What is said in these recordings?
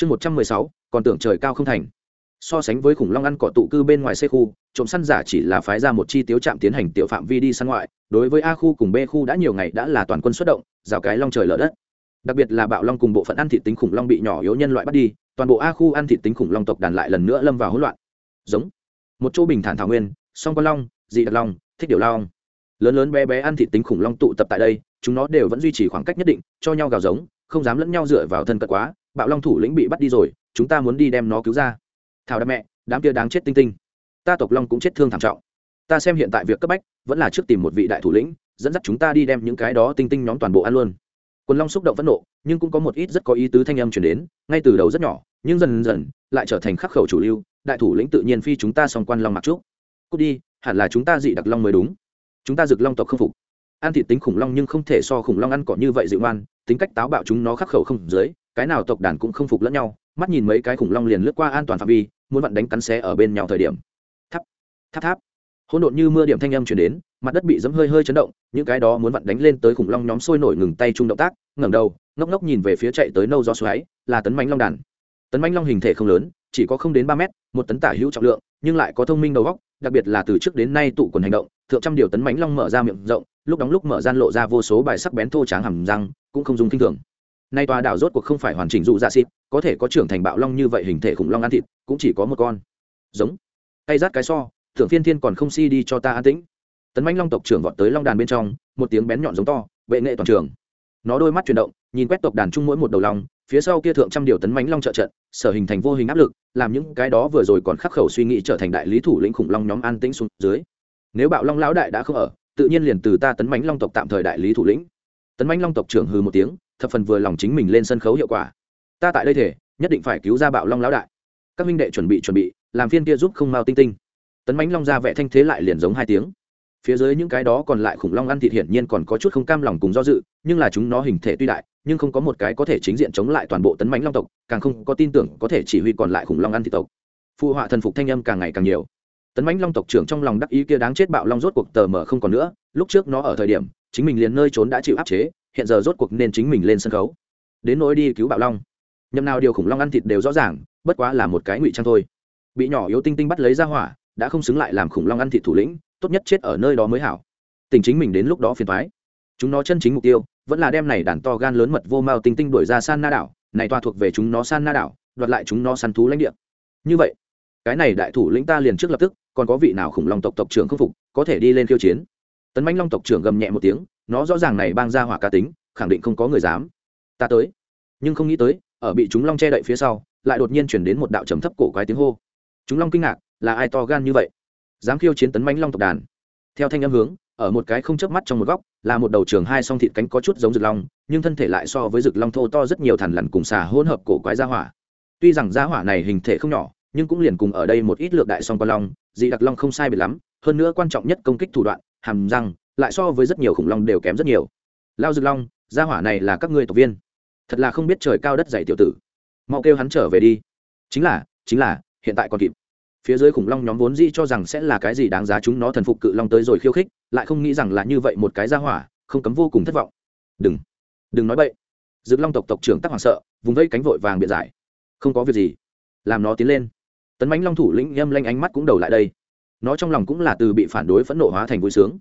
chương một trăm mười sáu, còn tưởng trời cao không thành. So sánh với khủng long ăn cỏ tụ cư bên ngoài xe khu, trộm săn giả chỉ là phái ra một chi tiếu trạm tiến hành tiểu phạm vi đi săn ngoại, đối với a khu cùng b khu đã nhiều ngày đã là toàn quân xuất động, rào cái long trời lở đất. Đặc biệt là bạo long cùng bộ phận ăn thịt tính khủng long bị nhỏ yếu nhân loại bắt đi, toàn bộ a khu ăn thịt tính khủng long tộc đàn lại lần nữa lâm vào hỗn loạn. Giống. Một chỗ bình thản thảo nguyên, song con long, dị đặc long, thích điều long. Lớn lớn bé bé ăn thịt tính khủng long tụ tập tại đây, chúng nó đều vẫn duy trì khoảng cách nhất định, cho nhau gào giống, không dám lẫn nhau dựa vào thân cận quá bạo long thủ lĩnh bị bắt đi rồi, chúng ta muốn đi đem nó cứu ra. Thảo đáp mẹ, đám kia đáng chết tinh tinh. Ta tộc long cũng chết thương thảm trọng. Ta xem hiện tại việc cấp bách, vẫn là trước tìm một vị đại thủ lĩnh, dẫn dắt chúng ta đi đem những cái đó tinh tinh nhóm toàn bộ ăn luôn. Quần long xúc động phẫn nộ, nhưng cũng có một ít rất có ý tứ thanh âm chuyển đến, ngay từ đầu rất nhỏ, nhưng dần dần lại trở thành khắc khẩu chủ lưu, đại thủ lĩnh tự nhiên phi chúng ta song quan long mặc trúc. Cút đi, hẳn là chúng ta dị đặc long mới đúng. Chúng ta dực long tộc không phục. Ăn thịt tính khủng long nhưng không thể so khủng long ăn cỏ như vậy dịu ngoan, tính cách táo bạo chúng nó khắc khẩu không dưới cái nào tộc đàn cũng không phục lẫn nhau, mắt nhìn mấy cái khủng long liền lướt qua an toàn phạm vi, muốn vặn đánh cắn xé ở bên nhau thời điểm. Thắp tháp tháp. Hỗn độn như mưa điểm thanh âm chuyển đến, mặt đất bị dẫm hơi hơi chấn động, những cái đó muốn vặn đánh lên tới khủng long nhóm sôi nổi ngừng tay chung động tác, ngẩng đầu, ngốc ngốc nhìn về phía chạy tới nâu gió xoáy, là tấn mánh long đàn. Tấn mánh long hình thể không lớn, chỉ có không đến ba mét, một tấn tả hữu trọng lượng, nhưng lại có thông minh đầu góc, đặc biệt là từ trước đến nay tụ quần hành động, thượng trăm điều tấn mánh long mở ra miệng rộng, lúc đóng lúc mở gian lộ ra vô số bài sắc bén thô tráng hầm răng, cũng không dùng kinh thường nay tòa đảo rốt cuộc không phải hoàn chỉnh dụ dạ xịt, có thể có trưởng thành bạo long như vậy hình thể khủng long ăn thịt, cũng chỉ có một con. Giống. Tay rát cái so, thượng phiên thiên còn không si đi cho ta an tĩnh. Tấn mãnh long tộc trưởng vọt tới long đàn bên trong, một tiếng bén nhọn giống to vệ nghệ toàn trường. Nó đôi mắt chuyển động, nhìn quét tộc đàn chung mỗi một đầu long, phía sau kia thượng trăm điều tấn mãnh long trợ trận, sở hình thành vô hình áp lực, làm những cái đó vừa rồi còn khắc khẩu suy nghĩ trở thành đại lý thủ lĩnh khủng long nhóm an tĩnh xuống dưới. Nếu bạo long lão đại đã không ở, tự nhiên liền từ ta tấn mãnh long tộc tạm thời đại lý thủ lĩnh. Tấn mãnh long tộc trưởng hừ một tiếng thập phần vừa lòng chính mình lên sân khấu hiệu quả. Ta tại đây thể, nhất định phải cứu ra bạo long lão đại. Các minh đệ chuẩn bị chuẩn bị, làm phiên kia giúp không mau tinh tinh. Tấn mãnh long ra vẻ thanh thế lại liền giống hai tiếng. Phía dưới những cái đó còn lại khủng long ăn thịt hiển nhiên còn có chút không cam lòng cùng do dự, nhưng là chúng nó hình thể tuy đại, nhưng không có một cái có thể chính diện chống lại toàn bộ tấn mãnh long tộc, càng không có tin tưởng có thể chỉ huy còn lại khủng long ăn thịt tộc. Phụ họa thần phục thanh âm càng ngày càng nhiều. Tấn mãnh long tộc trưởng trong lòng đắc ý kia đáng chết bạo long rốt cuộc tờ mở không còn nữa, lúc trước nó ở thời điểm, chính mình liền nơi trốn đã chịu áp chế hiện giờ rốt cuộc nên chính mình lên sân khấu. Đến nỗi đi cứu bạo long, nhầm nào điều khủng long ăn thịt đều rõ ràng, bất quá là một cái ngụy trang thôi. Bị nhỏ yếu tinh tinh bắt lấy ra hỏa, đã không xứng lại làm khủng long ăn thịt thủ lĩnh, tốt nhất chết ở nơi đó mới hảo. Tình chính mình đến lúc đó phiền thoái chúng nó chân chính mục tiêu, vẫn là đem này đàn to gan lớn mật vô mao tinh tinh đuổi ra san na đảo, này toa thuộc về chúng nó san na đảo, đoạt lại chúng nó săn thú lãnh địa. Như vậy, cái này đại thủ lĩnh ta liền trước lập tức, còn có vị nào khủng long tộc tộc trưởng không phục, có thể đi lên khiêu chiến. Tấn mãnh long tộc trưởng gầm nhẹ một tiếng nó rõ ràng này bang ra hỏa cá tính, khẳng định không có người dám. Ta tới. Nhưng không nghĩ tới, ở bị chúng long che đậy phía sau, lại đột nhiên chuyển đến một đạo trầm thấp cổ quái tiếng hô. Chúng long kinh ngạc, là ai to gan như vậy? Dám khiêu chiến tấn mãnh long tộc đàn. Theo thanh âm hướng, ở một cái không chớp mắt trong một góc, là một đầu trường hai song thịt cánh có chút giống rực long, nhưng thân thể lại so với rực long thô to rất nhiều thằn lằn cùng xà hỗn hợp cổ quái gia hỏa. Tuy rằng gia hỏa này hình thể không nhỏ, nhưng cũng liền cùng ở đây một ít lược đại song con long, dị đặc long không sai biệt lắm, hơn nữa quan trọng nhất công kích thủ đoạn, hàm răng lại so với rất nhiều khủng long đều kém rất nhiều. Lao dực long, gia hỏa này là các ngươi tộc viên. Thật là không biết trời cao đất dày tiểu tử. Mau kêu hắn trở về đi. Chính là chính là, hiện tại còn kịp. Phía dưới khủng long nhóm vốn dĩ cho rằng sẽ là cái gì đáng giá chúng nó thần phục cự long tới rồi khiêu khích, lại không nghĩ rằng là như vậy một cái gia hỏa, không cấm vô cùng thất vọng. Đừng đừng nói vậy dực long tộc tộc trưởng tắc hoàng sợ, vùng vây cánh vội vàng biện giải. Không có việc gì. Làm nó tiến lên. Tấn bánh long thủ lĩnh nhâm lanh ánh mắt cũng đầu lại đây. Nó trong lòng cũng là từ bị phản đối phẫn nộ hóa thành vui sướng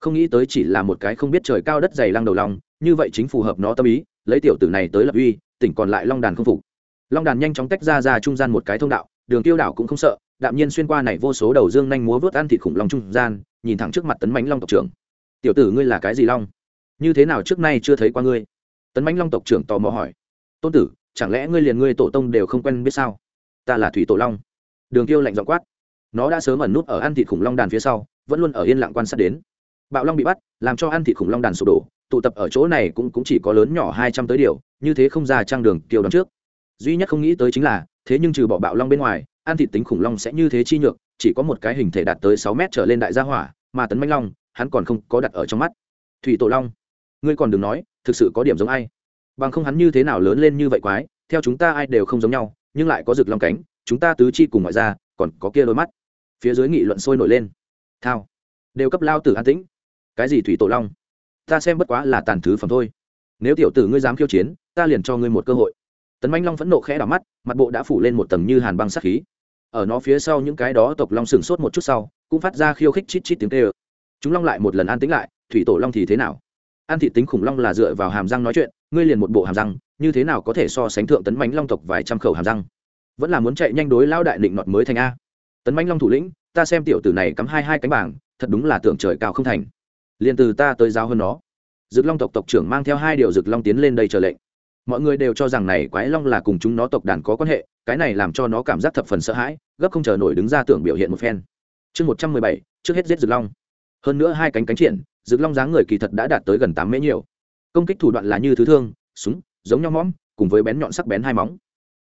không nghĩ tới chỉ là một cái không biết trời cao đất dày lăng đầu lòng như vậy chính phù hợp nó tâm ý, lấy tiểu tử này tới lập uy, tỉnh còn lại long đàn không phục. Long đàn nhanh chóng tách ra ra trung gian một cái thông đạo, đường tiêu đảo cũng không sợ, đạm nhiên xuyên qua này vô số đầu dương nhanh múa vớt ăn thịt khủng long trung gian, nhìn thẳng trước mặt tấn mãnh long tộc trưởng. Tiểu tử ngươi là cái gì long? Như thế nào trước nay chưa thấy qua ngươi? Tấn mãnh long tộc trưởng tò mò hỏi. Tôn tử, chẳng lẽ ngươi liền ngươi tổ tông đều không quen biết sao? Ta là thủy tổ long. Đường tiêu lạnh giọng quát. Nó đã sớm ẩn nút ở ăn thịt khủng long đàn phía sau, vẫn luôn ở yên lặng quan sát đến bạo long bị bắt làm cho ăn thịt khủng long đàn sụp đổ tụ tập ở chỗ này cũng, cũng chỉ có lớn nhỏ hai trăm tới điều như thế không ra trang đường tiêu đón trước. Duy nhất không nghĩ tới chính là thế nhưng trừ bỏ bạo long bên ngoài ăn thịt tính khủng long sẽ như thế chi nhược chỉ có một cái hình thể đạt tới sáu mét trở lên đại gia hỏa mà tấn manh long hắn còn không có đặt ở trong mắt. Thủy tổ long ngươi còn đừng nói thực sự có điểm giống ai. Bằng không hắn như thế nào lớn lên như vậy quái theo chúng ta ai đều không giống nhau nhưng lại có rực long cánh chúng ta tứ chi cùng ngoại ra còn có kia đôi mắt. Phía dưới nghị luận sôi nổi lên. Thao. Đều cấp lao tử an tĩnh cái gì thủy tổ long? Ta xem bất quá là tàn thứ phẩm thôi. Nếu tiểu tử ngươi dám khiêu chiến, ta liền cho ngươi một cơ hội. Tấn manh long phẫn nộ khẽ đỏ mắt, mặt bộ đã phủ lên một tầng như hàn băng sắc khí. Ở nó phía sau những cái đó tộc long sừng sốt một chút sau, cũng phát ra khiêu khích chít chít tiếng tê ơ chúng long lại một lần an tĩnh lại, thủy tổ long thì thế nào? An thị tính khủng long là dựa vào hàm răng nói chuyện, ngươi liền một bộ hàm răng, như thế nào có thể so sánh thượng tấn mánh long tộc vài trăm khẩu hàm răng? Vẫn là muốn chạy nhanh đối lao đại định nọt mới thành a. Tấn mánh long thủ lĩnh, ta xem tiểu tử này cắm hai hai cánh bảng, thật đúng là tưởng trời cao không thành liền từ ta tới giáo hơn nó. Dực long tộc tộc trưởng mang theo hai điều dực long tiến lên đây chờ lệnh. Mọi người đều cho rằng này quái long là cùng chúng nó tộc đàn có quan hệ, cái này làm cho nó cảm giác thập phần sợ hãi, gấp không chờ nổi đứng ra tưởng biểu hiện một phen. Chương một trăm mười bảy, trước hết giết dực long. Hơn nữa hai cánh cánh triển, dực long dáng người kỳ thật đã đạt tới gần tám mễ nhiều. Công kích thủ đoạn là như thứ thương, súng, giống nhau mõm, cùng với bén nhọn sắc bén hai móng.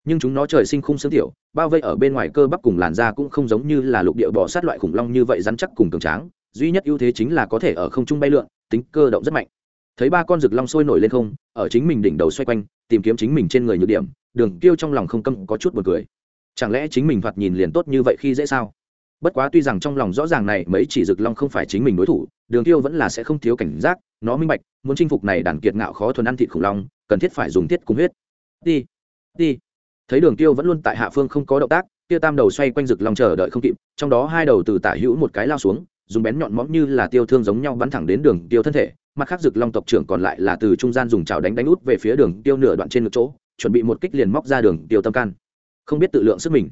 Nhưng chúng nó trời sinh khung xương tiểu, bao vây ở bên ngoài cơ bắp cùng làn da cũng không giống như là lục địa bò sát loại khủng long như vậy rắn chắc cùng cường tráng duy nhất ưu thế chính là có thể ở không trung bay lượn, tính cơ động rất mạnh. Thấy ba con rực long sôi nổi lên không, ở chính mình đỉnh đầu xoay quanh, tìm kiếm chính mình trên người nhược điểm, đường tiêu trong lòng không câm có chút buồn cười. Chẳng lẽ chính mình thoạt nhìn liền tốt như vậy khi dễ sao? Bất quá tuy rằng trong lòng rõ ràng này mấy chỉ rực long không phải chính mình đối thủ, đường tiêu vẫn là sẽ không thiếu cảnh giác, nó minh bạch, muốn chinh phục này đàn kiệt ngạo khó thuần ăn thịt khủng long, cần thiết phải dùng thiết cùng huyết. Đi đi. Thấy đường tiêu vẫn luôn tại hạ phương không có động tác, tiêu tam đầu xoay quanh rực long chờ đợi không kịp, trong đó hai đầu từ tả hữu một cái lao xuống dùng bén nhọn mõm như là tiêu thương giống nhau bắn thẳng đến đường tiêu thân thể, mặt khác rực long tộc trưởng còn lại là từ trung gian dùng chảo đánh đánh út về phía đường tiêu nửa đoạn trên ngực chỗ, chuẩn bị một kích liền móc ra đường tiêu tâm can. Không biết tự lượng sức mình.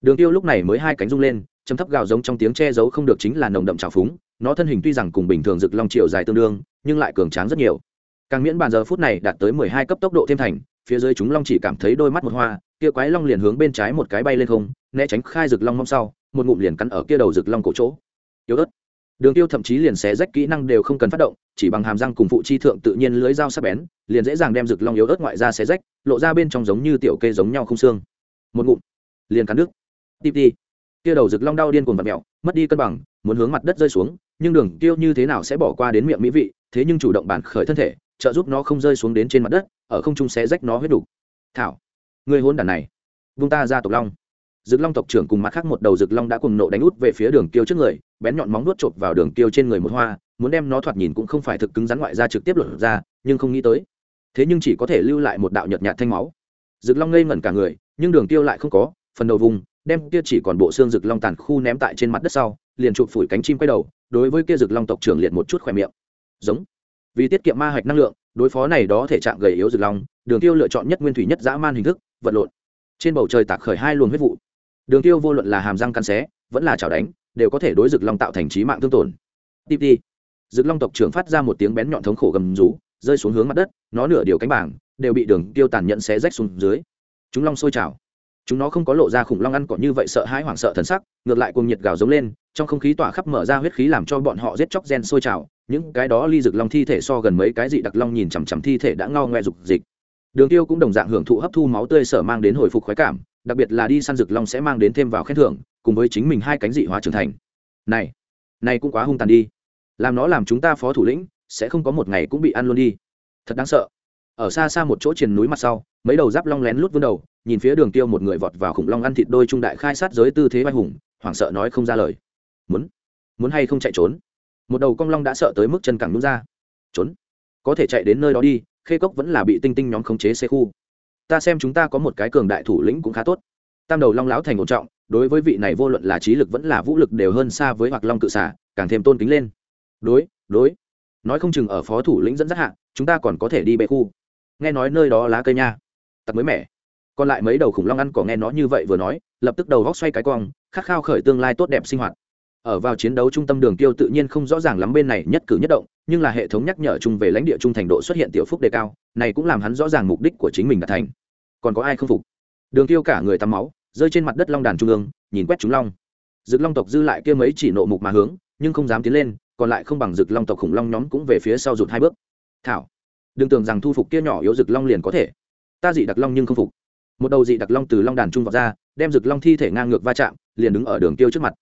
Đường tiêu lúc này mới hai cánh rung lên chấm thấp gào giống trong tiếng che giấu không được chính là nồng đậm trào phúng, nó thân hình tuy rằng cùng bình thường rực long chiều dài tương đương, nhưng lại cường tráng rất nhiều. Càng miễn bàn giờ phút này đạt tới mười hai cấp tốc độ thêm thành, phía dưới chúng long chỉ cảm thấy đôi mắt một hoa, kia quái long liền hướng bên trái một cái bay lên không, né tránh khai rực long mong sau, một ngụm liền cắn ở kia đầu rực long cổ chỗ yếu ớt. Đường tiêu thậm chí liền xé rách kỹ năng đều không cần phát động, chỉ bằng hàm răng cùng phụ chi thượng tự nhiên lưới dao sắc bén, liền dễ dàng đem rực long yếu ớt ngoại ra xé rách, lộ ra bên trong giống như tiểu kê giống nhau không xương. Một ngụm, liền cắn đứt. Tiếp đi kia đầu rực long đau điên cuồng vặn mèo, mất đi cân bằng, muốn hướng mặt đất rơi xuống, nhưng đường tiêu như thế nào sẽ bỏ qua đến miệng mỹ vị, thế nhưng chủ động bản khởi thân thể, trợ giúp nó không rơi xuống đến trên mặt đất, ở không trung xé rách nó huyết đủ thảo, người hôn đàn này, vung ta ra tộc long. Dực Long tộc trưởng cùng mặt khác một đầu Dực Long đã cùng nộ đánh út về phía Đường Kiêu trước người, bén nhọn móng vuốt chộp vào Đường Kiêu trên người một hoa, muốn đem nó thoạt nhìn cũng không phải thực cứng rắn ngoại ra trực tiếp lột ra, nhưng không nghĩ tới. Thế nhưng chỉ có thể lưu lại một đạo nhợt nhạt thanh máu. Dực Long ngây ngẩn cả người, nhưng Đường Kiêu lại không có, phần đầu vùng, đem kia chỉ còn bộ xương Dực Long tàn khu ném tại trên mặt đất sau, liền chụp phủi cánh chim quay đầu, đối với kia Dực Long tộc trưởng liệt một chút khỏe miệng. Giống. Vì tiết kiệm ma hạch năng lượng, đối phó này đó thể trạng gầy yếu Dực Long, Đường Kiêu lựa chọn nhất nguyên thủy nhất dã man hình thức, vật lộn. Trên bầu trời tạc khởi hai luồng huyết vụ đường tiêu vô luận là hàm răng căn xé, vẫn là chảo đánh, đều có thể đối rực long tạo thành trí mạng thương tổn. Tiếp đi. Rực long tộc trưởng phát ra một tiếng bén nhọn thống khổ gầm rú, rơi xuống hướng mặt đất, nó nửa điều cánh bảng, đều bị đường tiêu tàn nhẫn xé rách xuống dưới. Chúng long sôi trào. Chúng nó không có lộ ra khủng long ăn cỏ như vậy sợ hãi hoảng sợ thần sắc, ngược lại cuồng nhiệt gào giống lên, trong không khí tỏa khắp mở ra huyết khí làm cho bọn họ giết chóc gen sôi trào, những cái đó ly rực long thi thể so gần mấy cái dị đặc long nhìn chằm chằm thi thể đã ngao ngoe dục dịch. Đường tiêu cũng đồng dạng hưởng thụ hấp thu máu tươi sở mang đến hồi phục khoái cảm đặc biệt là đi săn rực long sẽ mang đến thêm vào khen thưởng, cùng với chính mình hai cánh dị hóa trưởng thành. Này này cũng quá hung tàn đi. Làm nó làm chúng ta phó thủ lĩnh, sẽ không có một ngày cũng bị ăn luôn đi. Thật đáng sợ. Ở xa xa một chỗ triền núi mặt sau, mấy đầu giáp long lén lút vươn đầu, nhìn phía đường tiêu một người vọt vào khủng long ăn thịt đôi trung đại khai sát giới tư thế vai hùng, hoảng sợ nói không ra lời. Muốn muốn hay không chạy trốn? Một đầu cong long đã sợ tới mức chân cẳng nút ra. Trốn. Có thể chạy đến nơi đó đi, khê cốc vẫn là bị tinh tinh nhóm khống chế xe khu ta xem chúng ta có một cái cường đại thủ lĩnh cũng khá tốt. Tam đầu long lão thành ổn trọng, đối với vị này vô luận là trí lực vẫn là vũ lực đều hơn xa với hoặc long cự xả càng thêm tôn kính lên. Đối đối. Nói không chừng ở phó thủ lĩnh dẫn dắt hạ, chúng ta còn có thể đi bệ khu. Nghe nói nơi đó lá cây nha. Tặc mới mẻ. Còn lại mấy đầu khủng long ăn có nghe nó như vậy vừa nói, lập tức đầu góc xoay cái cong, khát khao khởi tương lai tốt đẹp sinh hoạt ở vào chiến đấu trung tâm đường tiêu tự nhiên không rõ ràng lắm bên này nhất cử nhất động, nhưng là hệ thống nhắc nhở chung về lãnh địa trung thành độ xuất hiện tiểu phúc đề cao, này cũng làm hắn rõ ràng mục đích của chính mình đã thành. Còn có ai không phục? Đường tiêu cả người tắm máu, rơi trên mặt đất long đàn trung ương, nhìn quét chúng long. Dực long tộc dư lại kia mấy chỉ nộ mục mà hướng, nhưng không dám tiến lên, còn lại không bằng dực long tộc khủng long nhóm cũng về phía sau rụt hai bước. Thảo, đừng tưởng rằng thu phục kia nhỏ yếu dực long liền có thể. Ta dị đặc long nhưng không phục. Một đầu dị đặc long từ long đàn trung vọt ra, đem dực long thi thể ngang ngược va chạm, liền đứng ở đường tiêu trước mặt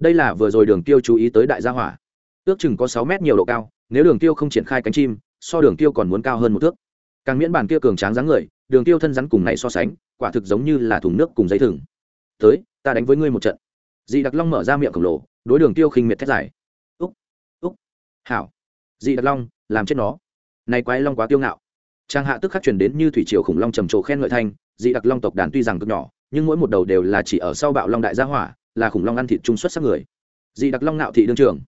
đây là vừa rồi đường tiêu chú ý tới đại gia hỏa. Ước chừng có sáu mét nhiều độ cao, nếu đường tiêu không triển khai cánh chim, so đường tiêu còn muốn cao hơn một thước. Càng miễn bản kia cường tráng dáng người, đường tiêu thân rắn cùng này so sánh, quả thực giống như là thùng nước cùng giấy thừng. Tới, ta đánh với ngươi một trận. Dị đặc long mở ra miệng khổng lồ, đối đường tiêu khinh miệt thét dài. Úc úc, hảo. Dị đặc long, làm chết nó. Này quái long quá tiêu ngạo. Trang hạ tức khắc truyền đến như thủy triều khủng long trầm trồ khen ngợi thanh, dị đặc long tộc đàn tuy rằng cực nhỏ, nhưng mỗi một đầu đều là chỉ ở sau bạo long đại gia hỏa là khủng long ăn thịt trung xuất sắc người. Dị đặc long nạo thị đương trường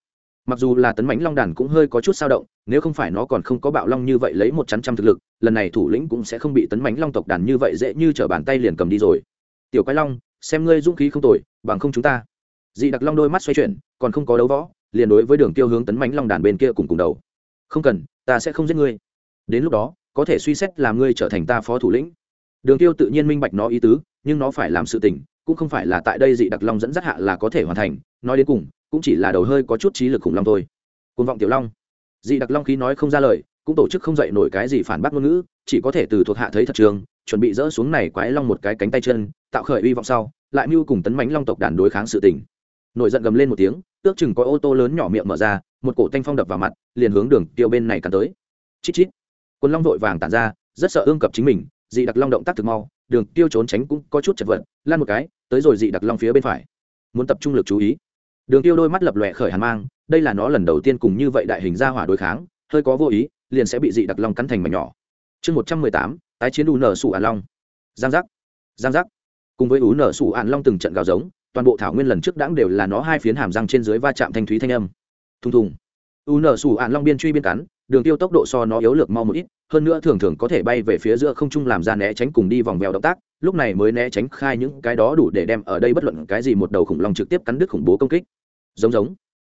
mặc dù là tấn mãnh long đàn cũng hơi có chút sao động, nếu không phải nó còn không có bạo long như vậy lấy một chắn trăm thực lực, lần này thủ lĩnh cũng sẽ không bị tấn mãnh long tộc đàn như vậy dễ như t bàn tay liền cầm đi rồi. Tiểu quái long, xem ngươi dũng khí không tồi, bằng không chúng ta. Dị đặc long đôi mắt xoay chuyển, còn không có đấu võ, liền đối với đường tiêu hướng tấn mãnh long đàn bên kia cùng cùng đầu. Không cần, ta sẽ không giết ngươi. Đến lúc đó, có thể suy xét làm ngươi trở thành ta phó thủ lĩnh. Đường tiêu tự nhiên minh bạch nó ý tứ, nhưng nó phải làm sự tình cũng không phải là tại đây dị đặc long dẫn dắt hạ là có thể hoàn thành, nói đến cùng, cũng chỉ là đầu hơi có chút trí lực khủng long thôi. Côn vọng tiểu long. Dị đặc long khí nói không ra lời, cũng tổ chức không dậy nổi cái gì phản bác ngôn ngữ, chỉ có thể từ thuộc hạ thấy thật trường, chuẩn bị dỡ xuống này quái long một cái cánh tay chân, tạo khởi uy vọng sau, lại mưu cùng tấn mánh long tộc đàn đối kháng sự tình. Nổi giận gầm lên một tiếng, ước chừng có ô tô lớn nhỏ miệng mở ra, một cổ thanh phong đập vào mặt, liền hướng đường tiêu bên này cắn tới. Chít chít. Quân long vội vàng tản ra, rất sợ ương cập chính mình, dị đặc long động tác thực mau đường tiêu trốn tránh cũng có chút chật vật lan một cái, tới rồi dị đặc long phía bên phải. Muốn tập trung lực chú ý. Đường tiêu đôi mắt lập lòe khởi hàn mang, đây là nó lần đầu tiên cùng như vậy đại hình ra hỏa đối kháng, hơi có vô ý, liền sẽ bị dị đặc long cắn thành mảnh nhỏ. Chương một trăm mười tám, tái chiến u nở sủ ạn long. Giang giác. Giang giác. Cùng với u nở sủ ạn long từng trận gào giống, toàn bộ thảo nguyên lần trước đãng đều là nó hai phiến hàm răng trên dưới va chạm thanh thúy thanh âm. Thùng thùng. U nở sủ ạn long biên truy biên cắn đường tiêu tốc độ so nó yếu lược mau một ít, hơn nữa thường thường có thể bay về phía giữa không trung làm ra né tránh cùng đi vòng vèo động tác, lúc này mới né tránh khai những cái đó đủ để đem ở đây bất luận cái gì một đầu khủng long trực tiếp cắn đứt khủng bố công kích. Giống giống.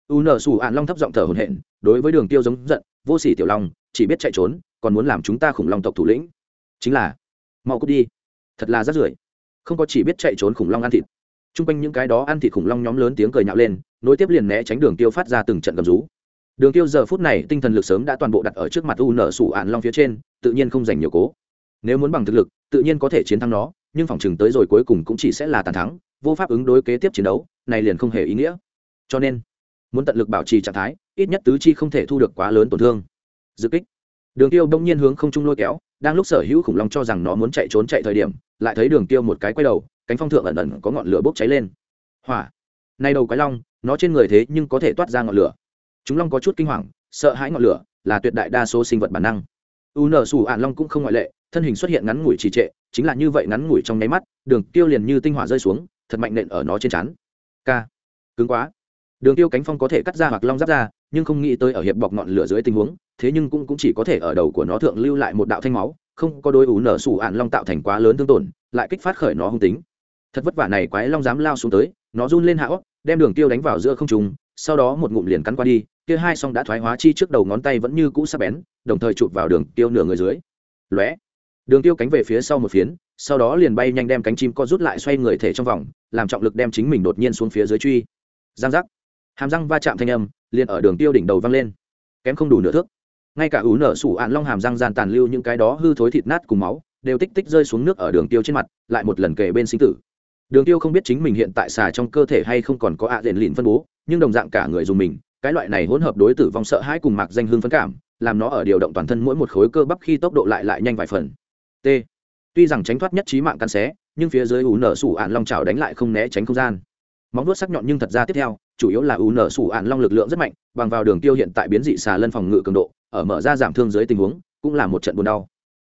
U nở sủ ạn long thấp giọng thở hổn hển, đối với đường tiêu giống giận, vô sỉ tiểu long, chỉ biết chạy trốn, còn muốn làm chúng ta khủng long tộc thủ lĩnh. Chính là, mau cút đi. Thật là rát rưởi. Không có chỉ biết chạy trốn khủng long ăn thịt. Chung quanh những cái đó ăn thịt khủng long nhóm lớn tiếng cười nhạo lên, nối tiếp liền né tránh đường tiêu phát ra từng trận gầm rú đường tiêu giờ phút này tinh thần lực sớm đã toàn bộ đặt ở trước mặt u nở sủ ạn long phía trên, tự nhiên không dành nhiều cố. Nếu muốn bằng thực lực, tự nhiên có thể chiến thắng nó, nhưng phòng chừng tới rồi cuối cùng cũng chỉ sẽ là tàn thắng, vô pháp ứng đối kế tiếp chiến đấu, này liền không hề ý nghĩa. Cho nên, muốn tận lực bảo trì trạng thái, ít nhất tứ chi không thể thu được quá lớn tổn thương. Dự kích. Đường tiêu đông nhiên hướng không trung lôi kéo, đang lúc sở hữu khủng long cho rằng nó muốn chạy trốn chạy thời điểm, lại thấy đường tiêu một cái quay đầu, cánh phong thượng ẩn ẩn có ngọn lửa bốc cháy lên. Hỏa. Nay đầu quái long, nó trên người thế nhưng có thể toát ra ngọn lửa chúng long có chút kinh hoàng sợ hãi ngọn lửa là tuyệt đại đa số sinh vật bản năng. U nở sủ ạn long cũng không ngoại lệ thân hình xuất hiện ngắn ngủi trì trệ chính là như vậy ngắn ngủi trong nháy mắt đường tiêu liền như tinh hỏa rơi xuống thật mạnh nện ở nó trên chắn k cứng quá. Đường tiêu cánh phong có thể cắt ra hoặc long giáp ra nhưng không nghĩ tới ở hiệp bọc ngọn lửa dưới tình huống thế nhưng cũng, cũng chỉ có thể ở đầu của nó thượng lưu lại một đạo thanh máu không có đôi ủ nở sủ ạn long tạo thành quá lớn thương tổn lại kích phát khởi nó hung tính. Thật vất vả này quái long dám lao xuống tới nó run lên hạ óc đem đường tiêu đánh vào giữa không trùng sau đó một ngụm liền cắn qua đi kia hai song đã thoái hóa chi trước đầu ngón tay vẫn như cũ sắc bén, đồng thời chụp vào đường tiêu nửa người dưới. Lóe. Đường tiêu cánh về phía sau một phiến, sau đó liền bay nhanh đem cánh chim co rút lại xoay người thể trong vòng, làm trọng lực đem chính mình đột nhiên xuống phía dưới truy. Giang giác. Hàm răng va chạm thanh âm, liền ở đường tiêu đỉnh đầu văng lên. Kém không đủ nửa thước. Ngay cả ú nở sủ ạn long hàm răng gian tàn lưu những cái đó hư thối thịt nát cùng máu, đều tích tích rơi xuống nước ở đường tiêu trên mặt, lại một lần kề bên sinh tử. Đường tiêu không biết chính mình hiện tại xà trong cơ thể hay không còn có ạ à lìn phân bố, nhưng đồng dạng cả người dùng mình cái loại này hỗn hợp đối tử vong sợ hãi cùng mạc danh hương phấn cảm, làm nó ở điều động toàn thân mỗi một khối cơ bắp khi tốc độ lại lại nhanh vài phần. T. Tuy rằng tránh thoát nhất trí mạng căn xé, nhưng phía dưới ủ nở sủ ạn long trào đánh lại không né tránh không gian. Móng vuốt sắc nhọn nhưng thật ra tiếp theo, chủ yếu là ủ nở sủ ạn long lực lượng rất mạnh, bằng vào đường tiêu hiện tại biến dị xà lân phòng ngự cường độ, ở mở ra giảm thương dưới tình huống, cũng là một trận buồn đau.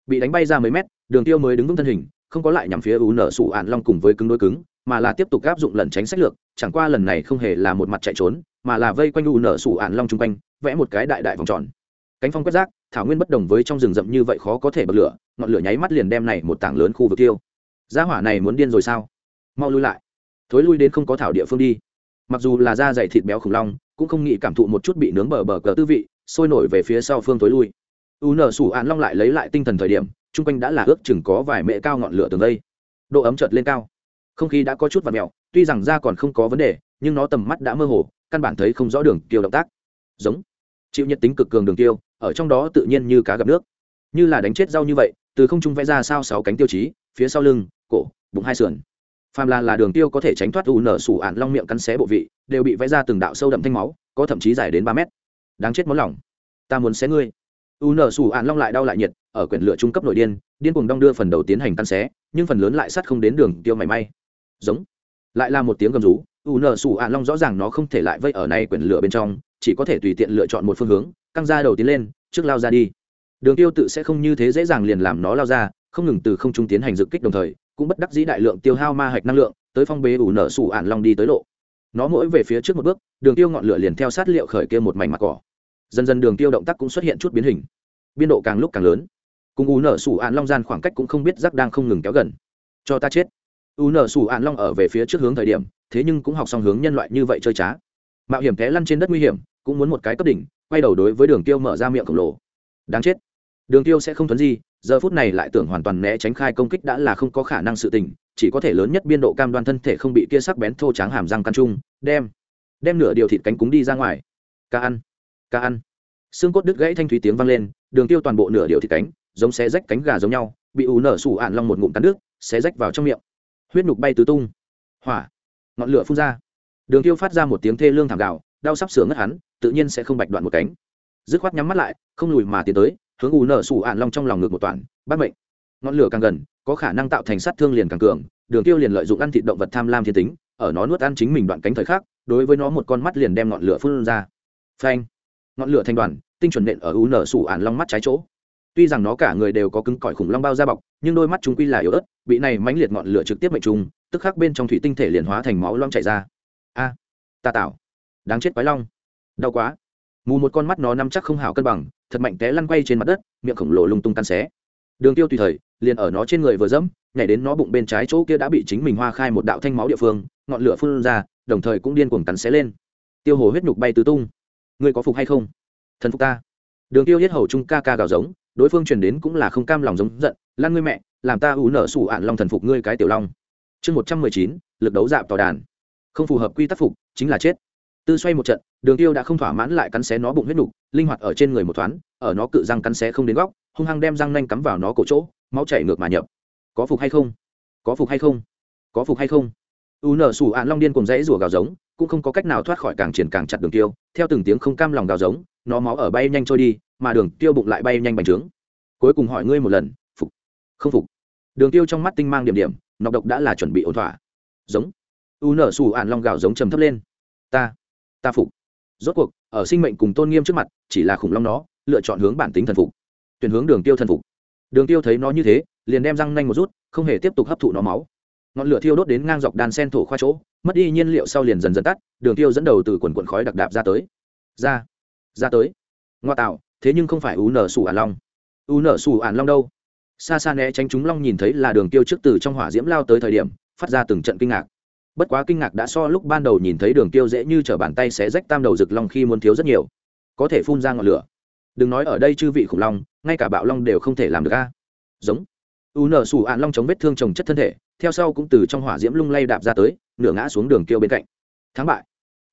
Bị đánh bay ra mấy mét, đường tiêu mới đứng vững thân hình, không có lại nhằm phía ủ nở sủ ạn long cùng với cứng đối cứng, mà là tiếp tục áp dụng lẩn tránh sách lược, chẳng qua lần này không hề là một mặt chạy trốn mà là vây quanh u nở sủ ạn long chung quanh, vẽ một cái đại đại vòng tròn. Cánh phong quét rác, thảo nguyên bất đồng với trong rừng rậm như vậy khó có thể bật lửa, ngọn lửa nháy mắt liền đem này một tảng lớn khu vực tiêu. Gia hỏa này muốn điên rồi sao? Mau lui lại. Thối lui đến không có thảo địa phương đi. Mặc dù là da dày thịt béo khủng long, cũng không nghĩ cảm thụ một chút bị nướng bờ bờ cờ tư vị, sôi nổi về phía sau phương thối lui. U nở sủ ạn long lại lấy lại tinh thần thời điểm, chung quanh đã là ước chừng có vài mễ cao ngọn lửa tường đây độ ấm chợt lên cao. Không khí đã có chút và mèo, tuy rằng da còn không có vấn đề, nhưng nó tầm mắt đã mơ hồ căn bản thấy không rõ đường tiêu động tác. Giống. Chịu nhiệt tính cực cường đường tiêu ở trong đó tự nhiên như cá gặp nước. Như là đánh chết rau như vậy, từ không trung vẽ ra sao sáu cánh tiêu chí, phía sau lưng, cổ, bụng hai sườn. Phàm là là đường tiêu có thể tránh thoát u nở sủ ạn long miệng cắn xé bộ vị, đều bị vẽ ra từng đạo sâu đậm thanh máu, có thậm chí dài đến ba mét. Đáng chết món lòng. Ta muốn xé ngươi. U nở sủ ạn long lại đau lại nhiệt, ở quyển lửa trung cấp nội điên điên cùng đong đưa phần đầu tiến hành cắn xé, nhưng phần lớn lại sát không đến đường tiêu mảy may. Giống. Lại là một tiếng gầm rú u nở sủ ạn long rõ ràng nó không thể lại vây ở này quyển lửa bên trong, chỉ có thể tùy tiện lựa chọn một phương hướng, căng ra đầu tiến lên, trước lao ra đi. Đường tiêu tự sẽ không như thế dễ dàng liền làm nó lao ra, không ngừng từ không trung tiến hành dự kích đồng thời, cũng bất đắc dĩ đại lượng tiêu hao ma hạch năng lượng, tới phong bế ủ nở sủ ạn long đi tới lộ. Nó mỗi về phía trước một bước, đường tiêu ngọn lửa liền theo sát liệu khởi kia một mảnh mặt cỏ. Dần dần đường tiêu động tác cũng xuất hiện chút biến hình. Biên độ càng lúc càng lớn. Cùng ủ nở sủ ạn long gian khoảng cách cũng không biết rắc đang không ngừng kéo gần. Cho ta chết. Ủ nở sủ ạn long ở về phía trước hướng thời điểm thế nhưng cũng học xong hướng nhân loại như vậy chơi trá. Mạo hiểm té lăn trên đất nguy hiểm, cũng muốn một cái cấp đỉnh, quay đầu đối với đường tiêu mở ra miệng khổng lồ. Đáng chết. Đường tiêu sẽ không thuấn gì giờ phút này lại tưởng hoàn toàn né tránh khai công kích đã là không có khả năng sự tình, chỉ có thể lớn nhất biên độ cam đoan thân thể không bị kia sắc bén thô tráng hàm răng căn trung, đem đem nửa điều thịt cánh cúng đi ra ngoài. Ca ăn ca ăn. Xương cốt đứt gãy thanh thúy tiếng vang lên, đường tiêu toàn bộ nửa điều thịt cánh, giống xé rách cánh gà giống nhau, bị ù nở sủ ạn long một ngụm cắn nước xé rách vào trong miệng. Huyết nhục bay tứ tung. Hỏa ngọn lửa phun ra. Đường tiêu phát ra một tiếng thê lương thảm gạo đau sắp sửa ngất hắn, tự nhiên sẽ không bạch đoạn một cánh. Dứt khoát nhắm mắt lại, không lùi mà tiến tới, hướng ù nở sủ ạn long trong lòng ngực một toàn, bắt mệnh. Ngọn lửa càng gần, có khả năng tạo thành sát thương liền càng cường, đường tiêu liền lợi dụng ăn thịt động vật tham lam thiên tính, ở nó nuốt ăn chính mình đoạn cánh thời khắc, đối với nó một con mắt liền đem ngọn lửa phun ra. Phanh! Ngọn lửa thành đoàn, tinh chuẩn nện ở u nở sủ ạn long mắt trái chỗ. Tuy rằng nó cả người đều có cứng cỏi khủng long bao da bọc, nhưng đôi mắt chúng quy là yếu ớt, bị này mãnh liệt ngọn lửa trực tiếp mệnh trùng tức khắc bên trong thủy tinh thể liền hóa thành máu long chảy ra. A à, ta tạo. Đáng chết quái long. Đau quá. Mù một con mắt nó nắm chắc không hảo cân bằng thật mạnh té lăn quay trên mặt đất miệng khổng lồ lung tung tan xé. Đường tiêu tùy thời liền ở nó trên người vừa dẫm nhảy đến nó bụng bên trái chỗ kia đã bị chính mình hoa khai một đạo thanh máu địa phương ngọn lửa phun ra đồng thời cũng điên cuồng cắn xé lên. Tiêu hồ huyết nhục bay tứ tung. Ngươi có phục hay không? Thần phục ta. Đường tiêu hết hầu trung ca ca gào giống đối phương truyền đến cũng là không cam lòng giống giận lan ngươi mẹ làm ta ủ nở sủ ạn long thần phục ngươi cái tiểu long chương một trăm mười chín, lực đấu dạp tòa đàn. Không phù hợp quy tắc phục, chính là chết. Tư xoay một trận, đường tiêu đã không thỏa mãn lại cắn xé nó bụng huyết nục, linh hoạt ở trên người một thoáng, ở nó cự răng cắn xé không đến góc, hung hăng đem răng nanh cắm vào nó cổ chỗ, máu chảy ngược mà nhập. Có phục hay không? Có phục hay không? Có phục hay không? U nở sủ ạn long điên cùng dãy rủa gào giống, cũng không có cách nào thoát khỏi càng triển càng chặt đường tiêu, theo từng tiếng không cam lòng gào giống, nó máu ở bay nhanh trôi đi, mà đường tiêu bụng lại bay nhanh bành trướng. Cuối cùng hỏi ngươi một lần, phục? Không phục? Đường tiêu trong mắt tinh mang điểm điểm nọc độc đã là chuẩn bị ổn thỏa. Giống. U nở xù ạn long gào giống trầm thấp lên. Ta ta phục. Rốt cuộc, ở sinh mệnh cùng tôn nghiêm trước mặt, chỉ là khủng long nó, lựa chọn hướng bản tính thần phục. Tuyển hướng đường tiêu thần phục. Đường tiêu thấy nó như thế, liền đem răng nanh một rút, không hề tiếp tục hấp thụ nó máu. Ngọn lửa thiêu đốt đến ngang dọc đàn sen thổ khoa chỗ, mất đi nhiên liệu sau liền dần dần tắt, đường tiêu dẫn đầu từ quần quần khói đặc đạp ra tới. Ra ra tới. Ngoa tạo, thế nhưng không phải u nở sủ ản long. U nở sủ ản long đâu? Xa xa né tránh chúng long nhìn thấy là đường tiêu trước từ trong hỏa diễm lao tới thời điểm, phát ra từng trận kinh ngạc. Bất quá kinh ngạc đã so lúc ban đầu nhìn thấy đường tiêu dễ như t bàn tay sẽ rách tam đầu rực long khi muốn thiếu rất nhiều. Có thể phun ra ngọn lửa. Đừng nói ở đây chư vị khủng long, ngay cả bạo long đều không thể làm được a. Giống. U nở sủ ạn long chống vết thương trồng chất thân thể, theo sau cũng từ trong hỏa diễm lung lay đạp ra tới, nửa ngã xuống đường tiêu bên cạnh. Thắng bại.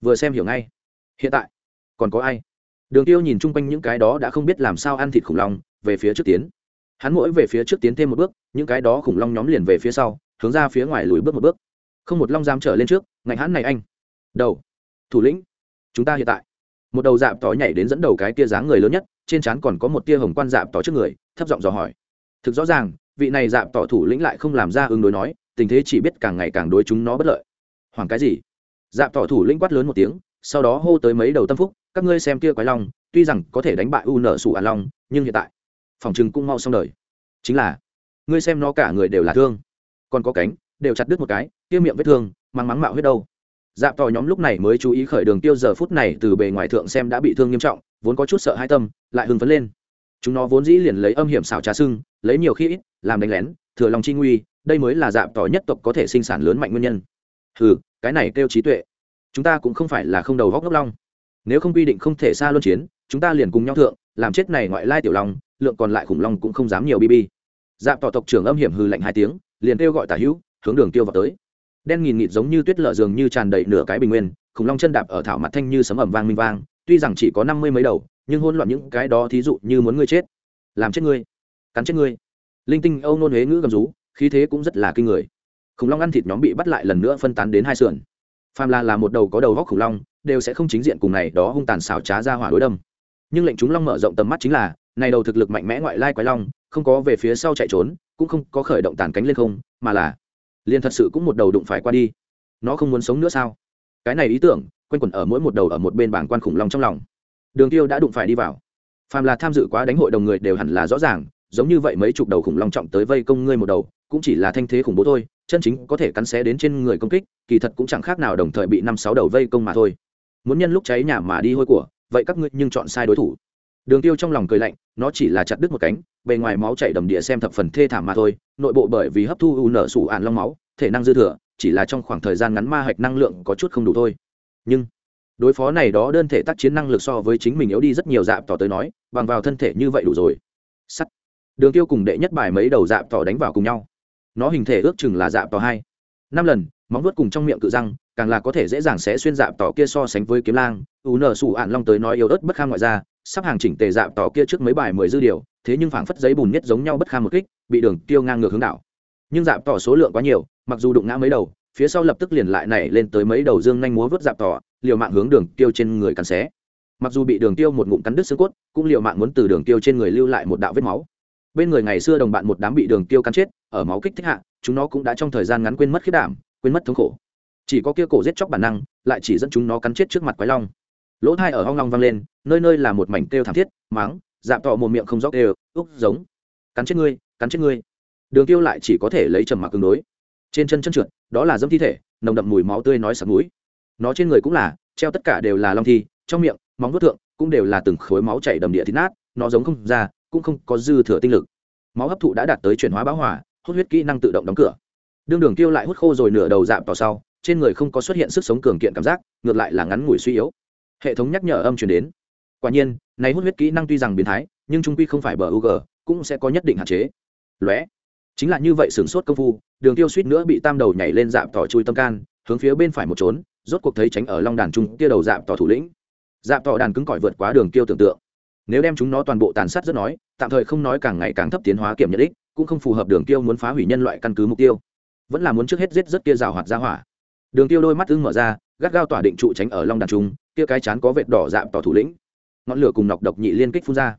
Vừa xem hiểu ngay. Hiện tại, còn có ai? Đường tiêu nhìn chung quanh những cái đó đã không biết làm sao ăn thịt khủng long, về phía trước tiến hắn mỗi về phía trước tiến thêm một bước, những cái đó khủng long nhóm liền về phía sau, hướng ra phía ngoài lùi bước một bước. Không một long dám trở lên trước, ngạnh hắn này anh. Đầu. Thủ lĩnh. Chúng ta hiện tại. Một đầu dạp tỏi nhảy đến dẫn đầu cái tia dáng người lớn nhất, trên trán còn có một tia hồng quan dạp tỏ trước người, thấp giọng dò hỏi. Thực rõ ràng, vị này dạp tỏ thủ lĩnh lại không làm ra ứng đối nói, tình thế chỉ biết càng ngày càng đối chúng nó bất lợi. Hoàng cái gì? Dạp tỏ thủ lĩnh quát lớn một tiếng, sau đó hô tới mấy đầu tâm phúc, các ngươi xem kia quái long, tuy rằng có thể đánh bại u nở sủ ả long, nhưng hiện tại phòng chừng cũng mau xong đời. Chính là, ngươi xem nó cả người đều là thương. Còn có cánh, đều chặt đứt một cái, kia miệng vết thương mang mắng mạo huyết đâu. Dạ tỏ nhóm lúc này mới chú ý khởi đường tiêu giờ phút này từ bề ngoài thượng xem đã bị thương nghiêm trọng, vốn có chút sợ hai tâm, lại hưng phấn lên. Chúng nó vốn dĩ liền lấy âm hiểm xảo trá sưng, lấy nhiều khi ít, làm đánh lén, thừa lòng chi nguy, đây mới là dạ tỏ nhất tộc có thể sinh sản lớn mạnh nguyên nhân. Ừ cái này kêu trí tuệ. Chúng ta cũng không phải là không đầu góc ngốc long. Nếu không quy định không thể xa luân chiến, chúng ta liền cùng nhau thượng, làm chết này ngoại lai tiểu long lượng còn lại khủng long cũng không dám nhiều bb dạp tỏ tộc trưởng âm hiểm hư lạnh hai tiếng, liền kêu gọi tả hữu, hướng đường tiêu vào tới. Đen nghìn nghịt giống như tuyết lợ dường như tràn đầy nửa cái bình nguyên, khủng long chân đạp ở thảo mặt thanh như sấm ẩm vang minh vang, tuy rằng chỉ có năm mươi mấy đầu, nhưng hôn loạn những cái đó thí dụ như muốn ngươi chết. Làm chết ngươi, cắn chết ngươi. Linh tinh âu nôn huế ngữ gầm rú, khí thế cũng rất là kinh người. Khủng long ăn thịt nhóm bị bắt lại lần nữa phân tán đến hai sườn. Phàm là là một đầu có đầu góc khủng long, đều sẽ không chính diện cùng này đó hung tàn xảo trá ra hỏa đối đâm. Nhưng lệnh chúng long mở rộng tầm mắt chính là này đầu thực lực mạnh mẽ ngoại lai quái long, không có về phía sau chạy trốn, cũng không có khởi động tàn cánh lên không, mà là liền thật sự cũng một đầu đụng phải qua đi. Nó không muốn sống nữa sao? Cái này ý tưởng, quanh quẩn ở mỗi một đầu ở một bên bảng quan khủng long trong lòng. Đường tiêu đã đụng phải đi vào. Phàm là tham dự quá đánh hội đồng người đều hẳn là rõ ràng, giống như vậy mấy chục đầu khủng long trọng tới vây công ngươi một đầu, cũng chỉ là thanh thế khủng bố thôi, chân chính có thể cắn xé đến trên người công kích, kỳ thật cũng chẳng khác nào đồng thời bị năm sáu đầu vây công mà thôi. Muốn nhân lúc cháy nhà mà đi hôi của, vậy các ngươi nhưng chọn sai đối thủ đường tiêu trong lòng cười lạnh, nó chỉ là chặt đứt một cánh, bề ngoài máu chảy đầm địa xem thập phần thê thảm mà thôi, nội bộ bởi vì hấp thu u nở sủ ạn long máu, thể năng dư thừa, chỉ là trong khoảng thời gian ngắn ma hạch năng lượng có chút không đủ thôi. Nhưng, đối phó này đó đơn thể tác chiến năng lực so với chính mình yếu đi rất nhiều dạp tỏ tới nói, bằng vào thân thể như vậy đủ rồi. Sắt. Đường tiêu cùng đệ nhất bài mấy đầu dạp tỏ đánh vào cùng nhau. Nó hình thể ước chừng là dạp tỏ hai, năm lần, móng vuốt cùng trong miệng cự răng, càng là có thể dễ dàng sẽ xuyên dạp tỏ kia so sánh với kiếm lang, u nở sủ ạn long tới nói yếu ớt bất kham ngoại ra sắp hàng chỉnh tề dạp tỏ kia trước mấy bài mười dư điều, thế nhưng phảng phất giấy bùn nhất giống nhau bất kham một kích, bị đường tiêu ngang ngược hướng đảo. Nhưng dạp tỏ số lượng quá nhiều, mặc dù đụng ngã mấy đầu, phía sau lập tức liền lại nảy lên tới mấy đầu dương nhanh múa vớt dạp tỏ, liều mạng hướng đường tiêu trên người cắn xé. Mặc dù bị đường tiêu một ngụm cắn đứt xương cốt, cũng liều mạng muốn từ đường tiêu trên người lưu lại một đạo vết máu. Bên người ngày xưa đồng bạn một đám bị đường tiêu cắn chết, ở máu kích thích hạ, chúng nó cũng đã trong thời gian ngắn quên mất khiết đảm, quên mất thống khổ. Chỉ có kia cổ giết chóc bản năng, lại chỉ dẫn chúng nó cắn chết trước mặt quái long lỗ thai ở hoang long vang lên, nơi nơi là một mảnh kêu thảm thiết, máng dạm tọ một miệng không rõ đều úc, giống. Cắn chết ngươi, cắn chết ngươi. Đường tiêu lại chỉ có thể lấy trầm mặc cứng đối. Trên chân chân trượt, đó là dâm thi thể, nồng đậm mùi máu tươi nói sặc mũi. Nó trên người cũng là, treo tất cả đều là long thi, trong miệng, móng vuốt thượng cũng đều là từng khối máu chảy đầm địa thịt nát, nó giống không ra, cũng không có dư thừa tinh lực. Máu hấp thụ đã đạt tới chuyển hóa bão hỏa hút huyết kỹ năng tự động đóng cửa. Đương đường tiêu lại hút khô rồi nửa đầu dạm vào sau, trên người không có xuất hiện sức sống cường kiện cảm giác, ngược lại là ngắn ngủi suy yếu hệ thống nhắc nhở âm truyền đến. Quả nhiên này hút huyết kỹ năng tuy rằng biến thái nhưng trung quy không phải bờ UG, cũng sẽ có nhất định hạn chế. Lóe. Chính là như vậy sửng sốt công phu đường tiêu suýt nữa bị tam đầu nhảy lên dạm tỏ chui tâm can hướng phía bên phải một trốn rốt cuộc thấy tránh ở long đàn trung kia đầu dạm tỏ thủ lĩnh. Dạm tỏ đàn cứng cỏi vượt quá đường tiêu tưởng tượng. Nếu đem chúng nó toàn bộ tàn sát rất nói tạm thời không nói càng ngày càng thấp tiến hóa kiểm nhận ích cũng không phù hợp đường tiêu muốn phá hủy nhân loại căn cứ mục tiêu. Vẫn là muốn trước hết giết rất kia rào hoạt ra hỏa. Đường tiêu đôi mắt ưng mở ra gắt gao tỏa định trụ tránh ở long đàn trung, kia cái chán có vệt đỏ dạm tỏ thủ lĩnh. Ngọn lửa cùng nọc độc nhị liên kích phun ra.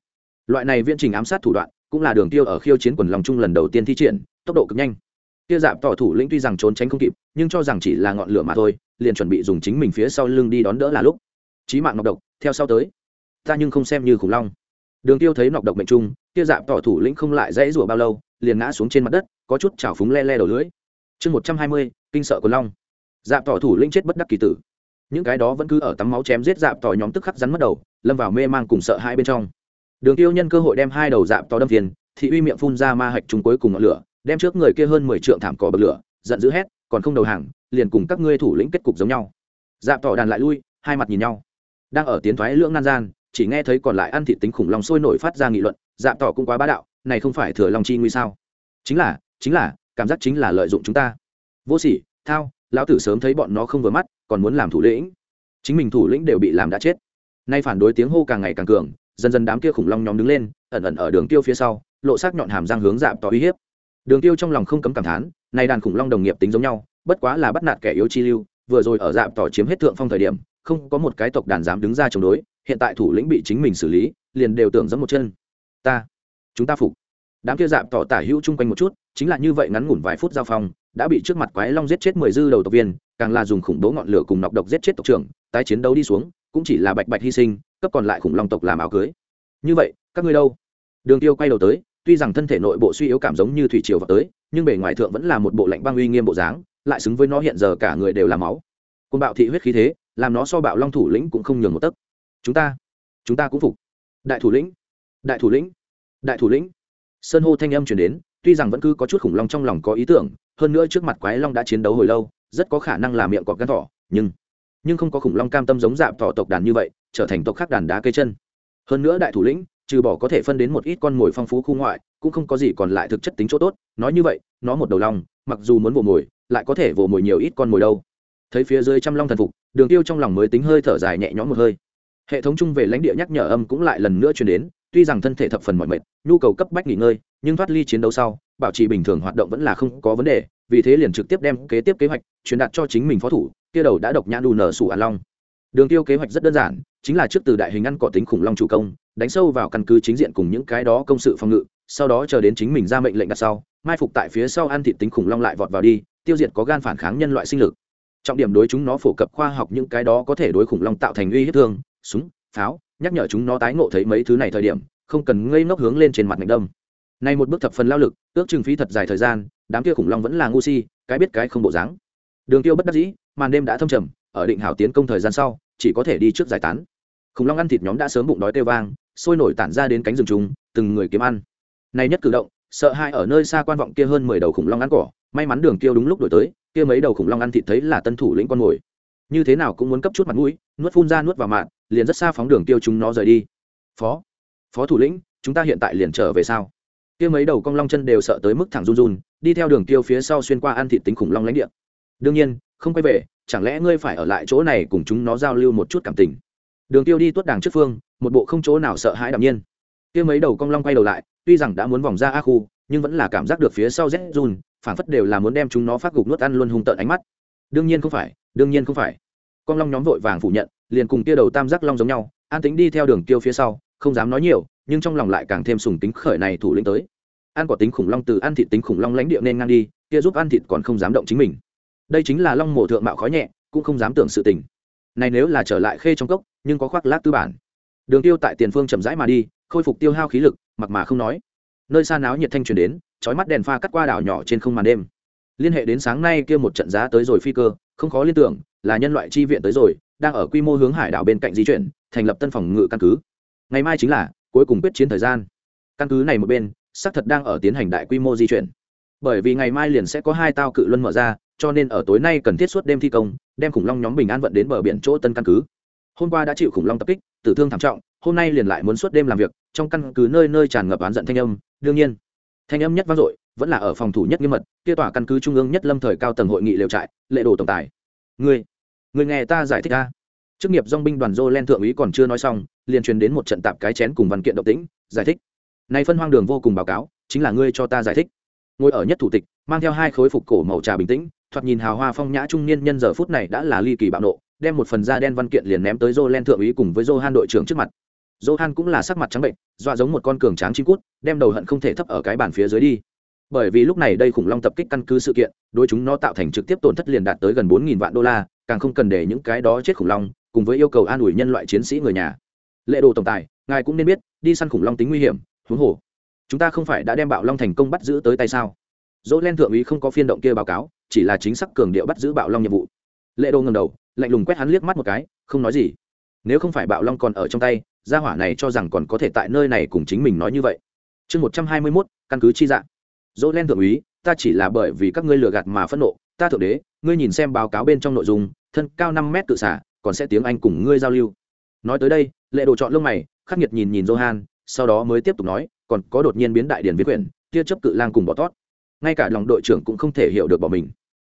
Loại này viễn trình ám sát thủ đoạn, cũng là đường tiêu ở khiêu chiến quần lòng trung lần đầu tiên thi triển, tốc độ cực nhanh. Kia dạm tỏ thủ lĩnh tuy rằng trốn tránh không kịp, nhưng cho rằng chỉ là ngọn lửa mà thôi, liền chuẩn bị dùng chính mình phía sau lưng đi đón đỡ là lúc. Chí mạng nọc độc, theo sau tới. Ta nhưng không xem như khủng long. Đường tiêu thấy nọc độc mệnh trung, kia dạm tỏ thủ lĩnh không lại dãy rủa bao lâu, liền ngã xuống trên mặt đất, có chút chảo phúng le le đầu lưỡi. Chương một trăm hai mươi, kinh sợ của long dạp tỏ thủ lĩnh chết bất đắc kỳ tử. Những cái đó vẫn cứ ở tắm máu chém giết dạp tỏ nhóm tức khắc rắn mất đầu, lâm vào mê mang cùng sợ hai bên trong. Đường tiêu nhân cơ hội đem hai đầu dạp tỏ đâm phiền, thị uy miệng phun ra ma hạch chúng cuối cùng ngọn lửa, đem trước người kia hơn mười trượng thảm cỏ bật lửa, giận dữ hét, còn không đầu hàng, liền cùng các ngươi thủ lĩnh kết cục giống nhau. Dạp tỏ đàn lại lui, hai mặt nhìn nhau. Đang ở tiến thoái lưỡng nan gian, chỉ nghe thấy còn lại ăn thị tính khủng long sôi nổi phát ra nghị luận dạp tỏ cũng quá bá đạo, này không phải thừa lòng chi nguy sao? Chính là chính là, cảm giác chính là lợi dụng chúng ta. Vô sỉ, thao lão tử sớm thấy bọn nó không vừa mắt, còn muốn làm thủ lĩnh. Chính mình thủ lĩnh đều bị làm đã chết. Nay phản đối tiếng hô càng ngày càng cường, dần dần đám kia khủng long nhóm đứng lên, ẩn ẩn ở đường tiêu phía sau, lộ sắc nhọn hàm răng hướng dạm tỏ uy hiếp. Đường tiêu trong lòng không cấm cảm thán, nay đàn khủng long đồng nghiệp tính giống nhau, bất quá là bắt nạt kẻ yếu chi lưu, vừa rồi ở dạm tỏ chiếm hết thượng phong thời điểm, không có một cái tộc đàn dám đứng ra chống đối, hiện tại thủ lĩnh bị chính mình xử lý, liền đều tưởng giống một chân. Ta, chúng ta phục. Đám kia dạm tỏ tả hữu chung quanh một chút, chính là như vậy ngắn ngủn vài phút giao phong đã bị trước mặt quái long giết chết mười dư đầu tộc viên, càng là dùng khủng bố ngọn lửa cùng nọc độc giết chết tộc trưởng, tái chiến đấu đi xuống, cũng chỉ là bạch bạch hy sinh, cấp còn lại khủng long tộc làm áo cưới. Như vậy, các ngươi đâu? Đường tiêu quay đầu tới, tuy rằng thân thể nội bộ suy yếu cảm giống như thủy triều vào tới, nhưng bề ngoài thượng vẫn là một bộ lạnh băng uy nghiêm bộ dáng, lại xứng với nó hiện giờ cả người đều là máu. Côn bạo thị huyết khí thế, làm nó so bạo long thủ lĩnh cũng không nhường một tấc. Chúng ta chúng ta cũng phục. Đại thủ lĩnh, đại thủ lĩnh, đại thủ lĩnh. Sơn hô thanh âm truyền đến tuy rằng vẫn cứ có chút khủng long trong lòng có ý tưởng, hơn nữa trước mặt quái long đã chiến đấu hồi lâu, rất có khả năng là miệng cọp gan thỏ, nhưng nhưng không có khủng long cam tâm giống dạp thỏ tộc đàn như vậy, trở thành tộc khác đàn đá cây chân. Hơn nữa đại thủ lĩnh, trừ bỏ có thể phân đến một ít con mồi phong phú khu ngoại, cũng không có gì còn lại thực chất tính chỗ tốt. Nói như vậy, nó một đầu long, mặc dù muốn vồ mồi, lại có thể vồ mồi nhiều ít con mồi đâu. Thấy phía dưới trăm long thần phục, đường tiêu trong lòng mới tính hơi thở dài nhẹ nhõm một hơi. Hệ thống chung về lãnh địa nhắc nhở âm cũng lại lần nữa truyền đến, tuy rằng thân thể thập phần mỏi mệt, nhu cầu cấp bách nghỉ ngơi nhưng thoát ly chiến đấu sau, bảo trì bình thường hoạt động vẫn là không có vấn đề, vì thế liền trực tiếp đem kế tiếp kế hoạch truyền đạt cho chính mình phó thủ, kia đầu đã độc nhãn đù nở sủ an long đường tiêu kế hoạch rất đơn giản, chính là trước từ đại hình ăn cỏ tính khủng long chủ công, đánh sâu vào căn cứ chính diện cùng những cái đó công sự phòng ngự, sau đó chờ đến chính mình ra mệnh lệnh đặt sau, mai phục tại phía sau ăn thịt tính khủng long lại vọt vào đi, tiêu diệt có gan phản kháng nhân loại sinh lực trọng điểm đối chúng nó phổ cập khoa học những cái đó có thể đối khủng long tạo thành uy hiếp thương, súng, pháo, nhắc nhở chúng nó tái ngộ thấy mấy thứ này thời điểm, không cần ngây ngốc hướng lên trên mặt ngành đông nay một bước thập phần lao lực, ước chừng phí thật dài thời gian, đám kia khủng long vẫn là ngu si, cái biết cái không bộ dáng. Đường tiêu bất đắc dĩ, màn đêm đã thâm trầm, ở định hảo tiến công thời gian sau, chỉ có thể đi trước giải tán. Khủng long ăn thịt nhóm đã sớm bụng đói kêu vang, sôi nổi tản ra đến cánh rừng chúng từng người kiếm ăn. Này nhất cử động, sợ hai ở nơi xa quan vọng kia hơn mười đầu khủng long ăn cỏ, may mắn đường tiêu đúng lúc đổi tới, kia mấy đầu khủng long ăn thịt thấy là tân thủ lĩnh con mồi. Như thế nào cũng muốn cấp chút mặt mũi, nuốt phun ra nuốt vào mạng liền rất xa phóng đường tiêu chúng nó rời đi. Phó phó thủ lĩnh, chúng ta hiện tại liền trở về sao? Kia mấy đầu cong long chân đều sợ tới mức thẳng run run, đi theo đường tiêu phía sau xuyên qua ăn thịt tính khủng long lãnh địa. Đương nhiên, không quay về, chẳng lẽ ngươi phải ở lại chỗ này cùng chúng nó giao lưu một chút cảm tình? Đường tiêu đi tuốt đàng trước phương, một bộ không chỗ nào sợ hãi đạm nhiên. Kia mấy đầu cong long quay đầu lại, tuy rằng đã muốn vòng ra a khu, nhưng vẫn là cảm giác được phía sau rét run phản phất đều là muốn đem chúng nó phát gục nuốt ăn luôn hung tợn ánh mắt. Đương nhiên không phải, đương nhiên không phải. Con long nhóm vội vàng phủ nhận, liền cùng kia đầu tam giác long giống nhau, an tính đi theo đường tiêu phía sau, không dám nói nhiều nhưng trong lòng lại càng thêm sùng tính khởi này thủ lĩnh tới. Ăn quả tính khủng long từ ăn thịt tính khủng long lãnh địa nên ngang đi, kia giúp ăn thịt còn không dám động chính mình. Đây chính là long mổ thượng mạo khói nhẹ, cũng không dám tưởng sự tình. Này nếu là trở lại khê trong cốc, nhưng có khoác lác tư bản. Đường tiêu tại tiền phương chậm rãi mà đi, khôi phục tiêu hao khí lực, mặc mà không nói. Nơi xa náo nhiệt thanh truyền đến, chói mắt đèn pha cắt qua đảo nhỏ trên không màn đêm. Liên hệ đến sáng nay kia một trận giá tới rồi phi cơ, không khó liên tưởng, là nhân loại chi viện tới rồi, đang ở quy mô hướng hải đảo bên cạnh di chuyển, thành lập tân phòng ngự căn cứ. Ngày mai chính là cuối cùng quyết chiến thời gian. Căn cứ này một bên, xác thật đang ở tiến hành đại quy mô di chuyển. Bởi vì ngày mai liền sẽ có hai tao cự luân mở ra, cho nên ở tối nay cần thiết suốt đêm thi công, đem khủng long nhóm bình an vận đến bờ biển chỗ tân căn cứ. Hôm qua đã chịu khủng long tập kích, tử thương thảm trọng, hôm nay liền lại muốn suốt đêm làm việc, trong căn cứ nơi nơi tràn ngập oán giận thanh âm, đương nhiên, thanh âm nhất vang dội, vẫn là ở phòng thủ nhất nghiêm mật, kia tòa căn cứ trung ương nhất lâm thời cao tầng hội nghị liều trại, lệ đồ tổng tài. Ngươi ngươi nghe ta giải thích ta chức nghiệp dong binh đoàn dô len thượng úy còn chưa nói xong liền truyền đến một trận tạp cái chén cùng văn kiện động tĩnh giải thích này phân hoang đường vô cùng báo cáo chính là ngươi cho ta giải thích ngồi ở nhất thủ tịch mang theo hai khối phục cổ màu trà bình tĩnh thoạt nhìn hào hoa phong nhã trung niên nhân giờ phút này đã là ly kỳ bạo nộ đem một phần da đen văn kiện liền ném tới Jolen thượng úy cùng với Johan đội trưởng trước mặt. Johan cũng là sắc mặt trắng bệnh, dọa giống một con cường tráng chim cút, đem đầu hận không thể thấp ở cái bàn phía dưới đi. Bởi vì lúc này đây khủng long tập kích căn cứ sự kiện, đối chúng nó tạo thành trực tiếp tổn thất liền đạt tới gần 4000 vạn đô la, càng không cần để những cái đó chết khủng long, cùng với yêu cầu an ủi nhân loại chiến sĩ người nhà. Lệ đồ tổng tài, ngài cũng nên biết, đi săn khủng long tính nguy hiểm, huống hồ, chúng ta không phải đã đem bạo long thành công bắt giữ tới tay sao? dỗ len thượng úy không có phiên động kia báo cáo, chỉ là chính xác cường điệu bắt giữ bạo long nhiệm vụ. Lệ đồ ngẩng đầu, lạnh lùng quét hắn liếc mắt một cái không nói gì nếu không phải bạo long còn ở trong tay gia hỏa này cho rằng còn có thể tại nơi này cùng chính mình nói như vậy chương một trăm hai mươi mốt căn cứ chi dạng dỗ len thượng úy ta chỉ là bởi vì các ngươi lừa gạt mà phẫn nộ ta thượng đế ngươi nhìn xem báo cáo bên trong nội dung thân cao năm mét tự xả còn sẽ tiếng anh cùng ngươi giao lưu. Nói tới đây lệ đồ chọn lông mày khắc nghiệt nhìn nhìn johan sau đó mới tiếp tục nói còn có đột nhiên biến đại điển viết quyển tia chấp cự lang cùng bỏ tót. Ngay cả lòng đội trưởng cũng không thể hiểu được bỏ mình.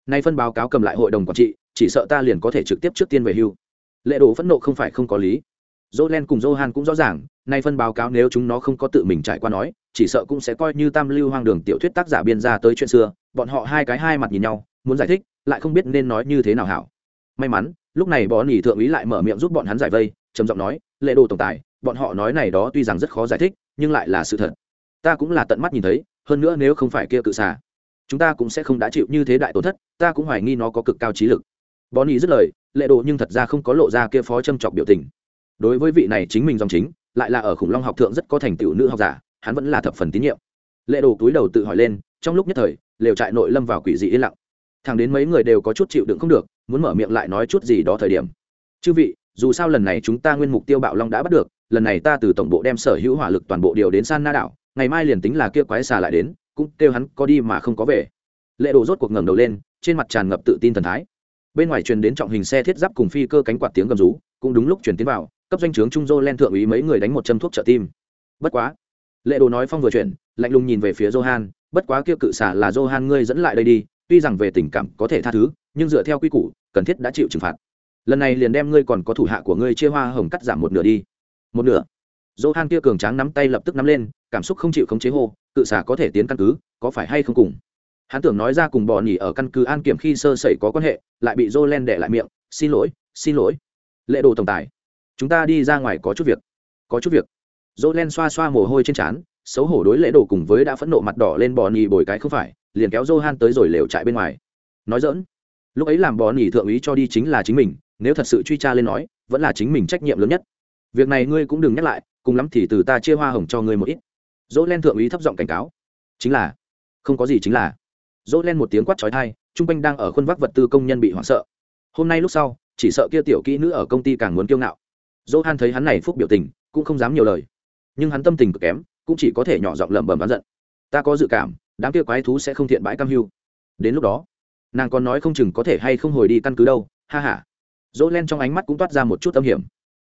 Nay phân báo cáo cầm lại hội đồng quản trị chỉ sợ ta liền có thể trực tiếp trước tiên về hưu. Lệ đồ phẫn nộ không phải không có lý. Jolen cùng Johan cũng rõ ràng, nay phân báo cáo nếu chúng nó không có tự mình trải qua nói, chỉ sợ cũng sẽ coi như Tam Lưu Hoang Đường tiểu thuyết tác giả biên ra tới chuyện xưa, bọn họ hai cái hai mặt nhìn nhau, muốn giải thích, lại không biết nên nói như thế nào hảo. May mắn, lúc này bọn Nhỉ thượng úy lại mở miệng giúp bọn hắn giải vây, trầm giọng nói, "Lệ đồ tổng tài, bọn họ nói này đó tuy rằng rất khó giải thích, nhưng lại là sự thật. Ta cũng là tận mắt nhìn thấy, hơn nữa nếu không phải kia cự xà, chúng ta cũng sẽ không đã chịu như thế đại tổn thất, ta cũng hoài nghi nó có cực cao trí lực." bón ý dứt lời lệ đồ nhưng thật ra không có lộ ra kia phó châm chọc biểu tình đối với vị này chính mình dòng chính lại là ở khủng long học thượng rất có thành tựu nữ học giả hắn vẫn là thập phần tín nhiệm lệ đồ túi đầu tự hỏi lên trong lúc nhất thời lều trại nội lâm vào quỷ dị yên lặng thằng đến mấy người đều có chút chịu đựng không được, muốn mở miệng lại nói chút gì đó thời điểm. Chư vị, dù sao lần này chúng ta nguyên mục tiêu bạo long đã bắt được, lần này ta từ tổng bộ đem sở hữu hỏa lực toàn bộ điều đến san na đảo, ngày mai liền tính là kia quái xà lại đến, cũng kêu hắn có đi mà không có về. Lệ đồ rốt cuộc ngẩng đầu lên, trên mặt tràn ngập tự tin thần thái. Bên ngoài truyền đến trọng hình xe thiết giáp cùng phi cơ cánh quạt tiếng gầm rú, cũng đúng lúc chuyển tiến vào, cấp doanh trướng trung dô len thượng úy mấy người đánh một châm thuốc trợ tim. Bất quá, lệ đồ nói phong vừa chuyển, lạnh lùng nhìn về phía johan, bất quá kia cự xả là johan, ngươi dẫn lại đây đi tuy rằng về tình cảm có thể tha thứ, nhưng dựa theo quy củ, cần thiết đã chịu trừng phạt. Lần này liền đem ngươi còn có thủ hạ của ngươi chia hoa hồng cắt giảm một nửa đi. Một nửa. Johan kia cường tráng nắm tay lập tức nắm lên, cảm xúc không chịu khống chế hô, cự xả có thể tiến căn cứ, có phải hay không cùng? Hắn tưởng nói ra cùng bò nhỉ ở căn cứ an kiểm khi sơ sẩy có quan hệ, lại bị dô len đẻ lại miệng, xin lỗi xin lỗi. Lệ đồ tổng tài, chúng ta đi ra ngoài có chút việc. Có chút việc. Dô len xoa xoa mồ hôi trên trán, xấu hổ đối lễ đồ cùng với đã phẫn nộ mặt đỏ lên bò nhỉ bồi cái không phải liền kéo Johan tới rồi lều trại bên ngoài. Nói giỡn, lúc ấy làm bò nỉ thượng úy cho đi chính là chính mình nếu thật sự truy tra lên nói vẫn là chính mình trách nhiệm lớn nhất. Việc này ngươi cũng đừng nhắc lại cùng lắm thì từ ta chia hoa hồng cho ngươi một ít. Dỗ len thượng úy thấp giọng cảnh cáo. Chính là không có gì chính là. Dỗ len một tiếng quát chói tai, trung quanh đang ở khuôn vác vật tư công nhân bị hoảng sợ. Hôm nay lúc sau chỉ sợ kia tiểu kỹ nữ ở công ty càng muốn kiêu ngạo. Johan thấy hắn này phúc biểu tình cũng không dám nhiều lời. Nhưng hắn tâm tình cực kém cũng chỉ có thể nhỏ giọng lẩm bẩm oán giận. Ta có dự cảm đám kia quái thú sẽ không thiện bãi cam hưu. Đến lúc đó, nàng còn nói không chừng có thể hay không hồi đi căn cứ đâu. Ha h a dỗ len trong ánh mắt cũng toát ra một chút âm hiểm.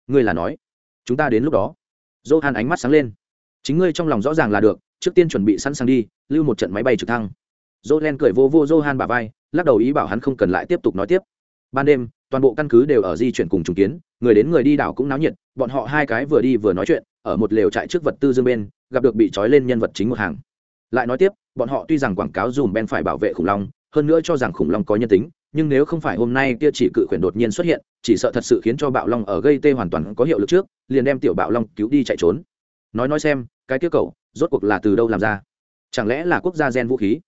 Ngươi là nói, chúng ta đến lúc đó. Dỗ hàn ánh mắt sáng lên. Chính ngươi trong lòng rõ ràng là được, trước tiên chuẩn bị sẵn sàng đi, lưu một trận máy bay trực thăng. Dỗ len cười vô vô dô han bà vai, lắc đầu ý bảo hắn không cần lại tiếp tục nói tiếp. Ban đêm, toàn bộ căn cứ đều ở di chuyển cùng trùng kiến, người đến người đi đảo cũng náo nhiệt, bọn họ hai cái vừa đi vừa nói chuyện, ở một lều trại trước vật tư dương bên, gặp được bị trói lên nhân vật chính một hàng lại nói tiếp, bọn họ tuy rằng quảng cáo dùm ben phải bảo vệ khủng long, hơn nữa cho rằng khủng long có nhân tính, nhưng nếu không phải hôm nay kia chỉ cự khuyển đột nhiên xuất hiện, chỉ sợ thật sự khiến cho bạo long ở gây tê hoàn toàn có hiệu lực trước, liền đem tiểu bạo long cứu đi chạy trốn. Nói nói xem, cái kia cậu, rốt cuộc là từ đâu làm ra? Chẳng lẽ là quốc gia gen vũ khí?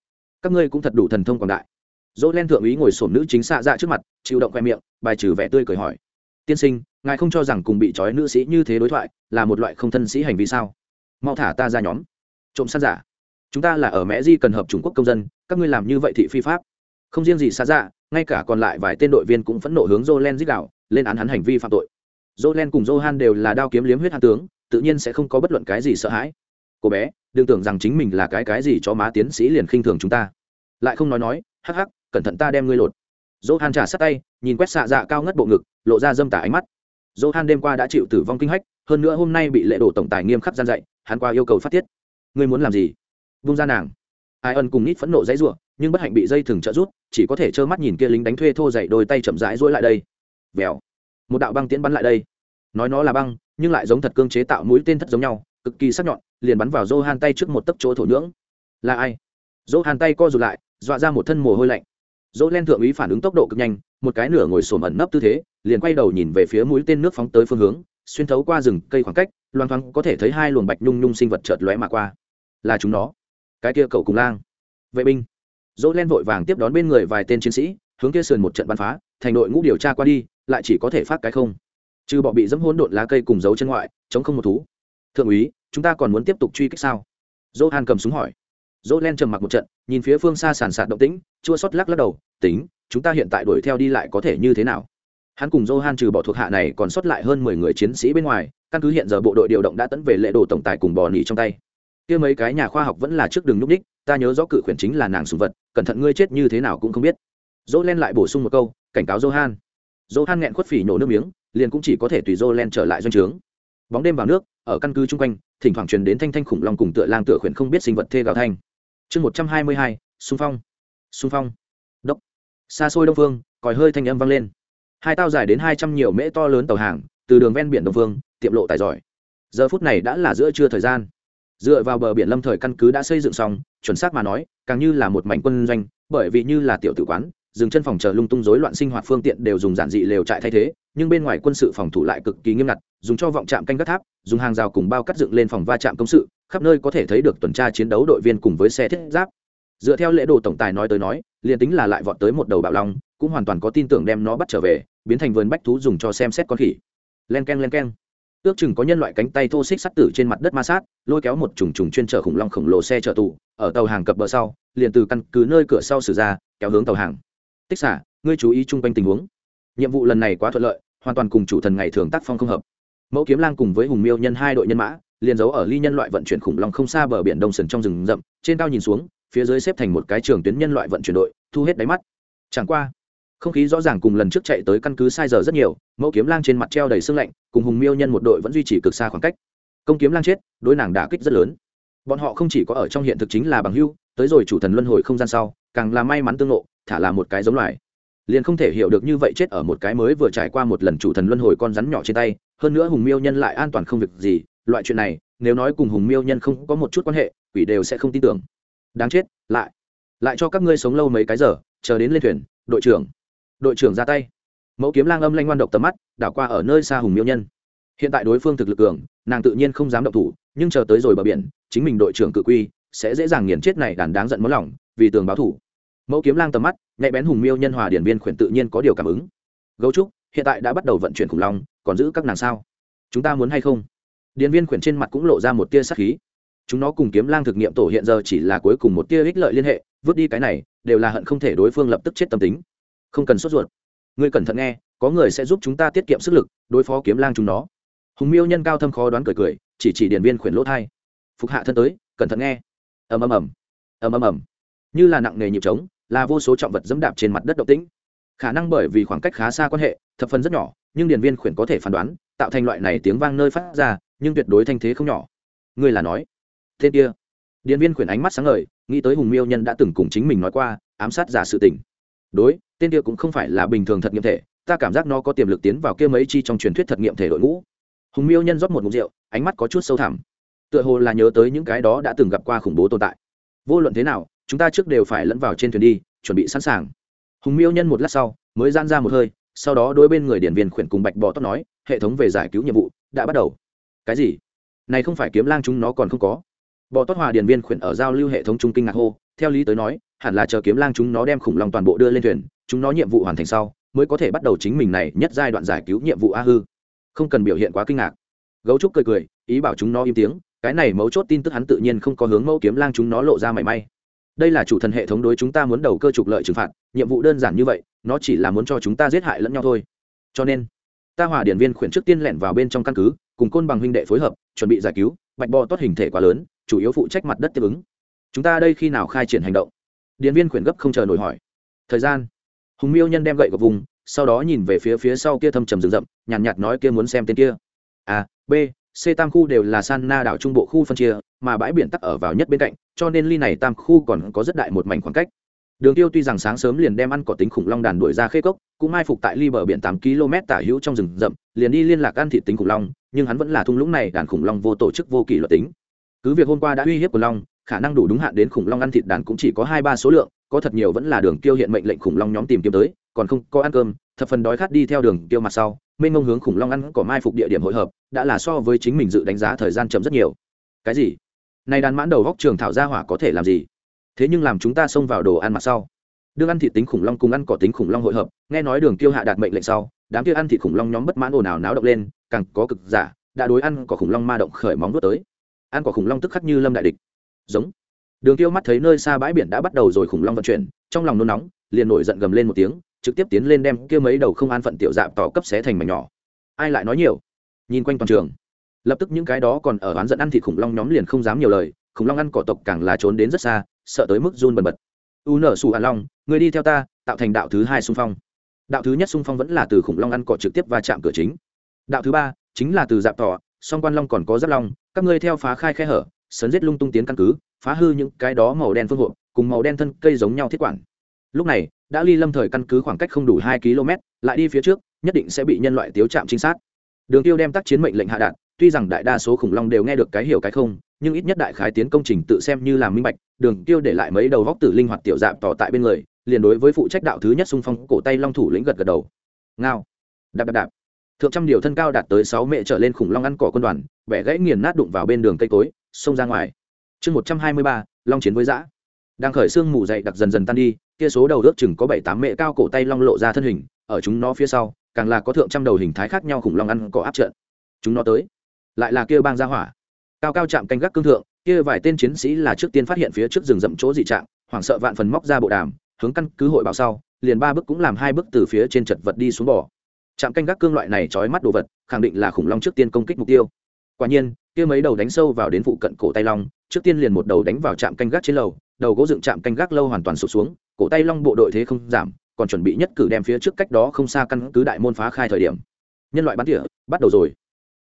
Các ngươi cũng thật đủ thần thông quảng đại. Dỗ len thượng úy ngồi sổm nữ chính xạ dạ trước mặt, chịu động khoe miệng, bài trừ vẻ tươi cười hỏi. Tiên sinh, ngài không cho rằng cùng bị trói nữ sĩ như thế đối thoại là một loại không thân sĩ hành vi sao? Mau thả ta ra nhóm. Trộm sát giả chúng ta là ở mẹ di cần hợp trung quốc công dân, các ngươi làm như vậy thị phi pháp. Không riêng gì xa dạ ngay cả còn lại vài tên đội viên cũng phẫn nộ hướng jolen dích đạo lên án hắn hành vi phạm tội. Jolen cùng johan đều là đao kiếm liếm huyết hạ tướng, tự nhiên sẽ không có bất luận cái gì sợ hãi. Cô bé, đừng tưởng rằng chính mình là cái cái gì cho má tiến sĩ liền khinh thường chúng ta. Lại không nói nói, hắc hắc, cẩn thận ta đem ngươi lột. Johan trả sát tay, nhìn quét xạ dạ cao ngất bộ ngực, lộ ra dâm tả ánh mắt. Johan đêm qua đã chịu tử vong kinh hách, hơn nữa hôm nay bị lệ đổ tổng tài nghiêm khắc gian dạy, hắn qua yêu cầu phát tiết. Ngươi muốn làm gì? Vung ra nàng. Ai ân cùng nít phẫn nộ dãy ruộng nhưng bất hạnh bị dây thừng trợ rút, chỉ có thể trơ mắt nhìn kia lính đánh thuê thô dậy đôi tay chậm rãi rối lại đây. Vèo. Một đạo băng tiễn bắn lại đây. Nói nó là băng, nhưng lại giống thật cương chế tạo mũi tên thất giống nhau, cực kỳ sắc nhọn, liền bắn vào Johan tay trước một tấc chỗ thổ nhưỡng. Là ai? Johan tay co rụt lại, dọa ra một thân mồ hôi lạnh. Dỗ len thượng úy phản ứng tốc độ cực nhanh, một cái nửa ngồi xổm ẩn nấp tư thế, liền quay đầu nhìn về phía mũi tên nước phóng tới phương hướng, xuyên thấu qua rừng cây khoảng cách, loang thoáng có thể thấy hai luồng bạch nhung nhung sinh vật chợt lóe mà qua. Là chúng nó cái kia cậu cùng lang. Vệ binh. Dỗ len vội vàng tiếp đón bên người vài tên chiến sĩ, hướng kia sườn một trận bắn phá, thành đội ngũ điều tra qua đi, lại chỉ có thể phát cái không. Trừ bọ bị dẫm hỗn độn lá cây cùng dấu chân ngoại, chống không một thú. Thượng úy, chúng ta còn muốn tiếp tục truy kích sao? Dỗ han cầm súng hỏi. Dỗ len trầm mặc một trận, nhìn phía phương xa sàn sạt động tĩnh, chua xót lắc lắc đầu, tính, chúng ta hiện tại đuổi theo đi lại có thể như thế nào? Hắn cùng johan trừ bỏ thuộc hạ này còn sót lại hơn mười người chiến sĩ bên ngoài, căn cứ hiện giờ bộ đội điều động đã tấn về lệ đồ tổng tài cùng bò nỉ trong tay kia mấy cái nhà khoa học vẫn là trước đường núp đích ta nhớ rõ cự khuyển chính là nàng sùng vật, cẩn thận ngươi chết như thế nào cũng không biết. Dỗ len lại bổ sung một câu, cảnh cáo johan. Johan nghẹn khuất phỉ nổ nước miếng, liền cũng chỉ có thể tùy dô len trở lại doanh trướng. Bóng đêm vào nước, ở căn cứ chung quanh, thỉnh thoảng truyền đến thanh thanh khủng long cùng tựa lang tựa khuyển không biết sinh vật thê gào thanh. Chương một trăm hai mươi hai, xung phong. Xung phong. Đốc. Xa xôi đông phương, còi hơi thanh âm vang lên. Hai tao dài đến hai trăm nhiều mễ to lớn tàu hàng, từ đường ven biển đông phương, tiệm lộ tài giỏi. Giờ phút này đã là giữa trưa thời gian dựa vào bờ biển lâm thời căn cứ đã xây dựng xong, chuẩn xác mà nói, càng như là một mảnh quân doanh, bởi vì như là tiểu tử quán, dừng chân phòng chờ lung tung rối loạn sinh hoạt phương tiện đều dùng giản dị lều trại thay thế, nhưng bên ngoài quân sự phòng thủ lại cực kỳ nghiêm ngặt, dùng cho vọng trạm canh gác tháp, dùng hàng rào cùng bao cắt dựng lên phòng va chạm công sự, khắp nơi có thể thấy được tuần tra chiến đấu đội viên cùng với xe thiết giáp. Dựa theo lễ đồ tổng tài nói tới nói, liền tính là lại vọt tới một đầu bạo long, cũng hoàn toàn có tin tưởng đem nó bắt trở về, biến thành vườn bách thú dùng cho xem xét con khỉ. Len k e n len k e n ước chừng có nhân loại cánh tay thô xích sắt tử trên mặt đất ma sát, lôi kéo một trùng trùng chuyên chở khủng long khổng lồ xe chở tù, ở tàu hàng cập bờ sau, liền từ căn cứ nơi cửa sau xử ra, kéo hướng tàu hàng. Tích xả, ngươi chú ý chung quanh tình huống. Nhiệm vụ lần này quá thuận lợi, hoàn toàn cùng chủ thần ngày thường tác phong không hợp. Mẫu kiếm lang cùng với hùng miêu nhân hai đội nhân mã, liền giấu ở ly nhân loại vận chuyển khủng long không xa bờ biển đông sần trong rừng rậm, trên cao nhìn xuống, phía dưới xếp thành một cái trường tuyến nhân loại vận chuyển đội, thu hết đáy mắt. Chẳng qua không khí rõ ràng cùng lần trước chạy tới căn cứ sai giờ rất nhiều, mẫu kiếm lang trên mặt treo đầy sương lạnh, cùng hùng miêu nhân một đội vẫn duy trì cực xa khoảng cách. Công kiếm lang chết, đối nàng đả kích rất lớn. Bọn họ không chỉ có ở trong hiện thực chính là bằng hưu tới rồi chủ thần luân hồi không gian sau, càng là may mắn tương lộ, thả là một cái giống loài. Liền không thể hiểu được như vậy chết ở một cái mới vừa trải qua một lần chủ thần luân hồi con rắn nhỏ trên tay, hơn nữa hùng miêu nhân lại an toàn không việc gì, loại chuyện này, nếu nói cùng hùng miêu nhân không có một chút quan hệ, quỷ đều sẽ không tin tưởng. Đáng chết, lại lại cho các ngươi sống lâu mấy cái giờ, chờ đến lên thuyền, đội trưởng đội trưởng ra tay. Mẫu kiếm lang âm lanh ngoan độc tầm mắt, đảo qua ở nơi xa hùng miêu nhân. Hiện tại đối phương thực lực cường, nàng tự nhiên không dám động thủ, nhưng chờ tới rồi bờ biển, chính mình đội trưởng cự quy sẽ dễ dàng nghiền chết này đàn đáng giận mất lỏng, vì tường báo thủ. Mẫu kiếm lang tầm mắt, nhạy bén hùng miêu nhân hòa điển viên khuyển tự nhiên có điều cảm ứng. Gấu trúc, hiện tại đã bắt đầu vận chuyển khủng long, còn giữ các nàng sao? Chúng ta muốn hay không? Điển viên khuyển trên mặt cũng lộ ra một tia sắc khí. Chúng nó cùng kiếm lang thực nghiệm tổ hiện giờ chỉ là cuối cùng một tia ích lợi liên hệ, vứt đi cái này, đều là hận không thể đối phương lập tức chết tâm tính không cần sốt ruột. Ngươi cẩn thận nghe, có người sẽ giúp chúng ta tiết kiệm sức lực, đối phó kiếm lang chúng nó. Hùng miêu nhân cao thâm khó đoán cười cười, chỉ chỉ điện viên khuyển lỗ thai. Phục hạ thân tới, cẩn thận nghe. Ầm ầm ầm. Ầm ầm ầm. Như là nặng nghề nhịp trống, là vô số trọng vật dẫm đạp trên mặt đất động tĩnh. Khả năng bởi vì khoảng cách khá xa quan hệ, thập phần rất nhỏ, nhưng điền viên khuyển có thể phán đoán, tạo thành loại này tiếng vang nơi phát ra, nhưng tuyệt đối thanh thế không nhỏ. Ngươi là nói. Tên kia. Điện viên khuyển ánh mắt sáng ngời, nghĩ tới hùng miêu nhân đã từng cùng chính mình nói qua, ám sát giả sự tình đối, tên kia cũng không phải là bình thường thật nghiệm thể, ta cảm giác nó có tiềm lực tiến vào kia mấy chi trong truyền thuyết thật nghiệm thể đội ngũ. Hùng miêu nhân rót một mục rượu, ánh mắt có chút sâu thẳm. Tựa hồ là nhớ tới những cái đó đã từng gặp qua khủng bố tồn tại. Vô luận thế nào, chúng ta trước đều phải lẫn vào trên thuyền đi, chuẩn bị sẵn sàng. Hùng miêu nhân một lát sau, mới gian ra một hơi, sau đó đối bên người điển viên khuyển cùng bạch bò tóc nói, hệ thống về giải cứu nhiệm vụ đã bắt đầu. Cái gì? Này không phải kiếm lang chúng nó còn không có? Bò tóc hòa điển viên khuyển ở giao lưu hệ thống trung kinh ngạc hô, theo lý tới nói hẳn là chờ kiếm lang chúng nó đem khủng long toàn bộ đưa lên thuyền, chúng nó nhiệm vụ hoàn thành sau, mới có thể bắt đầu chính mình này nhất giai đoạn giải cứu nhiệm vụ a hư. Không cần biểu hiện quá kinh ngạc. Gấu trúc cười cười, ý bảo chúng nó im tiếng, cái này mấu chốt tin tức hắn tự nhiên không có hướng mẫu kiếm lang chúng nó lộ ra mảy may. Đây là chủ thần hệ thống đối chúng ta muốn đầu cơ trục lợi trừng phạt, nhiệm vụ đơn giản như vậy, nó chỉ là muốn cho chúng ta giết hại lẫn nhau thôi. Cho nên, ta hòa điển viên khuyển trước tiên lẻn vào bên trong căn cứ, cùng côn bằng huynh đệ phối hợp, chuẩn bị giải cứu, bạch bò tốt hình thể quá lớn, chủ yếu phụ trách mặt đất tiếp ứng. Chúng ta đây khi nào khai triển hành động? Điện viên khuyển gấp không chờ nổi hỏi. Thời gian? Hùng miêu nhân đem gậy gọc vùng sau đó nhìn về phía phía sau kia thâm trầm rừng rậm nhàn nhạt, nhạt nói kia muốn xem tên kia. A b c tam khu đều là san na đảo trung bộ khu phân chia mà bãi biển tắc ở vào nhất bên cạnh cho nên ly này tam khu còn có rất đại một mảnh khoảng cách. Đường tiêu tuy rằng sáng sớm liền đem ăn cỏ tính khủng long đàn đuổi ra khê cốc cũng mai phục tại ly bờ biển tám km tả hữu trong rừng rậm liền đi liên lạc ăn thịt tính khủng long nhưng hắn vẫn là thung lũng này đàn khủng long vô tổ chức vô kỷ luật tính. Cứ việc hôm qua đã uy hiếp của long khả năng đủ đúng hạn đến khủng long ăn thịt đàn cũng chỉ có hai ba số lượng, có thật nhiều vẫn là đường tiêu hiện mệnh lệnh khủng long nhóm tìm kiếm tới, còn không có ăn cơm, thập phần đói khát đi theo đường tiêu mặt sau, mênh mông hướng khủng long ăn cỏ mai phục địa điểm hội hợp, đã là so với chính mình dự đánh giá thời gian chậm rất nhiều. Cái gì? Này đàn mãn đầu góc trường thảo gia hỏa có thể làm gì? Thế nhưng làm chúng ta xông vào đồ ăn mặt sau. Đương ăn thịt tính khủng long cùng ăn cỏ tính khủng long hội hợp, nghe nói đường tiêu hạ đạt mệnh lệnh sau, đám kia ăn thịt khủng long nhóm bất mãn ồn ào náo động lên, càng có cực giả, đã đối ăn cỏ khủng long ma động khởi móng nuốt tới. Ăn cỏ khủng long tức khắc như lâm đại địch giống. Đường tiêu mắt thấy nơi xa bãi biển đã bắt đầu rồi khủng long vận chuyển, trong lòng nôn nóng, liền nổi giận gầm lên một tiếng, trực tiếp tiến lên đem kia mấy đầu không an phận tiểu dạp tỏ cấp xé thành mảnh nhỏ. Ai lại nói nhiều? Nhìn quanh toàn trường, lập tức những cái đó còn ở oán giận ăn thịt khủng long nhóm liền không dám nhiều lời, khủng long ăn cỏ tộc càng là trốn đến rất xa, sợ tới mức run bần bật. U nở xù an long, người đi theo ta, tạo thành đạo thứ hai xung phong. Đạo thứ nhất xung phong vẫn là từ khủng long ăn cỏ trực tiếp va chạm cửa chính. Đạo thứ ba chính là từ dạp tỏ song quan long còn có giáp long, các ngươi theo phá khai khe hở sấn giết lung tung tiến căn cứ, phá hư những cái đó màu đen phương hộ cùng màu đen thân cây giống nhau thiết quản. Lúc này, đã ly lâm thời căn cứ khoảng cách không đủ hai km, lại đi phía trước, nhất định sẽ bị nhân loại tiếu chạm trinh sát. Đường tiêu đem tác chiến mệnh lệnh hạ đạn tuy rằng đại đa số khủng long đều nghe được cái hiểu cái không, nhưng ít nhất đại khái tiến công trình tự xem như là minh bạch, đường tiêu để lại mấy đầu góc tử linh hoạt tiểu dạp tỏ tại bên người, liền đối với phụ trách đạo thứ nhất xung phong cổ tay long thủ lĩnh gật gật đầu. Ngao. Đạp đạp đạp. Thượng trăm điều thân cao đạt tới sáu mệ trở lên khủng long ăn cỏ quân đoàn, bẻ gãy nghiền nát đụng vào bên đường cây cối xông ra ngoài. Chương một trăm hai mươi ba, long chiến với dã. Đang khởi xương mù dậy đặc dần dần tan đi, kia số đầu ước chừng có bảy tám mệ cao cổ tay long lộ ra thân hình, ở chúng nó phía sau, càng là có thượng trăm đầu hình thái khác nhau khủng long ăn cỏ áp trận. Chúng nó tới, lại là kia bang gia hỏa. Cao cao chạm canh gác cương thượng, kia vài tên chiến sĩ là trước tiên phát hiện phía trước rừng rậm chỗ dị trạng, hoảng sợ vạn phần móc ra bộ đàm, hướng căn cứ hội báo sau, liền ba bước cũng làm hai bước từ phía trên chật vật đi xuống bỏ trạm canh gác cương loại này trói mắt đồ vật, khẳng định là khủng long trước tiên công kích mục tiêu. Quả nhiên kia mấy đầu đánh sâu vào đến phụ cận cổ tay long, trước tiên liền một đầu đánh vào trạm canh gác trên lầu, đầu gỗ dựng trạm canh gác lâu hoàn toàn sụp xuống, cổ tay long bộ đội thế không giảm, còn chuẩn bị nhất cử đem phía trước cách đó không xa căn cứ đại môn phá khai thời điểm. Nhân loại bắn tỉa, bắt đầu rồi.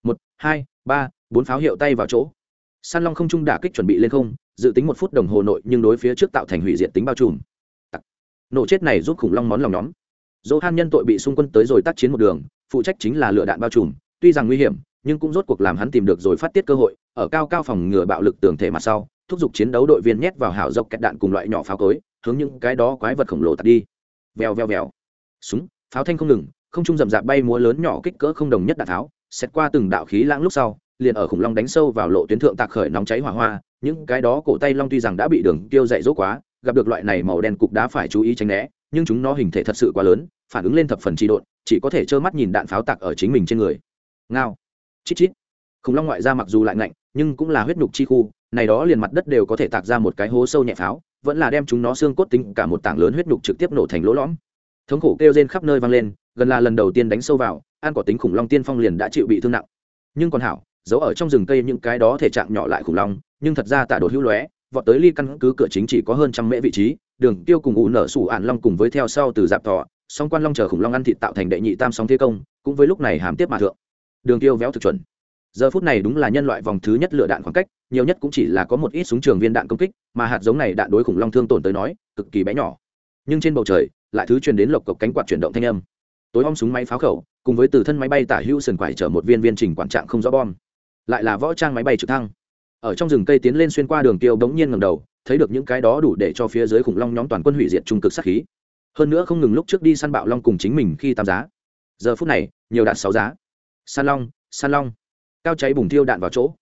Một, hai, ba, bốn pháo hiệu tay vào chỗ. Săn long không trung đả kích chuẩn bị lên không, dự tính một phút đồng hồ nội nhưng đối phía trước tạo thành hủy diệt tính bao trùm. Nổ chết này giúp khủng long món lòng nhóm. Dỗ han nhân tội bị xung quân tới rồi tác chiến một đường, phụ trách chính là lựa đạn bao trùm, tuy rằng nguy hiểm nhưng cũng rốt cuộc làm hắn tìm được rồi phát tiết cơ hội, ở cao cao phòng ngừa bạo lực tường thể mặt sau, thúc giục chiến đấu đội viên nhét vào hảo dọc kẹt đạn cùng loại nhỏ pháo cối, hướng những cái đó quái vật khổng lồ tạt đi. Vèo vèo vèo. Súng, pháo thanh không ngừng, không trung rậm rạp bay múa lớn nhỏ kích cỡ không đồng nhất đạn tháo xét qua từng đạo khí lãng lúc sau, liền ở khủng long đánh sâu vào lộ tuyến thượng tạc khởi nóng cháy hỏa hoa, những cái đó cổ tay long tuy rằng đã bị đường tiêu dạy dỗ quá, gặp được loại này màu đen cục đá phải chú ý tránh né, nhưng chúng nó hình thể thật sự quá lớn, phản ứng lên thập phần trị độn, chỉ có thể trơ mắt nhìn đạn pháo tạc ở chính mình trên người. Ngao chít chít. Khủng long ngoại ra mặc dù lại ngạnh, nhưng cũng là huyết nhục chi khu, này đó liền mặt đất đều có thể tạc ra một cái hố sâu nhẹ pháo, vẫn là đem chúng nó xương cốt tính cả một tảng lớn huyết nhục trực tiếp nổ thành lỗ lõm. Thống khổ kêu rên khắp nơi vang lên, gần là lần đầu tiên đánh sâu vào an có tính khủng long tiên phong liền đã chịu bị thương nặng. Nhưng còn hảo, giấu ở trong rừng cây những cái đó thể trạng nhỏ lại khủng long, nhưng thật ra tạ đột hữu lóe, vọt tới ly căn cứ cửa chính chỉ có hơn trăm mễ vị trí, đường tiêu cùng ủ nở sủ ản long cùng với theo sau từ dạp thọ, song quan long chờ khủng long ăn thịt tạo thành đệ nhị tam song thế công, cũng với lúc này hàm tiếp mà thượng đường tiêu véo thực chuẩn. Giờ phút này đúng là nhân loại vòng thứ nhất lựa đạn khoảng cách, nhiều nhất cũng chỉ là có một ít súng trường viên đạn công kích, mà hạt giống này đạn đối khủng long thương tổn tới nói, cực kỳ bé nhỏ. Nhưng trên bầu trời, lại thứ truyền đến lộc cộc cánh quạt chuyển động thanh âm. Tối om súng máy pháo khẩu, cùng với từ thân máy bay tả hữu sườn quải chở một viên viên trình quản trạng không rõ bom. Lại là võ trang máy bay trực thăng. Ở trong rừng cây tiến lên xuyên qua đường tiêu bỗng nhiên ngầm đầu, thấy được những cái đó đủ để cho phía dưới khủng long nhóm toàn quân hủy diệt trung cực sát khí. Hơn nữa không ngừng lúc trước đi săn bạo long cùng chính mình khi tam giá. Giờ phút này, nhiều đạn sáu giá san long san long. Cao cháy bùng thiêu đạn vào chỗ.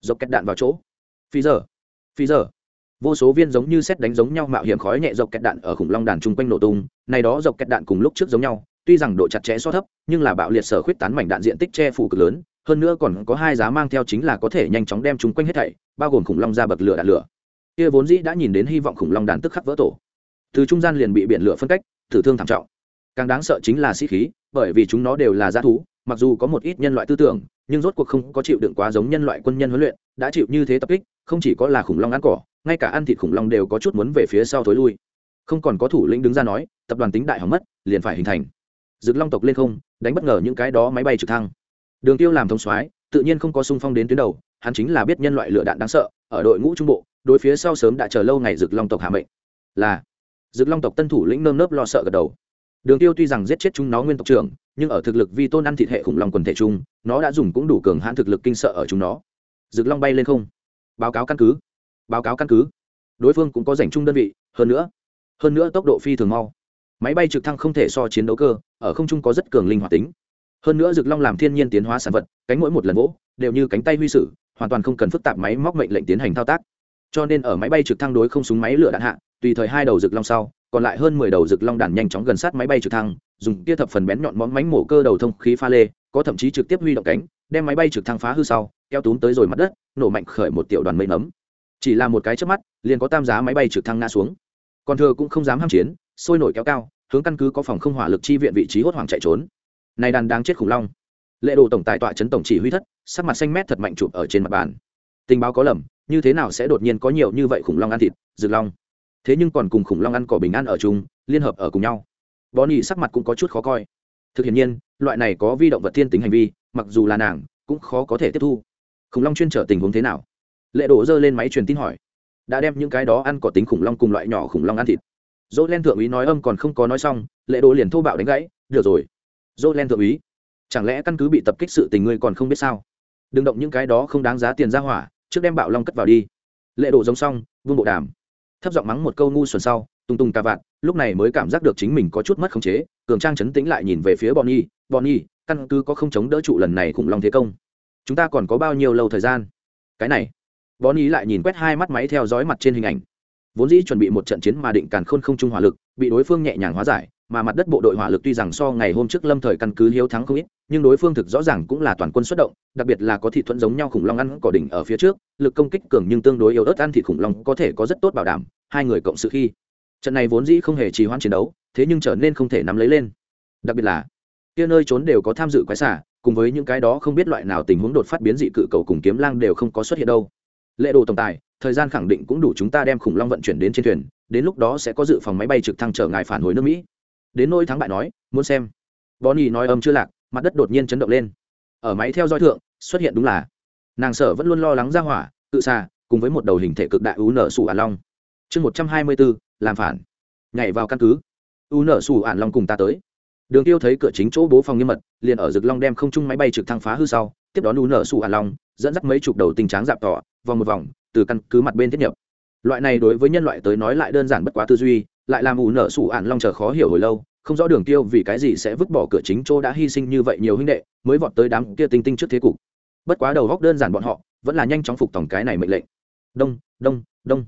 Dọc kẹt đạn vào chỗ. Phi giờ. Phi giờ. Vô số viên giống như xét đánh giống nhau mạo hiểm khói nhẹ dọc kẹt đạn ở khủng long đàn chung quanh nổ tung. Này đó dọc kẹt đạn cùng lúc trước giống nhau, tuy rằng độ chặt chẽ so thấp, nhưng là bạo liệt sở khuyết tán mảnh đạn diện tích che phủ cực lớn. Hơn nữa còn có hai giá mang theo chính là có thể nhanh chóng đem chúng quanh hết thảy, bao gồm khủng long ra bậc lửa đạn lửa. Kia vốn dĩ đã nhìn đến hy vọng khủng long đàn tức khắc vỡ tổ. Từ trung gian liền bị biển lửa phân cách tử thương thảm trọng. Càng đáng sợ chính là sĩ khí bởi vì chúng nó đều là g thú, mặc dù có một ít nhân loại tư tưởng, nhưng rốt cuộc không có chịu đựng quá giống nhân loại quân nhân huấn luyện, đã chịu như thế tập kích, không chỉ có là khủng long ăn cỏ, ngay cả ăn thịt khủng long đều có chút muốn về phía sau thối lui. Không còn có thủ lĩnh đứng ra nói, tập đoàn tính đại hỏng mất, liền phải hình thành. Rực long tộc lên không, đánh bất ngờ những cái đó máy bay trực thăng. Đường tiêu làm thông soái, tự nhiên không có sung phong đến tuyến đầu, hắn chính là biết nhân loại lửa đạn đáng sợ, ở đội ngũ trung bộ, đối phía sau sớm đã chờ lâu ngày rực long tộc hạ mệnh. Là rực long tộc tân thủ lĩnh nơm nớp lo sợ gật đầu đường tiêu tuy rằng giết chết chúng nó nguyên tộc trưởng, nhưng ở thực lực vi tôn ăn thịt hệ khủng long quần thể chung, nó đã dùng cũng đủ cường hãn thực lực kinh sợ ở chúng nó. Rực long bay lên không. Báo cáo căn cứ. Báo cáo căn cứ. Đối phương cũng có dành chung đơn vị, hơn nữa hơn nữa tốc độ phi thường mau. Máy bay trực thăng không thể so chiến đấu cơ, ở không trung có rất cường linh hoạt tính. Hơn nữa rực long làm thiên nhiên tiến hóa sản vật, cánh mỗi một lần vỗ, đều như cánh tay huy sử, hoàn toàn không cần phức tạp máy móc mệnh lệnh tiến hành thao tác. Cho nên ở máy bay trực thăng đối không súng máy lửa đạn hạ, tùy thời hai đầu rực long sau còn lại hơn mười đầu rực long đàn nhanh chóng gần sát máy bay trực thăng, dùng kia thập phần bén nhọn móng mánh mổ cơ đầu thông khí pha lê, có thậm chí trực tiếp huy động cánh, đem máy bay trực thăng phá hư sau kéo túm tới rồi mặt đất, nổ mạnh khởi một tiểu đoàn mây nấm. Chỉ là một cái trước mắt, liền có tam giá máy bay trực thăng ngã xuống. Còn thừa cũng không dám ham chiến, sôi nổi kéo cao, hướng căn cứ có phòng không hỏa lực chi viện vị trí hốt hoảng chạy trốn. Này đàn đang chết khủng long. Lệ đồ tổng tài tọa chấn tổng chỉ huy thất, sắc mặt xanh mét thật mạnh chụp ở trên mặt bàn. Tình báo có lầm, như thế nào sẽ đột nhiên có nhiều như vậy khủng long ăn thịt, rực long? Thế nhưng còn cùng khủng long ăn cỏ bình an ở chung, liên hợp ở cùng nhau. Bó nhị sắc mặt cũng có chút khó coi. Thực hiện nhiên, loại này có vi động vật thiên tính hành vi, mặc dù là nàng, cũng khó có thể tiếp thu. Khủng long chuyên trở tình huống thế nào? Lệ đổ dơ lên máy truyền tin hỏi. Đã đem những cái đó ăn cỏ tính khủng long cùng loại nhỏ khủng long ăn thịt. Dỗ len thượng úy nói âm còn không có nói xong, lệ đổ liền thô bạo đánh gãy. Được rồi. Dỗ len thượng úy, chẳng lẽ căn cứ bị tập kích sự tình ngươi còn không biết sao? Đừng động những cái đó không đáng giá tiền ra hỏa, trước đem bạo long cất vào đi. Lệ đổ giống xong, vương bộ đàm thấp giọng mắng một câu ngu xuẩn sau, tung tung cà vạt, lúc này mới cảm giác được chính mình có chút mất khống chế, cường trang chấn tĩnh lại nhìn về phía bọn nhi bọn nhi căn cứ có không chống đỡ trụ lần này khủng long thế công, chúng ta còn có bao nhiêu lâu thời gian? Cái này bọn nhi lại nhìn quét hai mắt máy theo dõi mặt trên hình ảnh. Vốn dĩ chuẩn bị một trận chiến mà định càn khôn không trung hỏa lực, bị đối phương nhẹ nhàng hóa giải mà mặt đất bộ đội hỏa lực tuy rằng so ngày hôm trước lâm thời căn cứ hiếu thắng không ít, nhưng đối phương thực rõ ràng cũng là toàn quân xuất động, đặc biệt là có thị thuẫn giống nhau khủng long ăn cỏ đỉnh ở phía trước, lực công kích cường nhưng tương đối yếu ớt ăn thịt khủng long có thể có rất tốt bảo đảm, hai người cộng sự khi, trận này vốn dĩ không hề trì hoãn chiến đấu, thế nhưng trở nên không thể nắm lấy lên. Đặc biệt là, kia nơi trốn đều có tham dự quái xả cùng với những cái đó không biết loại nào tình huống đột phát biến dị cự cầu cùng kiếm lang đều không có xuất hiện đâu. Lệ đồ tổng tài, thời gian khẳng định cũng đủ chúng ta đem khủng long vận chuyển đến trên thuyền, đến lúc đó sẽ có dự phòng máy bay trực thăng chở ngài phản hồi nước mỹ đến nỗi thắng bại nói, muốn xem. Bonnie nói âm chưa lạc, mặt đất đột nhiên chấn động lên. Ở máy theo dõi thượng, xuất hiện đúng là, nàng sở vẫn luôn lo lắng ra hỏa, tự xa cùng với một đầu hình thể cực đại u nở sủ ả long. Chương một trăm hai mươi bốn, làm phản. Nhảy vào căn cứ. U nở sủ ả long cùng ta tới. Đường tiêu thấy cửa chính chỗ bố phòng nghiêm mật, liền ở rực long đem không trung máy bay trực thăng phá hư sau, tiếp đón u nở sủ ả long, dẫn dắt mấy chục đầu tình tráng dạp tỏ, vòng một vòng, từ căn cứ mặt bên thiết nhập. Loại này đối với nhân loại tới nói lại đơn giản bất quá tư duy, lại làm u nở sủ ả long chờ khó hiểu hồi lâu không rõ đường tiêu vì cái gì sẽ vứt bỏ cửa chính chỗ đã hy sinh như vậy nhiều huynh đệ, mới vọt tới đám kia tinh tinh trước thế cục. Bất quá đầu góc đơn giản bọn họ, vẫn là nhanh chóng phục tổng cái này mệnh lệnh. Đông đông đông.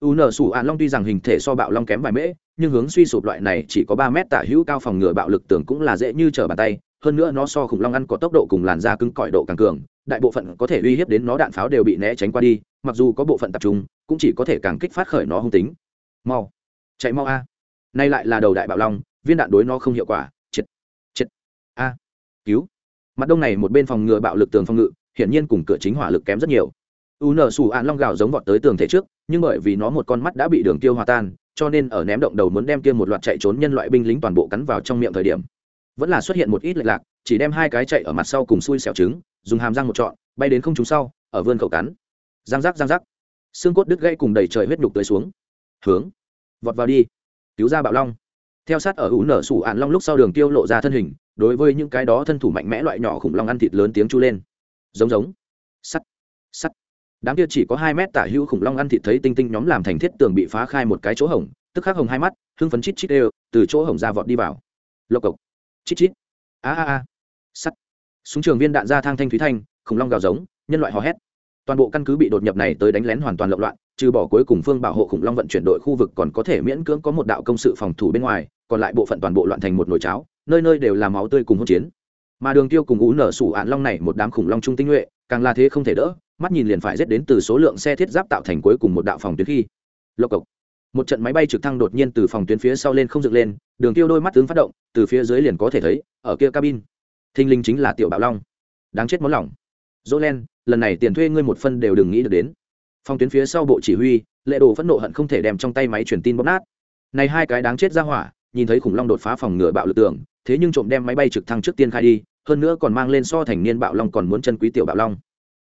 U nở sủ ạn long tuy rằng hình thể so bạo long kém vài mễ, nhưng hướng suy sụp loại này chỉ có ba mét tả hữu cao phòng ngừa bạo lực tưởng cũng là dễ như trở bàn tay, hơn nữa nó so khủng long ăn có tốc độ cùng làn da cứng cỏi độ càng cường, đại bộ phận có thể uy hiếp đến nó đạn pháo đều bị né tránh qua đi, mặc dù có bộ phận tập trung, cũng chỉ có thể càng kích phát khởi nó hung tính. Mau, chạy mau a. Nay lại là đầu đại bạo long viên đạn đối nó không hiệu quả, triệt triệt. A, cứu. Mặt đông này một bên phòng ngừa bạo lực tường phòng ngự, hiển nhiên cùng cửa chính hỏa lực kém rất nhiều. U nở sủ ạn long gào giống vọt tới tường thể trước, nhưng bởi vì nó một con mắt đã bị đường tiêu hòa tan, cho nên ở ném động đầu muốn đem kia một loạt chạy trốn nhân loại binh lính toàn bộ cắn vào trong miệng thời điểm, vẫn là xuất hiện một ít lệch lạc, chỉ đem hai cái chạy ở mặt sau cùng xui xẻo trứng, dùng hàm răng một trọn, bay đến không trúng sau, ở vươn khẩu cắn. Răng rắc răng rắc xương cốt đứt gãy cùng đầy trời huyết nhục tới xuống. Hướng. Vọt vào đi. Cứu ra bạo long theo sát ở ủ nở sủ ạn long lúc sau đường tiêu lộ ra thân hình, đối với những cái đó thân thủ mạnh mẽ loại nhỏ khủng long ăn thịt lớn tiếng chu lên. Giống giống. Sắt. Sắt. Đám kia chỉ có hai mét tả hữu khủng long ăn thịt thấy tinh tinh nhóm làm thành thiết tường bị phá khai một cái chỗ hổng, tức khắc hồng hai mắt, hưng phấn chít chít đều, từ chỗ hổng ra vọt đi vào. Lộc cộc. Chít chít. A a a. Sắt. Súng trường viên đạn ra thang thanh thúy thanh, khủng long gào giống, nhân loại hò hét. Toàn bộ căn cứ bị đột nhập này tới đánh lén hoàn toàn lộn loạn trừ bỏ cuối cùng phương bảo hộ khủng long vận chuyển đội khu vực còn có thể miễn cưỡng có một đạo công sự phòng thủ bên ngoài, còn lại bộ phận toàn bộ loạn thành một nồi cháo, nơi nơi đều là máu tươi cùng hỗn chiến. Mà đường tiêu cùng ú nở sủ ạn long này một đám khủng long trung tinh nhuệ, càng là thế không thể đỡ, mắt nhìn liền phải giết đến từ số lượng xe thiết giáp tạo thành cuối cùng một đạo phòng tuyến khi. Lộc cộc. Một trận máy bay trực thăng đột nhiên từ phòng tuyến phía sau lên không dựng lên, đường tiêu đôi mắt tướng phát động, từ phía dưới liền có thể thấy, ở kia cabin. Thinh linh chính là tiểu bạo long. Đáng chết món lỏng. Dỗ len, lần này tiền thuê ngươi một phân đều đừng nghĩ được đến phòng tuyến phía sau bộ chỉ huy, lệ đồ phẫn nộ hận không thể đem trong tay máy truyền tin bóp nát. Này hai cái đáng chết ra hỏa, nhìn thấy khủng long đột phá phòng ngựa bạo lực tường thế nhưng trộm đem máy bay trực thăng trước tiên khai đi, hơn nữa còn mang lên so thành niên bạo long còn muốn chân quý tiểu bạo long.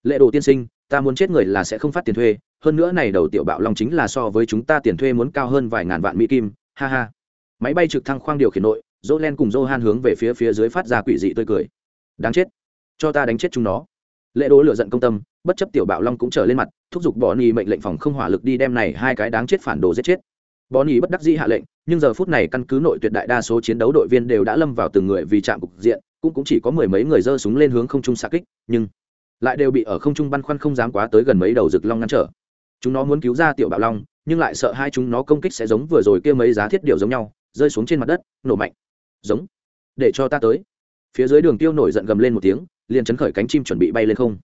Lệ đồ tiên sinh, ta muốn chết người là sẽ không phát tiền thuê, hơn nữa này đầu tiểu bạo long chính là so với chúng ta tiền thuê muốn cao hơn vài ngàn vạn mỹ kim, ha ha. Máy bay trực thăng khoang điều khiển nội dỗ len cùng dô han hướng về phía phía dưới phát ra quỷ dị tươi cười. Đáng chết. Cho ta đánh chết chúng nó. Lệ đồ lựa giận công tâm bất chấp tiểu bạo long cũng trở lên mặt, thúc giục bọn nì mệnh lệnh phòng không hỏa lực đi đem này hai cái đáng chết phản đồ giết chết. Bọn nì bất đắc dĩ hạ lệnh, nhưng giờ phút này căn cứ nội tuyệt đại đa số chiến đấu đội viên đều đã lâm vào từng người vì trạm cục diện, cũng cũng chỉ có mười mấy người giơ súng lên hướng không trung xạ kích, nhưng lại đều bị ở không trung băn khoăn không dám quá tới gần mấy đầu rực long ngăn trở. Chúng nó muốn cứu ra tiểu bạo long, nhưng lại sợ hai chúng nó công kích sẽ giống vừa rồi kia mấy giá thiết điều giống nhau, rơi xuống trên mặt đất, nổ mạnh. Giống. Để cho ta tới. Phía dưới đường tiêu nổi giận gầm lên một tiếng, liền chấn khởi cánh chim chuẩn bị bay lên không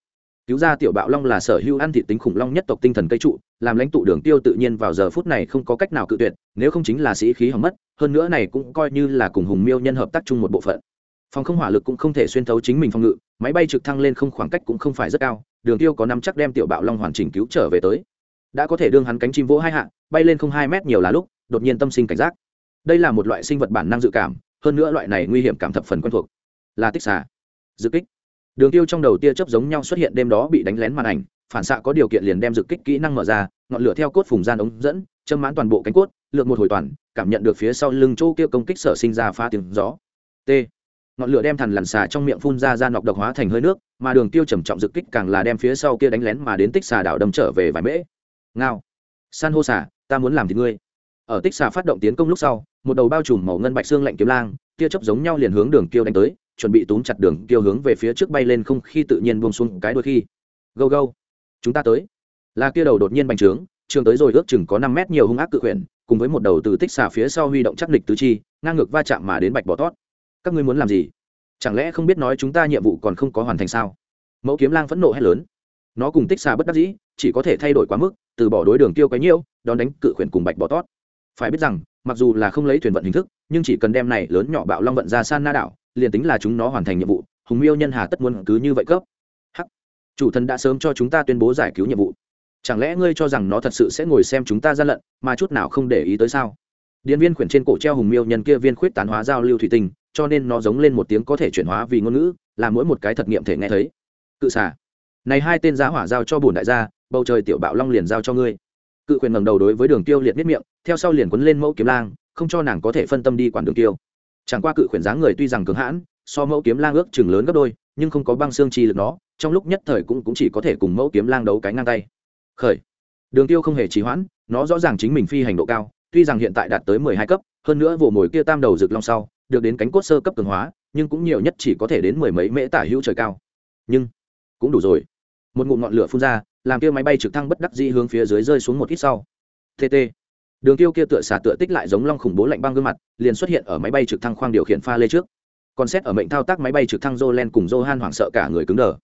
cứu ra tiểu bạo long là sở hữu ăn thị tính khủng long nhất tộc tinh thần cây trụ, làm lãnh tụ đường tiêu tự nhiên vào giờ phút này không có cách nào cự tuyệt, nếu không chính là sĩ khí hỏng mất, hơn nữa này cũng coi như là cùng hùng miêu nhân hợp tác chung một bộ phận. Phòng không hỏa lực cũng không thể xuyên thấu chính mình phòng ngự, máy bay trực thăng lên không khoảng cách cũng không phải rất cao, đường tiêu có năm chắc đem tiểu bạo long hoàn chỉnh cứu trở về tới. Đã có thể đương hắn cánh chim vỗ hai hạ, bay lên không hai mét nhiều là lúc, đột nhiên tâm sinh cảnh giác. Đây là một loại sinh vật bản năng dự cảm, hơn nữa loại này nguy hiểm cảm thập phần quen thuộc. Là tích xà. Dự kích đường tiêu trong đầu tia chớp giống nhau xuất hiện đêm đó bị đánh lén màn ảnh, phản xạ có điều kiện liền đem dược kích kỹ năng mở ra, ngọn lửa theo cốt phùng gian ống dẫn, châm mãn toàn bộ cánh cốt lượt một hồi toàn, cảm nhận được phía sau lưng chỗ kia công kích sở sinh ra phá tiếng gió. T. Ngọn lửa đem thằn lằn xà trong miệng phun ra ra nọc độc hóa thành hơi nước, mà đường tiêu trầm trọng dược kích càng là đem phía sau kia đánh lén mà đến tích xà đảo đâm trở về vài mễ. Ngao. San hô xà, ta muốn làm thì ngươi. Ở tích xà phát động tiến công lúc sau, một đầu bao trùm màu ngân bạch xương lạnh kiếm lang, tia chớp giống nhau liền hướng đường tiêu đánh tới chuẩn bị túm chặt đường tiêu hướng về phía trước bay lên không khi tự nhiên buông xuống cái đôi khi. Gâu gâu, chúng ta tới. Là kia đầu đột nhiên bành trướng, trường tới rồi ước chừng có năm mét nhiều hung ác cự quyển, cùng với một đầu từ tích xả phía sau huy động chắc lịch tứ chi, ngang ngược va chạm mà đến bạch bỏ tót. Các ngươi muốn làm gì? Chẳng lẽ không biết nói chúng ta nhiệm vụ còn không có hoàn thành sao? Mẫu kiếm lang phẫn nộ hét lớn. Nó cùng tích xà bất đắc dĩ, chỉ có thể thay đổi quá mức, từ bỏ đối đường tiêu cái nhiêu đón đánh cự khuyển cùng bạch bỏ tót. Phải biết rằng, mặc dù là không lấy thuyền vận hình thức, nhưng chỉ cần đem này lớn nhỏ bạo long vận ra san na đảo liền tính là chúng nó hoàn thành nhiệm vụ, hùng miêu nhân hà tất muốn cứ như vậy cấp. Hắc. Chủ thần đã sớm cho chúng ta tuyên bố giải cứu nhiệm vụ. Chẳng lẽ ngươi cho rằng nó thật sự sẽ ngồi xem chúng ta gian lận, mà chút nào không để ý tới sao? Điện viên khuyển trên cổ treo hùng miêu nhân kia viên khuyết tán hóa giao lưu thủy tinh, cho nên nó giống lên một tiếng có thể chuyển hóa vì ngôn ngữ, là mỗi một cái thật nghiệm thể nghe thấy. Cự xả này hai tên giá hỏa giao cho bùn đại gia, bầu trời tiểu bạo long liền giao cho ngươi. Cự quyền ngẩng đầu đối với đường tiêu liệt miết miệng, theo sau liền quấn lên mẫu kiếm lang, không cho nàng có thể phân tâm đi quản đường tiêu chẳng qua cự khuyển dáng người tuy rằng cứng hãn, so mẫu kiếm lang ước chừng lớn gấp đôi, nhưng không có băng xương chi lực nó, trong lúc nhất thời cũng cũng chỉ có thể cùng mẫu kiếm lang đấu cái ngang tay. Khởi. Đường tiêu không hề trì hoãn, nó rõ ràng chính mình phi hành độ cao, tuy rằng hiện tại đạt tới mười hai cấp, hơn nữa vồ mồi kia tam đầu rực long sau, được đến cánh cốt sơ cấp cường hóa, nhưng cũng nhiều nhất chỉ có thể đến mười mấy mễ tả hữu trời cao. Nhưng, cũng đủ rồi. Một ngụm ngọn lửa phun ra, làm kia máy bay trực thăng bất đắc dĩ hướng phía dưới rơi xuống một ít sau. Tt đường tiêu kia tựa xả tựa tích lại giống long khủng bố lạnh băng gương mặt, liền xuất hiện ở máy bay trực thăng khoang điều khiển pha lê trước. Còn xét ở mệnh thao tác máy bay trực thăng jolen cùng johan hoảng sợ cả người cứng đờ.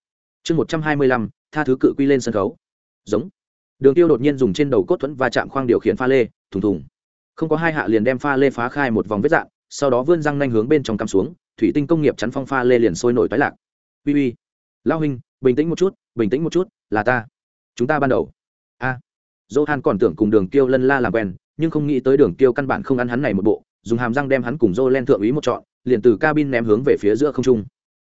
Chương một trăm hai mươi lăm, tha thứ cự quy lên sân khấu. Giống. Đường tiêu đột nhiên dùng trên đầu cốt thuẫn và chạm khoang điều khiển pha lê, thùng thùng. Không có hai hạ liền đem pha lê phá khai một vòng vết dạng, sau đó vươn răng nanh hướng bên trong cắm xuống, thủy tinh công nghiệp chắn phong pha lê liền sôi nổi tái lạc. Uy uy. Lao hình bình tĩnh một chút, bình tĩnh một chút, là ta. Chúng ta ban đầu. A. À. johan còn tưởng cùng đường tiêu lân la làm quen nhưng không nghĩ tới đường tiêu căn bản không ăn hắn này một bộ, dùng hàm răng đem hắn cùng dô len thượng úy một trọn liền từ cabin ném hướng về phía giữa không trung.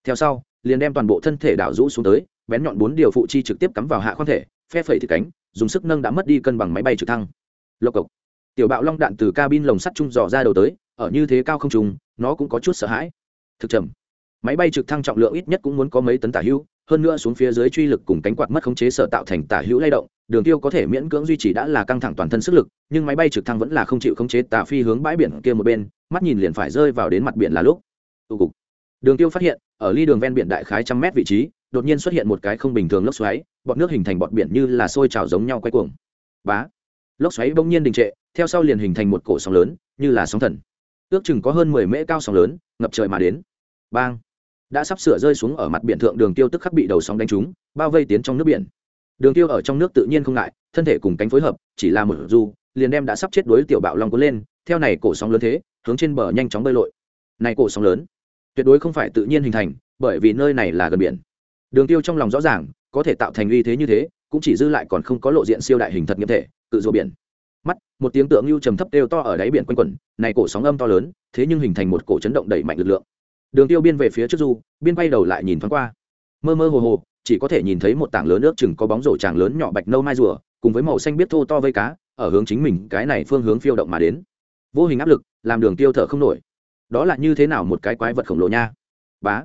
Theo sau, liền đem toàn bộ thân thể đảo rũ xuống tới, bén nhọn bốn điều phụ chi trực tiếp cắm vào hạ khoang thể, phe phẩy thịt cánh, dùng sức nâng đã mất đi cân bằng máy bay trực thăng. Lộc cộc. Tiểu bạo long đạn từ cabin lồng sắt trung dò ra đầu tới, ở như thế cao không trùng nó cũng có chút sợ hãi. Thực trầm. Máy bay trực thăng trọng lượng ít nhất cũng muốn có mấy tấn tả hưu hơn nữa xuống phía dưới truy lực cùng cánh quạt mất khống chế sở tạo thành tả hữu lay động, đường tiêu có thể miễn cưỡng duy trì đã là căng thẳng toàn thân sức lực, nhưng máy bay trực thăng vẫn là không chịu khống chế tả phi hướng bãi biển kia một bên, mắt nhìn liền phải rơi vào đến mặt biển là lúc. Tụ cục. Đường tiêu phát hiện, ở ly đường ven biển đại khái trăm mét vị trí, đột nhiên xuất hiện một cái không bình thường lốc xoáy bọt nước hình thành bọt biển như là sôi trào giống nhau quay cuồng. Bá. Lốc xoáy bỗng nhiên đình trệ, theo sau liền hình thành một cổ sóng lớn, như là sóng thần. Ước chừng có hơn mười mễ cao sóng lớn, ngập trời mà đến. Bang đã sắp sửa rơi xuống ở mặt biển thượng đường tiêu tức khắc bị đầu sóng đánh trúng, bao vây tiến trong nước biển. Đường tiêu ở trong nước tự nhiên không ngại, thân thể cùng cánh phối hợp, chỉ là một du liền đem đã sắp chết đối tiểu bạo long cuốn lên, theo này cổ sóng lớn thế, hướng trên bờ nhanh chóng bơi lội. Này cổ sóng lớn, tuyệt đối không phải tự nhiên hình thành, bởi vì nơi này là gần biển. Đường tiêu trong lòng rõ ràng, có thể tạo thành uy thế như thế, cũng chỉ dư lại còn không có lộ diện siêu đại hình thật nghiệm thể tự rùa biển. Mắt, một tiếng tượng lưu trầm thấp đều to ở đáy biển quanh quẩn, này cổ sóng âm to lớn, thế nhưng hình thành một cổ chấn động đẩy mạnh lực lượng đường tiêu biên về phía trước du, biên quay đầu lại nhìn thoáng qua. Mơ mơ hồ hồ, chỉ có thể nhìn thấy một tảng lớn nước chừng có bóng rổ tràng lớn nhỏ bạch nâu mai rùa, cùng với màu xanh biết thô to vây cá, ở hướng chính mình cái này phương hướng phiêu động mà đến. Vô hình áp lực, làm đường tiêu thở không nổi. Đó là như thế nào một cái quái vật khổng lồ nha? Bá.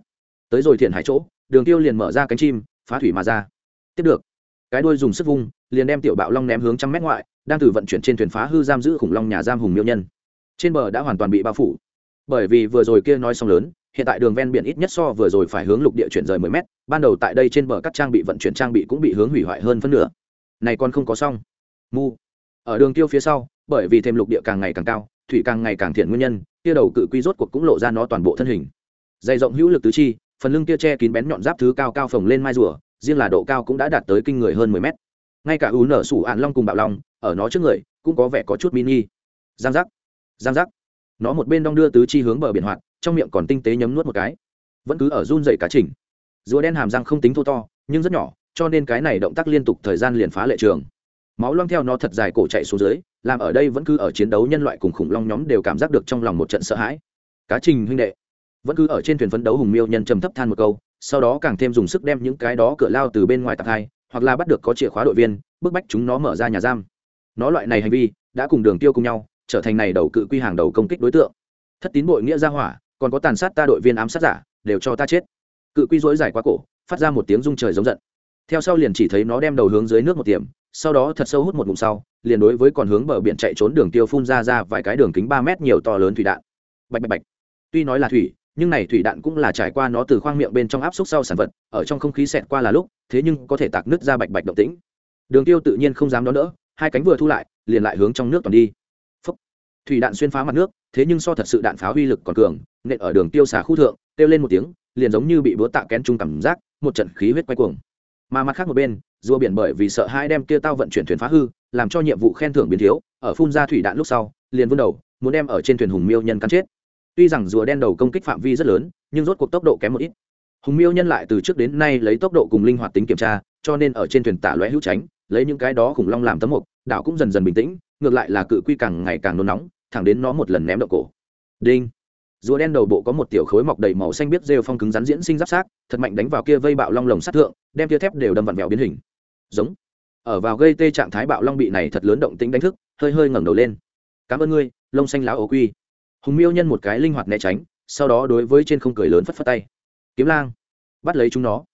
Tới rồi thiện hải chỗ, đường tiêu liền mở ra cánh chim, phá thủy mà ra. Tiếp được. Cái đuôi dùng sức vung, liền đem tiểu bạo long ném hướng trăm mét ngoại, đang từ vận chuyển trên thuyền phá hư giam giữ khủng long nhà giam hùng miêu nhân. Trên bờ đã hoàn toàn bị bao phủ. Bởi vì vừa rồi kia nói xong lớn hiện tại đường ven biển ít nhất so vừa rồi phải hướng lục địa chuyển rời 10 mét, ban đầu tại đây trên bờ các trang bị vận chuyển trang bị cũng bị hướng hủy hoại hơn phân nửa. Này còn không có xong. Mu. Ở đường tiêu phía sau, bởi vì thêm lục địa càng ngày càng cao, thủy càng ngày càng thiện nguyên nhân, kia đầu cự quy rốt cuộc cũng lộ ra nó toàn bộ thân hình. Dày rộng hữu lực tứ chi, phần lưng kia che kín bén nhọn giáp thứ cao cao phồng lên mai rùa, riêng là độ cao cũng đã đạt tới kinh người hơn 10 mét. Ngay cả ú nở sủ ạn long cùng bạo long, ở nó trước người, cũng có vẻ có chút mini. Giang giác. Giang giác. Nó một bên đong đưa tứ chi hướng bờ biển hoạt trong miệng còn tinh tế nhấm nuốt một cái. Vẫn cứ ở run dày cá trình, rùa đen hàm răng không tính thô to nhưng rất nhỏ cho nên cái này động tác liên tục thời gian liền phá lệ trường. Máu loang theo nó thật dài cổ chạy xuống dưới làm ở đây vẫn cứ ở chiến đấu nhân loại cùng khủng long nhóm đều cảm giác được trong lòng một trận sợ hãi. Cá trình huynh đệ vẫn cứ ở trên thuyền phấn đấu hùng miêu nhân trầm thấp than một câu sau đó càng thêm dùng sức đem những cái đó cửa lao từ bên ngoài tạc hai hoặc là bắt được có chìa khóa đội viên bức bách chúng nó mở ra nhà giam. Nó loại này hành vi đã cùng đường tiêu cùng nhau trở thành này đầu cự quy hàng đầu công kích đối tượng. Thất tín bội nghĩa ra hỏa còn có tàn sát ta đội viên ám sát giả, đều cho ta chết. Cự quy dối dài quá cổ, phát ra một tiếng rung trời giống giận. Theo sau liền chỉ thấy nó đem đầu hướng dưới nước một tiệm sau đó thật sâu hút một ngụm sau, liền đối với còn hướng bờ biển chạy trốn đường tiêu phun ra ra vài cái đường kính ba mét nhiều to lớn thủy đạn. Bạch bạch bạch. Tuy nói là thủy, nhưng này thủy đạn cũng là trải qua nó từ khoang miệng bên trong áp suất sau sản vật, ở trong không khí xẹt qua là lúc, thế nhưng có thể tạc nứt ra bạch bạch động tĩnh. Đường tiêu tự nhiên không dám đón đỡ, hai cánh vừa thu lại, liền lại hướng trong nước toàn đi. Phúc. thủy đạn xuyên phá mặt nước, thế nhưng so thật sự đạn pháo uy lực còn cường nện ở đường tiêu xả khu thượng, kêu lên một tiếng, liền giống như bị búa tạ kén trung cảm giác, một trận khí huyết quay cuồng. Mà mặt khác một bên, rùa biển bởi vì sợ hai đem kia tao vận chuyển thuyền phá hư, làm cho nhiệm vụ khen thưởng biến thiếu, ở phun ra thủy đạn lúc sau, liền vươn đầu, muốn đem ở trên thuyền hùng miêu nhân cắn chết. Tuy rằng rùa đen đầu công kích phạm vi rất lớn, nhưng rốt cuộc tốc độ kém một ít. Hùng miêu nhân lại từ trước đến nay lấy tốc độ cùng linh hoạt tính kiểm tra, cho nên ở trên thuyền tả lóe hữu tránh, lấy những cái đó khủng long làm tấm mục, đảo cũng dần dần bình tĩnh, ngược lại là cự quy càng ngày càng nôn nóng, thẳng đến nó một lần ném đậu cổ. Đinh rùa đen đầu bộ có một tiểu khối mọc đầy màu xanh biết rêu phong cứng rắn diễn sinh giáp sát, thật mạnh đánh vào kia vây bạo long lồng sát thượng, đem tia thép đều đâm vặn vẹo biến hình. Giống. Ở vào gây tê trạng thái bạo long bị này thật lớn động tĩnh đánh thức, hơi hơi ngẩng đầu lên. Cảm ơn ngươi lông xanh lá ố quy. Hùng miêu nhân một cái linh hoạt né tránh, sau đó đối với trên không cười lớn phất phất tay. Kiếm lang, bắt lấy chúng nó.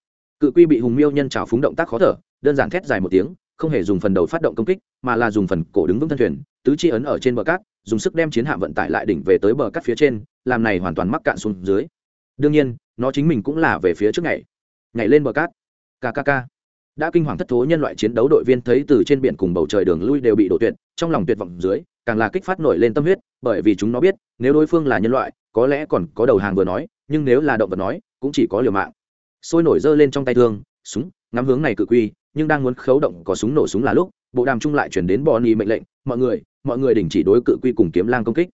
Cự quy bị hùng miêu nhân trào phúng động tác khó thở, đơn giản thét dài một tiếng không hề dùng phần đầu phát động công kích, mà là dùng phần cổ đứng vững thân thuyền, tứ chi ấn ở trên bờ cát, dùng sức đem chiến hạm vận tải lại đỉnh về tới bờ cát phía trên, làm này hoàn toàn mắc cạn xuống dưới. Đương nhiên, nó chính mình cũng là về phía trước ngày nhảy lên bờ cát. Kkk đã kinh hoàng thất thố nhân loại chiến đấu đội viên thấy từ trên biển cùng bầu trời đường lui đều bị đổ tuyệt, trong lòng tuyệt vọng dưới, càng là kích phát nổi lên tâm huyết, bởi vì chúng nó biết, nếu đối phương là nhân loại, có lẽ còn có đầu hàng vừa nói, nhưng nếu là động vật nói, cũng chỉ có liều mạng. Sôi nổi giơ lên trong tay thương, súng, ngắm hướng này cự quy nhưng đang muốn khấu động có súng nổ súng là lúc, bộ đàm trung lại chuyển đến bò ni mệnh lệnh, mọi người mọi người đình chỉ đối cự quy cùng kiếm lang công kích.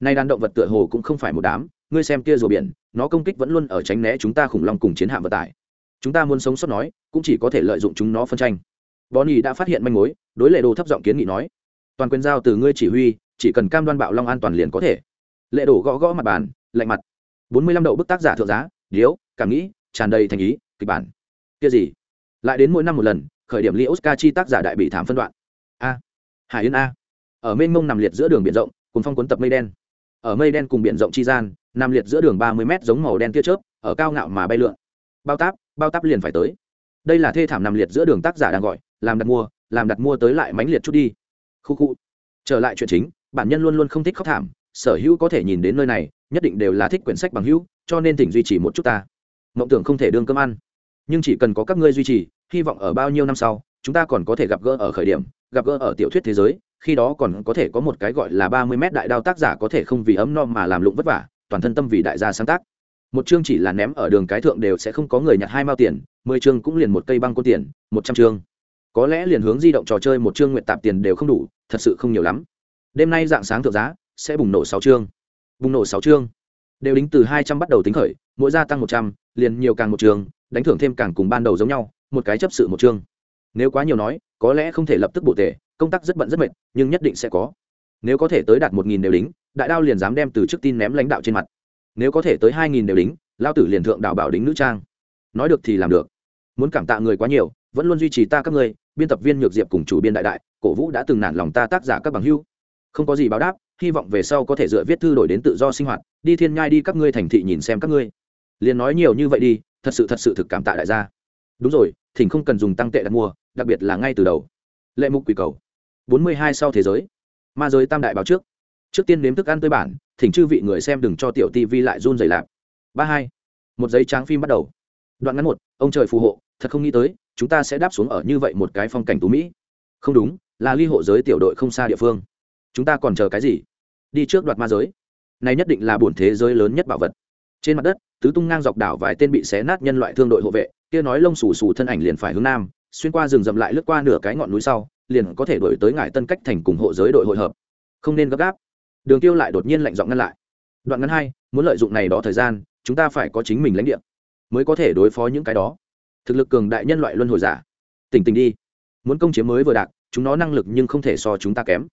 Nay đàn động vật tựa hồ cũng không phải một đám, ngươi xem kia rùa biển, nó công kích vẫn luôn ở tránh né chúng ta khủng long cùng chiến hạm vận tải. Chúng ta muốn sống sót nói, cũng chỉ có thể lợi dụng chúng nó phân tranh. Bonnie đã phát hiện manh mối, đối lệ đồ thấp giọng kiến nghị nói, toàn quyền giao từ ngươi chỉ huy, chỉ cần cam đoan bạo long an toàn liền có thể. Lệ đồ gõ gõ mặt bàn, lạnh mặt. Bốn mươi lăm đậu bức tác giả thượng giá, điếu, cảm nghĩ, tràn đầy thành ý, kịch bản. Kia gì? Lại đến mỗi năm một lần, khởi điểm li oscar chi tác giả đại bị thảm phân đoạn. A, hải yên a. Ở mênh mông nằm liệt giữa đường biển rộng, cùng phong cuốn tập mây đen. Ở mây đen cùng biển rộng chi gian, nằm liệt giữa đường ba mươi mét giống màu đen tia chớp, ở cao ngạo mà bay lượn. Bao táp bao táp liền phải tới. Đây là thê thảm nằm liệt giữa đường tác giả đang gọi, làm đặt mua, làm đặt mua tới lại mánh liệt chút đi. Khu khu. Trở lại chuyện chính, bản nhân luôn luôn không thích khóc thảm, sở hữu có thể nhìn đến nơi này, nhất định đều là thích quyển sách bằng hữu, cho nên tỉnh duy trì một chút ta. Mộng tưởng không thể đương cơm ăn. Nhưng chỉ cần có các ngươi duy trì hy vọng ở bao nhiêu năm sau, chúng ta còn có thể gặp gỡ ở khởi điểm, gặp gỡ ở tiểu thuyết thế giới, khi đó còn có thể có một cái gọi là ba mươi mét đại đao tác giả có thể không vì ấm no mà làm lụng vất vả, toàn thân tâm vì đại gia sáng tác. Một chương chỉ là ném ở đường cái thượng đều sẽ không có người nhặt hai mao tiền, mười chương cũng liền một cây băng côn tiền, một trăm chương. Có lẽ liền hướng di động trò chơi một chương nguyện tạp tiền đều không đủ, thật sự không nhiều lắm. Đêm nay dạng sáng thượng giá, sẽ bùng nổ sáu chương. Bùng nổ sáu chương. Đều đính từ hai trăm bắt đầu tính khởi, mỗi gia tăng một trăm, liền nhiều càng một chương, đánh thưởng thêm càng cùng ban đầu giống nhau một cái chấp sự một chương. Nếu quá nhiều nói, có lẽ không thể lập tức bổ tể công tác rất bận rất mệt, nhưng nhất định sẽ có. Nếu có thể tới đạt một nghìn đều đính, đại đao liền dám đem từ trước tin ném lãnh đạo trên mặt. Nếu có thể tới hai nghìn đều đính, lao tử liền thượng đạo bảo đính nữ trang. Nói được thì làm được. Muốn cảm tạ người quá nhiều, vẫn luôn duy trì ta các ngươi, biên tập viên nhược diệp cùng chủ biên đại đại, cổ vũ đã từng nản lòng ta tác giả các bằng hưu không có gì báo đáp, hy vọng về sau có thể dựa viết thư đổi đến tự do sinh hoạt, đi thiên nhai đi các ngươi thành thị nhìn xem các ngươi. Liền nói nhiều như vậy đi, thật sự thật sự thực cảm tạ đại gia đúng rồi, thỉnh không cần dùng tăng tệ đặt mua, đặc biệt là ngay từ đầu. Lệ mục quỷ cầu. Bốn mươi hai sau thế giới. Ma giới tam đại báo trước. Trước tiên nếm thức ăn tươi bản, thỉnh chư vị người xem đừng cho tiểu tv lại run dày lạp ba hai. Một giấy tráng phim bắt đầu. Đoạn ngắn một, ông trời phù hộ, thật không nghĩ tới, chúng ta sẽ đáp xuống ở như vậy một cái phong cảnh tú mỹ. Không đúng, là ly hộ giới tiểu đội không xa địa phương. Chúng ta còn chờ cái gì? Đi trước đoạt ma giới. Này nhất định là bổn thế giới lớn nhất bảo vật. Trên mặt đất, tứ tung ngang dọc đảo vài tên bị xé nát nhân loại thương đội hộ vệ kia nói lông xù xù thân ảnh liền phải hướng nam, xuyên qua rừng rậm lại lướt qua nửa cái ngọn núi sau, liền có thể đổi tới ngải tân cách thành cùng hộ giới đội hội hợp. Không nên gấp gáp. Đường tiêu lại đột nhiên lạnh giọng ngăn lại. Đoạn ngắn hai, muốn lợi dụng này đó thời gian, chúng ta phải có chính mình lãnh địa, mới có thể đối phó những cái đó. Thực lực cường đại nhân loại luân hồi giả. Tỉnh tỉnh đi. Muốn công chiếm mới vừa đạt chúng nó năng lực nhưng không thể so chúng ta kém.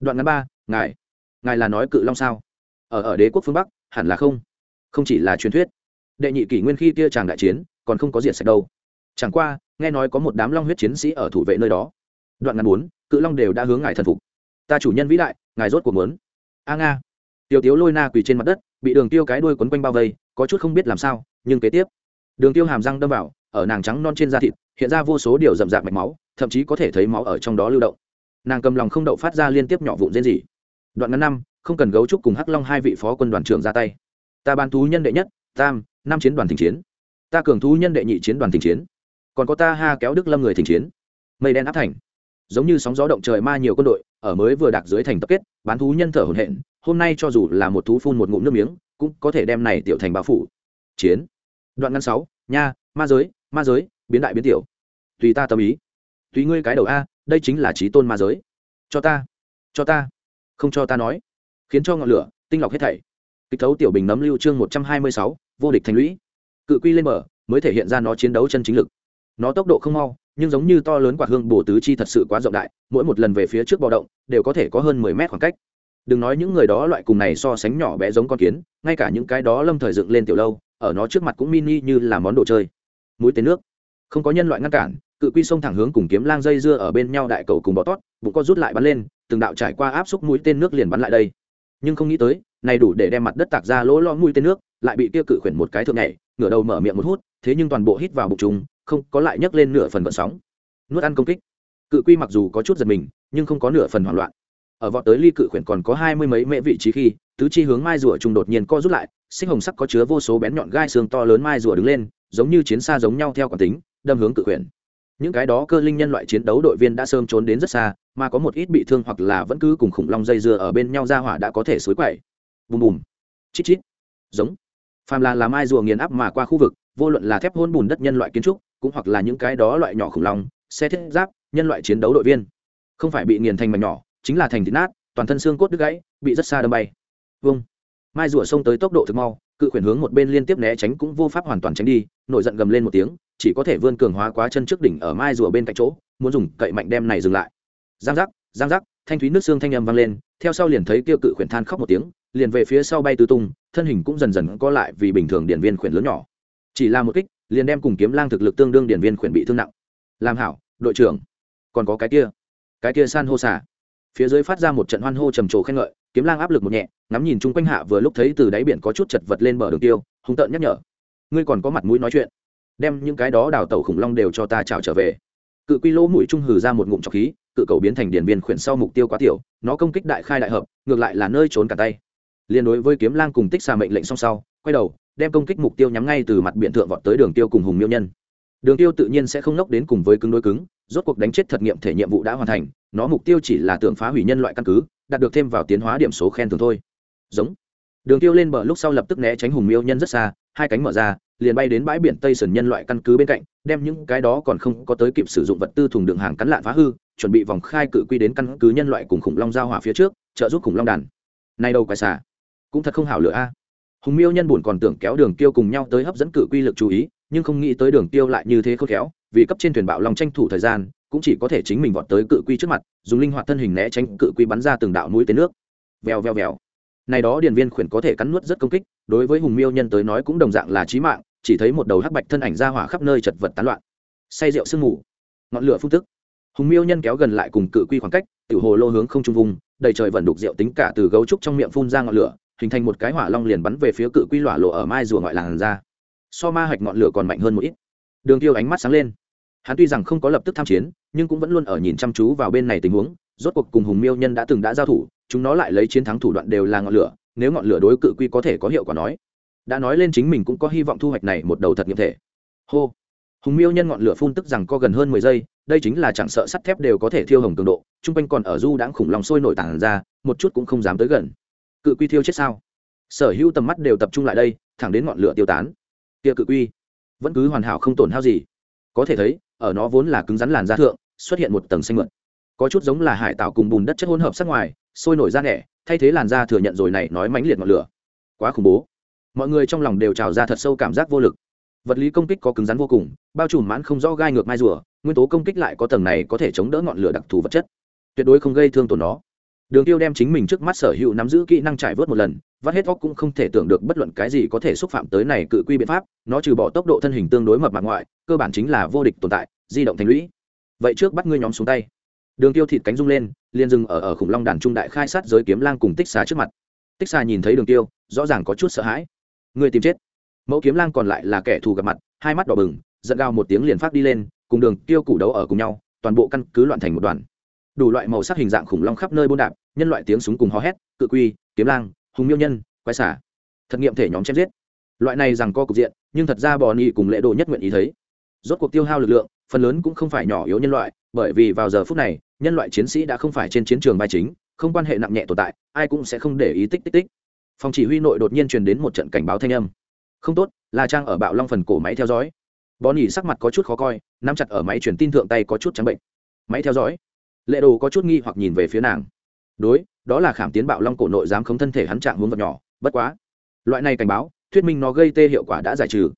Đoạn ngắn ba, ngài. Ngài là nói cự long sao? Ở ở đế quốc phương bắc, hẳn là không. Không chỉ là truyền thuyết. Đệ nhị kỷ nguyên khi kia chàng đại chiến còn không có diện sạch đâu. Chẳng qua, nghe nói có một đám long huyết chiến sĩ ở thủ vệ nơi đó. Đoạn ngắn bốn, cự long đều đã hướng ngài thần phục. Ta chủ nhân vĩ đại, ngài rốt cuộc muốn. A nga. Tiểu tiếu lôi na quỳ trên mặt đất, bị đường tiêu cái đuôi quấn quanh bao vây, có chút không biết làm sao, nhưng kế tiếp. Đường tiêu hàm răng đâm vào, ở nàng trắng non trên da thịt, hiện ra vô số điều rậm rạp mạch máu, thậm chí có thể thấy máu ở trong đó lưu động. Nàng cầm lòng không đậu phát ra liên tiếp nhỏ vụn rên rỉ. Đoạn ngắn năm, không cần gấu trúc cùng hắc long hai vị phó quân đoàn trưởng ra tay. Ta ban thú nhân đệ nhất, tam, năm chiến đoàn thỉnh chiến ta cường thú nhân đệ nhị chiến đoàn thỉnh chiến, còn có ta ha kéo đức lâm người thỉnh chiến. Mây đen áp thành, giống như sóng gió động trời ma nhiều quân đội, ở mới vừa đạt dưới thành tập kết, bán thú nhân thở hổn hển, hôm nay cho dù là một thú phun một ngụm nước miếng, cũng có thể đem này tiểu thành bao phủ. Chiến. Đoạn ngăn sáu, nha, ma giới ma giới, biến đại biến tiểu. Tùy ta tâm ý. Tùy ngươi cái đầu a, đây chính là trí tôn ma giới. Cho ta. Cho ta. Không cho ta nói. Khiến cho ngọn lửa, tinh lọc hết thảy. Kích thấu tiểu bình nấm lưu chương một trăm hai mươi sáu, vô địch thành lũy cự quy lên mở mới thể hiện ra nó chiến đấu chân chính lực. Nó tốc độ không mau, nhưng giống như to lớn quả hương bổ tứ chi thật sự quá rộng đại, mỗi một lần về phía trước bò động, đều có thể có hơn mười mét khoảng cách. Đừng nói những người đó loại cùng này so sánh nhỏ bé giống con kiến, ngay cả những cái đó lâm thời dựng lên tiểu lâu, ở nó trước mặt cũng mini như là món đồ chơi. Mũi tên nước. Không có nhân loại ngăn cản, cự quy sông thẳng hướng cùng kiếm lang dây dưa ở bên nhau đại cầu cùng bọ tót, bụng co rút lại bắn lên, từng đạo trải qua áp xúc mũi tên nước liền bắn lại đây. Nhưng không nghĩ tới, này đủ để đem mặt đất tạc ra lỗ lo mũi tên nước, lại bị kia cự khuyển một cái thượng nhảy ngửa đầu mở miệng một hút, thế nhưng toàn bộ hít vào bụng chúng, không có lại nhấc lên nửa phần vận sóng. Nuốt ăn công kích. Cự quy mặc dù có chút giật mình, nhưng không có nửa phần hoảng loạn. Ở vọt tới ly cự khuyển còn có hai mươi mấy mễ vị trí khi, tứ chi hướng mai rùa trùng đột nhiên co rút lại sinh hồng sắc có chứa vô số bén nhọn gai xương to lớn mai rùa đứng lên, giống như chiến xa giống nhau theo quản tính, đâm hướng cự khuyển. Những cái đó cơ linh nhân loại chiến đấu đội viên đã sớm trốn đến rất xa, mà có một ít bị thương hoặc là vẫn cứ cùng khủng long dây dưa ở bên nhau ra hỏa đã có thể xối quậy. Bùm bùm. Chít chít. Giống phàm là làm ai rùa nghiền áp mà qua khu vực, vô luận là thép hôn bùn đất nhân loại kiến trúc, cũng hoặc là những cái đó loại nhỏ khủng long, xe thiết giáp, nhân loại chiến đấu đội viên. Không phải bị nghiền thành mảnh nhỏ, chính là thành thịt nát, toàn thân xương cốt đứt gãy, bị rất xa đâm bay. Vâng. Mai rùa xông tới tốc độ thực mau, cự khuyển hướng một bên liên tiếp né tránh cũng vô pháp hoàn toàn tránh đi, nổi giận gầm lên một tiếng, chỉ có thể vươn cường hóa quá chân trước đỉnh ở mai rùa bên cạnh chỗ, muốn dùng cậy mạnh đem này dừng lại. Giang giác giang giác, thanh thúy nước xương thanh âm vang lên, theo sau liền thấy kia cự khuyển than khóc một tiếng liền về phía sau bay tứ tung, thân hình cũng dần dần co lại vì bình thường điển viên khuyển lớn nhỏ. Chỉ là một kích, liền đem cùng kiếm lang thực lực tương đương điển viên khuyển bị thương nặng. Làm hảo, đội trưởng. Còn có cái kia. Cái kia san hô xả phía dưới phát ra một trận hoan hô trầm trồ khen ngợi, kiếm lang áp lực một nhẹ, ngắm nhìn chung quanh hạ vừa lúc thấy từ đáy biển có chút chật vật lên bờ đường tiêu, hung tợn nhắc nhở. Ngươi còn có mặt mũi nói chuyện. Đem những cái đó đào tẩu khủng long đều cho ta trào trở về. Cự quy lỗ mũi trung hừ ra một ngụm trọc khí, cự cầu biến thành điển viên khuyển sau mục tiêu quá tiểu, nó công kích đại khai đại hợp, ngược lại là nơi trốn cả tay liên đối với kiếm lang cùng tích xà mệnh lệnh song sau, quay đầu, đem công kích mục tiêu nhắm ngay từ mặt biển thượng vọt tới đường tiêu cùng hùng miêu nhân. Đường tiêu tự nhiên sẽ không nốc đến cùng với cứng đối cứng, rốt cuộc đánh chết thật nghiệm thể nhiệm vụ đã hoàn thành, nó mục tiêu chỉ là tưởng phá hủy nhân loại căn cứ, đạt được thêm vào tiến hóa điểm số khen thường thôi. Giống. Đường tiêu lên bờ lúc sau lập tức né tránh hùng miêu nhân rất xa, hai cánh mở ra, liền bay đến bãi biển tây sườn nhân loại căn cứ bên cạnh, đem những cái đó còn không có tới kịp sử dụng vật tư thùng đường hàng cắn lạn phá hư, chuẩn bị vòng khai cự quy đến căn cứ nhân loại cùng khủng long giao hỏa phía trước, trợ giúp khủng long đàn. Nay đâu quái xả cũng thật không hảo lựa a. Hùng miêu nhân buồn còn tưởng kéo đường tiêu cùng nhau tới hấp dẫn cử quy lực chú ý, nhưng không nghĩ tới đường tiêu lại như thế khôn khéo, vì cấp trên thuyền bạo long tranh thủ thời gian, cũng chỉ có thể chính mình vọt tới cự quy trước mặt, dùng linh hoạt thân hình né tránh cự quy bắn ra từng đạo mũi tên nước. Vèo vèo vèo. Này đó điền viên khuyển có thể cắn nuốt rất công kích, đối với hùng miêu nhân tới nói cũng đồng dạng là chí mạng, chỉ thấy một đầu hắc bạch thân ảnh ra hỏa khắp nơi chật vật tán loạn. Say rượu sương mù. Ngọn lửa phun tức. Hùng miêu nhân kéo gần lại cùng cự quy khoảng cách, tiểu hồ lô hướng không trung vùng, đầy trời vận đục rượu tính cả từ gấu trúc trong miệng phun ra ngọn lửa hình thành một cái hỏa long liền bắn về phía cự quy lỏa lộ ở mai rùa ngoại làng ra. So ma hạch ngọn lửa còn mạnh hơn một ít. Đường tiêu ánh mắt sáng lên. Hắn tuy rằng không có lập tức tham chiến, nhưng cũng vẫn luôn ở nhìn chăm chú vào bên này tình huống, rốt cuộc cùng hùng miêu nhân đã từng đã giao thủ, chúng nó lại lấy chiến thắng thủ đoạn đều là ngọn lửa, nếu ngọn lửa đối cự quy có thể có hiệu quả nói, đã nói lên chính mình cũng có hy vọng thu hoạch này một đầu thật nghiệm thể. Hô. Hùng miêu nhân ngọn lửa phun tức rằng có gần hơn mười giây, đây chính là chẳng sợ sắt thép đều có thể thiêu hồng cường độ trung quanh còn ở du đãng khủng long sôi nổi tàn ra, một chút cũng không dám tới gần cự quy thiêu chết sao? Sở hữu tầm mắt đều tập trung lại đây, thẳng đến ngọn lửa tiêu tán. Kia cự quy, vẫn cứ hoàn hảo không tổn hao gì. Có thể thấy, ở nó vốn là cứng rắn làn da thượng, xuất hiện một tầng xanh mượn có chút giống là hải tạo cùng bùn đất chất hỗn hợp sắc ngoài, sôi nổi ra nẻ, thay thế làn da thừa nhận rồi này nói mãnh liệt ngọn lửa. Quá khủng bố. Mọi người trong lòng đều trào ra thật sâu cảm giác vô lực. Vật lý công kích có cứng rắn vô cùng, bao trùm mãn không rõ gai ngược mai rùa, nguyên tố công kích lại có tầng này có thể chống đỡ ngọn lửa đặc thù vật chất. Tuyệt đối không gây thương tổn nó đường tiêu đem chính mình trước mắt sở hữu nắm giữ kỹ năng trải vớt một lần, vắt hết óc cũng không thể tưởng được bất luận cái gì có thể xúc phạm tới này cự quy biện pháp, nó trừ bỏ tốc độ thân hình tương đối mập mặt ngoại, cơ bản chính là vô địch tồn tại, di động thành lũy. Vậy trước bắt ngươi nhóm xuống tay. Đường tiêu thịt cánh rung lên, liền dừng ở ở khủng long đàn trung đại khai sát giới kiếm lang cùng tích xà trước mặt. Tích xà nhìn thấy đường tiêu, rõ ràng có chút sợ hãi. Người tìm chết. Mẫu kiếm lang còn lại là kẻ thù gặp mặt, hai mắt đỏ bừng, giận gào một tiếng liền phát đi lên, cùng đường tiêu củ đấu ở cùng nhau, toàn bộ căn cứ loạn thành một đoàn đủ loại màu sắc hình dạng khủng long khắp nơi bôn đạp, nhân loại tiếng súng cùng hò hét, cự quy, kiếm lang, hùng miêu nhân, quái xả. Thật nghiệm thể nhóm chém giết. Loại này rằng co cục diện, nhưng thật ra bò ni cùng lễ đồ nhất nguyện ý thấy. Rốt cuộc tiêu hao lực lượng, phần lớn cũng không phải nhỏ yếu nhân loại, bởi vì vào giờ phút này, nhân loại chiến sĩ đã không phải trên chiến trường vai chính, không quan hệ nặng nhẹ tồn tại, ai cũng sẽ không để ý tích tích tích. Phòng chỉ huy nội đột nhiên truyền đến một trận cảnh báo thanh âm. Không tốt là trang ở bạo long phần cổ máy theo dõi. Bò nỉ sắc mặt có chút khó coi, nắm chặt ở máy truyền tin thượng tay có chút trắng bệnh. Máy theo dõi lệ đồ có chút nghi hoặc nhìn về phía nàng. Đối, đó là khảm tiến bạo long cổ nội dám không thân thể hắn trạng hướng vật nhỏ, bất quá. Loại này cảnh báo, thuyết minh nó gây tê hiệu quả đã giải trừ.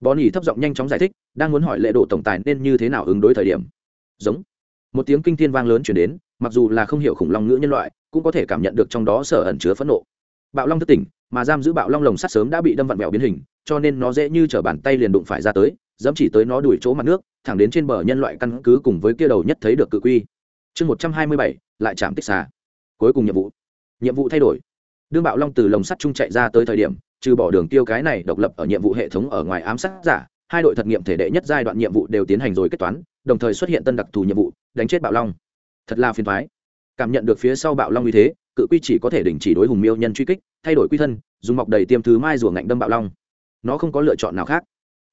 Bò nỉ thấp giọng nhanh chóng giải thích, đang muốn hỏi lệ đồ tổng tài nên như thế nào ứng đối thời điểm. Giống. Một tiếng kinh thiên vang lớn chuyển đến, mặc dù là không hiểu khủng long ngữ nhân loại, cũng có thể cảm nhận được trong đó sở ẩn chứa phẫn nộ. Bạo long thất tỉnh, mà giam giữ bạo long lồng sắt sớm đã bị đâm vặn vẹo biến hình, cho nên nó dễ như t r ở bàn tay liền đụng phải ra tới, dẫm chỉ tới nó đuổi chỗ mặt nước, thẳng đến trên bờ nhân loại căn cứ cùng với kia đầu nhất thấy được cự quy chương một trăm hai mươi bảy, lại chạm tích xà. Cuối cùng nhiệm vụ. Nhiệm vụ thay đổi. Đương bạo long từ lồng sắt chung chạy ra tới thời điểm, trừ bỏ đường tiêu cái này độc lập ở nhiệm vụ hệ thống ở ngoài ám sát giả, hai đội thật nghiệm thể đệ nhất giai đoạn nhiệm vụ đều tiến hành rồi kết toán, đồng thời xuất hiện tân đặc thù nhiệm vụ, đánh chết bạo long. Thật là phiền thoái cảm nhận được phía sau bạo long như thế, cự quy chỉ có thể đình chỉ đối hùng miêu nhân truy kích, thay đổi quy thân, dùng mọc đầy tiêm thứ mai rùa ngạnh đâm bạo long. Nó không có lựa chọn nào khác.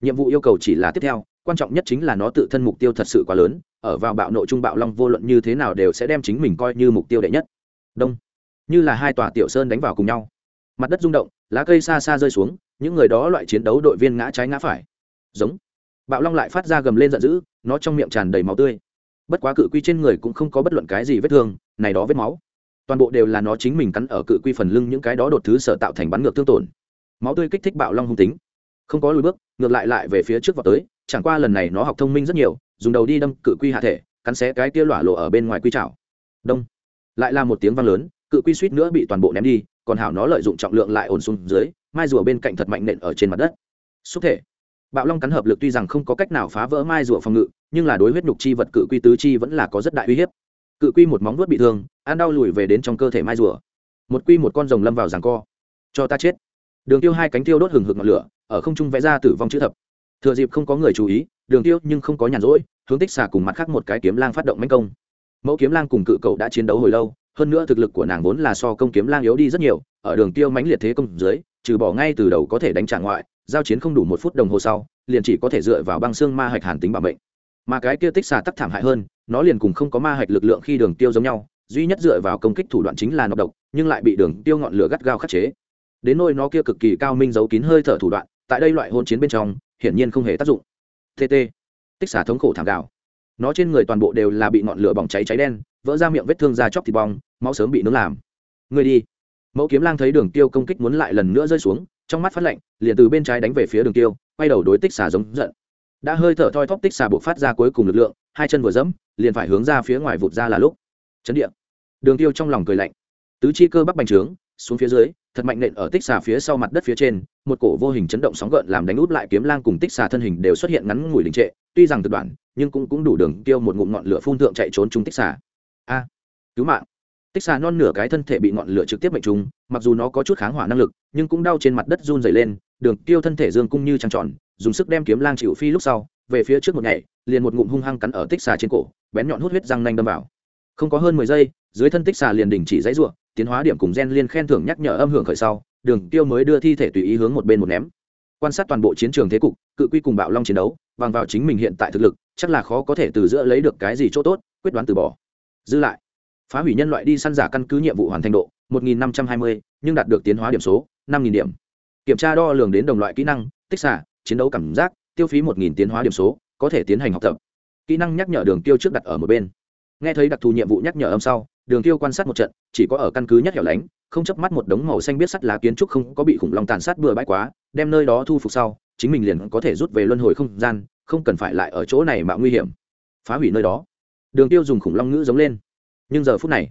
Nhiệm vụ yêu cầu chỉ là tiếp theo, quan trọng nhất chính là nó tự thân mục tiêu thật sự quá lớn ở vào bạo nội trung bạo long vô luận như thế nào đều sẽ đem chính mình coi như mục tiêu đệ nhất. Đông. Như là hai tòa tiểu sơn đánh vào cùng nhau. Mặt đất rung động, lá cây xa xa rơi xuống, những người đó loại chiến đấu đội viên ngã trái ngã phải. Giống. Bạo long lại phát ra gầm lên giận dữ, nó trong miệng tràn đầy máu tươi. Bất quá cự quy trên người cũng không có bất luận cái gì vết thương, này đó vết máu. Toàn bộ đều là nó chính mình cắn ở cự quy phần lưng những cái đó đột thứ sở tạo thành bắn ngược thương tổn. Máu tươi kích thích bạo long hung tính. Không có lùi bước, ngược lại lại về phía trước vào tới, chẳng qua lần này nó học thông minh rất nhiều dùng đầu đi đâm cự quy hạ thể, cắn xé cái kia lỏa lộ ở bên ngoài quy chảo. Đông. Lại là một tiếng vang lớn, cự quy suýt nữa bị toàn bộ ném đi, còn hảo nó lợi dụng trọng lượng lại ổn xuống dưới, mai rùa bên cạnh thật mạnh nện ở trên mặt đất. Xúc thể. Bạo long cắn hợp lực tuy rằng không có cách nào phá vỡ mai rùa phòng ngự, nhưng là đối huyết nhục chi vật cự quy tứ chi vẫn là có rất đại uy hiếp. Cự quy một móng vuốt bị thương, ăn đau lùi về đến trong cơ thể mai rùa. Một quy một con rồng lâm vào giằng co. Cho ta chết. Đường tiêu hai cánh tiêu đốt hừng hực ngọn lửa, ở không trung vẽ ra tử vong chữ thập. Thừa dịp không có người chú ý, đường tiêu nhưng không có nhàn rỗi hướng tích xà cùng mặt khác một cái kiếm lang phát động manh công. Mẫu kiếm lang cùng cự cậu đã chiến đấu hồi lâu, hơn nữa thực lực của nàng vốn là so công kiếm lang yếu đi rất nhiều, ở đường tiêu mãnh liệt thế công dưới, trừ bỏ ngay từ đầu có thể đánh trả ngoại, giao chiến không đủ một phút đồng hồ sau, liền chỉ có thể dựa vào băng xương ma hạch hàn tính bảo mệnh. Mà cái kia tích xà tắc thảm hại hơn, nó liền cùng không có ma hạch lực lượng khi đường tiêu giống nhau, duy nhất dựa vào công kích thủ đoạn chính là nọc độc, nhưng lại bị đường tiêu ngọn lửa gắt gao khắc chế. Đến nôi nó kia cực kỳ cao minh giấu kín hơi thở thủ đoạn, tại đây loại hôn chiến bên trong, hiển nhiên không hề tác dụng. Tt tích xà thống khổ thảm gạo. Nó trên người toàn bộ đều là bị ngọn lửa bỏng cháy cháy đen, vỡ ra miệng vết thương ra chóc thịt bong máu sớm bị nướng làm. Người đi. Mẫu kiếm lang thấy đường tiêu công kích muốn lại lần nữa rơi xuống, trong mắt phát lạnh, liền từ bên trái đánh về phía đường tiêu, quay đầu đối tích xà giống giận. Đã hơi thở thoi thóp tích xà buộc phát ra cuối cùng lực lượng, hai chân vừa dẫm, liền phải hướng ra phía ngoài vụt ra là lúc. Chấn địa. Đường tiêu trong lòng cười lạnh. Tứ chi cơ bắp bành trướng, xuống phía dưới thật mạnh nện ở tích xà phía sau mặt đất phía trên một cổ vô hình chấn động sóng gợn làm đánh út lại kiếm lang cùng tích xà thân hình đều xuất hiện ngắn ngủi đình trệ tuy rằng từ đoạn nhưng cũng cũng đủ đường tiêu một ngụm ngọn lửa phun thượng chạy trốn chúng tích xà. A cứu mạng. Tích xà non nửa cái thân thể bị ngọn lửa trực tiếp mệnh trúng, mặc dù nó có chút kháng hỏa năng lực nhưng cũng đau trên mặt đất run dày lên đường tiêu thân thể dương cung như trăng tròn dùng sức đem kiếm lang chịu phi lúc sau về phía trước một ngày liền một ngụm hung hăng cắn ở tích xà trên cổ bén nhọn hút huyết răng nanh đâm vào. Không có hơn mười giây dưới thân tích xà liền đình chỉ dãy ruộng tiến hóa điểm cùng gen liên khen thưởng nhắc nhở âm hưởng khởi sau đường tiêu mới đưa thi thể tùy ý hướng một bên một ném. Quan sát toàn bộ chiến trường thế cục cự quy cùng bạo long chiến đấu bằng vào chính mình hiện tại thực lực chắc là khó có thể từ giữa lấy được cái gì chỗ tốt quyết đoán từ bỏ. Dư lại. Phá hủy nhân loại đi săn giả căn cứ nhiệm vụ hoàn thành độ 1520, nhưng đạt được tiến hóa điểm số 5000 điểm. Kiểm tra đo lường đến đồng loại kỹ năng tích xạ chiến đấu cảm giác tiêu phí 1000 tiến hóa điểm số có thể tiến hành học tập. Kỹ năng nhắc nhở đường tiêu trước đặt ở một bên. Nghe thấy đặc thù nhiệm vụ nhắc nhở âm sau đường tiêu quan sát một trận, chỉ có ở căn cứ nhất hẻo lánh, không chấp mắt một đống màu xanh biết sắt lá kiến trúc không có bị khủng long tàn sát bừa bãi quá, đem nơi đó thu phục sau, chính mình liền có thể rút về luân hồi không gian, không cần phải lại ở chỗ này mà nguy hiểm. Phá hủy nơi đó. Đường tiêu dùng khủng long ngữ giống lên. Nhưng giờ phút này,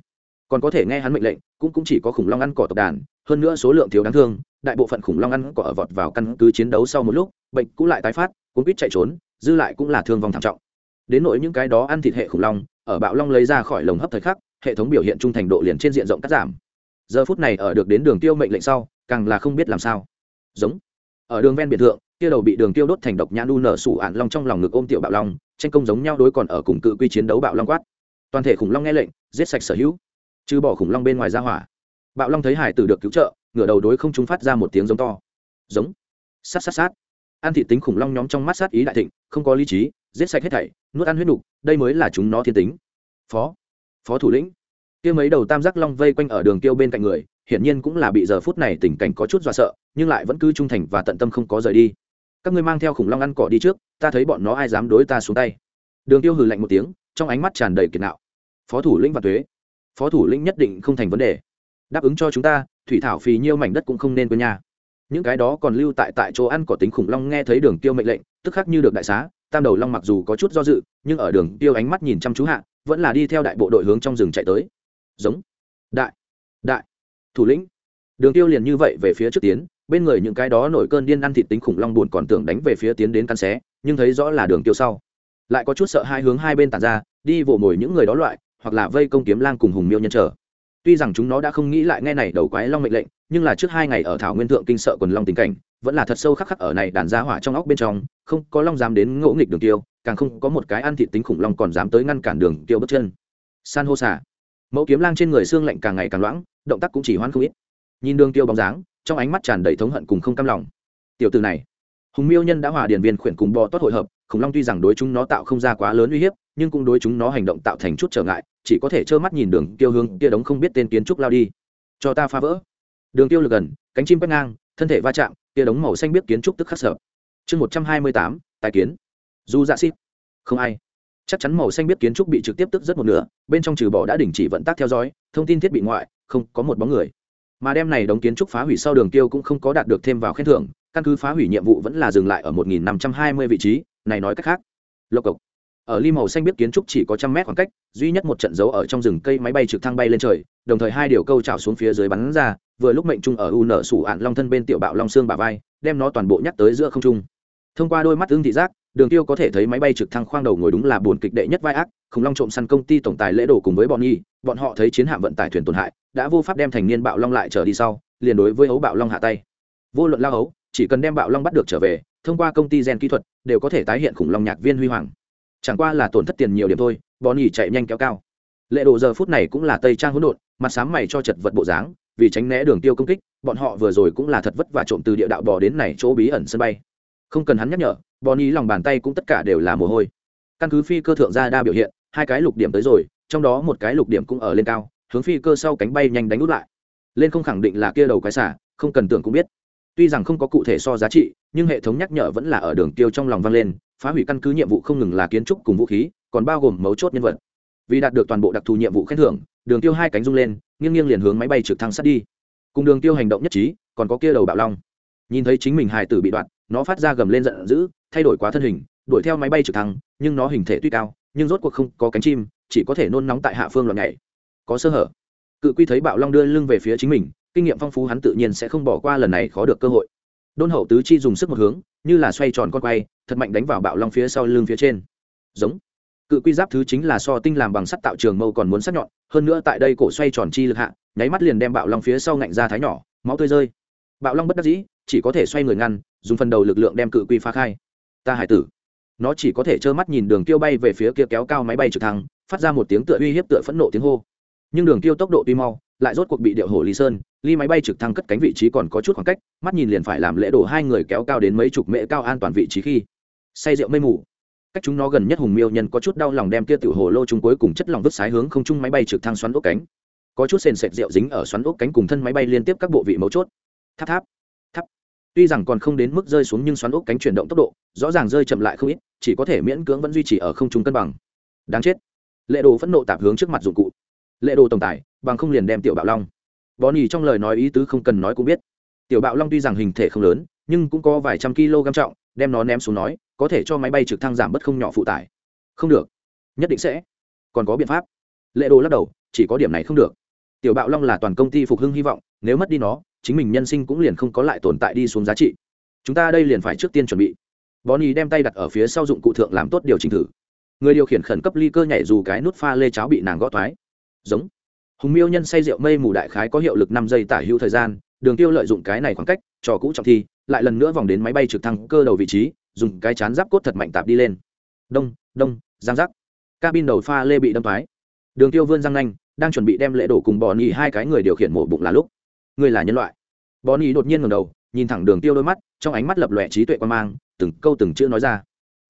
còn có thể nghe hắn mệnh lệnh, cũng cũng chỉ có khủng long ăn cỏ tộc đàn, hơn nữa số lượng thiếu đáng thương, đại bộ phận khủng long ăn cỏ ở vọt vào căn cứ chiến đấu sau một lúc, bệnh cũng lại tái phát cũng biết chạy trốn, dư lại cũng là thương vong thảm trọng. Đến nỗi những cái đó ăn thịt hệ khủng long, ở bạo long lấy ra khỏi lồng hấp thời khắc hệ thống biểu hiện trung thành độ liền trên diện rộng cắt giảm. Giờ phút này ở được đến đường tiêu mệnh lệnh sau, càng là không biết làm sao. Giống. Ở đường ven biệt thượng, kia đầu bị đường tiêu đốt thành độc nhãn đu nở sủ ạn long trong lòng ngực ôm tiểu bạo long, tranh công giống nhau đối còn ở cùng cự quy chiến đấu bạo long quát. Toàn thể khủng long nghe lệnh, giết sạch sở hữu. Trừ bỏ khủng long bên ngoài ra hỏa. Bạo long thấy hải tử được cứu trợ, ngửa đầu đối không chúng phát ra một tiếng giống to. Giống. Sát sát sát. Ăn thị tính khủng long nhóm trong mắt sát ý đại thịnh, không có lý trí, giết sạch hết thảy, nuốt ăn huyết nục, đây mới là chúng nó thiên tính. Phó phó thủ lĩnh. Kia mấy đầu tam giác long vây quanh ở đường tiêu bên cạnh người, hiển nhiên cũng là bị giờ phút này tình cảnh có chút dọa sợ, nhưng lại vẫn cứ trung thành và tận tâm không có rời đi. Các ngươi mang theo khủng long ăn cỏ đi trước, ta thấy bọn nó ai dám đối ta xuống tay. Đường tiêu hừ lạnh một tiếng, trong ánh mắt tràn đầy kiệt nạo. Phó thủ lĩnh và thuế. Phó thủ lĩnh nhất định không thành vấn đề. Đáp ứng cho chúng ta, thủy thảo phì nhiêu mảnh đất cũng không nên quên nhà những cái đó còn lưu tại tại chỗ ăn cỏ tính khủng long nghe thấy đường tiêu mệnh lệnh, tức khắc như được đại xá, tam đầu long mặc dù có chút do dự, nhưng ở đường tiêu ánh mắt nhìn chăm chú hạ vẫn là đi theo đại bộ đội hướng trong rừng chạy tới. Giống. Đại. Đại. Thủ lĩnh. Đường tiêu liền như vậy về phía trước tiến, bên người những cái đó nổi cơn điên ăn thịt tính khủng long buồn còn tưởng đánh về phía tiến đến căn xé, nhưng thấy rõ là đường tiêu sau. Lại có chút sợ hai hướng hai bên tàn ra, đi vỗ mồi những người đó loại, hoặc là vây công kiếm lang cùng hùng miêu nhân trở tuy rằng chúng nó đã không nghĩ lại nghe này đầu quái long mệnh lệnh, nhưng là trước hai ngày ở thảo nguyên thượng kinh sợ quần long tình cảnh vẫn là thật sâu khắc khắc ở này đàn ra hỏa trong óc bên trong, không có long dám đến ngỗ nghịch đường tiêu, càng không có một cái ăn thịt tính khủng long còn dám tới ngăn cản đường tiêu bước chân. San hô xả. Mẫu kiếm lang trên người xương lạnh càng ngày càng loãng, động tác cũng chỉ hoan không ít. Nhìn đường tiêu bóng dáng, trong ánh mắt tràn đầy thống hận cùng không cam lòng. Tiểu từ này, hùng miêu nhân đã hòa điển viên khuyển cùng bò tốt hội hợp, khủng long tuy rằng đối chúng nó tạo không ra quá lớn uy hiếp, nhưng cũng đối chúng nó hành động tạo thành chút trở ngại, chỉ có thể trơ mắt nhìn đường tiêu hướng kia đống không biết tên kiến trúc lao đi. Cho ta phá vỡ. Đường tiêu lực gần, cánh chim quét ngang thân thể va chạm kia đống màu xanh biết kiến trúc tức khắc sở chương một trăm hai mươi tám, tài kiến. Du dạ xít không ai. Chắc chắn màu xanh biết kiến trúc bị trực tiếp tức rất một nửa, bên trong trừ bỏ đã đình chỉ vận tác theo dõi, thông tin thiết bị ngoại, không có một bóng người. Mà đem này đóng kiến trúc phá hủy sau đường tiêu cũng không có đạt được thêm vào khen thưởng, căn cứ phá hủy nhiệm vụ vẫn là dừng lại ở 1520 vị trí, này nói cách khác. Lộc cộc ở ly màu xanh biết kiến trúc chỉ có trăm mét khoảng cách, duy nhất một trận dấu ở trong rừng cây máy bay trực thăng bay lên trời, đồng thời hai điều câu trào xuống phía dưới bắn ra, vừa lúc mệnh trung ở u nở sủ ạn long thân bên tiểu bạo long xương bà vai, đem nó toàn bộ nhắc tới giữa không trung. Thông qua đôi mắt tương thị giác, đường tiêu có thể thấy máy bay trực thăng khoang đầu ngồi đúng là buồn kịch đệ nhất vai ác, khủng long trộm săn công ty tổng tài lễ đồ cùng với bọn nhi bọn họ thấy chiến hạm vận tải thuyền tổn hại, đã vô pháp đem thành niên bạo long lại trở đi sau, liền đối với ấu bạo long hạ tay. Vô luận lao ấu, chỉ cần đem bạo long bắt được trở về, thông qua công ty gen kỹ thuật, đều có thể tái hiện khủng long nhạc viên huy hoàng chẳng qua là tổn thất tiền nhiều điểm thôi, bọn nhỉ chạy nhanh kéo cao. Lệ độ giờ phút này cũng là tây trang hỗn độn, mặt sám mày cho chật vật bộ dáng, vì tránh né đường tiêu công kích, bọn họ vừa rồi cũng là thật vất và trộm từ địa đạo bò đến này chỗ bí ẩn sân bay. Không cần hắn nhắc nhở, bọn ý lòng bàn tay cũng tất cả đều là mồ hôi. Căn cứ phi cơ thượng gia đa biểu hiện, hai cái lục điểm tới rồi, trong đó một cái lục điểm cũng ở lên cao, hướng phi cơ sau cánh bay nhanh đánh út lại. Lên không khẳng định là kia đầu cái xả, không cần tưởng cũng biết. Tuy rằng không có cụ thể so giá trị, nhưng hệ thống nhắc nhở vẫn là ở đường tiêu trong lòng vang lên phá hủy căn cứ nhiệm vụ không ngừng là kiến trúc cùng vũ khí, còn bao gồm mấu chốt nhân vật. Vì đạt được toàn bộ đặc thù nhiệm vụ khen thưởng, đường tiêu hai cánh rung lên, nghiêng nghiêng liền hướng máy bay trực thăng sát đi. Cùng đường tiêu hành động nhất trí, còn có kia đầu bạo long. Nhìn thấy chính mình hài tử bị đoạn nó phát ra gầm lên giận dữ, thay đổi quá thân hình, đuổi theo máy bay trực thăng, nhưng nó hình thể tuy cao, nhưng rốt cuộc không có cánh chim, chỉ có thể nôn nóng tại hạ phương loạn nhảy. Có sơ hở. Cự quy thấy bạo long đưa lưng về phía chính mình, kinh nghiệm phong phú hắn tự nhiên sẽ không bỏ qua lần này khó được cơ hội. Đôn hậu tứ chi dùng sức một hướng, như là xoay tròn con quay thật mạnh đánh vào bạo long phía sau lưng phía trên. Giống. Cự quy giáp thứ chính là so tinh làm bằng sắt tạo trường mâu còn muốn sắc nhọn, hơn nữa tại đây cổ xoay tròn chi lực hạ, nháy mắt liền đem bạo long phía sau ngạnh ra thái nhỏ, máu tươi rơi. Bạo long bất đắc dĩ, chỉ có thể xoay người ngăn, dùng phần đầu lực lượng đem cự quy phá khai. Ta hải tử. Nó chỉ có thể trơ mắt nhìn đường tiêu bay về phía kia kéo cao máy bay trực thăng, phát ra một tiếng tựa uy hiếp tựa phẫn nộ tiếng hô. Nhưng đường tiêu tốc độ tuy mau, lại rốt cuộc bị điệu hổ lý sơn ly máy bay trực thăng cất cánh vị trí còn có chút khoảng cách, mắt nhìn liền phải làm lễ đổ hai người kéo cao đến mấy chục mễ cao an toàn vị trí khi say rượu mây mù. Cách chúng nó gần nhất hùng miêu nhân có chút đau lòng đem kia tiểu hồ lô chúng cuối cùng chất lòng vứt sái hướng không trung máy bay trực thăng xoắn ốc cánh. Có chút sền sệt rượu dính ở xoắn ốc cánh cùng thân máy bay liên tiếp các bộ vị mấu chốt. Tháp tháp tháp. Tuy rằng còn không đến mức rơi xuống nhưng xoắn ốc cánh chuyển động tốc độ, rõ ràng rơi chậm lại không ít, chỉ có thể miễn cưỡng vẫn duy trì ở không trung cân bằng. Đáng chết. Lệ đồ phẫn nộ tạp hướng trước mặt dụng cụ. Lệ đồ tổng tài, bằng không liền đem tiểu bạo long. Bò nỉ trong lời nói ý tứ không cần nói cũng biết. Tiểu bạo long tuy rằng hình thể không lớn, nhưng cũng có vài trăm kg trọng đem nó ném xuống nói, có thể cho máy bay trực thăng giảm bớt không nhỏ phụ tải. Không được. Nhất định sẽ. Còn có biện pháp. Lệ đồ lắc đầu, chỉ có điểm này không được. Tiểu bạo long là toàn công ty phục hưng hy vọng, nếu mất đi nó, chính mình nhân sinh cũng liền không có lại tồn tại đi xuống giá trị. Chúng ta đây liền phải trước tiên chuẩn bị. Bonnie đem tay đặt ở phía sau dụng cụ thượng làm tốt điều chỉnh thử. Người điều khiển khẩn cấp ly cơ nhảy dù cái nút pha lê cháo bị nàng gõ thoái giống. Hùng miêu nhân say rượu mây mù đại khái có hiệu lực năm giây tả hữu thời gian đường tiêu lợi dụng cái này khoảng cách, trò cũ trọng thi, lại lần nữa vòng đến máy bay trực thăng cơ đầu vị trí, dùng cái chán giáp cốt thật mạnh tạp đi lên. Đông đông, giang giác. Cabin đầu pha lê bị đâm thoái. Đường tiêu vươn răng nanh, đang chuẩn bị đem lễ đổ cùng bò nhì hai cái người điều khiển mổ bụng là lúc. Người là nhân loại. Bò nhì đột nhiên ngẩng đầu, nhìn thẳng đường tiêu đôi mắt, trong ánh mắt lập lòe trí tuệ quan mang, từng câu từng chữ nói ra.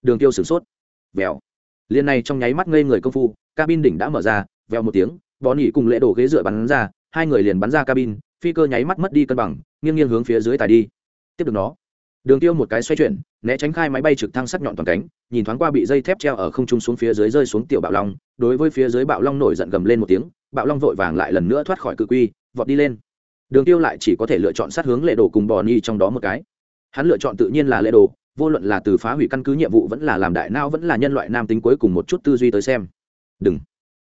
Đường tiêu sửng sốt. Vèo. Liên này trong nháy mắt ngây người công phu, cabin đỉnh đã mở ra, vèo một tiếng, bò nhì cùng lễ đổ ghế dựa bắn ra, hai người liền bắn ra cabin phi cơ nháy mắt mất đi cân bằng, nghiêng nghiêng hướng phía dưới tài đi. Tiếp được nó. Đường tiêu một cái xoay chuyển, né tránh khai máy bay trực thăng sắc nhọn toàn cánh, nhìn thoáng qua bị dây thép treo ở không trung xuống phía dưới rơi xuống tiểu bạo long, đối với phía dưới bạo long nổi giận gầm lên một tiếng, bạo long vội vàng lại lần nữa thoát khỏi cự quy, vọt đi lên. Đường tiêu lại chỉ có thể lựa chọn sát hướng lệ đồ cùng bò ni trong đó một cái. Hắn lựa chọn tự nhiên là lệ đồ, vô luận là từ phá hủy căn cứ nhiệm vụ vẫn là làm đại nao vẫn là nhân loại nam tính cuối cùng một chút tư duy tới xem. Đừng.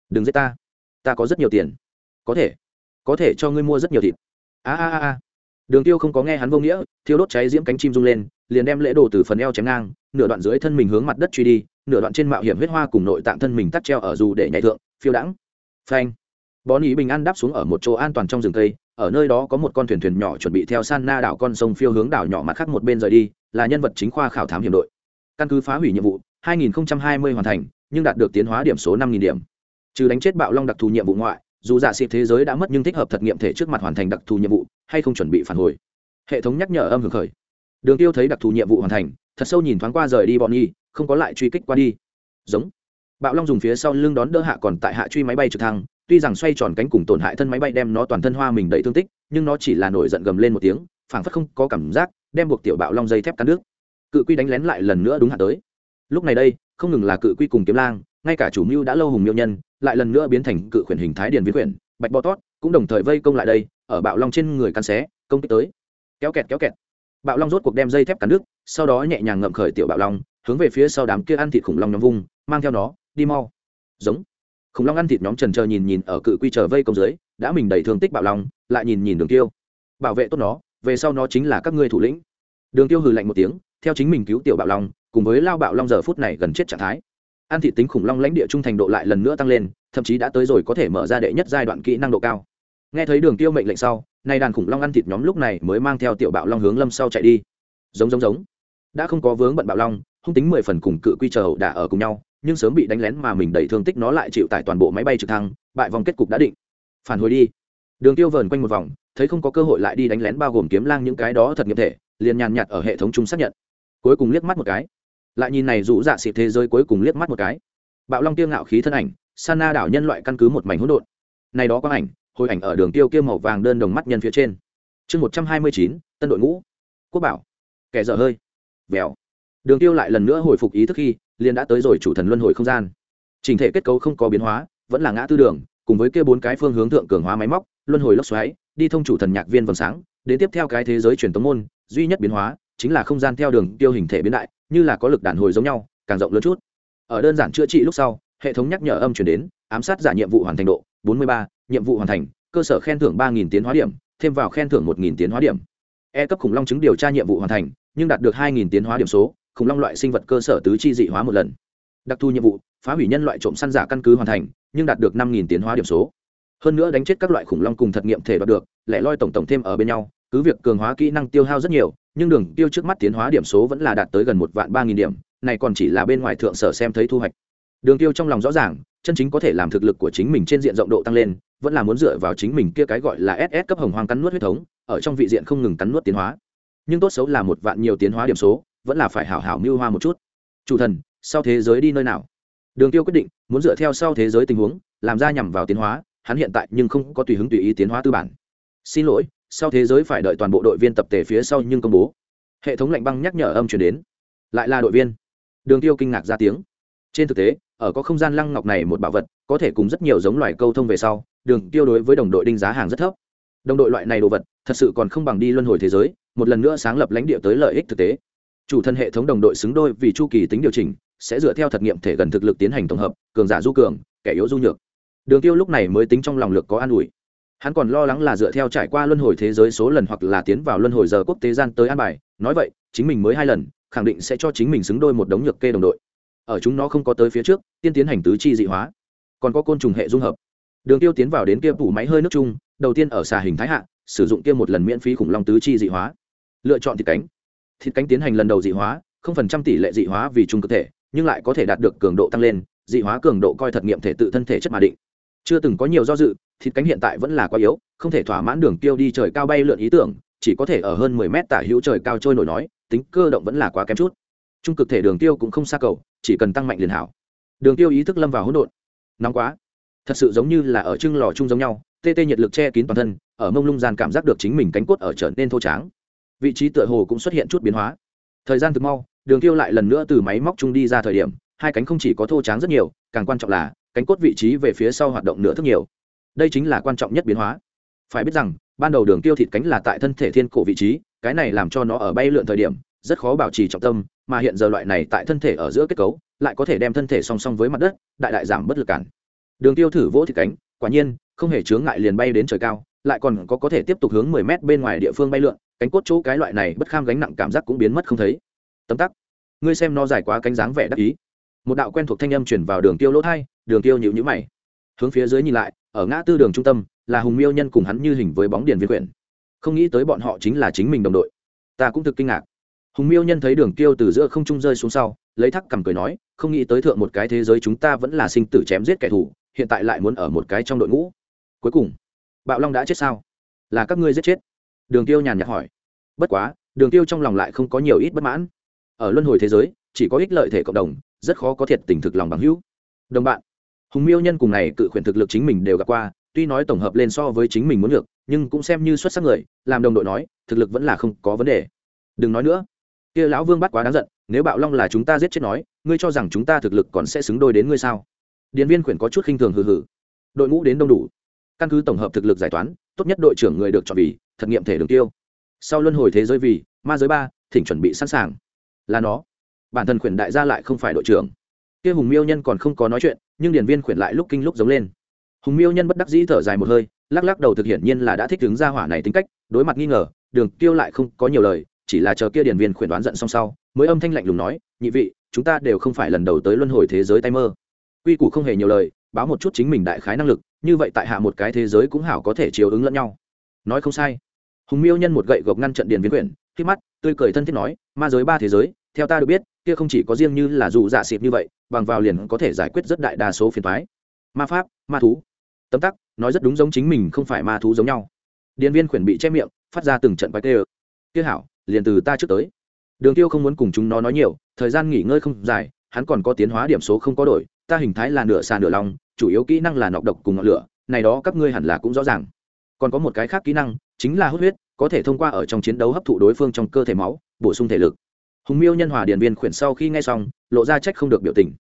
Đừng giết ta. Ta có rất nhiều tiền. Có thể. Có thể cho ngươi mua rất nhiều thịt a a a đường tiêu không có nghe hắn vô nghĩa, thiêu đốt cháy diễm cánh chim rung lên, liền đem lễ đồ từ phần eo chém ngang, nửa đoạn dưới thân mình hướng mặt đất truy đi, nửa đoạn trên mạo hiểm huyết hoa cùng nội tạng thân mình tắt treo ở dù để nhảy thượng, phiêu đãng. Phanh. Bón ý bình an đáp xuống ở một chỗ an toàn trong rừng cây, ở nơi đó có một con thuyền thuyền nhỏ chuẩn bị theo san na đảo con sông phiêu hướng đảo nhỏ mặt khác một bên rời đi, là nhân vật chính khoa khảo thám hiểm đội. Căn cứ phá hủy nhiệm vụ 2020 hoàn thành, nhưng đạt được tiến hóa điểm số 5.000 điểm. Trừ đánh chết bạo long đặc thù nhiệm vụ ngoại dù giả xịp thế giới đã mất nhưng thích hợp thật nghiệm thể trước mặt hoàn thành đặc thù nhiệm vụ, hay không chuẩn bị phản hồi. Hệ thống nhắc nhở âm hưởng khởi. Đường tiêu thấy đặc thù nhiệm vụ hoàn thành, thật sâu nhìn thoáng qua rời đi bọn nhi không có lại truy kích qua đi. Giống. Bạo long dùng phía sau lưng đón đỡ hạ còn tại hạ truy máy bay trực thăng, tuy rằng xoay tròn cánh cùng tổn hại thân máy bay đem nó toàn thân hoa mình đầy thương tích, nhưng nó chỉ là nổi giận gầm lên một tiếng, phảng phất không có cảm giác, đem buộc tiểu bạo long dây thép cắn nước cự quy đánh lén lại lần nữa đúng hạ tới. Lúc này đây, không ngừng là cự quy cùng kiếm lang, ngay cả chủ mưu đã lâu hùng miêu nhân lại lần nữa biến thành cự khuyển hình thái điền viên khuyển, bạch bò tót, cũng đồng thời vây công lại đây, ở bạo long trên người cắn xé, công kích tới. Kéo kẹt kéo kẹt. Bạo long rốt cuộc đem dây thép cắn nước sau đó nhẹ nhàng ngậm khởi tiểu bạo long, hướng về phía sau đám kia ăn thịt khủng long nhóm vung, mang theo nó, đi mau. Giống. Khủng long ăn thịt nhóm trần chờ nhìn nhìn ở cự quy chờ vây công dưới, đã mình đầy thương tích bạo long, lại nhìn nhìn đường tiêu. Bảo vệ tốt nó, về sau nó chính là các ngươi thủ lĩnh. Đường tiêu hừ lạnh một tiếng, theo chính mình cứu tiểu bạo long, cùng với lao bạo long giờ phút này gần chết trạng thái ăn thị tính khủng long lãnh địa trung thành độ lại lần nữa tăng lên, thậm chí đã tới rồi có thể mở ra đệ nhất giai đoạn kỹ năng độ cao. Nghe thấy đường tiêu mệnh lệnh sau, nay đàn khủng long ăn thịt nhóm lúc này mới mang theo tiểu bạo long hướng lâm sau chạy đi. Giống giống giống. Đã không có vướng bận bạo long, hung tính mười phần cùng cự quy chờ hậu đả ở cùng nhau, nhưng sớm bị đánh lén mà mình đẩy thương tích nó lại chịu tại toàn bộ máy bay trực thăng, bại vòng kết cục đã định. Phản hồi đi. Đường tiêu vờn quanh một vòng, thấy không có cơ hội lại đi đánh lén bao gồm kiếm lang những cái đó thật nghiệm thể, liền nhàn nhạt ở hệ thống chung xác nhận. Cuối cùng liếc mắt một cái lại nhìn này rũ dạ xịt thế giới cuối cùng liếc mắt một cái. Bạo long tiêu ngạo khí thân ảnh, sana đảo nhân loại căn cứ một mảnh hỗn độn. Này đó có ảnh, hồi ảnh ở đường tiêu kia màu vàng đơn đồng mắt nhân phía trên. Chương một trăm hai mươi chín, tân đội ngũ. Quốc bảo. Kẻ dở hơi. Vèo. Đường tiêu lại lần nữa hồi phục ý thức khi, liền đã tới rồi chủ thần luân hồi không gian. Trình thể kết cấu không có biến hóa, vẫn là ngã tư đường, cùng với kia bốn cái phương hướng thượng cường hóa máy móc, luân hồi lốc xoáy, đi thông chủ thần nhạc viên vầng sáng, đến tiếp theo cái thế giới truyền tống môn, duy nhất biến hóa, chính là không gian theo đường tiêu hình thể biến đại như là có lực đàn hồi giống nhau càng rộng lớn chút. Ở đơn giản chữa trị lúc sau hệ thống nhắc nhở âm chuyển đến ám sát giả nhiệm vụ hoàn thành độ 43, nhiệm vụ hoàn thành cơ sở khen thưởng 3.000 tiến hóa điểm thêm vào khen thưởng 1.000 tiến hóa điểm. E cấp khủng long chứng điều tra nhiệm vụ hoàn thành nhưng đạt được 2.000 tiến hóa điểm số khủng long loại sinh vật cơ sở tứ chi dị hóa một lần. Đặc thù nhiệm vụ phá hủy nhân loại trộm săn giả căn cứ hoàn thành nhưng đạt được 5.000 tiến hóa điểm số. Hơn nữa đánh chết các loại khủng long cùng thật nghiệm thể đoạt được lẻ loi tổng tổng thêm ở bên nhau cứ việc cường hóa kỹ năng tiêu hao rất nhiều, nhưng đường tiêu trước mắt tiến hóa điểm số vẫn là đạt tới gần một vạn ba nghìn điểm, này còn chỉ là bên ngoài thượng sở xem thấy thu hoạch. Đường tiêu trong lòng rõ ràng, chân chính có thể làm thực lực của chính mình trên diện rộng độ tăng lên, vẫn là muốn dựa vào chính mình kia cái gọi là ss cấp hồng hoang cắn nuốt huyết thống, ở trong vị diện không ngừng cắn nuốt tiến hóa. Nhưng tốt xấu là một vạn nhiều tiến hóa điểm số, vẫn là phải hảo hảo mưu hoa một chút. Chủ thần, sau thế giới đi nơi nào? Đường tiêu quyết định, muốn dựa theo sau thế giới tình huống, làm ra nhằm vào tiến hóa, hắn hiện tại nhưng không có tùy hứng tùy ý tiến hóa tư bản. Xin lỗi sau thế giới phải đợi toàn bộ đội viên tập thể phía sau nhưng công bố. Hệ thống lạnh băng nhắc nhở âm chuyển đến. Lại là đội viên. Đường tiêu kinh ngạc ra tiếng. Trên thực tế, ở có không gian lăng ngọc này một bảo vật, có thể cùng rất nhiều giống loài câu thông về sau, đường tiêu đối với đồng đội đinh giá hàng rất thấp. Đồng đội loại này đồ vật, thật sự còn không bằng đi luân hồi thế giới, một lần nữa sáng lập lãnh địa tới lợi ích thực tế. Chủ thân hệ thống đồng đội xứng đôi vì chu kỳ tính điều chỉnh, sẽ dựa theo thật nghiệm thể gần thực lực tiến hành tổng hợp, cường giả du cường, kẻ yếu du nhược. Đường tiêu lúc này mới tính trong lòng lực có an ủi hắn còn lo lắng là dựa theo trải qua luân hồi thế giới số lần hoặc là tiến vào luân hồi giờ quốc tế gian tới an bài, nói vậy, chính mình mới hai lần, khẳng định sẽ cho chính mình xứng đôi một đống nhược kê đồng đội. Ở chúng nó không có tới phía trước, tiên tiến hành tứ chi dị hóa. Còn có côn trùng hệ dung hợp. Đường tiêu tiến vào đến kia phủ máy hơi nước chung, đầu tiên ở xà hình thái hạ, sử dụng kia một lần miễn phí khủng long tứ chi dị hóa. Lựa chọn thịt cánh. Thịt cánh tiến hành lần đầu dị hóa, không phần trăm tỷ lệ dị hóa vì chung cơ thể, nhưng lại có thể đạt được cường độ tăng lên, dị hóa cường độ coi thật nghiệm thể tự thân thể chất mà định chưa từng có nhiều do dự, thịt cánh hiện tại vẫn là quá yếu, không thể thỏa mãn đường tiêu đi trời cao bay lượn ý tưởng, chỉ có thể ở hơn mười mét tả hữu trời cao trôi nổi nói, tính cơ động vẫn là quá kém chút. Trung cực thể đường tiêu cũng không xa cầu, chỉ cần tăng mạnh liền hảo. Đường tiêu ý thức lâm vào hỗn độn. Nóng quá. Thật sự giống như là ở trưng lò chung giống nhau, tê tê nhiệt lực che kín toàn thân, ở mông lung gian cảm giác được chính mình cánh cốt ở trở nên thô tráng. Vị trí tựa hồ cũng xuất hiện chút biến hóa. Thời gian thực mau, đường tiêu lại lần nữa từ máy móc chung đi ra thời điểm, hai cánh không chỉ có thô tráng rất nhiều, càng quan trọng là cánh cốt vị trí về phía sau hoạt động nửa thức nhiều. Đây chính là quan trọng nhất biến hóa. Phải biết rằng, ban đầu đường tiêu thịt cánh là tại thân thể thiên cổ vị trí, cái này làm cho nó ở bay lượn thời điểm, rất khó bảo trì trọng tâm, mà hiện giờ loại này tại thân thể ở giữa kết cấu, lại có thể đem thân thể song song với mặt đất, đại đại giảm bất lực cản. Đường tiêu thử vỗ thịt cánh, quả nhiên, không hề chướng ngại liền bay đến trời cao, lại còn có có thể tiếp tục hướng 10 mét bên ngoài địa phương bay lượn, cánh cốt chỗ cái loại này bất kham gánh nặng cảm giác cũng biến mất không thấy. Tấm tắc. Ngươi xem nó dài quá cánh dáng vẻ đắc ý. Một đạo quen thuộc thanh âm truyền vào đường tiêu lỗ thai đường tiêu nhịu nhữ mày. Hướng phía dưới nhìn lại, ở ngã tư đường trung tâm, là hùng miêu nhân cùng hắn như hình với bóng điền viên quyển không nghĩ tới bọn họ chính là chính mình đồng đội. Ta cũng thực kinh ngạc. Hùng miêu nhân thấy đường tiêu từ giữa không trung rơi xuống sau, lấy thắc cầm cười nói, không nghĩ tới thượng một cái thế giới chúng ta vẫn là sinh tử chém giết kẻ thù, hiện tại lại muốn ở một cái trong đội ngũ. Cuối cùng, bạo long đã chết sao? Là các ngươi giết chết? Đường tiêu nhàn nhạt hỏi. Bất quá, đường tiêu trong lòng lại không có nhiều ít bất mãn. Ở luân hồi thế giới, chỉ có ích lợi thể cộng đồng, rất khó có thiệt tình thực lòng bằng hữu. Đồng bạn hùng miêu nhân cùng này cự khuyển thực lực chính mình đều gặp qua, tuy nói tổng hợp lên so với chính mình muốn được, nhưng cũng xem như xuất sắc người, làm đồng đội nói, thực lực vẫn là không có vấn đề. Đừng nói nữa. Kia lão vương bắt quá đáng giận, nếu bạo long là chúng ta giết chết nói, ngươi cho rằng chúng ta thực lực còn sẽ xứng đôi đến ngươi sao? Điện viên khuyển có chút khinh thường hừ hừ. Đội ngũ đến đông đủ. Căn cứ tổng hợp thực lực giải toán, tốt nhất đội trưởng người được chọn vì, thật nghiệm thể đường tiêu. Sau luân hồi thế giới vì, ma giới ba, thỉnh chuẩn bị sẵn sàng. Là nó. Bản thân khuyển đại gia lại không phải đội trưởng kia hùng miêu nhân còn không có nói chuyện, nhưng điển viên khuyển lại lúc kinh lúc giống lên. Hùng miêu nhân bất đắc dĩ thở dài một hơi, lắc lắc đầu thực hiện nhiên là đã thích đứng ra hỏa này tính cách, đối mặt nghi ngờ, đường tiêu lại không có nhiều lời, chỉ là chờ kia điển viên khuyển đoán giận xong sau, mới âm thanh lạnh lùng nói, nhị vị, chúng ta đều không phải lần đầu tới luân hồi thế giới tay mơ. Quy củ không hề nhiều lời, báo một chút chính mình đại khái năng lực, như vậy tại hạ một cái thế giới cũng hảo có thể chiều ứng lẫn nhau. Nói không sai. Hùng miêu nhân một gậy gộc ngăn trận điển viên quyển khi mắt, tươi cười thân thiết nói, ma giới ba thế giới, theo ta được biết kia không chỉ có riêng như là dù dạ xịp như vậy, bằng vào liền có thể giải quyết rất đại đa số phiền thoái ma pháp, ma thú. Tấm tắc, nói rất đúng giống chính mình không phải ma thú giống nhau. Điện viên khuyển bị che miệng, phát ra từng trận bạch tê ơ. Kia hảo, liền từ ta trước tới. Đường tiêu không muốn cùng chúng nó nói nhiều, thời gian nghỉ ngơi không dài, hắn còn có tiến hóa điểm số không có đổi, ta hình thái là nửa xà nửa lòng, chủ yếu kỹ năng là nọc độc cùng ngọn lửa, này đó các ngươi hẳn là cũng rõ ràng. Còn có một cái khác kỹ năng, chính là hút huyết, có thể thông qua ở trong chiến đấu hấp thụ đối phương trong cơ thể máu, bổ sung thể lực hùng miêu nhân hòa điền viên khuyển sau khi nghe xong, lộ ra trách không được biểu tình.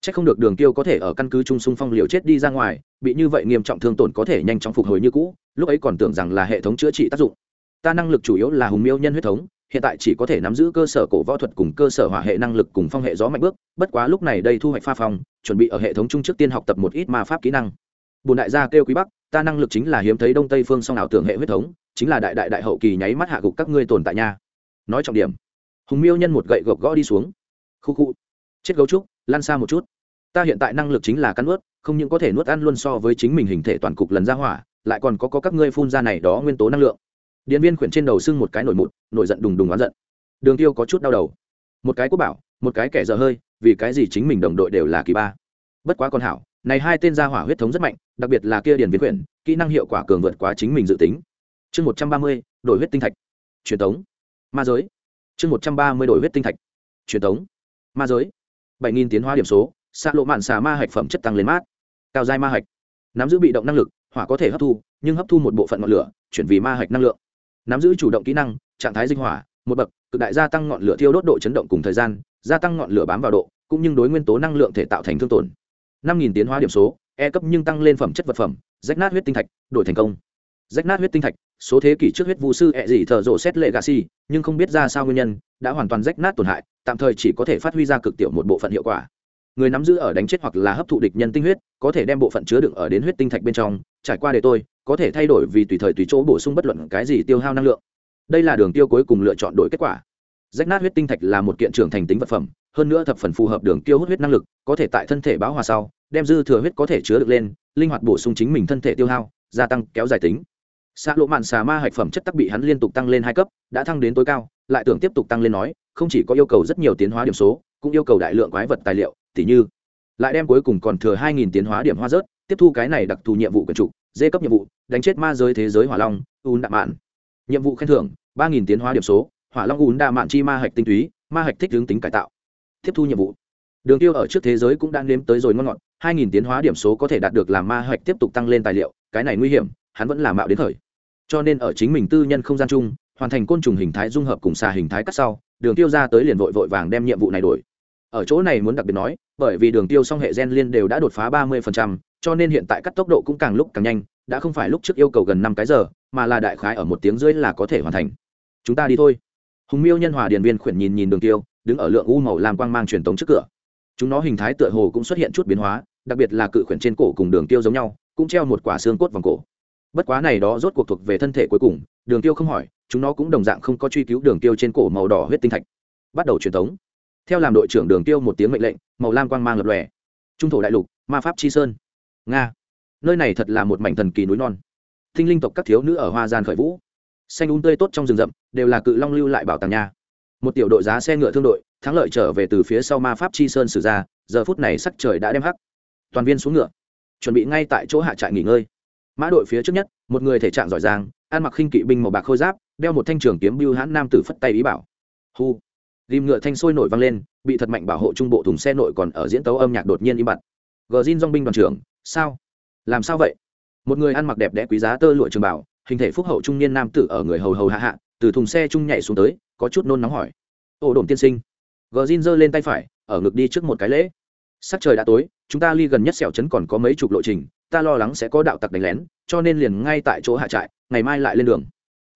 Trách không được đường tiêu có thể ở căn cứ trung sung phong liều chết đi ra ngoài, bị như vậy nghiêm trọng thương tổn có thể nhanh chóng phục hồi như cũ, lúc ấy còn tưởng rằng là hệ thống chữa trị tác dụng. Ta năng lực chủ yếu là hùng miêu nhân huyết thống, hiện tại chỉ có thể nắm giữ cơ sở cổ võ thuật cùng cơ sở hỏa hệ năng lực cùng phong hệ gió mạnh bước, bất quá lúc này đây thu hoạch pha phong, chuẩn bị ở hệ thống chung trước tiên học tập một ít ma pháp kỹ năng. Bùn đại gia kêu quý bắc, ta năng lực chính là hiếm thấy đông tây phương song ảo tưởng hệ huyết thống, chính là đại đại đại hậu kỳ nháy mắt hạ gục các ngươi tồn tại nha. Nói trọng điểm hùng miêu nhân một gậy gộc gõ đi xuống. Khu khu. Chết gấu trúc lan xa một chút. Ta hiện tại năng lực chính là cắn nuốt không những có thể nuốt ăn luôn so với chính mình hình thể toàn cục lần ra hỏa lại còn có, có các ngươi phun ra này đó nguyên tố năng lượng. Điện viên khuyển trên đầu sưng một cái nổi mụt nổi giận đùng đùng oán giận. Đường tiêu có chút đau đầu. Một cái quốc bảo một cái kẻ dở hơi vì cái gì chính mình đồng đội đều là kỳ ba. Bất quá con hảo này hai tên gia hỏa huyết thống rất mạnh đặc biệt là kia điển viên quyển kỹ năng hiệu quả cường vượt quá chính mình dự tính. Chương một trăm ba mươi đổi huyết tinh thạch. Truyền tống. Ma giới chương một trăm ba mươi đổi huyết tinh thạch. Truyền tống ma giới. Bảy nghìn tiến hóa điểm số, xạ lộ mạn xà ma hạch phẩm chất tăng lên mát. Cao giai ma hạch. Nắm giữ bị động năng lực, hỏa có thể hấp thu, nhưng hấp thu một bộ phận ngọn lửa, chuyển vì ma hạch năng lượng. Nắm giữ chủ động kỹ năng, trạng thái dinh hỏa, một bậc, cực đại gia tăng ngọn lửa thiêu đốt độ chấn động cùng thời gian, gia tăng ngọn lửa bám vào độ, cũng như đối nguyên tố năng lượng thể tạo thành thương tổn. Năm nghìn tiến hóa điểm số e cấp nhưng tăng lên phẩm chất vật phẩm, rách nát huyết tinh thạch, đổi thành công. Rách nát huyết tinh thạch số thế kỷ trước huyết vũ sư ẹ gì thợ rộ xét lệ gà xì, nhưng không biết ra sao nguyên nhân, đã hoàn toàn rách nát tổn hại, tạm thời chỉ có thể phát huy ra cực tiểu một bộ phận hiệu quả. Người nắm giữ ở đánh chết hoặc là hấp thụ địch nhân tinh huyết, có thể đem bộ phận chứa đựng ở đến huyết tinh thạch bên trong, trải qua để tôi, có thể thay đổi vì tùy thời tùy chỗ bổ sung bất luận cái gì tiêu hao năng lượng. Đây là đường tiêu cuối cùng lựa chọn đổi kết quả. Rách nát huyết tinh thạch là một kiện trưởng thành tính vật phẩm, hơn nữa thập phần phù hợp đường tiêu hút huyết năng lực, có thể tại thân thể báo hòa sau, đem dư thừa huyết có thể chứa được lên, linh hoạt bổ sung chính mình thân thể tiêu hao, gia tăng kéo dài tính xạ lộ mạn xà ma hạch phẩm chất tắc bị hắn liên tục tăng lên hai cấp, đã thăng đến tối cao, lại tưởng tiếp tục tăng lên nói, không chỉ có yêu cầu rất nhiều tiến hóa điểm số, cũng yêu cầu đại lượng quái vật tài liệu, tỉ như, lại đem cuối cùng còn thừa hai nghìn tiến hóa điểm hoa rớt, tiếp thu cái này đặc thù nhiệm vụ quần trục dê cấp nhiệm vụ, đánh chết ma giới thế giới hỏa long un đạ mạn. Nhiệm vụ khen thưởng, ba nghìn tiến hóa điểm số, hỏa long un đạ mạn chi ma hạch tinh túy, ma hạch thích hướng tính cải tạo. Tiếp thu nhiệm vụ. Đường tiêu ở trước thế giới cũng đã nếm tới rồi ngon ngọt, hai nghìn tiến hóa điểm số có thể đạt được làm ma hạch tiếp tục tăng lên tài liệu, cái này nguy hiểm, hắn vẫn là mạo đến thời cho nên ở chính mình tư nhân không gian chung hoàn thành côn trùng hình thái dung hợp cùng xà hình thái cắt sau đường tiêu ra tới liền vội vội vàng đem nhiệm vụ này đổi. Ở chỗ này muốn đặc biệt nói bởi vì đường tiêu song hệ gen liên đều đã đột phá ba 30%, cho nên hiện tại cắt tốc độ cũng càng lúc càng nhanh đã không phải lúc trước yêu cầu gần năm cái giờ mà là đại khái ở một tiếng rưỡi là có thể hoàn thành. Chúng ta đi thôi. Hùng miêu nhân hòa điền viên khuyển nhìn nhìn đường tiêu đứng ở lượng u màu làm quang mang truyền tống trước cửa. Chúng nó hình thái tựa hồ cũng xuất hiện chút biến hóa đặc biệt là cự khuyển trên cổ cùng đường tiêu giống nhau cũng treo một quả xương cốt vòng cổ bất quá này đó rốt cuộc thuộc về thân thể cuối cùng, đường tiêu không hỏi, chúng nó cũng đồng dạng không có truy cứu đường tiêu trên cổ màu đỏ huyết tinh thạch. Bắt đầu truyền tống. Theo làm đội trưởng đường tiêu một tiếng mệnh lệnh, màu lam quang mang lập lòe. Trung thổ đại lục, ma pháp chi sơn. Nga. Nơi này thật là một mảnh thần kỳ núi non. Thinh linh tộc các thiếu nữ ở hoa gian khởi vũ. Xanh úng tươi tốt trong rừng rậm, đều là cự long lưu lại bảo tàng nha. Một tiểu đội giá xe ngựa thương đội, thắng lợi trở về từ phía sau ma pháp chi sơn sử ra, giờ phút này sắc trời đã đem hắc. Toàn viên xuống ngựa. Chuẩn bị ngay tại chỗ hạ trại nghỉ ngơi mã đội phía trước nhất, một người thể trạng giỏi giang, ăn mặc khinh kỵ binh màu bạc khôi giáp, đeo một thanh trường kiếm bưu hãn nam tử phất tay ý bảo. Hu. Ghim ngựa thanh sôi nổi vang lên, bị thật mạnh bảo hộ trung bộ thùng xe nội còn ở diễn tấu âm nhạc đột nhiên im bặt. Gờ zin dong binh đoàn trưởng, sao? Làm sao vậy? Một người ăn mặc đẹp đẽ quý giá tơ lụa trường bảo, hình thể phúc hậu trung niên nam tử ở người hầu hầu hạ hạ, từ thùng xe trung nhảy xuống tới, có chút nôn nóng hỏi. Ổ đồn tiên sinh. Gờ zin giơ lên tay phải, ở ngực đi trước một cái lễ. Sắc trời đã tối, chúng ta ly gần nhất sẹo trấn còn có mấy chục lộ trình ta lo lắng sẽ có đạo tặc đánh lén, cho nên liền ngay tại chỗ hạ trại, ngày mai lại lên đường.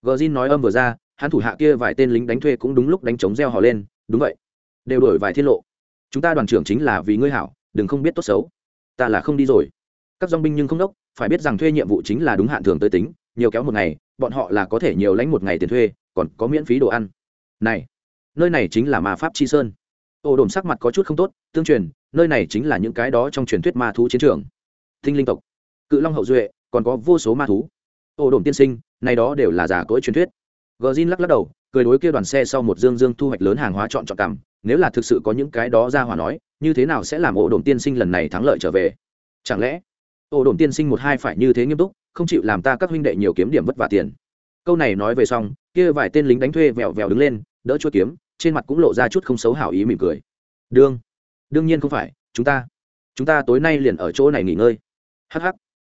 Gờ zin nói âm vừa ra, hắn thủ hạ kia vài tên lính đánh thuê cũng đúng lúc đánh trống reo hò lên, đúng vậy, đều đổi vài thiên lộ. Chúng ta đoàn trưởng chính là vì ngươi hảo, đừng không biết tốt xấu. Ta là không đi rồi. Các dong binh nhưng không đốc, phải biết rằng thuê nhiệm vụ chính là đúng hạn thường tới tính, nhiều kéo một ngày, bọn họ là có thể nhiều lãnh một ngày tiền thuê, còn có miễn phí đồ ăn. Này, nơi này chính là ma pháp chi sơn. Ô đồn sắc mặt có chút không tốt, tương truyền, nơi này chính là những cái đó trong truyền thuyết ma thú chiến trường thinh linh tộc. Cự long hậu duệ, còn có vô số ma thú. Ô đồn tiên sinh, này đó đều là giả cỗi truyền thuyết. Gờ zin lắc lắc đầu, cười đối kia đoàn xe sau một dương dương thu hoạch lớn hàng hóa chọn chọn cằm nếu là thực sự có những cái đó ra hòa nói, như thế nào sẽ làm ổ đồn tiên sinh lần này thắng lợi trở về? Chẳng lẽ ổ đồn tiên sinh một hai phải như thế nghiêm túc, không chịu làm ta các huynh đệ nhiều kiếm điểm vất vả tiền? Câu này nói về xong, kia vài tên lính đánh thuê vẹo vẹo đứng lên, đỡ chuỗi kiếm, trên mặt cũng lộ ra chút không xấu hảo ý mỉm cười. Đương đương nhiên không phải, chúng ta chúng ta tối nay liền ở chỗ này nghỉ ngơi hh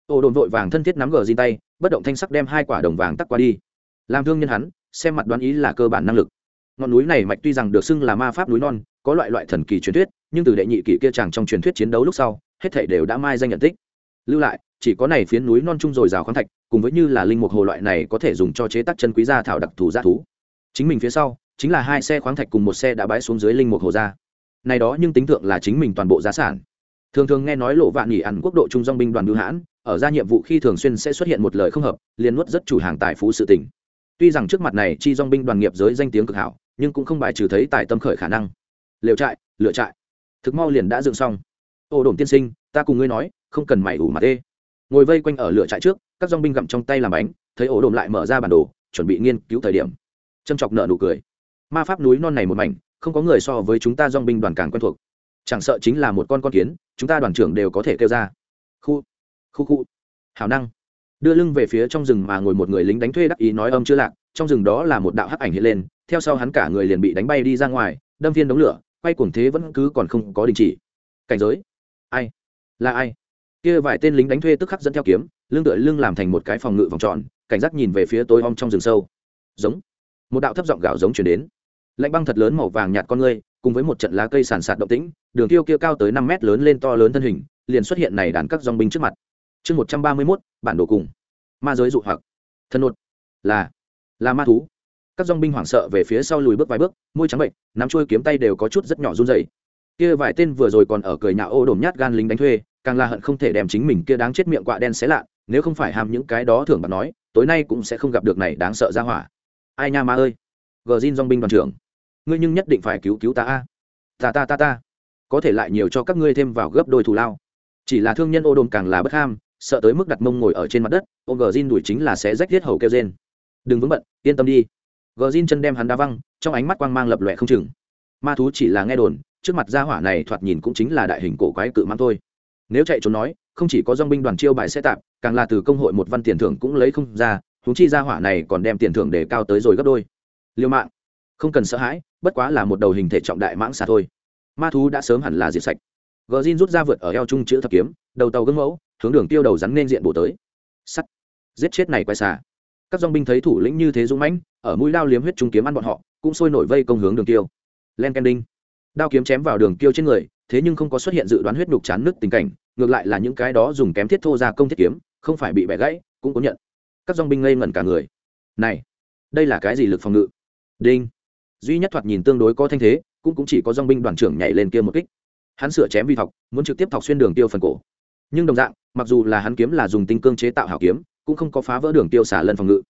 ô đồn vội vàng thân thiết nắm gờ di tay, bất động thanh sắc đem hai quả đồng vàng tắc qua đi. Làm thương nhân hắn, xem mặt đoán ý là cơ bản năng lực. Ngọn núi này mạch tuy rằng được xưng là ma pháp núi non, có loại loại thần kỳ truyền thuyết, nhưng từ đệ nhị kỷ kia chàng trong truyền thuyết chiến đấu lúc sau, hết thảy đều đã mai danh nhận tích. Lưu lại, chỉ có này phiến núi non trung dồi rào khoáng thạch, cùng với như là linh mục hồ loại này có thể dùng cho chế tác chân quý gia thảo đặc thù gia thú. Chính mình phía sau, chính là hai xe khoáng thạch cùng một xe đã bãi xuống dưới linh mục hồ ra này đó nhưng tính thượng là chính mình toàn bộ giá sản thường thường nghe nói lộ vạn nghỉ ăn quốc độ trung dong binh đoàn bưu hãn, ở ra nhiệm vụ khi thường xuyên sẽ xuất hiện một lời không hợp, liền nuốt rất chủ hàng tài phú sự tình. Tuy rằng trước mặt này chi dong binh đoàn nghiệp giới danh tiếng cực hảo, nhưng cũng không bài trừ thấy tại tâm khởi khả năng. Liều trại, lựa trại. Thực mau liền đã dựng xong. Ô đồn tiên sinh, ta cùng ngươi nói, không cần mày ủ mặt ê ngồi vây quanh ở lửa trại trước, các dong binh gặm trong tay làm bánh, thấy ổ đồn lại mở ra bản đồ, chuẩn bị nghiên cứu thời điểm. Châm chọc nợ nụ cười. Ma pháp núi non này một mảnh, không có người so với chúng ta dong binh đoàn càng quen thuộc chẳng sợ chính là một con con kiến, chúng ta đoàn trưởng đều có thể kêu ra. Khu khu khu. Hảo năng. Đưa lưng về phía trong rừng mà ngồi một người lính đánh thuê đắc ý nói âm chưa lạc, trong rừng đó là một đạo hắc ảnh hiện lên, theo sau hắn cả người liền bị đánh bay đi ra ngoài, đâm viên đống lửa, quay cuồng thế vẫn cứ còn không có đình chỉ. Cảnh giới. Ai? Là ai? Kia vài tên lính đánh thuê tức khắc dẫn theo kiếm, lưng tựa lưng làm thành một cái phòng ngự vòng tròn, cảnh giác nhìn về phía tối om trong rừng sâu. Giống. Một đạo thấp giọng gạo giống chuyển đến. Lạnh băng thật lớn màu vàng nhạt con ngươi cùng với một trận lá cây sàn sạt động tĩnh, đường tiêu kia cao tới năm mét lớn lên to lớn thân hình, liền xuất hiện này đàn các dòng binh trước mặt. Chương một trăm ba mươi mốt, bản đồ cùng. Ma giới dụ hoặc. Thân nột. Là. Là ma thú. Các dòng binh hoảng sợ về phía sau lùi bước vài bước, môi trắng bệnh, nắm trôi kiếm tay đều có chút rất nhỏ run dày kia vài tên vừa rồi còn ở cười nhạo ô đổm nhát gan lính đánh thuê, càng là hận không thể đem chính mình kia đáng chết miệng quạ đen xé lạ, nếu không phải ham những cái đó thường bạn nói, tối nay cũng sẽ không gặp được này đáng sợ ra hỏa. Ai nha ma ơi. Gờ zin dong binh đoàn trưởng ngươi nhưng nhất định phải cứu cứu ta a. Ta ta ta ta. Có thể lại nhiều cho các ngươi thêm vào gấp đôi thù lao. Chỉ là thương nhân ô đồn càng là bất ham, sợ tới mức đặt mông ngồi ở trên mặt đất ô gờ rin đuổi chính là sẽ rách thiết hầu kêu trên đừng vững bận, yên tâm đi. Gờ rin chân đem hắn đá văng, trong ánh mắt quang mang lập lòe không chừng. Ma thú chỉ là nghe đồn, trước mặt gia hỏa này thoạt nhìn cũng chính là đại hình cổ quái cự mang thôi. Nếu chạy trốn nói, không chỉ có dong binh đoàn chiêu bài xe tạp càng là từ công hội một văn tiền thưởng cũng lấy không ra thúng chi gia hỏa này còn đem tiền thưởng để cao tới rồi gấp đôi. Liêu mạng. Không cần sợ hãi bất quá là một đầu hình thể trọng đại mãng xà thôi. Ma thú đã sớm hẳn là diệt sạch. Gờ rút ra vượt ở eo trung chữ thập kiếm, đầu tàu gương mẫu, hướng đường tiêu đầu rắn nên diện bổ tới. Sắt. Giết chết này quay xà. Các dong binh thấy thủ lĩnh như thế dũng mãnh, ở mũi lao liếm huyết trung kiếm ăn bọn họ, cũng sôi nổi vây công hướng đường tiêu. Len ken đinh đao kiếm chém vào đường tiêu trên người, thế nhưng không có xuất hiện dự đoán huyết nhục chán nứt tình cảnh, ngược lại là những cái đó dùng kém thiết thô ra công thiết kiếm, không phải bị bẻ gãy, cũng có nhận. Các dong binh ngây ngẩn cả người. Này, đây là cái gì lực phòng ngự? Đinh duy nhất thoạt nhìn tương đối có thanh thế, cũng cũng chỉ có dong binh đoàn trưởng nhảy lên kia một kích. Hắn sửa chém vi thọc, muốn trực tiếp thọc xuyên đường tiêu phần cổ. Nhưng đồng dạng, mặc dù là hắn kiếm là dùng tinh cương chế tạo hảo kiếm, cũng không có phá vỡ đường tiêu xả lần phòng ngự.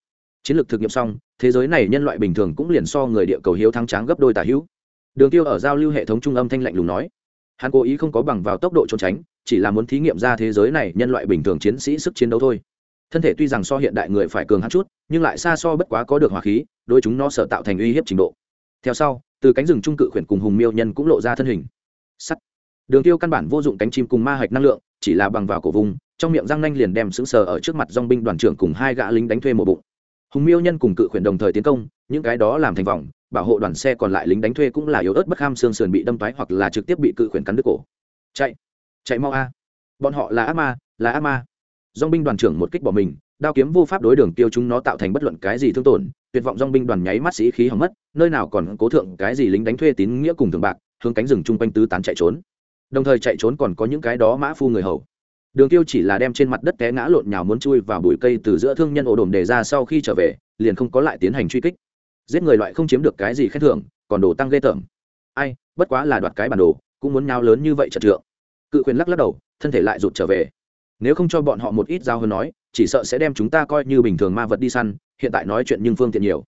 Chiến lược thực nghiệm xong, thế giới này nhân loại bình thường cũng liền so người địa cầu hiếu thắng tráng gấp đôi tả hữu. Đường tiêu ở giao lưu hệ thống trung âm thanh lạnh lùng nói. Hắn cố ý không có bằng vào tốc độ trốn tránh, chỉ là muốn thí nghiệm ra thế giới này nhân loại bình thường chiến sĩ sức chiến đấu thôi. Thân thể tuy rằng so hiện đại người phải cường hắn chút, nhưng lại xa so bất quá có được hỏa khí đôi chúng nó sở tạo thành uy hiếp trình độ theo sau, từ cánh rừng trung cự khuyển cùng hùng miêu nhân cũng lộ ra thân hình. Sắt. Đường tiêu căn bản vô dụng cánh chim cùng ma hạch năng lượng, chỉ là bằng vào cổ vùng, trong miệng răng nanh liền đem sững sờ ở trước mặt dong binh đoàn trưởng cùng hai gã lính đánh thuê một bụng. Hùng miêu nhân cùng cự khuyển đồng thời tiến công, những cái đó làm thành vòng, bảo hộ đoàn xe còn lại lính đánh thuê cũng là yếu ớt bất kham xương sườn bị đâm toái hoặc là trực tiếp bị cự khuyển cắn đứt cổ. Chạy. Chạy mau a. Bọn họ là ác ma, là ác ma. Dong binh đoàn trưởng một kích bỏ mình, đao kiếm vô pháp đối đường tiêu chúng nó tạo thành bất luận cái gì thương tổn tuyệt vọng dong binh đoàn nháy mắt sĩ khí hỏng mất, nơi nào còn cố thượng cái gì lính đánh thuê tín nghĩa cùng thường bạc, hướng cánh rừng chung quanh tứ tán chạy trốn. Đồng thời chạy trốn còn có những cái đó mã phu người hầu. Đường tiêu chỉ là đem trên mặt đất té ngã lộn nhào muốn chui vào bụi cây từ giữa thương nhân ổ đồn đề ra sau khi trở về, liền không có lại tiến hành truy kích. Giết người loại không chiếm được cái gì khen thưởng, còn đồ tăng ghê tởm. Ai, bất quá là đoạt cái bản đồ, cũng muốn nhào lớn như vậy trật trượng. Cự quyền lắc lắc đầu, thân thể lại rụt trở về. Nếu không cho bọn họ một ít giao hơn nói chỉ sợ sẽ đem chúng ta coi như bình thường ma vật đi săn, hiện tại nói chuyện nhưng phương tiện nhiều.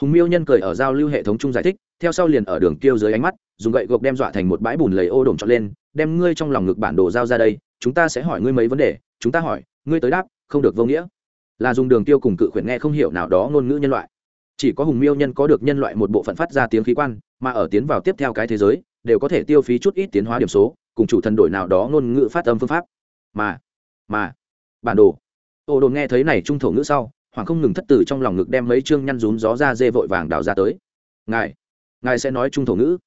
Hùng miêu nhân cười ở giao lưu hệ thống chung giải thích, theo sau liền ở đường kêu dưới ánh mắt, dùng gậy gộc đem dọa thành một bãi bùn lầy ô đổm trọt lên, đem ngươi trong lòng ngực bản đồ giao ra đây, chúng ta sẽ hỏi ngươi mấy vấn đề, chúng ta hỏi, ngươi tới đáp, không được vô nghĩa. Là dùng đường tiêu cùng cự khuyển nghe không hiểu nào đó ngôn ngữ nhân loại. Chỉ có hùng miêu nhân có được nhân loại một bộ phận phát ra tiếng khí quan, mà ở tiến vào tiếp theo cái thế giới, đều có thể tiêu phí chút ít tiến hóa điểm số, cùng chủ thần đổi nào đó ngôn ngữ phát âm phương pháp. Mà mà, bản đồ ô đồn nghe thấy này trung thổ ngữ sau hoàng không ngừng thất tử trong lòng ngực đem mấy chương nhăn rún gió ra dê vội vàng đào ra tới. Ngài ngài sẽ nói trung thổ ngữ.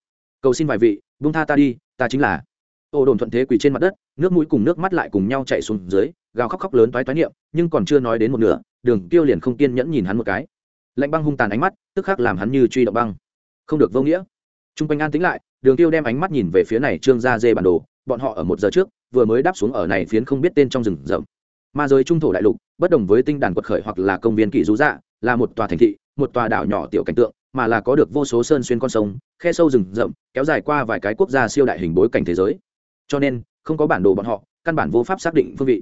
Cầu xin vài vị bung tha ta đi, ta chính là. Ô đồn thuận thế quỳ trên mặt đất, nước mũi cùng nước mắt lại cùng nhau chạy xuống dưới, gào khóc khóc lớn toái toái niệm, nhưng còn chưa nói đến một nửa, đường tiêu liền không kiên nhẫn nhìn hắn một cái. Lạnh băng hung tàn ánh mắt, tức khắc làm hắn như truy động băng. Không được vô nghĩa. T r u n g quanh an tính lại, đường tiêu đem ánh mắt nhìn về phía này trương gia dê bản đồ, bọn họ ở một giờ trước, vừa mới đáp xuống ở này phiến không biết tên trong rừng rậm ma giới trung thổ đại lục, bất đồng với tinh đàn quật khởi hoặc là công viên kỷ rú dạ là một tòa thành thị, một tòa đảo nhỏ tiểu cảnh tượng, mà là có được vô số sơn xuyên con sông, khe sâu rừng rậm, kéo dài qua vài cái quốc gia siêu đại hình bối cảnh thế giới. Cho nên, không có bản đồ bọn họ, căn bản vô pháp xác định phương vị.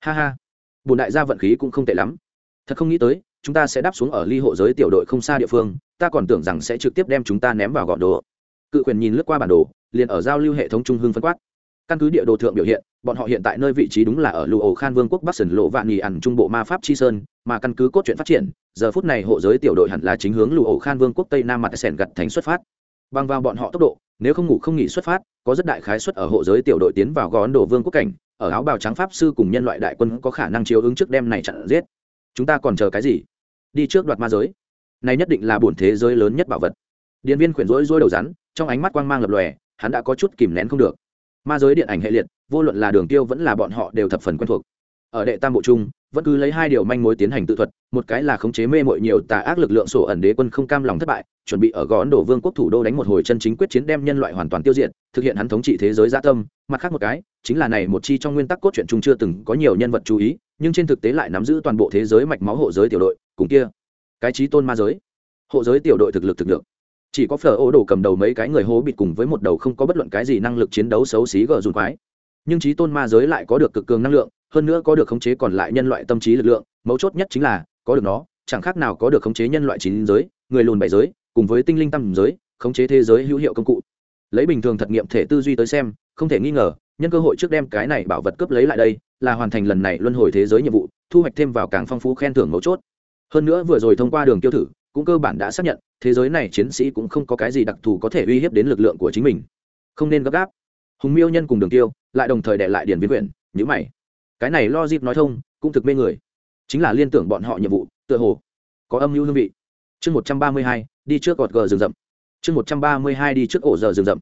Ha ha. Bùn đại gia vận khí cũng không tệ lắm. Thật không nghĩ tới, chúng ta sẽ đáp xuống ở ly hộ giới tiểu đội không xa địa phương, ta còn tưởng rằng sẽ trực tiếp đem chúng ta ném vào gọn đồ. Cự quyền nhìn lướt qua bản đồ, liền ở giao lưu hệ thống trung hương phân quát. Căn cứ địa đồ thượng biểu hiện bọn họ hiện tại nơi vị trí đúng là ở lụ ổ khan vương quốc bắc sơn lộ vạn nghỉ ẩn trung bộ ma pháp chi sơn, mà căn cứ cốt truyện phát triển, giờ phút này hộ giới tiểu đội hẳn là chính hướng lụ ổ khan vương quốc tây nam mặt sẻn gặt thành xuất phát. Bằng vào bọn họ tốc độ, nếu không ngủ không nghỉ xuất phát, có rất đại khái xuất ở hộ giới tiểu đội tiến vào gò ấn độ vương quốc cảnh, ở áo bào trắng pháp sư cùng nhân loại đại quân có khả năng chiếu ứng trước đem này chặn giết. Chúng ta còn chờ cái gì? Đi trước đoạt ma giới. Này nhất định là bổn thế giới lớn nhất bảo vật. Điện viên khuyển rỗi rỗi đầu rắn, trong ánh mắt quang mang lập lòe, hắn đã có chút kìm nén không được. Ma giới điện ảnh hệ liệt vô luận là đường tiêu vẫn là bọn họ đều thập phần quen thuộc. Ở đệ tam bộ chung vẫn cứ lấy hai điều manh mối tiến hành tự thuật, một cái là khống chế mê mội nhiều tà ác lực lượng sổ ẩn đế quân không cam lòng thất bại, chuẩn bị ở gò ấn độ vương quốc thủ đô đánh một hồi chân chính quyết chiến đem nhân loại hoàn toàn tiêu diệt, thực hiện hắn thống trị thế giới gia tâm. Mặt khác một cái, chính là này một chi trong nguyên tắc cốt truyện chung chưa từng có nhiều nhân vật chú ý, nhưng trên thực tế lại nắm giữ toàn bộ thế giới mạch máu hộ giới tiểu đội, cùng kia, cái trí tôn ma giới. Hộ giới tiểu đội thực lực thực lượng chỉ có phở ô đồ cầm đầu mấy cái người hố bịt cùng với một đầu không có bất luận cái gì năng lực chiến đấu xấu xí gờ dùn quái nhưng trí tôn ma giới lại có được cực cường năng lượng, hơn nữa có được khống chế còn lại nhân loại tâm trí lực lượng, mấu chốt nhất chính là, có được nó, chẳng khác nào có được khống chế nhân loại chín giới, người lùn bảy giới, cùng với tinh linh tâm giới, khống chế thế giới hữu hiệu công cụ. Lấy bình thường thật nghiệm thể tư duy tới xem, không thể nghi ngờ, nhân cơ hội trước đem cái này bảo vật cướp lấy lại đây, là hoàn thành lần này luân hồi thế giới nhiệm vụ, thu hoạch thêm vào càng phong phú khen thưởng mấu chốt. Hơn nữa vừa rồi thông qua đường tiêu thử, cũng cơ bản đã xác nhận, thế giới này chiến sĩ cũng không có cái gì đặc thù có thể uy hiếp đến lực lượng của chính mình. Không nên gấp gáp hùng miêu nhân cùng đường tiêu lại đồng thời để lại điển viên quyển nhữ mày. Cái này lo dịp nói thông, cũng thực mê người. Chính là liên tưởng bọn họ nhiệm vụ, tựa hồ có âm mưu hương vị. Chương một trăm ba mươi hai, đi trước gọt gờ rừng rậm. Chương một trăm ba mươi hai, đi trước ổ giờ rừng rậm.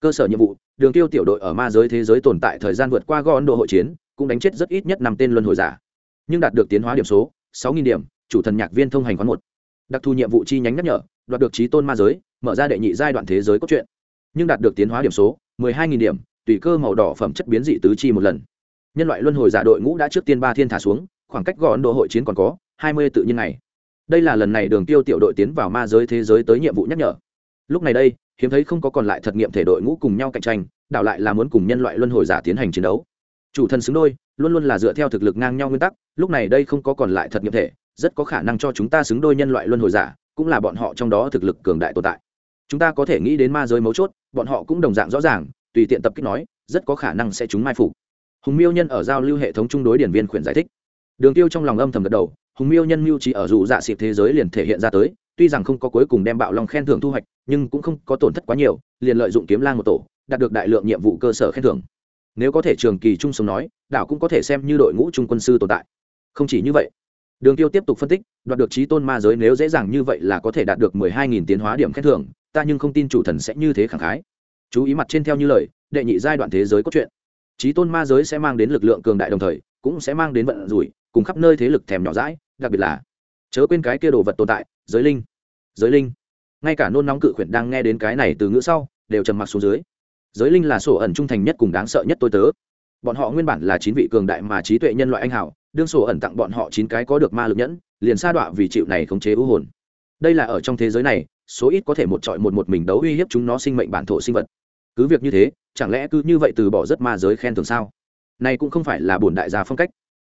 Cơ sở nhiệm vụ, đường tiêu tiểu đội ở ma giới thế giới tồn tại thời gian vượt qua gòn độ hội chiến, cũng đánh chết rất ít nhất năm tên luân hồi giả. Nhưng đạt được tiến hóa điểm số, sáu nghìn điểm, chủ thần nhạc viên thông hành khoán một. Đặc thù nhiệm vụ chi nhánh nhắc nhở, đoạt được trí tôn ma giới, mở ra đệ nhị giai đoạn thế giới cốt truyện nhưng đạt được tiến hóa điểm số, mười hai nghìn điểm, tùy cơ màu đỏ phẩm chất biến dị tứ chi một lần. Nhân loại luân hồi giả đội ngũ đã trước tiên ba thiên thả xuống, khoảng cách gọn độ hội chiến còn có hai mươi tự nhiên này đây là lần này đường tiêu tiểu đội tiến vào ma giới thế giới tới nhiệm vụ nhắc nhở. Lúc này đây, hiếm thấy không có còn lại thật nghiệm thể đội ngũ cùng nhau cạnh tranh, đảo lại là muốn cùng nhân loại luân hồi giả tiến hành chiến đấu. Chủ thần xứng đôi, luôn luôn là dựa theo thực lực ngang nhau nguyên tắc, lúc này đây không có còn lại thật nghiệm thể, rất có khả năng cho chúng ta xứng đôi nhân loại luân hồi giả, cũng là bọn họ trong đó thực lực cường đại tồn tại chúng ta có thể nghĩ đến ma giới mấu chốt, bọn họ cũng đồng dạng rõ ràng, tùy tiện tập kích nói, rất có khả năng sẽ chúng mai phục. Hùng miêu nhân ở giao lưu hệ thống chung đối điển viên khuyển giải thích. Đường tiêu trong lòng âm thầm gật đầu, hùng miêu nhân mưu trí ở dù dạ xịt thế giới liền thể hiện ra tới, tuy rằng không có cuối cùng đem bạo lòng khen thưởng thu hoạch, nhưng cũng không có tổn thất quá nhiều, liền lợi dụng kiếm lang một tổ, đạt được đại lượng nhiệm vụ cơ sở khen thưởng. Nếu có thể trường kỳ chung sống nói, đảo cũng có thể xem như đội ngũ trung quân sư tồn tại. Không chỉ như vậy, đường tiêu tiếp tục phân tích, đoạt được trí tôn ma giới nếu dễ dàng như vậy là có thể đạt được mười hai nghìn tiến hóa điểm khen thưởng ta nhưng không tin chủ thần sẽ như thế khẳng khái. Chú ý mặt trên theo như lời, đệ nhị giai đoạn thế giới có chuyện trí tôn ma giới sẽ mang đến lực lượng cường đại đồng thời, cũng sẽ mang đến vận rủi, cùng khắp nơi thế lực thèm nhỏ rãi đặc biệt là chớ quên cái kia đồ vật tồn tại, giới linh. Giới linh. Ngay cả nôn nóng cự khuyển đang nghe đến cái này từ ngữ sau, đều trầm mặc xuống dưới. Giới linh là sổ ẩn trung thành nhất cùng đáng sợ nhất tôi tớ. Bọn họ nguyên bản là chín vị cường đại mà trí tuệ nhân loại anh hảo đương sổ ẩn tặng bọn họ chín cái có được ma lực nhẫn, liền sa đọa vì chịu này khống chế ưu hồn. Đây là ở trong thế giới này số ít có thể một trọi một một mình đấu uy hiếp chúng nó sinh mệnh bản thổ sinh vật. Cứ việc như thế, chẳng lẽ cứ như vậy từ bỏ rất ma giới khen thưởng sao? Này cũng không phải là bổn đại gia phong cách.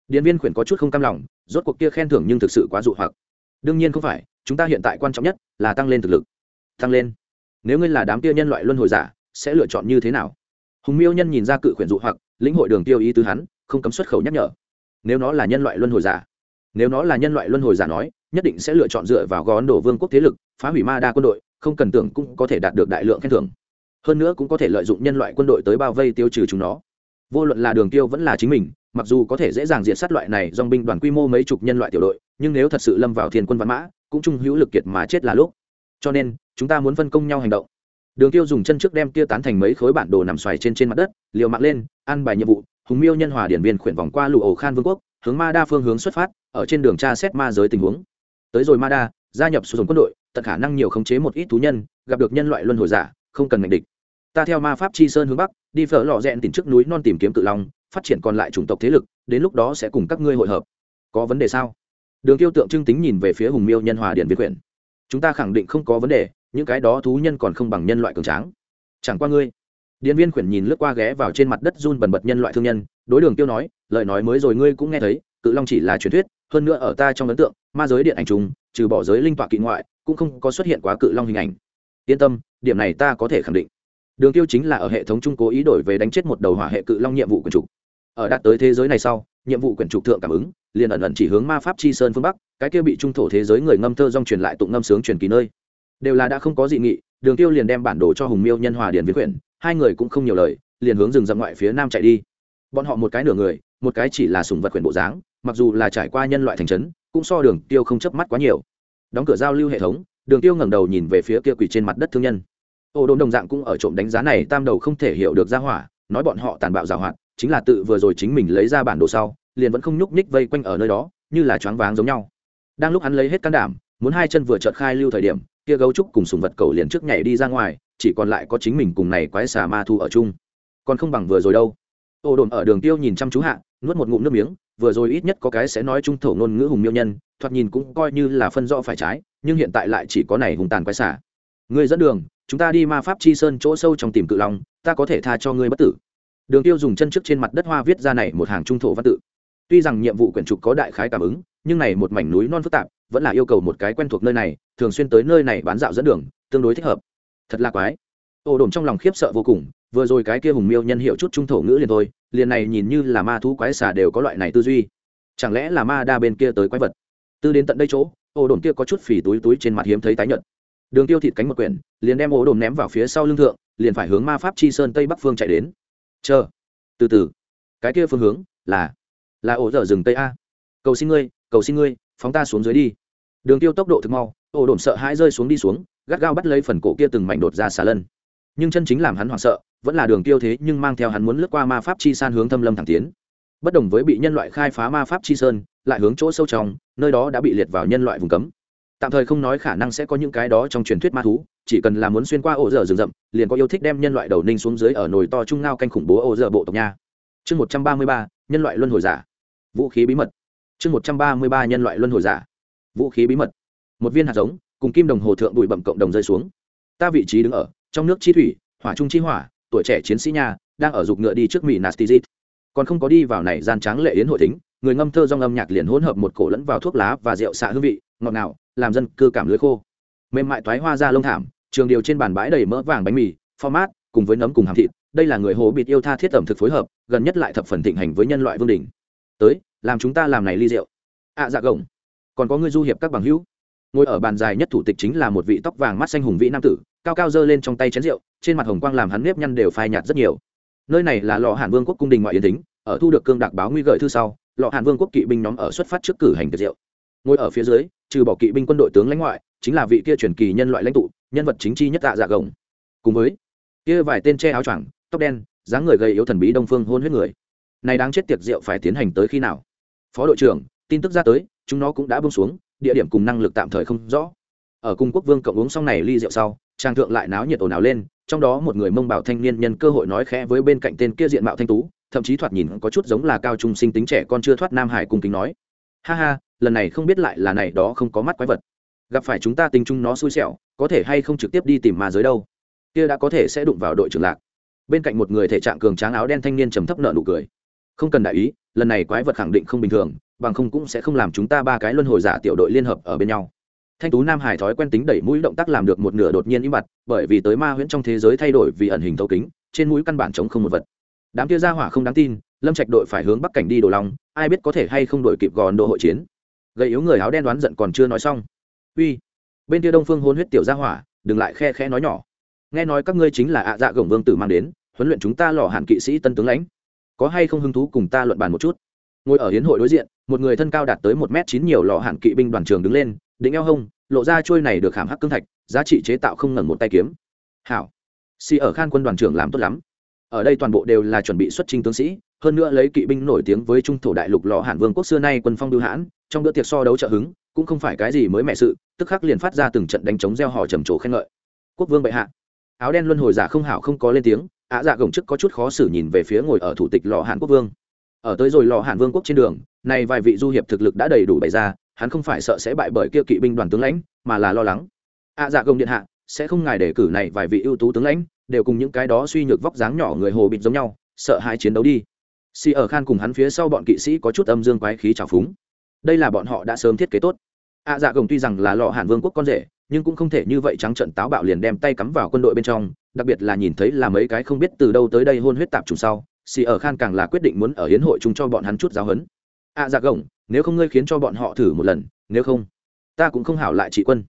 Điện viên khuyển có chút không cam lòng, rốt cuộc kia khen thưởng nhưng thực sự quá dụ hoặc. Đương nhiên không phải, chúng ta hiện tại quan trọng nhất là tăng lên thực lực. Tăng lên. Nếu ngươi là đám kia nhân loại luân hồi giả, sẽ lựa chọn như thế nào? Hùng miêu nhân nhìn ra cự khuyển dụ hoặc, lĩnh hội đường tiêu ý tứ hắn, không cấm xuất khẩu nhắc nhở. Nếu nó là nhân loại luân hồi giả, nếu nó là nhân loại luân hồi giả nói, nhất định sẽ lựa chọn dựa vào gó ấn độ vương quốc thế lực phá hủy ma đa quân đội, không cần tưởng cũng có thể đạt được đại lượng khen thưởng. Hơn nữa cũng có thể lợi dụng nhân loại quân đội tới bao vây tiêu trừ chúng nó. Vô luận là đường tiêu vẫn là chính mình, mặc dù có thể dễ dàng diệt sát loại này dòng binh đoàn quy mô mấy chục nhân loại tiểu đội, nhưng nếu thật sự lâm vào thiên quân văn mã, cũng chung hữu lực kiệt mà chết là lúc. Cho nên, chúng ta muốn phân công nhau hành động. Đường tiêu dùng chân trước đem kia tán thành mấy khối bản đồ nằm xoài trên trên mặt đất, liều mạng lên ăn bài nhiệm vụ, hùng miêu nhân hòa điển viên khuyển vòng qua lụ ổ khan vương quốc, hướng ma đa phương hướng xuất phát, ở trên đường tra xét ma giới tình huống. Tới rồi ma đa, gia nhập sử dụng quân đội tận khả năng nhiều khống chế một ít thú nhân, gặp được nhân loại luân hồi giả, không cần mệnh địch. Ta theo ma pháp chi sơn hướng bắc, đi phở lò rẽn tìm trước núi non tìm kiếm cự long, phát triển còn lại chủng tộc thế lực, đến lúc đó sẽ cùng các ngươi hội hợp. Có vấn đề sao? Đường tiêu tượng trưng tính nhìn về phía hùng miêu nhân hòa điện việt quyển. Chúng ta khẳng định không có vấn đề, những cái đó thú nhân còn không bằng nhân loại cường tráng. Chẳng qua ngươi. Điện viên quyển nhìn lướt qua ghé vào trên mặt đất run bần bật nhân loại thương nhân, đối đường tiêu nói, lời nói mới rồi ngươi cũng nghe thấy, cự long chỉ là truyền thuyết, hơn nữa ở ta trong ấn tượng, ma giới điện ảnh trùng, trừ bỏ giới linh tọa kỵ ngoại cũng không có xuất hiện quá cự long hình ảnh. Yên tâm, điểm này ta có thể khẳng định. Đường tiêu chính là ở hệ thống trung cố ý đổi về đánh chết một đầu hỏa hệ cự long nhiệm vụ quyền trục. Ở đạt tới thế giới này sau, nhiệm vụ quyền trục thượng cảm ứng, liền ẩn ẩn chỉ hướng ma pháp chi sơn phương bắc, cái kia bị trung thổ thế giới người ngâm thơ dong truyền lại tụng ngâm sướng truyền kỳ nơi. Đều là đã không có dị nghị, đường tiêu liền đem bản đồ cho hùng miêu nhân hòa điền viễn quyển, hai người cũng không nhiều lời, liền hướng rừng rậm ngoại phía nam chạy đi. Bọn họ một cái nửa người, một cái chỉ là sùng vật quyển bộ dáng, mặc dù là trải qua nhân loại thành trấn, cũng so đường tiêu không chớp mắt quá nhiều đóng cửa giao lưu hệ thống, đường tiêu ngẩng đầu nhìn về phía kia quỳ trên mặt đất thương nhân. Ô đồn đồng dạng cũng ở trộm đánh giá này, tam đầu không thể hiểu được ra hỏa, nói bọn họ tàn bạo giảo hoạt, chính là tự vừa rồi chính mình lấy ra bản đồ sau, liền vẫn không nhúc nhích vây quanh ở nơi đó, như là choáng váng giống nhau. Đang lúc hắn lấy hết can đảm, muốn hai chân vừa chợt khai lưu thời điểm, kia gấu trúc cùng sùng vật cầu liền trước nhảy đi ra ngoài, chỉ còn lại có chính mình cùng này quái xà ma thu ở chung. Còn không bằng vừa rồi đâu ô đồn ở đường tiêu nhìn chăm chú hạ, nuốt một ngụm nước miếng, vừa rồi ít nhất có cái sẽ nói trung thổ ngôn ngữ hùng miêu nhân, thoạt nhìn cũng coi như là phân rõ phải trái, nhưng hiện tại lại chỉ có này hùng tàn quái xả. Người dẫn đường, chúng ta đi ma pháp chi sơn chỗ sâu trong tìm cự long, ta có thể tha cho ngươi bất tử. Đường tiêu dùng chân trước trên mặt đất hoa viết ra này một hàng trung thổ văn tự. Tuy rằng nhiệm vụ quyển trục có đại khái cảm ứng, nhưng này một mảnh núi non phức tạp, vẫn là yêu cầu một cái quen thuộc nơi này, thường xuyên tới nơi này bán dạo dẫn đường, tương đối thích hợp. Thật là quái. Ô đồn trong lòng khiếp sợ vô cùng, vừa rồi cái kia hùng miêu nhân hiệu chút trung thổ ngữ liền thôi liền này nhìn như là ma thú quái xà đều có loại này tư duy. Chẳng lẽ là ma đa bên kia tới quái vật? Tư đến tận đây chỗ, ô đồn kia có chút phì túi túi trên mặt hiếm thấy tái nhợt. Đường tiêu thịt cánh một quyển, liền đem ô đồn ném vào phía sau lưng thượng, liền phải hướng ma pháp chi sơn tây bắc phương chạy đến. Chờ, từ từ, cái kia phương hướng là là ổ dở rừng tây a. Cầu xin ngươi, cầu xin ngươi, phóng ta xuống dưới đi. Đường tiêu tốc độ thực mau ổ đồn sợ hãi rơi xuống đi xuống, gắt gao bắt lấy phần cổ kia từng mảnh đột ra xà lân. Nhưng chân chính làm hắn hoảng sợ vẫn là đường tiêu thế nhưng mang theo hắn muốn lướt qua ma pháp chi san hướng thâm lâm thẳng tiến. Bất đồng với bị nhân loại khai phá ma pháp chi sơn, lại hướng chỗ sâu trong, nơi đó đã bị liệt vào nhân loại vùng cấm. Tạm thời không nói khả năng sẽ có những cái đó trong truyền thuyết ma thú, chỉ cần là muốn xuyên qua ổ dở rừng rậm, liền có yêu thích đem nhân loại đầu ninh xuống dưới ở nồi to trung ngao canh khủng bố ổ dở bộ tộc nha. Chương một trăm ba mươi ba, nhân loại luân hồi giả. Vũ khí bí mật. Chương một trăm ba mươi ba, nhân loại luân hồi giả. Vũ khí bí mật. Một viên hạt giống, cùng kim đồng hồ thượng bụi bậm cộng đồng rơi xuống. Ta vị trí đứng ở, trong nước chi thủy, hỏa trung chi hỏa tuổi trẻ chiến sĩ nhà đang ở dục ngựa đi trước mỹ nastizit còn không có đi vào này gian tráng lệ yến hội thính người ngâm thơ dong âm nhạc liền hỗn hợp một cổ lẫn vào thuốc lá và rượu xạ hương vị ngọt ngào làm dân cư cảm lưới khô. Mềm mại thoái hoa ra lông thảm trường điều trên bàn bãi đầy mỡ vàng bánh mì format cùng với nấm cùng hàm thịt đây là người hồ bịt yêu tha thiết ẩm thực phối hợp gần nhất lại thập phần thịnh hành với nhân loại vương đỉnh. Tới làm chúng ta làm này ly rượu. Ạ à, dạ gồng. Còn có người du hiệp các bằng hữu. Ngồi ở bàn dài nhất thủ tịch chính là một vị tóc vàng mắt xanh hùng vĩ nam tử cao cao dơ lên trong tay chén rượu trên mặt hồng quang làm hắn nếp nhăn đều phai nhạt rất nhiều. Nơi này là lò hàn vương quốc cung đình ngoại yến tính ở thu được cương đặc báo nguy gợi thư sau, lọ hàn vương quốc kỵ binh nhóm ở xuất phát trước cử hành tiệc rượu. Ngồi ở phía dưới, trừ bỏ kỵ binh quân đội tướng lãnh ngoại, chính là vị kia truyền kỳ nhân loại lãnh tụ, nhân vật chính chi nhất tạ dạ gồng. Cùng với kia vài tên che áo choàng, tóc đen, dáng người gầy yếu thần bí đông phương hôn huyết người. Này đáng chết tiệc rượu phải tiến hành tới khi nào? Phó đội trưởng, tin tức ra tới, chúng nó cũng đã bông xuống, địa điểm cùng năng lực tạm thời không rõ. Ở cung quốc vương cộng uống xong này ly rượu sau trang thượng lại náo nhiệt ồn ào lên trong đó một người mông bảo thanh niên nhân cơ hội nói khẽ với bên cạnh tên kia diện mạo thanh tú, thậm chí thoạt nhìn có chút giống là cao trung sinh tính trẻ con chưa thoát nam hải cung kính nói. Ha ha, lần này không biết lại là này đó không có mắt quái vật. Gặp phải chúng ta tính chung nó xui xẻo, có thể hay không trực tiếp đi tìm ma giới đâu? Kia đã có thể sẽ đụng vào đội trưởng lạc. Bên cạnh một người thể trạng cường tráng áo đen thanh niên trầm thấp nợ nụ cười. Không cần đại ý, lần này quái vật khẳng định không bình thường, bằng không cũng sẽ không làm chúng ta ba cái luân hồi giả tiểu đội liên hợp ở bên nhau thanh tú nam hải thói quen tính đẩy mũi động tác làm được một nửa đột nhiên im bặt, bởi vì tới ma huyễn trong thế giới thay đổi vì ẩn hình thấu kính, trên mũi căn bản chống không một vật. Đám kia ra hỏa không đáng tin, lâm trạch đội phải hướng bắc cảnh đi đồ lòng ai biết có thể hay không đội kịp gòn độ hội chiến. Gầy yếu người áo đen đoán giận còn chưa nói xong. Uy, bên kia đông phương hôn huyết tiểu ra hỏa, đừng lại khe khe nói nhỏ. Nghe nói các ngươi chính là ạ dạ gồng vương tử mang đến, huấn luyện chúng ta lò hạn kỵ sĩ tân tướng lãnh. Có hay không hứng thú cùng ta luận bàn một chút? Ngồi ở hiến hội đối diện, một người thân cao đạt tới một m chín nhiều lò hạn kỵ binh đoàn trường đứng lên đỉnh eo hông, lộ ra trôi này được hàm hắc cương thạch, giá trị chế tạo không ngẩn một tay kiếm. Hảo. Si ở khan quân đoàn trưởng làm tốt lắm. Ở đây toàn bộ đều là chuẩn bị xuất trình tướng sĩ, hơn nữa lấy kỵ binh nổi tiếng với trung thổ đại lục lò hàn vương quốc xưa nay quân phong lưu hãn, trong bữa tiệc so đấu trợ hứng, cũng không phải cái gì mới mẹ sự, tức khắc liền phát ra từng trận đánh chống gieo hò trầm trồ khen ngợi. Quốc vương bệ hạ. Áo đen luân hồi giả không hảo không có lên tiếng, ạ dạ gồng chức có chút khó xử nhìn về phía ngồi ở thủ tịch lò hàn quốc vương. Ở tới rồi lò hàn vương quốc trên đường này vài vị du hiệp thực lực đã đầy đủ bày ra hắn không phải sợ sẽ bại bởi kia kỵ binh đoàn tướng lãnh, mà là lo lắng. Ạ dạ gồng điện hạ, sẽ không ngài đề cử này vài vị ưu tú tướng lãnh, đều cùng những cái đó suy nhược vóc dáng nhỏ người hồ bịt giống nhau, sợ hai chiến đấu đi. Si ở khan cùng hắn phía sau bọn kỵ sĩ có chút âm dương quái khí trào phúng. Đây là bọn họ đã sớm thiết kế tốt. Ạ dạ gồng tuy rằng là lọ hàn vương quốc con rể, nhưng cũng không thể như vậy trắng trận táo bạo liền đem tay cắm vào quân đội bên trong, đặc biệt là nhìn thấy là mấy cái không biết từ đâu tới đây hôn huyết tạp trùng sau xì ở khan càng là quyết định muốn ở hiến hội chung cho bọn hắn chút giáo huấn. Ạ dạ gồng nếu không ngươi khiến cho bọn họ thử một lần, nếu không, ta cũng không hảo lại trị quân.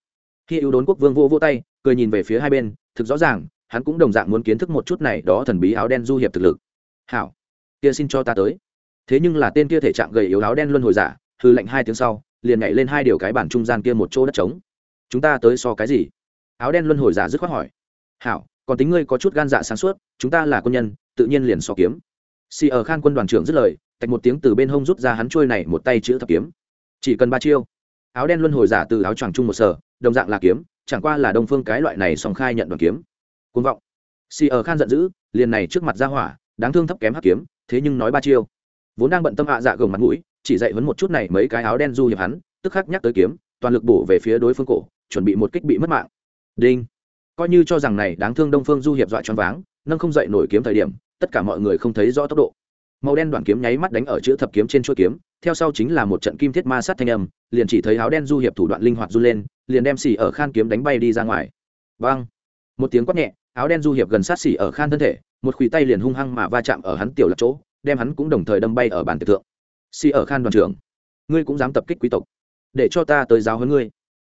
Khi ưu đốn quốc vương vô vô tay, cười nhìn về phía hai bên, thực rõ ràng, hắn cũng đồng dạng muốn kiến thức một chút này đó thần bí áo đen du hiệp thực lực. Hảo, kia xin cho ta tới. Thế nhưng là tên kia thể trạng gầy yếu áo đen luân hồi giả, hư lệnh hai tiếng sau, liền nhảy lên hai điều cái bản trung gian kia một chỗ đất trống. Chúng ta tới so cái gì? Áo đen luân hồi giả dứt khoát hỏi. Hảo, còn tính ngươi có chút gan dạ sáng suốt, chúng ta là quân nhân, tự nhiên liền so kiếm. Xì ở khan quân đoàn trưởng dứt lời tạch một tiếng từ bên hông rút ra hắn trôi này một tay chữ thập kiếm. Chỉ cần ba chiêu. Áo đen luân hồi giả từ áo choàng chung một sở, đồng dạng là kiếm, chẳng qua là đông phương cái loại này song khai nhận đoàn kiếm. Côn vọng. Xì ở khan giận dữ, liền này trước mặt ra hỏa, đáng thương thấp kém hắc kiếm, thế nhưng nói ba chiêu. Vốn đang bận tâm hạ dạ gồng mặt mũi, chỉ dạy huấn một chút này mấy cái áo đen du hiệp hắn, tức khắc nhắc tới kiếm, toàn lực bổ về phía đối phương cổ, chuẩn bị một kích bị mất mạng. Đinh. Coi như cho rằng này đáng thương đông phương du hiệp dọa choáng váng, nâng không dậy nổi kiếm thời điểm, tất cả mọi người không thấy rõ tốc độ màu đen đoạn kiếm nháy mắt đánh ở chữ thập kiếm trên chuôi kiếm, theo sau chính là một trận kim thiết ma sát thanh âm, liền chỉ thấy áo đen du hiệp thủ đoạn linh hoạt du lên, liền đem xỉ ở khan kiếm đánh bay đi ra ngoài. Vang một tiếng quát nhẹ, áo đen du hiệp gần sát xỉ ở khan thân thể, một khuỷu tay liền hung hăng mà va chạm ở hắn tiểu lật chỗ, đem hắn cũng đồng thời đâm bay ở bàn tiệc thượng. Xỉ ở khan đoàn trưởng, ngươi cũng dám tập kích quý tộc, để cho ta tới giáo hơn ngươi.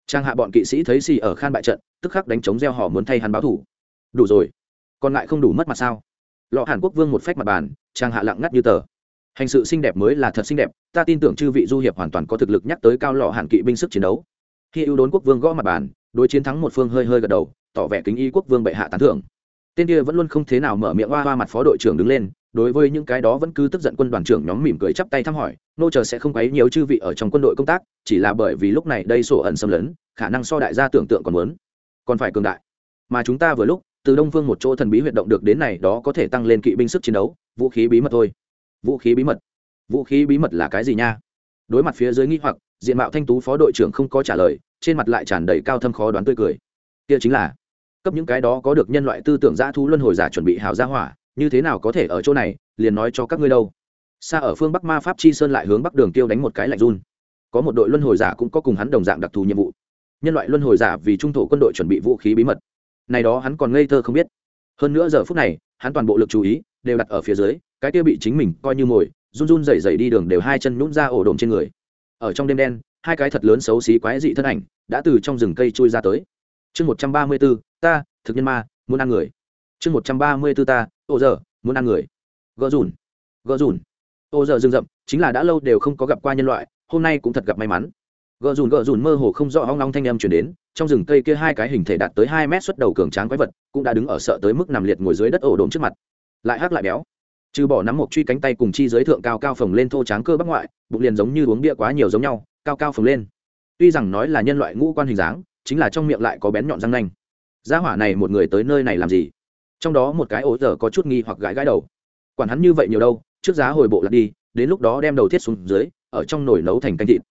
Trang hạ bọn kỵ sĩ thấy xỉ ở khan bại trận, tức khắc đánh chống gieo họ muốn thay hắn báo thủ. Đủ rồi. Còn lại không đủ mất mặt sao? Lọ hàn quốc vương một phách mặt bàn, trang hạ lặng ngắt như tờ. Hành sự xinh đẹp mới là thật xinh đẹp, ta tin tưởng chư vị du hiệp hoàn toàn có thực lực nhắc tới cao lọ hàn kỵ binh sức chiến đấu. Khi ưu đốn quốc vương gõ mặt bàn, đối chiến thắng một phương hơi hơi gật đầu, tỏ vẻ kính y quốc vương bệ hạ tán thưởng. Tên kia vẫn luôn không thế nào mở miệng hoa hoa mặt phó đội trưởng đứng lên, đối với những cái đó vẫn cứ tức giận quân đoàn trưởng nhóm mỉm cười chắp tay thăm hỏi, nô chờ sẽ không quấy nhiều chư vị ở trong quân đội công tác, chỉ là bởi vì lúc này đây sổ ẩn xâm lấn, khả năng so đại gia tưởng tượng còn muốn, còn phải cường đại. Mà chúng ta vừa lúc từ đông phương một chỗ thần bí huyệt động được đến này, đó có thể tăng lên kỵ binh sức chiến đấu, vũ khí bí mật thôi. Vũ khí bí mật? Vũ khí bí mật là cái gì nha? Đối mặt phía dưới nghi hoặc, diện mạo thanh tú phó đội trưởng không có trả lời, trên mặt lại tràn đầy cao thâm khó đoán tươi cười. Kia chính là, cấp những cái đó có được nhân loại tư tưởng dã thu luân hồi giả chuẩn bị hào gia hỏa, như thế nào có thể ở chỗ này, liền nói cho các ngươi đâu. Xa ở phương bắc ma pháp chi sơn lại hướng bắc đường tiêu đánh một cái lạnh run. Có một đội luân hồi giả cũng có cùng hắn đồng dạng đặc thù nhiệm vụ. Nhân loại luân hồi giả vì trung thổ quân đội chuẩn bị vũ khí bí mật này đó hắn còn ngây thơ không biết. Hơn nữa giờ phút này, hắn toàn bộ lực chú ý đều đặt ở phía dưới, cái kia bị chính mình coi như mồi, run run rẩy rẩy đi đường đều hai chân nhũn ra ổ đồm trên người. Ở trong đêm đen, hai cái thật lớn xấu xí quái dị thân ảnh đã từ trong rừng cây chui ra tới. Chương một trăm ba mươi b ta, thực nhân ma, muốn ăn người. Chương một trăm ba mươi b ta, ô giờ muốn ăn người. Gỡ dùn gỡ dùn ô giờ rừng rậm, chính là đã lâu đều không có gặp qua nhân loại, hôm nay cũng thật gặp may mắn. Gỡ dùn gỡ dùn mơ hồ không rõ hoang long thanh em chuyển đến trong rừng cây kia hai cái hình thể đạt tới hai mét xuất đầu cường tráng quái vật, cũng đã đứng ở sợ tới mức nằm liệt ngồi dưới đất ổ đồn trước mặt. Lại hắc lại béo. Trừ bỏ nắm một truy cánh tay cùng chi giới thượng cao cao phồng lên thô tráng cơ bắc ngoại, bụng liền giống như uống bia quá nhiều giống nhau, cao cao phồng lên. Tuy rằng nói là nhân loại ngũ quan hình dáng, chính là trong miệng lại có bén nhọn răng nanh. Gia hỏa này một người tới nơi này làm gì? Trong đó một cái ố giờ có chút nghi hoặc gãi gãi đầu. Quản hắn như vậy nhiều đâu, trước giá hồi bộ lật đi, đến lúc đó đem đầu thiết xuống dưới, ở trong nồi nấu thành canh thịt.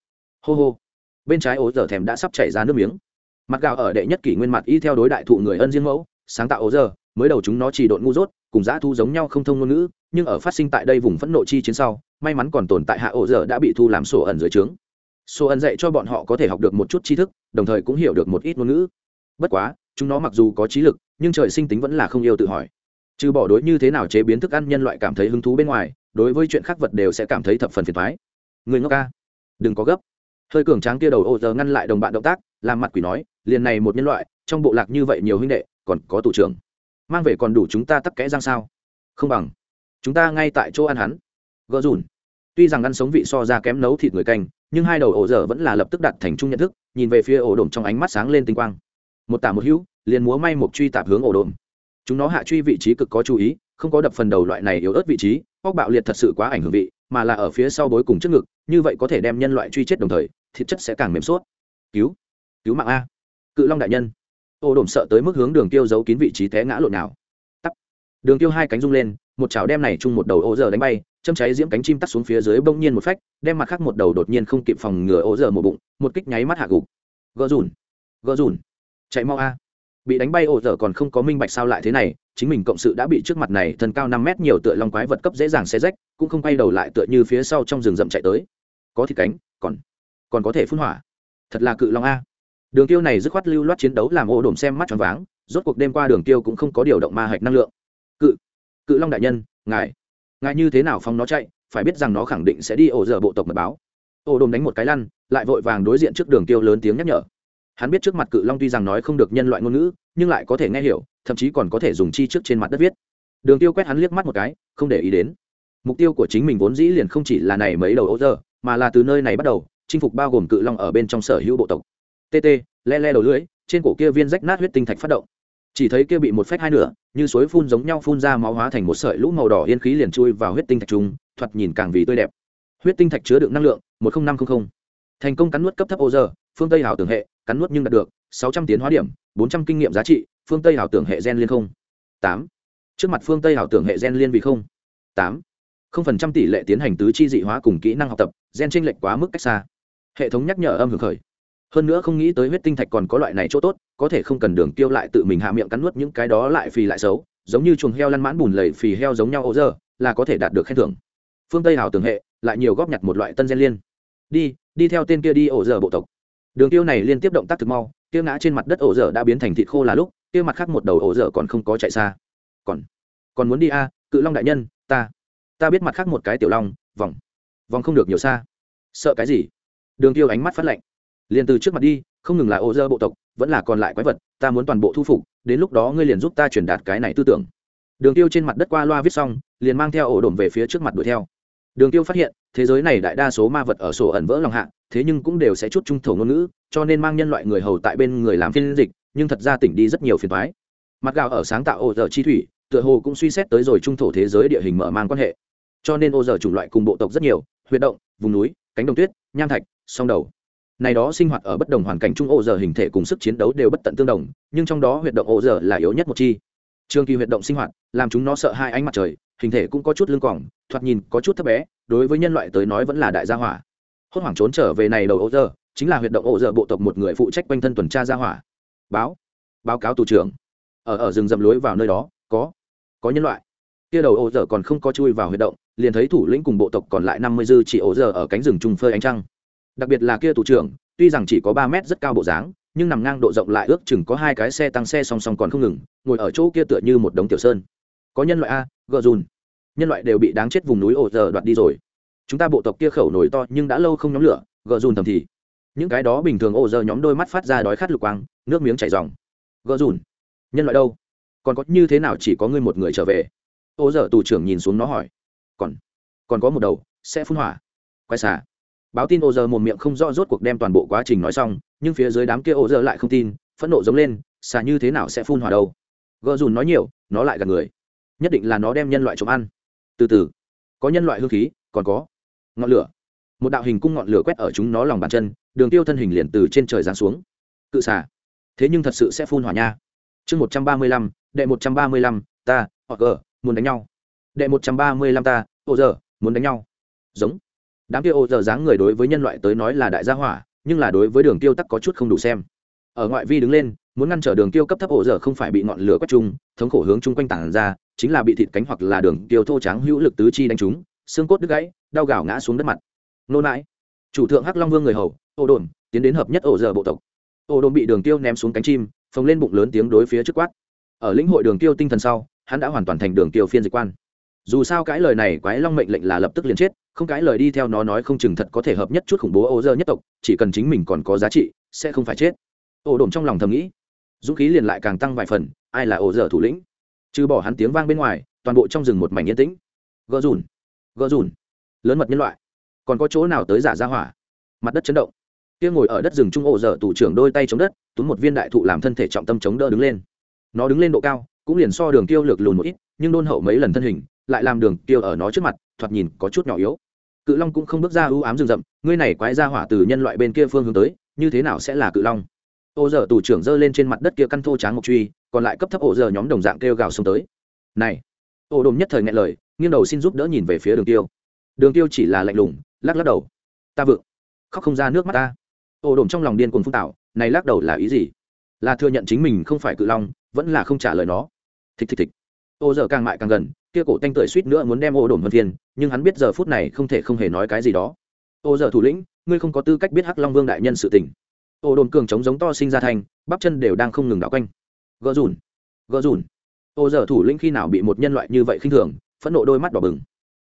Hô hô. Bên trái ố giờ thèm đã sắp chảy ra nước miếng mặt gạo ở đệ nhất kỷ nguyên mặt y theo đối đại thụ người ân riêng mẫu, sáng tạo ố giờ, mới đầu chúng nó chỉ độn ngu dốt, cùng dã thu giống nhau không thông ngôn ngữ, nhưng ở phát sinh tại đây vùng phẫn nộ chi chiến sau, may mắn còn tồn tại hạ ấu giờ đã bị thu làm sổ ẩn dưới trướng. Sổ ẩn dạy cho bọn họ có thể học được một chút tri thức, đồng thời cũng hiểu được một ít ngôn ngữ. Bất quá, chúng nó mặc dù có trí lực, nhưng trời sinh tính vẫn là không yêu tự hỏi. Trừ bỏ đối như thế nào chế biến thức ăn nhân loại cảm thấy hứng thú bên ngoài, đối với chuyện khác vật đều sẽ cảm thấy thập phần phiền thoái người ngốc ca, đừng có gấp hơi cường tráng kia đầu ô giờ ngăn lại đồng bạn động tác, làm mặt quỷ nói, liền này một nhân loại, trong bộ lạc như vậy nhiều huynh đệ, còn có tù trưởng. Mang về còn đủ chúng ta tắc kẽ răng sao? Không bằng. Chúng ta ngay tại chỗ ăn hắn. Gỡ dùn tuy rằng ăn sống vị so ra kém nấu thịt người canh, nhưng hai đầu ổ dở vẫn là lập tức đặt thành chung nhận thức, nhìn về phía ổ đồm trong ánh mắt sáng lên tinh quang. Một tả một hữu, liền múa may một truy tạp hướng ổ đồm chúng nó hạ truy vị trí cực có chú ý, không có đập phần đầu loại này yếu ớt vị trí óc bạo liệt thật sự quá ảnh hưởng vị mà là ở phía sau bối cùng trước ngực, như vậy có thể đem nhân loại truy chết đồng thời, thịt chất sẽ càng mềm suốt. Cứu cứu mạng a. Cự long đại nhân. Ô đồn sợ tới mức hướng đường tiêu giấu kín vị trí té ngã lộn nào. Tắt. Đường tiêu hai cánh rung lên, một chảo đem này chung một đầu ô giờ đánh bay, châm cháy diễm cánh chim tắt xuống phía dưới bỗng nhiên một phách, đem mặt khác một đầu đột nhiên không kịp phòng ngừa ô giờ một bụng, một kích nháy mắt hạ gục. Gỡ rùn. Gỡ rùn. Chạy mau a bị đánh bay ổ dở còn không có minh bạch sao lại thế này, chính mình cộng sự đã bị trước mặt này thân cao năm mét nhiều tựa long quái vật cấp dễ dàng xe rách, cũng không quay đầu lại tựa như phía sau trong rừng rậm chạy tới. Có thịt cánh, còn còn có thể phun hỏa. Thật là cự long a. Đường tiêu này dứt khoát lưu loát chiến đấu làm ô đổm xem mắt tròn váng, rốt cuộc đêm qua đường tiêu cũng không có điều động ma hạch năng lượng. Cự cự long đại nhân, ngài ngài như thế nào phong nó chạy, phải biết rằng nó khẳng định sẽ đi ổ dở bộ tộc mật báo. Ô đồm đánh một cái lăn, lại vội vàng đối diện trước đường tiêu lớn tiếng nhắc nhở hắn biết trước mặt cự long tuy rằng nói không được nhân loại ngôn ngữ, nhưng lại có thể nghe hiểu, thậm chí còn có thể dùng chi trước trên mặt đất viết. Đường tiêu quét hắn liếc mắt một cái, không để ý đến. Mục tiêu của chính mình vốn dĩ liền không chỉ là này mấy đầu ô giờ mà là từ nơi này bắt đầu, chinh phục bao gồm cự long ở bên trong sở hữu bộ tộc. Tt le le đầu lưỡi, trên cổ kia viên rách nát huyết tinh thạch phát động. Chỉ thấy kia bị một phách hai nửa, như suối phun giống nhau phun ra máu hóa thành một sợi lũ màu đỏ yên khí liền chui vào huyết tinh thạch trung, thoạt nhìn càng vì tươi đẹp. Huyết tinh thạch chứa đựng năng lượng, một không năm trăm linh thành công cắn nuốt cấp thấp ô giờ phương tây hảo tưởng hệ cắn nuốt nhưng đạt được sáu trăm tiến hóa điểm, bốn trăm kinh nghiệm giá trị, phương tây hảo tưởng hệ gen liên không. Tám. Trước mặt phương tây hảo tưởng hệ gen liên vì không. Tám. Không phần trăm tỷ lệ tiến hành tứ chi dị hóa cùng kỹ năng học tập, gen tranh lệch quá mức cách xa. Hệ thống nhắc nhở âm hưởng khởi. Hơn nữa không nghĩ tới huyết tinh thạch còn có loại này chỗ tốt, có thể không cần đường tiêu lại tự mình hạ miệng cắn nuốt những cái đó lại phì lại xấu, giống như chuồng heo lăn mãn bùn lầy phì heo giống nhau ô dơ, là có thể đạt được khen thưởng. Phương tây hảo tưởng hệ, lại nhiều góp nhặt một loại tân gen liên. Đi đi theo tên kia đi ổ giờ bộ tộc đường tiêu này liên tiếp động tác thực mau, kia ngã trên mặt đất ổ dở đã biến thành thịt khô là lúc, kia mặt khác một đầu ổ dở còn không có chạy xa. Còn còn muốn đi a cự long đại nhân, ta ta biết mặt khác một cái tiểu long, vòng vòng không được nhiều xa. Sợ cái gì? Đường tiêu ánh mắt phát lạnh. Liền từ trước mặt đi, không ngừng là ổ dở bộ tộc, vẫn là còn lại quái vật, ta muốn toàn bộ thu phục, đến lúc đó ngươi liền giúp ta truyền đạt cái này tư tưởng. Đường tiêu trên mặt đất qua loa viết xong, liền mang theo ổ đổm về phía trước mặt đuổi theo đường tiêu phát hiện, thế giới này đại đa số ma vật ở sổ ẩn vỡ lòng hạ, thế nhưng cũng đều sẽ chút trung thổ ngôn ngữ, cho nên mang nhân loại người hầu tại bên người làm phiên dịch, nhưng thật ra tỉnh đi rất nhiều phiền toái. Mặt gạo ở sáng tạo ô giờ chi thủy, tựa hồ cũng suy xét tới rồi trung thổ thế giới địa hình mở mang quan hệ. Cho nên ô giờ chủng loại cùng bộ tộc rất nhiều, huyệt động, vùng núi, cánh đồng tuyết, nham thạch, song đầu. Này đó sinh hoạt ở bất đồng hoàn cảnh trung ô giờ hình thể cùng sức chiến đấu đều bất tận tương đồng, nhưng trong đó huyệt động ô giờ là yếu nhất một chi trường kỳ huyệt động sinh hoạt, làm chúng nó sợ hai ánh mặt trời, hình thể cũng có chút lưng cỏng thoạt nhìn có chút thấp bé, đối với nhân loại tới nói vẫn là đại gia hỏa. Hốt hoảng trốn trở về này đầu ô dơ, chính là huyệt động ô dơ bộ tộc một người phụ trách quanh thân tuần tra gia hỏa. Báo báo cáo tù trưởng. Ở ở rừng rậm lối vào nơi đó, có có nhân loại. Kia đầu ô dơ còn không có chui vào huyệt động, liền thấy thủ lĩnh cùng bộ tộc còn lại năm mươi dư chỉ ô dơ ở cánh rừng trùng phơi ánh trăng. Đặc biệt là kia tù trưởng, tuy rằng chỉ có ba mét rất cao bộ dáng nhưng nằm ngang độ rộng lại ước chừng có hai cái xe tăng xe song song còn không ngừng, ngồi ở chỗ kia tựa như một đống tiểu sơn. Có nhân loại a gờ dùn nhân loại đều bị đáng chết vùng núi ổ giờ đoạt đi rồi. Chúng ta bộ tộc kia khẩu nổi to nhưng đã lâu không nhóm lửa gờ dùn thầm thì. Những cái đó bình thường ổ giờ nhóm đôi mắt phát ra đói khát lục quang, nước miếng chảy dòng gờ dùn nhân loại đâu? Còn có như thế nào chỉ có ngươi một người trở về? Ổ giờ tù trưởng nhìn xuống nó hỏi. Còn còn có một đầu, sẽ phun hỏa. Quay xả báo tin ô giờ một miệng không rõ rốt cuộc đem toàn bộ quá trình nói xong, nhưng phía dưới đám kia ô giờ lại không tin, phẫn nộ giống lên xả như thế nào sẽ phun hỏa đâu? Gợ dùn nói nhiều, nó lại gần người. Nhất định là nó đem nhân loại trộm ăn. Từ từ, có nhân loại hương khí, còn có ngọn lửa. Một đạo hình cung ngọn lửa quét ở chúng nó lòng bàn chân, đường tiêu thân hình liền từ trên trời giáng xuống. Cự xả thế nhưng thật sự sẽ phun hỏa nha. Chương một trăm ba mươi lăm, đệ một trăm ba mươi lăm, ta, hoặc gờ, muốn đánh nhau. Đệ một trăm ba mươi lăm ta ô giờ muốn đánh nhau. Giống đám kia ô giờ dáng người đối với nhân loại tới nói là đại gia hỏa, nhưng là đối với đường tiêu tắc có chút không đủ xem. Ở ngoại vi đứng lên, muốn ngăn trở đường tiêu cấp thấp ổ giờ không phải bị ngọn lửa quét chung thống khổ hướng chung quanh tảng ra, chính là bị thịt cánh hoặc là đường tiêu thô tráng hữu lực tứ chi đánh trúng, xương cốt đứt gãy, đau gào ngã xuống đất mặt. Nô nãi. Chủ thượng hắc long vương người hầu, ô đồn, tiến đến hợp nhất ổ giờ bộ tộc. Ô đồn bị đường tiêu ném xuống cánh chim, phồng lên bụng lớn tiếng đối phía trước quát. Ở lĩnh hội đường tiêu tinh thần sau, hắn đã hoàn toàn thành đường tiêu phiên dịch quan. Dù sao cái lời này quái long mệnh lệnh là lập tức liền chết không cái lời đi theo nó nói không chừng thật có thể hợp nhất chút khủng bố ô dơ nhất tộc, chỉ cần chính mình còn có giá trị, sẽ không phải chết. Ổ đồn trong lòng thầm nghĩ, dũng khí liền lại càng tăng vài phần, ai là ổ dơ thủ lĩnh? Trừ bỏ hắn tiếng vang bên ngoài, toàn bộ trong rừng một mảnh yên tĩnh. Gỡ rùn gỡ rùn. Lớn mật nhân loại. Còn có chỗ nào tới giả ra hỏa? Mặt đất chấn động. Kia ngồi ở đất rừng trung ổ dở tủ trưởng đôi tay chống đất, túm một viên đại thụ làm thân thể trọng tâm chống đỡ đứng lên. Nó đứng lên độ cao, cũng liền so đường tiêu lược lùn một ít, nhưng đôn hậu mấy lần thân hình, lại làm đường tiêu ở nó trước mặt, thoạt nhìn có chút nhỏ yếu cự long cũng không bước ra ưu ám rừng rậm, ngươi này quái ra hỏa từ nhân loại bên kia phương hướng tới, như thế nào sẽ là cự long? Ô giờ tù trưởng giơ lên trên mặt đất kia căn thô tráng mộc truy, còn lại cấp thấp ô giờ nhóm đồng dạng kêu gào xông tới. Này! Ô đồm nhất thời ngại lời, nghiêng đầu xin giúp đỡ nhìn về phía đường tiêu. Đường tiêu chỉ là lạnh lùng, lắc lắc đầu. Ta vượng! Khóc không ra nước mắt ta. Ô đồm trong lòng điên cuồng phun tạo này lắc đầu là ý gì? Là thừa nhận chính mình không phải cự long, vẫn là không trả lời nó. Thịch thịch thịch ô giờ càng mại càng gần, kia cổ tanh tưởi suýt nữa muốn đem ô đồn vân thiên nhưng hắn biết giờ phút này không thể không hề nói cái gì đó. Ô giờ thủ lĩnh, ngươi không có tư cách biết hắc long vương đại nhân sự tình. Ô đồn cường chống giống to sinh ra thành, bắp chân đều đang không ngừng đảo quanh. Gỡ rùn gỡ rùn. Ô giờ thủ lĩnh khi nào bị một nhân loại như vậy khinh thường, phẫn nộ đôi mắt đỏ bừng.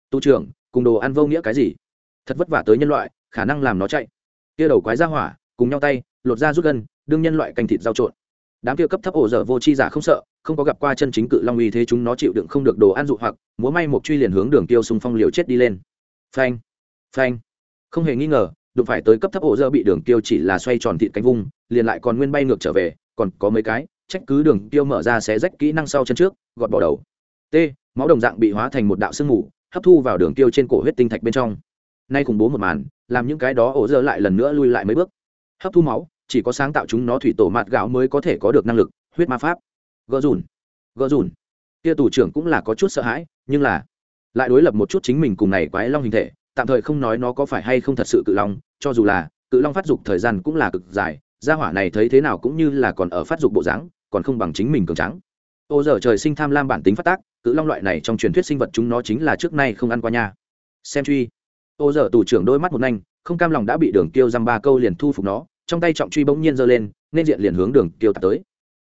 Tu trưởng, cùng đồ ăn vô nghĩa cái gì? Thật vất vả tới nhân loại, khả năng làm nó chạy. Kia đầu quái ra hỏa, cùng nhau tay, lột ra rút gân, đương nhân loại canh thịt giao trộn đám kia cấp thấp ổ dở vô chi giả không sợ, không có gặp qua chân chính cự long uy thế chúng nó chịu đựng không được đồ ăn dụ hoặc, múa may một truy liền hướng đường tiêu xung phong liều chết đi lên. Phanh phanh. Không hề nghi ngờ, đụng phải tới cấp thấp ổ dơ bị đường tiêu chỉ là xoay tròn thịt cánh vung, liền lại còn nguyên bay ngược trở về, còn có mấy cái, trách cứ đường tiêu mở ra xé rách kỹ năng sau chân trước, gọt bỏ đầu. T, máu đồng dạng bị hóa thành một đạo sương mù, hấp thu vào đường tiêu trên cổ huyết tinh thạch bên trong. Nay khủng bố một màn, làm những cái đó ổ dơ lại lần nữa lui lại mấy bước. Hấp thu máu chỉ có sáng tạo chúng nó thủy tổ mạt gạo mới có thể có được năng lực, huyết ma pháp. Gỡ dùn gỡ dùn kia tù trưởng cũng là có chút sợ hãi, nhưng là lại đối lập một chút chính mình cùng này quái long hình thể, tạm thời không nói nó có phải hay không thật sự cự long, cho dù là cự long phát dục thời gian cũng là cực dài, gia hỏa này thấy thế nào cũng như là còn ở phát dục bộ dáng, còn không bằng chính mình cường trắng ô giờ trời sinh tham lam bản tính phát tác, cự long loại này trong truyền thuyết sinh vật chúng nó chính là trước nay không ăn qua nha. Xem truy. Ô giờ tù trưởng đôi mắt một nhanh, không cam lòng đã bị đường tiêu dăm ba câu liền thu phục nó trong tay trọng truy bỗng nhiên giơ lên, nên diện liền hướng đường tiêu tạt tới.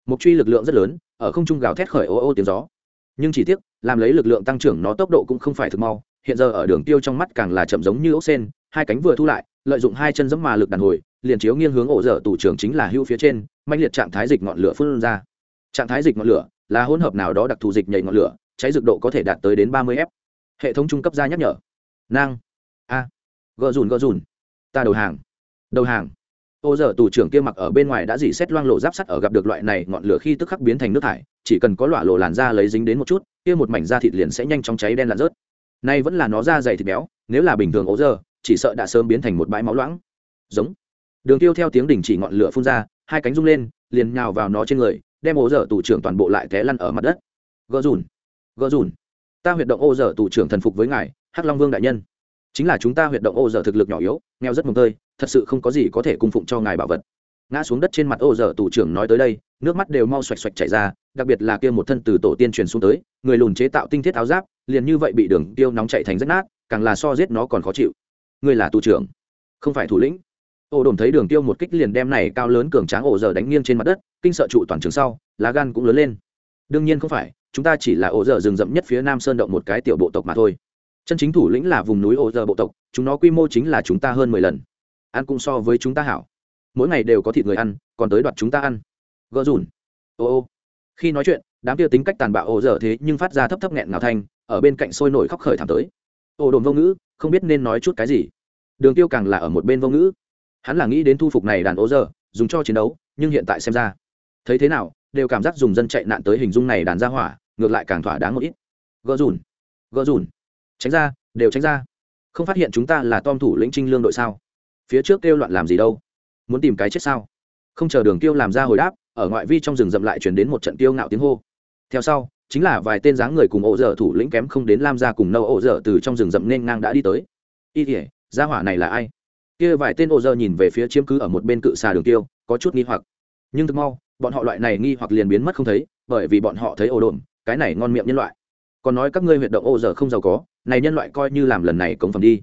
Một truy lực lượng rất lớn, ở không trung gào thét khởi ô ô tiếng gió. Nhưng chỉ tiếc, làm lấy lực lượng tăng trưởng nó tốc độ cũng không phải thực mau, hiện giờ ở đường tiêu trong mắt càng là chậm giống như ốc sen, hai cánh vừa thu lại, lợi dụng hai chân giẫm mà lực đàn hồi, liền chiếu nghiêng hướng ổ dở tủ trưởng chính là hưu phía trên mạnh liệt trạng thái dịch ngọn lửa phun ra. Trạng thái dịch ngọn lửa là hỗn hợp nào đó đặc thù dịch nhảy ngọn lửa, cháy dược độ có thể đạt tới đến ba mươi f hệ thống trung cấp ra nhắc nhở. Nang. A. Gỡ dùn gỡ dùn ta đầu hàng. Đầu hàng ô giờ tù trưởng kia mặc ở bên ngoài đã dỉ xét loang lộ giáp sắt ở gặp được loại này ngọn lửa khi tức khắc biến thành nước thải, chỉ cần có lọa lộ làn da lấy dính đến một chút, kia một mảnh da thịt liền sẽ nhanh chóng cháy đen lặn rớt. Nay vẫn là nó da dày thịt béo, nếu là bình thường ô giờ, chỉ sợ đã sớm biến thành một bãi máu loãng. Giống. Đường tiêu theo tiếng đình chỉ ngọn lửa phun ra, hai cánh rung lên, liền nhào vào nó trên người, đem ô giờ tù trưởng toàn bộ lại té lăn ở mặt đất. Gỡ rùn gỡ rùn. Ta huyệt động ô giờ tù trưởng thần phục với ngài, hắc long vương đại nhân. Chính là chúng ta huyệt động ô giờ thực lực nhỏ yếu, nghèo rất mồm tơi thật sự không có gì có thể cung phụng cho ngài bảo vật. Ngã xuống đất trên mặt ô dở tù trưởng nói tới đây, nước mắt đều mau xoạch xoạch chảy ra, đặc biệt là kia một thân từ tổ tiên truyền xuống tới, người lùn chế tạo tinh thiết áo giáp, liền như vậy bị đường tiêu nóng chạy thành rách nát, càng là so giết nó còn khó chịu. Người là tù trưởng, không phải thủ lĩnh. Ô đồn thấy đường tiêu một kích liền đem này cao lớn cường tráng ổ giờ đánh nghiêng trên mặt đất, kinh sợ trụ toàn trường sau, lá gan cũng lớn lên. Đương nhiên không phải, chúng ta chỉ là ổ giờ rừng rậm nhất phía nam sơn động một cái tiểu bộ tộc mà thôi. Chân chính thủ lĩnh là vùng núi ổ giờ bộ tộc, chúng nó quy mô chính là chúng ta hơn mười lần ăn cũng so với chúng ta hảo. Mỗi ngày đều có thịt người ăn, còn tới đoạt chúng ta ăn. Gỡ rủn ô ô. Khi nói chuyện, đám kia tính cách tàn bạo ồ dở thế nhưng phát ra thấp thấp nghẹn ngào thanh, ở bên cạnh sôi nổi khóc khởi thảm tới. Ồ đồn vô ngữ, không biết nên nói chút cái gì. Đường tiêu càng là ở một bên vô ngữ. Hắn là nghĩ đến thu phục này đàn ồ dở, dùng cho chiến đấu, nhưng hiện tại xem ra, thấy thế nào, đều cảm giác dùng dân chạy nạn tới hình dung này đàn ra hỏa, ngược lại càng thỏa đáng một ít. Gỡ rủn gỡ rủn tránh ra, đều tránh ra. Không phát hiện chúng ta là tom thủ lĩnh trinh lương đội sao? Phía trước kêu loạn làm gì đâu? Muốn tìm cái chết sao? Không chờ đường tiêu làm ra hồi đáp, ở ngoại vi trong rừng rậm lại chuyển đến một trận tiêu ngạo tiếng hô. Theo sau, chính là vài tên dáng người cùng ổ dở thủ lĩnh kém không đến lam ra cùng nâu ổ dở từ trong rừng rậm nên ngang đã đi tới. Y thể gia hỏa này là ai? Kia vài tên ổ dở nhìn về phía chiếm cứ ở một bên cự xà đường tiêu, có chút nghi hoặc. Nhưng thực mau, bọn họ loại này nghi hoặc liền biến mất không thấy, bởi vì bọn họ thấy ổ đồn cái này ngon miệng nhân loại. Còn nói các ngươi huyệt động ổ dở không giàu có, này nhân loại coi như làm lần này cống phẩm đi.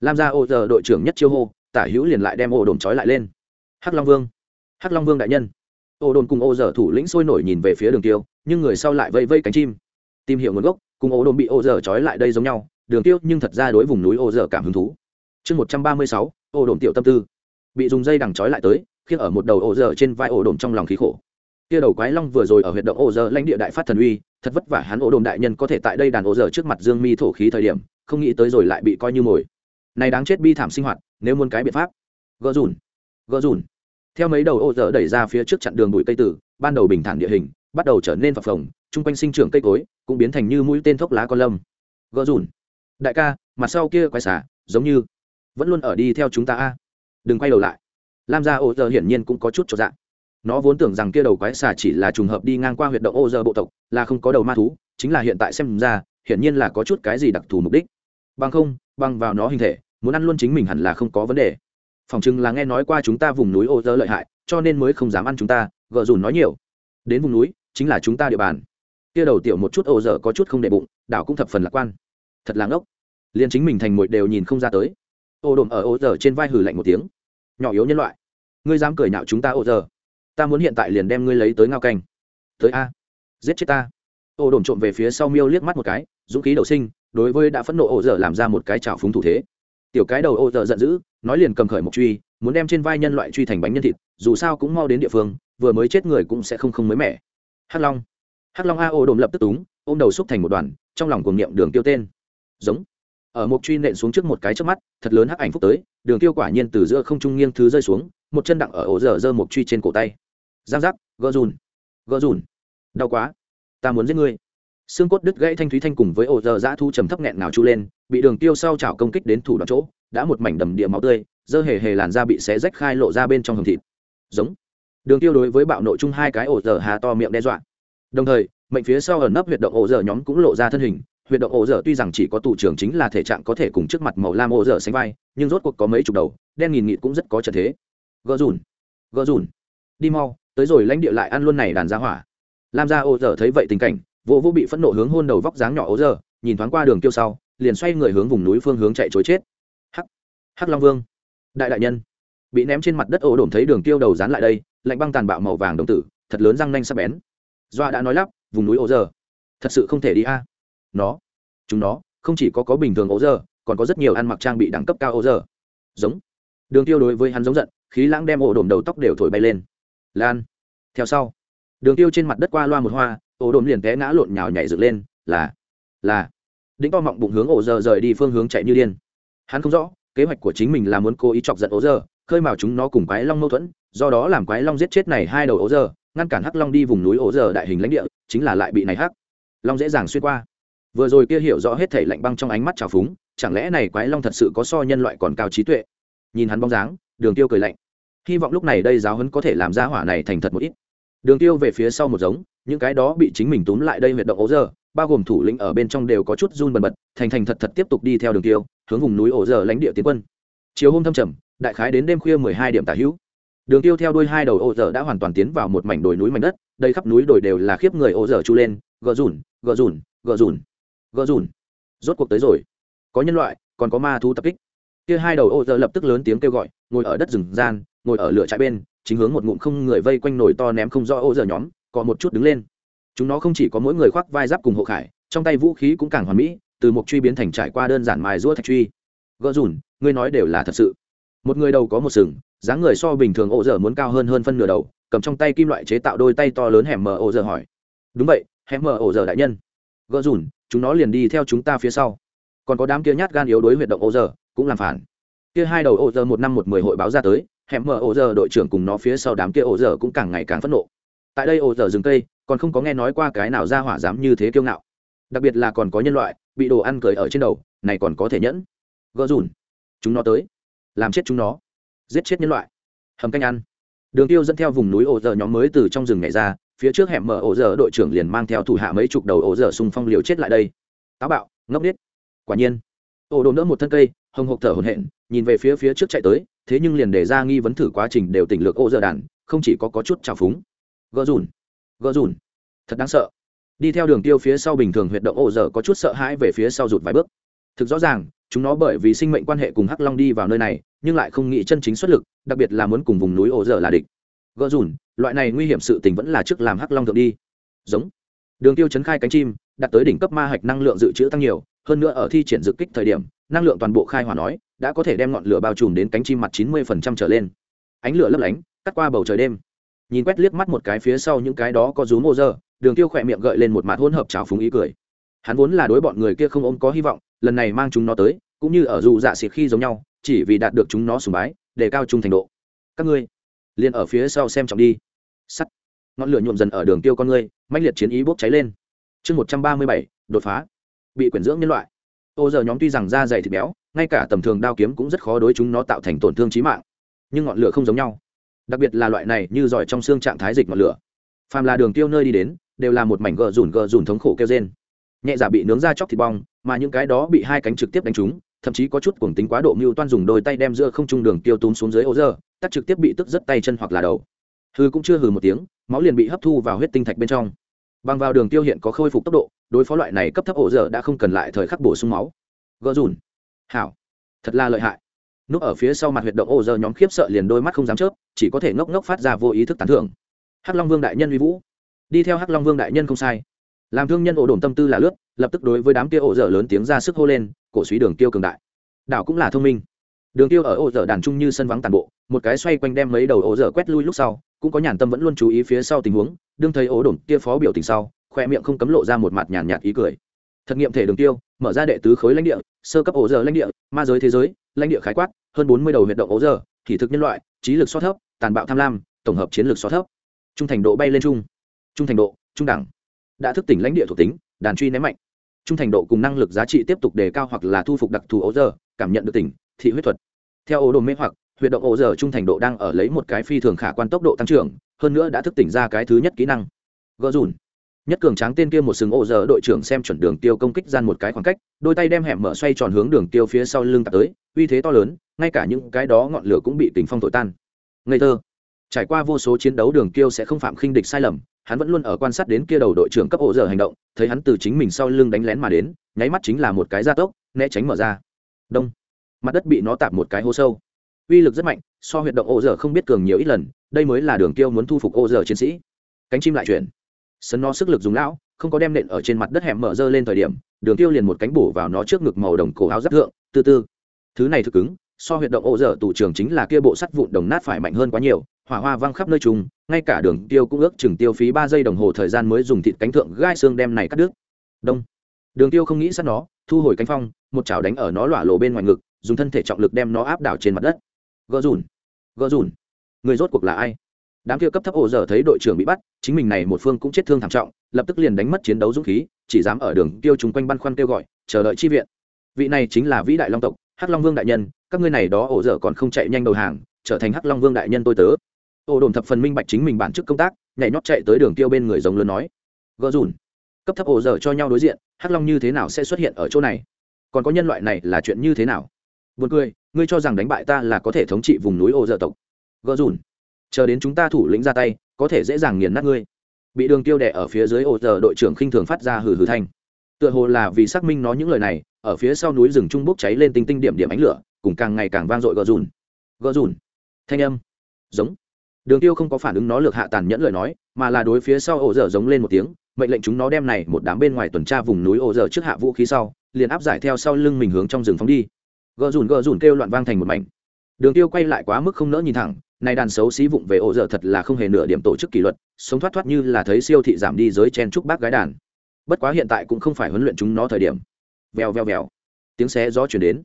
Lam ra ổ dở đội trưởng nhất chiêu hô tả hữu liền lại đem ô đồn trói lại lên. Hắc long vương. Hắc long vương đại nhân. Ô đồn cùng ô dở thủ lĩnh sôi nổi nhìn về phía đường tiêu, nhưng người sau lại vây vây cánh chim. Tìm hiểu nguồn gốc, cùng ô đồn bị ô dở trói lại đây giống nhau, đường tiêu nhưng thật ra đối vùng núi ô dở cảm hứng thú. Chương một trăm ba mươi sáu ổ đồn tiểu tâm tư. Bị dùng dây đằng trói lại tới khi ở một đầu ô dở trên vai ô đồn trong lòng khí khổ. Kia đầu quái long vừa rồi ở huyệt động ô dở lãnh địa đại phát thần uy, thật vất vả hắn ô đồn đại nhân có thể tại đây đàn ô dở trước mặt dương mi thổ khí thời điểm, không nghĩ tới rồi lại bị coi như mồi. Này đáng chết bi thảm sinh hoạt nếu muốn cái biện pháp, gỡ rủn gỡ rủn theo mấy đầu ô dở đẩy ra phía trước chặn đường bụi cây tử, ban đầu bình thản địa hình, bắt đầu trở nên phập phồng, chung quanh sinh trưởng cây cối cũng biến thành như mũi tên thốc lá con lâm gỡ rủn đại ca, mặt sau kia quái xả giống như vẫn luôn ở đi theo chúng ta a. Đừng quay đầu lại. Lam gia ô dơ hiển nhiên cũng có chút cho dạng nó vốn tưởng rằng kia đầu quái xà chỉ là trùng hợp đi ngang qua huyệt động ô dơ bộ tộc, là không có đầu ma thú, chính là hiện tại xem ra, hiển nhiên là có chút cái gì đặc thù mục đích. Bằng không, bằng vào nó hình thể muốn ăn luôn chính mình hẳn là không có vấn đề. Phòng chừng là nghe nói qua chúng ta vùng núi ô dơ lợi hại cho nên mới không dám ăn chúng ta gợ dùn nói nhiều. Đến vùng núi chính là chúng ta địa bàn. Kia đầu tiểu một chút ô dở có chút không đệ bụng đảo cũng thập phần lạc quan. Thật là ngốc. Liền chính mình thành mội đều nhìn không ra tới. Ô đồn ở ô dở trên vai hử lạnh một tiếng. Nhỏ yếu nhân loại ngươi dám cười nhạo chúng ta ô dở, ta muốn hiện tại liền đem ngươi lấy tới ngao canh. Tới a. Giết chết ta. Ô đồn trộm về phía sau miêu liếc mắt một cái dũng khí đầu sinh đối với đã phẫn nộ ô dở làm ra một cái trào phúng thủ thế tiểu cái đầu ô tờ giận dữ, nói liền cầm khởi một truy, muốn đem trên vai nhân loại truy thành bánh nhân thịt, dù sao cũng mau đến địa phương, vừa mới chết người cũng sẽ không không mới mẻ. Hắc long hắc long a ô đồn lập tức túng, ôm đầu xúc thành một đoàn, trong lòng cuồng niệm đường tiêu tên. Giống. Ở một truy nện xuống trước một cái trước mắt, thật lớn hắc ảnh phúc tới, đường tiêu quả nhiên từ giữa không trung nghiêng thứ rơi xuống, một chân đặng ở ổ dở dơ một truy trên cổ tay. Giang giác, gỡ rùn gỡ rùn. Đau quá, ta muốn giết ngươi xương cốt đứt gãy thanh thúy thanh cùng với ổ giờ dã thu trầm thấp nghẹn nào chu lên, bị đường tiêu sau chảo công kích đến thủ đoạn chỗ, đã một mảnh đầm địa máu tươi, dơ hề hề làn da bị xé rách khai lộ ra bên trong hầm thịt. Giống. Đường tiêu đối với bạo nội chung hai cái ổ giờ hà to miệng đe dọa. Đồng thời, mệnh phía sau ẩn nấp huyệt động ổ giờ nhóm cũng lộ ra thân hình, huyệt động ổ giờ tuy rằng chỉ có tù trưởng chính là thể trạng có thể cùng trước mặt màu lam ổ giờ sánh vai, nhưng rốt cuộc có mấy chục đầu, đen nghìn nghị cũng rất có trận thế. Gỡ rủn gỡ rủn đi mau, tới rồi lãnh địa lại ăn luôn này đàn ra hỏa. Lam gia ổ giờ thấy vậy tình cảnh vô vô bị phẫn nộ hướng hôn đầu vóc dáng nhỏ ố giờ nhìn thoáng qua đường tiêu sau, liền xoay người hướng vùng núi phương hướng chạy chối chết. Hắc hắc long vương. Đại đại nhân. Bị ném trên mặt đất ổ đổm thấy đường tiêu đầu dán lại đây, lạnh băng tàn bạo màu vàng đồng tử, thật lớn răng nanh sắc bén. Doa đã nói lắp, vùng núi ổ giờ thật sự không thể đi a. Nó, chúng nó, không chỉ có có bình thường ố giờ còn có rất nhiều ăn mặc trang bị đẳng cấp cao ố giờ giống. Đường tiêu đối với hắn giống giận, khí lãng đem ổ đổm đầu tóc đều thổi bay lên. Lan. Theo sau, đường tiêu trên mặt đất qua loa một hoa ổ đồn liền té ngã lộn nhào nhảy dựng lên, là là. Đĩnh to mọng bụng hướng ổ giờ rời đi phương hướng chạy như điên. Hắn không rõ, kế hoạch của chính mình là muốn cố ý chọc giận ổ giờ khơi mào chúng nó cùng quái long mâu thuẫn, do đó làm quái long giết chết này hai đầu ổ giờ ngăn cản hắc long đi vùng núi ổ giờ đại hình lãnh địa, chính là lại bị này hắc long dễ dàng xuyên qua. Vừa rồi kia hiểu rõ hết thể lạnh băng trong ánh mắt trào phúng, chẳng lẽ này quái long thật sự có so nhân loại còn cao trí tuệ? Nhìn hắn bóng dáng, đường tiêu cười lạnh. Hy vọng lúc này đây giáo hấn có thể làm ra hỏa này thành thật một ít. Đường tiêu về phía sau một giống những cái đó bị chính mình túm lại đây huyệt động ố giờ, bao gồm thủ lĩnh ở bên trong đều có chút run bần bật, thành thành thật thật tiếp tục đi theo đường tiêu, hướng vùng núi ổ giờ lãnh địa tiến quân. Chiều hôm thâm trầm, đại khái đến đêm khuya mười hai điểm tả hữu. Đường tiêu theo đuôi hai đầu ổ giờ đã hoàn toàn tiến vào một mảnh đồi núi mảnh đất đây khắp núi đồi đều là khiếp người ổ giờ chu lên, gờ rủn gờ rủn gờ rủn gờ rùn. Rốt cuộc tới rồi. Có nhân loại, còn có ma thú tập kích. Kia hai đầu ô giờ lập tức lớn tiếng kêu gọi, ngồi ở đất rừng gian, ngồi ở lửa trại bên, chính hướng một ngụm không người vây quanh nổi to ném không do ô giờ nhóm cọ một chút đứng lên. Chúng nó không chỉ có mỗi người khoác vai giáp cùng hộ khải, trong tay vũ khí cũng càng hoàn mỹ, từ một truy biến thành trải qua đơn giản mài rũa thạch truy. Gỡ rùn, ngươi nói đều là thật sự. Một người đầu có một sừng, dáng người so bình thường ổ dở muốn cao hơn hơn phân nửa đầu, cầm trong tay kim loại chế tạo đôi tay to lớn hẻm mờ ổ dở hỏi. Đúng vậy, hẻm mờ ổ dở đại nhân. Gỡ rùn, chúng nó liền đi theo chúng ta phía sau. Còn có đám kia nhát gan yếu đối huyệt động ổ dở, cũng làm phản. Kia hai đầu ổ dở một năm một mười hội báo ra tới, hẻm mở ổ dở đội trưởng cùng nó phía sau đám kia ổ dở cũng càng ngày càng phẫn nộ tại đây ổ dở rừng cây, còn không có nghe nói qua cái nào ra hỏa dám như thế kiêu ngạo. Đặc biệt là còn có nhân loại, bị đồ ăn cười ở trên đầu, này còn có thể nhẫn. Gỡ dùn chúng nó tới. Làm chết chúng nó. Giết chết nhân loại. Hầm canh ăn. Đường tiêu dẫn theo vùng núi ổ dở nhóm mới từ trong rừng nhảy ra, phía trước hẻm mở ổ dở đội trưởng liền mang theo thủ hạ mấy chục đầu ổ dở xung phong liều chết lại đây. Táo bạo, ngốc nít quả nhiên, ổ đồ nỡ một thân cây, hồng hộc thở hổn hển, nhìn về phía phía trước chạy tới, thế nhưng liền để ra nghi vấn thử quá trình đều tỉnh lược ổ dở đàn, không chỉ có có chút trào phúng gỡ rủn gỡ rủn thật đáng sợ. Đi theo đường tiêu phía sau bình thường huyệt động ổ dở có chút sợ hãi về phía sau rụt vài bước. Thực rõ ràng, chúng nó bởi vì sinh mệnh quan hệ cùng hắc long đi vào nơi này, nhưng lại không nghĩ chân chính xuất lực, đặc biệt là muốn cùng vùng núi ổ dở là địch. Gỡ rủn loại này nguy hiểm sự tình vẫn là trước làm hắc long thượng đi. Giống. Đường tiêu chấn khai cánh chim, đạt tới đỉnh cấp ma hạch năng lượng dự trữ tăng nhiều, hơn nữa ở thi triển dự kích thời điểm, năng lượng toàn bộ khai hỏa nói, đã có thể đem ngọn lửa bao trùm đến cánh chim mặt 90% trở lên. Ánh lửa lấp lánh, cắt qua bầu trời đêm nhìn quét liếc mắt một cái phía sau những cái đó có rú mô dơ, đường tiêu khỏe miệng gợi lên một mặt hỗn hợp trào phúng ý cười. Hắn vốn là đối bọn người kia không ôm có hy vọng, lần này mang chúng nó tới, cũng như ở dù dạ xịt khi giống nhau, chỉ vì đạt được chúng nó sùng bái, để cao trung thành độ. Các ngươi, liền ở phía sau xem trọng đi. Sắt. Ngọn lửa nhuộm dần ở đường tiêu con ngươi, mãnh liệt chiến ý bốc cháy lên. Chương một trăm ba mươi bảy, đột phá. Bị quyển dưỡng nhân loại. Ô giờ nhóm tuy rằng da dày thịt béo, ngay cả tầm thường đao kiếm cũng rất khó đối chúng nó tạo thành tổn thương trí mạng, nhưng ngọn lửa không giống nhau đặc biệt là loại này như giỏi trong xương trạng thái dịch ngọn lửa. Phàm là đường tiêu nơi đi đến, đều là một mảnh gờ rủn gờ rủn thống khổ kêu trên nhẹ giả bị nướng ra chóc thịt bong, mà những cái đó bị hai cánh trực tiếp đánh trúng, thậm chí có chút cuồng tính quá độ mưu toan dùng đôi tay đem giữa không trung đường tiêu túm xuống dưới ô giờ tắt trực tiếp bị tức rất tay chân hoặc là đầu. Hư cũng chưa hừ một tiếng, máu liền bị hấp thu vào huyết tinh thạch bên trong. Bằng vào đường tiêu hiện có khôi phục tốc độ, đối phó loại này cấp thấp ổ dở đã không cần lại thời khắc bổ sung máu. Gỡ rùn. Hảo. Thật là lợi hại núp ở phía sau mặt huyệt động ổ dở nhóm khiếp sợ liền đôi mắt không dám chớp, chỉ có thể ngốc ngốc phát ra vô ý thức tán thưởng. Hắc long vương đại nhân uy vũ. Đi theo hắc long vương đại nhân không sai. Làm thương nhân ổ đồn tâm tư là lướt, lập tức đối với đám kia ổ dở lớn tiếng ra sức hô lên, cổ suý đường tiêu cường đại. Đảo cũng là thông minh. Đường tiêu ở ổ dở đàn trung như sân vắng tàn bộ, một cái xoay quanh đem mấy đầu ổ dở quét lui lúc sau, cũng có nhàn tâm vẫn luôn chú ý phía sau tình huống, đương thấy ổ đồn kia phó biểu tình sau, khoe miệng không cấm lộ ra một mặt nhàn nhạt ý cười. Thật nghiệm thể đường tiêu mở ra đệ tứ khối lãnh địa, sơ cấp ổ dở lãnh địa, ma giới thế giới lãnh địa khái quát hơn bốn mươi đầu huyệt động ấu giờ, thị thực nhân loại trí lực so thấp tàn bạo tham lam tổng hợp chiến lược so thấp. Trung thành độ bay lên trung. Trung thành độ trung đẳng. Đã thức tỉnh lãnh địa thuộc tính đàn truy ném mạnh. Trung thành độ cùng năng lực giá trị tiếp tục đề cao hoặc là thu phục đặc thù ấu giờ, cảm nhận được tỉnh thị huyết thuật. Theo ổ đồ mê hoặc huyệt động ổ giờ trung thành độ đang ở lấy một cái phi thường khả quan tốc độ tăng trưởng hơn nữa đã thức tỉnh ra cái thứ nhất kỹ năng. Gỡ dùn nhất cường tráng tên kia một sừng ổ giờ đội trưởng xem chuẩn đường tiêu công kích gian một cái khoảng cách đôi tay đem hẻm mở xoay tròn hướng đường tiêu phía sau lưng tạt tới uy thế to lớn, ngay cả những cái đó ngọn lửa cũng bị tình phong thổi tan. Ngây thơ. Trải qua vô số chiến đấu đường kiêu sẽ không phạm khinh địch sai lầm, hắn vẫn luôn ở quan sát đến kia đầu đội trưởng cấp ổ dở hành động, thấy hắn từ chính mình sau lưng đánh lén mà đến, nháy mắt chính là một cái gia tốc, né tránh mở ra. Đông. Mặt đất bị nó tạp một cái hố sâu. Uy lực rất mạnh, so huyệt động ô dở không biết cường nhiều ít lần, đây mới là đường kiêu muốn thu phục ô dở chiến sĩ. Cánh chim lại chuyển. Sân nó sức lực dùng lão, không có đem nện ở trên mặt đất hẻm mở dơ lên thời điểm, đường kiêu liền một cánh bổ vào nó trước ngực màu đồng cổ áo giáp thượng, từ từ thứ này thực cứng, so huyệt động ổ dở tủ trường chính là kia bộ sắt vụn đồng nát phải mạnh hơn quá nhiều, hỏa hoa văng khắp nơi trùng, ngay cả đường tiêu cũng ước chừng tiêu phí ba giây đồng hồ thời gian mới dùng thịt cánh thượng gai xương đem này cắt đứt. Đông. Đường tiêu không nghĩ sát nó, thu hồi cánh phong, một chảo đánh ở nó lỏa lộ bên ngoài ngực, dùng thân thể trọng lực đem nó áp đảo trên mặt đất. Gỡ rủn gỡ rủn người rốt cuộc là ai? Đám kia cấp thấp ổ dở thấy đội trưởng bị bắt, chính mình này một phương cũng chết thương thảm trọng, lập tức liền đánh mất chiến đấu dũng khí, chỉ dám ở đường tiêu chúng quanh băn khoăn kêu gọi, chờ đợi chi viện. Vị này chính là vĩ đại long tộc hắc long vương đại nhân các ngươi này đó ổ dở còn không chạy nhanh đầu hàng trở thành hắc long vương đại nhân tôi tớ ổ đồn thập phần minh bạch chính mình bản chức công tác nhảy nhót chạy tới đường tiêu bên người giống lớn nói gỡ dùn cấp thấp ổ dở cho nhau đối diện hắc long như thế nào sẽ xuất hiện ở chỗ này còn có nhân loại này là chuyện như thế nào Buồn cười, ngươi cho rằng đánh bại ta là có thể thống trị vùng núi ổ dở tộc. Gỡ dùn Chờ đến chúng ta thủ lĩnh ra tay, có thể dễ dàng nghiền nát ngươi. Bị Đường Tiêu đè ở phía dưới ổ dở đội trưởng khinh thường phát ra hừ hừ thanh. Tựa hồ là vì xác minh nó những lời này, ở phía sau núi rừng trung bốc cháy lên tinh tinh điểm điểm ánh lửa, cùng càng ngày càng vang dội gờ rùn. Gờ rùn. Thanh âm. Giống. Đường Tiêu không có phản ứng nó lược hạ tàn nhẫn lời nói, mà là đối phía sau ổ dở giống lên một tiếng, mệnh lệnh chúng nó đem này một đám bên ngoài tuần tra vùng núi ổ dở trước hạ vũ khí sau, liền áp giải theo sau lưng mình hướng trong rừng phóng đi. Gờ rùn gờ rùn kêu loạn vang thành một mảnh. Đường tiêu quay lại quá mức không nỡ nhìn thẳng này đàn xấu xí vụng về ổ dở thật là không hề nửa điểm tổ chức kỷ luật sống thoát thoát như là thấy siêu thị giảm đi giới chen trúc bác gái đàn bất quá hiện tại cũng không phải huấn luyện chúng nó thời điểm. Vèo vèo vèo. Tiếng xé gió chuyển đến.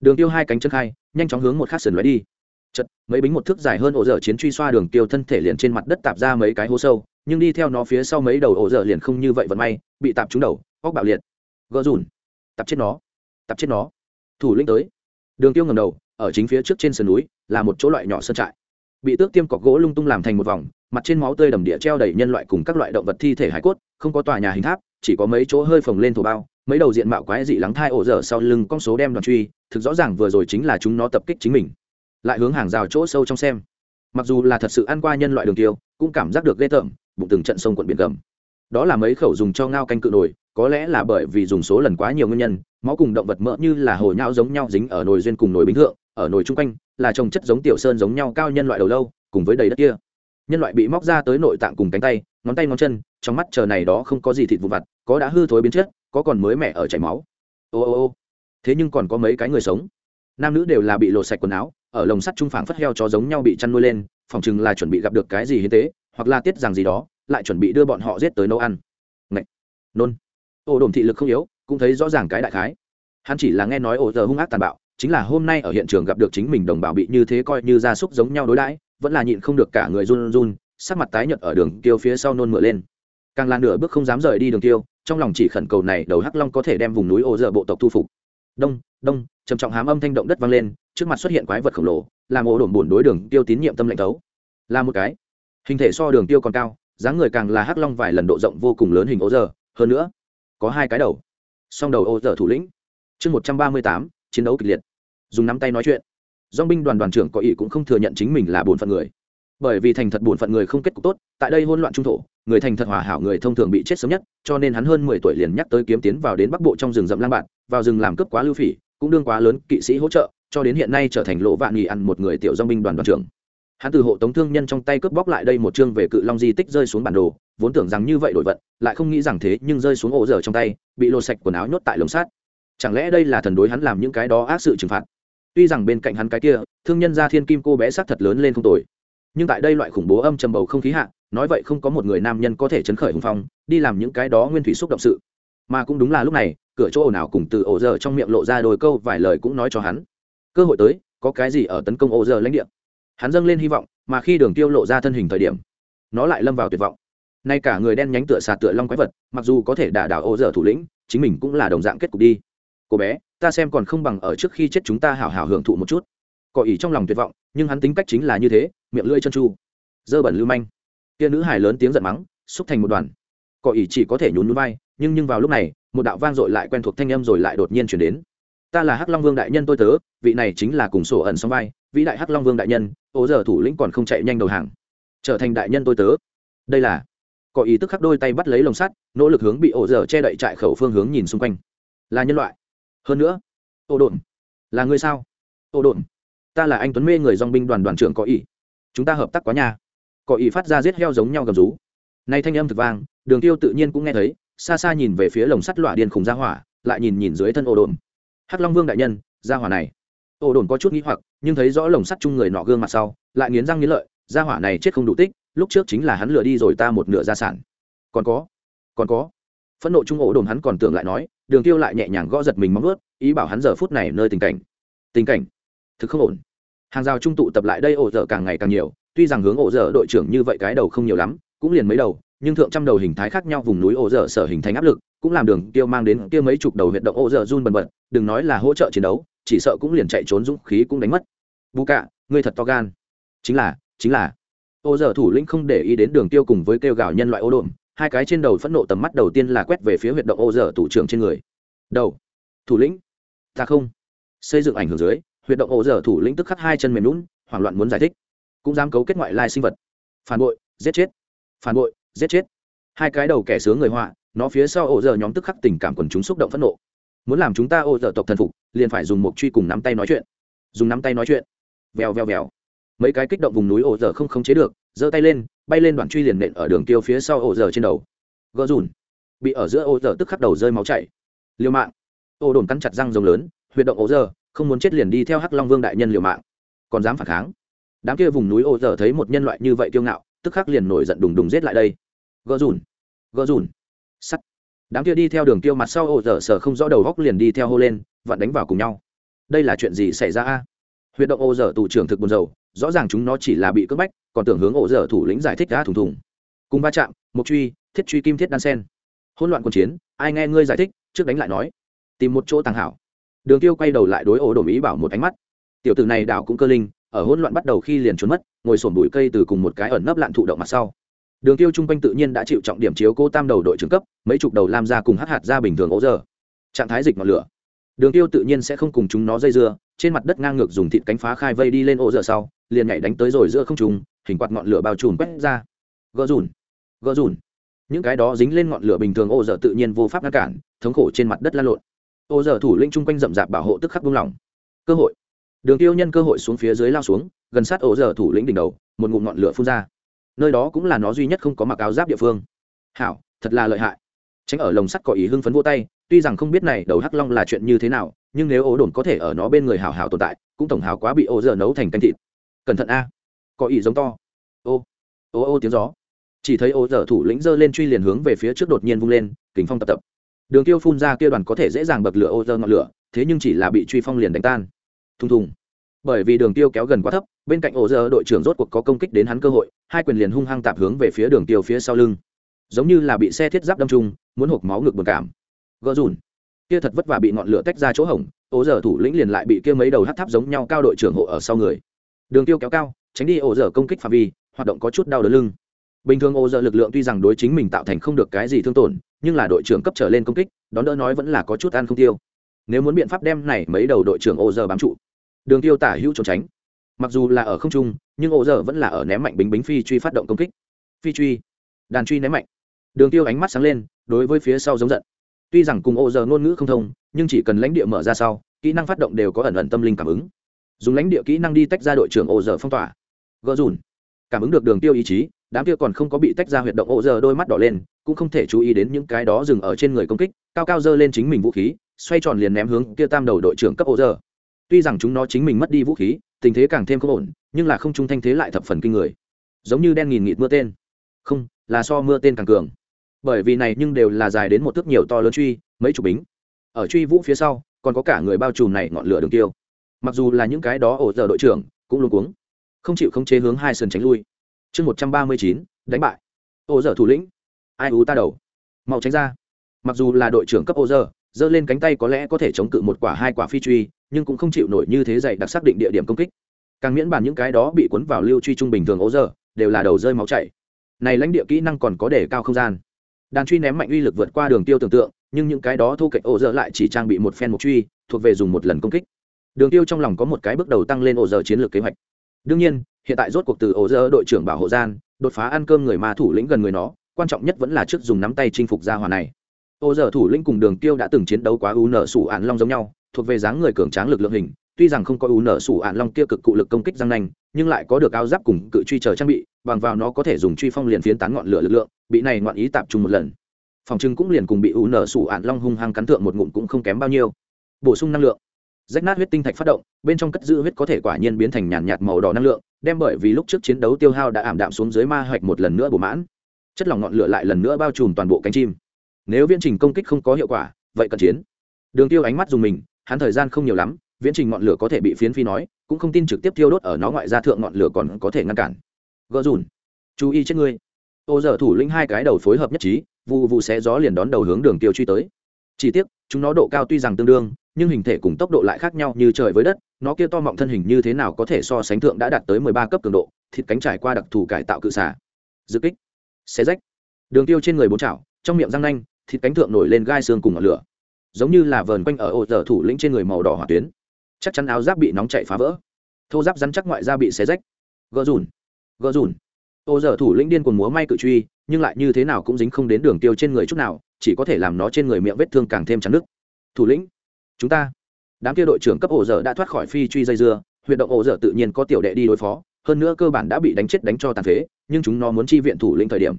Đường tiêu hai cánh chân khai, nhanh chóng hướng một khắc sườn lóe đi. Chật mấy bính một thước dài hơn ổ dở chiến truy xoa đường tiêu thân thể liền trên mặt đất tạp ra mấy cái hố sâu, nhưng đi theo nó phía sau mấy đầu ổ dở liền không như vậy vận may, bị tạp trúng đầu, óc bạo liệt. Gỡ rủn tạp chết nó. Tập chết nó. Thủ lĩnh tới. Đường tiêu ngầm đầu, ở chính phía trước trên sườn núi, là một chỗ loại nhỏ sơn trại. Bị tước tiêm cọc gỗ lung tung làm thành một vòng, mặt trên máu tươi đầm địa treo đầy nhân loại cùng các loại động vật thi thể hải cốt, không có tòa nhà hình tháp chỉ có mấy chỗ hơi phồng lên thổ bao, mấy đầu diện mạo quái dị lắng thai ổ dở sau lưng con số đem đoàn truy, thực rõ ràng vừa rồi chính là chúng nó tập kích chính mình. Lại hướng hàng rào chỗ sâu trong xem. Mặc dù là thật sự ăn qua nhân loại đường tiêu, cũng cảm giác được ghê tởm, bụng từng trận sông quận biển gầm. Đó là mấy khẩu dùng cho ngao canh cự nổi có lẽ là bởi vì dùng số lần quá nhiều nguyên nhân, máu cùng động vật mỡ như là hồ nhau giống nhau dính ở nồi duyên cùng nồi bình thượng, ở nồi chung quanh, là trồng chất giống tiểu sơn giống nhau cao nhân loại đầu lâu, cùng với đầy đất kia. Nhân loại bị móc ra tới nội tạng cùng cánh tay, ngón tay ngón chân trong mắt chờ này đó không có gì thịt vụn vặt, có đã hư thối biến chất, có còn mới mẻ ở chảy máu. Ô ô ô. Thế nhưng còn có mấy cái người sống. Nam nữ đều là bị lột sạch quần áo, ở lồng sắt trung phảng phất heo chó giống nhau bị chăn nuôi lên, phòng chừng là chuẩn bị gặp được cái gì hiến tế, hoặc là tiết rằng gì đó, lại chuẩn bị đưa bọn họ giết tới nấu ăn. Ngậy! nôn. Ô đồn thị lực không yếu, cũng thấy rõ ràng cái đại khái. Hắn chỉ là nghe nói ổ giờ hung ác tàn bạo, chính là hôm nay ở hiện trường gặp được chính mình đồng bào bị như thế coi như gia súc giống nhau đối đãi, vẫn là nhịn không được cả người run run, sắc mặt tái nhợt ở đường kêu phía sau nôn mửa lên càng là nửa bước không dám rời đi đường tiêu, trong lòng chỉ khẩn cầu này đầu hắc long có thể đem vùng núi ô dở bộ tộc thu phục. Đông đông, trầm trọng hám âm thanh động đất vang lên, trước mặt xuất hiện quái vật khổng lồ, làm ổ đổn buồn đối đường tiêu tín nhiệm tâm lệnh thấu. Là một cái. Hình thể so đường tiêu còn cao, dáng người càng là hắc long vài lần độ rộng vô cùng lớn hình ô dở, hơn nữa, có hai cái đầu. Song đầu ô dở thủ lĩnh. Chương một trăm ba mươi tám, chiến đấu kịch liệt. Dùng nắm tay nói chuyện. Dong binh đoàn đoàn trưởng có ý cũng không thừa nhận chính mình là bổn phận người. Bởi vì thành thật bổn phận người không kết cục tốt, tại đây hỗn loạn trung thổ người thành thật hòa hảo người thông thường bị chết sớm nhất, cho nên hắn hơn mười tuổi liền nhắc tới kiếm tiến vào đến bắc bộ trong rừng rậm lang bạn, vào rừng làm cướp quá lưu phỉ, cũng đương quá lớn kỵ sĩ hỗ trợ, cho đến hiện nay trở thành lộ vạn nghỉ ăn một người tiểu dong binh đoàn đoàn trưởng. Hắn từ hộ tống thương nhân trong tay cướp bóc lại đây một chương về cự long di tích rơi xuống bản đồ, vốn tưởng rằng như vậy đổi vận, lại không nghĩ rằng thế nhưng rơi xuống ổ dở trong tay, bị lột sạch quần áo nhốt tại lồng sát chẳng lẽ đây là thần đối hắn làm những cái đó ác sự trừng phạt? Tuy rằng bên cạnh hắn cái kia, thương nhân gia thiên kim cô bé sắc thật lớn lên không tồi nhưng tại đây loại khủng bố âm trầm bầu không khí hạ, nói vậy không có một người nam nhân có thể chấn khởi hùng phong, đi làm những cái đó nguyên thủy xúc động sự. Mà cũng đúng là lúc này, cửa chỗ nào cùng từ ổ giờ trong miệng lộ ra đôi câu vài lời cũng nói cho hắn. Cơ hội tới, có cái gì ở tấn công ổ giờ lãnh địa? Hắn dâng lên hy vọng, mà khi đường tiêu lộ ra thân hình thời điểm, nó lại lâm vào tuyệt vọng. Nay cả người đen nhánh tựa sạt tựa long quái vật, mặc dù có thể đả đảo ổ giờ thủ lĩnh, chính mình cũng là đồng dạng kết cục đi. Cô bé, ta xem còn không bằng ở trước khi chết chúng ta hào hào hưởng thụ một chút cỏ ỉ trong lòng tuyệt vọng, nhưng hắn tính cách chính là như thế, miệng lưỡi chân chu dơ bẩn lưu manh. Kia nữ hài lớn tiếng giận mắng, xúc thành một đoàn. Cỏ ỉ chỉ có thể nhún núi vai, nhưng nhưng vào lúc này, một đạo vang dội lại quen thuộc thanh âm rồi lại đột nhiên chuyển đến. Ta là hắc long vương đại nhân tôi tớ, vị này chính là cùng sổ ẩn song vai, vĩ đại hắc long vương đại nhân ố giờ thủ lĩnh còn không chạy nhanh đầu hàng. Trở thành đại nhân tôi tớ. Đây là. Có ý tức khắc đôi tay bắt lấy lồng sắt, nỗ lực hướng bị ổ dở che đậy trại khẩu phương hướng nhìn xung quanh. Là nhân loại. Hơn nữa. Ô đồn là người sao? Ô đồn ta là anh tuấn mê, người dong binh đoàn đoàn trưởng có ý. Chúng ta hợp tác quá nhà có ý phát ra giết heo giống nhau gầm rú. Nay thanh âm thực vang, đường tiêu tự nhiên cũng nghe thấy, xa xa nhìn về phía lồng sắt lọa điên khùng ra hỏa, lại nhìn nhìn dưới thân ô đồn. Hắc long vương đại nhân, ra hỏa này. Ô đồn có chút nghĩ hoặc, nhưng thấy rõ lồng sắt chung người nọ gương mặt sau, lại nghiến răng nghiến lợi, ra hỏa này chết không đủ tích, lúc trước chính là hắn lừa đi rồi ta một nửa gia sản. Còn có còn có. Phẫn nộ trung ổ đồn hắn còn tưởng lại nói, đường tiêu lại nhẹ nhàng gõ giật mình móng ướt ý bảo hắn giờ phút này nơi tình cảnh. Tình cảnh thực không ổn. Hàng rào trung tụ tập lại đây ổ dở càng ngày càng nhiều, tuy rằng hướng ổ dở đội trưởng như vậy cái đầu không nhiều lắm, cũng liền mấy đầu, nhưng thượng trăm đầu hình thái khác nhau vùng núi ổ dở sở hình thành áp lực, cũng làm đường tiêu mang đến kia mấy chục đầu huyệt động ổ dở run bần bật, đừng nói là hỗ trợ chiến đấu, chỉ sợ cũng liền chạy trốn dũng khí cũng đánh mất. Bù cạ ngươi thật to gan. Chính là chính là. Ô dở thủ lĩnh không để ý đến đường tiêu cùng với kêu gào nhân loại ô đồn hai cái trên đầu phẫn nộ tầm mắt đầu tiên là quét về phía huyệt động ô dở thủ trưởng trên người. Đầu, thủ lĩnh, ta không. Xây dựng ảnh hưởng dưới huyệt động ổ dở thủ lĩnh tức khắc hai chân mềm lún, hoảng loạn muốn giải thích. Cũng dám cấu kết ngoại lai sinh vật. Phản bội, giết chết. Phản bội, giết chết. Hai cái đầu kẻ sướng người họa, nó phía sau ổ giờ nhóm tức khắc tình cảm quần chúng xúc động phẫn nộ. Muốn làm chúng ta ổ giờ tộc thần phục, liền phải dùng một truy cùng nắm tay nói chuyện. Dùng nắm tay nói chuyện. Vèo vèo vèo. Mấy cái kích động vùng núi ổ giờ không khống chế được, giơ tay lên, bay lên đoạn truy liền nện ở đường tiêu phía sau ổ giờ trên đầu. Gỡ rùn. Bị ở giữa ổ giờ tức khắc đầu rơi máu chảy. Liều mạng. Ổ đồn cắn chặt răng rồng lớn, huyệt động ổ giờ không muốn chết liền đi theo hắc long vương đại nhân liều mạng còn dám phản kháng đám kia vùng núi ô giờ thấy một nhân loại như vậy kiêu ngạo tức khắc liền nổi giận đùng đùng giết lại đây gỡ rùn gỡ rùn. Sắt. đám kia đi theo đường tiêu mặt sau ô dở sở không rõ đầu góc liền đi theo hô lên, vặn đánh vào cùng nhau. Đây là chuyện gì xảy ra a? Huyệt động ô dở tù trưởng thực buồn dầu rõ ràng chúng nó chỉ là bị cướp bách, còn tưởng hướng ô dở thủ lĩnh giải thích đã thùng thùng. Cùng va chạm, mục truy, thiết truy kim thiết đan sen. Hỗn loạn quân chiến, ai nghe ngươi giải thích, trước đánh lại nói. Tìm một chỗ tàng hảo đường tiêu quay đầu lại đối ổ đồn ý bảo một ánh mắt. Tiểu tử này đảo cũng cơ linh, ở hỗn loạn bắt đầu khi liền trốn mất, ngồi sổn bụi cây từ cùng một cái ẩn nấp lạn thụ động mặt sau. Đường tiêu trung quanh tự nhiên đã chịu trọng điểm chiếu cô tam đầu đội trưởng cấp, mấy chục đầu lam ra cùng hắc hạt ra bình thường ố giờ. Trạng thái dịch ngọn lửa. Đường tiêu tự nhiên sẽ không cùng chúng nó dây dưa, trên mặt đất ngang ngược dùng thịt cánh phá khai vây đi lên ố giờ sau, liền nhảy đánh tới rồi giữa không trùng hình quạt ngọn lửa bao trùm quét ra. Gỡ rùn gỡ rùn. Những cái đó dính lên ngọn lửa bình thường ổ giờ tự nhiên vô pháp ngăn cản, thống khổ trên mặt đất lan lộn ô giờ thủ lĩnh chung quanh rậm rạp bảo hộ tức khắc buông lỏng. Cơ hội. Đường tiêu nhân cơ hội xuống phía dưới lao xuống, gần sát ô giờ thủ lĩnh đỉnh đầu, một ngụm ngọn lửa phun ra. Nơi đó cũng là nó duy nhất không có mặc áo giáp địa phương. Hảo, thật là lợi hại. Tránh ở lồng sắt có ý hưng phấn vô tay, tuy rằng không biết này đầu hắc long là chuyện như thế nào, nhưng nếu ố đồn có thể ở nó bên người hảo hảo tồn tại, cũng tổng hảo quá bị ô giờ nấu thành canh thịt. Cẩn thận a. Có ý giống to. Ô ô ô tiếng gió. Chỉ thấy ô giờ thủ lĩnh giơ lên truy liền hướng về phía trước đột nhiên vung lên kính phong tập tập đường tiêu phun ra kia đoàn có thể dễ dàng bật lửa ô dơ ngọn lửa, thế nhưng chỉ là bị truy phong liền đánh tan. Thùng thùng. Bởi vì đường tiêu kéo gần quá thấp, bên cạnh ổ dơ đội trưởng rốt cuộc có công kích đến hắn cơ hội, hai quyền liền hung hăng tạp hướng về phía đường tiêu phía sau lưng. Giống như là bị xe thiết giáp đâm trúng, muốn hộp máu ngực buồn cảm. Gỡ rủn kia thật vất vả bị ngọn lửa tách ra chỗ hổng ổ dơ thủ lĩnh liền lại bị kia mấy đầu hắt tháp giống nhau cao đội trưởng hộ ở sau người. Đường tiêu kéo cao, tránh đi ổ dơ công kích phạm vi, hoạt động có chút đau đớn lưng. Bình thường ô dơ lực lượng tuy rằng đối chính mình tạo thành không được cái gì thương tổn nhưng là đội trưởng cấp trở lên công kích, đón đỡ nói vẫn là có chút ăn không tiêu. Nếu muốn biện pháp đem này mấy đầu đội trưởng ổ giờ bám trụ, đường tiêu tả hữu trốn tránh. Mặc dù là ở không trung, nhưng ổ giờ vẫn là ở ném mạnh bính bính phi truy phát động công kích. Phi truy, đàn truy ném mạnh. Đường tiêu ánh mắt sáng lên, đối với phía sau giống giận. Tuy rằng cùng ổ giờ ngôn ngữ không thông, nhưng chỉ cần lãnh địa mở ra sau, kỹ năng phát động đều có ẩn ẩn tâm linh cảm ứng. Dùng lãnh địa kỹ năng đi tách ra đội trưởng ổ giờ phong tỏa. Gỡ dùn cảm ứng được đường tiêu ý chí đám kia còn không có bị tách ra huyệt động ổ giờ đôi mắt đỏ lên, cũng không thể chú ý đến những cái đó dừng ở trên người công kích, cao cao dơ lên chính mình vũ khí, xoay tròn liền ném hướng kia tam đầu đội trưởng cấp ổ giờ tuy rằng chúng nó chính mình mất đi vũ khí, tình thế càng thêm không ổn, nhưng là không trung thanh thế lại thập phần kinh người. Giống như đen nghìn nghịt mưa tên. Không, là so mưa tên càng cường. Bởi vì này nhưng đều là dài đến một thước nhiều to lớn truy, mấy chục bính. Ở truy vũ phía sau, còn có cả người bao trùm này ngọn lửa đường tiêu. Mặc dù là những cái đó ổ giờ đội trưởng, cũng luôn cuống. Không chịu không chế hướng hai sườn tránh lui chương một trăm ba mươi chín, đánh bại. Ô dở thủ lĩnh. Ai ú ta đầu? Mau tránh ra. Mặc dù là đội trưởng cấp ô dơ giơ lên cánh tay có lẽ có thể chống cự một quả hai quả phi truy, nhưng cũng không chịu nổi như thế dạy đặc xác định địa điểm công kích. Càng miễn bàn những cái đó bị cuốn vào lưu truy trung bình thường ô dơ đều là đầu rơi máu chảy. Này lãnh địa kỹ năng còn có để cao không gian. Đàn truy ném mạnh uy lực vượt qua đường tiêu tưởng tượng, nhưng những cái đó thu cạnh ô dơ lại chỉ trang bị một phen một truy, thuộc về dùng một lần công kích. Đường tiêu trong lòng có một cái bước đầu tăng lên ô dơ chiến lược kế hoạch. Đương nhiên hiện tại rốt cuộc từ ổ dơ đội trưởng bảo hộ gian, đột phá ăn cơm người ma thủ lĩnh gần người nó, quan trọng nhất vẫn là trước dùng nắm tay chinh phục gia hòa này. Ổ dơ thủ lĩnh cùng đường tiêu đã từng chiến đấu quá u nở sủ ạn long giống nhau, thuộc về dáng người cường tráng lực lượng hình, tuy rằng không có u nở sủ ạn long kia cực cụ lực công kích răng nanh, nhưng lại có được áo giáp cùng cự truy chờ trang bị, bằng vào nó có thể dùng truy phong liền phiến tán ngọn lửa lực lượng, bị này ngoạn ý tạp trung một lần. Phòng trưng cũng liền cùng bị u nở sủ ạn long hung hăng cắn thượng một ngụm cũng không kém bao nhiêu. Bổ sung năng lượng. Rách nát huyết tinh thạch phát động, bên trong cất giữ huyết có thể quả nhiên biến thành nhàn nhạt màu đỏ năng lượng đem bởi vì lúc trước chiến đấu tiêu hao đã ảm đạm xuống dưới ma hạch một lần nữa bổ mãn. Chất lỏng ngọn lửa lại lần nữa bao trùm toàn bộ cánh chim. Nếu viễn trình công kích không có hiệu quả, vậy cần chiến. Đường tiêu ánh mắt dùng mình, hắn thời gian không nhiều lắm, viễn trình ngọn lửa có thể bị phiến phi nói, cũng không tin trực tiếp tiêu đốt ở nó ngoại ra thượng ngọn lửa còn có thể ngăn cản. Gỡ dùn chú ý chết ngươi. Ô giờ thủ lĩnh hai cái đầu phối hợp nhất trí, vụ vụ xé gió liền đón đầu hướng đường tiêu truy tới. Chỉ tiếc, chúng nó độ cao tuy rằng tương đương nhưng hình thể cùng tốc độ lại khác nhau như trời với đất, nó kia to mọng thân hình như thế nào có thể so sánh thượng đã đạt tới mười ba cấp cường độ, thịt cánh trải qua đặc thù cải tạo cự xả. Dự kích. Xé rách. Đường tiêu trên người bốn chảo, trong miệng răng nanh, thịt cánh thượng nổi lên gai xương cùng ngọn lửa. Giống như là vờn quanh ở ô giờ thủ lĩnh trên người màu đỏ hỏa tuyến. Chắc chắn áo giáp bị nóng chạy phá vỡ. Thô giáp rắn chắc ngoại ra bị xé rách. Gỡ rùn. Gỡ rùn. Ô giờ thủ lĩnh điên cuồng múa may cự truy, nhưng lại như thế nào cũng dính không đến đường tiêu trên người chút nào, chỉ có thể làm nó trên người miệng vết thương càng thêm chắn nước thủ lĩnh chúng ta. Đám kia đội trưởng cấp ổ dở đã thoát khỏi phi truy dây dưa huyện động ổ dở tự nhiên có tiểu đệ đi đối phó, hơn nữa cơ bản đã bị đánh chết đánh cho tàn phế, nhưng chúng nó muốn chi viện thủ lĩnh thời điểm,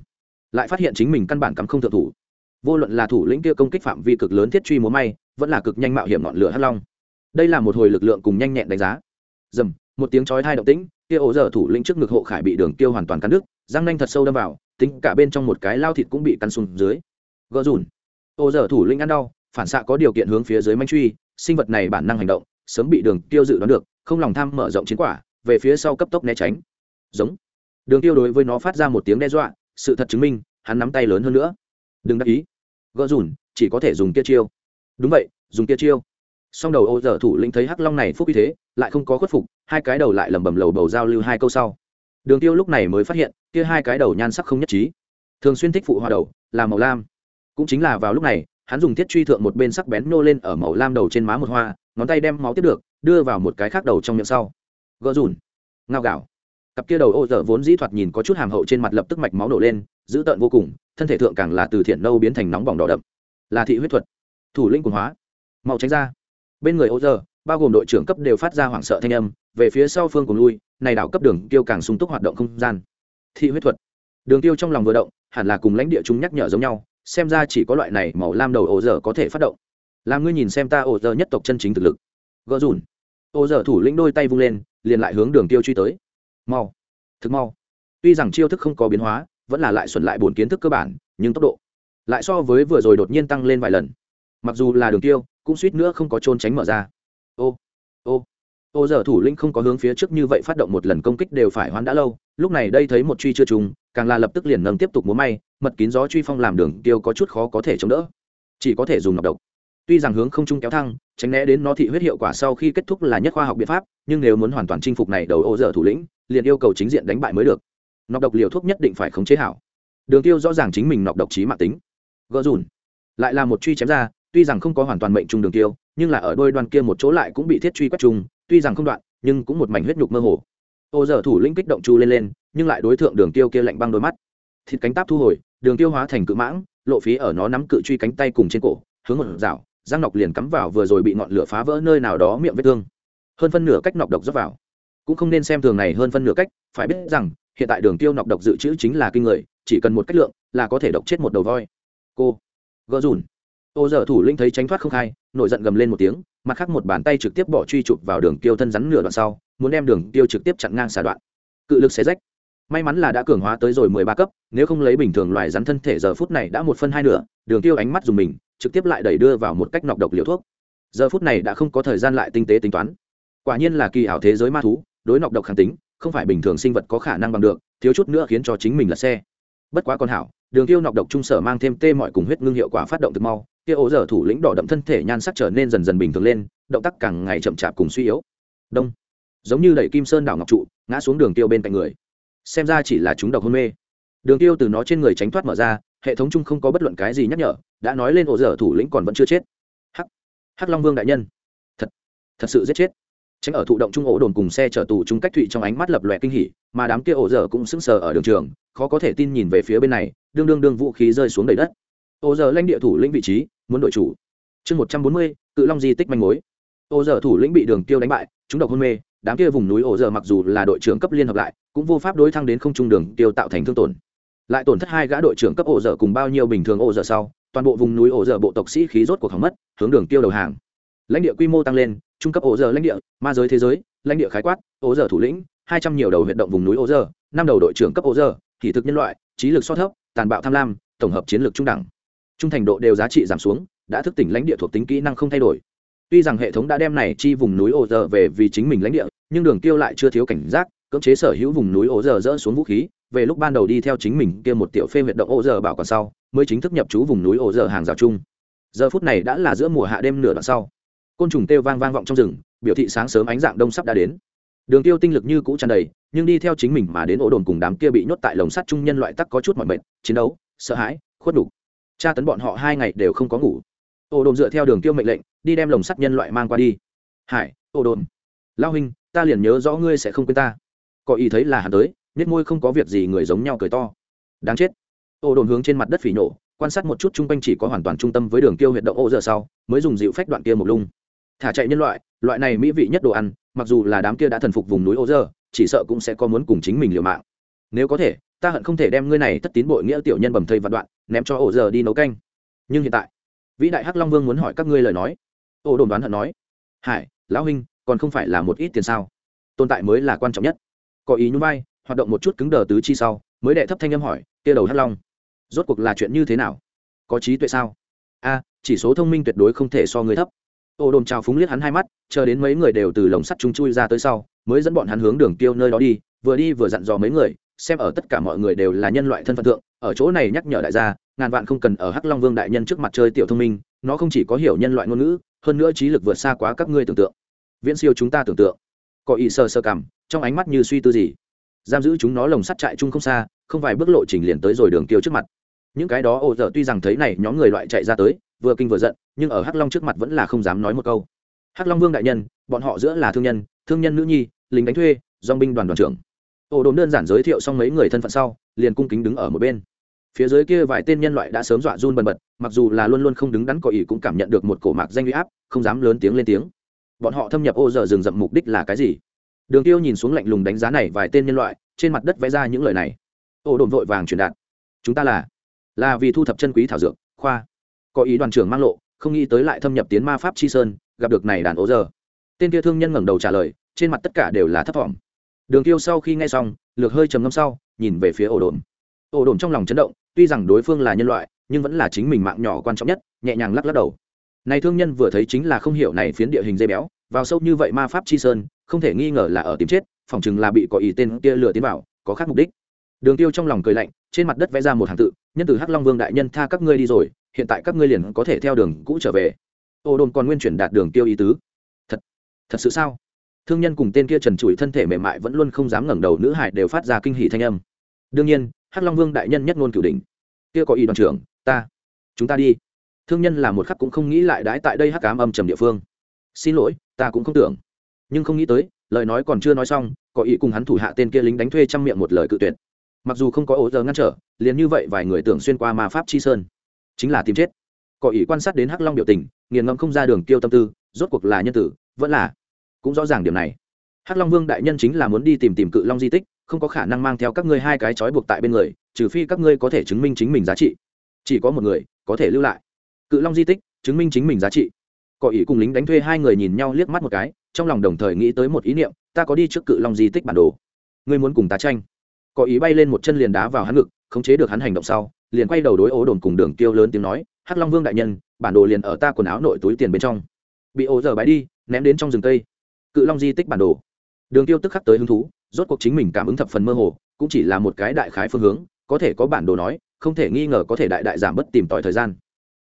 lại phát hiện chính mình căn bản cắm không thượng thủ. Vô luận là thủ lĩnh kia công kích phạm vi cực lớn thiết truy múa may, vẫn là cực nhanh mạo hiểm ngọn lửa hắt long. Đây là một hồi lực lượng cùng nhanh nhẹn đánh giá. Dầm, một tiếng chói thai động tĩnh, kia ổ dở thủ lĩnh trước ngực hộ khải bị đường tiêu hoàn toàn cắn đứt, răng nanh thật sâu đâm vào, tính cả bên trong một cái lao thịt cũng bị cắn xuống dưới. Gỡ rủn ổ dở thủ lĩnh ăn đau phản xạ có điều kiện hướng phía dưới manh truy, sinh vật này bản năng hành động, sớm bị đường tiêu dự đoán được, không lòng tham mở rộng chiến quả, về phía sau cấp tốc né tránh. Giống. Đường tiêu đối với nó phát ra một tiếng đe dọa, sự thật chứng minh, hắn nắm tay lớn hơn nữa. Đừng đắc ý. Gỡ rủn chỉ có thể dùng kia chiêu. Đúng vậy, dùng kia chiêu. Song đầu ô dở thủ lĩnh thấy hắc long này phúc uy thế, lại không có khuất phục, hai cái đầu lại lẩm bẩm lầu bầu giao lưu hai câu sau. Đường tiêu lúc này mới phát hiện, kia hai cái đầu nhan sắc không nhất trí. Thường xuyên thích phụ hoa đầu, là màu lam. Cũng chính là vào lúc này hắn dùng thiết truy thượng một bên sắc bén nô lên ở màu lam đầu trên má một hoa, ngón tay đem máu tiếp được, đưa vào một cái khác đầu trong miệng sau. Gỡ rủn ngao gạo. Cặp kia đầu ô dở vốn dĩ thoạt nhìn có chút hàm hậu trên mặt lập tức mạch máu nổ lên, dữ tợn vô cùng, thân thể thượng càng là từ thiện nâu biến thành nóng bỏng đỏ đậm. Là thị huyết thuật. Thủ lĩnh quần hóa. Mau tránh ra. Bên người ô dở, bao gồm đội trưởng cấp đều phát ra hoảng sợ thanh âm, về phía sau phương cùng lui, này đảo cấp đường tiêu càng sung túc hoạt động không gian. Thị huyết thuật. Đường tiêu trong lòng vừa động, hẳn là cùng lãnh địa chúng nhắc nhở giống nhau xem ra chỉ có loại này màu lam đầu ổ dở có thể phát động. Làm ngươi nhìn xem ta ổ dở nhất tộc chân chính thực lực. Gỡ dùn ổ dở thủ lĩnh đôi tay vung lên, liền lại hướng đường tiêu truy tới. Mau. Thực mau. Tuy rằng chiêu thức không có biến hóa, vẫn là lại xuẩn lại bốn kiến thức cơ bản, nhưng tốc độ lại so với vừa rồi đột nhiên tăng lên vài lần. Mặc dù là đường tiêu, cũng suýt nữa không có trôn tránh mở ra. Ô ô. Ô giờ thủ lĩnh không có hướng phía trước như vậy phát động một lần công kích đều phải hoán đã lâu, lúc này đây thấy một truy chưa trùng, càng là lập tức liền nâng tiếp tục múa may mật kín gió truy phong làm đường tiêu có chút khó có thể chống đỡ. Chỉ có thể dùng nọc độc. Tuy rằng hướng không trung kéo thăng, tránh né đến nó thị huyết hiệu quả sau khi kết thúc là nhất khoa học biện pháp, nhưng nếu muốn hoàn toàn chinh phục này đầu ô dở thủ lĩnh, liền yêu cầu chính diện đánh bại mới được. Nọc độc liều thuốc nhất định phải khống chế hảo. Đường tiêu rõ ràng chính mình nọc độc trí mạng tính. Gỡ dùn lại là một truy chém ra, tuy rằng không có hoàn toàn mệnh trung đường tiêu, nhưng là ở đôi đoan kia một chỗ lại cũng bị thiết truy quét trùng, tuy rằng không đoạn, nhưng cũng một mảnh huyết nhục mơ hồ. Ô dở thủ lĩnh kích động chu lên lên, nhưng lại đối tượng đường tiêu kia lạnh băng đôi mắt thịt cánh táp thu hồi, đường tiêu hóa thành cự mãng, lộ phí ở nó nắm cự truy cánh tay cùng trên cổ, hướng một rào giang nọc liền cắm vào vừa rồi bị ngọn lửa phá vỡ nơi nào đó miệng vết thương. Hơn phân nửa cách nọc độc dốc vào. Cũng không nên xem thường này hơn phân nửa cách, phải biết rằng, hiện tại đường tiêu nọc độc dự trữ chính là kinh người, chỉ cần một cách lượng, là có thể độc chết một đầu voi. Cô, gỡ rủn ô giờ thủ linh thấy tránh thoát không khai, nổi giận gầm lên một tiếng, mặt khác một bàn tay trực tiếp bỏ truy chụp vào đường tiêu thân rắn nửa đoạn sau, muốn đem đường tiêu trực tiếp chặn ngang xà đoạn. Cự lực xé rách may mắn là đã cường hóa tới rồi mười ba cấp, nếu không lấy bình thường loài rắn thân thể giờ phút này đã một phân hai nửa, đường tiêu ánh mắt dùng mình, trực tiếp lại đẩy đưa vào một cách nọc độc liều thuốc. Giờ phút này đã không có thời gian lại tinh tế tính toán. Quả nhiên là kỳ ảo thế giới ma thú, đối nọc độc kháng tính, không phải bình thường sinh vật có khả năng bằng được, thiếu chút nữa khiến cho chính mình là xe. Bất quá con hảo, đường tiêu nọc độc trung sở mang thêm tê mọi cùng huyết ngưng hiệu quả phát động thực mau, kia ố giờ thủ lĩnh đỏ đậm thân thể nhan sắc trở nên dần dần bình thường lên, động tác càng ngày chậm chạp cùng suy yếu. Đông. Giống như đẩy kim sơn đảo ngọc trụ, ngã xuống đường tiêu bên cạnh người xem ra chỉ là chúng độc hôn mê. Đường tiêu từ nó trên người tránh thoát mở ra, hệ thống chung không có bất luận cái gì nhắc nhở, đã nói lên ổ dở thủ lĩnh còn vẫn chưa chết. Hắc hắc long vương đại nhân. Thật thật sự giết chết. Tránh ở thụ động trung ổ đồn cùng xe chở tù chung cách thụy trong ánh mắt lập lòe kinh hỉ, mà đám kia ổ dở cũng sững sờ ở đường trường, khó có thể tin nhìn về phía bên này, đương đương đương vũ khí rơi xuống đầy đất. Ổ dở lãnh địa thủ lĩnh vị trí, muốn đội chủ. Chương một trăm bốn mươi, cự long di tích manh mối. Ổ dở thủ lĩnh bị đường tiêu đánh bại, chúng độc hôn mê đám kia vùng núi ổ dở mặc dù là đội trưởng cấp liên hợp lại, cũng vô pháp đối thăng đến không trung đường tiêu tạo thành thương tổn. Lại tổn thất hai gã đội trưởng cấp ổ dở cùng bao nhiêu bình thường ổ dở sau, toàn bộ vùng núi ổ dở bộ tộc sĩ khí rốt cuộc hỏng mất, hướng đường tiêu đầu hàng. Lãnh địa quy mô tăng lên, trung cấp ổ dở lãnh địa, ma giới thế giới, lãnh địa khái quát, ổ dở thủ lĩnh, hai trăm nhiều đầu huyệt động vùng núi ổ dở, năm đầu đội trưởng cấp ổ dở thị thực nhân loại, trí lực so thấp, tàn bạo tham lam, tổng hợp chiến lược trung đẳng. Trung thành độ đều giá trị giảm xuống, đã thức tỉnh lãnh địa thuộc tính kỹ năng không thay đổi tuy rằng hệ thống đã đem này chi vùng núi ổ giờ về vì chính mình lãnh địa, nhưng đường tiêu lại chưa thiếu cảnh giác, cưỡng chế sở hữu vùng núi ổ giờ dỡ xuống vũ khí, về lúc ban đầu đi theo chính mình kia một tiểu phê huyệt động ổ giờ bảo còn sau, mới chính thức nhập trú vùng núi ổ giờ hàng rào chung. Giờ phút này đã là giữa mùa hạ đêm nửa đoạn sau. Côn trùng kêu vang vang vọng trong rừng, biểu thị sáng sớm ánh dạng đông sắp đã đến. Đường tiêu tinh lực như cũ tràn đầy, nhưng đi theo chính mình mà đến ổ đồn cùng đám kia bị nhốt tại lồng sắt chung nhân loại tắc có chút mọi mệt, chiến đấu, sợ hãi, khuất đủ. Tra tấn bọn họ hai ngày đều không có ngủ. Ổ đồn dựa theo đường tiêu mệnh lệnh đi đem lồng sắt nhân loại mang qua đi. Hải, ô đồn. Lao huynh, ta liền nhớ rõ ngươi sẽ không quên ta. Có ý thấy là hắn tới nết môi không có việc gì, người giống nhau cười to. Đáng chết. Ô đồn hướng trên mặt đất phỉ nổ, quan sát một chút chung quanh chỉ có hoàn toàn trung tâm với đường tiêu huyệt động ô giờ sau, mới dùng dịu phách đoạn kia một lung. Thả chạy nhân loại loại này mỹ vị nhất đồ ăn, mặc dù là đám kia đã thần phục vùng núi ô giờ, chỉ sợ cũng sẽ có muốn cùng chính mình liều mạng. Nếu có thể, ta hận không thể đem ngươi này thất tín bội nghĩa tiểu nhân bầm thây vạn đoạn, ném cho ô giờ đi nấu canh. Nhưng hiện tại, vĩ đại hắc long vương muốn hỏi các ngươi lời nói ô đồn đoán hận nói, hải, lão huynh, còn không phải là một ít tiền sao? Tồn tại mới là quan trọng nhất. Có ý nhún vai, hoạt động một chút cứng đờ tứ chi sau, mới đệ thấp thanh âm hỏi, kia đầu hắc long, rốt cuộc là chuyện như thế nào? Có trí tuệ sao? A, chỉ số thông minh tuyệt đối không thể so người thấp. Ô đồn trào phúng liếc hắn hai mắt, chờ đến mấy người đều từ lồng sắt chúng chui ra tới sau, mới dẫn bọn hắn hướng đường tiêu nơi đó đi, vừa đi vừa dặn dò mấy người, xem ở tất cả mọi người đều là nhân loại thân phận thượng, ở chỗ này nhắc nhở đại gia, ngàn vạn không cần ở hắc long vương đại nhân trước mặt chơi tiểu thông minh, nó không chỉ có hiểu nhân loại ngôn ngữ hơn nữa trí lực vượt xa quá các ngươi tưởng tượng. Viễn siêu chúng ta tưởng tượng. Có ý sơ sơ cảm, trong ánh mắt như suy tư gì. Giam giữ chúng nó lồng sắt trại chung không xa, không vài bước lộ trình liền tới rồi đường tiêu trước mặt. Những cái đó ô dở tuy rằng thấy này, nhóm người loại chạy ra tới, vừa kinh vừa giận, nhưng ở hắc long trước mặt vẫn là không dám nói một câu. Hắc long vương đại nhân, bọn họ giữa là thương nhân thương nhân nữ nhi, lính đánh thuê dong binh đoàn đoàn trưởng. Ô đồn đơn giản giới thiệu xong mấy người thân phận sau, liền cung kính đứng ở một bên phía dưới kia vài tên nhân loại đã sớm dọa run bần bật, mặc dù là luôn luôn không đứng đắn có ý cũng cảm nhận được một cổ mạc danh uy áp, không dám lớn tiếng lên tiếng. Bọn họ thâm nhập ô giờ rừng rậm mục đích là cái gì? Đường tiêu nhìn xuống lạnh lùng đánh giá này vài tên nhân loại, trên mặt đất vẽ ra những lời này. Ổ đồn vội vàng truyền đạt. Chúng ta là là vì thu thập chân quý thảo dược, khoa. Có ý đoàn trưởng mang lộ, không nghĩ tới lại thâm nhập tiến ma pháp chi sơn, gặp được này đàn ô giờ tên kia thương nhân ngẩng đầu trả lời, trên mặt tất cả đều là thấp thỏm. Đường tiêu sau khi nghe xong, lược hơi trầm ngâm sau, nhìn về phía ổ đồn. Ổ đồn trong lòng chấn động tuy rằng đối phương là nhân loại, nhưng vẫn là chính mình mạng nhỏ quan trọng nhất, nhẹ nhàng lắc lắc đầu. Này thương nhân vừa thấy chính là không hiểu này phiến địa hình dây béo, vào sâu như vậy ma pháp chi sơn, không thể nghi ngờ là ở tìm chết, phỏng chừng là bị có ý tên kia lừa tiến vào, có khác mục đích. Đường tiêu trong lòng cười lạnh, trên mặt đất vẽ ra một hàng tự, nhân từ hắc long vương đại nhân tha các ngươi đi rồi, hiện tại các ngươi liền có thể theo đường cũ trở về. Ô đồn còn nguyên chuyển đạt đường tiêu ý tứ. Thật thật sự sao? Thương nhân cùng tên kia trần trụi thân thể mềm mại vẫn luôn không dám ngẩng đầu, nữ hải đều phát ra kinh hỉ thanh âm. Đương nhiên hắc long vương đại nhân nhất ngôn cửu đỉnh. Kia có ý đoàn trưởng, ta, chúng ta đi. Thương nhân là một khắc cũng không nghĩ lại đái tại đây hắc cám âm trầm địa phương. Xin lỗi, ta cũng không tưởng. Nhưng không nghĩ tới, lời nói còn chưa nói xong, có ý cùng hắn thủ hạ tên kia lính đánh thuê chăm miệng một lời cự tuyệt. Mặc dù không có ổ giờ ngăn trở, liền như vậy vài người tưởng xuyên qua ma pháp chi sơn. Chính là tìm chết. Có ý quan sát đến hắc long biểu tình, nghiền ngẫm không ra đường kiêu tâm tư, rốt cuộc là nhân tử, vẫn là. Cũng rõ ràng điểm này. Hắc long vương đại nhân chính là muốn đi tìm tìm cự long di tích không có khả năng mang theo các ngươi hai cái trói buộc tại bên người, trừ phi các ngươi có thể chứng minh chính mình giá trị. Chỉ có một người, có thể lưu lại. Cự long di tích, chứng minh chính mình giá trị. Có ý cùng lính đánh thuê hai người nhìn nhau liếc mắt một cái, trong lòng đồng thời nghĩ tới một ý niệm, ta có đi trước cự long di tích bản đồ. Ngươi muốn cùng ta tranh. Có ý bay lên một chân liền đá vào hắn ngực, khống chế được hắn hành động sau, liền quay đầu đối ố đồn cùng đường tiêu lớn tiếng nói, hắc long vương đại nhân, bản đồ liền ở ta quần áo nội túi tiền bên trong. Bị ố giờ bãi đi, ném đến trong rừng tây. cự long di tích bản đồ. Đường tiêu tức khắc tới hứng thú rốt cuộc chính mình cảm ứng thập phần mơ hồ, cũng chỉ là một cái đại khái phương hướng, có thể có bản đồ nói, không thể nghi ngờ có thể đại đại giảm bớt tìm tòi thời gian.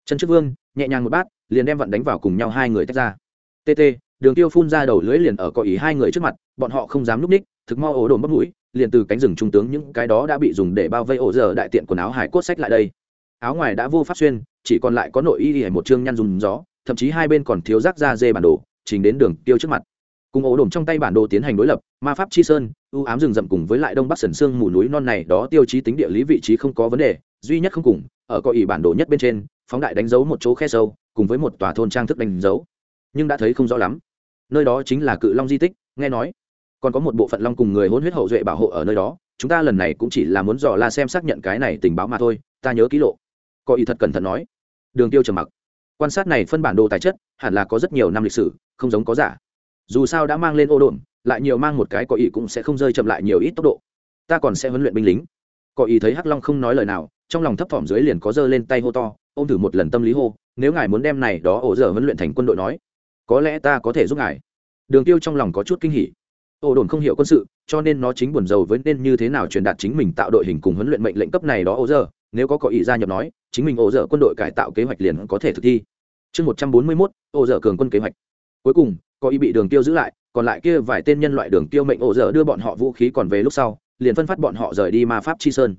Trần chức vương, nhẹ nhàng một bát, liền đem vận đánh vào cùng nhau hai người tách ra. Tt đường tiêu phun ra đầu lưỡi liền ở có ý hai người trước mặt, bọn họ không dám núp ních, thực mo ổ đồn bốc mũi, liền từ cánh rừng trung tướng những cái đó đã bị dùng để bao vây ổ giờ đại tiện quần áo hải cốt sách lại đây. Áo ngoài đã vô pháp xuyên, chỉ còn lại có nội y hay một chương nhăn dùng gió, thậm chí hai bên còn thiếu rác da dê bản đồ, trình đến đường tiêu trước mặt cùng ổ đồm trong tay bản đồ tiến hành đối lập, ma pháp chi sơn ưu ám rừng rậm cùng với lại đông bắc sần sương mù núi non này đó tiêu chí tính địa lý vị trí không có vấn đề, duy nhất không cùng, ở có ỷ bản đồ nhất bên trên, phóng đại đánh dấu một chỗ khe sâu, cùng với một tòa thôn trang thức đánh dấu. Nhưng đã thấy không rõ lắm. Nơi đó chính là cự long di tích, nghe nói. Còn có một bộ phận long cùng người hôn huyết hậu duệ bảo hộ ở nơi đó, chúng ta lần này cũng chỉ là muốn dò la xem xác nhận cái này tình báo mà thôi, ta nhớ ký lộ. Có ý thật cẩn thận nói. Đường tiêu trầm mặc. Quan sát này phân bản đồ tài chất, hẳn là có rất nhiều năm lịch sử, không giống có giả dù sao đã mang lên ô đồn lại nhiều mang một cái có ý cũng sẽ không rơi chậm lại nhiều ít tốc độ. Ta còn sẽ huấn luyện binh lính. Có ý thấy hắc long không nói lời nào trong lòng thấp thỏm dưới liền có giơ lên tay hô to ôm thử một lần tâm lý hô nếu ngài muốn đem này đó ổ giờ huấn luyện thành quân đội nói có lẽ ta có thể giúp ngài. Đường tiêu trong lòng có chút kinh hỉ. Ô đồn không hiểu quân sự cho nên nó chính buồn rầu với nên như thế nào truyền đạt chính mình tạo đội hình cùng huấn luyện mệnh lệnh cấp này đó ô giờ nếu có có ý gia nhập nói chính mình ô giờ quân đội cải tạo kế hoạch liền có thể thực thi. Chương một trăm bốn mươi 141, ô giờ cường quân kế hoạch. Cuối cùng có ý bị đường tiêu giữ lại, còn lại kia vài tên nhân loại đường tiêu mệnh ổ dở đưa bọn họ vũ khí còn về lúc sau, liền phân phát bọn họ rời đi ma pháp chi sơn.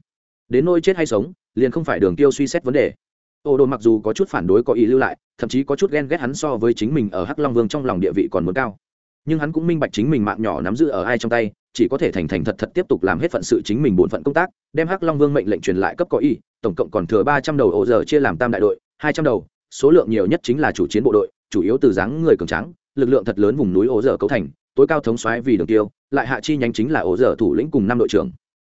Đến nôi chết hay sống, liền không phải đường tiêu suy xét vấn đề. Ô đồ mặc dù có chút phản đối có ý lưu lại, thậm chí có chút ghen ghét hắn so với chính mình ở hắc long vương trong lòng địa vị còn muốn cao. Nhưng hắn cũng minh bạch chính mình mạng nhỏ nắm giữ ở ai trong tay, chỉ có thể thành thành thật thật tiếp tục làm hết phận sự chính mình bổn phận công tác, đem hắc long vương mệnh lệnh truyền lại cấp có ý, tổng cộng còn thừa ba trăm đầu ổ giờ chia làm tam đại đội, hai trăm đầu, số lượng nhiều nhất chính là chủ chiến bộ đội, chủ yếu từ dáng người cường tráng lực lượng thật lớn vùng núi ổ dở cấu thành, tối cao thống soái vì đường tiêu, lại hạ chi nhánh chính là ổ dở thủ lĩnh cùng năm đội trưởng.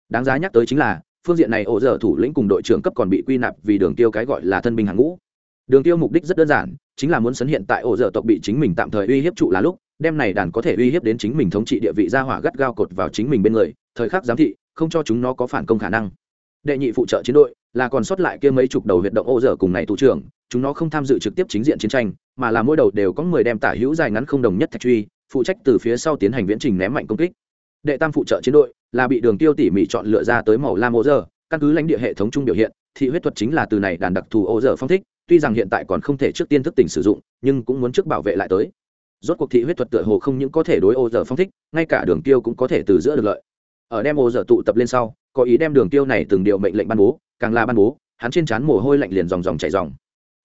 Đáng giá nhắc tới chính là, phương diện này ổ dở thủ lĩnh cùng đội trưởng cấp còn bị quy nạp vì đường tiêu cái gọi là thân binh hàng ngũ. Đường tiêu mục đích rất đơn giản, chính là muốn sấn hiện tại ổ dở tộc bị chính mình tạm thời uy hiếp trụ là lúc, đem này đàn có thể uy hiếp đến chính mình thống trị địa vị gia hỏa gắt gao cột vào chính mình bên người, thời khắc giám thị, không cho chúng nó có phản công khả năng. Đệ nhị phụ trợ chiến đội, là còn sót lại kia mấy chục đầu huyệt động ô dở cùng này thủ trưởng chúng nó không tham dự trực tiếp chính diện chiến tranh, mà là mỗi đầu đều có người đem tả hữu dài ngắn không đồng nhất thạch truy, phụ trách từ phía sau tiến hành viễn trình ném mạnh công kích. Đệ tam phụ trợ chiến đội là bị đường tiêu tỉ mỉ chọn lựa ra tới màu lam ô dở căn cứ lãnh địa hệ thống chung biểu hiện, thị huyết thuật chính là từ này đàn đặc thù ô dở phong thích, tuy rằng hiện tại còn không thể trước tiên thức tỉnh sử dụng, nhưng cũng muốn trước bảo vệ lại tới. Rốt cuộc thị huyết thuật tựa hồ không những có thể đối ô dở phong thích, ngay cả đường tiêu cũng có thể từ giữa được lợi. Ở đem ô dở tụ tập lên sau, có ý đem đường tiêu này từng điều mệnh lệnh ban bố, càng là ban bố, hắn trên trán mồ hôi lạnh liền dòng dòng chảy dòng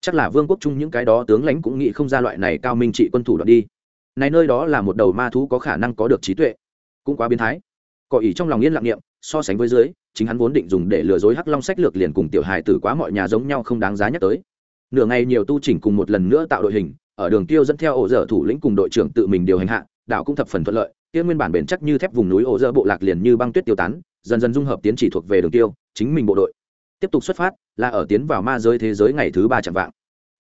chắc là vương quốc chung những cái đó tướng lãnh cũng nghĩ không ra loại này cao minh trị quân thủ đoạn đi. Này nơi đó là một đầu ma thú có khả năng có được trí tuệ. Cũng quá biến thái. Cỏ ý trong lòng yên lặng niệm, so sánh với dưới, chính hắn vốn định dùng để lừa dối hắc long sách lược liền cùng tiểu hài tử quá mọi nhà giống nhau không đáng giá nhắc tới. Nửa ngày nhiều tu chỉnh cùng một lần nữa tạo đội hình, ở đường tiêu dẫn theo ổ dở thủ lĩnh cùng đội trưởng tự mình điều hành hạ, đảo cũng thập phần thuận lợi, kia nguyên bản bền chắc như thép vùng núi ổ dở bộ lạc liền như băng tuyết tiêu tán, dần dần dung hợp tiến chỉ thuộc về đường tiêu, chính mình bộ đội tiếp tục xuất phát, là ở tiến vào ma giới thế giới ngày thứ ba chẳng vạng.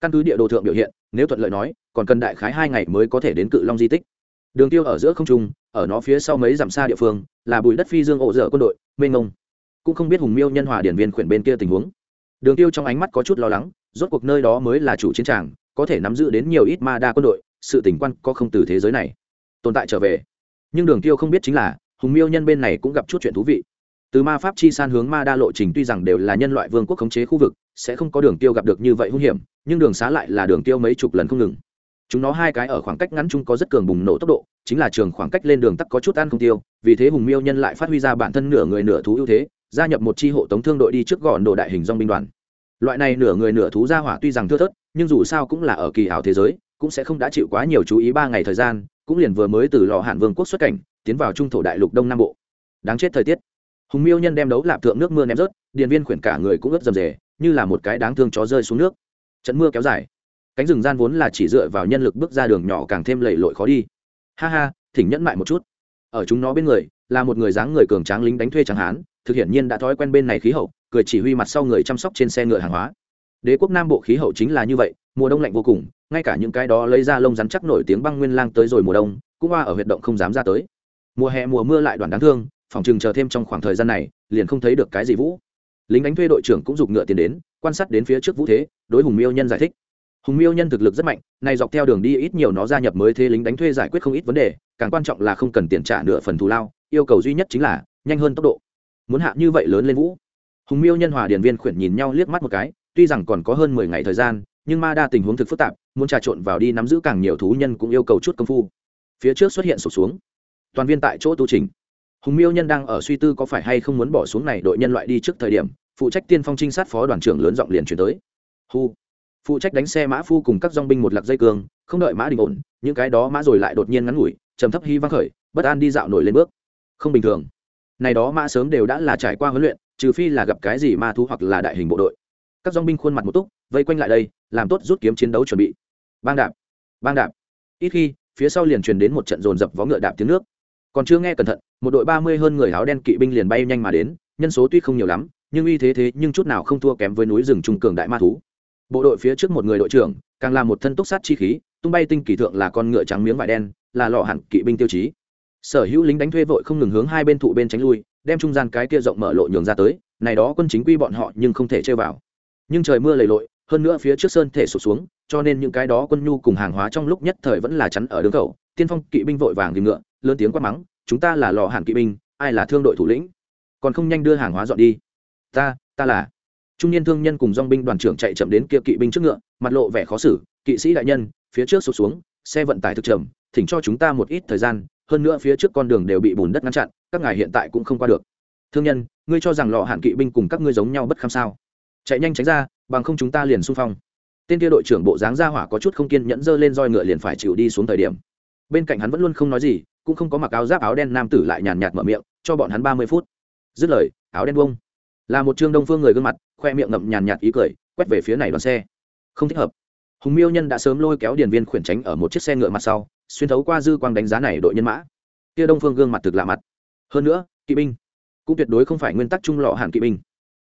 Căn cứ địa đồ thượng biểu hiện, nếu thuận lợi nói, còn cần đại khái hai ngày mới có thể đến cự long di tích. Đường tiêu ở giữa không trung, ở nó phía sau mấy dặm xa địa phương, là bùi đất phi dương ổ dở quân đội, mênh ngông cũng không biết hùng miêu nhân hòa điển viên khuyển bên kia tình huống. Đường tiêu trong ánh mắt có chút lo lắng, rốt cuộc nơi đó mới là chủ chiến tràng, có thể nắm giữ đến nhiều ít ma đa quân đội, sự tỉnh quan có không từ thế giới này. Tồn tại trở về. Nhưng đường tiêu không biết chính là, hùng miêu nhân bên này cũng gặp chút chuyện thú vị từ ma pháp chi san hướng ma đa lộ trình tuy rằng đều là nhân loại vương quốc khống chế khu vực, sẽ không có đường tiêu gặp được như vậy hung hiểm, nhưng đường xá lại là đường tiêu mấy chục lần không ngừng. Chúng nó hai cái ở khoảng cách ngắn chung có rất cường bùng nổ tốc độ, chính là trường khoảng cách lên đường tắc có chút ăn không tiêu, vì thế hùng miêu nhân lại phát huy ra bản thân nửa người nửa thú ưu thế, gia nhập một chi hộ tống thương đội đi trước gọn đồ đại hình dong binh đoàn. Loại này nửa người nửa thú ra hỏa tuy rằng thưa thớt, nhưng dù sao cũng là ở kỳ ảo thế giới, cũng sẽ không đã chịu quá nhiều chú ý ba ngày thời gian, cũng liền vừa mới từ lò hạn vương quốc xuất cảnh, tiến vào trung thổ đại lục đông nam bộ. Đáng chết thời tiết hùng miêu nhân đem đấu lạp thượng nước mưa ném rớt điện viên khuyển cả người cũng ướt dầm dề như là một cái đáng thương chó rơi xuống nước. Trận mưa kéo dài. Cánh rừng gian vốn là chỉ dựa vào nhân lực bước ra đường nhỏ càng thêm lầy lội khó đi. Ha ha, thỉnh nhẫn mại một chút. Ở chúng nó bên người, là một người dáng người cường tráng lính đánh thuê chẳng hán, thực hiện nhiên đã thói quen bên này khí hậu, cười chỉ huy mặt sau người chăm sóc trên xe ngựa hàng hóa. Đế quốc nam bộ khí hậu chính là như vậy, mùa đông lạnh vô cùng, ngay cả những cái đó lấy ra lông rắn chắc nổi tiếng băng nguyên lang tới rồi mùa đông, cũng hoa ở huyệt động không dám ra tới. Mùa hè mùa mưa lại đoàn đáng thương phòng chừng chờ thêm trong khoảng thời gian này, liền không thấy được cái gì vũ. Lính đánh thuê đội trưởng cũng giục ngựa tiền đến, quan sát đến phía trước vũ thế, đối hùng miêu nhân giải thích. Hùng miêu nhân thực lực rất mạnh này dọc theo đường đi ít nhiều nó gia nhập mới thế lính đánh thuê giải quyết không ít vấn đề, càng quan trọng là không cần tiền trả nửa phần thù lao, yêu cầu duy nhất chính là nhanh hơn tốc độ. Muốn hạ như vậy lớn lên vũ. Hùng miêu nhân hòa điển viên khuyển nhìn nhau liếc mắt một cái, tuy rằng còn có hơn mười ngày thời gian, nhưng ma đa tình huống thực phức tạp, muốn trà trộn vào đi nắm giữ càng nhiều thú nhân cũng yêu cầu chút công phu. Phía trước xuất hiện sụp xuống. Toàn viên tại chỗ tu trình hùng miêu nhân đang ở suy tư có phải hay không muốn bỏ xuống này đội nhân loại đi trước thời điểm, phụ trách tiên phong trinh sát phó đoàn trưởng lớn giọng liền chuyển tới. Hu phụ trách đánh xe mã phu cùng các dong binh một lạc dây cương không đợi mã đình ổn, những cái đó mã rồi lại đột nhiên ngắn ngủi, trầm thấp hy vang khởi, bất an đi dạo nổi lên bước. Không bình thường. Này đó mã sớm đều đã là trải qua huấn luyện, trừ phi là gặp cái gì ma thú hoặc là đại hình bộ đội. Các dong binh khuôn mặt một túc, vây quanh lại đây, làm tốt rút kiếm chiến đấu chuẩn bị. Bang đạp. Bang đạp. Ít khi, phía sau liền truyền đến một trận dồn dập vó ngựa đạp tiếng nước còn chưa nghe cẩn thận, một đội ba mươi hơn người áo đen kỵ binh liền bay nhanh mà đến, nhân số tuy không nhiều lắm, nhưng uy thế thế nhưng chút nào không thua kém với núi rừng trung cường đại ma thú. Bộ đội phía trước một người đội trưởng, càng là một thân túc sát chi khí, tung bay tinh kỳ thượng là con ngựa trắng miếng vải đen, là lọ hẳn kỵ binh tiêu chí. Sở hữu lính đánh thuê vội không ngừng hướng hai bên thụ bên tránh lui, đem trung gian cái kia rộng mở lộ nhường ra tới, này đó quân chính quy bọn họ nhưng không thể chơi vào. Nhưng trời mưa lầy lội, hơn nữa phía trước sơn thể sụt xuống, cho nên những cái đó quân nhu cùng hàng hóa trong lúc nhất thời vẫn là chắn ở đường khẩu, tiên phong kỵ binh vội vàng tìm ngựa lớn tiếng quát mắng, chúng ta là lò hàn kỵ binh, ai là thương đội thủ lĩnh? Còn không nhanh đưa hàng hóa dọn đi. Ta ta là. Trung niên thương nhân cùng dong binh đoàn trưởng chạy chậm đến kia kỵ binh trước ngựa, mặt lộ vẻ khó xử, kỵ sĩ đại nhân, phía trước sụt xuống, xe vận tải thực trầm thỉnh cho chúng ta một ít thời gian, hơn nữa phía trước con đường đều bị bùn đất ngăn chặn, các ngài hiện tại cũng không qua được. Thương nhân, ngươi cho rằng lò hạn kỵ binh cùng các ngươi giống nhau bất kham sao? Chạy nhanh tránh ra, bằng không chúng ta liền xung phong. Tên kia đội trưởng bộ dáng ra hỏa có chút không kiên nhẫn dơ lên roi ngựa liền phải chịu đi xuống thời điểm. Bên cạnh hắn vẫn luôn không nói gì cũng không có mặc áo giáp áo đen nam tử lại nhàn nhạt mở miệng, cho bọn hắn ba mươi phút. Dứt lời, áo đen bông là một trương đông phương người gương mặt, khoe miệng ngậm nhàn nhạt ý cười, quét về phía này đoàn xe. Không thích hợp. Hùng miêu nhân đã sớm lôi kéo điền viên khuyển tránh ở một chiếc xe ngựa mặt sau, xuyên thấu qua dư quang đánh giá này đội nhân mã. Kia đông phương gương mặt thực lạ mặt. Hơn nữa, kỵ binh. Cũng tuyệt đối không phải nguyên tắc trung lọ hàn kỵ binh.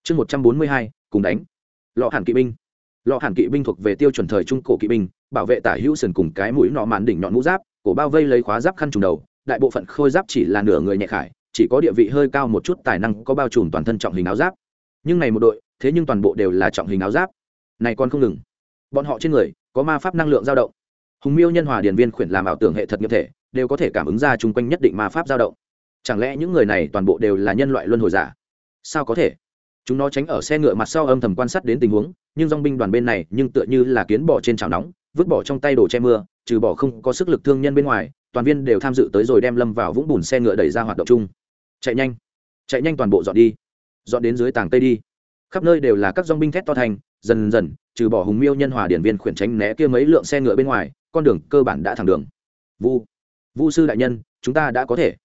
Chương một trăm bốn mươi hai, cùng đánh. Lọ hàn kỵ binh. Lọ hàn kỵ binh thuộc về tiêu chuẩn thời trung cổ kỵ binh, bảo vệ tả hữu sườn cùng cái mũi nọ màn đỉnh nhọn mũ giáp cổ bao vây lấy khóa giáp khăn trùng đầu, đại bộ phận khôi giáp chỉ là nửa người nhẹ khải, chỉ có địa vị hơi cao một chút tài năng có bao trùm toàn thân trọng hình áo giáp. Nhưng này một đội, thế nhưng toàn bộ đều là trọng hình áo giáp. Này còn không ngừng. Bọn họ trên người, có ma pháp năng lượng dao động. Hùng miêu nhân hòa điển viên khuyển làm ảo tưởng hệ thật nghiệp thể, đều có thể cảm ứng ra chung quanh nhất định ma pháp dao động. Chẳng lẽ những người này toàn bộ đều là nhân loại luân hồi giả? Sao có thể? Chúng nó tránh ở xe ngựa mặt sau âm thầm quan sát đến tình huống, nhưng dong binh đoàn bên này nhưng tựa như là kiến bỏ trên chảo nóng vứt bỏ trong tay đồ che mưa, trừ bỏ không có sức lực thương nhân bên ngoài, toàn viên đều tham dự tới rồi đem lâm vào vũng bùn xe ngựa đẩy ra hoạt động chung. Chạy nhanh chạy nhanh toàn bộ dọn đi, dọn đến dưới tàng tây đi. Khắp nơi đều là các dong binh thét to thành, dần dần, trừ bỏ hùng miêu nhân hòa điển viên khuyển tránh né kia mấy lượng xe ngựa bên ngoài, con đường cơ bản đã thẳng đường. Vu vu sư đại nhân, chúng ta đã có thể.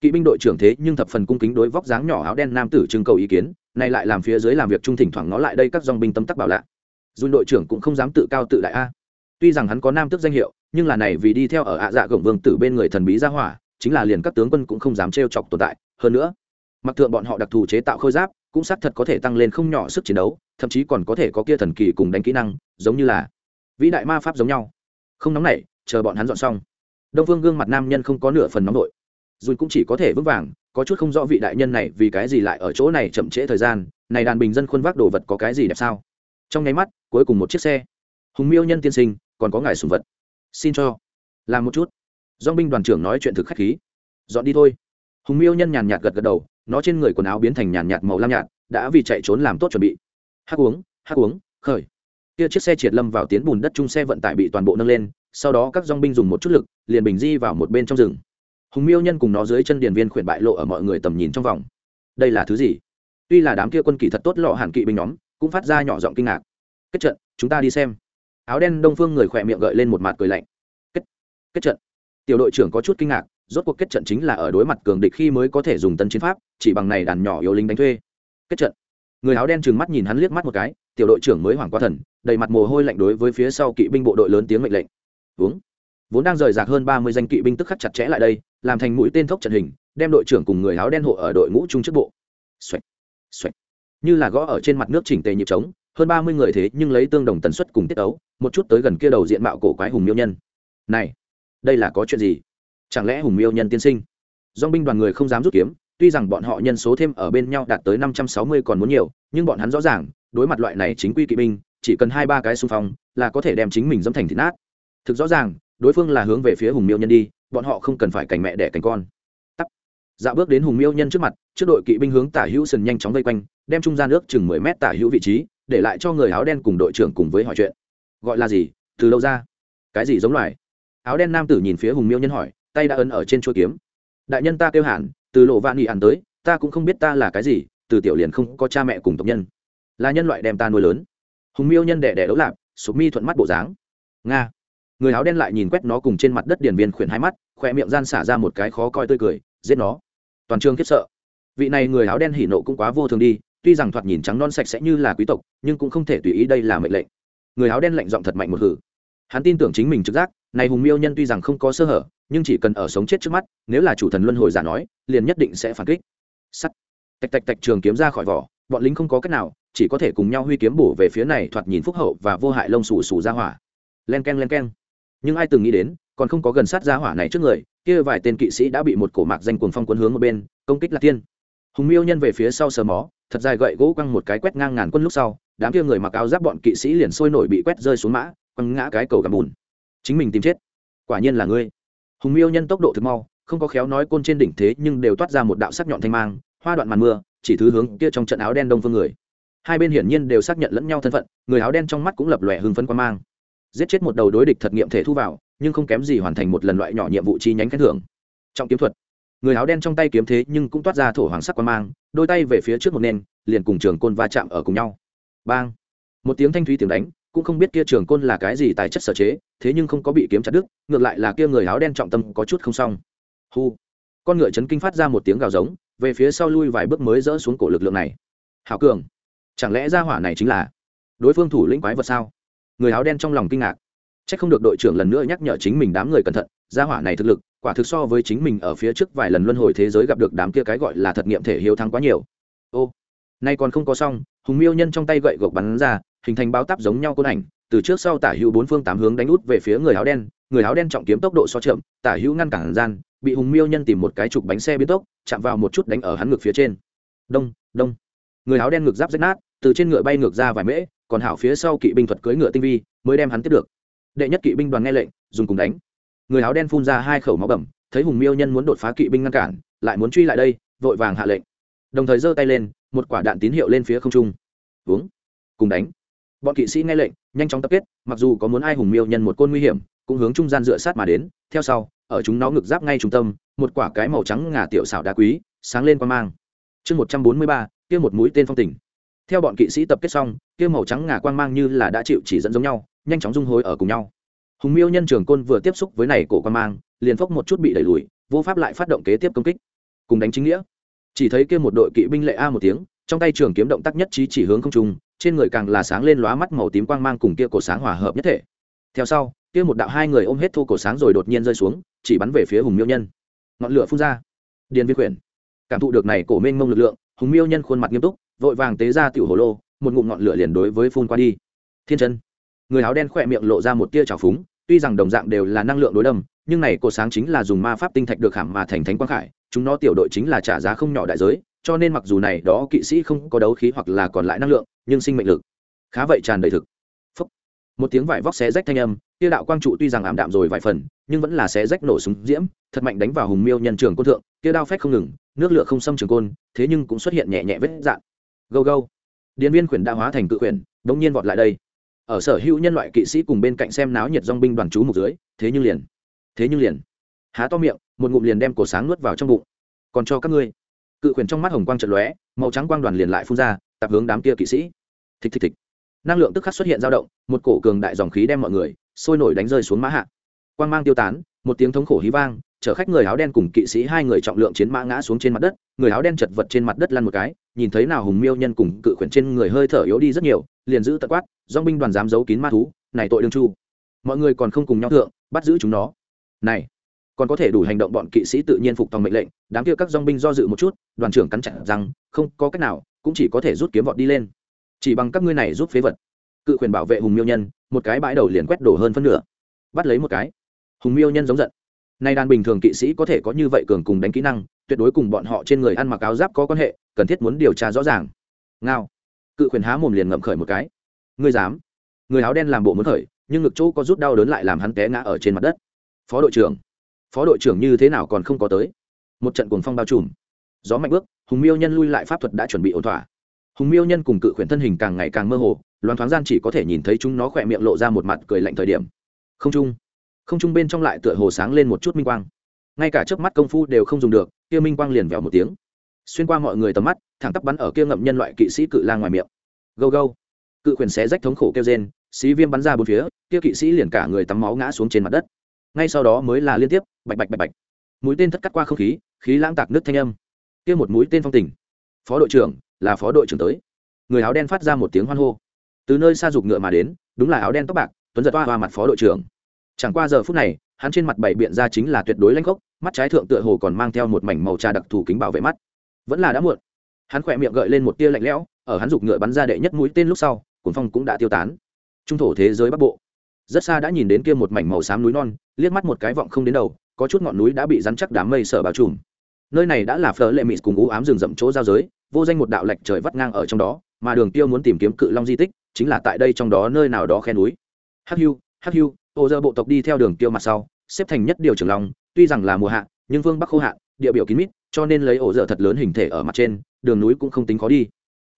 Kỵ binh đội trưởng thế nhưng thập phần cung kính đối vóc dáng nhỏ áo đen nam tử trưng cầu ý kiến này lại làm phía dưới làm việc trung thỉnh thoảng nó lại đây các dong binh tâm tắc bảo lạ. Dùn đội trưởng cũng không dám tự cao tự đại a tuy rằng hắn có nam tước danh hiệu, nhưng là này vì đi theo ở ạ dạ gồng vương tử bên người thần bí gia hỏa, chính là liền các tướng quân cũng không dám trêu chọc tồn tại. Hơn nữa, mặc thượng bọn họ đặc thù chế tạo khôi giáp, cũng xác thật có thể tăng lên không nhỏ sức chiến đấu, thậm chí còn có thể có kia thần kỳ cùng đánh kỹ năng, giống như là vĩ đại ma pháp giống nhau. Không nóng nảy, chờ bọn hắn dọn xong. Đông phương gương mặt nam nhân không có nửa phần nóng đội dùn cũng chỉ có thể vững vàng, có chút không rõ vị đại nhân này vì cái gì lại ở chỗ này chậm trễ thời gian, này đàn bình dân khuôn vác đồ vật có cái gì đẹp sao? Trong nháy mắt, cuối cùng một chiếc xe. Hùng miêu nhân tiên sinh còn có ngài sùng vật. Xin cho. Làm một chút. Dong binh đoàn trưởng nói chuyện thực khách khí. Dọn đi thôi. Hùng miêu nhân nhàn nhạt gật gật đầu, nó trên người quần áo biến thành nhàn nhạt màu lam nhạt, đã vì chạy trốn làm tốt chuẩn bị. Hắc uống hắc uống, khởi. Kia chiếc xe triệt lâm vào tiến bùn đất chung xe vận tải bị toàn bộ nâng lên, sau đó các dong binh dùng một chút lực, liền bình di vào một bên trong rừng. Hùng miêu nhân cùng nó dưới chân điền viên khuyển bại lộ ở mọi người tầm nhìn trong vòng. Đây là thứ gì? Tuy là đám kia quân kỳ thật tốt lọ hàn kỵ binh nhóm, cũng phát ra nhỏ giọng kinh ngạc. Kết trận, chúng ta đi xem áo đen đông phương người khỏe miệng gợi lên một mặt cười lạnh. Kết kết trận. Tiểu đội trưởng có chút kinh ngạc, rốt cuộc kết trận chính là ở đối mặt cường địch khi mới có thể dùng tân chiến pháp, chỉ bằng này đàn nhỏ yếu lính đánh thuê. Kết trận. Người áo đen trừng mắt nhìn hắn liếc mắt một cái, tiểu đội trưởng mới hoảng qua thần, đầy mặt mồ hôi lạnh đối với phía sau kỵ binh bộ đội lớn tiếng mệnh lệnh. Uống vốn đang rời rạc hơn ba mươi danh kỵ binh tức khắc chặt chẽ lại đây, làm thành mũi tên thốc trận hình, đem đội trưởng cùng người áo đen hộ ở đội ngũ trung trước bộ. Xoạch xoạch như là gõ ở trên mặt nước chỉnh tề nhịp trống, hơn ba mươi người thế nhưng lấy tương đồng tần suất cùng tiết ấu một chút tới gần kia đầu diện mạo cổ quái hùng miêu nhân. Này, đây là có chuyện gì? Chẳng lẽ hùng miêu nhân tiên sinh? Dong binh đoàn người không dám rút kiếm, tuy rằng bọn họ nhân số thêm ở bên nhau đạt tới năm trăm sáu mươi còn muốn nhiều, nhưng bọn hắn rõ ràng, đối mặt loại này chính quy kỵ binh, chỉ cần hai ba cái xung phong là có thể đem chính mình dẫm thành thịt nát. Thực rõ ràng, đối phương là hướng về phía hùng miêu nhân đi, bọn họ không cần phải cảnh mẹ đẻ cảnh con. Tắt. Dạo bước đến hùng miêu nhân trước mặt, trước đội kỵ binh hướng tả hữu sần nhanh chóng vây quanh, đem trung gian nước chừng mười mét tả hữu vị trí, để lại cho người áo đen cùng đội trưởng cùng với hỏi chuyện gọi là gì? Từ đâu ra? Cái gì giống loài? Áo đen nam tử nhìn phía hùng miêu nhân hỏi, tay đã ấn ở trên chuôi kiếm. Đại nhân ta kêu hẳn từ lộ vạn nghị ăn tới, ta cũng không biết ta là cái gì, từ tiểu liền không có cha mẹ cùng tộc nhân. Là nhân loại đem ta nuôi lớn. Hùng miêu nhân đẻ đẻ đấu lạp, sụp mi thuận mắt bộ dáng. Nga. Người áo đen lại nhìn quét nó cùng trên mặt đất điển viên khuyển hai mắt khoe miệng gian xả ra một cái khó coi tươi cười, giết nó. Toàn trường khiếp sợ. Vị này người áo đen hỉ nộ cũng quá vô thường đi, tuy rằng thoạt nhìn trắng non sạch sẽ như là quý tộc, nhưng cũng không thể tùy ý đây là mệnh lệnh người áo đen lạnh giọng thật mạnh một hử. Hắn tin tưởng chính mình trực giác, này hùng miêu nhân tuy rằng không có sơ hở, nhưng chỉ cần ở sống chết trước mắt, nếu là chủ thần luân hồi giả nói, liền nhất định sẽ phản kích. Sắt. Tạch tạch tạch trường kiếm ra khỏi vỏ, bọn lính không có cách nào, chỉ có thể cùng nhau huy kiếm bổ về phía này thoạt nhìn phúc hậu và vô hại lông xù xù ra hỏa. Len k e n len k e n nhưng ai từng nghĩ đến, còn không có gần sát ra hỏa này trước người, kia vài tên kỵ sĩ đã bị một cổ mạc danh cuồng phong quân hướng một bên, công kích là tiên hùng miêu nhân về phía sau sờ mó, thật dài gậy gỗ quăng một cái quét ngang ngàn quân lúc sau đám kia người mặc áo giáp bọn kỵ sĩ liền sôi nổi bị quét rơi xuống mã, quăng ngã cái cầu gặm bùn. Chính mình tìm chết. Quả nhiên là ngươi. Hùng miêu nhân tốc độ thực mau, không có khéo nói côn trên đỉnh thế nhưng đều toát ra một đạo sắc nhọn thanh mang, hoa đoạn màn mưa, chỉ thứ hướng kia trong trận áo đen đông phương người. Hai bên hiển nhiên đều xác nhận lẫn nhau thân phận, người áo đen trong mắt cũng lập lòe hưng phấn quan mang. Giết chết một đầu đối địch thật nghiệm thể thu vào, nhưng không kém gì hoàn thành một lần loại nhỏ nhiệm vụ chi nhánh khen thưởng. Trong kiếm thuật. Người áo đen trong tay kiếm thế nhưng cũng toát ra thổ hoàng sắc quan mang, đôi tay về phía trước một nền, liền cùng trường côn va chạm ở cùng nhau bang. Một tiếng thanh thúy tiếng đánh, cũng không biết kia trường côn là cái gì tài chất sở chế, thế nhưng không có bị kiếm chặt đứt, ngược lại là kia người áo đen trọng tâm có chút không xong. Hu con ngựa chấn kinh phát ra một tiếng gào giống, về phía sau lui vài bước mới dỡ xuống cổ lực lượng này. Hảo cường. Chẳng lẽ ra hỏa này chính là đối phương thủ lĩnh quái vật sao? Người áo đen trong lòng kinh ngạc. C h ắ c không được đội trưởng lần nữa nhắc nhở chính mình đám người cẩn thận ra hỏa này thực lực, quả thực so với chính mình ở phía trước vài lần luân hồi thế giới gặp được đám kia cái gọi là thật nghiệm thể hiếu thắng quá nhiều. Ô nay còn không có xong hùng miêu nhân trong tay gậy gộc bắn ra hình thành bao tắp giống nhau côn ảnh từ trước sau tả hữu bốn phương tám hướng đánh út về phía người áo đen người áo đen trọng kiếm tốc độ so chậm tả hữu ngăn cản gian bị hùng miêu nhân tìm một cái trục bánh xe biến tốc chạm vào một chút đánh ở hắn ngực phía trên. Đông đông. Người áo đen ngực giáp rách nát từ trên ngựa bay ngược ra vài mễ còn hảo phía sau kỵ binh thuật cưỡi ngựa tinh vi mới đem hắn tiếp được. Đệ nhất kỵ binh đoàn nghe lệnh dùng cùng đánh. Người áo đen phun ra hai khẩu máu bẩm, thấy hùng miêu nhân muốn đột phá kỵ binh ngăn cản lại muốn truy lại đây vội vàng hạ lệnh. Đồng thời giơ tay lên một quả đạn tín hiệu lên phía không trung. Uống. Cùng đánh. Bọn kỵ sĩ nghe lệnh, nhanh chóng tập kết, mặc dù có muốn ai hùng miêu nhân một côn nguy hiểm, cũng hướng trung gian dựa sát mà đến. Theo sau, ở chúng nó ngực giáp ngay trung tâm, một quả cái màu trắng ngà tiểu xảo đá quý sáng lên qua mang. Chương một trăm bốn mươi ba, kia một mũi tên phong tỉnh theo bọn kỵ sĩ tập kết xong, kia màu trắng ngà quang mang như là đã chịu chỉ dẫn giống nhau, nhanh chóng dung hối ở cùng nhau. Hùng miêu nhân trường côn vừa tiếp xúc với này cổ quang mang, liền phốc một chút bị đẩy lùi, vô pháp lại phát động kế tiếp công kích. Cùng đánh chính nghĩa chỉ thấy kia một đội kỵ binh lệ a một tiếng, trong tay trường kiếm động tác nhất trí chỉ hướng không trung, trên người càng là sáng lên lóa mắt màu tím quang mang cùng kia cổ sáng hòa hợp nhất thể. Theo sau, kia một đạo hai người ôm hết thu cổ sáng rồi đột nhiên rơi xuống, chỉ bắn về phía hùng miêu nhân. Ngọn lửa phun ra. Điền viên quyển. Cảm thụ được này cổ mênh mông lực lượng, hùng miêu nhân khuôn mặt nghiêm túc, vội vàng tế ra tiểu hồ lô, một ngụm ngọn lửa liền đối với phun qua đi. Thiên chân. Người áo đen khỏe miệng lộ ra một tia trào phúng, tuy rằng đồng dạng đều là năng lượng đối đâm nhưng này cổ sáng chính là dùng ma pháp tinh thạch được hẳm mà thành thánh quang khải, chúng nó tiểu đội chính là trả giá không nhỏ đại giới, cho nên mặc dù này đó kỵ sĩ không có đấu khí hoặc là còn lại năng lượng, nhưng sinh mệnh lực khá vậy tràn đầy thực. Phúc. một tiếng vải vóc xé rách thanh âm, kia đạo quang trụ tuy rằng ảm đạm rồi vài phần, nhưng vẫn là xé rách nổ súng diễm, thật mạnh đánh vào hùng miêu nhân trường côn thượng, kia đao phách không ngừng, nước lửa không xâm trường côn, thế nhưng cũng xuất hiện nhẹ nhẹ vết dạn. Gâu gâu. Điện viên khuyển đã hóa thành cự khuyển, đống nhiên vọt lại đây. Ở sở hữu nhân loại kỵ sĩ cùng bên cạnh xem náo nhiệt dong binh đoàn chú mục dưới, thế nhưng liền thế nhưng liền, há to miệng, một ngụm liền đem cổ sáng nuốt vào trong bụng. Còn cho các ngươi. Cự khuyển trong mắt hồng quang trận lóe, màu trắng quang đoàn liền lại phun ra, tập hướng đám kia kỵ sĩ. Thịch thịch thịch. Năng lượng tức khắc xuất hiện dao động, một cổ cường đại dòng khí đem mọi người sôi nổi đánh rơi xuống mã hạ. Quang mang tiêu tán, một tiếng thống khổ hí vang, chở khách người áo đen cùng kỵ sĩ hai người trọng lượng chiến mã ngã xuống trên mặt đất, người áo đen chật vật trên mặt đất lăn một cái, nhìn thấy nào hùng miêu nhân cùng cự khuyển trên người hơi thở yếu đi rất nhiều, liền giữ tật quát do binh đoàn dám giấu kín ma thú, này tội đương chu. Mọi người còn không cùng nhau thượng, bắt giữ chúng nó này, còn có thể đủ hành động bọn kỵ sĩ tự nhiên phục tòng mệnh lệnh, đám kia các dong binh do dự một chút, đoàn trưởng cắn chặt rằng không có cách nào, cũng chỉ có thể rút kiếm vọt đi lên. Chỉ bằng các ngươi này rút phế vật. Cự quyền bảo vệ hùng miêu nhân, một cái bãi đầu liền quét đổ hơn phân nửa. Bắt lấy một cái. Hùng miêu nhân giống giận. Nay đàn bình thường kỵ sĩ có thể có như vậy cường cùng đánh kỹ năng, tuyệt đối cùng bọn họ trên người ăn mặc áo giáp có quan hệ, cần thiết muốn điều tra rõ ràng. Ngao. Cự quyền há mồm liền ngậm khởi một cái. Ngươi dám. Người áo đen làm bộ muốn khởi, nhưng ngực chỗ có rút đau đớn lại làm hắn té ngã ở trên mặt đất phó đội trưởng. Phó đội trưởng như thế nào còn không có tới. Một trận cuồng phong bao trùm. Gió mạnh bước, hùng miêu nhân lui lại pháp thuật đã chuẩn bị ổn thỏa. Hùng miêu nhân cùng cự khuyển thân hình càng ngày càng mơ hồ, loan thoáng gian chỉ có thể nhìn thấy chúng nó khỏe miệng lộ ra một mặt cười lạnh thời điểm. Không trung. Không trung bên trong lại tựa hồ sáng lên một chút minh quang. Ngay cả trước mắt công phu đều không dùng được, kia minh quang liền vẹo một tiếng. Xuyên qua mọi người tầm mắt, thẳng tắp bắn ở kia ngậm nhân loại kỵ sĩ cự la ngoài miệng. Gâu gâu. Cự khuyển xé rách thống khổ kêu rên, xí viêm bắn ra bốn phía, kia kỵ sĩ liền cả người tắm máu ngã xuống trên mặt đất ngay sau đó mới là liên tiếp, bạch bạch bạch bạch. Mũi tên thất cắt qua không khí khí lãng tạc nước thanh âm. Kia một mũi tên phong tình. Phó đội trưởng, là phó đội trưởng tới. Người áo đen phát ra một tiếng hoan hô. Từ nơi xa dục ngựa mà đến, đúng là áo đen tóc bạc, tuấn giật toa hoa mặt phó đội trưởng. Chẳng qua giờ phút này, hắn trên mặt bảy biện ra chính là tuyệt đối lanh gốc, mắt trái thượng tựa hồ còn mang theo một mảnh màu trà đặc thù kính bảo vệ mắt. Vẫn là đã muộn. Hắn khỏe miệng gợi lên một tia lạnh lẽo, ở hắn dục ngựa bắn ra đệ nhất mũi tên lúc sau cuốn phong cũng đã tiêu tán. Trung thổ thế giới bắc bộ rất xa đã nhìn đến kia một mảnh màu xám núi non, liếc mắt một cái vọng không đến đầu, có chút ngọn núi đã bị rắn chắc đám mây sở bao trùm. Nơi này đã là phở lệ mịt cùng ú ám rừng rậm chỗ giao giới, vô danh một đạo lệch trời vắt ngang ở trong đó, mà đường tiêu muốn tìm kiếm cự long di tích, chính là tại đây trong đó nơi nào đó khe núi. Hắc hưu hắc hưu, ô dơ bộ tộc đi theo đường tiêu mặt sau, xếp thành nhất điều trưởng long, tuy rằng là mùa hạ, nhưng vương bắc khô hạ, địa biểu kín mít, cho nên lấy ổ dở thật lớn hình thể ở mặt trên, đường núi cũng không tính khó đi.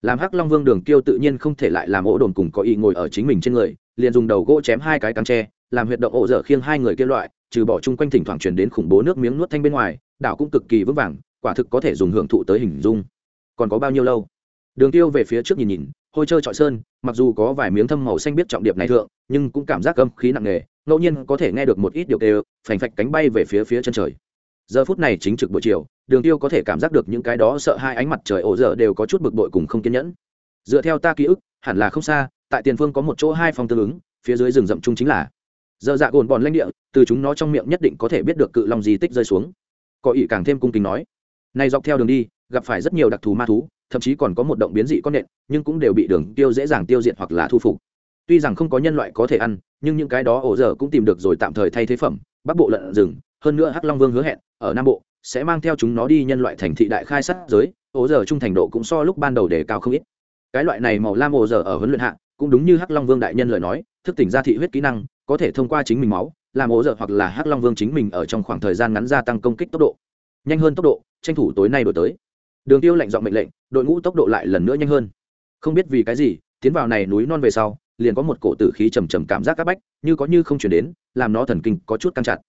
Làm hắc long vương đường tiêu tự nhiên không thể lại làm ổ đồn cùng có ý ngồi ở chính mình trên người liền dùng đầu gỗ chém hai cái cắn tre, làm huyệt động ổ dở khiêng hai người kia loại, trừ bỏ chung quanh thỉnh thoảng truyền đến khủng bố nước miếng nuốt thanh bên ngoài, đảo cũng cực kỳ vững vàng, quả thực có thể dùng hưởng thụ tới hình dung. Còn có bao nhiêu lâu? Đường tiêu về phía trước nhìn nhìn, hôi chơi trọi sơn, mặc dù có vài miếng thâm màu xanh biết trọng điệp này thượng, nhưng cũng cảm giác âm khí nặng nề, ngẫu nhiên có thể nghe được một ít điều đều, phành phạch cánh bay về phía phía chân trời. Giờ phút này chính trực buổi chiều, đường tiêu có thể cảm giác được những cái đó sợ hai ánh mặt trời ổ dở đều có chút bực bội cùng không kiên nhẫn. Dựa theo ta ký ức, hẳn là không xa tại tiền phương có một chỗ hai phòng tương ứng, phía dưới rừng rậm chung chính là, giờ dạ gồn bòn lãnh địa, từ chúng nó trong miệng nhất định có thể biết được cự long di tích rơi xuống có ý càng thêm cung kính nói, này dọc theo đường đi, gặp phải rất nhiều đặc thù ma thú, thậm chí còn có một động biến dị con nện, nhưng cũng đều bị đường tiêu dễ dàng tiêu diệt hoặc là thu phục tuy rằng không có nhân loại có thể ăn, nhưng những cái đó ổ giờ cũng tìm được rồi tạm thời thay thế phẩm, bắc bộ lợn rừng, hơn nữa hắc long vương hứa hẹn, ở nam bộ, sẽ mang theo chúng nó đi nhân loại thành thị đại khai sát giới, ổ giờ trung thành độ cũng so lúc ban đầu đề cao không ít cái loại này màu lam ổ giờ ở huấn luyện hạng cũng đúng như hắc long vương đại nhân lời nói, thức tỉnh ra thị huyết kỹ năng, có thể thông qua chính mình máu, làm ổ dở hoặc là hắc long vương chính mình ở trong khoảng thời gian ngắn gia tăng công kích tốc độ. Nhanh hơn tốc độ, tranh thủ tối nay đổi tới. Đường tiêu lệnh giọng mệnh lệnh, đội ngũ tốc độ lại lần nữa nhanh hơn. Không biết vì cái gì, tiến vào này núi non về sau, liền có một cổ tử khí trầm trầm cảm giác các bách, như có như không chuyển đến, làm nó thần kinh có chút căng chặt.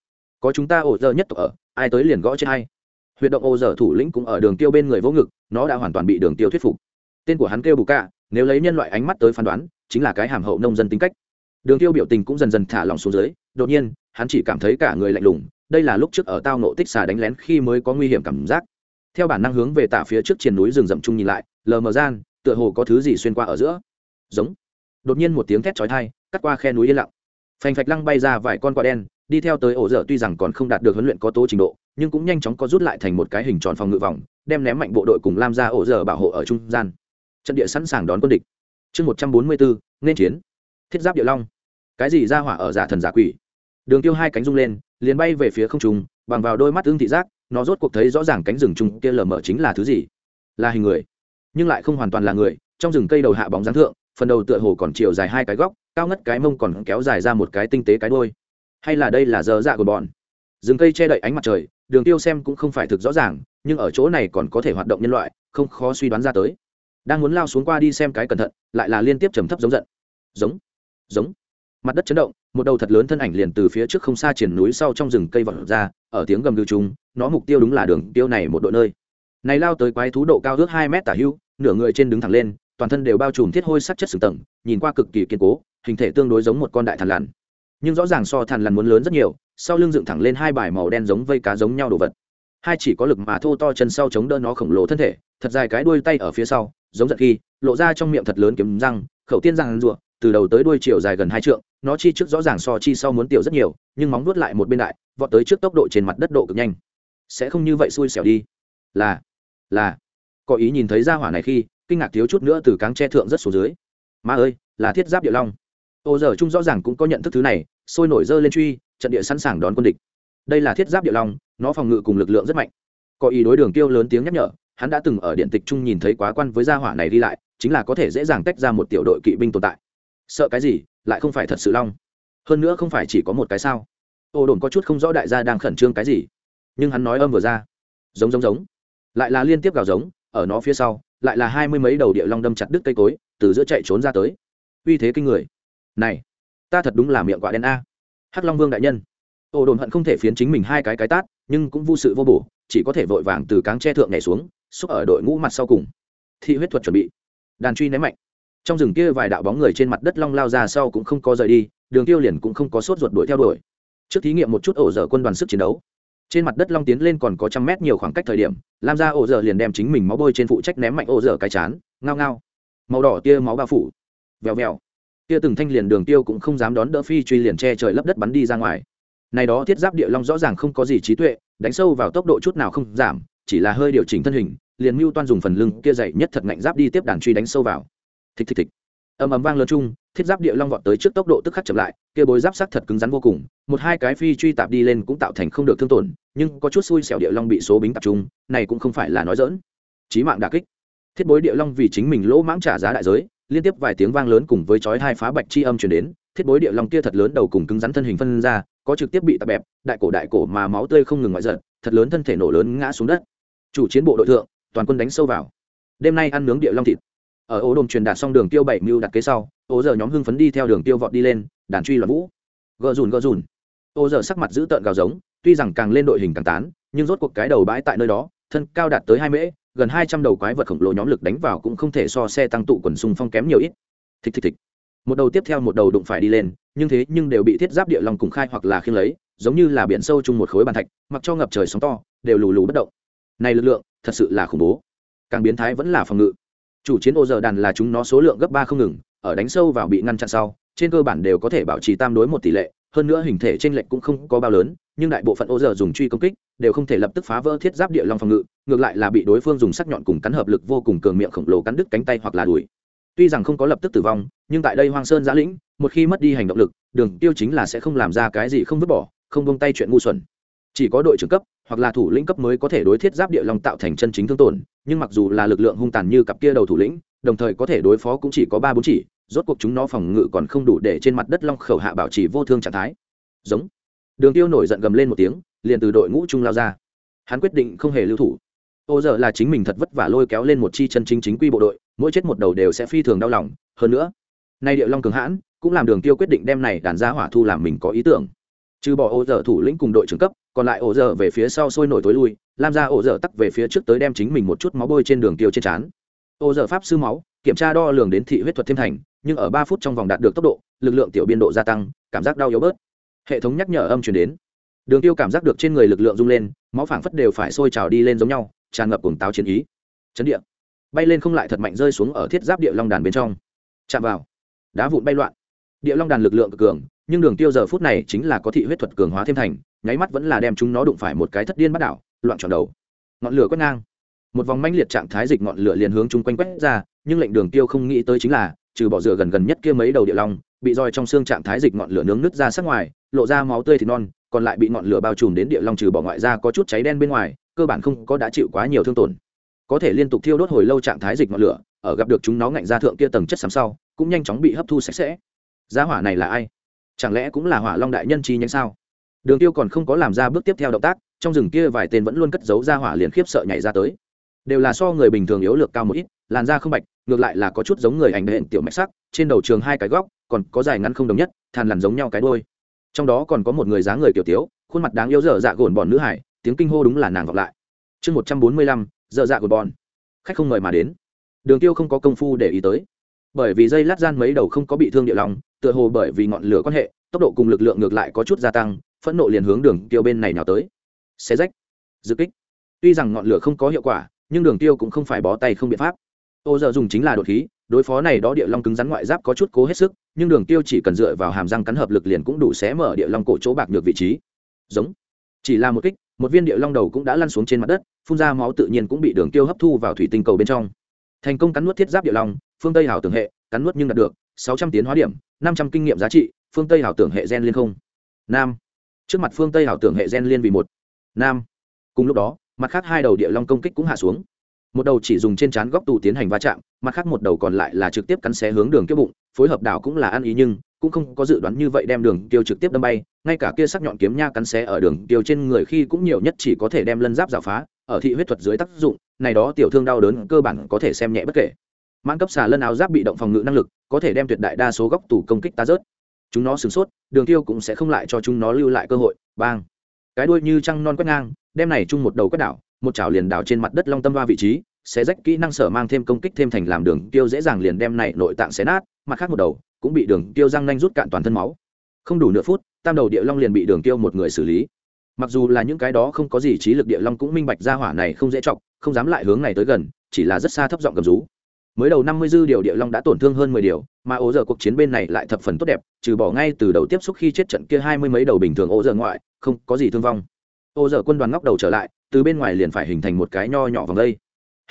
Có chúng ta ổ dơ nhất tộc ở, ai tới liền gõ trên ai. Huyệt động ô dở thủ lĩnh cũng ở đường tiêu bên người vô ngực, nó đã hoàn toàn bị đường tiêu thuyết phục. Tên của hắn kêu bù ca nếu lấy nhân loại ánh mắt tới phán đoán chính là cái hàm hậu nông dân tính cách. Đường tiêu biểu tình cũng dần dần thả lòng xuống dưới, đột nhiên, hắn chỉ cảm thấy cả người lạnh lùng, đây là lúc trước ở tao nộ tích xà đánh lén khi mới có nguy hiểm cảm giác. Theo bản năng hướng về tả phía trước triền núi rừng rậm chung nhìn lại, lờ mờ gian, tựa hồ có thứ gì xuyên qua ở giữa. Giống. Đột nhiên một tiếng thét chói tai, cắt qua khe núi yên lặng. Phành phạch lăng bay ra vài con quạ đen, đi theo tới ổ dở tuy rằng còn không đạt được huấn luyện có tố trình độ, nhưng cũng nhanh chóng có rút lại thành một cái hình tròn phòng ngự vòng, đem ném mạnh bộ đội cùng lam ra ổ dở bảo hộ ở trung gian. Trận địa sẵn sàng đón quân địch chương một trăm bốn mươi bốn, nên chiến. Thiết giáp địa long. Cái gì ra hỏa ở giả thần giả quỷ? Đường tiêu hai cánh rung lên, liền bay về phía không trung, bằng vào đôi mắt ứng thị giác, nó rốt cuộc thấy rõ ràng cánh rừng trung kia lờ mờ chính là thứ gì. Là hình người, nhưng lại không hoàn toàn là người, trong rừng cây đầu hạ bóng dáng thượng, phần đầu tựa hồ còn chiều dài hai cái góc, cao ngất cái mông còn kéo dài ra một cái tinh tế cái đôi hay là đây là giờ dạ của bọn? Rừng cây che đậy ánh mặt trời, đường tiêu xem cũng không phải thực rõ ràng, nhưng ở chỗ này còn có thể hoạt động nhân loại, không khó suy đoán ra tới đang muốn lao xuống qua đi xem cái cẩn thận, lại là liên tiếp trầm thấp giống giận. Giống giống. Mặt đất chấn động, một đầu thật lớn thân ảnh liền từ phía trước không xa triển núi sau trong rừng cây vọt ra, ở tiếng gầm gừ chúng nó mục tiêu đúng là đường tiêu này một đội nơi. Này lao tới quái thú độ cao ước hai mét tả hưu, nửa người trên đứng thẳng lên, toàn thân đều bao trùm thiết hôi sắc chất sừng tầng, nhìn qua cực kỳ kiên cố, hình thể tương đối giống một con đại thằn lằn. Nhưng rõ ràng so thằn lằn muốn lớn rất nhiều, sau lưng dựng thẳng lên hai bài màu đen giống vây cá giống nhau đồ vật. Hai chỉ có lực mà thô to chân sau chống đỡ nó khổng lồ thân thể, thật dài cái đuôi tay ở phía sau giống giật khi lộ ra trong miệng thật lớn kiếm răng, khẩu tiên răng rụa từ đầu tới đuôi chiều dài gần hai trượng, nó chi trước rõ ràng so chi sau muốn tiểu rất nhiều, nhưng móng nuốt lại một bên đại, vọt tới trước tốc độ trên mặt đất độ cực nhanh. Sẽ không như vậy xui xẻo đi. Là là. Có ý nhìn thấy ra hỏa này khi, kinh ngạc thiếu chút nữa từ cáng tre thượng rất xuống dưới. Ma ơi, là thiết giáp địa long. Ô giờ trung rõ ràng cũng có nhận thức thứ này, sôi nổi dơ lên truy, trận địa sẵn sàng đón quân địch. Đây là thiết giáp địa long, nó phòng ngự cùng lực lượng rất mạnh. Có ý đối đường tiêu lớn tiếng nhắc nhở hắn đã từng ở điện tịch chung nhìn thấy quá quan với gia hỏa này đi lại, chính là có thể dễ dàng tách ra một tiểu đội kỵ binh tồn tại. Sợ cái gì, lại không phải thật sự long. Hơn nữa không phải chỉ có một cái sao. Ô đồn có chút không rõ đại gia đang khẩn trương cái gì. Nhưng hắn nói âm vừa ra. Giống giống giống. Lại là liên tiếp gào giống, ở nó phía sau, lại là hai mươi mấy đầu địa long đâm chặt đứt cây cối, từ giữa chạy trốn ra tới. Uy thế kinh người. Này, ta thật đúng là miệng quạ đen a. Hắc long vương đại nhân. Ô đồn hận không thể phiến chính mình hai cái cái tát, nhưng cũng vô sự vô bổ, chỉ có thể vội vàng từ cáng tre thượng nhảy xuống xúc ở đội ngũ mặt sau cùng. Thị huyết thuật chuẩn bị. Đàn truy ném mạnh. Trong rừng kia vài đạo bóng người trên mặt đất long lao ra sau cũng không có rời đi, đường tiêu liền cũng không có sốt ruột đuổi theo đuổi. Trước thí nghiệm một chút ổ dở quân đoàn sức chiến đấu. Trên mặt đất long tiến lên còn có trăm mét nhiều khoảng cách thời điểm, lam ra ổ dở liền đem chính mình máu bôi trên phụ trách ném mạnh ổ dở cái chán, ngao ngao. Màu đỏ tia máu bao phủ. Vèo vèo. Tia từng thanh liền đường tiêu cũng không dám đón đỡ phi truy liền che trời lấp đất bắn đi ra ngoài. Này đó thiết giáp địa long rõ ràng không có gì trí tuệ, đánh sâu vào tốc độ chút nào không giảm chỉ là hơi điều chỉnh thân hình, liền mưu toan dùng phần lưng kia dậy nhất thật ngạnh giáp đi tiếp đàn truy đánh sâu vào. Thịch thịch thịch. Ầm ầm vang lớn chung, thiết giáp địa long vọt tới trước tốc độ tức khắc chậm lại, kia bối giáp sắc thật cứng rắn vô cùng, một hai cái phi truy tạp đi lên cũng tạo thành không được thương tổn, nhưng có chút xui xẻo địa long bị số bính tập trung này cũng không phải là nói dỡn chí mạng đà kích. Thiết bối địa long vì chính mình lỗ mãng trả giá đại giới, liên tiếp vài tiếng vang lớn cùng với chói hai phá bạch chi âm truyền đến, thiết bối địa long kia thật lớn đầu cùng cứng rắn thân hình phân ra, có trực tiếp bị tạp bẹp, đại cổ đại cổ mà máu tươi không ngừng ngoại giật, thật lớn thân thể nổ lớn ngã xuống đất chủ chiến bộ đội thượng, toàn quân đánh sâu vào. Đêm nay ăn nướng địa long thịt. Ở ố đồn truyền đạt xong đường tiêu bảy mưu đặt kế sau, ô giờ nhóm hưng phấn đi theo đường tiêu vọt đi lên, đàn truy loạn vũ. Gờ dùn gờ dùn ô giờ sắc mặt giữ tợn gào giống, tuy rằng càng lên đội hình càng tán, nhưng rốt cuộc cái đầu bãi tại nơi đó, thân cao đạt tới hai mễ, gần hai trăm đầu quái vật khổng lồ nhóm lực đánh vào cũng không thể so xe tăng tụ quần sung phong kém nhiều ít. Thịch thịch thịch một đầu tiếp theo một đầu đụng phải đi lên, nhưng thế nhưng đều bị thiết giáp địa long cùng khai hoặc là khiêng lấy, giống như là biển sâu chung một khối bàn thạch, mặc cho ngập trời sóng to, đều lù lù bất động này lực lượng, thật sự là khủng bố. Càng biến thái vẫn là phòng ngự. Chủ chiến ô giờ đàn là chúng nó số lượng gấp ba không ngừng, ở đánh sâu vào bị ngăn chặn sau, trên cơ bản đều có thể bảo trì tam đối một tỷ lệ, hơn nữa hình thể trên lệch cũng không có bao lớn, nhưng đại bộ phận ô giờ dùng truy công kích, đều không thể lập tức phá vỡ thiết giáp địa long phòng ngự, ngược lại là bị đối phương dùng sắc nhọn cùng cắn hợp lực vô cùng cường miệng khổng lồ cắn đứt cánh tay hoặc là đùi. Tuy rằng không có lập tức tử vong, nhưng tại đây hoang sơn giã lĩnh, một khi mất đi hành động lực, đường tiêu chính là sẽ không làm ra cái gì không vứt bỏ, không bông tay chuyện ngu xuẩn. Chỉ có đội trưởng cấp hoặc là thủ lĩnh cấp mới có thể đối thiết giáp địa long tạo thành chân chính thương tổn, nhưng mặc dù là lực lượng hung tàn như cặp kia đầu thủ lĩnh, đồng thời có thể đối phó cũng chỉ có ba bốn chỉ, rốt cuộc chúng nó phòng ngự còn không đủ để trên mặt đất long khẩu hạ bảo trì vô thương trạng thái. Giống. Đường tiêu nổi giận gầm lên một tiếng, liền từ đội ngũ trung lao ra. Hắn quyết định không hề lưu thủ. Ô giờ là chính mình thật vất vả lôi kéo lên một chi chân chính chính quy bộ đội, mỗi chết một đầu đều sẽ phi thường đau lòng. Hơn nữa, nay địa long cường hãn, cũng làm đường tiêu quyết định đem này đàn ra hỏa thu làm mình có ý tưởng. Trừ bỏ ô giờ thủ lĩnh cùng đội trưởng cấp còn lại ổ dở về phía sau sôi nổi tối lui, lam ra ổ dở tắc về phía trước tới đem chính mình một chút máu bôi trên đường tiêu trên trán. Ổ dở pháp sư máu, kiểm tra đo lường đến thị huyết thuật thêm thành, nhưng ở ba phút trong vòng đạt được tốc độ, lực lượng tiểu biên độ gia tăng, cảm giác đau yếu bớt. Hệ thống nhắc nhở âm chuyển đến. Đường tiêu cảm giác được trên người lực lượng rung lên, máu phảng phất đều phải sôi trào đi lên giống nhau, tràn ngập cùng táo chiến ý. Chấn địa. Bay lên không lại thật mạnh rơi xuống ở thiết giáp địa long đàn bên trong. Chạm vào. Đá vụn bay loạn. Địa long đàn lực lượng cực cường, nhưng đường tiêu giờ phút này chính là có thị huyết thuật cường hóa thêm thành nháy mắt vẫn là đem chúng nó đụng phải một cái thất điên bắt đảo, loạn tròn đầu. Ngọn lửa quét ngang. Một vòng manh liệt trạng thái dịch ngọn lửa liền hướng chung quanh quét ra, nhưng lệnh đường tiêu không nghĩ tới chính là, trừ bỏ rửa gần gần nhất kia mấy đầu địa long, bị roi trong xương trạng thái dịch ngọn lửa nướng nứt ra sắc ngoài, lộ ra máu tươi thì non, còn lại bị ngọn lửa bao trùm đến địa long trừ bỏ ngoại ra có chút cháy đen bên ngoài, cơ bản không có đã chịu quá nhiều thương tổn. Có thể liên tục thiêu đốt hồi lâu trạng thái dịch ngọn lửa, ở gặp được chúng nó ngạnh ra thượng kia tầng chất xám sau, cũng nhanh chóng bị hấp thu sạch sẽ. Giá hỏa này là ai? Chẳng lẽ cũng là hỏa long đại nhân chi nhánh sao? Đường tiêu còn không có làm ra bước tiếp theo động tác, trong rừng kia vài tên vẫn luôn cất giấu ra hỏa liền khiếp sợ nhảy ra tới. Đều là so người bình thường yếu lược cao một ít, làn da không bạch, ngược lại là có chút giống người ảnh hệ tiểu mạch sắc, trên đầu trường hai cái góc, còn có dài ngắn không đồng nhất, thàn lằn giống nhau cái đôi trong đó còn có một người dáng người kiểu tiếu, khuôn mặt đáng yêu dở dạ gồn bọn nữ hải, tiếng kinh hô đúng là nàng vọng lại. Chương một trăm bốn mươi lăm, dở dạ gồn bọn. Khách không mời mà đến. Đường tiêu không có công phu để ý tới. Bởi vì dây lát gian mấy đầu không có bị thương địa lòng, tựa hồ bởi vì ngọn lửa quan hệ, tốc độ cùng lực lượng ngược lại có chút gia tăng phẫn nộ liền hướng đường tiêu bên này nào tới. Xé rách. Dự kích. Tuy rằng ngọn lửa không có hiệu quả, nhưng đường tiêu cũng không phải bó tay không biện pháp. Ô giờ dùng chính là đột khí, đối phó này đó địa long cứng rắn ngoại giáp có chút cố hết sức, nhưng đường tiêu chỉ cần dựa vào hàm răng cắn hợp lực liền cũng đủ xé mở địa long cổ chỗ bạc được vị trí. Giống. Chỉ là một kích, một viên địa long đầu cũng đã lăn xuống trên mặt đất, phun ra máu tự nhiên cũng bị đường tiêu hấp thu vào thủy tinh cầu bên trong. Thành công cắn nuốt thiết giáp địa long, phương tây hảo tưởng hệ, cắn nuốt nhưng đạt được, sáu trăm tiến hóa điểm, năm trăm kinh nghiệm giá trị, phương tây hảo tưởng hệ gen liên không. Nam trước mặt phương tây hảo tưởng hệ gen liên vì một, nam. Cùng lúc đó, mặt khác hai đầu địa long công kích cũng hạ xuống. Một đầu chỉ dùng trên trán góc tù tiến hành va chạm, mặt khác một đầu còn lại là trực tiếp cắn xé hướng đường kia bụng, phối hợp đảo cũng là ăn ý nhưng, cũng không có dự đoán như vậy đem đường tiêu trực tiếp đâm bay, ngay cả kia sắc nhọn kiếm nha cắn xé ở đường tiêu trên người khi cũng nhiều nhất chỉ có thể đem lân giáp giả phá, ở thị huyết thuật dưới tác dụng, này đó tiểu thương đau đớn cơ bản có thể xem nhẹ bất kể. Mãn cấp xà lân áo giáp bị động phòng ngự năng lực, có thể đem tuyệt đại đa số góc tù công kích ta rớt chúng nó sửng sốt đường tiêu cũng sẽ không lại cho chúng nó lưu lại cơ hội. Bang. Cái đuôi như trăng non quét ngang đem này chung một đầu quét đảo một chảo liền đảo trên mặt đất long tâm ba vị trí sẽ rách kỹ năng sở mang thêm công kích thêm thành làm đường tiêu dễ dàng liền đem này nội tạng xé nát mặt khác một đầu cũng bị đường tiêu răng nanh rút cạn toàn thân máu. Không đủ nửa phút tam đầu địa long liền bị đường tiêu một người xử lý. Mặc dù là những cái đó không có gì trí lực địa long cũng minh bạch ra hỏa này không dễ trọng, không dám lại hướng này tới gần chỉ là rất xa thấp giọng gầm rú mới đầu năm mươi dư điều địa long đã tổn thương hơn mười điều, mà ố giờ cuộc chiến bên này lại thập phần tốt đẹp, trừ bỏ ngay từ đầu tiếp xúc khi chết trận kia hai mươi mấy đầu bình thường ố giờ ngoại, không có gì thương vong. Ổ giờ quân đoàn ngóc đầu trở lại, từ bên ngoài liền phải hình thành một cái nho nhỏ vòng đây.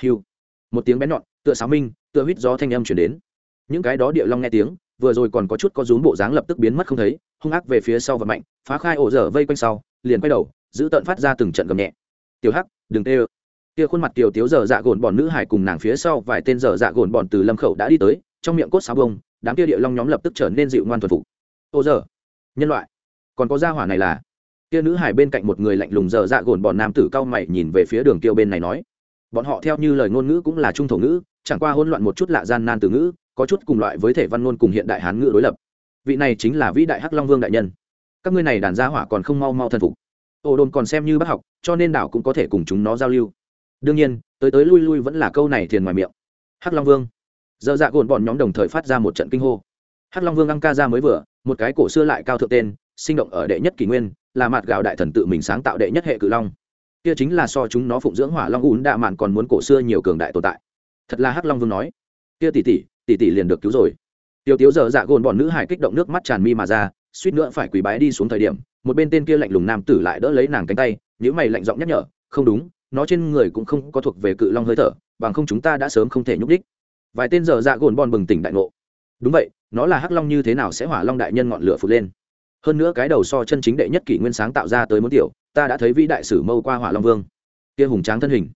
Hiu. Một tiếng bén nhọn, tựa sáo minh, tựa huýt gió thanh âm chuyển đến. Những cái đó địa long nghe tiếng, vừa rồi còn có chút có rúm bộ dáng lập tức biến mất không thấy, hung ác về phía sau và mạnh, phá khai ổ dở vây quanh sau, liền quay đầu, giữ tận phát ra từng trận gầm nhẹ. Tiểu hắc, đừng tê ơ kia khuôn mặt tiểu tiếu dở dạ gồn bọn nữ hải cùng nàng phía sau vài tên dở dạ gồn bọn từ lâm khẩu đã đi tới, trong miệng cốt sáo bông, đám kia địa long nhóm lập tức trở nên dịu ngoan thuần phục. Ô dở, nhân loại, còn có gia hỏa này là? Kia nữ hải bên cạnh một người lạnh lùng dở dạ gồn bọn nam tử cao mày nhìn về phía đường tiêu bên này nói. Bọn họ theo như lời ngôn ngữ cũng là trung thổ ngữ, chẳng qua hỗn loạn một chút lạ gian nan từ ngữ, có chút cùng loại với thể văn ngôn cùng hiện đại hán ngữ đối lập. Vị này chính là vĩ đại hắc long vương đại nhân. Các ngươi này đàn gia hỏa còn không mau mau thần phục. Ô đồn còn xem như bác học, cho nên đảo cũng có thể cùng chúng nó giao lưu đương nhiên, tới tới lui lui vẫn là câu này thiền ngoài miệng. Hắc long vương. Dơ dạ gồn bọn nhóm đồng thời phát ra một trận kinh hô. Hắc long vương ăn ca ra mới vừa, một cái cổ xưa lại cao thượng tên, sinh động ở đệ nhất kỷ nguyên, là mặt gạo đại thần tự mình sáng tạo đệ nhất hệ cự long. Kia chính là so chúng nó phụng dưỡng hỏa long ún đạ mạn còn muốn cổ xưa nhiều cường đại tồn tại. Thật là hắc long vương nói. Kia tỷ tỷ tỷ tỷ liền được cứu rồi. Tiêu tiếu giờ dạ gồn bọn nữ hải kích động nước mắt tràn mi mà ra, suýt nữa phải quỳ bái đi xuống thời điểm, một bên tên kia lạnh lùng nam tử lại đỡ lấy nàng cánh tay nhữ mày lạnh giọng nhắc nhở, không đúng nó trên người cũng không có thuộc về cự long hơi thở bằng không chúng ta đã sớm không thể nhúc đích vài tên giờ dạ gồn bọn bừng tỉnh đại ngộ. Đúng vậy nó là hắc long như thế nào sẽ hỏa long đại nhân ngọn lửa phụt lên? Hơn nữa cái đầu so chân chính đệ nhất kỷ nguyên sáng tạo ra tới muốn tiểu ta đã thấy vĩ đại sử mâu qua hỏa long vương. Kia hùng tráng thân hình.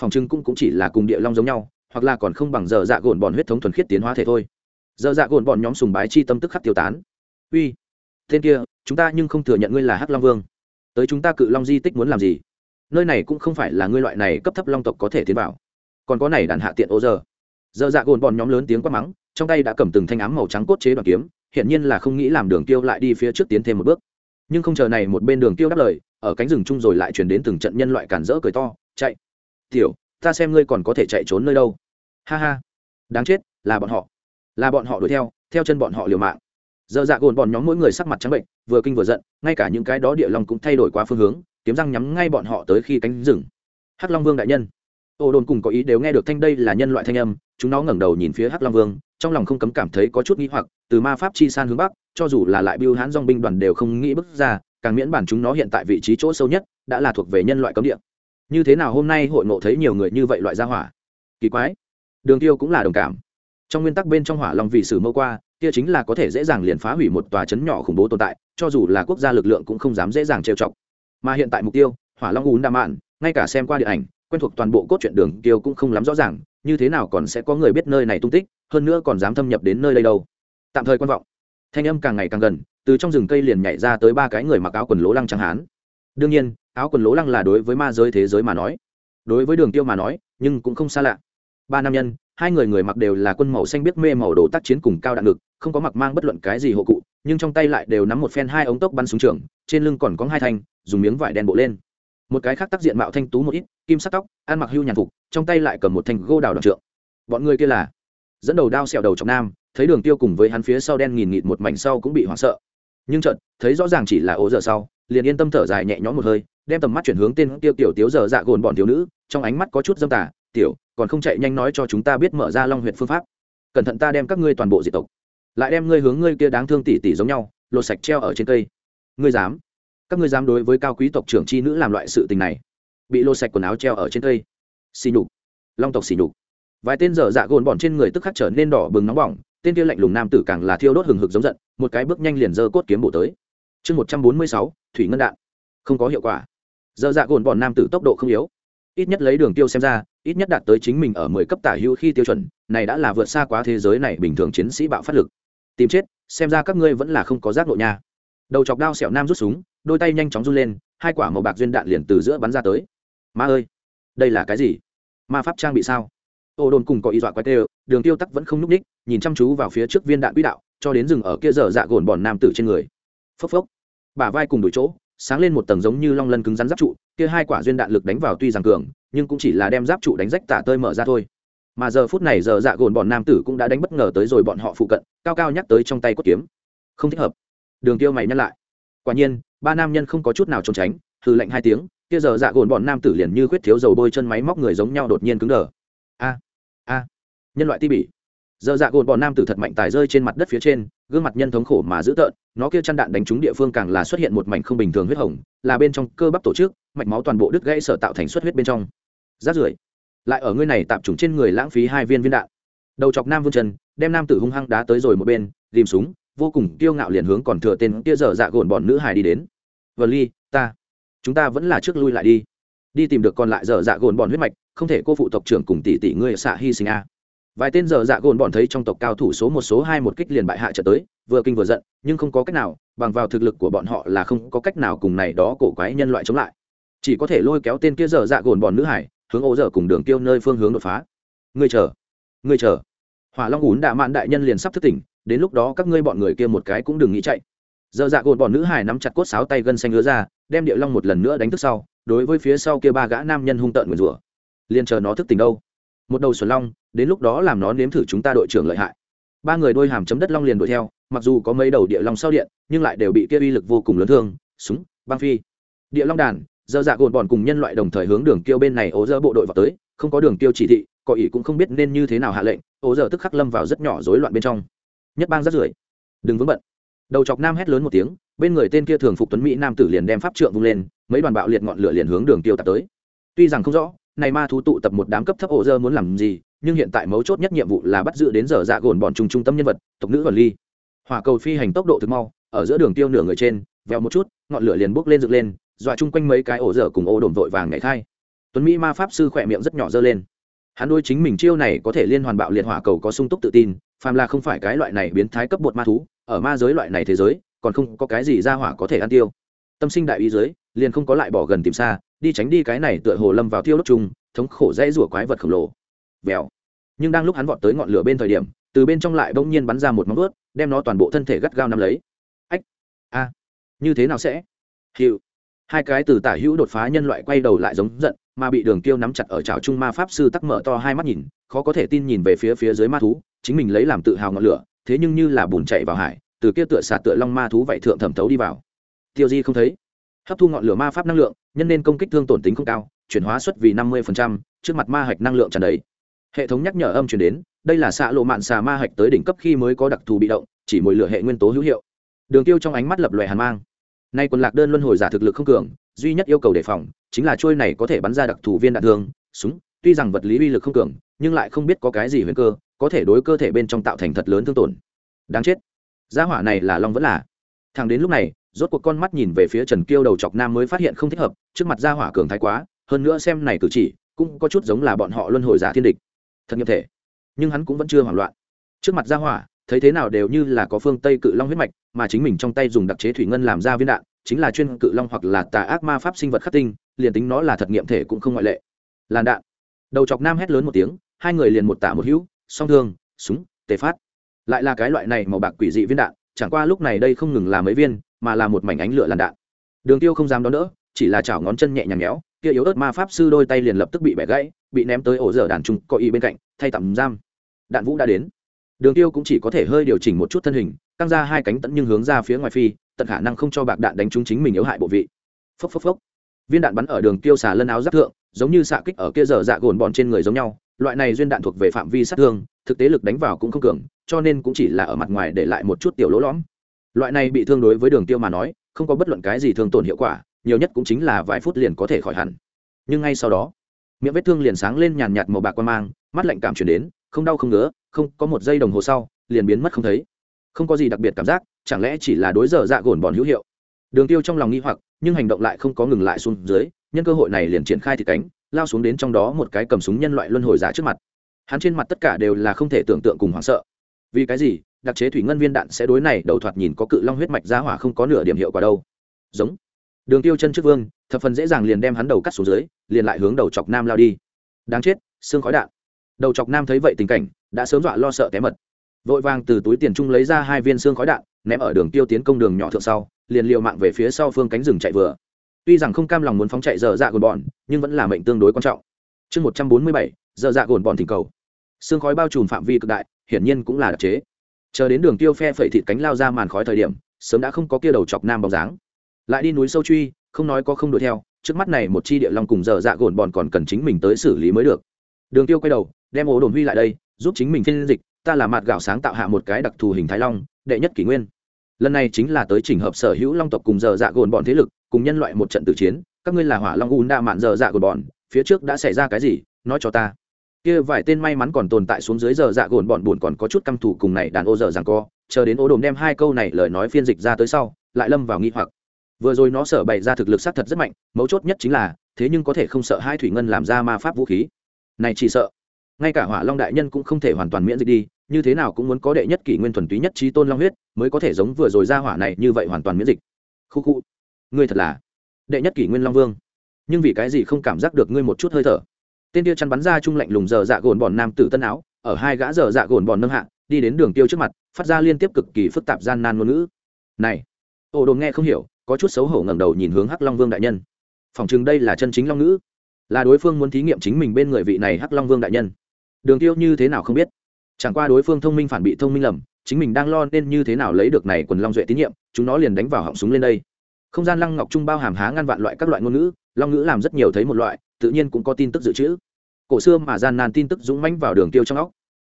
Phòng trưng cũng, cũng chỉ là cùng địa long giống nhau hoặc là còn không bằng giờ dạ gồn bọn huyết thống thuần khiết tiến hóa thể thôi. Giờ dạ gồn bọn nhóm sùng bái chi tâm tức khắc tiêu tán. Uy tên kia chúng ta nhưng không thừa nhận ngươi là hắc long vương. Tới chúng ta cự long di tích muốn làm gì? Nơi này cũng không phải là ngươi loại này cấp thấp long tộc có thể tiến vào. Còn có này đàn hạ tiện ô giờ giờ dạ gồn bọn nhóm lớn tiếng quát mắng, trong tay đã cầm từng thanh ám màu trắng cốt chế đoàn kiếm hiện nhiên là không nghĩ làm đường tiêu lại đi phía trước tiến thêm một bước. Nhưng không chờ này một bên đường tiêu đáp lời, ở cánh rừng chung rồi lại chuyển đến từng trận nhân loại cản rỡ cười to, chạy. Tiểu, ta xem ngươi còn có thể chạy trốn nơi đâu. Ha ha, đáng chết, là bọn họ. Là bọn họ đuổi theo theo chân bọn họ liều mạng giờ dạ gồn bọn nhóm mỗi người sắc mặt trắng bệnh, vừa kinh vừa giận, ngay cả những cái đó địa long cũng thay đổi qua phương hướng, kiếm răng nhắm ngay bọn họ tới khi cánh rừng. Hắc long vương đại nhân. Ô đồn cùng có ý đều nghe được thanh đây là nhân loại thanh âm, chúng nó ngẩng đầu nhìn phía hắc long vương, trong lòng không cấm cảm thấy có chút nghĩ hoặc, từ ma pháp chi san hướng bắc, cho dù là lại biêu hãn dong binh đoàn đều không nghĩ bước ra, càng miễn bản chúng nó hiện tại vị trí chỗ sâu nhất, đã là thuộc về nhân loại cấm địa. Như thế nào hôm nay hội ngộ thấy nhiều người như vậy loại gia hỏa? Kỳ quái. Đường tiêu cũng là đồng cảm. Trong nguyên tắc bên trong hỏa long vị sử mâu qua kia chính là có thể dễ dàng liền phá hủy một tòa chấn nhỏ khủng bố tồn tại, cho dù là quốc gia lực lượng cũng không dám dễ dàng trêu chọc. Mà hiện tại mục tiêu, hỏa long ún đa mạn, ngay cả xem qua điện ảnh, quen thuộc toàn bộ cốt truyện đường tiêu cũng không lắm rõ ràng, như thế nào còn sẽ có người biết nơi này tung tích, hơn nữa còn dám thâm nhập đến nơi đây đâu. Tạm thời quan vọng. Thanh âm càng ngày càng gần, từ trong rừng cây liền nhảy ra tới ba cái người mặc áo quần lố lăng trắng hán. Đương nhiên, áo quần lố lăng là đối với ma giới thế giới mà nói. Đối với đường tiêu mà nói, nhưng cũng không xa lạ. Ba nam nhân hai người người mặc đều là quân màu xanh biết mê màu đồ tác chiến cùng cao đạn ngực, không có mặc mang bất luận cái gì hộ cụ, nhưng trong tay lại đều nắm một phen hai ống tốc bắn súng trường, trên lưng còn có hai thanh, dùng miếng vải đen bộ lên. Một cái khác tác diện mạo thanh tú một ít, kim sắc tóc, ăn mặc hưu nhàn phục, trong tay lại cầm một thanh gô đào đoạn trượng. Bọn người kia là dẫn đầu đao xẹo đầu trong nam, thấy đường tiêu cùng với hắn phía sau đen nghìn nghịt một mảnh sau cũng bị hoảng sợ. Nhưng chợt, thấy rõ ràng chỉ là ố giờ sau, liền yên tâm thở dài nhẹ nhõm một hơi, đem tầm mắt chuyển hướng tên tiêu tiểu tiếu giờ dạ gồn bọn thiếu nữ, trong ánh mắt có chút dâm tà tiểu, còn không chạy nhanh nói cho chúng ta biết mở ra long huyện phương pháp. Cẩn thận ta đem các ngươi toàn bộ diệt tộc, lại đem ngươi hướng ngươi kia đáng thương tỷ tỷ giống nhau, lột sạch treo ở trên cây. Ngươi dám? Các ngươi dám đối với cao quý tộc trưởng chi nữ làm loại sự tình này? Bị lột sạch quần áo treo ở trên cây. Xì nhục. Long tộc xì nhục. Vài tên dở dạ gồn bọn trên người tức khắc trở nên đỏ bừng nóng bỏng, tên kia lạnh lùng nam tử càng là thiêu đốt hừng hực giống giận, một cái bước nhanh liền giơ cốt kiếm bổ tới. Chương một trăm bốn mươi sáu, thủy ngân đạn. Không có hiệu quả. Dở dạ gồn bọn nam tử tốc độ không yếu ít nhất lấy đường tiêu xem ra, ít nhất đạt tới chính mình ở mười cấp tả hữu khi tiêu chuẩn, này đã là vượt xa quá thế giới này bình thường chiến sĩ bạo phát lực. Tìm chết, xem ra các ngươi vẫn là không có giác nội nha. Đầu chọc đao sẹo nam rút súng, đôi tay nhanh chóng run lên, hai quả màu bạc duyên đạn liền từ giữa bắn ra tới. Ma ơi, đây là cái gì? Ma pháp trang bị sao? Ô đồn cùng có ý dọa quái tê, đường tiêu tắc vẫn không núp ních nhìn chăm chú vào phía trước viên đạn quỹ đạo, cho đến rừng ở kia dở dạ gồn bòn nam tử trên người. Phốc phốc. Bả vai cùng đuổi chỗ sáng lên một tầng giống như long lân cứng rắn giáp trụ, kia hai quả duyên đạn lực đánh vào tuy rằng cường, nhưng cũng chỉ là đem giáp trụ đánh rách tả tơi mở ra thôi. Mà giờ phút này giờ dạ gồn bọn nam tử cũng đã đánh bất ngờ tới rồi bọn họ phụ cận, cao cao nhắc tới trong tay cốt kiếm. Không thích hợp. Đường tiêu mày nhắc lại. Quả nhiên, ba nam nhân không có chút nào trốn tránh, hừ lạnh hai tiếng, kia giờ dạ gồn bọn nam tử liền như khuyết thiếu dầu bôi chân máy móc người giống nhau đột nhiên cứng đờ. A a, nhân loại ti bỉ giờ dạ gồn bọn nam tử thật mạnh tài rơi trên mặt đất phía trên, gương mặt nhân thống khổ mà dữ tợn, nó kia chăn đạn đánh trúng địa phương càng là xuất hiện một mảnh không bình thường huyết hồng, là bên trong cơ bắp tổ chức, mạch máu toàn bộ đứt gãy sở tạo thành xuất huyết bên trong. Rát rưởi, lại ở ngươi này tạm trùng trên người lãng phí hai viên viên đạn. Đầu chọc nam vương trần đem nam tử hung hăng đá tới rồi một bên tìm súng, vô cùng kiêu ngạo liền hướng còn thừa tên kia dở dạ gồn bọn nữ hài đi đến. Vờ ly, ta, chúng ta vẫn là trước lui lại đi. Đi tìm được còn lại dở dạ gồn bọn huyết mạch, không thể cô phụ tộc trưởng cùng tỷ tỷ ngươi xạ hy sinh a vài tên dở dạ gồn bọn thấy trong tộc cao thủ số một, số hai một kích liền bại hạ trở tới, vừa kinh vừa giận, nhưng không có cách nào, bằng vào thực lực của bọn họ là không có cách nào cùng này đó cổ quái nhân loại chống lại. Chỉ có thể lôi kéo tên kia dở dạ gồn bọn nữ hải, hướng ô dở cùng đường tiêu nơi phương hướng đột phá. Ngươi chờ ngươi chờ. Hỏa long ún đạ mạn đại nhân liền sắp thức tỉnh, đến lúc đó các ngươi bọn người kia một cái cũng đừng nghĩ chạy. Dở dạ gồn bọn nữ hải nắm chặt cốt sáo tay gân xanh ngứa ra, đem địa long một lần nữa đánh thức sau, đối với phía sau kia ba gã nam nhân hung tợn nguyền rủa. Liền chờ nó thức tỉnh đâu? Một đầu xuân long, đến lúc đó làm nó nếm thử chúng ta đội trưởng lợi hại. Ba người đôi hàm chấm đất long liền đuổi theo, mặc dù có mấy đầu địa long sau điện, nhưng lại đều bị kia uy lực vô cùng lớn thương, súng, băng phi. Địa long đàn dơ dạ gồn bọn cùng nhân loại đồng thời hướng đường tiêu bên này ố dơ bộ đội vào tới, không có đường tiêu chỉ thị, có ý cũng không biết nên như thế nào hạ lệnh, ố dơ tức khắc lâm vào rất nhỏ rối loạn bên trong. Nhất bang rất rưởi. Đừng vướng bận. Đầu chọc nam hét lớn một tiếng, bên người tên kia thường phục tuấn mỹ nam tử liền đem pháp trượng vung lên, mấy đoàn bạo liệt ngọn lửa liền hướng đường tiêu tạt tới. Tuy rằng không rõ này ma thú tụ tập một đám cấp thấp ổ dơ muốn làm gì, nhưng hiện tại mấu chốt nhất nhiệm vụ là bắt giữ đến giờ dạ gồn bọn trùng trung tâm nhân vật, tộc nữ và ly. Hỏa cầu phi hành tốc độ thực mau, ở giữa đường tiêu nửa người trên, vèo một chút, ngọn lửa liền bốc lên dựng lên, dọa chung quanh mấy cái ổ dở cùng ô đồn vội vàng nhảy khai. Tuấn mỹ ma pháp sư khỏe miệng rất nhỏ dơ lên. Hắn đôi chính mình chiêu này có thể liên hoàn bạo liệt hỏa cầu có sung túc tự tin, phàm là không phải cái loại này biến thái cấp bột ma thú, ở ma giới loại này thế giới, còn không có cái gì ra hỏa có thể ăn tiêu. Tâm sinh đại ý giới liền không có lại bỏ gần tìm xa, đi tránh đi cái này tựa hồ lâm vào thiêu đốt chung, thống khổ dễ rủa quái vật khổng lồ. Vèo. Nhưng đang lúc hắn vọt tới ngọn lửa bên thời điểm, từ bên trong lại bỗng nhiên bắn ra một móng ướt đem nó toàn bộ thân thể gắt gao nắm lấy. Ách. A. Như thế nào sẽ? Hiệu hai cái từ tả hữu đột phá nhân loại quay đầu lại giống giận, mà bị đường tiêu nắm chặt ở trào trung ma pháp sư tắc mở to hai mắt nhìn, khó có thể tin nhìn về phía phía dưới ma thú, chính mình lấy làm tự hào ngọn lửa, thế nhưng như là bùn chạy vào hải, từ kia tựa xà tựa long ma thú vậy thượng thẩm thấu đi vào. Tiêu di không thấy hấp thu ngọn lửa ma pháp năng lượng, nhân nên công kích thương tổn tính không cao, chuyển hóa suất vì năm mươi trước mặt ma hạch năng lượng tràn đầy. Hệ thống nhắc nhở âm chuyển đến, đây là xạ lộ mạn xà ma hạch tới đỉnh cấp khi mới có đặc thù bị động, chỉ mồi lửa hệ nguyên tố hữu hiệu. Đường tiêu trong ánh mắt lập lòe hàn mang. Nay quần lạc đơn luân hồi giả thực lực không cường, duy nhất yêu cầu đề phòng chính là trôi này có thể bắn ra đặc thù viên đạn thương, súng, tuy rằng vật lý uy lực không cường, nhưng lại không biết có cái gì huyền cơ, có thể đối cơ thể bên trong tạo thành thật lớn thương tổn. Đáng chết. Gia hỏa này là long vẫn là. Thằng đến lúc này rốt cuộc con mắt nhìn về phía trần kiêu đầu chọc nam mới phát hiện không thích hợp, trước mặt gia hỏa cường thái quá, hơn nữa xem này cử chỉ, cũng có chút giống là bọn họ luân hồi giả thiên địch. Thật nghiệm thể. Nhưng hắn cũng vẫn chưa hoảng loạn. Trước mặt gia hỏa, thấy thế nào đều như là có phương tây cự long huyết mạch, mà chính mình trong tay dùng đặc chế thủy ngân làm ra viên đạn, chính là chuyên cự long hoặc là tà ác ma pháp sinh vật khắc tinh, liền tính nó là thật nghiệm thể cũng không ngoại lệ. Làn đạn. Đầu chọc nam hét lớn một tiếng, hai người liền một tả một hữu, song thương, súng, tề phát. Lại là cái loại này màu bạc quỷ dị viên đạn, chẳng qua lúc này đây không ngừng là mấy viên mà là một mảnh ánh lửa làn đạn. Đường tiêu không dám đón đỡ, chỉ là chảo ngón chân nhẹ nhàng nhéo kia yếu ớt ma pháp sư đôi tay liền lập tức bị bẻ gãy, bị ném tới ổ dở đàn trung có y bên cạnh, thay tạm giam. Đạn vũ đã đến. Đường tiêu cũng chỉ có thể hơi điều chỉnh một chút thân hình, căng ra hai cánh tận nhưng hướng ra phía ngoài phi, tận khả năng không cho bạc đạn đánh trúng chính mình yếu hại bộ vị. Phốc phốc phốc. Viên đạn bắn ở đường tiêu xà lân áo giáp thượng, giống như xạ kích ở kia dở dạ gồn bọn trên người giống nhau, loại này duyên đạn thuộc về phạm vi sát thương, thực tế lực đánh vào cũng không cường, cho nên cũng chỉ là ở mặt ngoài để lại một chút tiểu lỗ lõm loại này bị thương đối với đường tiêu mà nói, không có bất luận cái gì thương tổn hiệu quả, nhiều nhất cũng chính là vài phút liền có thể khỏi hẳn. Nhưng ngay sau đó, miệng vết thương liền sáng lên nhàn nhạt màu bạc quan mang, mắt lạnh cảm chuyển đến, không đau không ngứa, không, có một giây đồng hồ sau, liền biến mất không thấy. Không có gì đặc biệt cảm giác, chẳng lẽ chỉ là đối giờ dạ gồn bọn hữu hiệu? Đường tiêu trong lòng nghi hoặc, nhưng hành động lại không có ngừng lại xuống dưới, nhân cơ hội này liền triển khai thì cánh, lao xuống đến trong đó một cái cầm súng nhân loại luân hồi giả trước mặt. Hắn trên mặt tất cả đều là không thể tưởng tượng cùng hoảng sợ. Vì cái gì? Đặc chế thủy ngân viên đạn sẽ đối này đầu thoạt nhìn có cự long huyết mạch ra hỏa không có nửa điểm hiệu quả đâu. Giống. Đường tiêu chân trước vương, thập phần dễ dàng liền đem hắn đầu cắt xuống dưới, liền lại hướng đầu chọc nam lao đi. Đáng chết, xương khói đạn. Đầu chọc nam thấy vậy tình cảnh, đã sớm dọa lo sợ té mật. Vội vàng từ túi tiền trung lấy ra hai viên xương khói đạn, ném ở đường tiêu tiến công đường nhỏ thượng sau, liền liều mạng về phía sau phương cánh rừng chạy vừa. Tuy rằng không cam lòng muốn phóng chạy dở dạ gồn bọn, nhưng vẫn là mệnh tương đối quan trọng. Chương một trăm bốn mươi bảy dở dạ gồn bọn thỉnh cầu. Xương khói bao trùm phạm vi cực đại, hiển nhiên cũng là đặc chế chờ đến đường tiêu phe phẩy thịt cánh lao ra màn khói thời điểm, sớm đã không có kia đầu chọc nam bóng dáng. Lại đi núi sâu truy, không nói có không đuổi theo, trước mắt này một chi địa long cùng dở dạ gồn bọn còn cần chính mình tới xử lý mới được. Đường tiêu quay đầu, đem ổ đồn huy lại đây, giúp chính mình phiên dịch, ta là mặt gạo sáng tạo hạ một cái đặc thù hình thái long, đệ nhất kỷ nguyên. Lần này chính là tới trình hợp sở hữu long tộc cùng dở dạ gồn bọn thế lực, cùng nhân loại một trận tử chiến, các ngươi là hỏa long u đa mạn dở dạ gồn bọn, phía trước đã xảy ra cái gì, nói cho ta kia vài tên may mắn còn tồn tại xuống dưới giờ dạ gồn bọn buồn còn có chút căm thù cùng này đàn ô giờ rằng co, chờ đến ô đồm đem hai câu này lời nói phiên dịch ra tới sau, lại lâm vào nghi hoặc. Vừa rồi nó sở bày ra thực lực sát thật rất mạnh, mấu chốt nhất chính là, thế nhưng có thể không sợ hai thủy ngân làm ra ma pháp vũ khí. Này chỉ sợ. Ngay cả hỏa long đại nhân cũng không thể hoàn toàn miễn dịch đi, như thế nào cũng muốn có đệ nhất kỷ nguyên thuần túy nhất trí tôn long huyết, mới có thể giống vừa rồi ra hỏa này như vậy hoàn toàn miễn dịch. Khu khu. Ngươi thật là đệ nhất kỷ nguyên long vương. Nhưng vì cái gì không cảm giác được ngươi một chút hơi thở? Tên kia chăn bắn ra trung lạnh lùng giờ dạ gồn bòn nam tử tân áo, ở hai gã giờ dạ gồn bòn nâng hạ, đi đến đường tiêu trước mặt, phát ra liên tiếp cực kỳ phức tạp gian nan ngôn ngữ. Này ồ đồn nghe không hiểu, có chút xấu hổ ngẩng đầu nhìn hướng hắc long vương đại nhân. Phòng chừng đây là chân chính long ngữ. Là đối phương muốn thí nghiệm chính mình bên người vị này hắc long vương đại nhân. Đường tiêu như thế nào không biết. Chẳng qua đối phương thông minh phản bị thông minh lầm, chính mình đang lo nên như thế nào lấy được này quần long duệ tín nhiệm, chúng nó liền đánh vào họng súng lên đây. Không gian lăng ngọc trung bao hàm há ngăn vạn loại các loại ngôn ngữ, long ngữ làm rất nhiều thấy một loại tự nhiên cũng có tin tức dự trữ. Cổ xưa mà gian nan tin tức dũng mãnh vào đường tiêu trong óc.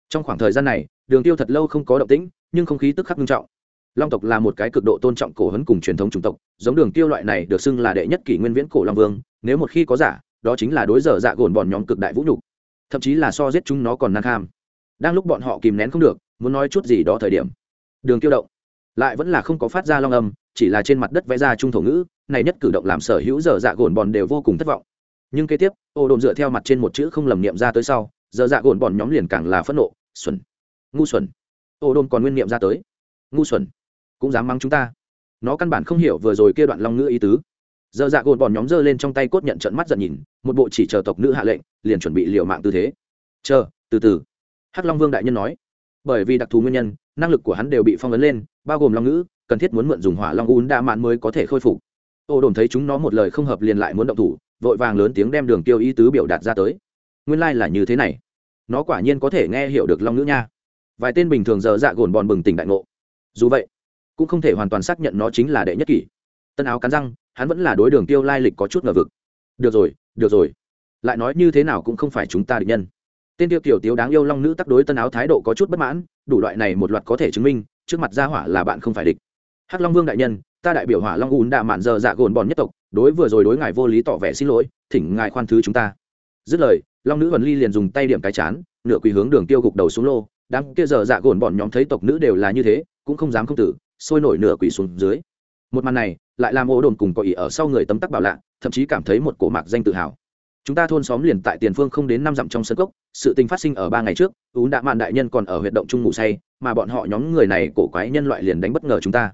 Trong khoảng thời gian này, đường tiêu thật lâu không có động tĩnh, nhưng không khí tức khắc nghiêm trọng. Long tộc là một cái cực độ tôn trọng cổ hấn cùng truyền thống chủng tộc, giống đường tiêu loại này được xưng là đệ nhất kỷ nguyên viễn cổ long vương, nếu một khi có giả, đó chính là đối giờ dạ gồn bọn nhóm cực đại vũ nhục. Thậm chí là so giết chúng nó còn năng kham. Đang lúc bọn họ kìm nén không được, muốn nói chút gì đó thời điểm, đường tiêu động lại vẫn là không có phát ra long âm, chỉ là trên mặt đất vẽ ra trung thổ ngữ, này nhất cử động làm sở hữu giờ dạ gồn bòn đều vô cùng thất vọng nhưng kế tiếp, ô đồn dựa theo mặt trên một chữ không lầm niệm ra tới sau, giờ dạ gồn bòn nhóm liền càng là phẫn nộ, xuẩn, ngu xuẩn. Ô đồn còn nguyên niệm ra tới, ngu xuẩn, cũng dám mắng chúng ta. Nó căn bản không hiểu vừa rồi kia đoạn long ngữ ý tứ. Giờ dạ gồn bọn nhóm giơ lên trong tay cốt nhận trận mắt giận nhìn, một bộ chỉ chờ tộc nữ hạ lệnh, liền chuẩn bị liều mạng tư thế. Chờ, từ từ. Hắc long vương đại nhân nói. Bởi vì đặc thù nguyên nhân, năng lực của hắn đều bị phong ấn lên, bao gồm long ngữ, cần thiết muốn mượn dùng hỏa long un đa mạn mới có thể khôi phục. Ô đồn thấy chúng nó một lời không hợp liền lại muốn động thủ vội vàng lớn tiếng đem đường tiêu ý tứ biểu đạt ra tới. Nguyên lai là như thế này. Nó quả nhiên có thể nghe hiểu được long nữ nha. Vài tên bình thường giờ dạ gồn bòn bừng tỉnh đại ngộ. Dù vậy, cũng không thể hoàn toàn xác nhận nó chính là đệ nhất kỷ. Tân áo cắn răng, hắn vẫn là đối đường tiêu lai lịch có chút ngờ vực. Được rồi được rồi. Lại nói như thế nào cũng không phải chúng ta địch nhân. Tên tiêu kiểu tiếu đáng yêu long nữ tắc đối tân áo thái độ có chút bất mãn, đủ loại này một loạt có thể chứng minh, trước mặt gia hỏa là bạn không phải địch. Hắc long vương đại nhân, ta đại biểu hỏa long ùn đạ mạn giờ dạ gồn bòn nhất tộc đối vừa rồi đối ngài vô lý tỏ vẻ xin lỗi, thỉnh ngài khoan thứ chúng ta. Dứt lời, long nữ vần ly liền dùng tay điểm cái chán, nửa quỳ hướng đường tiêu gục đầu xuống lô. Đám kia giờ dạ gồn bọn nhóm thấy tộc nữ đều là như thế, cũng không dám không tử, sôi nổi nửa quỳ xuống dưới. Một màn này, lại làm ô đồn cùng có ý ở sau người tấm tắc bảo lạ, thậm chí cảm thấy một cổ mạc danh tự hào. Chúng ta thôn xóm liền tại tiền phương không đến năm dặm trong sân cốc, sự tình phát sinh ở ba ngày trước, ún đã mạn đại nhân còn ở huyện động trung ngủ say, mà bọn họ nhóm người này cổ quái nhân loại liền đánh bất ngờ chúng ta.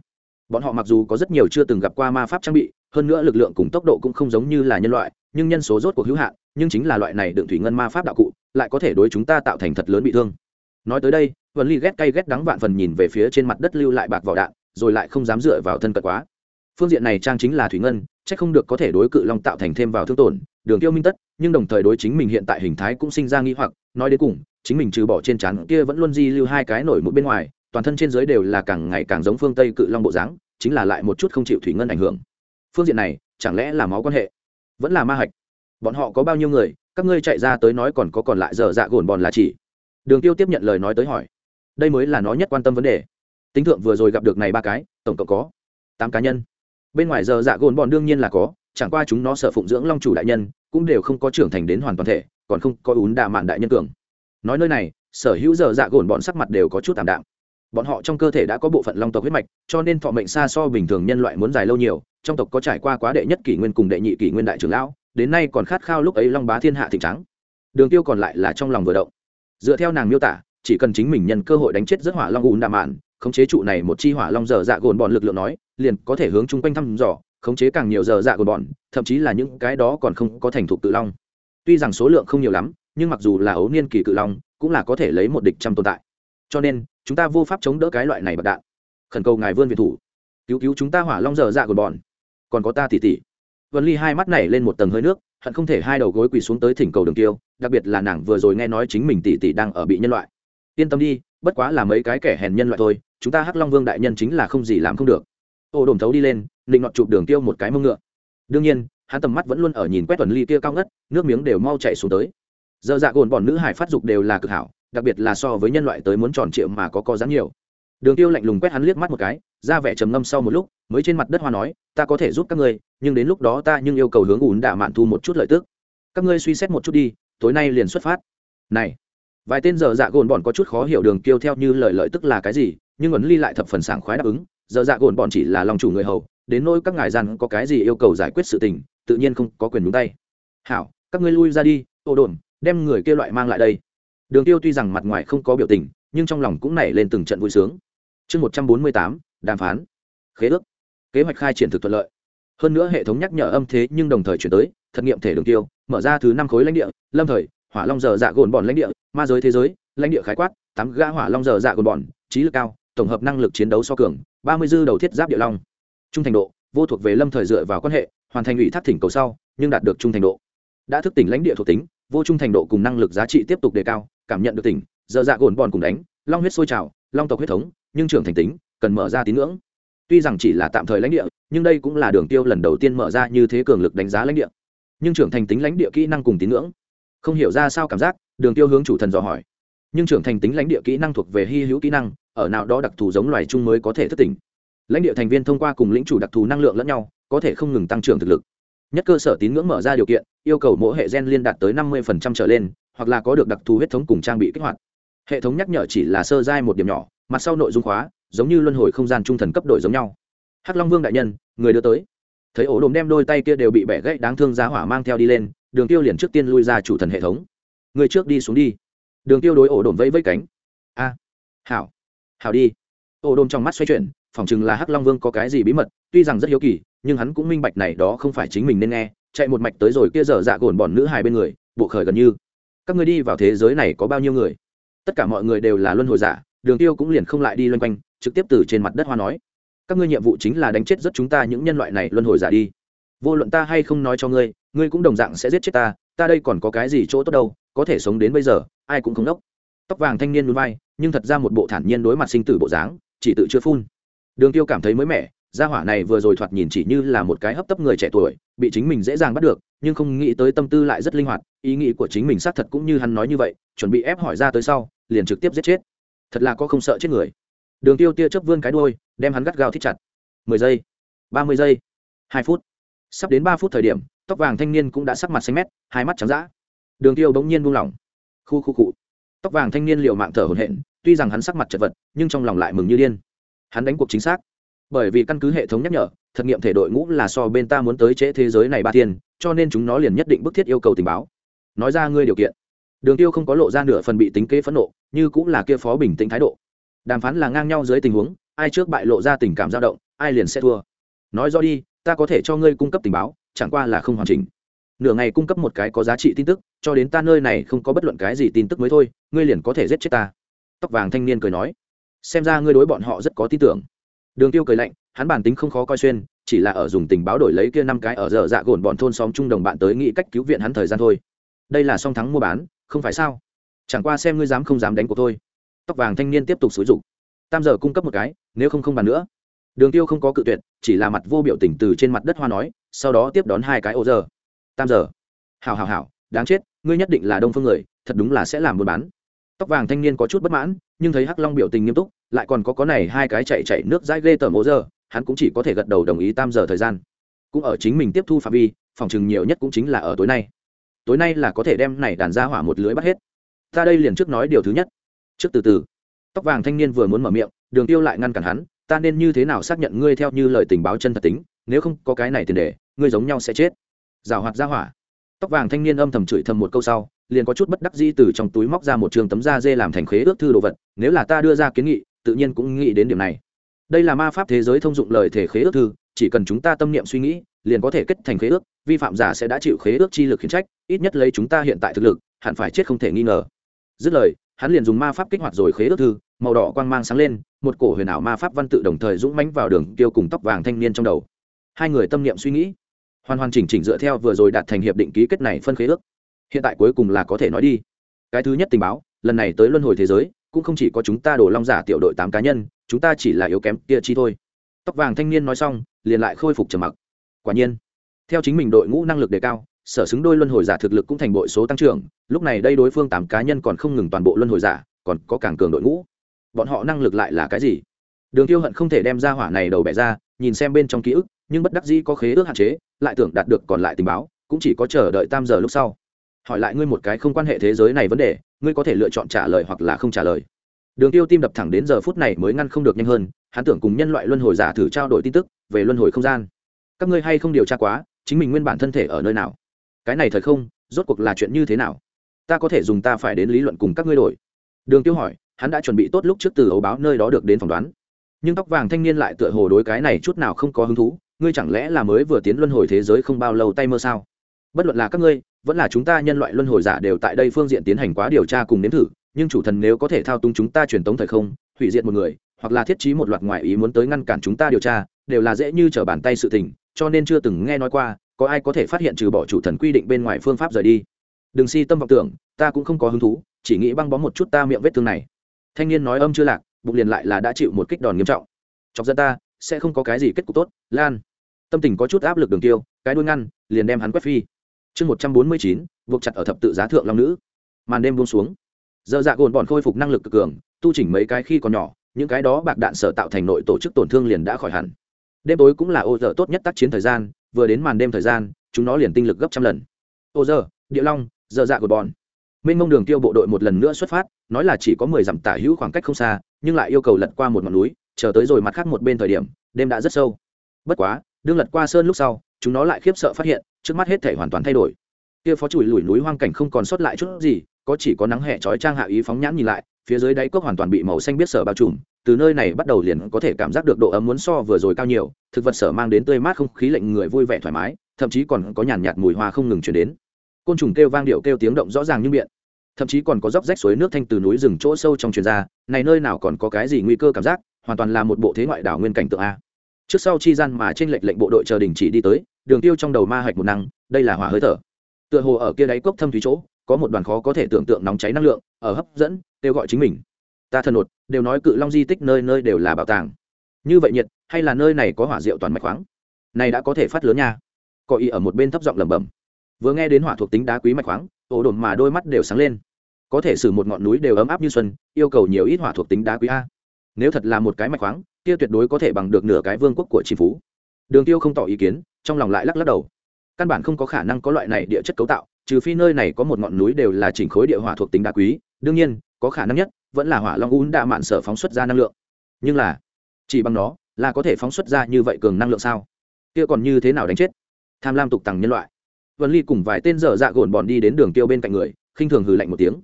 Bọn họ mặc dù có rất nhiều chưa từng gặp qua ma pháp trang bị hơn nữa lực lượng cùng tốc độ cũng không giống như là nhân loại, nhưng nhân số rốt cuộc hữu hạn, nhưng chính là loại này đựng thủy ngân ma pháp đạo cụ, lại có thể đối chúng ta tạo thành thật lớn bị thương. Nói tới đây, vân ly ghét cay ghét đắng vạn phần nhìn về phía trên mặt đất lưu lại bạc vỏ đạn, rồi lại không dám dựa vào thân cận quá. Phương diện này trang chính là thủy ngân, chắc không được có thể đối cự long tạo thành thêm vào thương tổn, đường tiêu minh tất, nhưng đồng thời đối chính mình hiện tại hình thái cũng sinh ra nghi hoặc, nói đến cùng, chính mình trừ bỏ trên trán kia vẫn luôn di lưu hai cái nổi một bên ngoài, toàn thân trên dưới đều là càng ngày càng giống phương tây cự long bộ dáng, chính là lại một chút không chịu thủy ngân ảnh hưởng phương diện này, chẳng lẽ là máu quan hệ? Vẫn là ma hạch. Bọn họ có bao nhiêu người, các ngươi chạy ra tới nói còn có còn lại giờ dạ gồn bòn là chỉ. Đường tiêu tiếp nhận lời nói tới hỏi. Đây mới là nó nhất quan tâm vấn đề. Tính thượng vừa rồi gặp được này ba cái, tổng cộng có tám cá nhân. Bên ngoài giờ dạ gồn bòn đương nhiên là có, chẳng qua chúng nó sợ phụng dưỡng long chủ đại nhân, cũng đều không có trưởng thành đến hoàn toàn thể, còn không có ún đà mạn đại nhân cường. Nói nơi này, sở hữu giờ dạ gồn bọn sắc mặt đều có chút tạm đạm bọn họ trong cơ thể đã có bộ phận long tộc huyết mạch, cho nên thọ mệnh xa so bình thường nhân loại muốn dài lâu nhiều, trong tộc có trải qua quá đệ nhất kỷ nguyên cùng đệ nhị kỷ nguyên đại trưởng lão, đến nay còn khát khao lúc ấy long bá thiên hạ thịnh trắng. Đường tiêu còn lại là trong lòng vừa động. Dựa theo nàng miêu tả, chỉ cần chính mình nhân cơ hội đánh chết rất hỏa long ùn đạm mạn, khống chế trụ này một chi hỏa long dở dạ gồn bọn lực lượng nói, liền có thể hướng chung quanh thăm dò, khống chế càng nhiều giờ dạ gồn bọn, thậm chí là những cái đó còn không có thành thục tự long. Tuy rằng số lượng không nhiều lắm, nhưng mặc dù là ấu niên kỳ cự long, cũng là có thể lấy một địch trăm tồn tại. Cho nên chúng ta vô pháp chống đỡ cái loại này bạc đạn. Khẩn cầu ngài vươn việt thủ. Cứu cứu chúng ta hỏa long dở dạ của bọn. Còn có ta tỉ tỉ vân ly hai mắt này lên một tầng hơi nước, hận không thể hai đầu gối quỳ xuống tới thỉnh cầu đường tiêu, đặc biệt là nàng vừa rồi nghe nói chính mình tỉ tỉ đang ở bị nhân loại. Yên tâm đi, bất quá là mấy cái kẻ hèn nhân loại thôi, chúng ta hắc long vương đại nhân chính là không gì làm không được. Ô đồn thấu đi lên định nọt chụp đường tiêu một cái mông ngựa. Đương nhiên, hắn tầm mắt vẫn luôn ở nhìn quét tuần ly kia cao ngất, nước miếng đều mau chạy xuống tới. Giờ dạ gồn bọn nữ hải phát dục đều là cực hảo đặc biệt là so với nhân loại tới muốn tròn triệu mà có co rắn nhiều. Đường tiêu lạnh lùng quét hắn liếc mắt một cái ra vẻ trầm ngâm sau một lúc, mới trên mặt đất hoa nói, ta có thể giúp các ngươi, nhưng đến lúc đó ta nhưng yêu cầu hướng ủn đạ mạn thu một chút lợi tức. Các ngươi suy xét một chút đi, tối nay liền xuất phát. Này, vài tên giờ dạ gồn bọn có chút khó hiểu đường tiêu theo như lời lợi tức là cái gì, nhưng ấn ly lại thập phần sảng khoái đáp ứng, giờ dạ gồn bọn chỉ là lòng chủ người hầu, đến nỗi các ngài rằng có cái gì yêu cầu giải quyết sự tình, tự nhiên không có quyền đúng tay. Hảo, các ngươi lui ra đi ô đồn, đem người kia loại mang lại đây đường tiêu tuy rằng mặt ngoài không có biểu tình, nhưng trong lòng cũng nảy lên từng trận vui sướng. Chương một trăm bốn mươi tám, đàm phán. Khế ước. Kế hoạch khai triển thực thuận lợi. Hơn nữa hệ thống nhắc nhở âm thế nhưng đồng thời chuyển tới, thật nghiệm thể đường tiêu, mở ra thứ năm khối lãnh địa, lâm thời, hỏa long giờ dạ gồn bọn lãnh địa, ma giới thế giới, lãnh địa khái quát, tám gã hỏa long giờ dạ gồn bọn trí lực cao, tổng hợp năng lực chiến đấu so cường, ba mươi dư đầu thiết giáp địa long. Trung thành độ, vô thuộc về lâm thời dựa vào quan hệ, hoàn thành ủy thác thỉnh cầu sau, nhưng đạt được trung thành độ. Đã thức tỉnh lãnh địa thuộc tính, vô trung thành độ cùng năng lực giá trị tiếp tục đề cao cảm nhận được tỉnh, giờ dạ gồn bòn cùng đánh, long huyết sôi trào, long tộc huyết thống, nhưng trưởng thành tính, cần mở ra tín ngưỡng. Tuy rằng chỉ là tạm thời lãnh địa, nhưng đây cũng là đường tiêu lần đầu tiên mở ra như thế cường lực đánh giá lãnh địa. Nhưng trưởng thành tính lãnh địa kỹ năng cùng tín ngưỡng, không hiểu ra sao cảm giác, đường tiêu hướng chủ thần dò hỏi. Nhưng trưởng thành tính lãnh địa kỹ năng thuộc về hy hữu kỹ năng, ở nào đó đặc thù giống loài chung mới có thể thức tỉnh. Lãnh địa thành viên thông qua cùng lĩnh chủ đặc thù năng lượng lẫn nhau, có thể không ngừng tăng trưởng thực lực. Nhất cơ sở tín ngưỡng mở ra điều kiện, yêu cầu mỗi hệ gen liên đạt tới năm mươi trở lên hoặc là có được đặc thù huyết thống cùng trang bị kích hoạt. Hệ thống nhắc nhở chỉ là sơ giai một điểm nhỏ mặt sau nội dung khóa, giống như luân hồi không gian trung thần cấp đội giống nhau. Hắc long vương đại nhân, người đưa tới. Thấy ổ đồm đem đôi tay kia đều bị bẻ gãy, đáng thương giá hỏa mang theo đi lên, đường tiêu liền trước tiên lui ra chủ thần hệ thống. Người trước đi xuống đi. Đường tiêu đối ổ đồm vẫy vẫy cánh. A, hảo hảo đi. Ổ đồm trong mắt xoay chuyển, phỏng chừng là hắc long vương có cái gì bí mật, tuy rằng rất hiếu kỳ, nhưng hắn cũng minh bạch này đó không phải chính mình nên nghe, chạy một mạch tới rồi kia dở dạ gồn bọn nữ hài bên người, bộ khởi gần như các ngươi đi vào thế giới này có bao nhiêu người? Tất cả mọi người đều là luân hồi giả, đường tiêu cũng liền không lại đi loanh quanh, trực tiếp từ trên mặt đất hoa nói. Các ngươi nhiệm vụ chính là đánh chết rất chúng ta những nhân loại này luân hồi giả đi. Vô luận ta hay không nói cho ngươi ngươi cũng đồng dạng sẽ giết chết ta ta đây còn có cái gì chỗ tốt đâu, có thể sống đến bây giờ, ai cũng không đốc. Tóc vàng thanh niên núi vai, nhưng thật ra một bộ thản nhiên đối mặt sinh tử bộ dáng, chỉ tự chưa phun. Đường tiêu cảm thấy mới mẻ gia hỏa này vừa rồi thoạt nhìn chỉ như là một cái hấp tấp người trẻ tuổi, bị chính mình dễ dàng bắt được, nhưng không nghĩ tới tâm tư lại rất linh hoạt, ý nghĩ của chính mình xác thật cũng như hắn nói như vậy, chuẩn bị ép hỏi ra tới sau, liền trực tiếp giết chết. Thật là có không sợ chết người. Đường tiêu tia chớp vươn cái đuôi, đem hắn gắt gao thích chặt. Mười giây, ba mươi giây, hai phút. Sắp đến ba phút thời điểm, tóc vàng thanh niên cũng đã sắc mặt xanh mét, hai mắt trắng dã. Đường tiêu bỗng nhiên buông lỏng. Khu khu cụ tóc vàng thanh niên liều mạng thở hổn hển, tuy rằng hắn sắc mặt chật vật, nhưng trong lòng lại mừng như điên. Hắn đánh cuộc chính xác bởi vì căn cứ hệ thống nhắc nhở thực nghiệm thể đội ngũ là so bên ta muốn tới trễ thế giới này ba thiên, cho nên chúng nó liền nhất định bức thiết yêu cầu tình báo. Nói ra ngươi điều kiện. Đường tiêu không có lộ ra nửa phần bị tính kế phẫn nộ, như cũng là kia phó bình tĩnh thái độ. Đàm phán là ngang nhau dưới tình huống, ai trước bại lộ ra tình cảm dao động, ai liền sẽ thua. Nói do đi, ta có thể cho ngươi cung cấp tình báo, chẳng qua là không hoàn chỉnh. Nửa ngày cung cấp một cái có giá trị tin tức, cho đến ta nơi này không có bất luận cái gì tin tức mới thôi, ngươi liền có thể giết chết ta. Tóc vàng thanh niên cười nói. Xem ra ngươi đối bọn họ rất có tin tưởng đường tiêu cười lạnh, hắn bản tính không khó coi xuyên, chỉ là ở dùng tình báo đổi lấy kia năm cái ở dở dạ gồn bọn thôn xóm chung đồng bạn tới nghĩ cách cứu viện hắn thời gian thôi. Đây là song thắng mua bán, không phải sao? Chẳng qua xem ngươi dám không dám đánh của tôi tóc vàng thanh niên tiếp tục xúi rục tam giờ cung cấp một cái, nếu không không bàn nữa. Đường tiêu không có cự tuyệt, chỉ là mặt vô biểu tình từ trên mặt đất hoa nói, sau đó tiếp đón hai cái ô giờ. Tam giờ. Hảo hảo hảo, đáng chết, ngươi nhất định là đông phương người, thật đúng là sẽ làm buôn bán tóc vàng thanh niên có chút bất mãn, nhưng thấy hắc long biểu tình nghiêm túc, lại còn có có này hai cái chạy chạy nước dãi ghê tởm ô giờ hắn cũng chỉ có thể gật đầu đồng ý tam giờ thời gian. Cũng ở chính mình tiếp thu phạm vi, phòng chừng nhiều nhất cũng chính là ở tối nay. Tối nay là có thể đem này đàn ra hỏa một lưới bắt hết. Ta đây liền trước nói điều thứ nhất. Trước từ từ. Tóc vàng thanh niên vừa muốn mở miệng, đường tiêu lại ngăn cản hắn, ta nên như thế nào xác nhận ngươi theo như lời tình báo chân thật tính, nếu không có cái này tiền đề, ngươi giống nhau sẽ chết. Giảo hoạt ra hỏa tóc vàng thanh niên âm thầm chửi thầm một câu sau, liền có chút bất đắc di từ trong túi móc ra một trường tấm da dê làm thành khế ước thư đồ vật, nếu là ta đưa ra kiến nghị, tự nhiên cũng nghĩ đến điểm này. Đây là ma pháp thế giới thông dụng lời thể khế ước thư, chỉ cần chúng ta tâm niệm suy nghĩ, liền có thể kết thành khế ước, vi phạm giả sẽ đã chịu khế ước chi lực khiển trách, ít nhất lấy chúng ta hiện tại thực lực, hẳn phải chết không thể nghi ngờ. Dứt lời, hắn liền dùng ma pháp kích hoạt rồi khế ước thư, màu đỏ quang mang sáng lên, một cổ huyền ảo ma pháp văn tự đồng thời dũng mánh vào đường tiêu cùng tóc vàng thanh niên trong đầu. Hai người tâm niệm suy nghĩ hoàn hoàn chỉnh chỉnh dựa theo vừa rồi đạt thành hiệp định ký kết này phân khế ước. Hiện tại cuối cùng là có thể nói đi. Cái thứ nhất tình báo, lần này tới luân hồi thế giới, cũng không chỉ có chúng ta đổ long giả tiểu đội tám cá nhân, chúng ta chỉ là yếu kém kia chi thôi. Tóc vàng thanh niên nói xong, liền lại khôi phục trầm mặc. Quả nhiên, theo chính mình đội ngũ năng lực đề cao, sở xứng đôi luân hồi giả thực lực cũng thành bội số tăng trưởng, lúc này đây đối phương tám cá nhân còn không ngừng toàn bộ luân hồi giả, còn có càng cường đội ngũ. Bọn họ năng lực lại là cái gì? Đường tiêu hận không thể đem ra hỏa này đầu bẻ ra, nhìn xem bên trong ký ức nhưng bất đắc dĩ có khế ước hạn chế, lại tưởng đạt được còn lại tình báo, cũng chỉ có chờ đợi tam giờ lúc sau. Hỏi lại ngươi một cái không quan hệ thế giới này vấn đề, ngươi có thể lựa chọn trả lời hoặc là không trả lời. Đường tiêu tim đập thẳng đến giờ phút này mới ngăn không được nhanh hơn, hắn tưởng cùng nhân loại luân hồi giả thử trao đổi tin tức, về luân hồi không gian. Các ngươi hay không điều tra quá, chính mình nguyên bản thân thể ở nơi nào? Cái này thời không, rốt cuộc là chuyện như thế nào? Ta có thể dùng ta phải đến lý luận cùng các ngươi đổi. Đường tiêu hỏi, hắn đã chuẩn bị tốt lúc trước từ ấu báo nơi đó được đến phỏng đoán. Nhưng tóc vàng thanh niên lại tựa hồ đối cái này chút nào không có hứng thú ngươi chẳng lẽ là mới vừa tiến luân hồi thế giới không bao lâu tay mơ sao? Bất luận là các ngươi, vẫn là chúng ta nhân loại luân hồi giả đều tại đây phương diện tiến hành quá điều tra cùng nếm thử, nhưng chủ thần nếu có thể thao túng chúng ta truyền tống thời không, hủy diệt một người, hoặc là thiết trí một loạt ngoại ý muốn tới ngăn cản chúng ta điều tra, đều là dễ như trở bàn tay sự tình, cho nên chưa từng nghe nói qua, có ai có thể phát hiện trừ bỏ chủ thần quy định bên ngoài phương pháp rời đi. Đừng si tâm vọng tưởng, ta cũng không có hứng thú, chỉ nghĩ băng bó một chút ta miệng vết thương này. Thanh niên nói âm chưa lạc, bụng liền lại là đã chịu một kích đòn nghiêm trọng. Chọc dân ta, sẽ không có cái gì kết cục tốt, lan tâm tình có chút áp lực đường tiêu, cái đuôi ngăn, liền đem hắn quét phi. Chương một trăm bốn mươi chín, buộc chặt ở thập tự giá thượng long nữ. Màn đêm buông xuống. Giờ dạ gồn bọn khôi phục năng lực cực cường, tu chỉnh mấy cái khi còn nhỏ, những cái đó bạc đạn sở tạo thành nội tổ chức tổn thương liền đã khỏi hẳn. Đêm tối cũng là ô giờ tốt nhất tác chiến thời gian, vừa đến màn đêm thời gian, chúng nó liền tinh lực gấp trăm lần. Ô giờ địa long giờ dạ gồn bọn. Mênh mông đường tiêu bộ đội một lần nữa xuất phát, nói là chỉ có mười dặm tả hữu khoảng cách không xa, nhưng lại yêu cầu lật qua một ngọn núi, chờ tới rồi mặt khác một bên thời điểm, đêm đã rất sâu. Bất quá đương lật qua sơn lúc sau, chúng nó lại khiếp sợ phát hiện, trước mắt hết thể hoàn toàn thay đổi. Kia phó chùi lùi núi hoang cảnh không còn sót lại chút gì, có chỉ có nắng hẹ trói trang hạ ý phóng nhãn nhìn lại, phía dưới đáy cốc hoàn toàn bị màu xanh biết sở bao trùm, từ nơi này bắt đầu liền có thể cảm giác được độ ấm muốn so vừa rồi cao nhiều, thực vật sở mang đến tươi mát không khí lệnh người vui vẻ thoải mái, thậm chí còn có nhàn nhạt mùi hoa không ngừng chuyển đến. Côn trùng kêu vang điệu kêu tiếng động rõ ràng như miệng. Thậm chí còn có dốc rách suối nước thanh từ núi rừng chỗ sâu trong truyền ra, này nơi nào còn có cái gì nguy cơ cảm giác, hoàn toàn là một bộ thế ngoại đảo nguyên cảnh tượng a trước sau chi gian mà trên lệnh lệnh bộ đội chờ đình chỉ đi tới, đường tiêu trong đầu ma hạch một năng, đây là hỏa hơi thở. Tựa hồ ở kia đáy cốc thâm thúy chỗ, có một đoàn khó có thể tưởng tượng nóng cháy năng lượng, ở hấp dẫn, kêu gọi chính mình. Ta thần nột, đều nói cự long di tích nơi nơi đều là bảo tàng. Như vậy nhiệt, hay là nơi này có hỏa diệu toàn mạch khoáng? Này đã có thể phát lớn nha. Có ý ở một bên thấp giọng lẩm bẩm. Vừa nghe đến hỏa thuộc tính đá quý mạch khoáng, ổ đồn mà đôi mắt đều sáng lên. Có thể xử một ngọn núi đều ấm áp như xuân, yêu cầu nhiều ít hỏa thuộc tính đá quý a nếu thật là một cái mạch khoáng, kia tuyệt đối có thể bằng được nửa cái vương quốc của tri phú. Đường tiêu không tỏ ý kiến, trong lòng lại lắc lắc đầu. Căn bản không có khả năng có loại này địa chất cấu tạo, trừ phi nơi này có một ngọn núi đều là chỉnh khối địa hỏa thuộc tính đá quý, đương nhiên, có khả năng nhất vẫn là hỏa long un đạ mạn sở phóng xuất ra năng lượng. Nhưng là, chỉ bằng nó, là có thể phóng xuất ra như vậy cường năng lượng sao? Kia còn như thế nào đánh chết? Tham lam tục tằng nhân loại. Vân ly cùng vài tên dở dạ gồn bọn đi đến đường tiêu bên cạnh người, khinh thường hừ lạnh một tiếng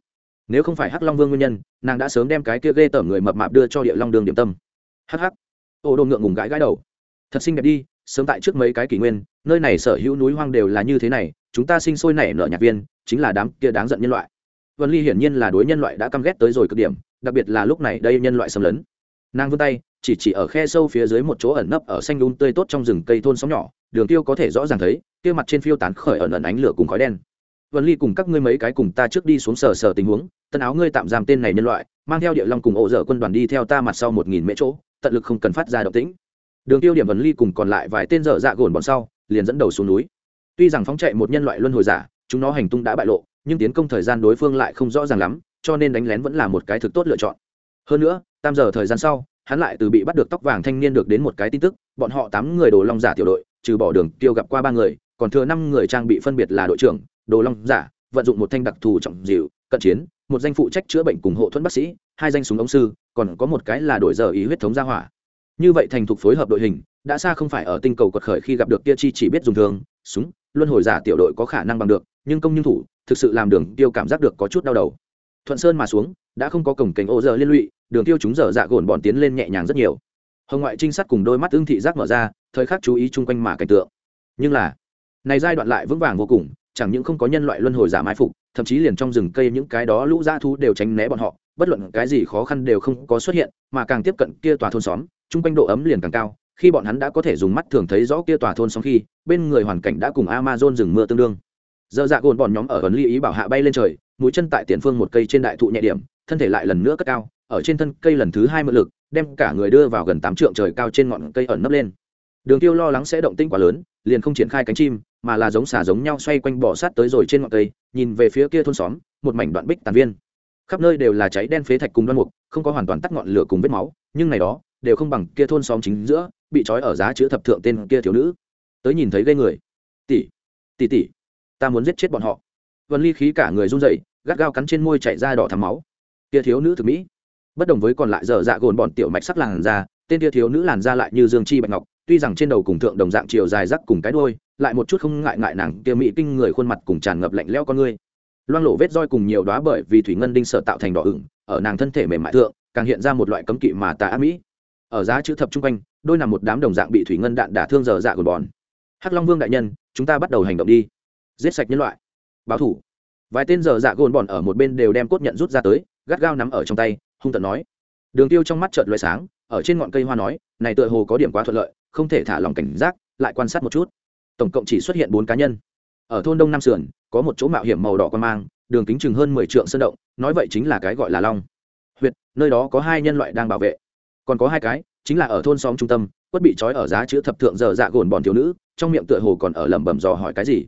nếu không phải hắc long vương nguyên nhân, nàng đã sớm đem cái kia ghê tởm người mập mạp đưa cho địa long đường điểm tâm. Hắc hắc. Ô đồn ngượng ngùng gãi gãi đầu. Thật xinh đẹp đi, sớm tại trước mấy cái kỷ nguyên, nơi này sở hữu núi hoang đều là như thế này, chúng ta sinh sôi nảy nở nhạc viên, chính là đám kia đáng giận nhân loại. Vân ly hiển nhiên là đối nhân loại đã căm ghét tới rồi cực điểm, đặc biệt là lúc này đây nhân loại xâm lấn. Nàng vươn tay, chỉ chỉ ở khe sâu phía dưới một chỗ ẩn nấp ở xanh đun tươi tốt trong rừng cây thôn sóng nhỏ, đường tiêu có thể rõ ràng thấy, kia mặt trên phiêu tán khởi ẩn ẩn ánh lửa cùng khói đen vân ly cùng các ngươi mấy cái cùng ta trước đi xuống sở sở tình huống, tân áo ngươi tạm giam tên này nhân loại, mang theo địa long cùng ổ dở quân đoàn đi theo ta mặt sau một nghìn mễ chỗ, tận lực không cần phát ra động tĩnh. Đường tiêu điểm vân ly cùng còn lại vài tên dở dạ gồn bọn sau, liền dẫn đầu xuống núi. Tuy rằng phóng chạy một nhân loại luân hồi giả, chúng nó hành tung đã bại lộ, nhưng tiến công thời gian đối phương lại không rõ ràng lắm, cho nên đánh lén vẫn là một cái thực tốt lựa chọn. Hơn nữa, tam giờ thời gian sau, hắn lại từ bị bắt được tóc vàng thanh niên được đến một cái tin tức, bọn họ tám người đồ long giả tiểu đội, trừ bỏ đường tiêu gặp qua ba người, còn thừa năm người trang bị phân biệt là đội trưởng đồ long giả, vận dụng một thanh đặc thù trọng dịu, cận chiến, một danh phụ trách chữa bệnh cùng hộ thuẫn bác sĩ, hai danh súng ống sư, còn có một cái là đổi giờ ý huyết thống gia hỏa. Như vậy thành thục phối hợp đội hình, đã xa không phải ở tinh cầu quật khởi khi gặp được kia chi chỉ biết dùng thường, súng, luân hồi giả tiểu đội có khả năng bằng được, nhưng công nhưng thủ, thực sự làm đường tiêu cảm giác được có chút đau đầu. Thuận sơn mà xuống, đã không có cổng cảnh ô giờ liên lụy, đường tiêu chúng giờ dạ gồn bọn tiến lên nhẹ nhàng rất nhiều. Hồng ngoại trinh sát cùng đôi mắt ưng thị giác mở ra, thời khắc chú ý chung quanh mà cảnh tượng. Nhưng là, này giai đoạn lại vững vàng vô cùng chẳng những không có nhân loại luân hồi giả mai phục, thậm chí liền trong rừng cây những cái đó lũ dã thú đều tránh né bọn họ, bất luận cái gì khó khăn đều không có xuất hiện, mà càng tiếp cận kia tòa thôn xóm, chung quanh độ ấm liền càng cao, khi bọn hắn đã có thể dùng mắt thường thấy rõ kia tòa thôn xóm khi, bên người hoàn cảnh đã cùng amazon rừng mưa tương đương. Giờ dạ gồn bọn nhóm ở ấn ly ý bảo hạ bay lên trời, mũi chân tại tiền phương một cây trên đại thụ nhẹ điểm, thân thể lại lần nữa cất cao, ở trên thân cây lần thứ hai mượn lực, đem cả người đưa vào gần tám trượng trời cao trên ngọn cây ẩn nấp lên. Đường tiêu lo lắng sẽ động tinh quá lớn, liền không triển khai cánh chim mà là giống xà giống nhau xoay quanh bỏ sát tới rồi trên ngọn cây, nhìn về phía kia thôn xóm, một mảnh đoạn bích tàn viên. Khắp nơi đều là cháy đen phế thạch cùng đoan mục, không có hoàn toàn tắt ngọn lửa cùng vết máu, nhưng này đó, đều không bằng kia thôn xóm chính giữa, bị trói ở giá chữ thập thượng tên kia thiếu nữ. Tới nhìn thấy gây người. Tỷ tỷ tỷ, ta muốn giết chết bọn họ. Vân ly khí cả người run rẩy, gắt gao cắn trên môi chảy ra đỏ thắm máu. Kia thiếu nữ thực mỹ. Bất đồng với còn lại dở dạ gồn bọn tiểu mạch sắc làn da, tên kia thiếu nữ làn da lại như dương chi bạch ngọc tuy rằng trên đầu cùng thượng đồng dạng chiều dài rắc cùng cái đôi lại một chút không ngại ngại nàng kia mỹ kinh người khuôn mặt cùng tràn ngập lạnh lẽo con ngươi. Loang lộ vết roi cùng nhiều đóa bởi vì thủy ngân đinh sở tạo thành đỏ ửng, ở nàng thân thể mềm mại thượng, càng hiện ra một loại cấm kỵ mà tà ác mỹ. Ở giá chữ thập trung quanh, đôi nằm một đám đồng dạng bị thủy ngân đạn đả thương dở dạ gồn bọn hắc long vương đại nhân, chúng ta bắt đầu hành động đi. Giết sạch nhân loại. Báo thủ. Vài tên dở dạ gồn bọn ở một bên đều đem cốt nhận rút ra tới, gắt gao nắm ở trong tay, hung tận nói. Đường tiêu trong mắt chợt loại sáng, ở trên ngọn cây hoa nói, này tựa hồ có điểm quá thuận lợi không thể thả lòng cảnh giác, lại quan sát một chút. Tổng cộng chỉ xuất hiện bốn cá nhân. Ở thôn đông nam sườn, có một chỗ mạo hiểm màu đỏ quan mang, đường kính chừng hơn mười trượng sơn động, nói vậy chính là cái gọi là long huyệt, nơi đó có hai nhân loại đang bảo vệ. Còn có hai cái, chính là ở thôn xóm trung tâm, quất bị trói ở giá chữ thập thượng giờ dạ gồn bọn thiếu nữ, trong miệng tựa hồ còn ở lẩm bẩm dò hỏi cái gì.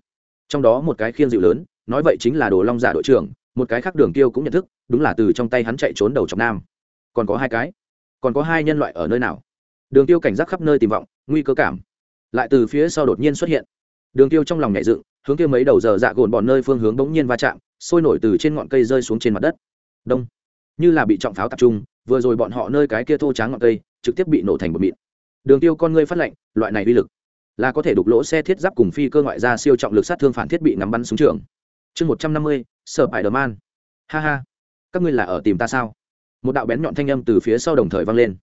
Trong đó một cái khiên dịu lớn, nói vậy chính là đồ long giả đội trưởng, một cái khác đường tiêu cũng nhận thức, đúng là từ trong tay hắn chạy trốn đầu trong nam. Còn có hai cái, còn có hai nhân loại ở nơi nào? Đường tiêu cảnh giác khắp nơi tìm vọng nguy cơ cảm. Lại từ phía sau đột nhiên xuất hiện. Đường tiêu trong lòng nhẹ dựng, hướng kia mấy đầu giờ dạ gồn bọn nơi phương hướng bỗng nhiên va chạm, sôi nổi từ trên ngọn cây rơi xuống trên mặt đất. Đông. Như là bị trọng pháo tập trung, vừa rồi bọn họ nơi cái kia thô tráng ngọn cây, trực tiếp bị nổ thành bột mịn. Đường tiêu con ngươi phát lệnh loại này uy lực, là có thể đục lỗ xe thiết giáp cùng phi cơ ngoại ra siêu trọng lực sát thương phản thiết bị ngắm bắn súng trường. Chương một trăm năm mươi sở bài đờ man ha ha. Các ngươi là ở tìm ta sao? Một đạo bén nhọn thanh âm từ phía sau đồng thời vang lên.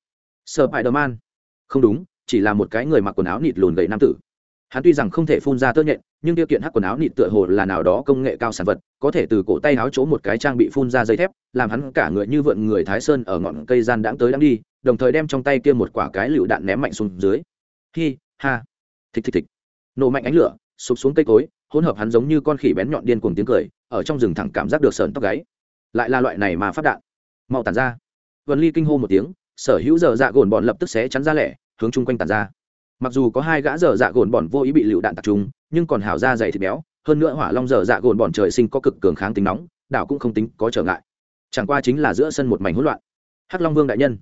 Sở bại đờ man không đúng chỉ là một cái người mặc quần áo nịt lùn gầy nam tử. Hắn tuy rằng không thể phun ra tơ nhện, nhưng tiêu kiện hắc quần áo nịt tựa hồ là nào đó công nghệ cao sản vật, có thể từ cổ tay áo chỗ một cái trang bị phun ra dây thép, làm hắn cả người như vượn người thái sơn ở ngọn cây gian đãng tới đãng đi, đồng thời đem trong tay kia một quả cái lựu đạn ném mạnh xuống dưới. Hi, ha. Thịch thịch thịch. Nổ mạnh ánh lửa, sụp xuống cây cối, hỗn hợp hắn giống như con khỉ bén nhọn điên cuồng tiếng cười, ở trong rừng thẳng cảm giác được sờn tóc gáy. Lại là loại này mà phát đạn. Mau tàn ra. Vân ly kinh hô một tiếng, sở hữu giờ dạ gồn bọn lập tức xé chắn ra lẻ hướng chung quanh tàn ra. Mặc dù có hai gã dở dạ gồn bọn vô ý bị lựu đạn tập trung nhưng còn hảo ra dày thịt béo, hơn nữa hỏa long dở dạ gồn bọn trời sinh có cực cường kháng tính nóng, đảo cũng không tính có trở ngại. Chẳng qua chính là giữa sân một mảnh hỗn loạn. Hắc long vương đại nhân,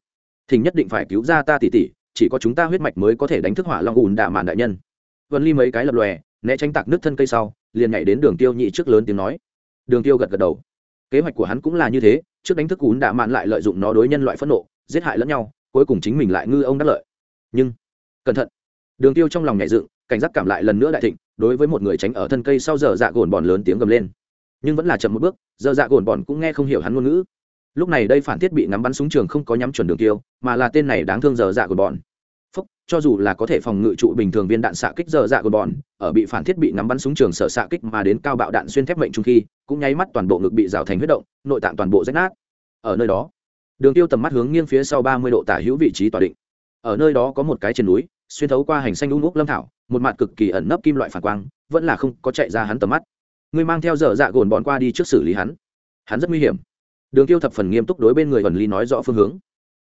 thỉnh nhất định phải cứu ra ta tỷ tỷ, chỉ có chúng ta huyết mạch mới có thể đánh thức hỏa long ùn đả màn đại nhân. Vân ly mấy cái lập lòe, né tránh tạc nước thân cây sau, liền nhảy đến đường tiêu nhị trước lớn tiếng nói. Đường tiêu gật gật đầu. Kế hoạch của hắn cũng là như thế, trước đánh thức ùn đả màn lại lợi dụng nó đối nhân loại phẫn nộ, giết hại lẫn nhau, cuối cùng chính mình lại ngư ông đắc lợi nhưng cẩn thận. Đường tiêu trong lòng nhảy dựng, cảnh giác cảm lại lần nữa đại thịnh, đối với một người tránh ở thân cây sau giờ dạ gồn bòn lớn tiếng gầm lên. Nhưng vẫn là chậm một bước, giờ dạ gồn bòn cũng nghe không hiểu hắn ngôn ngữ. Lúc này đây phản thiết bị ngắm bắn súng trường không có nhắm chuẩn đường tiêu, mà là tên này đáng thương giờ dạ gồn bòn. Phúc, cho dù là có thể phòng ngự trụ bình thường viên đạn xạ kích giờ dạ gồn bòn, ở bị phản thiết bị ngắm bắn súng trường sở xạ kích mà đến cao bạo đạn xuyên thép mệnh trung khi, cũng nháy mắt toàn bộ ngực bị rào thành huyết động, nội tạng toàn bộ rách nát. Ở nơi đó, đường tiêu tầm mắt hướng nghiêng phía sau ba mươi độ tả hữu vị trí tỏa định ở nơi đó có một cái trên núi, xuyên thấu qua hành xanh ung úc lâm thảo, một mặt cực kỳ ẩn nấp kim loại phản quang, vẫn là không có chạy ra hắn tầm mắt. Ngươi mang theo dở dạ gồn bọn qua đi trước xử lý hắn. Hắn rất nguy hiểm. Đường tiêu thập phần nghiêm túc đối bên người ẩn ly nói rõ phương hướng.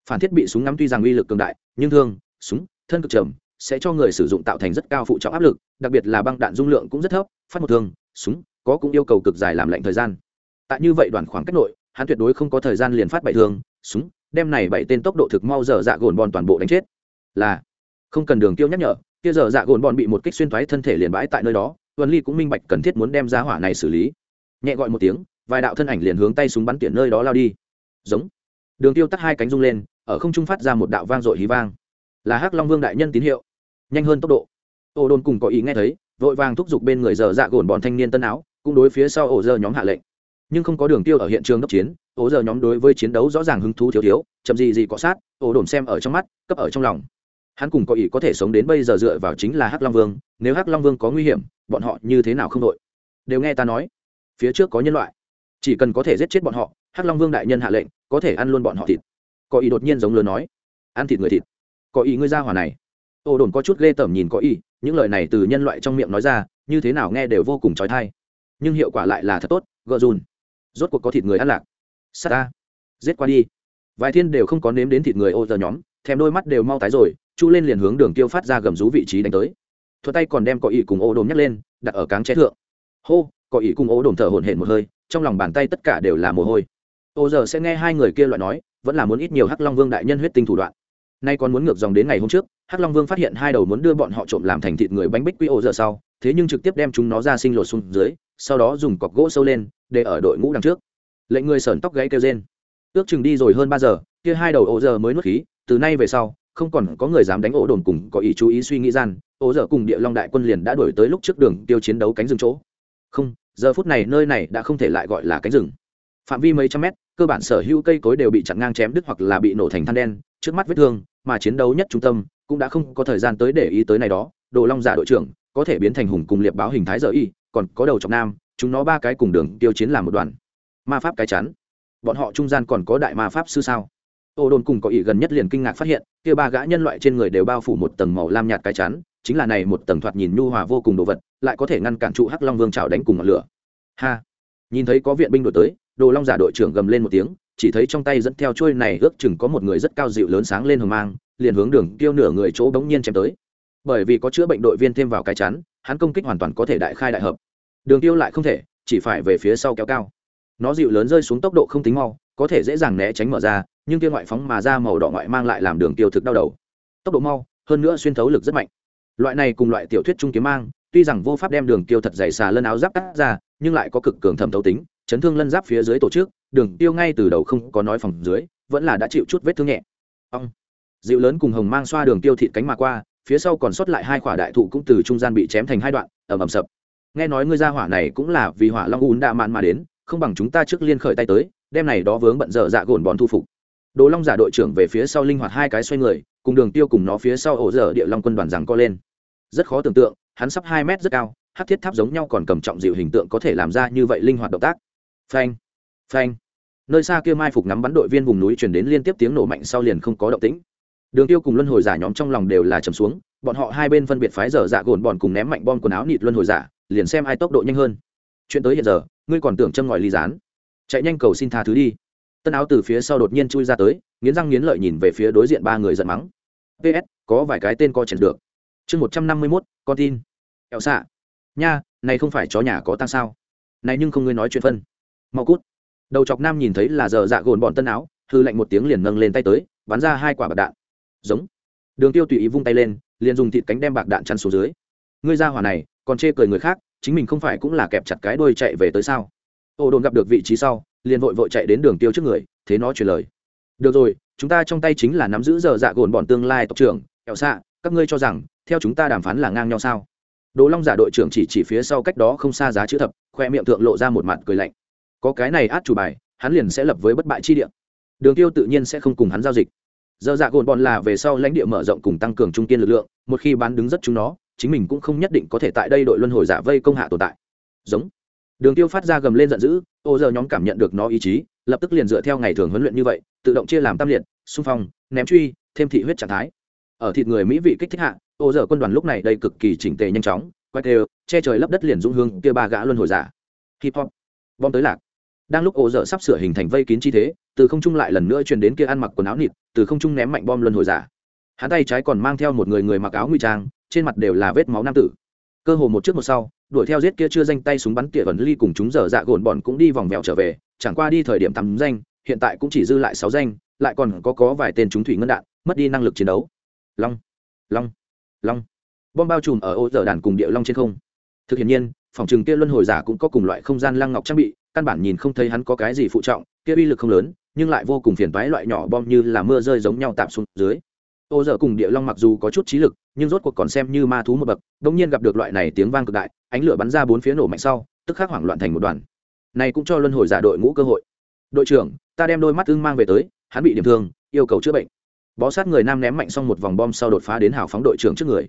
Phản thiết bị súng ngắm tuy rằng uy lực cường đại, nhưng thương, súng, thân cực trầm, sẽ cho người sử dụng tạo thành rất cao phụ trọng áp lực, đặc biệt là băng đạn dung lượng cũng rất thấp, phát một thương, súng, có cũng yêu cầu cực dài làm lạnh thời gian. Tại như vậy đoạn khoảng cách nội, hắn tuyệt đối không có thời gian liền phát bảy thương, súng, đem này bảy tên tốc độ thực mau dở dạ gồn bọn toàn bộ đánh chết là, không cần đường tiêu nhắc nhở, kia giờ dạ gồn bọn bị một kích xuyên thoái thân thể liền bãi tại nơi đó vân ly cũng minh bạch cần thiết muốn đem giá hỏa này xử lý. Nhẹ gọi một tiếng, vài đạo thân ảnh liền hướng tay súng bắn tiện nơi đó lao đi. Giống. Đường tiêu tắt hai cánh rung lên, ở không trung phát ra một đạo vang dội hí vang. Là hắc long vương đại nhân tín hiệu. Nhanh hơn tốc độ. Ô đồn cùng có ý nghe thấy, vội vàng thúc giục bên người giờ dạ gồn bọn thanh niên tân áo, cũng đối phía sau ổ giờ nhóm hạ lệnh. Nhưng không có đường tiêu ở hiện trường đốc chiến, ổ giờ nhóm đối với chiến đấu rõ ràng hứng thú thiếu thiếu, chậm gì gì có sát ổ đồn xem ở trong mắt, cấp ở trong lòng hắn cùng có ý có thể sống đến bây giờ dựa vào chính là hắc long vương, nếu hắc long vương có nguy hiểm, bọn họ như thế nào không đội? Đều nghe ta nói. Phía trước có nhân loại. Chỉ cần có thể giết chết bọn họ, hắc long vương đại nhân hạ lệnh, có thể ăn luôn bọn họ thịt. Có ý đột nhiên giống lớn nói. Ăn thịt người thịt. Có ý ngươi ra hỏa này. Ô đồn có chút ghê tởm nhìn có ý, những lời này từ nhân loại trong miệng nói ra, như thế nào nghe đều vô cùng trói thai. Nhưng hiệu quả lại là thật tốt, gợ dùn rốt cuộc có thịt người ăn lạc. S ta. Giết qua đi. Vài thiên đều không có nếm đến thịt người ô giờ nhóm, thèm đôi mắt đều mau tái rồi chu lên liền hướng đường tiêu phát ra gầm rú vị trí đánh tới. Thuật tay còn đem cỏ ỉ cùng ô đồn nhắc lên, đặt ở cáng che thượng. Hô, cỏ ỉ cùng ô đồn thở hổn hển một hơi, trong lòng bàn tay tất cả đều là mồ hôi. Ô giờ sẽ nghe hai người kia loại nói, vẫn là muốn ít nhiều hắc long vương đại nhân huyết tinh thủ đoạn. Nay còn muốn ngược dòng đến ngày hôm trước, hắc long vương phát hiện hai đầu muốn đưa bọn họ trộm làm thành thịt người bánh bích quy ô giờ sau, thế nhưng trực tiếp đem chúng nó ra sinh lột xuống dưới, sau đó dùng cọc gỗ sâu lên, để ở đội ngũ đằng trước. Lệnh người sởn tóc gáy kêu rên. Ước chừng đi rồi hơn ba giờ, kia hai đầu ô giờ mới nuốt khí, từ nay về sau không còn có người dám đánh ổ đồn cùng có ý chú ý suy nghĩ gian, ổ dở cùng địa long đại quân liền đã đổi tới lúc trước đường tiêu chiến đấu cánh rừng chỗ. Không, giờ phút này nơi này đã không thể lại gọi là cánh rừng. Phạm vi mấy trăm mét, cơ bản sở hữu cây cối đều bị chặn ngang chém đứt hoặc là bị nổ thành than đen, trước mắt vết thương mà chiến đấu nhất trung tâm cũng đã không có thời gian tới để ý tới này đó. Đồ long giả đội trưởng có thể biến thành hùng cùng liệp báo hình thái giờ y, còn có đầu trọng nam, chúng nó ba cái cùng đường tiêu chiến làm một đoàn. Ma pháp cái chắn. Bọn họ trung gian còn có đại ma pháp sư sao? Ô đồn cùng có ý gần nhất liền kinh ngạc phát hiện, kia ba gã nhân loại trên người đều bao phủ một tầng màu lam nhạt cái chắn, chính là này một tầng thoạt nhìn nhu hòa vô cùng đồ vật, lại có thể ngăn cản trụ hắc long vương trào đánh cùng ngọn lửa. Ha! Nhìn thấy có viện binh đổi tới, đồ long giả đội trưởng gầm lên một tiếng, chỉ thấy trong tay dẫn theo chuôi này ước chừng có một người rất cao dịu lớn sáng lên hờ mang, liền hướng đường tiêu nửa người chỗ bỗng nhiên chém tới. Bởi vì có chữa bệnh đội viên thêm vào cái chắn, hắn công kích hoàn toàn có thể đại khai đại hợp. Đường tiêu lại không thể, chỉ phải về phía sau kéo cao. Nó dịu lớn rơi xuống tốc độ không tính mau có thể dễ dàng né tránh mở ra, nhưng kia ngoại phóng mà ra màu đỏ ngoại mang lại làm đường tiêu thực đau đầu. Tốc độ mau, hơn nữa xuyên thấu lực rất mạnh. Loại này cùng loại tiểu thuyết trung kiếm mang, tuy rằng vô pháp đem đường tiêu thật dày xà lân áo giáp cắt ra, nhưng lại có cực cường thẩm thấu tính, chấn thương lân giáp phía dưới tổ chức, đường tiêu ngay từ đầu không có nói phòng dưới, vẫn là đã chịu chút vết thương nhẹ. Ông dịu lớn cùng hồng mang xoa đường tiêu thịt cánh mà qua, phía sau còn sót lại hai quả đại thụ cũng từ trung gian bị chém thành hai đoạn, ầm ầm sập. Nghe nói ngươi ra hỏa này cũng là vì hỏa long uốn đã mạn mà đến, không bằng chúng ta trước liên khởi tay tới đem này đó vướng bận dở dạ gồn bòn thu phục. Đồ long giả đội trưởng về phía sau linh hoạt hai cái xoay người, cùng đường tiêu cùng nó phía sau ổ dở địa long quân đoàn rằng co lên. Rất khó tưởng tượng, hắn sắp hai mét rất cao hát thiết tháp giống nhau còn cầm trọng dịu hình tượng có thể làm ra như vậy linh hoạt động tác. Phanh phanh. Nơi xa kia mai phục nắm bắn đội viên vùng núi chuyển đến liên tiếp tiếng nổ mạnh sau liền không có động tĩnh. Đường tiêu cùng luân hồi giả nhóm trong lòng đều là trầm xuống, bọn họ hai bên phân biệt phái dở dạ gồn bọn cùng ném mạnh bom quần áo nịt luân hồi giả, liền xem ai tốc độ nhanh hơn. Chuyện tới hiện giờ, ngươi còn tưởng châm ngòi ly gián chạy nhanh cầu xin tha thứ đi. Tân áo từ phía sau đột nhiên chui ra tới, nghiến răng nghiến lợi nhìn về phía đối diện ba người giận mắng. Ps có vài cái tên co chèn được. Chương một trăm năm mươi mốt, con tin. Ẹo xạ. Nha, này không phải chó nhà có tăng sao? Này nhưng không ngươi nói chuyện phân. Mau cút. Đầu chọc nam nhìn thấy là giờ dạ gồn bọn tân áo, hư lạnh một tiếng liền nâng lên tay tới, bắn ra hai quả bạc đạn. Giống. Đường tiêu tùy ý vung tay lên, liền dùng thịt cánh đem bạc đạn chăn xuống dưới. Ngươi ra hỏa này, còn chê cười người khác, chính mình không phải cũng là kẹp chặt cái đuôi chạy về tới sao? Ô đồn gặp được vị trí sau, liền vội vội chạy đến đường tiêu trước người, thế nó truyền lời. Được rồi, chúng ta trong tay chính là nắm giữ giờ dạ gồn bọn tương lai tộc trưởng, kẹo xạ các ngươi cho rằng, theo chúng ta đàm phán là ngang nhau sao? Đồ long giả đội trưởng chỉ chỉ phía sau cách đó không xa giá chữ thập, khoe miệng thượng lộ ra một mặt cười lạnh. Có cái này át chủ bài, hắn liền sẽ lập với bất bại chi địa. Đường tiêu tự nhiên sẽ không cùng hắn giao dịch. Giờ dạ gồn bọn là về sau lãnh địa mở rộng cùng tăng cường trung kiên lực lượng, một khi bán đứng rất chúng nó, chính mình cũng không nhất định có thể tại đây đội luân hồi giả vây công hạ tồn tại. Giống đường tiêu phát ra gầm lên giận dữ, ô giờ nhóm cảm nhận được nó ý chí, lập tức liền dựa theo ngày thường huấn luyện như vậy, tự động chia làm tam liệt, xung phong, ném truy, thêm thị huyết trạng thái. Ở thịt người mỹ vị kích thích hạ, ô giờ quân đoàn lúc này đây cực kỳ chỉnh tề nhanh chóng, quay đều che trời lấp đất liền dũng hương kia ba gã luân hồi giả. Hip hop, bom tới lạc. Đang lúc ô giờ sắp sửa hình thành vây kín chi thế, từ không trung lại lần nữa truyền đến kia ăn mặc quần áo nịt, từ không trung ném mạnh bom luân hồi giả. Hắn tay trái còn mang theo một người người mặc áo nguy trang, trên mặt đều là vết máu nam tử. Cơ hồ một trước một sau đuổi theo giết kia chưa danh tay súng bắn tỉa ẩn ly cùng chúng dở dạ gồn bọn cũng đi vòng vèo trở về, chẳng qua đi thời điểm tắm danh, hiện tại cũng chỉ dư lại sáu danh, lại còn có có vài tên chúng thủy ngân đạn, mất đi năng lực chiến đấu. Long long long. Bom bao trùm ở ô dở đàn cùng địa long trên không. Thực hiện nhiên, phòng trường kia luân hồi giả cũng có cùng loại không gian lăng ngọc trang bị, căn bản nhìn không thấy hắn có cái gì phụ trọng, kia uy lực không lớn, nhưng lại vô cùng phiền toái loại nhỏ bom như là mưa rơi giống nhau tạm xuống dưới ô dở cùng địa long mặc dù có chút trí lực, nhưng rốt cuộc còn xem như ma thú một bậc đông nhiên gặp được loại này tiếng vang cực đại, ánh lửa bắn ra bốn phía nổ mạnh sau, tức khắc hoảng loạn thành một đoàn. Này cũng cho luân hồi giả đội ngũ cơ hội. Đội trưởng, ta đem đôi mắt ưng mang về tới, hắn bị điểm thương, yêu cầu chữa bệnh. Bó sát người nam ném mạnh xong một vòng bom sau đột phá đến hảo phóng đội trưởng trước người.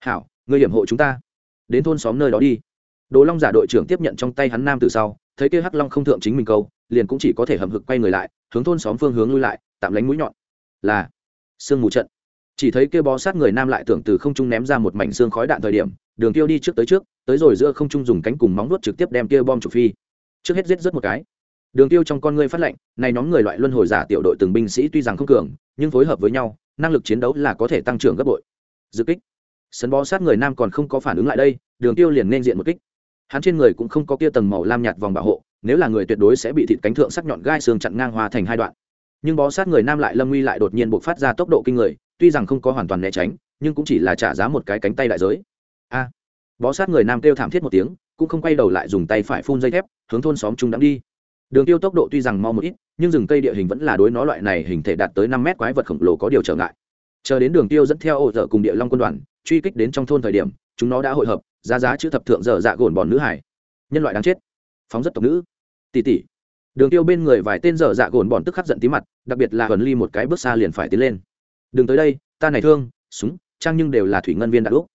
Hảo người hiểm hộ chúng ta. Đến thôn xóm nơi đó đi. Đồ long giả đội trưởng tiếp nhận trong tay hắn nam từ sau, thấy kia hắc long không thượng chính mình câu, liền cũng chỉ có thể hầm hực quay người lại, hướng thôn xóm phương hướng lui lại, tạm lánh mũi nhọn. Là, sương mù trận chỉ thấy kia bó sát người nam lại tưởng từ không trung ném ra một mảnh xương khói đạn thời điểm, đường tiêu đi trước tới trước, tới rồi giữa không trung dùng cánh cùng móng nuốt trực tiếp đem kia bom trục phi. Trước hết giết rất một cái. Đường tiêu trong con ngươi phát lệnh, này nhóm người loại luân hồi giả tiểu đội từng binh sĩ tuy rằng không cường, nhưng phối hợp với nhau, năng lực chiến đấu là có thể tăng trưởng gấp bội. Dự kích. Sân bó sát người nam còn không có phản ứng lại đây, đường tiêu liền nên diện một kích. Hắn trên người cũng không có kia tầng màu lam nhạt vòng bảo hộ, nếu là người tuyệt đối sẽ bị thịt cánh thượng sắc nhọn gai xương chặn ngang hoa thành hai đoạn. Nhưng bó sát người nam lại lâm nguy lại đột nhiên buộc phát ra tốc độ kinh người tuy rằng không có hoàn toàn né tránh, nhưng cũng chỉ là trả giá một cái cánh tay đại giới. A. Bó sát người nam kêu thảm thiết một tiếng, cũng không quay đầu lại dùng tay phải phun dây thép, hướng thôn xóm trung đắm đi. Đường tiêu tốc độ tuy rằng mau một ít, nhưng rừng cây địa hình vẫn là đối nó loại này hình thể đạt tới năm mét quái vật khổng lồ có điều trở ngại. Chờ đến đường tiêu dẫn theo ô dở cùng địa long quân đoàn, truy kích đến trong thôn thời điểm, chúng nó đã hội hợp giá giá chữ thập thượng dở dạ gồn bọn nữ hải. Nhân loại đáng chết. Phóng rất tộc nữ. Tỷ tỷ đường tiêu bên người vài tên dở dạ gồn bọn tức khắc giận tí mặt, đặc biệt là huấn ly một cái bước xa liền phải tiến lên đừng tới đây, ta này thương, súng, trang nhưng đều là thủy ngân viên đạn đúc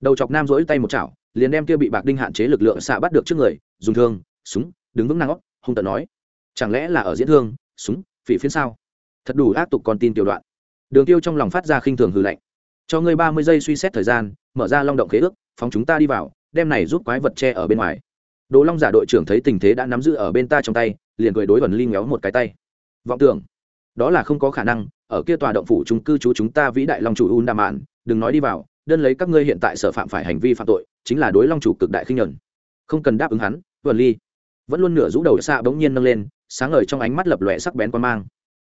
đầu chọc nam rỗi tay một chảo, liền đem kia bị bạc đinh hạn chế lực lượng xạ bắt được trước người, dùng thương, súng, đứng vững năng óc hung tận nói, chẳng lẽ là ở diễn thương, súng, phỉ phiến sao? Thật đủ ác tục con tin tiểu đoạn. Đường tiêu trong lòng phát ra khinh thường hư lạnh. Cho ngươi ba mươi giây suy xét thời gian, mở ra long động khế ước, phóng chúng ta đi vào, đem này giúp quái vật che ở bên ngoài. Đồ long giả đội trưởng thấy tình thế đã nắm giữ ở bên ta trong tay, liền cười đối vần ly ngéo một cái tay. Vọng tưởng đó là không có khả năng, ở kia tòa động phủ trung cư trú chúng ta vĩ đại long chủ un đà mạn đừng nói đi vào, đơn lấy các ngươi hiện tại sở phạm phải hành vi phạm tội, chính là đối long chủ cực đại khinh nhẫn. Không cần đáp ứng hắn, vân ly. Vẫn luôn nửa rũ đầu xạ bỗng nhiên nâng lên, sáng ngời trong ánh mắt lập lòe sắc bén quan mang.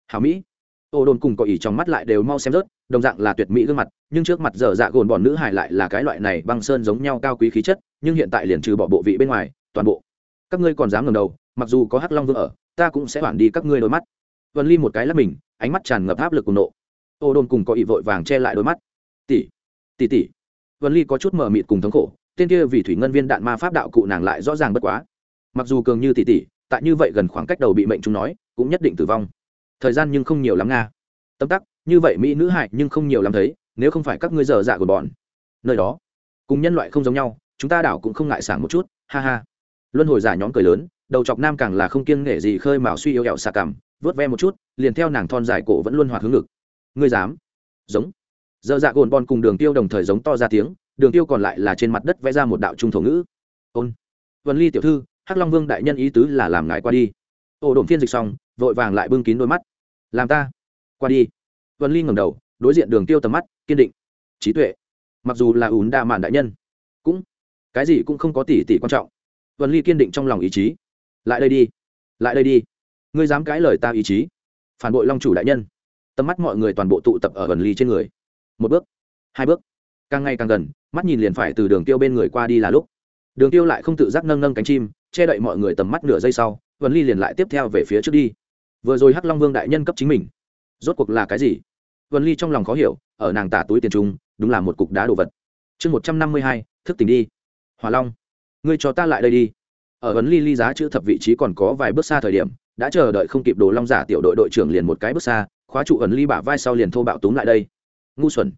Hảo mỹ. Ô đồn cùng có ý trong mắt lại đều mau xem rớt, đồng dạng là tuyệt mỹ gương mặt, nhưng trước mặt dở dạ gồn bọn nữ hải lại là cái loại này băng sơn giống nhau cao quý khí chất, nhưng hiện tại liền trừ bỏ bộ vị bên ngoài, toàn bộ. Các ngươi còn dám ngầm đầu, mặc dù có hắc long vương ở, ta cũng sẽ hoản đi các ngươi đôi mắt vân ly một cái lắp mình, ánh mắt tràn ngập áp lực cùng nộ. Ô đồn cùng có ý vội vàng che lại đôi mắt. Tỷ tỷ tỷ. Vân ly có chút mờ mịt cùng thống khổ, tên kia vì thủy ngân viên đạn ma pháp đạo cụ nàng lại rõ ràng bất quá. Mặc dù cường như tỷ tỷ, tại như vậy gần khoảng cách đầu bị mệnh chúng nói, cũng nhất định tử vong. Thời gian nhưng không nhiều lắm nga. Tâm tắc, như vậy mỹ nữ hại nhưng không nhiều lắm thấy, nếu không phải các ngươi dở dạ của bọn. Nơi đó, cùng nhân loại không giống nhau, chúng ta đảo cũng không ngại sảng một chút, ha ha. Luân hồi giả nhóm cười lớn, đầu chọc nam càng là không kiêng nể gì khơi mào suy yếu ẹo xà cảm vớt ve một chút, liền theo nàng thon dài cổ vẫn luôn hoạt hướng ngực. Ngươi dám? Giống. Dơ dạ gồn bon cùng đường tiêu đồng thời giống to ra tiếng, đường tiêu còn lại là trên mặt đất vẽ ra một đạo trung thổ ngữ. Ôn. Vân ly tiểu thư, hắc long vương đại nhân ý tứ là làm ngài qua đi. Ổ đồn phiên dịch xong, vội vàng lại bưng kín đôi mắt. Làm ta? Qua đi. Vân ly ngẩng đầu, đối diện đường tiêu tầm mắt, kiên định. Trí tuệ. Mặc dù là ủn đa mạn đại nhân, cũng, cái gì cũng không có tỷ tỷ quan trọng. Vân ly kiên định trong lòng ý chí. Lại đây đi, lại đây đi ngươi dám cãi lời ta ý chí. Phản bội long chủ đại nhân. Tầm mắt mọi người toàn bộ tụ tập ở vân ly trên người. Một bước, hai bước. Càng ngày càng gần, mắt nhìn liền phải từ đường tiêu bên người qua đi là lúc. Đường tiêu lại không tự giác nâng nâng cánh chim, che đậy mọi người tầm mắt nửa giây sau vân ly liền lại tiếp theo về phía trước đi. Vừa rồi hắc long vương đại nhân cấp chính mình. Rốt cuộc là cái gì? Vân ly trong lòng khó hiểu, ở nàng tả túi tiền trung, đúng là một cục đá đồ vật. Chương một trăm năm mươi hai, thức tỉnh đi. Hỏa long, ngươi cho ta lại đây đi. Ở vấn ly ly giá chữ thập vị trí còn có vài bước xa thời điểm đã chờ đợi không kịp đồ long giả tiểu đội đội trưởng liền một cái bước xa, khóa trụ ẩn ly bả vai sau liền thô bạo túm lại đây. Ngu xuẩn.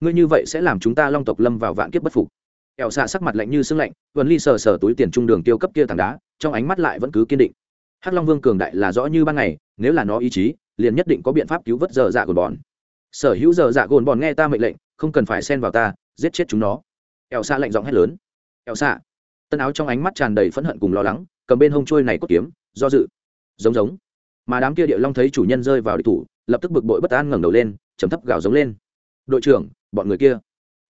Ngươi như vậy sẽ làm chúng ta long tộc lâm vào vạn kiếp bất phục. Ẻo xạ sắc mặt lạnh như sưng lạnh, ẩn ly sờ sờ túi tiền trung đường tiêu cấp kia tảng đá, trong ánh mắt lại vẫn cứ kiên định. Hắc long vương cường đại là rõ như ban ngày, nếu là nó ý chí, liền nhất định có biện pháp cứu vớt dở dạ gồn bòn sở hữu dở dạ gồn bòn nghe ta mệnh lệnh, không cần phải xen vào ta, giết chết chúng nó. Ẻo xạ lạnh giọng hét lớn. Ẻo xạ. Tân áo trong ánh mắt tràn đầy phẫn hận cùng lo lắng, cầm bên hông trôi này cốt kiếm, do dự giống giống. Mà đám kia địa long thấy chủ nhân rơi vào địch thủ, lập tức bực bội bất an ngẩng đầu lên chấm thấp gào giống lên. Đội trưởng, bọn người kia.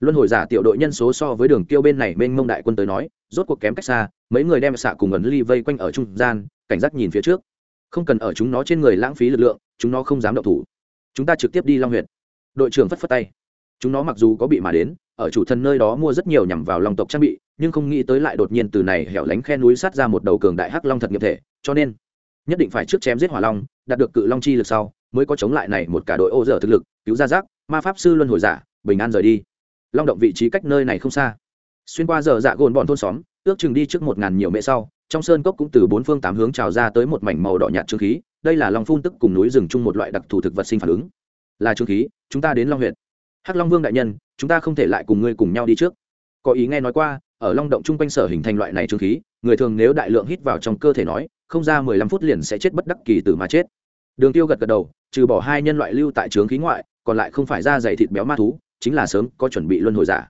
Luân hồi giả tiểu đội nhân số so với đường tiêu bên này bên mông đại quân tới nói, rốt cuộc kém cách xa, mấy người đem xạ cùng ẩn ly vây quanh ở trung gian, cảnh giác nhìn phía trước. Không cần ở chúng nó trên người lãng phí lực lượng, chúng nó không dám động thủ. Chúng ta trực tiếp đi long huyện đội trưởng phất phất tay. Chúng nó mặc dù có bị mà đến, ở chủ thân nơi đó mua rất nhiều nhằm vào long tộc trang bị, nhưng không nghĩ tới lại đột nhiên từ này hẻo lánh khe núi sát ra một đầu cường đại hắc long thật nghiệp thể, cho nên nhất định phải trước chém giết hỏa long, đạt được cự long chi lực sau, mới có chống lại này một cả đội ô dở thực lực, cứu ra rác, ma pháp sư luân hồi giả, bình an rời đi. Long động vị trí cách nơi này không xa. Xuyên qua giờ dạ gồn bọn thôn xóm, ước chừng đi trước một ngàn nhiều mẹ sau, trong sơn cốc cũng từ bốn phương tám hướng trào ra tới một mảnh màu đỏ nhạt trương khí, đây là long phun tức cùng núi rừng chung một loại đặc thù thực vật sinh phản ứng. Là trương khí, chúng ta đến long huyện hắc long vương đại nhân, chúng ta không thể lại cùng ngươi cùng nhau đi trước. Có ý nghe nói qua, ở long động chung quanh sở hình thành loại này trương khí, người thường nếu đại lượng hít vào trong cơ thể nói không ra mười lăm phút liền sẽ chết bất đắc kỳ tử mà chết. Đường tiêu gật gật đầu, trừ bỏ hai nhân loại lưu tại trướng khí ngoại, còn lại không phải da dày thịt béo ma thú, chính là sớm có chuẩn bị luân hồi giả.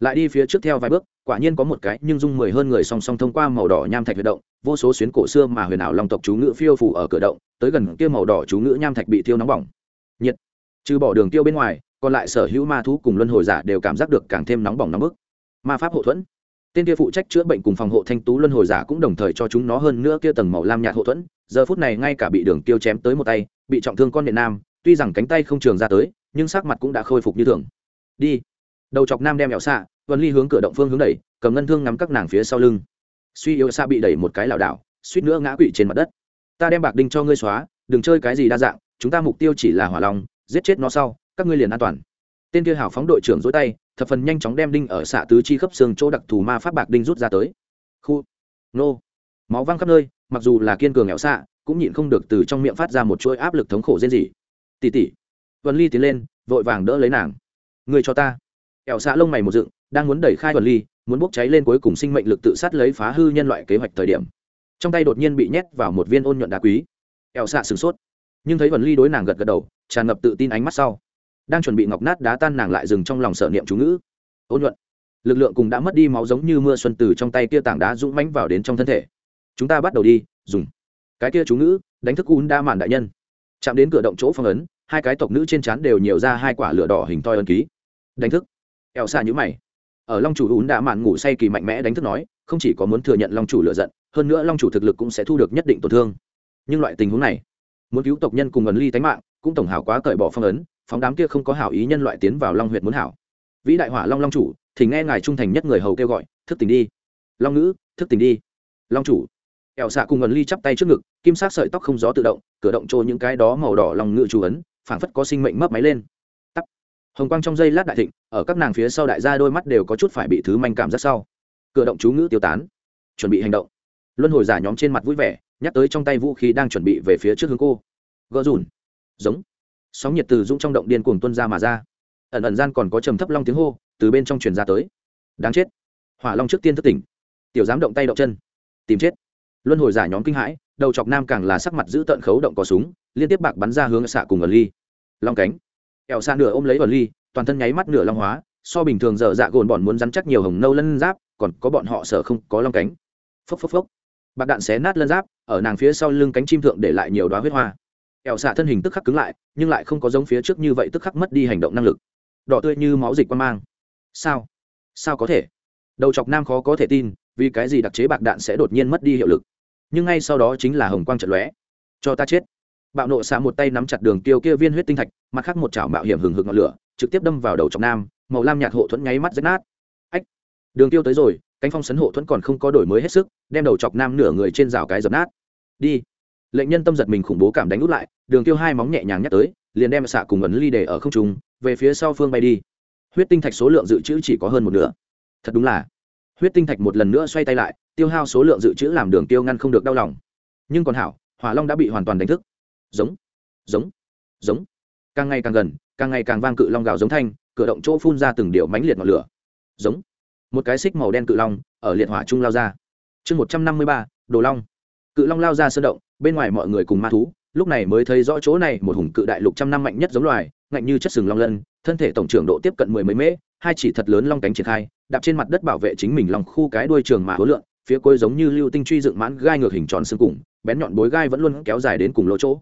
Lại đi phía trước theo vài bước, quả nhiên có một cái nhưng dung mười hơn người song song thông qua màu đỏ nham thạch huy động, vô số xuyến cổ xưa mà huyền ảo long tộc chú ngữ phiêu phủ ở cửa động, tới gần kia màu đỏ chú ngữ nham thạch bị thiêu nóng bỏng. Nhiệt. Trừ bỏ đường tiêu bên ngoài, còn lại sở hữu ma thú cùng luân hồi giả đều cảm giác được càng thêm nóng bỏng nóng bức. Ma pháp hộ thuẫn tên kia phụ trách chữa bệnh cùng phòng hộ thanh tú luân hồi giả cũng đồng thời cho chúng nó hơn nữa kia tầng màu lam nhạt hộ thuẫn. Giờ phút này ngay cả bị đường tiêu chém tới một tay, bị trọng thương con điện nam, tuy rằng cánh tay không trường ra tới, nhưng sắc mặt cũng đã khôi phục như thường. Đi. Đầu chọc nam đem mẹo xạ, vân ly hướng cửa động phương hướng đẩy, cầm ngân thương ngắm các nàng phía sau lưng. Suy yếu xa bị đẩy một cái lảo đảo, suýt nữa ngã quỵ trên mặt đất. Ta đem bạc đinh cho ngươi xóa, đừng chơi cái gì đa dạng, chúng ta mục tiêu chỉ là hỏa long, giết chết nó sau, các ngươi liền an toàn. Tên kia hảo phóng đội trưởng dối tay thập phần nhanh chóng đem đinh ở xạ tứ chi khớp xương chỗ đặc thù ma pháp bạc đinh rút ra tới. Khu, nô. Máu văng khắp nơi, mặc dù là kiên cường nghèo xạ, cũng nhịn không được từ trong miệng phát ra một chuỗi áp lực thống khổ rên rỉ. Tỉ tỉ. Vân ly tiến lên, vội vàng đỡ lấy nàng. Người cho ta. Ẻo xạ lông mày một dựng, đang muốn đẩy khai vân ly, muốn bốc cháy lên cuối cùng sinh mệnh lực tự sát lấy phá hư nhân loại kế hoạch thời điểm. Trong tay đột nhiên bị nhét vào một viên ôn nhuận đá quý. Ẻo xạ sửng sốt. Nhưng thấy vân ly đối nàng gật gật đầu, tràn ngập tự tin ánh mắt sau đang chuẩn bị ngọc nát đá tan nàng lại dừng trong lòng sở niệm chú ngữ. Ôn nhuận. Lực lượng cùng đã mất đi máu giống như mưa xuân từ trong tay kia tảng đá dũng mãnh vào đến trong thân thể. Chúng ta bắt đầu đi, dùng. Cái kia chú ngữ, đánh thức un đa mạn đại nhân. Chạm đến cửa động chỗ phong ấn, hai cái tộc nữ trên trán đều nhiều ra hai quả lửa đỏ hình toi ân ký. Đánh thức. Eo xa nhữ mày. Ở long chủ un đa mạn ngủ say kỳ mạnh mẽ đánh thức nói, không chỉ có muốn thừa nhận long chủ lựa giận, hơn nữa long chủ thực lực cũng sẽ thu được nhất định tổn thương. Nhưng loại tình huống này muốn cứu tộc nhân cùng ẩn ly tánh mạng, cũng tổng hảo quá cởi bỏ phong ấn, phóng đám kia không có hảo ý nhân loại tiến vào long huyện muốn hảo. Vĩ đại hỏa long long chủ, thì nghe ngài trung thành nhất người hầu kêu gọi, thức tỉnh đi. Long ngữ, thức tỉnh đi. Long chủ. Ẹo xạ cùng ẩn ly chắp tay trước ngực, kim sát sợi tóc không gió tự động, cửa động trôi những cái đó màu đỏ lòng ngự chủ ấn, phảng phất có sinh mệnh mấp máy lên. Tắt hồng quang trong dây lát đại thịnh, ở các nàng phía sau đại gia đôi mắt đều có chút phải bị thứ manh cảm rất sau. Cửa động chú ngữ tiêu tán. Chuẩn bị hành động. Luân hồi giả nhóm trên mặt vui vẻ nhắc tới trong tay vũ khí đang chuẩn bị về phía trước hướng cô. Gỡ rủn giống. Sóng nhiệt từ dũng trong động điên cuồng tuân ra mà ra. Ẩn ẩn gian còn có trầm thấp long tiếng hô, từ bên trong truyền ra tới. Đáng chết. Hỏa long trước tiên thất tỉnh. Tiểu dám động tay động chân. Tìm chết. Luân hồi giả nhóm kinh hãi, đầu chọc nam càng là sắc mặt giữ tận khấu động có súng, liên tiếp bạc bắn ra hướng xạ cùng ẩn ly. Long cánh. Kẹo xa nửa ôm lấy ẩn ly, toàn thân nháy mắt nửa long hóa, so bình thường dở dạ gồn bọn muốn rắn chắc nhiều hồng nâu lân giáp, còn có bọn họ sợ không có long cánh. Phốc phốc phốc. Bạc đạn xé nát lân giáp ở nàng phía sau lưng cánh chim thượng để lại nhiều đoá huyết hoa. Ẹo xạ thân hình tức khắc cứng lại, nhưng lại không có giống phía trước như vậy tức khắc mất đi hành động năng lực. Đỏ tươi như máu dịch quan mang. Sao? Sao có thể? Đầu chọc nam khó có thể tin, vì cái gì đặc chế bạc đạn sẽ đột nhiên mất đi hiệu lực? Nhưng ngay sau đó chính là hồng quang trận lóe. Cho ta chết. Bạo nộ xạ một tay nắm chặt đường tiêu kia viên huyết tinh thạch, mặt khác một chảo mạo hiểm hừng hực ngọn lửa, trực tiếp đâm vào đầu chọc nam, màu lam nhạt hộ thuẫn nháy mắt rách nát đường tiêu tới rồi, cánh phong sấn hộ thuẫn còn không có đổi mới hết sức, đem đầu chọc nam nửa người trên rào cái dập nát. Đi. Lệnh nhân tâm giật mình khủng bố cảm đánh út lại, đường tiêu hai móng nhẹ nhàng nhắc tới, liền đem xạ cùng ấn ly để ở không trung, về phía sau phương bay đi. Huyết tinh thạch số lượng dự trữ chỉ có hơn một nửa. Thật đúng là. Huyết tinh thạch một lần nữa xoay tay lại, tiêu hao số lượng dự trữ làm đường tiêu ngăn không được đau lòng. Nhưng còn hảo, hỏa long đã bị hoàn toàn đánh thức. Giống. Giống. Giống. Càng ngày càng gần, càng ngày càng vang cự long gào giống thanh, cửa động chỗ phun ra từng điệu mánh liệt ngọn lửa. Giống một cái xích màu đen cự long ở liệt hỏa trung lao ra. Chương một trăm năm mươi ba, đồ long. Cự long lao ra sơn động, bên ngoài mọi người cùng ma thú, lúc này mới thấy rõ chỗ này một hùng cự đại lục trăm năm mạnh nhất giống loài, ngạnh như chất sừng long lân, thân thể tổng trưởng độ tiếp cận mười mấy mễ hai chỉ thật lớn long cánh triển khai, đạp trên mặt đất bảo vệ chính mình lòng khu cái đuôi trường mà hối lượng, phía cuối giống như lưu tinh truy dựng mãn gai ngược hình tròn xương cùng, bén nhọn bối gai vẫn luôn kéo dài đến cùng lỗ chỗ.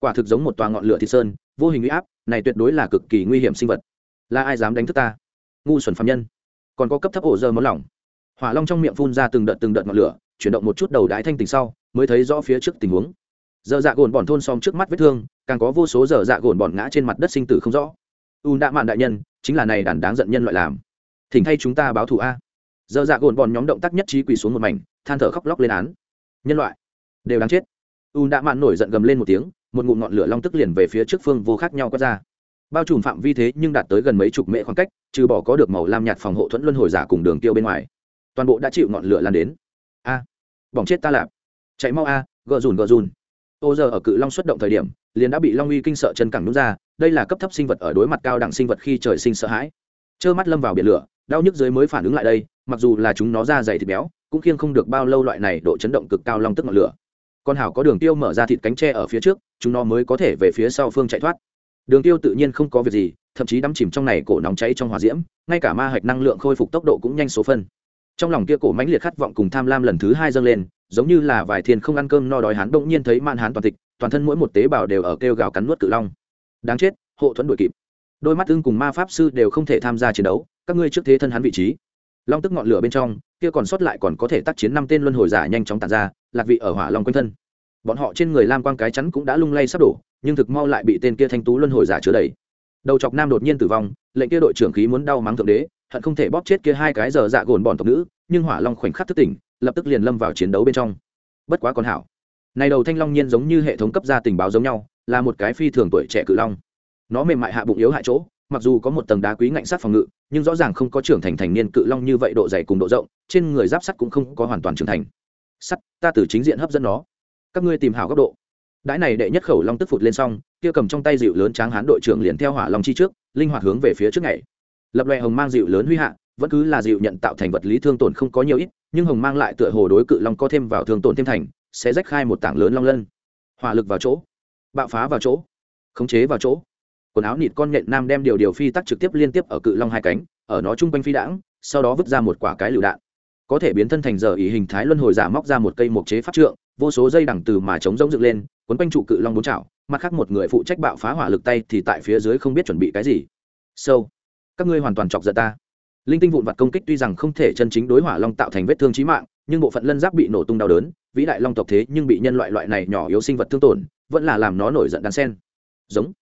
Quả thực giống một tòa ngọn lửa thị sơn, vô hình uy áp, này tuyệt đối là cực kỳ nguy hiểm sinh vật. Là ai dám đánh thức ta? Ngu xuẩn phạm nhân còn có cấp thấp ổ dơ máu lỏng. Hỏa long trong miệng phun ra từng đợt từng đợt ngọn lửa, chuyển động một chút đầu đái thanh tình sau, mới thấy rõ phía trước tình huống. Dơ dạ gồn bọn thôn xóm trước mắt vết thương, càng có vô số dở dạ gồn bọn ngã trên mặt đất sinh tử không rõ. U đã mạn đại nhân, chính là này đàn đáng giận nhân loại làm. Thỉnh thay chúng ta báo thù a. Dơ dạ gồn bọn nhóm động tác nhất trí quỳ xuống một mảnh, than thở khóc lóc lên án. Nhân loại, đều đáng chết. U đã mạn nổi giận gầm lên một tiếng, một ngụm ngọn lửa long tức liền về phía trước phương vô khác nhau quát ra. Bao trùm phạm vi thế nhưng đạt tới gần mấy chục mễ khoảng cách trừ bỏ có được màu lam nhạt phòng hộ thuẫn luân hồi giả cùng đường tiêu bên ngoài, toàn bộ đã chịu ngọn lửa lan đến. A, bỏng chết ta lạp. Chạy mau a, gợ dùn gợ dùn ô giờ ở cự long xuất động thời điểm, liền đã bị long uy kinh sợ chân cẳng nút ra, đây là cấp thấp sinh vật ở đối mặt cao đẳng sinh vật khi trời sinh sợ hãi. Trơ mắt lâm vào biển lửa, đau nhức dưới mới phản ứng lại đây, mặc dù là chúng nó ra dày thịt béo, cũng khiêng không được bao lâu loại này độ chấn động cực cao long tức ngọn lửa. Con hảo có đường tiêu mở ra thịt cánh tre ở phía trước, chúng nó mới có thể về phía sau phương chạy thoát. Đường tiêu tự nhiên không có việc gì thậm chí đắm chìm trong này cổ nóng cháy trong hỏa diễm, ngay cả ma hạch năng lượng khôi phục tốc độ cũng nhanh số phân. Trong lòng kia cổ mãnh liệt khát vọng cùng tham lam lần thứ hai dâng lên, giống như là vài thiên không ăn cơm no đói hắn bỗng nhiên thấy man hán toàn tịch toàn thân mỗi một tế bào đều ở kêu gào cắn nuốt cự long. Đáng chết, hộ thuẫn đuổi kịp. Đôi mắt ưng cùng ma pháp sư đều không thể tham gia chiến đấu, các ngươi trước thế thân hắn vị trí. Long tức ngọn lửa bên trong, kia còn sót lại còn có thể tác chiến năm tên luân hồi giả nhanh chóng tàn ra, lạc vị ở hỏa long quanh thân. Bọn họ trên người lam quang cái chắn cũng đã lung lay sắp đổ, nhưng thực mau lại bị tên kia thanh tú luân hồi giả chứa đầy đầu chọc nam đột nhiên tử vong, lệnh kia đội trưởng khí muốn đau mắng thượng đế, hận không thể bóp chết kia hai cái giờ dạ gồn bọn tộc nữ, nhưng hỏa long khoảnh khắc thức tỉnh, lập tức liền lâm vào chiến đấu bên trong. Bất quá còn hảo. Này đầu thanh long nhiên giống như hệ thống cấp ra tình báo giống nhau, là một cái phi thường tuổi trẻ cự long. Nó mềm mại hạ bụng yếu hại chỗ, mặc dù có một tầng đá quý ngạnh sát phòng ngự, nhưng rõ ràng không có trưởng thành thành niên cự long như vậy độ dày cùng độ rộng, trên người giáp sắt cũng không có hoàn toàn trưởng thành. Sắt, ta từ chính diện hấp dẫn nó. Các ngươi tìm hảo góc độ đãi này đệ nhất khẩu long tức phụt lên xong, kia cầm trong tay dịu lớn tráng hán đội trưởng liền theo hỏa long chi trước, linh hoạt hướng về phía trước ngày lập loè hồng mang dịu lớn huy hạ, vẫn cứ là dịu nhận tạo thành vật lý thương tổn không có nhiều ít, nhưng hồng mang lại tựa hồ đối cự long có thêm vào thương tổn thêm thành, sẽ rách khai một tảng lớn long lân. Hỏa lực vào chỗ, bạo phá vào chỗ, khống chế vào chỗ. Quần áo nịt con nhện nam đem điều điều phi tắc trực tiếp liên tiếp ở cự long hai cánh, ở nó chung quanh phi đãng, sau đó vứt ra một quả cái lựu đạn có thể biến thân thành giờ ý hình thái luân hồi giả móc ra một cây mộc chế pháp trượng, vô số dây đằng từ mà chống rỗng dựng lên, quấn quanh trụ cự long bốn chảo, mặt khác một người phụ trách bạo phá hỏa lực tay thì tại phía dưới không biết chuẩn bị cái gì. Sâu. Các ngươi hoàn toàn chọc giận ta. Linh tinh vụn vặt công kích tuy rằng không thể chân chính đối hỏa long tạo thành vết thương chí mạng, nhưng bộ phận lân giáp bị nổ tung đau đớn, vĩ đại long tộc thế nhưng bị nhân loại loại này nhỏ yếu sinh vật thương tổn, vẫn là làm nó nổi giận đan sen. Giống.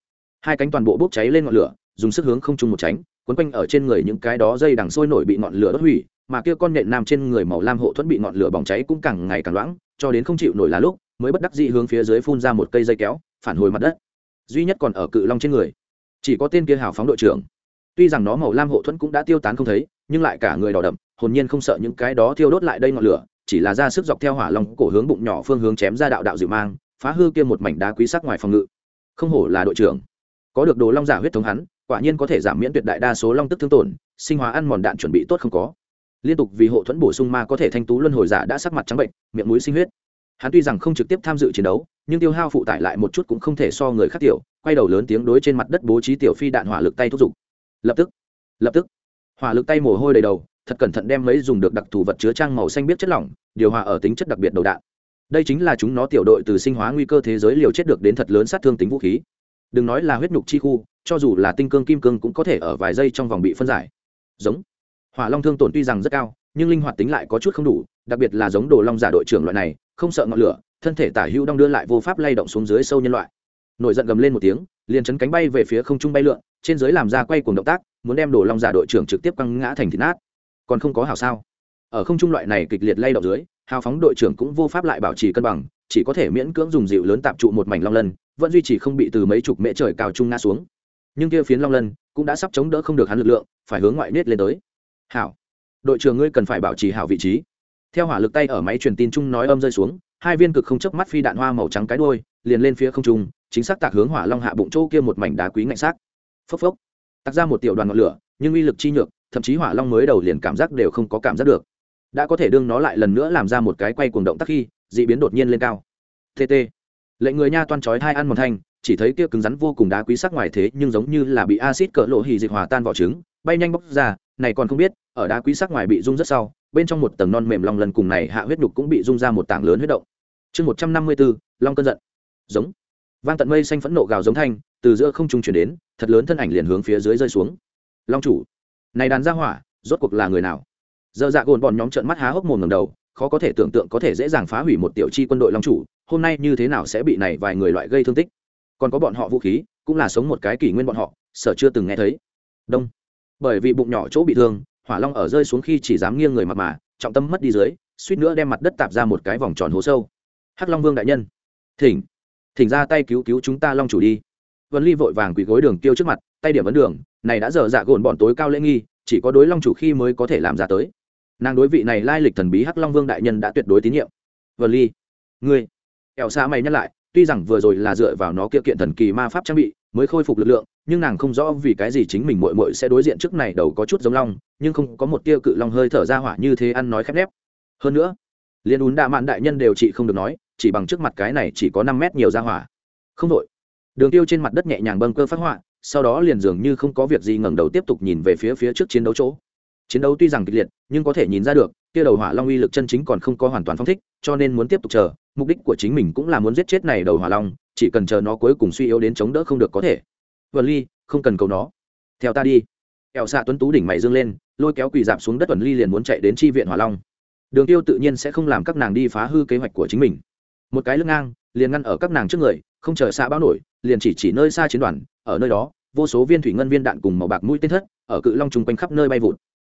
Hai cánh toàn bộ bốc cháy lên ngọn lửa, dùng sức hướng không chung một tránh, quấn quanh ở trên người những cái đó dây đằng sôi nổi bị ngọn lửa đốt hủy mà kia con nện nam trên người màu lam hộ thuẫn bị ngọn lửa bỏng cháy cũng càng ngày càng loãng, cho đến không chịu nổi là lúc, mới bất đắc dĩ hướng phía dưới phun ra một cây dây kéo, phản hồi mặt đất. Duy nhất còn ở cự long trên người. Chỉ có tên kia hào phóng đội trưởng. Tuy rằng nó màu lam hộ thuẫn cũng đã tiêu tán không thấy, nhưng lại cả người đỏ đậm, hồn nhiên không sợ những cái đó thiêu đốt lại đây ngọn lửa, chỉ là ra sức dọc theo hỏa long cổ hướng bụng nhỏ phương hướng chém ra đạo đạo dịu mang, phá hư kia một mảnh đá quý sắc ngoài phòng ngự. Không hổ là đội trưởng. Có được đồ long giả huyết thống hắn, quả nhiên có thể giảm miễn tuyệt đại đa số long tức thương tổn, sinh hóa ăn mòn đạn chuẩn bị tốt không có liên tục vì hộ thuẫn bổ sung ma có thể thanh tú luân hồi giả đã sắc mặt trắng bệnh, miệng mũi sinh huyết. Hắn tuy rằng không trực tiếp tham dự chiến đấu, nhưng tiêu hao phụ tải lại một chút cũng không thể so người khác tiểu, quay đầu lớn tiếng đối trên mặt đất bố trí tiểu phi đạn hỏa lực tay thúc giục. Lập tức lập tức, hỏa lực tay mồ hôi đầy đầu, thật cẩn thận đem mấy dùng được đặc thù vật chứa trang màu xanh biết chất lỏng, điều hòa ở tính chất đặc biệt đầu đạn. Đây chính là chúng nó tiểu đội từ sinh hóa nguy cơ thế giới liều chết được đến thật lớn sát thương tính vũ khí. Đừng nói là huyết nhục chi khu, cho dù là tinh cương kim cương cũng có thể ở vài giây trong vòng bị phân giải. Giống hỏa long thương tổn tuy rằng rất cao, nhưng linh hoạt tính lại có chút không đủ, đặc biệt là giống đồ long giả đội trưởng loại này, không sợ ngọn lửa, thân thể tả hữu đong đưa lại vô pháp lay động xuống dưới sâu nhân loại. Nổi giận gầm lên một tiếng, liền chấn cánh bay về phía không trung bay lượn, trên dưới làm ra quay cùng động tác, muốn đem đồ long giả đội trưởng trực tiếp căng ngã thành thịt nát. Còn không có hào sao? Ở không trung loại này kịch liệt lay động dưới, hào phóng đội trưởng cũng vô pháp lại bảo trì cân bằng, chỉ có thể miễn cưỡng dùng dịu lớn tạm trụ một mảnh long lân, vẫn duy trì không bị từ mấy chục mễ trời cao trung ngã xuống. Nhưng kia phiến long lân cũng đã sắp chống đỡ không được hắn lực lượng, phải hướng ngoại nết lên tới hảo, đội trưởng ngươi cần phải bảo trì hảo vị trí. Theo hỏa lực tay ở máy truyền tin chung nói âm rơi xuống, hai viên cực không chớp mắt phi đạn hoa màu trắng cái đuôi, liền lên phía không trung, chính xác tạc hướng hỏa long hạ bụng chỗ kia một mảnh đá quý ngạnh xác. Phốc phốc, tạc ra một tiểu đoàn ngọn lửa, nhưng uy lực chi nhược, thậm chí hỏa long mới đầu liền cảm giác đều không có cảm giác được. Đã có thể đương nó lại lần nữa làm ra một cái quay cuồng động tác khi d ị biến đột nhiên lên cao. Tt lệnh người nha toan trói hai ăn một thanh, chỉ thấy kia cứng rắn vô cùng đá quý sắc ngoài thế nhưng giống như là bị acid cỡ lộ hì dịch hòa tan vỏ trứng, bay nhanh bóc ra này còn không biết, ở đá quý sắc ngoài bị rung rất sau, bên trong một tầng non mềm long lần cùng này hạ huyết đục cũng bị rung ra một tảng lớn huyết động. Chương một trăm năm mươi bốn, long cơn giận. Giống. Vang tận mây xanh phẫn nộ gào giống thanh, từ giữa không trung chuyển đến, thật lớn thân ảnh liền hướng phía dưới rơi xuống. Long chủ. Này đàn ra hỏa, rốt cuộc là người nào? Giờ dạ gồn bọn nhóm trợn mắt há hốc mồm ngầm đầu, khó có thể tưởng tượng có thể dễ dàng phá hủy một tiểu chi quân đội long chủ, hôm nay như thế nào sẽ bị này vài người loại gây thương tích? Còn có bọn họ vũ khí, cũng là sống một cái kỷ nguyên bọn họ, sở chưa từng nghe thấy. Đông bởi vì bụng nhỏ chỗ bị thương, hỏa long ở rơi xuống khi chỉ dám nghiêng người mặt mà, trọng tâm mất đi dưới, suýt nữa đem mặt đất tạp ra một cái vòng tròn hố sâu. Hắc long vương đại nhân. Thỉnh. Thỉnh ra tay cứu cứu chúng ta long chủ đi. Vân ly vội vàng quỳ gối đường tiêu trước mặt, tay điểm vấn đường, này đã dở dạ gồn bọn tối cao lễ nghi, chỉ có đối long chủ khi mới có thể làm ra tới. Nàng đối vị này lai lịch thần bí hắc long vương đại nhân đã tuyệt đối tín nhiệm. Vân ly, ngươi. Kẹo xa mày nhắc lại, tuy rằng vừa rồi là dựa vào nó kia kiện thần kỳ ma pháp trang bị mới khôi phục lực lượng, nhưng nàng không rõ vì cái gì chính mình mội mội sẽ đối diện trước này đầu có chút giống long, nhưng không có một tia cự long hơi thở ra hỏa như thế ăn nói khép nép. Hơn nữa, liên ún đạ mạn đại nhân đều chị không được nói, chỉ bằng trước mặt cái này chỉ có năm mét nhiều ra hỏa. Không đội đường tiêu trên mặt đất nhẹ nhàng bâng cơ phát họa, sau đó liền dường như không có việc gì ngẩng đầu tiếp tục nhìn về phía phía trước chiến đấu chỗ. Chiến đấu tuy rằng kịch liệt, nhưng có thể nhìn ra được, kia đầu hỏa long uy lực chân chính còn không có hoàn toàn phong thích, cho nên muốn tiếp tục chờ, mục đích của chính mình cũng là muốn giết chết này đầu hỏa long chỉ cần chờ nó cuối cùng suy yếu đến chống đỡ không được có thể. Vân ly, không cần cầu nó. Theo ta đi. Ẻo xạ tuấn tú đỉnh mày dương lên, lôi kéo quỳ dạp xuống đất tuần ly liền muốn chạy đến tri viện hỏa long. Đường tiêu tự nhiên sẽ không làm các nàng đi phá hư kế hoạch của chính mình. Một cái lưng ngang, liền ngăn ở các nàng trước người, không chờ xa bao nổi, liền chỉ chỉ nơi xa chiến đoàn, ở nơi đó, vô số viên thủy ngân viên đạn cùng màu bạc mũi tên thất, ở cự long trùng quanh khắp nơi bay vụt.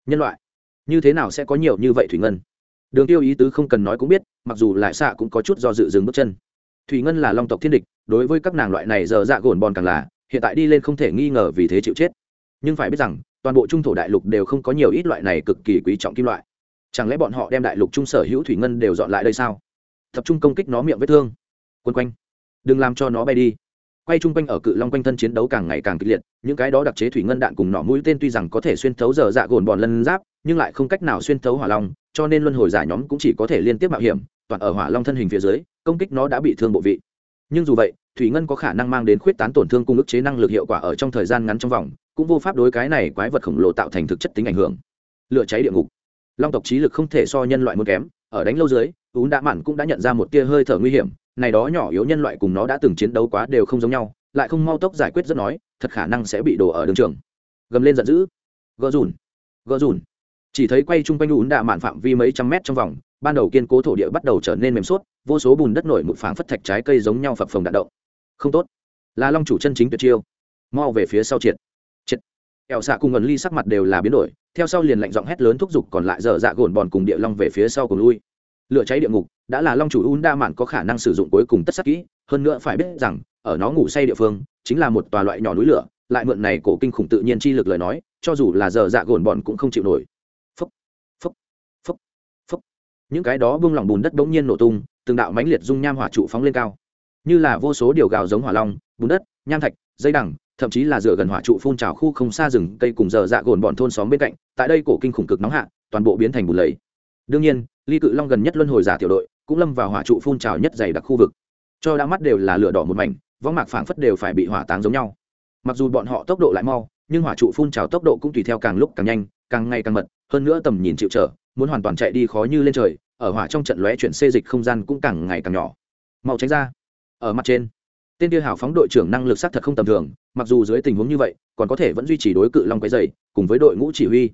Nhân loại, như thế nào sẽ có nhiều như vậy thủy ngân? Đường tiêu ý tứ không cần nói cũng biết, mặc dù lại xạ cũng có chút do dự dừng bước chân thủy ngân là long tộc thiên địch, đối với các nàng loại này giờ dạ gồn bòn càng là, hiện tại đi lên không thể nghi ngờ vì thế chịu chết. Nhưng phải biết rằng, toàn bộ trung thổ đại lục đều không có nhiều ít loại này cực kỳ quý trọng kim loại. Chẳng lẽ bọn họ đem đại lục trung sở hữu thủy ngân đều dọn lại đây sao? Tập trung công kích nó miệng vết thương. Quân quanh. Đừng làm cho nó bay đi. Quay chung quanh ở cự long quanh thân chiến đấu càng ngày càng kịch liệt, những cái đó đặc chế thủy ngân đạn cùng nỏ mũi tên tuy rằng có thể xuyên thấu giờ dạ gồn bòn lân giáp, nhưng lại không cách nào xuyên thấu hỏa long, cho nên luân hồi giả nhóm cũng chỉ có thể liên tiếp mạo hiểm, toàn ở hỏa long thân hình phía dưới công kích nó đã bị thương bộ vị. Nhưng dù vậy, thủy ngân có khả năng mang đến khuyết tán tổn thương cung ức chế năng lực hiệu quả ở trong thời gian ngắn trong vòng, cũng vô pháp đối cái này quái vật khổng lồ tạo thành thực chất tính ảnh hưởng. Lửa cháy địa ngục. Long tộc trí lực không thể so nhân loại muốn kém, ở đánh lâu dưới ún đã mặn cũng đã nhận ra một tia hơi thở nguy hiểm, này đó nhỏ yếu nhân loại cùng nó đã từng chiến đấu quá đều không giống nhau, lại không mau tốc giải quyết rất nói, thật khả năng sẽ bị đổ ở đường trường. Gầm lên giận dữ. Gỡ rùn. Gỡ rùn. Chỉ thấy quay chung quanh ún đạ mạn phạm vi mấy trăm mét trong vòng ban đầu kiên cố thổ địa bắt đầu trở nên mềm suốt, vô số bùn đất nổi một phảng phất thạch trái cây giống nhau phập phồng đạn động. Không tốt. Là long chủ chân chính tuyệt chiêu. Mau về phía sau triệt. Triệt. Ẻo xạ cùng ngần ly sắc mặt đều là biến đổi, theo sau liền lạnh giọng hét lớn thúc giục còn lại dở dạ gồn bòn cùng địa long về phía sau cùng lui. Lửa cháy địa ngục, đã là long chủ un đa mạn có khả năng sử dụng cuối cùng tất sắc kỹ, hơn nữa phải biết rằng, ở nó ngủ say địa phương, chính là một tòa loại nhỏ núi lửa, lại mượn này cổ kinh khủng tự nhiên chi lực lời nói, cho dù là dở dạ gồn bòn cũng không chịu nổi phốc phốc phốc phốc những cái đó bung lỏng bùn đất bỗng nhiên nổ tung, từng đạo mãnh liệt dung nham hỏa trụ phóng lên cao. Như là vô số điều gào giống hỏa long, bùn đất, nham thạch, dây đằng, thậm chí là dựa gần hỏa trụ phun trào khu không xa rừng cây cùng giờ dạ gồn bọn thôn xóm bên cạnh, tại đây cổ kinh khủng cực nóng hạ, toàn bộ biến thành bùn lầy. Đương nhiên, ly cự long gần nhất luân hồi giả tiểu đội, cũng lâm vào hỏa trụ phun trào nhất dày đặc khu vực. Cho đã mắt đều là lửa đỏ một mảnh, võng mạc phảng phất đều phải bị hỏa táng giống nhau. Mặc dù bọn họ tốc độ lại mau, nhưng hỏa trụ phun trào tốc độ cũng tùy theo càng lúc càng nhanh, càng ngày càng mật, hơn nữa tầm nhìn chịu trở, muốn hoàn toàn chạy đi khó như lên trời ở hỏa trong trận lóe chuyển xê dịch không gian cũng càng ngày càng nhỏ. Mau tránh ra. Ở mặt trên, tên tiêu hào phóng đội trưởng năng lực xác thật không tầm thường, mặc dù dưới tình huống như vậy, còn có thể vẫn duy trì đối cự long quấy dày, cùng với đội ngũ chỉ huy.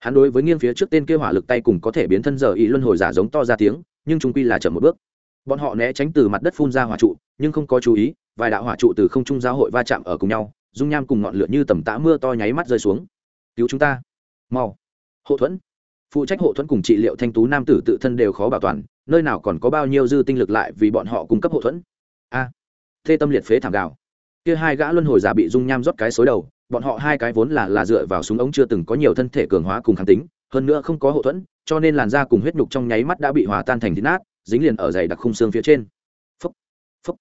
Hắn đối với nghiêng phía trước tên kia hỏa lực tay cùng có thể biến thân giờ ý luân hồi giả giống to ra tiếng, nhưng chúng quy là chậm một bước. Bọn họ né tránh từ mặt đất phun ra hỏa trụ, nhưng không có chú ý, vài đạo hỏa trụ từ không trung giao hội va chạm ở cùng nhau, dung nham cùng ngọn lửa như tầm tã mưa to nháy mắt rơi xuống. Cứu chúng ta. Mau. Hậu thuẫn phụ trách hộ thuẫn cùng trị liệu thanh tú nam tử tự thân đều khó bảo toàn nơi nào còn có bao nhiêu dư tinh lực lại vì bọn họ cung cấp hộ thuẫn. A à, thê tâm liệt phế thảm gạo kia hai gã luân hồi giả bị dung nham rót cái xối đầu bọn họ hai cái vốn là là dựa vào súng ống chưa từng có nhiều thân thể cường hóa cùng kháng tính hơn nữa không có hậu thuẫn cho nên làn da cùng huyết nhục trong nháy mắt đã bị hòa tan thành thịt nát dính liền ở dày đặc khung xương phía trên. Phúc, phúc.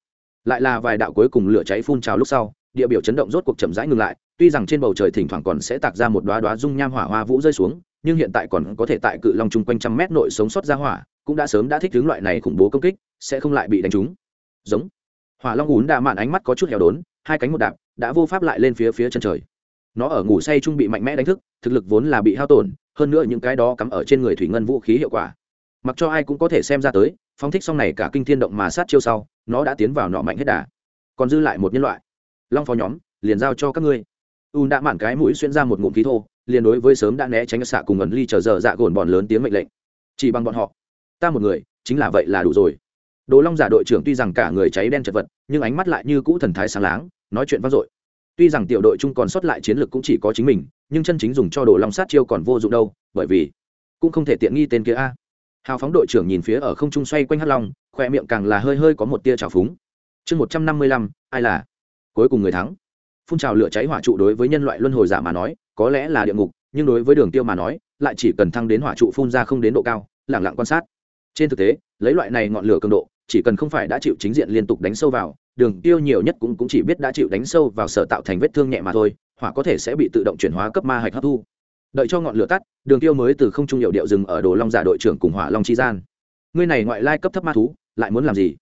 lại là vài đạo cuối cùng lửa cháy phun trào lúc sau địa biểu chấn động rốt cuộc chậm rãi ngừng lại tuy rằng trên bầu trời thỉnh thoảng còn sẽ tạc ra một đoá đoá dung nham hỏa hoa vũ rơi xuống nhưng hiện tại còn có thể tại cự long chung quanh trăm mét nội sống sót ra hỏa, cũng đã sớm đã thích hướng loại này khủng bố công kích, sẽ không lại bị đánh trúng. Giống. Hỏa long ún đã mạn ánh mắt có chút heo đốn, hai cánh một đạp, đã vô pháp lại lên phía phía chân trời. Nó ở ngủ say trung bị mạnh mẽ đánh thức, thực lực vốn là bị hao tổn, hơn nữa những cái đó cắm ở trên người thủy ngân vũ khí hiệu quả. Mặc cho ai cũng có thể xem ra tới, phóng thích xong này cả kinh thiên động mà sát chiêu sau, nó đã tiến vào nọ mạnh hết đà. Còn dư lại một nhân loại. Long phó nhóm, liền giao cho các ngươi. U đã mạn cái mũi xuyên ra một ngụm khí thô liền đối với sớm đã né tránh xạ cùng ẩn ly chờ giờ dạ gồn bọn lớn tiếng mệnh lệnh. Chỉ bằng bọn họ, ta một người, chính là vậy là đủ rồi. Đồ long giả đội trưởng tuy rằng cả người cháy đen chật vật, nhưng ánh mắt lại như cũ thần thái sáng láng, nói chuyện vang dội. Tuy rằng tiểu đội chung còn sót lại chiến lược cũng chỉ có chính mình, nhưng chân chính dùng cho đồ long sát chiêu còn vô dụng đâu, bởi vì cũng không thể tiện nghi tên kia a. Hào phóng đội trưởng nhìn phía ở không trung xoay quanh hắt long, khoe miệng càng là hơi hơi có một tia trào phúng. Chương một trăm năm mươi lăm, ai là? Cuối cùng người thắng phun trào lửa cháy hỏa trụ đối với nhân loại luân hồi giả mà nói có lẽ là địa ngục nhưng đối với đường tiêu mà nói lại chỉ cần thăng đến hỏa trụ phun ra không đến độ cao lẳng lặng quan sát. Trên thực tế lấy loại này ngọn lửa cường độ chỉ cần không phải đã chịu chính diện liên tục đánh sâu vào đường tiêu nhiều nhất cũng, cũng chỉ biết đã chịu đánh sâu vào sở tạo thành vết thương nhẹ mà thôi hỏa có thể sẽ bị tự động chuyển hóa cấp ma hạch hấp thu. Đợi cho ngọn lửa tắt đường tiêu mới từ không trung hiệu điệu dừng ở đồ long giả đội trưởng cùng hỏa long chi gian. Ngươi này ngoại lai cấp thấp ma thú lại muốn làm gì?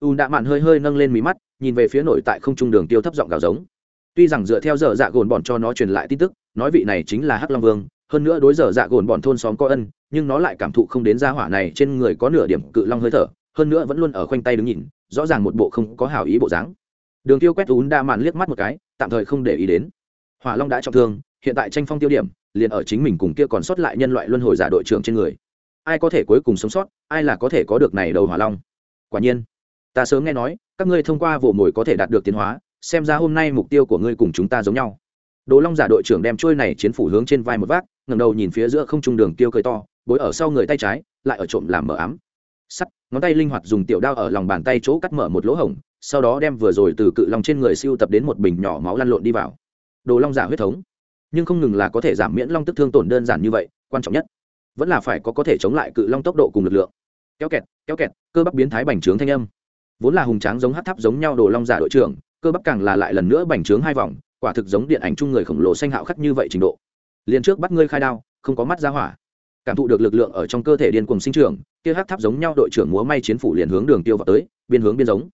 U đạ mạn hơi hơi nâng lên mí mắt nhìn về phía nổi tại không trung đường tiêu thấp giọng gào giống tuy rằng dựa theo dở dạ gồn bọn cho nó truyền lại tin tức, nói vị này chính là hắc long vương, hơn nữa đối dở dạ gồn bọn thôn xóm có ân, nhưng nó lại cảm thụ không đến gia hỏa này trên người có nửa điểm cự long hơi thở, hơn nữa vẫn luôn ở khoanh tay đứng nhìn, rõ ràng một bộ không có hảo ý bộ dáng. Đường tiêu quét ún đa mạn liếc mắt một cái, tạm thời không để ý đến. Hỏa long đã trọng thương, hiện tại tranh phong tiêu điểm, liền ở chính mình cùng kia còn sót lại nhân loại luân hồi giả đội trưởng trên người. Ai có thể cuối cùng sống sót, ai là có thể có được này đầu hỏa long? Quả nhiên, ta sớm nghe nói, các ngươi thông qua vụ mồi có thể đạt được tiến hóa xem ra hôm nay mục tiêu của ngươi cùng chúng ta giống nhau. Đồ long giả đội trưởng đem trôi này chiến phủ hướng trên vai một vác ngầm đầu nhìn phía giữa không trung đường tiêu cười to, bối ở sau người tay trái, lại ở trộm làm mở ám. Sắt, ngón tay linh hoạt dùng tiểu đao ở lòng bàn tay chỗ cắt mở một lỗ hổng, sau đó đem vừa rồi từ cự long trên người siêu tập đến một bình nhỏ máu lăn lộn đi vào. Đồ long giả huyết thống. Nhưng không ngừng là có thể giảm miễn long tức thương tổn đơn giản như vậy, quan trọng nhất vẫn là phải có có thể chống lại cự long tốc độ cùng lực lượng. Kéo kẹt kéo kẹt, cơ bắp biến thái bành trướng thanh âm. Vốn là hùng tráng giống hát tháp giống nhau đồ long giả đội trưởng cơ bắp càng là lại lần nữa bành trướng hai vòng, quả thực giống điện ảnh chung người khổng lồ xanh hạo khắc như vậy trình độ. Liền trước bắt ngươi khai đao, không có mắt ra hỏa. Cảm thụ được lực lượng ở trong cơ thể điên cùng sinh trưởng, kia hát tháp giống nhau đội trưởng múa may chiến phủ liền hướng đường tiêu vào tới, biên hướng biên giống.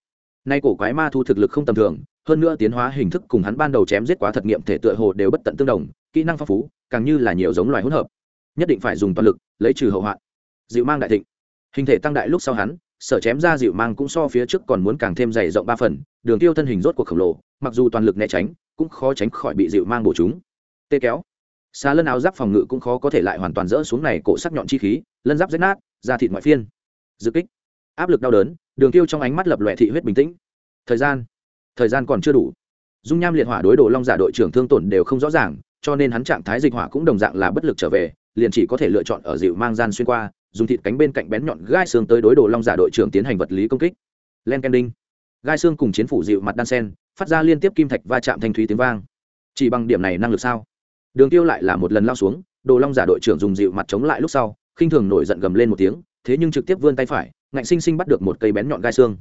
Nay cổ quái ma thu thực lực không tầm thường, hơn nữa tiến hóa hình thức cùng hắn ban đầu chém giết quá thật nghiệm thể tựa hồ đều bất tận tương đồng, kỹ năng phong phú, càng như là nhiều giống loài hỗn hợp. Nhất định phải dùng toàn lực, lấy trừ hậu hoạn. Dịu mang đại thịnh. Hình thể tăng đại lúc sau hắn, sở chém ra dịu mang cũng so phía trước còn muốn càng thêm dày rộng ba phần đường tiêu thân hình rốt cuộc khổng lồ, mặc dù toàn lực né tránh, cũng khó tránh khỏi bị dịu mang bổ chúng. Tê kéo. Xa lân áo giáp phòng ngự cũng khó có thể lại hoàn toàn rỡ xuống này cổ sắc nhọn chi khí, lân giáp rách nát ra thịt ngoại phiên. Dự kích. Áp lực đau đớn, đường tiêu trong ánh mắt lập lòe thị huyết bình tĩnh. Thời gian. Thời gian còn chưa đủ. Dung nham liệt hỏa đối đồ long giả đội trưởng thương tổn đều không rõ ràng, cho nên hắn trạng thái dịch hỏa cũng đồng dạng là bất lực trở về, liền chỉ có thể lựa chọn ở dịu mang gian xuyên qua, dùng thịt cánh bên cạnh bén nhọn gai xương tới đối đồ long giả đội trưởng tiến hành vật lý công kích. Len ken gai xương cùng chiến phủ dịu mặt đan sen, phát ra liên tiếp kim thạch va chạm thanh thúy tiếng vang. Chỉ bằng điểm này năng lực sao? Đường tiêu lại là một lần lao xuống, đồ long giả đội trưởng dùng dịu mặt chống lại lúc sau, khinh thường nổi giận gầm lên một tiếng, thế nhưng trực tiếp vươn tay phải, ngạnh sinh sinh bắt được một cây bén nhọn gai xương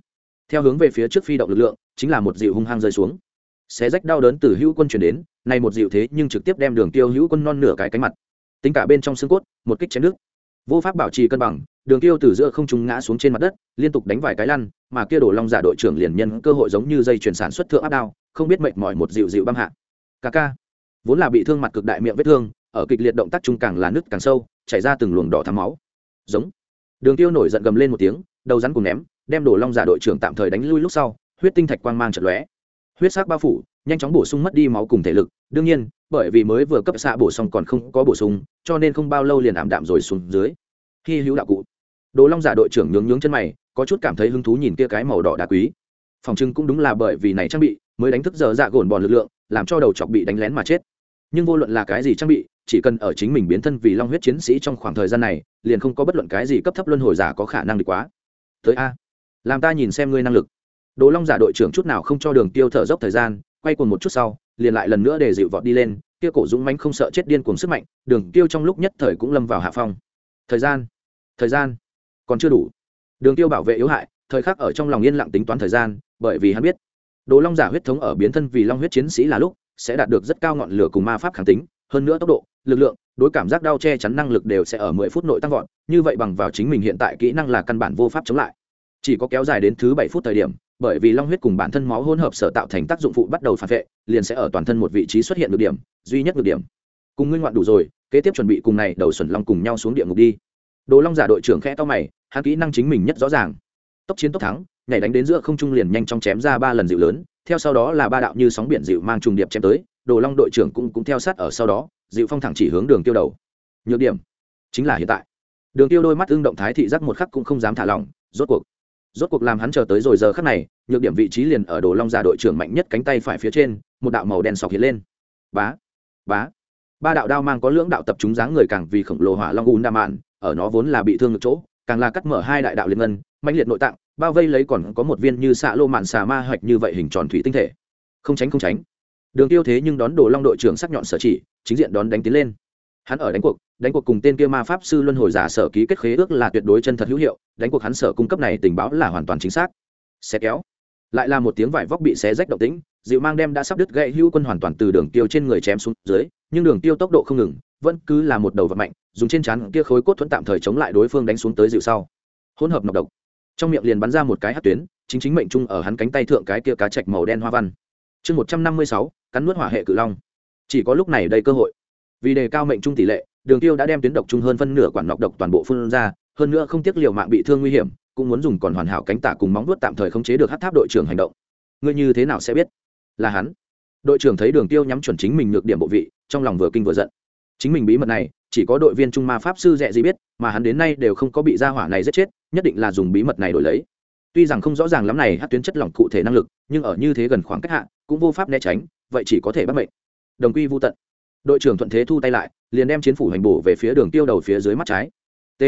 theo hướng về phía trước phi động lực lượng, chính là một dịu hung hăng rơi xuống. Xé rách đau đớn từ hữu quân chuyển đến này một dịu thế nhưng trực tiếp đem đường tiêu hữu quân non nửa cái cánh mặt. Tính cả bên trong xương cốt, một kích chém nước vô pháp bảo trì cân bằng đường tiêu từ giữa không trung ngã xuống trên mặt đất, liên tục đánh vài cái lăn, mà kia đổ long giả đội trưởng liền nhân cơ hội giống như dây chuyển sản xuất thượng áp đao, không biết mệt mỏi một dịu dịu băng hạ. Ca ca. Vốn là bị thương mặt cực đại miệng vết thương, ở kịch liệt động tác trung càng là nứt càng sâu, chảy ra từng luồng đỏ thắm máu. Giống. Đường tiêu nổi giận gầm lên một tiếng, đầu rắn cùng ném, đem đổ long giả đội trưởng tạm thời đánh lui lúc sau, huyết tinh thạch quang mang chật lóe. Huyết sắc bao phủ, nhanh chóng bổ sung mất đi máu cùng thể lực. Đương nhiên, bởi vì mới vừa cấp xạ bổ xong còn không có bổ sung, cho nên không bao lâu liền ảm đạm rồi xuống dưới. Khi hữu đạo cụ đồ long giả đội trưởng nhướng nhướng chân mày, có chút cảm thấy hứng thú nhìn kia cái màu đỏ đá quý. Phòng trưng cũng đúng là bởi vì này trang bị, mới đánh thức giờ dạ gồn bòn lực lượng, làm cho đầu chọc bị đánh lén mà chết. Nhưng vô luận là cái gì trang bị, chỉ cần ở chính mình biến thân vì long huyết chiến sĩ trong khoảng thời gian này, liền không có bất luận cái gì cấp thấp luân hồi giả có khả năng đi quá. Tới a, làm ta nhìn xem ngươi năng lực. Đồ long giả đội trưởng chút nào không cho đường tiêu thở dốc thời gian, quay cuồng một chút sau, liền lại lần nữa để dịu vọt đi lên, kia cổ dũng mãnh không sợ chết điên cuồng sức mạnh, đường tiêu trong lúc nhất thời cũng lâm vào hạ phong. Thời gian thời gian còn chưa đủ. Đường tiêu bảo vệ yếu hại, thời khắc ở trong lòng yên lặng tính toán thời gian, bởi vì hắn biết, đồ long giả huyết thống ở biến thân vì long huyết chiến sĩ là lúc, sẽ đạt được rất cao ngọn lửa cùng ma pháp kháng tính, hơn nữa tốc độ, lực lượng, đối cảm giác đau che chắn năng lực đều sẽ ở mười phút nội tăng vọt, như vậy bằng vào chính mình hiện tại kỹ năng là căn bản vô pháp chống lại. Chỉ có kéo dài đến thứ bảy phút thời điểm, bởi vì long huyết cùng bản thân máu hỗn hợp sở tạo thành tác dụng phụ bắt đầu phản vệ, liền sẽ ở toàn thân một vị trí xuất hiện được điểm, duy nhất được điểm. Cùng nguyên ngoạn đủ rồi, kế tiếp chuẩn bị cùng này đầu xuẩn long cùng nhau xuống địa ngục đi đồ long giả đội trưởng khẽ to mày, hắn kỹ năng chính mình nhất rõ ràng. Tốc chiến tốc thắng, nhảy đánh đến giữa không trung liền nhanh chóng chém ra ba lần dịu lớn, theo sau đó là ba đạo như sóng biển dịu mang trùng điệp chém tới, đồ long đội trưởng cũng cũng theo sát ở sau đó, dịu phong thẳng chỉ hướng đường tiêu đầu. Nhược điểm, chính là hiện tại. Đường tiêu đôi mắt ưng động thái thị giác một khắc cũng không dám thả lỏng, rốt cuộc rốt cuộc làm hắn chờ tới rồi giờ khắc này, nhược điểm vị trí liền ở đồ long giả đội trưởng mạnh nhất cánh tay phải phía trên, một đạo màu đen sọc hiện lên. Bá bá. Ba đạo đao mang có lưỡng đạo tập chúng dáng người càng vì khổng lồ hỏa long un đa mạn ở nó vốn là bị thương ngực chỗ, càng là cắt mở hai đại đạo liên ngân mạnh liệt nội tạng, bao vây lấy còn có một viên như xạ lô mạn xà ma hạch như vậy hình tròn thủy tinh thể. Không tránh không tránh. Đường tiêu thế nhưng đón đồ long đội trưởng sắc nhọn sở chỉ, chính diện đón đánh tiến lên. Hắn ở đánh cuộc đánh cuộc cùng tên kia ma pháp sư luân hồi giả sở ký kết khế ước là tuyệt đối chân thật hữu hiệu, đánh cuộc hắn sở cung cấp này tình báo là hoàn toàn chính xác. Xe kéo. Lại là một tiếng vải vóc bị xé rách động tĩnh, dịu mang đem đã sắp đứt gãy hữu quân hoàn toàn từ đường tiêu trên người chém xuống dưới, nhưng đường tiêu tốc độ không ngừng, vẫn cứ là một đầu vật mạnh dùng trên chắn kia khối cốt thuẫn tạm thời chống lại đối phương đánh xuống tới dịu sau. Hỗn hợp nọc độc. Trong miệng liền bắn ra một cái hát tuyến, chính chính mệnh trung ở hắn cánh tay thượng cái kia cá chạch màu đen hoa văn. Chương một trăm năm mươi sáu, cắn nuốt hỏa hệ cự long. Chỉ có lúc này đây cơ hội. Vì đề cao mệnh trung tỷ lệ, đường tiêu đã đem tuyến độc trung hơn phân nửa quản nọc độc toàn bộ phun ra, hơn nữa không tiếc liều mạng bị thương nguy hiểm, cũng muốn dùng còn hoàn hảo cánh tả cùng móng vuốt tạm thời khống chế được hát tháp đội trưởng hành động. Ngươi như thế nào sẽ biết? Là hắn. Đội trưởng thấy đường tiêu nhắm chuẩn chính mình nhược điểm bộ vị, trong lòng vừa kinh vừa giận. Chính mình bí mật này chỉ có đội viên trung ma pháp sư rẻ gì biết, mà hắn đến nay đều không có bị gia hỏa này giết chết, nhất định là dùng bí mật này đổi lấy. Tuy rằng không rõ ràng lắm này hát tuyến chất lỏng cụ thể năng lực, nhưng ở như thế gần khoảng cách hạ, cũng vô pháp né tránh, vậy chỉ có thể bắt mệnh. Đồng quy vô tận. Đội trưởng thuận thế thu tay lại, liền đem chiến phủ hành bổ về phía đường tiêu đầu phía dưới mắt trái. T.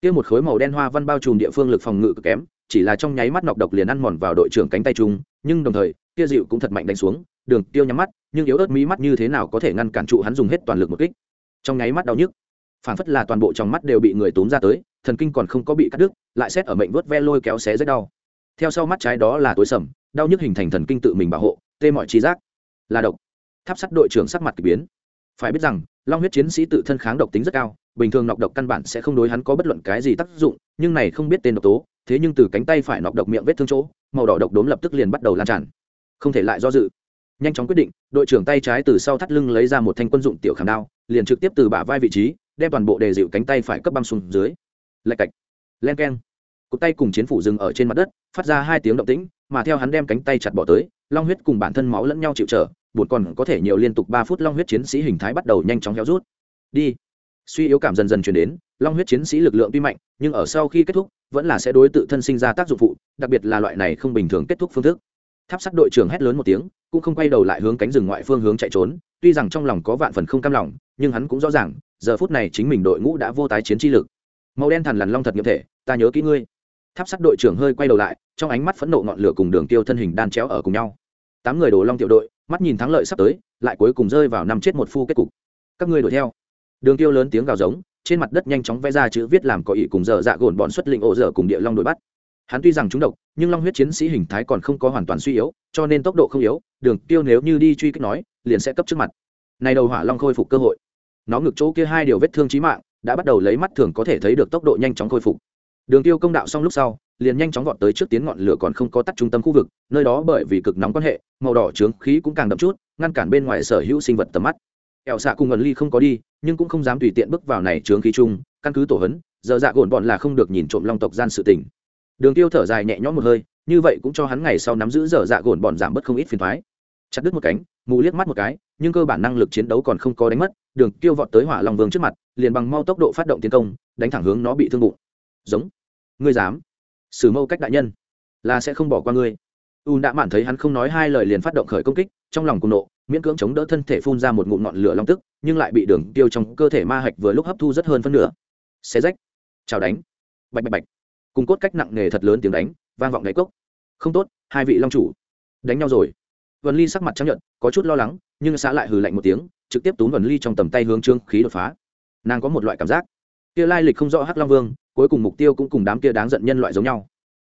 Tiêu một khối màu đen hoa văn bao trùm địa phương lực phòng ngự cực kém, chỉ là trong nháy mắt nọc độc liền ăn mòn vào đội trưởng cánh tay trung nhưng đồng thời, kia dịu cũng thật mạnh đánh xuống, đường tiêu nhắm mắt, nhưng yếu ớt mí mắt như thế nào có thể ngăn cản trụ hắn dùng hết toàn lực một kích trong nháy mắt đau nhức. Phản phất là toàn bộ trong mắt đều bị người tốn ra tới, thần kinh còn không có bị cắt đứt, lại xét ở mệnh vớt ve lôi kéo xé rất đau. Theo sau mắt trái đó là tối sầm, đau nhức hình thành thần kinh tự mình bảo hộ, tê mọi trí giác. Là độc. Tháp sắt đội trưởng sắc mặt kỳ biến. Phải biết rằng, long huyết chiến sĩ tự thân kháng độc tính rất cao, bình thường nọc độc căn bản sẽ không đối hắn có bất luận cái gì tác dụng, nhưng này không biết tên độc tố, thế nhưng từ cánh tay phải nọc độc miệng vết thương chỗ, màu đỏ độc đốm lập tức liền bắt đầu lan tràn. Không thể lại do dự. Nhanh chóng quyết định, đội trưởng tay trái từ sau thắt lưng lấy ra một thanh quân dụng tiểu khảm đao liền trực tiếp từ bả vai vị trí, đem toàn bộ đề dịu cánh tay phải cấp băm xuống dưới. Lạch cạch, len keng. Cụt tay cùng chiến phủ dừng ở trên mặt đất, phát ra hai tiếng động tĩnh, mà theo hắn đem cánh tay chặt bỏ tới, long huyết cùng bản thân máu lẫn nhau chịu trở, buồn còn có thể nhiều liên tục ba phút long huyết chiến sĩ hình thái bắt đầu nhanh chóng héo rút. Đi. Suy yếu cảm dần dần chuyển đến, long huyết chiến sĩ lực lượng tuy mạnh, nhưng ở sau khi kết thúc, vẫn là sẽ đối tự thân sinh ra tác dụng phụ, đặc biệt là loại này không bình thường kết thúc phương thức. Tháp sắt đội trưởng hét lớn một tiếng, cũng không quay đầu lại hướng cánh rừng ngoại phương hướng chạy trốn, tuy rằng trong lòng có vạn phần không cam lòng nhưng hắn cũng rõ ràng, giờ phút này chính mình đội ngũ đã vô tái chiến chi lực. Màu đen thằn lằn long thật nghiệm thể, ta nhớ kỹ ngươi. Tháp sắt đội trưởng hơi quay đầu lại, trong ánh mắt phẫn nộ ngọn lửa cùng đường tiêu thân hình đan chéo ở cùng nhau. Tám người đồ long tiểu đội, mắt nhìn thắng lợi sắp tới, lại cuối cùng rơi vào năm chết một phu kết cục. Các ngươi đuổi theo. Đường tiêu lớn tiếng gào giống, trên mặt đất nhanh chóng vẽ ra chữ viết làm có ý cùng dở dạ gồn bọn xuất lĩnh ổ dở cùng địa long đuổi bắt. Hắn tuy rằng trúng độc, nhưng long huyết chiến sĩ hình thái còn không có hoàn toàn suy yếu, cho nên tốc độ không yếu, đường tiêu nếu như đi truy kích nói, liền sẽ cấp trước mặt này đầu hỏa long khôi phục cơ hội. Nó ngực chỗ kia hai điều vết thương chí mạng, đã bắt đầu lấy mắt thường có thể thấy được tốc độ nhanh chóng khôi phục. Đường tiêu công đạo xong lúc sau, liền nhanh chóng vọt tới trước tiến ngọn lửa còn không có tắt trung tâm khu vực, nơi đó bởi vì cực nóng quan hệ, màu đỏ trướng khí cũng càng đậm chút, ngăn cản bên ngoài sở hữu sinh vật tầm mắt. Ẻo xạ cùng ngần ly không có đi, nhưng cũng không dám tùy tiện bước vào này trướng khí chung, căn cứ tổ hấn giờ dạ gồn bọn là không được nhìn trộm long tộc gian sự tình. Đường tiêu thở dài nhẹ nhõm một hơi, như vậy cũng cho hắn ngày sau nắm giữ giờ dạ gồn bọn giảm bớt không ít phiền thoái chặt đứt một cánh, mù liếc mắt một cái nhưng cơ bản năng lực chiến đấu còn không có đánh mất, đường tiêu vọt tới hỏa long vương trước mặt, liền bằng mau tốc độ phát động tiến công, đánh thẳng hướng nó bị thương bụng. Giống. Ngươi dám. Xử mâu cách đại nhân. Là sẽ không bỏ qua ngươi. U đã mạn thấy hắn không nói hai lời liền phát động khởi công kích, trong lòng cùng nộ, miễn cưỡng chống đỡ thân thể phun ra một ngụm ngọn lửa long tức, nhưng lại bị đường tiêu trong cơ thể ma hạch vừa lúc hấp thu rất hơn phân nửa. Xé rách. Chào đánh. Bạch bạch bạch. Cùng cốt cách nặng nề thật lớn tiếng đánh, vang vọng đáy cốc. Không tốt, hai vị long chủ. Đánh nhau rồi vân ly sắc mặt chấp nhận có chút lo lắng, nhưng xã lại hừ lạnh một tiếng, trực tiếp túm vân ly trong tầm tay hướng trương khí đột phá. Nàng có một loại cảm giác, kia lai lịch không rõ hắc long vương, cuối cùng mục tiêu cũng cùng đám kia đáng giận nhân loại giống nhau.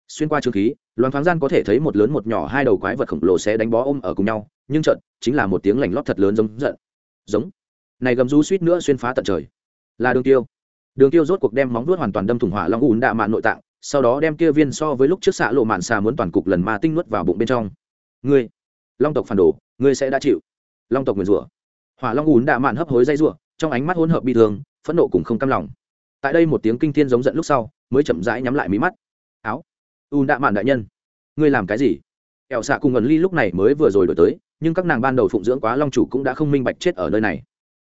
Xuyên qua trương khí loan thoáng gian có thể thấy một lớn một nhỏ hai đầu quái vật khổng lồ sẽ đánh bó ôm ở cùng nhau, nhưng trận chính là một tiếng lành lót thật lớn giống giận. Giống. Này gầm rú suýt nữa xuyên phá tận trời. Là đường tiêu. Đường tiêu rốt cuộc đem móng vuốt hoàn toàn đâm thủng hỏa long ùn đạ mạn nội tạng, sau đó đem kia viên so với lúc trước xạ lộ mạn xà muốn toàn cục lần ma tinh nuốt vào bụng bên trong. Ngươi long tộc phản đồ, ngươi sẽ đã chịu. Long tộc nguyền rủa. Hỏa long ùn đạ mạn hấp hối dây rủa, trong ánh mắt hỗn hợp bi thương, phẫn nộ cùng không cam lòng. Tại đây một tiếng kinh thiên giống giận lúc sau, mới chậm rãi nhắm lại mí mắt. Áo, ùn đạ mạn đại nhân, ngươi làm cái gì? Ẹo xạ cùng ngần ly lúc này mới vừa rồi đổi tới, nhưng các nàng ban đầu phụng dưỡng quá long chủ cũng đã không minh bạch chết ở nơi này.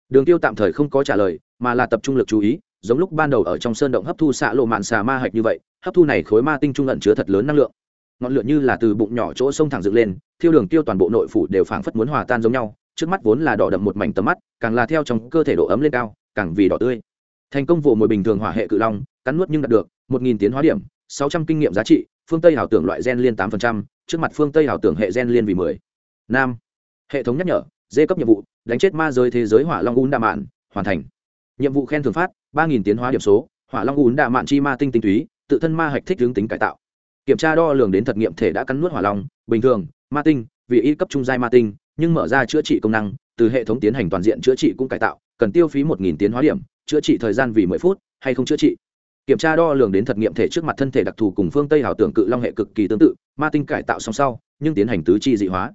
Đường tiêu tạm thời không có trả lời, mà là tập trung lực chú ý, giống lúc ban đầu ở trong sơn động hấp thu xạ lộ mạn xà ma hạch như vậy, hấp thu này khối ma tinh trung ẩn chứa thật lớn năng lượng ngọn lửa như là từ bụng nhỏ chỗ sông thẳng dựng lên, thiêu đường tiêu toàn bộ nội phủ đều phảng phất muốn hòa tan giống nhau, trước mắt vốn là đỏ đậm một mảnh tầm mắt, càng là theo trong cơ thể độ ấm lên cao, càng vì đỏ tươi. Thành công vụ mồi bình thường hỏa hệ cự long, cắn nuốt nhưng đạt được, một nghìn tiến hóa điểm, sáu trăm kinh nghiệm giá trị, phương tây hảo tưởng loại gen liên tám phần trăm, trước mặt phương tây hảo tưởng hệ gen liên vì mười. Nam. Hệ thống nhắc nhở dê cấp nhiệm vụ, đánh chết ma giới thế giới hỏa long un đa mạn, hoàn thành. Nhiệm vụ khen thường phát, ba nghìn tiến hóa điểm số, hỏa long un đa mạn chi ma tinh tinh túy, tự thân ma hạch thích hướng tính cải tạo kiểm tra đo lường đến thật nghiệm thể đã cắn nuốt hỏa long, bình thường, ma tinh, vì y cấp trung giai ma tinh, nhưng mở ra chữa trị công năng, từ hệ thống tiến hành toàn diện chữa trị cũng cải tạo, cần tiêu phí một nghìn tiến hóa điểm, chữa trị thời gian vì mười phút, hay không chữa trị. Kiểm tra đo lường đến thật nghiệm thể trước mặt thân thể đặc thù cùng phương tây hảo tưởng cự long hệ cực kỳ tương tự, ma tinh cải tạo song sau, nhưng tiến hành tứ chi dị hóa.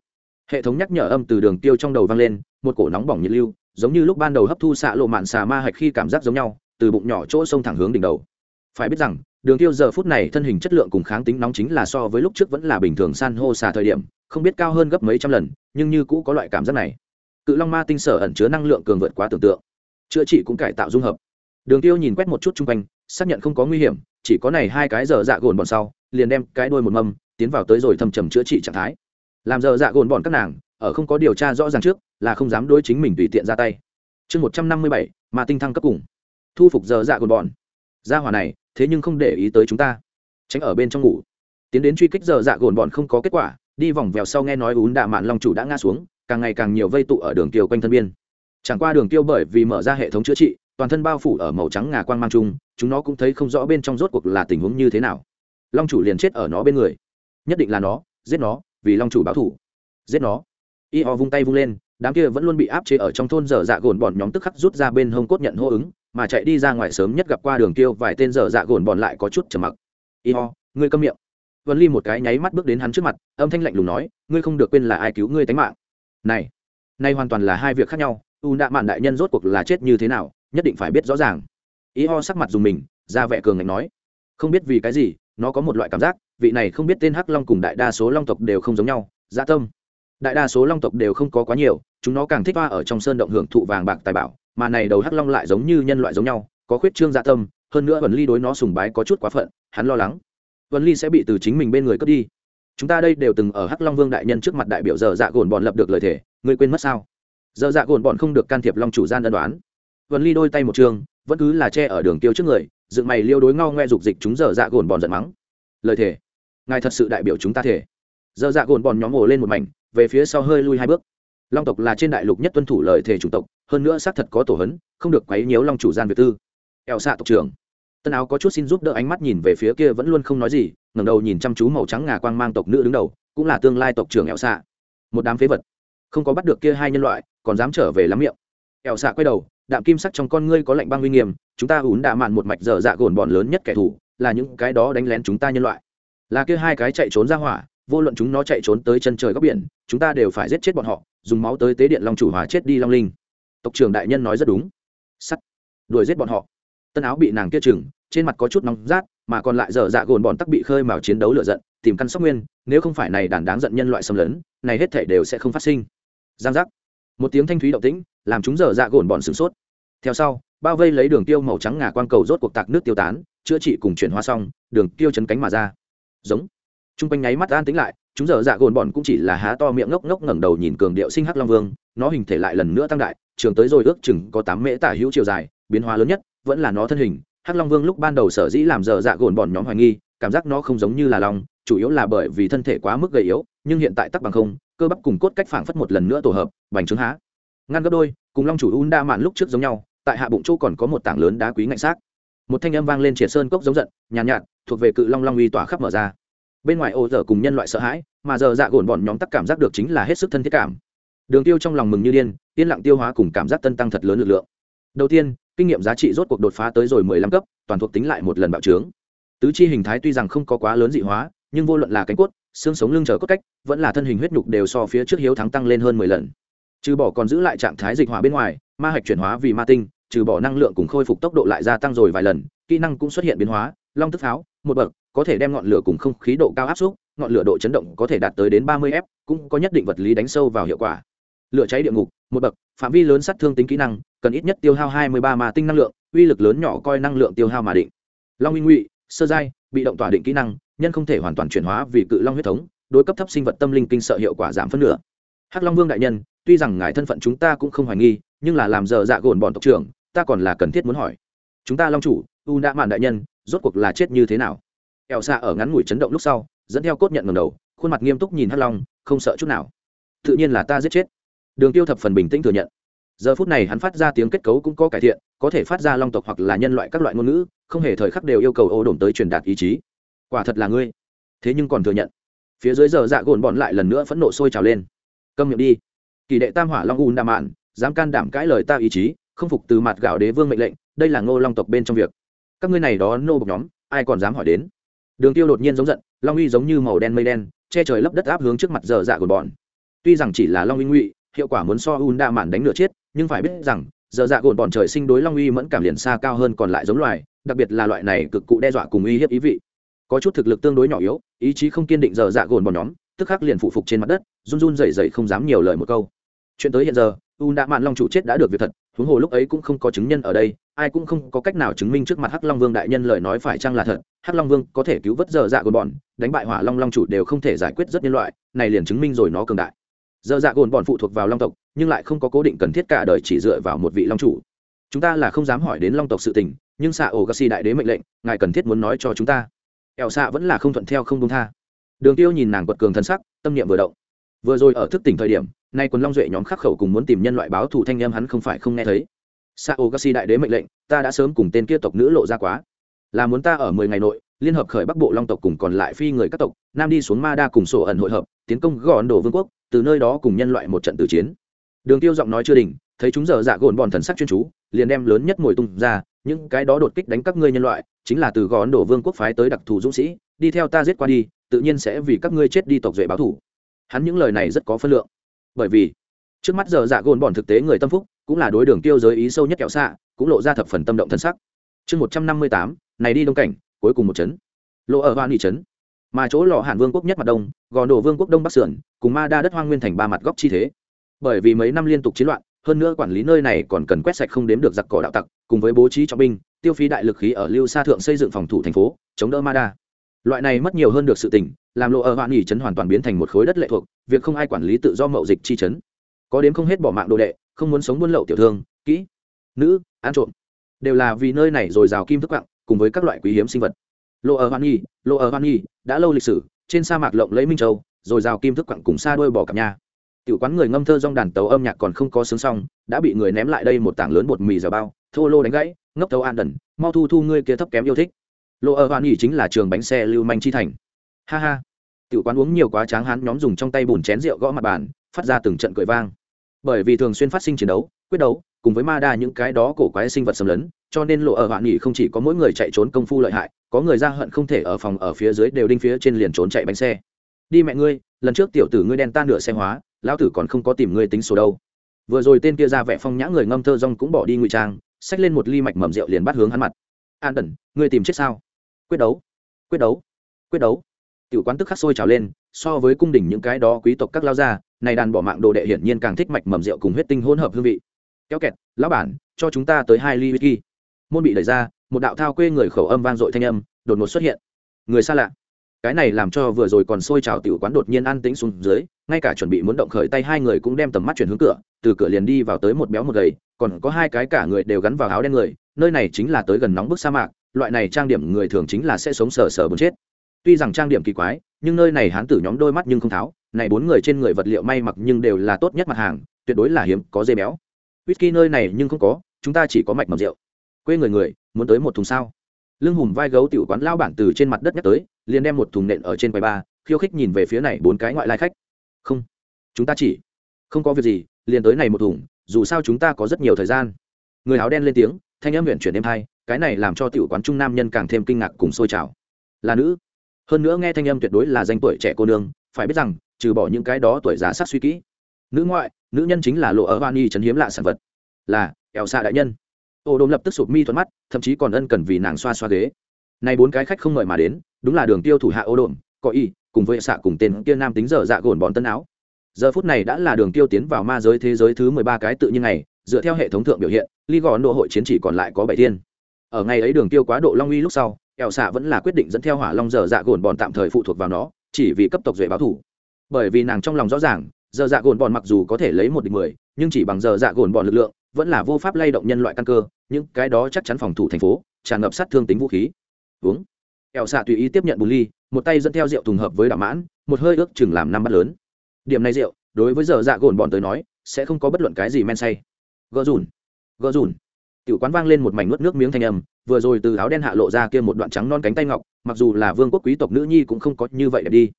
Hệ thống nhắc nhở âm từ đường tiêu trong đầu vang lên, một cổ nóng bỏng nhiệt lưu, giống như lúc ban đầu hấp thu xạ lộ mạn xà ma hạch khi cảm giác giống nhau, từ bụng nhỏ chỗ sông thẳng hướng đỉnh đầu. Phải biết rằng đường tiêu giờ phút này thân hình chất lượng cùng kháng tính nóng chính là so với lúc trước vẫn là bình thường san hô xà thời điểm, không biết cao hơn gấp mấy trăm lần, nhưng như cũ có loại cảm giác này. Cự long ma tinh sở ẩn chứa năng lượng cường vượt quá tưởng tượng. Chữa trị cũng cải tạo dung hợp. Đường tiêu nhìn quét một chút chung quanh, xác nhận không có nguy hiểm, chỉ có này hai cái giờ dạ gồn bọn sau, liền đem cái đuôi một mâm, tiến vào tới rồi thâm trầm chữa trị trạng thái. Làm giờ dạ gồn bọn các nàng, ở không có điều tra rõ ràng trước, là không dám đối chính mình tùy tiện ra tay. Chương một trăm năm mươi bảy mà tinh thăng cấp cùng. Thu phục giờ dạ gồn bọn. Gia hỏa này thế nhưng không để ý tới chúng ta. Tránh ở bên trong ngủ. Tiến đến truy kích giờ dạ gồn bọn không có kết quả, đi vòng vèo sau nghe nói ún đạ mạn long chủ đã ngã xuống, càng ngày càng nhiều vây tụ ở đường tiêu quanh thân biên. Chẳng qua đường tiêu bởi vì mở ra hệ thống chữa trị, toàn thân bao phủ ở màu trắng ngà quang mang chung chúng nó cũng thấy không rõ bên trong rốt cuộc là tình huống như thế nào. Long chủ liền chết ở nó bên người. Nhất định là nó, giết nó, vì long chủ báo thủ giết nó. Y ho vung tay vung lên, đám kia vẫn luôn bị áp chế ở trong thôn dở dạ gồn bọn nhóm tức khắc rút ra bên hông cốt nhận hô ứng mà chạy đi ra ngoài sớm nhất gặp qua đường tiêu vài tên dở dạ gồn bọn lại có chút trầm mặc. Y ho ngươi câm miệng. Vân ly một cái nháy mắt bước đến hắn trước mặt, âm thanh lạnh lùng nói, ngươi không được quên là ai cứu ngươi tánh mạng. Này nay hoàn toàn là hai việc khác nhau, u đạ mạn đại nhân rốt cuộc là chết như thế nào, nhất định phải biết rõ ràng. Y ho sắc mặt dùng mình, ra vẻ cường ngạnh nói, không biết vì cái gì, nó có một loại cảm giác, vị này không biết tên hắc long cùng đại đa số long tộc đều không giống nhau dạ tâm đại đa số long tộc đều không có quá nhiều, chúng nó càng thích hoa ở trong sơn động hưởng thụ vàng bạc tài bảo, mà này đầu hắc long lại giống như nhân loại giống nhau, có khuyết trương dạ tâm, hơn nữa vần ly đối nó sùng bái có chút quá phận, hắn lo lắng. Vần ly sẽ bị từ chính mình bên người cướp đi. Chúng ta đây đều từng ở hắc long vương đại nhân trước mặt đại biểu giờ dạ gồn bọn lập được lời thề, ngươi quên mất sao? Giờ dạ gồn bọn không được can thiệp long chủ gian đơn đoán. Vân ly đôi tay một trường, vẫn cứ là che ở đường tiêu trước người, dựng mày liêu đối ngao ngoe dục dịch chúng giờ dạ gồn bọn giận mắng. Lời thề, ngài thật sự đại biểu chúng ta thể giờ dạ gồn bọn nhóm ồ lên một mảnh về phía sau hơi lui hai bước. Long tộc là trên đại lục nhất tuân thủ lời thề chủng tộc, hơn nữa xác thật có tổ hấn, không được quấy nhiễu long chủ gian việt tư. Eo xạ tộc trưởng, tân áo có chút xin giúp đỡ ánh mắt nhìn về phía kia vẫn luôn không nói gì, ngẩng đầu nhìn chăm chú màu trắng ngà quang mang tộc nữ đứng đầu, cũng là tương lai tộc trưởng ẻo xạ một đám phế vật, không có bắt được kia hai nhân loại, còn dám trở về lắm miệng. Ẻo xạ quay đầu, đạm kim sắc trong con ngươi có lạnh băng uy nghiêm, chúng ta ún đạ mạn một mạch dở dạ gồn bọn lớn nhất kẻ thù, là những cái đó đánh lén chúng ta nhân loại. Là kia hai cái chạy trốn ra hỏa vô luận chúng nó chạy trốn tới chân trời góc biển, chúng ta đều phải giết chết bọn họ, dùng máu tới tế điện long chủ hóa chết đi long linh. Tộc trưởng đại nhân nói rất đúng. Sắt. Đuổi giết bọn họ. Tân áo bị nàng kia chừng, trên mặt có chút nóng rát, mà còn lại dở dạ gồn bọn tắc bị khơi mào chiến đấu lựa giận, tìm căn sóc nguyên, nếu không phải này đàn đáng giận nhân loại xâm lấn, này hết thể đều sẽ không phát sinh. Giang giác. Một tiếng thanh thúy động tĩnh, làm chúng dở dạ gồn bọn sửng sốt. Theo sau, bao vây lấy đường tiêu màu trắng ngà quang cầu rốt cuộc tạc nước tiêu tán, chữa trị cùng chuyển hóa xong, đường tiêu chấn cánh mà ra. Giống. Trung quanh nháy mắt an tính lại, chúng giờ dạ gồn bọn cũng chỉ là há to miệng ngốc ngốc ngẩng đầu nhìn cường điệu sinh hắc long vương, nó hình thể lại lần nữa tăng đại, trường tới rồi ước chừng có tám mễ tả hữu chiều dài, biến hóa lớn nhất vẫn là nó thân hình. Hắc long vương lúc ban đầu sở dĩ làm giờ dạ gồn bọn nhóm hoài nghi, cảm giác nó không giống như là long, chủ yếu là bởi vì thân thể quá mức gầy yếu, nhưng hiện tại tắc bằng không, cơ bắp cùng cốt cách phảng phất một lần nữa tổ hợp, bành trướng há. Ngăn gấp đôi, cùng long chủ Unda mạn lúc trước giống nhau, tại hạ bụng chỗ còn có một tảng lớn đá quý ngạnh xác. Một thanh âm vang lên triệt sơn cốc giống giận, nhàn nhạt, nhạt, thuộc về cự long long uy tỏa khắp mở ra bên ngoài ô giờ cùng nhân loại sợ hãi, mà giờ dạ gồn bọn nhóm tắc cảm giác được chính là hết sức thân thiết cảm. Đường tiêu trong lòng mừng như điên, yên lặng tiêu hóa cùng cảm giác tân tăng thật lớn lực lượng. Đầu tiên, kinh nghiệm giá trị rốt cuộc đột phá tới rồi mười lăm cấp, toàn thuộc tính lại một lần bạo trướng. Tứ chi hình thái tuy rằng không có quá lớn dị hóa, nhưng vô luận là cánh cốt, xương sống lưng trở cốt cách, vẫn là thân hình huyết nhục đều so phía trước hiếu thắng tăng lên hơn mười lần. Trừ bỏ còn giữ lại trạng thái dịch hỏa bên ngoài, ma hạch chuyển hóa vì ma tinh, trừ bỏ năng lượng cùng khôi phục tốc độ lại gia tăng rồi vài lần, kỹ năng cũng xuất hiện biến hóa, long tức pháo một bậc, có thể đem ngọn lửa cùng không khí độ cao áp suất, ngọn lửa độ chấn động có thể đạt tới đến ba mươi f cũng có nhất định vật lý đánh sâu vào hiệu quả. Lửa cháy địa ngục, một bậc, phạm vi lớn sát thương tính kỹ năng, cần ít nhất tiêu hao hai mươi ba mà tinh năng lượng, uy lực lớn nhỏ coi năng lượng tiêu hao mà định. Long minh ngụy, sơ giai, bị động tỏa định kỹ năng, nhân không thể hoàn toàn chuyển hóa vì cự long huyết thống, đối cấp thấp sinh vật tâm linh kinh sợ hiệu quả giảm phân nửa. Hắc long vương đại nhân, tuy rằng ngài thân phận chúng ta cũng không hoài nghi, nhưng là làm giờ dạ gồn bọn tộc trưởng, ta còn là cần thiết muốn hỏi. Chúng ta long chủ, u đã mạn đại nhân rốt cuộc là chết như thế nào? Eo xạ ở ngắn ngủi chấn động lúc sau, dẫn theo cốt nhận ngầm đầu, khuôn mặt nghiêm túc nhìn hắc long, không sợ chút nào. Tự nhiên là ta giết chết. Đường tiêu thập phần bình tĩnh thừa nhận. Giờ phút này hắn phát ra tiếng kết cấu cũng có cải thiện, có thể phát ra long tộc hoặc là nhân loại các loại ngôn ngữ, không hề thời khắc đều yêu cầu ô đồn tới truyền đạt ý chí. Quả thật là ngươi. Thế nhưng còn thừa nhận. Phía dưới giờ dạ gồn bọn lại lần nữa phẫn nộ sôi trào lên. Câm miệng đi. Kỳ đệ tam hỏa long un Nam mạn, dám can đảm cãi lời ta ý chí, không phục từ mặt gạo đế vương mệnh lệnh, đây là ngô long tộc bên trong việc các ngươi này đó nô bộc nhóm, ai còn dám hỏi đến? Đường tiêu đột nhiên giống giận, long uy giống như màu đen mây đen, che trời lấp đất áp hướng trước mặt dở dạ của bọn. Tuy rằng chỉ là long uy ngụy, hiệu quả muốn so un đa mạn đánh nửa chết, nhưng phải biết rằng, dở dạ gồn bọn trời sinh đối long uy mẫn cảm liền xa cao hơn còn lại giống loài, đặc biệt là loại này cực cụ đe dọa cùng uy hiếp ý vị. Có chút thực lực tương đối nhỏ yếu, ý chí không kiên định dở dạ gồn bọn nhóm, tức khắc liền phụ phục trên mặt đất, run run rẩy rẩy không dám nhiều lời một câu. Chuyện tới hiện giờ u đa mạn long chủ chết đã được việc thật, huống hồ lúc ấy cũng không có chứng nhân ở đây ai cũng không có cách nào chứng minh trước mặt hắc long vương đại nhân lời nói phải chăng là thật. Hắc long vương có thể cứu vớt dở dạ gồn bọn, đánh bại hỏa long long chủ đều không thể giải quyết rất nhân loại, này liền chứng minh rồi nó cường đại. Dở dạ gồn bọn phụ thuộc vào long tộc, nhưng lại không có cố định cần thiết cả đời chỉ dựa vào một vị long chủ. Chúng ta là không dám hỏi đến long tộc sự tình, nhưng xạ ổ gassi đại đế mệnh lệnh, ngài cần thiết muốn nói cho chúng ta. Ẹo xạ vẫn là không thuận theo không công tha. Đường tiêu nhìn nàng quật cường thân sắc, tâm niệm vừa động. Vừa rồi ở thức tỉnh thời điểm, nay quần long duệ nhóm khắc khẩu cùng muốn tìm nhân loại báo thù thanh em hắn không phải không nghe thấy sao gassi đại đế mệnh lệnh, ta đã sớm cùng tên kia tộc nữ lộ ra quá. Là muốn ta ở mười ngày nội, liên hợp khởi bắc bộ long tộc cùng còn lại phi người các tộc, nam đi xuống ma đa cùng sổ ẩn hội hợp, tiến công gòn đổ vương quốc, từ nơi đó cùng nhân loại một trận tử chiến. Đường tiêu giọng nói chưa đỉnh, thấy chúng giờ dạ gồn bọn thần sắc chuyên chú, liền đem lớn nhất mồi tung ra, những cái đó đột kích đánh các ngươi nhân loại, chính là từ gòn đổ vương quốc phái tới đặc thù dũng sĩ, đi theo ta giết qua đi, tự nhiên sẽ vì các ngươi chết đi tộc duệ báo thủ. Hắn những lời này rất có phân lượng. Bởi vì, trước mắt giờ dạ gồn bọn thực tế người tâm phúc cũng là đối đường tiêu giới ý sâu nhất kẹo xạ, cũng lộ ra thập phần tâm động thân sắc. Chương một trăm năm mươi tám, này đi đông cảnh, cuối cùng một chấn. Lộ ở hoa nghị trấn mà chỗ lò hàn vương quốc nhất mặt đông gò đổ vương quốc đông bắc sườn, cùng ma đa đất hoang nguyên thành ba mặt góc chi thế. Bởi vì mấy năm liên tục chiến loạn, hơn nữa quản lý nơi này còn cần quét sạch không đếm được giặc cỏ đạo tặc, cùng với bố trí trọng binh, tiêu phí đại lực khí ở lưu sa thượng xây dựng phòng thủ thành phố, chống đỡ ma đa. Loại này mất nhiều hơn được sự tỉnh làm lộ ở hoạn nghỉ trấn hoàn toàn biến thành một khối đất lệ thuộc, việc không ai quản lý tự do mậu dịch chi trấn có đến không hết bỏ mạng đồ đệ không muốn sống buôn lậu tiểu thương, kỹ, nữ, ăn trộm. Đều là vì nơi này dồi dào kim thức quặng, cùng với các loại quý hiếm sinh vật. Lộ ở hoan nghỉ lộ ở hoan nghỉ đã lâu lịch sử, trên sa mạc lộng lấy minh châu, rồi dào kim thức quặng cùng xa đôi bỏ cặp nhà tiểu quán người ngâm thơ dong đàn tấu âm nhạc còn không có sướng xong, đã bị người ném lại đây một tảng lớn bột mì dẻo bao, thô lô đánh gãy, ngốc tấu an đần mau thu thu ngươi kia thấp kém yêu thích. Lộ ở hoan nghỉ chính là trường bánh xe lưu manh chi thành. Ha ha. Tiểu quán uống nhiều quá tráng hán, nhóm dùng trong tay bùn chén rượu gõ mặt bàn, phát ra từng trận cười vang bởi vì thường xuyên phát sinh chiến đấu, quyết đấu, cùng với ma đa những cái đó cổ quái sinh vật xâm lấn, cho nên lộ ở hoạn nghỉ không chỉ có mỗi người chạy trốn công phu lợi hại, có người ra hận không thể ở phòng ở phía dưới đều đinh phía trên liền trốn chạy bánh xe. Đi mẹ ngươi, lần trước tiểu tử ngươi đen tan nửa xe hóa, lão tử còn không có tìm ngươi tính số đâu. Vừa rồi tên kia ra vẻ phong nhã người ngâm thơ rong cũng bỏ đi ngụy trang, xách lên một ly mạch mầm rượu liền bắt hướng hắn mặt. An đần ngươi tìm chết sao? Quyết đấu quyết đấu quyết đấu tiểu quán tức khắc sôi trào lên, so với cung đình những cái đó quý tộc các lao gia, này đàn bỏ mạng đồ đệ hiển nhiên càng thích mạch mầm rượu cùng huyết tinh hỗn hợp hương vị. Kéo kẹt, lão bản, cho chúng ta tới hai ly whisky. Môn bị đẩy ra, một đạo thao quê người khẩu âm vang dội thanh âm, đột ngột xuất hiện. Người xa lạ. Cái này làm cho vừa rồi còn sôi trào tiểu quán đột nhiên an tĩnh xuống dưới, ngay cả chuẩn bị muốn động khởi tay hai người cũng đem tầm mắt chuyển hướng cửa, từ cửa liền đi vào tới một béo một gầy, còn có hai cái cả người đều gắn vào áo đen người, nơi này chính là tới gần nóng bức sa mạc, loại này trang điểm người thường chính là sẽ sống sờ sờ bớt chết tuy rằng trang điểm kỳ quái, nhưng nơi này hán tử nhóm đôi mắt nhưng không tháo. Này bốn người trên người vật liệu may mặc nhưng đều là tốt nhất mặt hàng, tuyệt đối là hiếm, có dây béo. Whisky nơi này nhưng không có, chúng ta chỉ có mạch mầm rượu. Quê người người, muốn tới một thùng sao? Lưng hùm vai gấu tiểu quán lao bản từ trên mặt đất nhắc tới, liền đem một thùng nện ở trên quầy ba, khiêu khích nhìn về phía này bốn cái ngoại lai khách. Không, chúng ta chỉ không có việc gì, liền tới này một thùng, dù sao chúng ta có rất nhiều thời gian. Người áo đen lên tiếng, thanh âm huyện chuyển đêm hai, cái này làm cho tiểu quán trung nam nhân càng thêm kinh ngạc cùng sôi trào. Là nữ hơn nữa nghe thanh âm tuyệt đối là danh tuổi trẻ cô nương, phải biết rằng, trừ bỏ những cái đó tuổi già sắc suy kỹ. Nữ ngoại, nữ nhân chính là lộ ở vani chấn hiếm lạ sản vật. Là ẻo xạ đại nhân. Ô đồn lập tức sụp mi thuận mắt, thậm chí còn ân cần vì nàng xoa xoa ghế. Nay bốn cái khách không mời mà đến, đúng là đường tiêu thủ hạ ô đồn có y, cùng với xạ cùng tên kia nam tính dở dạ gồn bón tân áo. Giờ phút này đã là đường tiêu tiến vào ma giới thế giới thứ mười ba cái tự nhiên này dựa theo hệ thống thượng biểu hiện, ly gò ấn độ hội chiến chỉ còn lại có bảy thiên. Ở ngày ấy đường tiêu quá độ long uy lúc sau ẻo xạ vẫn là quyết định dẫn theo hỏa long dở dạ gồn bòn tạm thời phụ thuộc vào nó, chỉ vì cấp tộc duệ báo thủ. Bởi vì nàng trong lòng rõ ràng, dở dạ gồn bòn mặc dù có thể lấy một địch mười, nhưng chỉ bằng dở dạ gồn bòn lực lượng, vẫn là vô pháp lay động nhân loại căn cơ, những cái đó chắc chắn phòng thủ thành phố, tràn ngập sát thương tính vũ khí. Uống. Ẻo xạ tùy ý tiếp nhận bù ly, một tay dẫn theo rượu thùng hợp với đạo mãn, một hơi ước chừng làm năm bát lớn. Điểm này rượu, đối với giờ dạ gồn bọn tới nói, sẽ không có bất luận cái gì men say. Gỡ rùn. Gỡ rùn tiểu quán vang lên một mảnh nuốt nước miếng thanh âm, vừa rồi từ áo đen hạ lộ ra kia một đoạn trắng non cánh tay ngọc, mặc dù là vương quốc quý tộc nữ nhi cũng không có như vậy đẹp đi.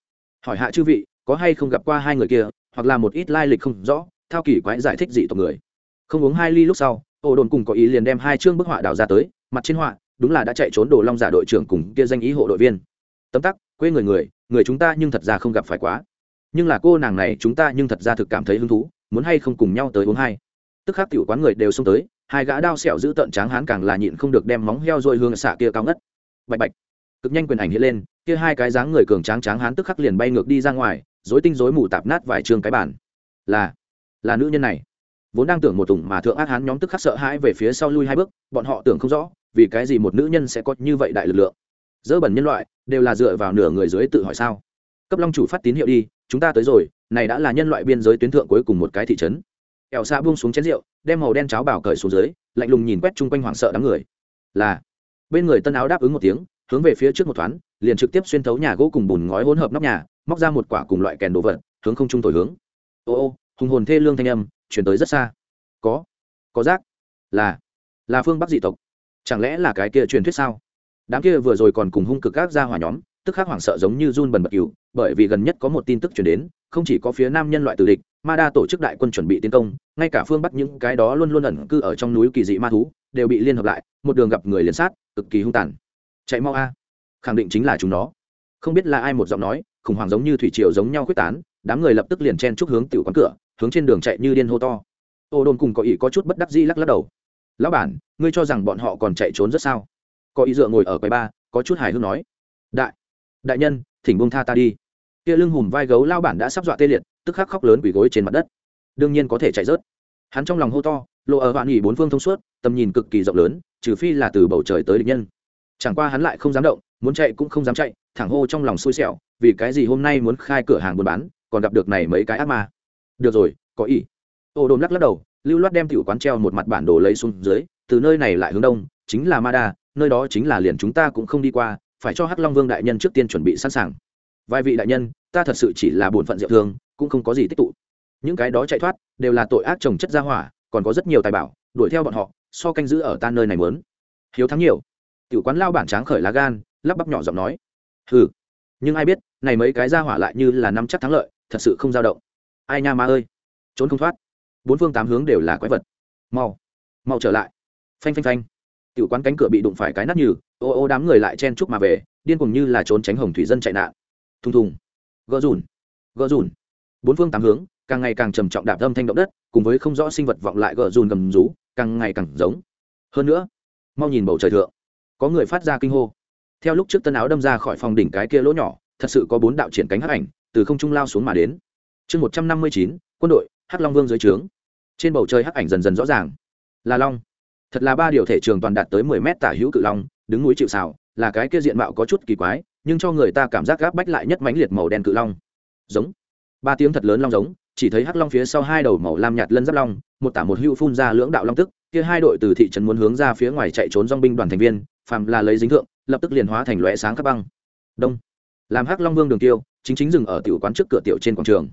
Hỏi hạ chư vị, có hay không gặp qua hai người kia, hoặc là một ít lai lịch không rõ, thao kỳ quái giải thích dị tộc người. Không uống hai ly lúc sau, Ô đồn cùng có ý liền đem hai chương bức họa đào ra tới, mặt trên họa, đúng là đã chạy trốn đồ long giả đội trưởng cùng kia danh ý hộ đội viên. Tấm tắc, quê người người người chúng ta nhưng thật ra không gặp phải quá. Nhưng là cô nàng này chúng ta nhưng thật ra thực cảm thấy hứng thú, muốn hay không cùng nhau tới uống hai. Tức khắc tiểu quán người đều xông tới hai gã đao sẹo giữ tận tráng hán càng là nhịn không được đem móng heo rồi hương xạ kia cao ngất. Bạch bạch, cực nhanh quyền ảnh hiện lên, kia hai cái dáng người cường tráng tráng hán tức khắc liền bay ngược đi ra ngoài, rối tinh rối mù tạp nát vài trường cái bản là là nữ nhân này. Vốn đang tưởng một tùng mà thượng ác hán nhóm tức khắc sợ hãi về phía sau lui hai bước, bọn họ tưởng không rõ, vì cái gì một nữ nhân sẽ có như vậy đại lực lượng. Dỡ bẩn nhân loại, đều là dựa vào nửa người dưới tự hỏi sao? Cấp long chủ phát tín hiệu đi, chúng ta tới rồi, này đã là nhân loại biên giới tuyến thượng cuối cùng một cái thị trấn. Ẻo xa buông xuống chén rượu đem màu đen cháo bảo cởi xuống dưới, lạnh lùng nhìn quét chung quanh hoảng sợ đám người. Là, bên người tân áo đáp ứng một tiếng, hướng về phía trước một thoáng, liền trực tiếp xuyên thấu nhà gỗ cùng bùn ngói hỗn hợp nóc nhà, móc ra một quả cùng loại kèn đồ vật, hướng không trung thổi hướng. Ô ô, hùng hồn thê lương thanh âm, chuyển tới rất xa. Có có rác. Là là phương bắc dị tộc. Chẳng lẽ là cái kia truyền thuyết sao? Đám kia vừa rồi còn cùng hung cực các ra hỏa nhóm, tức khắc hoảng sợ giống như run bần bật cừu, bởi vì gần nhất có một tin tức chuyển đến, không chỉ có phía nam nhân loại tử địch ma đa tổ chức đại quân chuẩn bị tiến công, ngay cả phương bắc những cái đó luôn luôn ẩn cư ở trong núi kỳ dị ma thú, đều bị liên hợp lại, một đường gặp người liền sát, cực kỳ hung tàn. Chạy mau a. Khẳng định chính là chúng nó. Không biết là ai một giọng nói, khủng hoảng giống như thủy triều giống nhau quyết tán, đám người lập tức liền chen chúc hướng tiểu quán cửa, hướng trên đường chạy như điên hô to. Ô đồn cùng có ý có chút bất đắc dĩ lắc lắc đầu. Lão bản, ngươi cho rằng bọn họ còn chạy trốn rất sao? Có ý dựa ngồi ở quầy ba, có chút hài hước nói. Đại đại nhân, thỉnh buông tha ta đi. Kia lưng hùm vai gấu lao bản đã sắp dọa tê liệt tức khắc khóc lớn quỳ gối trên mặt đất. Đương nhiên có thể chạy rớt. Hắn trong lòng hô to lộ ở hoạn nghỉ bốn phương thông suốt, tầm nhìn cực kỳ rộng lớn, trừ phi là từ bầu trời tới địch nhân. Chẳng qua hắn lại không dám động, muốn chạy cũng không dám chạy, thẳng hô trong lòng xui xẻo, vì cái gì hôm nay muốn khai cửa hàng buôn bán, còn gặp được này mấy cái ác ma? Được rồi, có ý ô đồn lắc lắc đầu, lưu loát đem tiểu quán treo một mặt bản đồ lấy xuống dưới, từ nơi này lại hướng đông, chính là ma đa, nơi đó chính là liền chúng ta cũng không đi qua, phải cho hắc long vương đại nhân trước tiên chuẩn bị sẵn sàng. Vài vị đại nhân, ta thật sự chỉ là bổn phận diệu thương cũng không có gì tích tụ. Những cái đó chạy thoát, đều là tội ác trồng chất gia hỏa, còn có rất nhiều tài bảo, đuổi theo bọn họ, so canh giữ ở ta nơi này mớn. Hiếu thắng nhiều. Tiểu quán lao bản tráng khởi lá gan, lắp bắp nhỏ giọng nói. Hừ, nhưng ai biết, này mấy cái ra hỏa lại như là năm chắc thắng lợi, thật sự không dao động. Ai nha ma ơi. Trốn không thoát. Bốn phương tám hướng đều là quái vật. Mau mau trở lại. Phanh phanh phanh. Tiểu quán cánh cửa bị đụng phải cái nát như ô ô đám người lại chen chúc mà về, điên cùng như là trốn tránh hồng thủy dân chạy nạn. Thùng thùng. Gỡ rùn gỡ rùn bốn phương tám hướng, càng ngày càng trầm trọng đạp âm thanh động đất, cùng với không rõ sinh vật vọng lại gỡ rùn gầm rú, càng ngày càng giống. Hơn nữa, mau nhìn bầu trời thượng, có người phát ra kinh hô. Theo lúc trước tân áo đâm ra khỏi phòng đỉnh cái kia lỗ nhỏ, thật sự có bốn đạo triển cánh hắc ảnh, từ không trung lao xuống mà đến. Chương một trăm năm mươi chín, quân đội, hắc long vương dưới trướng. Trên bầu trời hắc ảnh dần dần rõ ràng. Là long. Thật là ba điều thể trường toàn đạt tới mười mét tả hữu cự long, đứng núi chịu xào là cái kia diện mạo có chút kỳ quái, nhưng cho người ta cảm giác gáp bách lại nhất mãnh liệt màu đen cự long. Giống ba tiếng thật lớn long giống, chỉ thấy hắc long phía sau hai đầu màu lam nhạt lân giáp long, một tả một hưu phun ra lưỡng đạo long tức, kia hai đội từ thị trấn muốn hướng ra phía ngoài chạy trốn dong binh đoàn thành viên, phàm là lấy dính thượng, lập tức liền hóa thành lóe sáng các băng. Đông. Làm hắc long vương đường tiêu, chính chính dừng ở tiểu quán trước cửa tiểu trên quảng trường.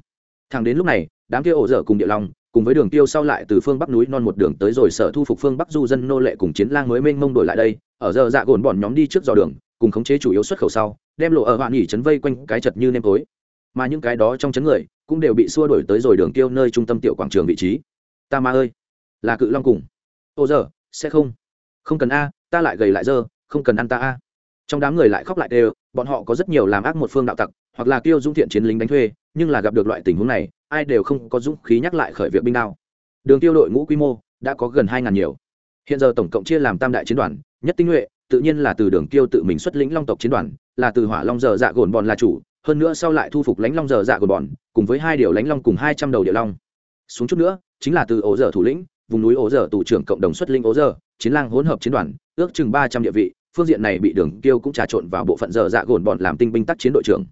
Thẳng đến lúc này, đám kia ổ dở cùng địa long, cùng với đường tiêu sau lại từ phương bắc núi non một đường tới rồi sở thu phục phương bắc du dân nô lệ cùng chiến lang mới mênh mông đổi lại đây, ở giờ dạ gồn bọn nhóm đi trước dò đường, cùng khống chế chủ yếu xuất khẩu sau, đem lộ ở hoạn nghỉ chấn vây quanh cái chật như nêm tối mà những cái đó trong chấn người cũng đều bị xua đổi tới rồi đường tiêu nơi trung tâm tiểu quảng trường vị trí. Ta ma ơi, là cự long cùng. Ô giờ sẽ không. Không cần a, ta lại gầy lại dơ, không cần ăn ta a. Trong đám người lại khóc lại đều, bọn họ có rất nhiều làm ác một phương đạo tặc, hoặc là tiêu dung thiện chiến lính đánh thuê, nhưng là gặp được loại tình huống này, ai đều không có dũng khí nhắc lại khởi việc binh đao. Đường tiêu đội ngũ quy mô đã có gần hai ngàn nhiều. Hiện giờ tổng cộng chia làm tam đại chiến đoàn, nhất tinh nhuệ tự nhiên là từ đường tiêu tự mình xuất lĩnh long tộc chiến đoàn, là từ hỏa long giờ dạ gồn bọn là chủ hơn nữa sau lại thu phục lãnh long giờ dạ của bòn cùng với hai điều lãnh long cùng hai trăm đầu địa long. Xuống chút nữa, chính là từ ổ dở thủ lĩnh, vùng núi ổ dở tù trưởng cộng đồng xuất linh ổ dở, chiến lang hỗn hợp chiến đoàn, ước chừng ba trăm địa vị, phương diện này bị đường tiêu cũng trà trộn vào bộ phận dở dạ gồn bọn làm tinh binh tác chiến đội trưởng.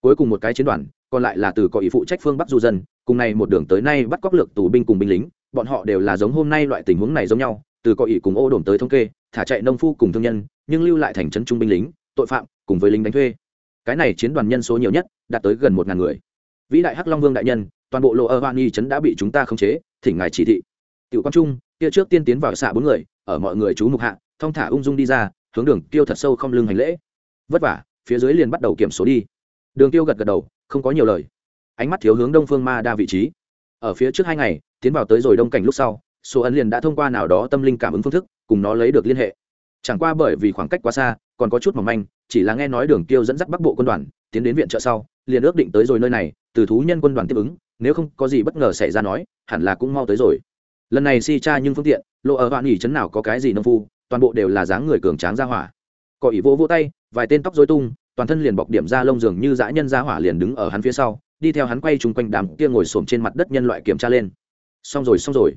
Cuối cùng một cái chiến đoàn, còn lại là từ có ý phụ trách phương bắc du dân, cùng này một đường tới nay bắt cóc lược tù binh cùng binh lính, bọn họ đều là giống hôm nay loại tình huống này giống nhau, từ có ý cùng ô đồn tới thống kê, thả chạy nông phu cùng thương nhân, nhưng lưu lại thành trấn trung binh lính, tội phạm, cùng với lính đánh thuê cái này chiến đoàn nhân số nhiều nhất, đạt tới gần một ngàn người. Vĩ đại hắc long vương đại nhân, toàn bộ lộ ơ hoa nghi trấn đã bị chúng ta khống chế, thỉnh ngài chỉ thị. Tiểu quan trung, kia trước tiên tiến vào xạ bốn người, ở mọi người chú mục hạ thong thả ung dung đi ra, hướng đường tiêu thật sâu không lưng hành lễ. Vất vả, phía dưới liền bắt đầu kiểm số đi. Đường tiêu gật gật đầu, không có nhiều lời. Ánh mắt thiếu hướng đông phương ma đa vị trí. Ở phía trước hai ngày, tiến vào tới rồi đông cảnh lúc sau, số ấn liền đã thông qua nào đó tâm linh cảm ứng phương thức, cùng nó lấy được liên hệ. Chẳng qua bởi vì khoảng cách quá xa, còn có chút mỏng manh chỉ là nghe nói đường tiêu dẫn dắt bắc bộ quân đoàn, tiến đến viện trợ sau, liền ước định tới rồi nơi này, từ thú nhân quân đoàn tiếp ứng, nếu không có gì bất ngờ xảy ra nói, hẳn là cũng mau tới rồi. Lần này si cha nhưng phương tiện lộ ở vạn nghỉ chấn nào có cái gì nông phu, toàn bộ đều là dáng người cường tráng ra hỏa. Cỏ ỉ vỗ vỗ tay, vài tên tóc dối tung, toàn thân liền bọc điểm ra lông dường như dã nhân ra hỏa liền đứng ở hắn phía sau, đi theo hắn quay chung quanh đám kia ngồi xổm trên mặt đất nhân loại kiểm tra lên. Xong rồi xong rồi.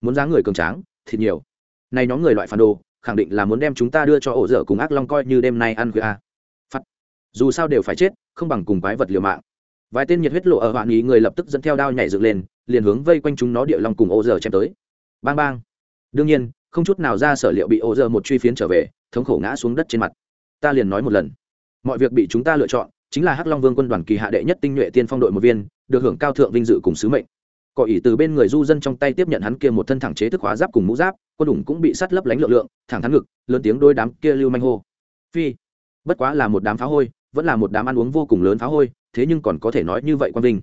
Muốn dáng người cường tráng, thịt nhiều. Này nhóm người loại phản đồ khẳng định là muốn đem chúng ta đưa cho ổ dở cùng ác long coi như đêm nay ăn khuya a. Phắt dù sao đều phải chết, không bằng cùng quái vật liều mạng. Vài tên nhiệt huyết lộ ở hoạn ý người lập tức dẫn theo đao nhảy dựng lên, liền hướng vây quanh chúng nó địa long cùng ổ dở chém tới. Bang bang. Đương nhiên, không chút nào ra sở liệu bị ổ dở một truy phiến trở về, thống khổ ngã xuống đất trên mặt. Ta liền nói một lần. Mọi việc bị chúng ta lựa chọn, chính là hắc long vương quân đoàn kỳ hạ đệ nhất tinh nhuệ tiên phong đội một viên, được hưởng cao thượng vinh dự cùng sứ mệnh cỏ ỉ từ bên người du dân trong tay tiếp nhận hắn kia một thân thẳng chế thức hóa giáp cùng mũ giáp, quân đủng cũng bị sắt lấp lánh lượng lượng, thẳng thắn ngực, lớn tiếng đôi đám kia lưu manh hô. Phi, bất quá là một đám phá hôi, vẫn là một đám ăn uống vô cùng lớn phá hôi, thế nhưng còn có thể nói như vậy quan vinh.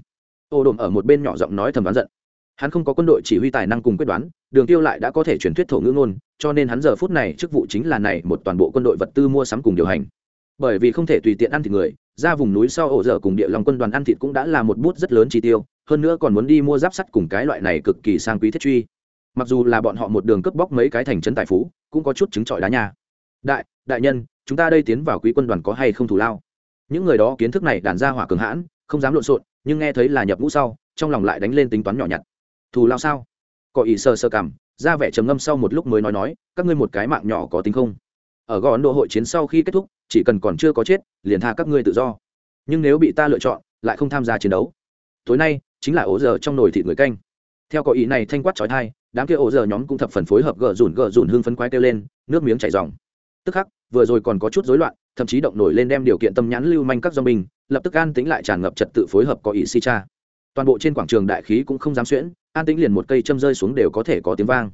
Ô đồn ở một bên nhỏ giọng nói thầm đoán giận. Hắn không có quân đội chỉ huy tài năng cùng quyết đoán, đường tiêu lại đã có thể truyền thuyết thổ ngữ ngôn, cho nên hắn giờ phút này chức vụ chính là này một toàn bộ quân đội vật tư mua sắm cùng điều hành. Bởi vì không thể tùy tiện ăn thịt người, ra vùng núi sau ổ dở cùng địa lòng quân đoàn ăn thịt cũng đã là một bút rất lớn chi tiêu hơn nữa còn muốn đi mua giáp sắt cùng cái loại này cực kỳ sang quý thiết truy. Mặc dù là bọn họ một đường cướp bóc mấy cái thành trấn tài phú, cũng có chút chứng trọi đá nhà đại đại nhân, chúng ta đây tiến vào quý quân đoàn có hay không thù lao? Những người đó kiến thức này đàn ra hỏa cường hãn, không dám lộn xộn, nhưng nghe thấy là nhập ngũ sau, trong lòng lại đánh lên tính toán nhỏ nhặt. Thù lao sao? Có ý sơ sơ cảm, ra vẻ trầm ngâm sau một lúc mới nói nói, các ngươi một cái mạng nhỏ có tính không? Ở gò ấn độ hội chiến sau khi kết thúc, chỉ cần còn chưa có chết, liền tha các ngươi tự do. Nhưng nếu bị ta lựa chọn, lại không tham gia chiến đấu. Tối nay chính là ổ giờ trong nồi thịt người canh. Theo có ý này thanh quát trói thai đám kia ổ giờ nhóm cũng thập phần phối hợp gờ rủn gờ rủn hương phấn quái kêu lên, nước miếng chảy dòng tức khắc, vừa rồi còn có chút rối loạn, thậm chí động nổi lên đem điều kiện tâm nhãn lưu manh các do mình, lập tức an tính lại tràn ngập trật tự phối hợp có ý si cha. Toàn bộ trên quảng trường đại khí cũng không dám xuyễn, an tĩnh liền một cây châm rơi xuống đều có thể có tiếng vang.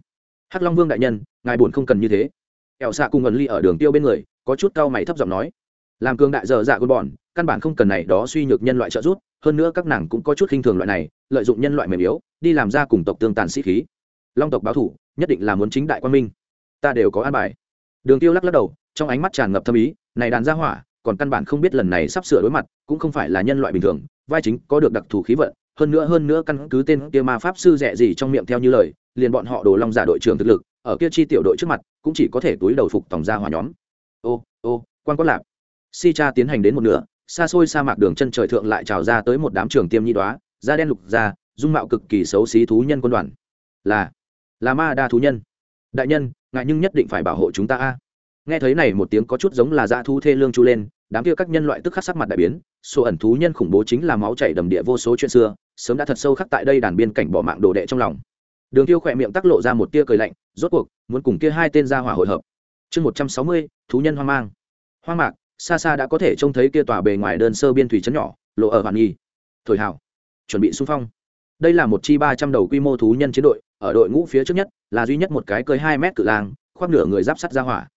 Hắc long vương đại nhân, ngài buồn không cần như thế. Ẻo xạ cùng ngần ly ở đường tiêu bên người, có chút cao mày thấp giọng nói. Làm cường đại dở dạ của bọn, căn bản không cần này đó suy nhược nhân loại trợ giúp hơn nữa các nàng cũng có chút khinh thường loại này, lợi dụng nhân loại mềm yếu, đi làm ra cùng tộc tương tàn sĩ khí. Long tộc báo thủ, nhất định là muốn chính đại quan minh. Ta đều có an bài. Đường tiêu lắc lắc đầu, trong ánh mắt tràn ngập thâm ý, này đàn ra hỏa, còn căn bản không biết lần này sắp sửa đối mặt, cũng không phải là nhân loại bình thường, vai chính có được đặc thù khí vận, hơn nữa hơn nữa căn cứ tên kia ma pháp sư rẻ gì trong miệng theo như lời, liền bọn họ đồ long giả đội trưởng thực lực, ở kia chi tiểu đội trước mặt, cũng chỉ có thể túi đầu phục tổng gia hỏa nhóm. Ô ô, quan quát lạp si cha tiến hành đến một nửa xa xôi sa mạc đường chân trời thượng lại trào ra tới một đám trường tiêm nhi đoá, da đen lục da, dung mạo cực kỳ xấu xí thú nhân quân đoàn. Là là ma đa thú nhân. Đại nhân ngại nhưng nhất định phải bảo hộ chúng ta a. Nghe thấy này một tiếng có chút giống là dã thú thê lương chu lên, đám kia các nhân loại tức khắc sắc mặt đại biến, số ẩn thú nhân khủng bố chính là máu chảy đầm địa vô số chuyện xưa, sớm đã thật sâu khắc tại đây đàn biên cảnh bỏ mạng đồ đệ trong lòng. Đường tiêu khỏe miệng tắc lộ ra một tia cười lạnh, rốt cuộc, muốn cùng kia hai tên ra hỏa hội hợp. Chương một trăm sáu mươi, thú nhân hoang mang. Hoang mạc xa xa đã có thể trông thấy kia tòa bề ngoài đơn sơ biên thủy trấn nhỏ lộ ở hoàn nghi. Thổi hào, chuẩn bị xung phong. Đây là một chi ba trăm đầu quy mô thú nhân chiến đội ở đội ngũ phía trước nhất là duy nhất một cái cơi hai mét cự lang khoác nửa người giáp sắt ra hỏa.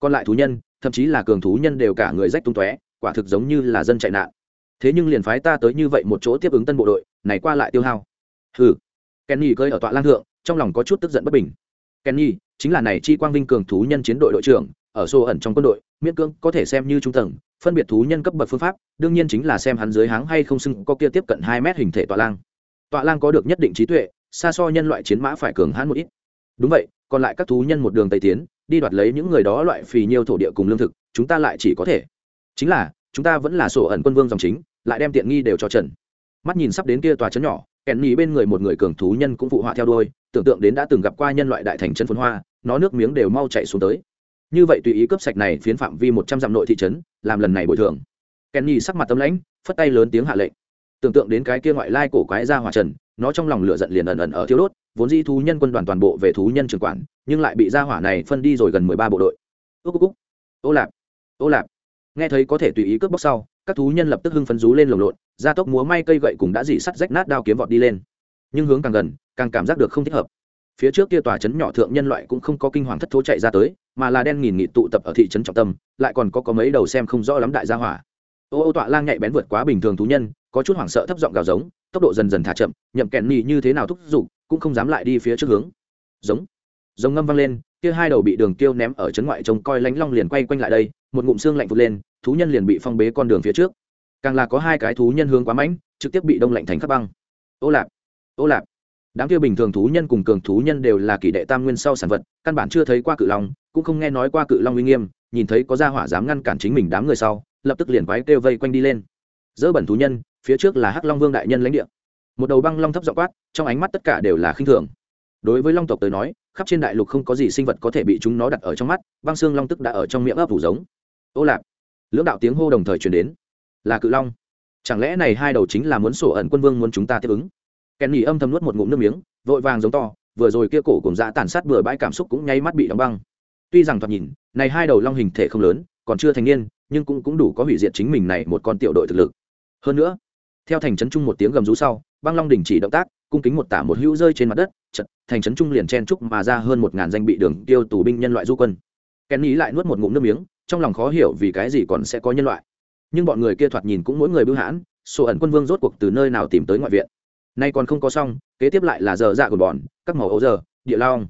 Còn lại thú nhân thậm chí là cường thú nhân đều cả người rách tung tóe quả thực giống như là dân chạy nạn. Thế nhưng liền phái ta tới như vậy một chỗ tiếp ứng tân bộ đội này qua lại tiêu hao. Hừ. Kenny cơi ở tọa lang thượng trong lòng có chút tức giận bất bình. Kenny chính là này chi quang vinh cường thú nhân chiến đội đội trưởng ở xô ẩn trong quân đội, miễn cưỡng có thể xem như trung tầng, phân biệt thú nhân cấp bậc phương pháp, đương nhiên chính là xem hắn dưới háng hay không xưng có kia tiếp cận hai mét hình thể tọa lang. Tọa lang có được nhất định trí tuệ, xa so nhân loại chiến mã phải cường hãn một ít. Đúng vậy, còn lại các thú nhân một đường tây tiến, đi đoạt lấy những người đó loại phì nhiêu thổ địa cùng lương thực, chúng ta lại chỉ có thể. Chính là, chúng ta vẫn là sổ ẩn quân vương dòng chính, lại đem tiện nghi đều cho trần. Mắt nhìn sắp đến kia tòa trấn nhỏ, kèn nhì bên người một người cường thú nhân cũng phụ họa theo đôi tưởng tượng đến đã từng gặp qua nhân loại đại thành chân phun hoa, nó nước miếng đều mau chạy xuống tới như vậy tùy ý cướp sạch này phiến phạm vi một trăm dặm nội thị trấn, làm lần này bồi thường. Kenny sắc mặt tâm lãnh, phất tay lớn tiếng hạ lệnh. Tưởng tượng đến cái kia ngoại lai cổ quái ra hỏa trần, nó trong lòng lửa giận liền ẩn ẩn ở thiếu đốt, vốn di thú nhân quân đoàn toàn bộ về thú nhân trường quản, nhưng lại bị ra hỏa này phân đi rồi gần mười ba bộ đội. Ước cúc ô lạp ô lạp. Nghe thấy có thể tùy ý cướp bóc sau, các thú nhân lập tức hưng phấn rú lên lồng lộn, gia tốc múa may cây gậy cùng đã dỉ sắt rách nát đao kiếm vọt đi lên. Nhưng hướng càng gần, càng cảm giác được không thích hợp phía trước kia tòa trấn nhỏ thượng nhân loại cũng không có kinh hoàng thất thố chạy ra tới, mà là đen nghìn nghị tụ tập ở thị trấn trọng tâm, lại còn có có mấy đầu xem không rõ lắm đại gia hỏa. Ô ô tọa lang nhạy bén vượt quá bình thường thú nhân, có chút hoảng sợ thấp giọng gào giống, tốc độ dần dần thả chậm, nhậm kẹn nhì như thế nào thúc giục, cũng không dám lại đi phía trước hướng. Giống giống ngâm văng lên, kia hai đầu bị đường tiêu ném ở trấn ngoại trông coi lánh long liền quay quanh lại đây, một ngụm xương lạnh vụt lên, thú nhân liền bị phong bế con đường phía trước. Càng là có hai cái thú nhân hướng quá mãnh, trực tiếp bị đông lạnh thành khắp băng. Ô lạp ô lạp đám kia bình thường thú nhân cùng cường thú nhân đều là kỳ đệ tam nguyên sau sản vật, căn bản chưa thấy qua cự long, cũng không nghe nói qua cự long uy nghiêm, nhìn thấy có gia hỏa dám ngăn cản chính mình đám người sau, lập tức liền quái kêu vây quanh đi lên. Dỡ bẩn thú nhân, phía trước là hắc long vương đại nhân lãnh địa. Một đầu băng long thấp dọ quát, trong ánh mắt tất cả đều là khinh thường. Đối với long tộc tới nói, khắp trên đại lục không có gì sinh vật có thể bị chúng nó đặt ở trong mắt, băng xương long tức đã ở trong miệng ấp ủ giống. Ô lạp. Lưỡng đạo tiếng hô đồng thời truyền đến. Là cự long. Chẳng lẽ này hai đầu chính là muốn sổ ẩn quân vương muốn chúng ta tiếp ứng? Kèn nhì âm thầm nuốt một ngụm nước miếng, vội vàng giống to, vừa rồi kia cổ cùng dã tàn sát bừa bãi cảm xúc cũng nháy mắt bị đóng băng. Tuy rằng thoạt nhìn, này hai đầu long hình thể không lớn, còn chưa thành niên, nhưng cũng cũng đủ có hủy diệt chính mình này một con tiểu đội thực lực. Hơn nữa, theo thành trấn trung một tiếng gầm rú sau, băng long đình chỉ động tác, cung kính một tả một hữu rơi trên mặt đất, chật, thành trấn trung liền chen trúc mà ra hơn một ngàn danh bị đường tiêu tù binh nhân loại du quân. Kèn nhì lại nuốt một ngụm nước miếng, trong lòng khó hiểu vì cái gì còn sẽ có nhân loại. Nhưng bọn người kia thoạt nhìn cũng mỗi người bưu hãn sổ ẩn quân vương rốt cuộc từ nơi nào tìm tới ngoại viện nay còn không có xong, kế tiếp lại là giờ dạ của bọn, các màu ấu giờ, địa long.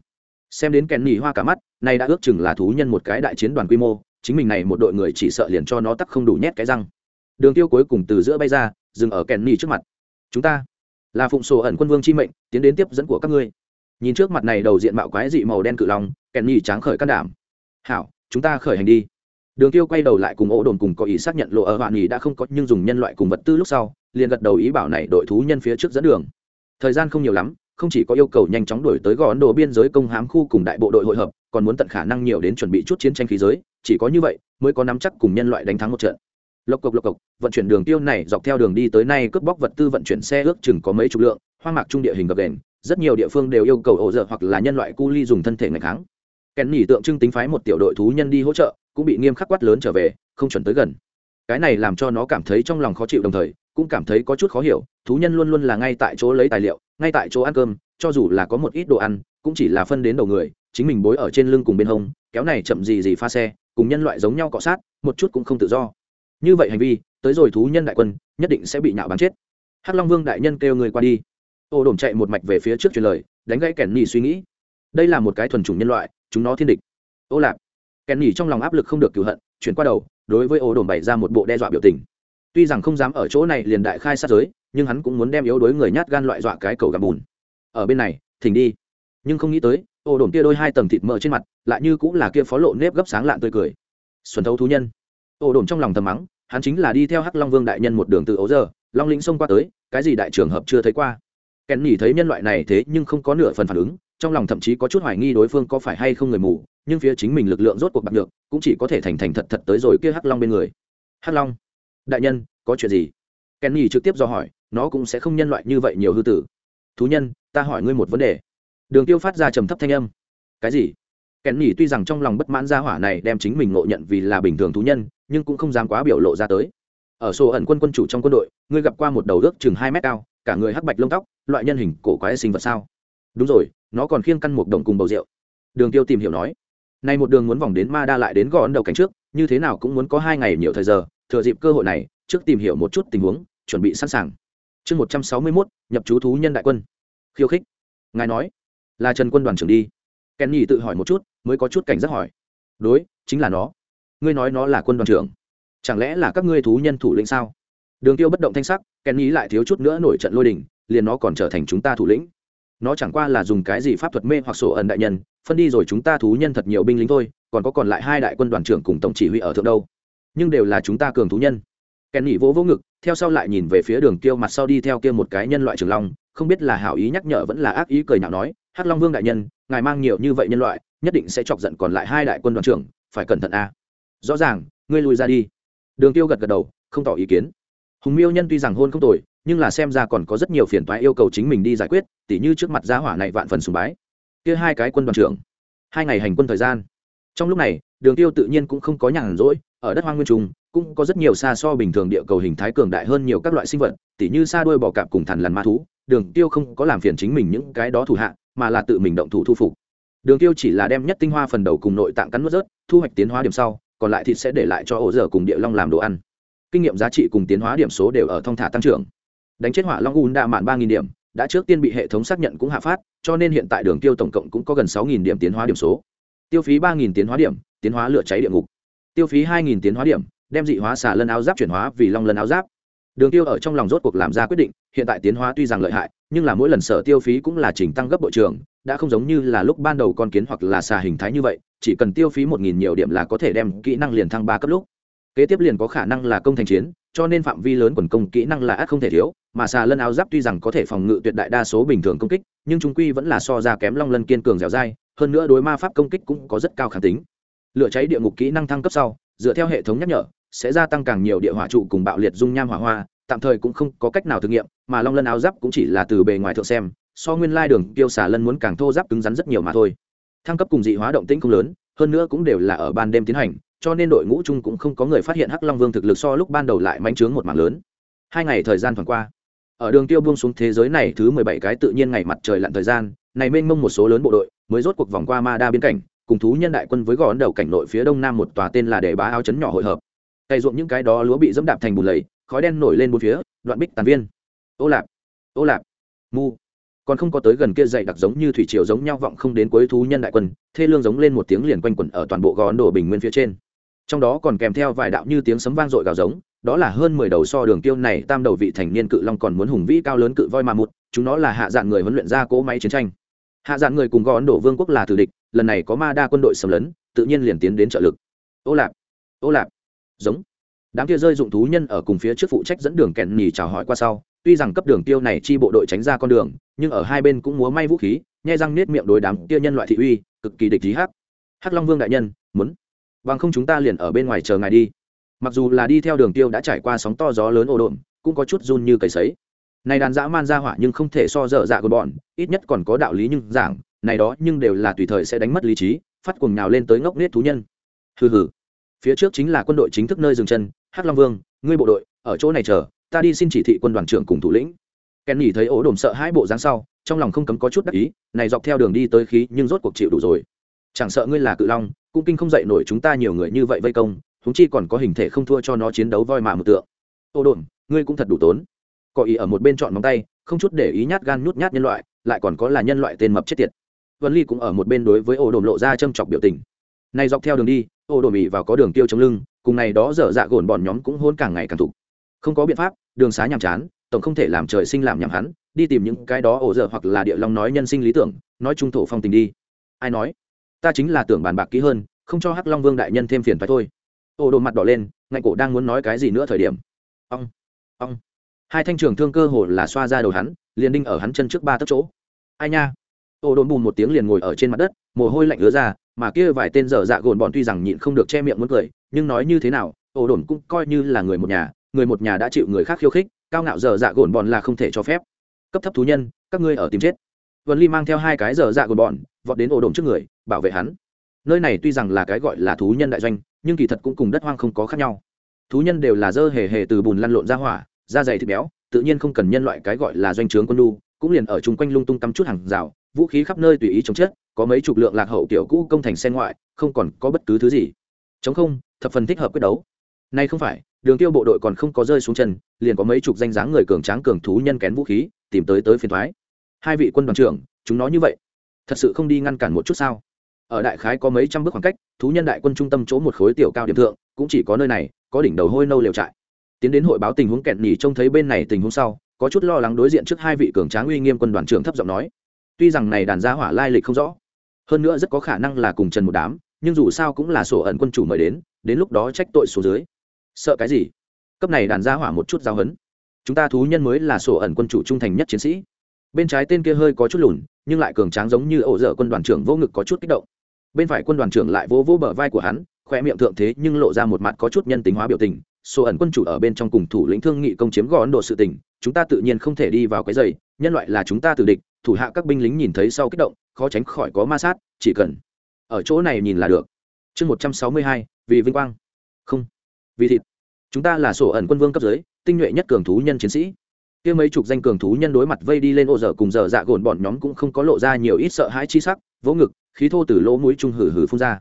Xem đến kèn nỉ hoa cả mắt, nay đã ước chừng là thú nhân một cái đại chiến đoàn quy mô, chính mình này một đội người chỉ sợ liền cho nó tắc không đủ nhét cái răng. Đường tiêu cuối cùng từ giữa bay ra, dừng ở kèn nỉ trước mặt. Chúng ta là phụng sổ ẩn quân vương chi mệnh, tiến đến tiếp dẫn của các ngươi. Nhìn trước mặt này đầu diện mạo quái dị màu đen cự long, kèn nỉ tráng khởi can đảm. Hảo, chúng ta khởi hành đi. Đường tiêu quay đầu lại cùng ổ đồn cùng có ý xác nhận lộ ở hoạn nghỉ đã không có, nhưng dùng nhân loại cùng vật tư lúc sau liền gật đầu ý bảo này đội thú nhân phía trước dẫn đường. Thời gian không nhiều lắm, không chỉ có yêu cầu nhanh chóng đổi tới gò ấn độ biên giới công hám khu cùng đại bộ đội hội hợp, còn muốn tận khả năng nhiều đến chuẩn bị chút chiến tranh khí giới, chỉ có như vậy mới có nắm chắc cùng nhân loại đánh thắng một trận. Lộc cộc lộc cộc, vận chuyển đường tiêu này dọc theo đường đi tới nay cướp bóc vật tư vận chuyển xe ước chừng có mấy chục lượng, hoang mạc trung địa hình gập đền rất nhiều địa phương đều yêu cầu ổ dở hoặc là nhân loại cu ly dùng thân thể ngày kháng kèn nhỉ tượng trưng tính phái một tiểu đội thú nhân đi hỗ trợ, cũng bị nghiêm khắc quát lớn trở về, không chuẩn tới gần. Cái này làm cho nó cảm thấy trong lòng khó chịu đồng thời cũng cảm thấy có chút khó hiểu, thú nhân luôn luôn là ngay tại chỗ lấy tài liệu, ngay tại chỗ ăn cơm, cho dù là có một ít đồ ăn, cũng chỉ là phân đến đầu người, chính mình bối ở trên lưng cùng bên hông, kéo này chậm gì gì pha xe, cùng nhân loại giống nhau cọ sát, một chút cũng không tự do. Như vậy hành vi, tới rồi thú nhân đại quân, nhất định sẽ bị nhạo bắn chết. Hắc long vương đại nhân kêu người qua đi. Ô đồn chạy một mạch về phía trước truyền lời, đánh gãy kẻn nhì suy nghĩ. Đây là một cái thuần chủng nhân loại, chúng nó thiên địch. Ô lạp. Kẻn nhì trong lòng áp lực không được cựu hận, chuyển qua đầu, đối với ô đồn bày ra một bộ đe dọa biểu tình tuy rằng không dám ở chỗ này liền đại khai sát giới, nhưng hắn cũng muốn đem yếu đối người nhát gan loại dọa cái cầu gặp bùn. Ở bên này, thỉnh đi. Nhưng không nghĩ tới, ô đồn kia đôi hai tầng thịt mỡ trên mặt, lại như cũng là kia phó lộ nếp gấp sáng lạn tươi cười. Xuân thấu thú nhân. Ô đồn trong lòng thầm mắng, hắn chính là đi theo hắc long vương đại nhân một đường từ ấu giờ, long lĩnh xông qua tới, cái gì đại trường hợp chưa thấy qua. Kèn nhỉ thấy nhân loại này thế nhưng không có nửa phần phản ứng, trong lòng thậm chí có chút hoài nghi đối phương có phải hay không người mù, nhưng phía chính mình lực lượng rốt cuộc bạc được cũng chỉ có thể thành thành thật thật tới rồi kia hắc long bên người. Hắc long đại nhân, có chuyện gì? Kèn nhỉ trực tiếp do hỏi, nó cũng sẽ không nhân loại như vậy nhiều hư tử. Thú nhân, ta hỏi ngươi một vấn đề. Đường tiêu phát ra trầm thấp thanh âm. Cái gì? Kèn nhỉ tuy rằng trong lòng bất mãn gia hỏa này đem chính mình ngộ nhận vì là bình thường thú nhân, nhưng cũng không dám quá biểu lộ ra tới. Ở sổ ẩn quân quân chủ trong quân đội, ngươi gặp qua một đầu ước chừng hai mét cao, cả người hắc bạch lông tóc, loại nhân hình cổ quái sinh vật sao? Đúng rồi, nó còn khiêng căn một đồng cùng bầu rượu. Đường tiêu tìm hiểu nói. Nay một đường muốn vòng đến ma đa lại đến gọn đầu cánh trước, như thế nào cũng muốn có hai ngày nhiều thời giờ thừa dịp cơ hội này, trước tìm hiểu một chút tình huống, chuẩn bị sẵn sàng. Chương một trăm sáu mươi mốt, nhập chú thú nhân đại quân. Khiêu khích. Ngài nói, là trần quân đoàn trưởng đi. Kenny tự hỏi một chút, mới có chút cảnh giác hỏi, đối, chính là nó. Ngươi nói nó là quân đoàn trưởng. Chẳng lẽ là các ngươi thú nhân thủ lĩnh sao? Đường tiêu bất động thanh sắc kenny lại thiếu chút nữa nổi trận lôi đình, liền nó còn trở thành chúng ta thủ lĩnh. Nó chẳng qua là dùng cái gì pháp thuật mê hoặc sổ ẩn đại nhân, phân đi rồi chúng ta thú nhân thật nhiều binh lính thôi, còn có còn lại hai đại quân đoàn trưởng cùng tổng chỉ huy ở thượng đâu nhưng đều là chúng ta cường thú nhân. Kèn nhị vỗ vỗ ngực, theo sau lại nhìn về phía đường tiêu mặt sau đi theo kia một cái nhân loại trường long, không biết là hảo ý nhắc nhở vẫn là ác ý cười nhạo nói, hắc long vương đại nhân, ngài mang nhiều như vậy nhân loại, nhất định sẽ chọc giận còn lại hai đại quân đoàn trưởng, phải cẩn thận a. Rõ ràng, ngươi lùi ra đi. Đường tiêu gật gật đầu, không tỏ ý kiến. Hùng miêu nhân tuy rằng hôn không tồi, nhưng là xem ra còn có rất nhiều phiền toái yêu cầu chính mình đi giải quyết, tỉ như trước mặt gia hỏa này vạn phần sùng bái. Kia hai cái quân đoàn trưởng, hai ngày hành quân thời gian. Trong lúc này, đường tiêu tự nhiên cũng không có nhàn rỗi ở đất hoang nguyên trung, cũng có rất nhiều xa so bình thường địa cầu hình thái cường đại hơn nhiều các loại sinh vật, tỉ như xa đuôi bò cạp cùng thằn lằn ma thú, đường tiêu không có làm phiền chính mình những cái đó thủ hạ, mà là tự mình động thủ thu phục. Đường tiêu chỉ là đem nhất tinh hoa phần đầu cùng nội tạng cắn nuốt rớt, thu hoạch tiến hóa điểm sau, còn lại thịt sẽ để lại cho ổ dở cùng địa long làm đồ ăn. Kinh nghiệm giá trị cùng tiến hóa điểm số đều ở thông thả tăng trưởng. Đánh chết hỏa long un đã mạn ba nghìn điểm, đã trước tiên bị hệ thống xác nhận cũng hạ phát, cho nên hiện tại đường tiêu tổng cộng cũng có gần sáu nghìn điểm tiến hóa điểm số. Tiêu phí ba nghìn tiến hóa điểm, tiến hóa lửa cháy địa ngục tiêu phí hai nghìn tiến hóa điểm, đem dị hóa xả lân áo giáp chuyển hóa vì long lân áo giáp. Đường tiêu ở trong lòng rốt cuộc làm ra quyết định, hiện tại tiến hóa tuy rằng lợi hại, nhưng là mỗi lần sở tiêu phí cũng là chỉnh tăng gấp bội trường đã không giống như là lúc ban đầu con kiến hoặc là xà hình thái như vậy, chỉ cần tiêu phí một nghìn nhiều điểm là có thể đem kỹ năng liền thăng ba cấp lúc. Kế tiếp liền có khả năng là công thành chiến, cho nên phạm vi lớn quần công kỹ năng là ác không thể thiếu, mà xà lân áo giáp tuy rằng có thể phòng ngự tuyệt đại đa số bình thường công kích, nhưng chúng quy vẫn là so ra kém long lân kiên cường dẻo dai, hơn nữa đối ma pháp công kích cũng có rất cao kháng tính lửa cháy địa ngục kỹ năng thăng cấp sau, dựa theo hệ thống nhắc nhở, sẽ gia tăng càng nhiều địa hỏa trụ cùng bạo liệt dung nham hỏa hoa, tạm thời cũng không có cách nào thực nghiệm, mà long lân áo giáp cũng chỉ là từ bề ngoài thượng xem, so nguyên lai đường tiêu xả lân muốn càng thô giáp cứng rắn rất nhiều mà thôi. Thăng cấp cùng dị hóa động tĩnh không lớn, hơn nữa cũng đều là ở ban đêm tiến hành, cho nên đội ngũ chung cũng không có người phát hiện hắc long vương thực lực so lúc ban đầu lại manh trướng một mảng lớn. Hai ngày thời gian thoảng qua, ở đường tiêu buông xuống thế giới này thứ mười bảy cái tự nhiên ngày mặt trời lặn thời gian, này mênh mông một số lớn bộ đội mới rốt cuộc vòng qua ma đa biên cảnh cùng thú nhân đại quân với gòn đầu cảnh nội phía đông nam một tòa tên là để bá áo chấn nhỏ hội hợp. Cày ruộng những cái đó lúa bị dẫm đạp thành bùn lầy, khói đen nổi lên bốn phía, đoạn bích tàn viên. Ô lạp ô lạp, mu. Còn không có tới gần kia dậy đặc giống như thủy triều giống nhau vọng không đến cuối thú nhân đại quân, thê lương giống lên một tiếng liền quanh quẩn ở toàn bộ gò đổ bình nguyên phía trên. Trong đó còn kèm theo vài đạo như tiếng sấm vang dội gào giống, đó là hơn mười đầu so đường tiêu này tam đầu vị thành niên cự long còn muốn hùng vĩ cao lớn cự voi mà một chúng nó là hạ dạng người huấn luyện ra cỗ máy chiến tranh. Hạ dạng người cùng gò ấn vương quốc là tử địch lần này có ma đa quân đội xâm lấn, tự nhiên liền tiến đến trợ lực. Ô lạp ô lạp. Giống. Đám kia rơi dụng thú nhân ở cùng phía trước phụ trách dẫn đường kèn nhì chào hỏi qua sau, tuy rằng cấp đường tiêu này chi bộ đội tránh ra con đường, nhưng ở hai bên cũng múa may vũ khí, nhai răng nết miệng đối đám kia nhân loại thị uy, cực kỳ địch trí hắc. Hắc long vương đại nhân, muốn. Bằng không chúng ta liền ở bên ngoài chờ ngài đi. Mặc dù là đi theo đường tiêu đã trải qua sóng to gió lớn ồ độn, cũng có chút run như cầy sấy. Này đàn dã man ra hỏa nhưng không thể so dở dạ của bọn, ít nhất còn có đạo lý nhưng giảng này đó nhưng đều là tùy thời sẽ đánh mất lý trí, phát cuồng nào lên tới ngốc nết thú nhân. Hừ hừ. Phía trước chính là quân đội chính thức nơi dừng chân, hắc long vương, ngươi bộ đội, ở chỗ này chờ, ta đi xin chỉ thị quân đoàn trưởng cùng thủ lĩnh. Ken nhỉ thấy ố đồm sợ hai bộ dáng sau, trong lòng không cấm có chút đắc ý, này dọc theo đường đi tới khí nhưng rốt cuộc chịu đủ rồi. Chẳng sợ ngươi là cự long, cũng kinh không dậy nổi chúng ta nhiều người như vậy vây công húng chi còn có hình thể không thua cho nó chiến đấu voi mà một tượng. Ô đồn ngươi cũng thật đủ tốn. Có ý ở một bên chọn móng tay, không chút để ý nhát gan nhút nhát nhân loại, lại còn có là nhân loại tên mập chết tiệt vân ly cũng ở một bên đối với ô đồn lộ ra châm chọc biểu tình. Này dọc theo đường đi, ô đồn ỉ vào có đường tiêu chống lưng, cùng này đó dở dạ gồn bọn nhóm cũng hôn càng ngày càng thục. Không có biện pháp, đường xá nhàm chán, tổng không thể làm trời sinh làm nhảm hắn, đi tìm những cái đó ổ dở hoặc là địa long nói nhân sinh lý tưởng, nói trung thổ phong tình đi. Ai nói? Ta chính là tưởng bàn bạc kỹ hơn, không cho hắc long vương đại nhân thêm phiền phải thôi. Ô đồ mặt đỏ lên, ngạnh cổ đang muốn nói cái gì nữa thời điểm. Ông ông hai thanh trường thương cơ hồ là xoa ra đầu hắn, liền đinh ở hắn chân trước ba tấc chỗ. Ai nha? Ô đồn bùn một tiếng liền ngồi ở trên mặt đất, mồ hôi lạnh ứa ra, mà kia vài tên dở dạ gồn bọn tuy rằng nhịn không được che miệng muốn cười, nhưng nói như thế nào, ô đồn cũng coi như là người một nhà, người một nhà đã chịu người khác khiêu khích, cao ngạo dở dạ gồn bọn là không thể cho phép. Cấp thấp thú nhân, các ngươi ở tìm chết. Vân ly mang theo hai cái dở dạ gồn bọn, vọt đến ổ đồn trước người, bảo vệ hắn. Nơi này tuy rằng là cái gọi là thú nhân đại doanh, nhưng kỳ thật cũng cùng đất hoang không có khác nhau. Thú nhân đều là dơ hề hề từ bùn lăn lộn ra hỏa, da dày thịt béo, tự nhiên không cần nhân loại cái gọi là doanh trướng quân đu cũng liền ở chung quanh lung tung cắm chút hàng rào vũ khí khắp nơi tùy ý chống chết có mấy chục lượng lạc hậu kiểu cũ công thành sen ngoại, không còn có bất cứ thứ gì. Chống không, thập phần thích hợp quyết đấu. Nay không phải, đường tiêu bộ đội còn không có rơi xuống chân, liền có mấy chục danh dáng người cường tráng cường thú nhân kén vũ khí, tìm tới tới phiền thoái. Hai vị quân đoàn trưởng, chúng nói như vậy, thật sự không đi ngăn cản một chút sao? Ở đại khái có mấy trăm bước khoảng cách, thú nhân đại quân trung tâm chỗ một khối tiểu cao điểm thượng, cũng chỉ có nơi này, có đỉnh đầu hôi nâu liều trại. Tiến đến hội báo tình huống kẹn nhỉ trông thấy bên này tình huống sau, có chút lo lắng đối diện trước hai vị cường tráng uy nghiêm quân đoàn trưởng thấp giọng nói tuy rằng này đàn gia hỏa lai lịch không rõ, hơn nữa rất có khả năng là cùng trần một đám, nhưng dù sao cũng là sổ ẩn quân chủ mời đến đến lúc đó trách tội số dưới. Sợ cái gì? Cấp này đàn gia hỏa một chút giáo hấn chúng ta thú nhân mới là sổ ẩn quân chủ trung thành nhất chiến sĩ. Bên trái tên kia hơi có chút lùn, nhưng lại cường tráng giống như ổ dở quân đoàn trưởng vô ngực có chút kích động. Bên phải quân đoàn trưởng lại vỗ vỗ bờ vai của hắn khoe miệng thượng thế nhưng lộ ra một mặt có chút nhân tính hóa biểu tình. Sổ ẩn quân chủ ở bên trong cùng thủ lĩnh thương nghị công chiếm gò ấn độ sự tình, chúng ta tự nhiên không thể đi vào cái giày, nhân loại là chúng ta tử địch thủ hạ các binh lính nhìn thấy sau kích động, khó tránh khỏi có ma sát, chỉ cần ở chỗ này nhìn là được. Chương một trăm sáu mươi hai, vì vinh quang. Không, vì thịt. Chúng ta là sổ ẩn quân vương cấp dưới, tinh nhuệ nhất cường thú nhân chiến sĩ. Kia mấy chục danh cường thú nhân đối mặt vây đi lên ô dở cùng dở dạ gồn bọn nhóm cũng không có lộ ra nhiều ít sợ hãi chi sắc, vỗ ngực, khí thô từ lỗ mũi trung hử hử phun ra.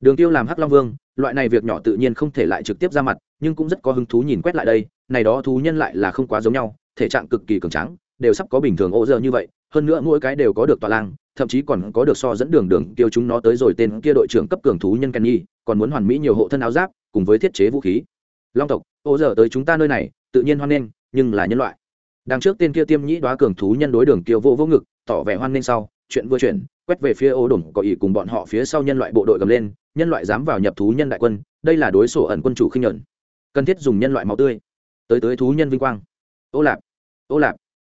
Đường tiêu làm hắc long vương, loại này việc nhỏ tự nhiên không thể lại trực tiếp ra mặt, nhưng cũng rất có hứng thú nhìn quét lại đây, này đó thú nhân lại là không quá giống nhau, thể trạng cực kỳ cường tráng, đều sắp có bình thường ô dở như vậy hơn nữa mỗi cái đều có được tọa lang, thậm chí còn có được so dẫn đường đường tiêu chúng nó tới rồi tên kia đội trưởng cấp cường thú nhân kenny, còn muốn hoàn mỹ nhiều hộ thân áo giáp, cùng với thiết chế vũ khí. Long tộc, ô giờ tới chúng ta nơi này, tự nhiên hoan nghênh, nhưng là nhân loại. Đằng trước tên kia tiêm nhĩ đoá cường thú nhân đối đường tiêu vô vô ngực, tỏ vẻ hoan nghênh sau, chuyện vừa chuyển, quét về phía ô đồn có ý cùng bọn họ phía sau nhân loại bộ đội gầm lên, nhân loại dám vào nhập thú nhân đại quân, đây là đối sổ ẩn quân chủ khinh nhuận cần thiết dùng nhân loại máu tươi. Tới tới thú nhân vinh quang. Ô lạp ô lạp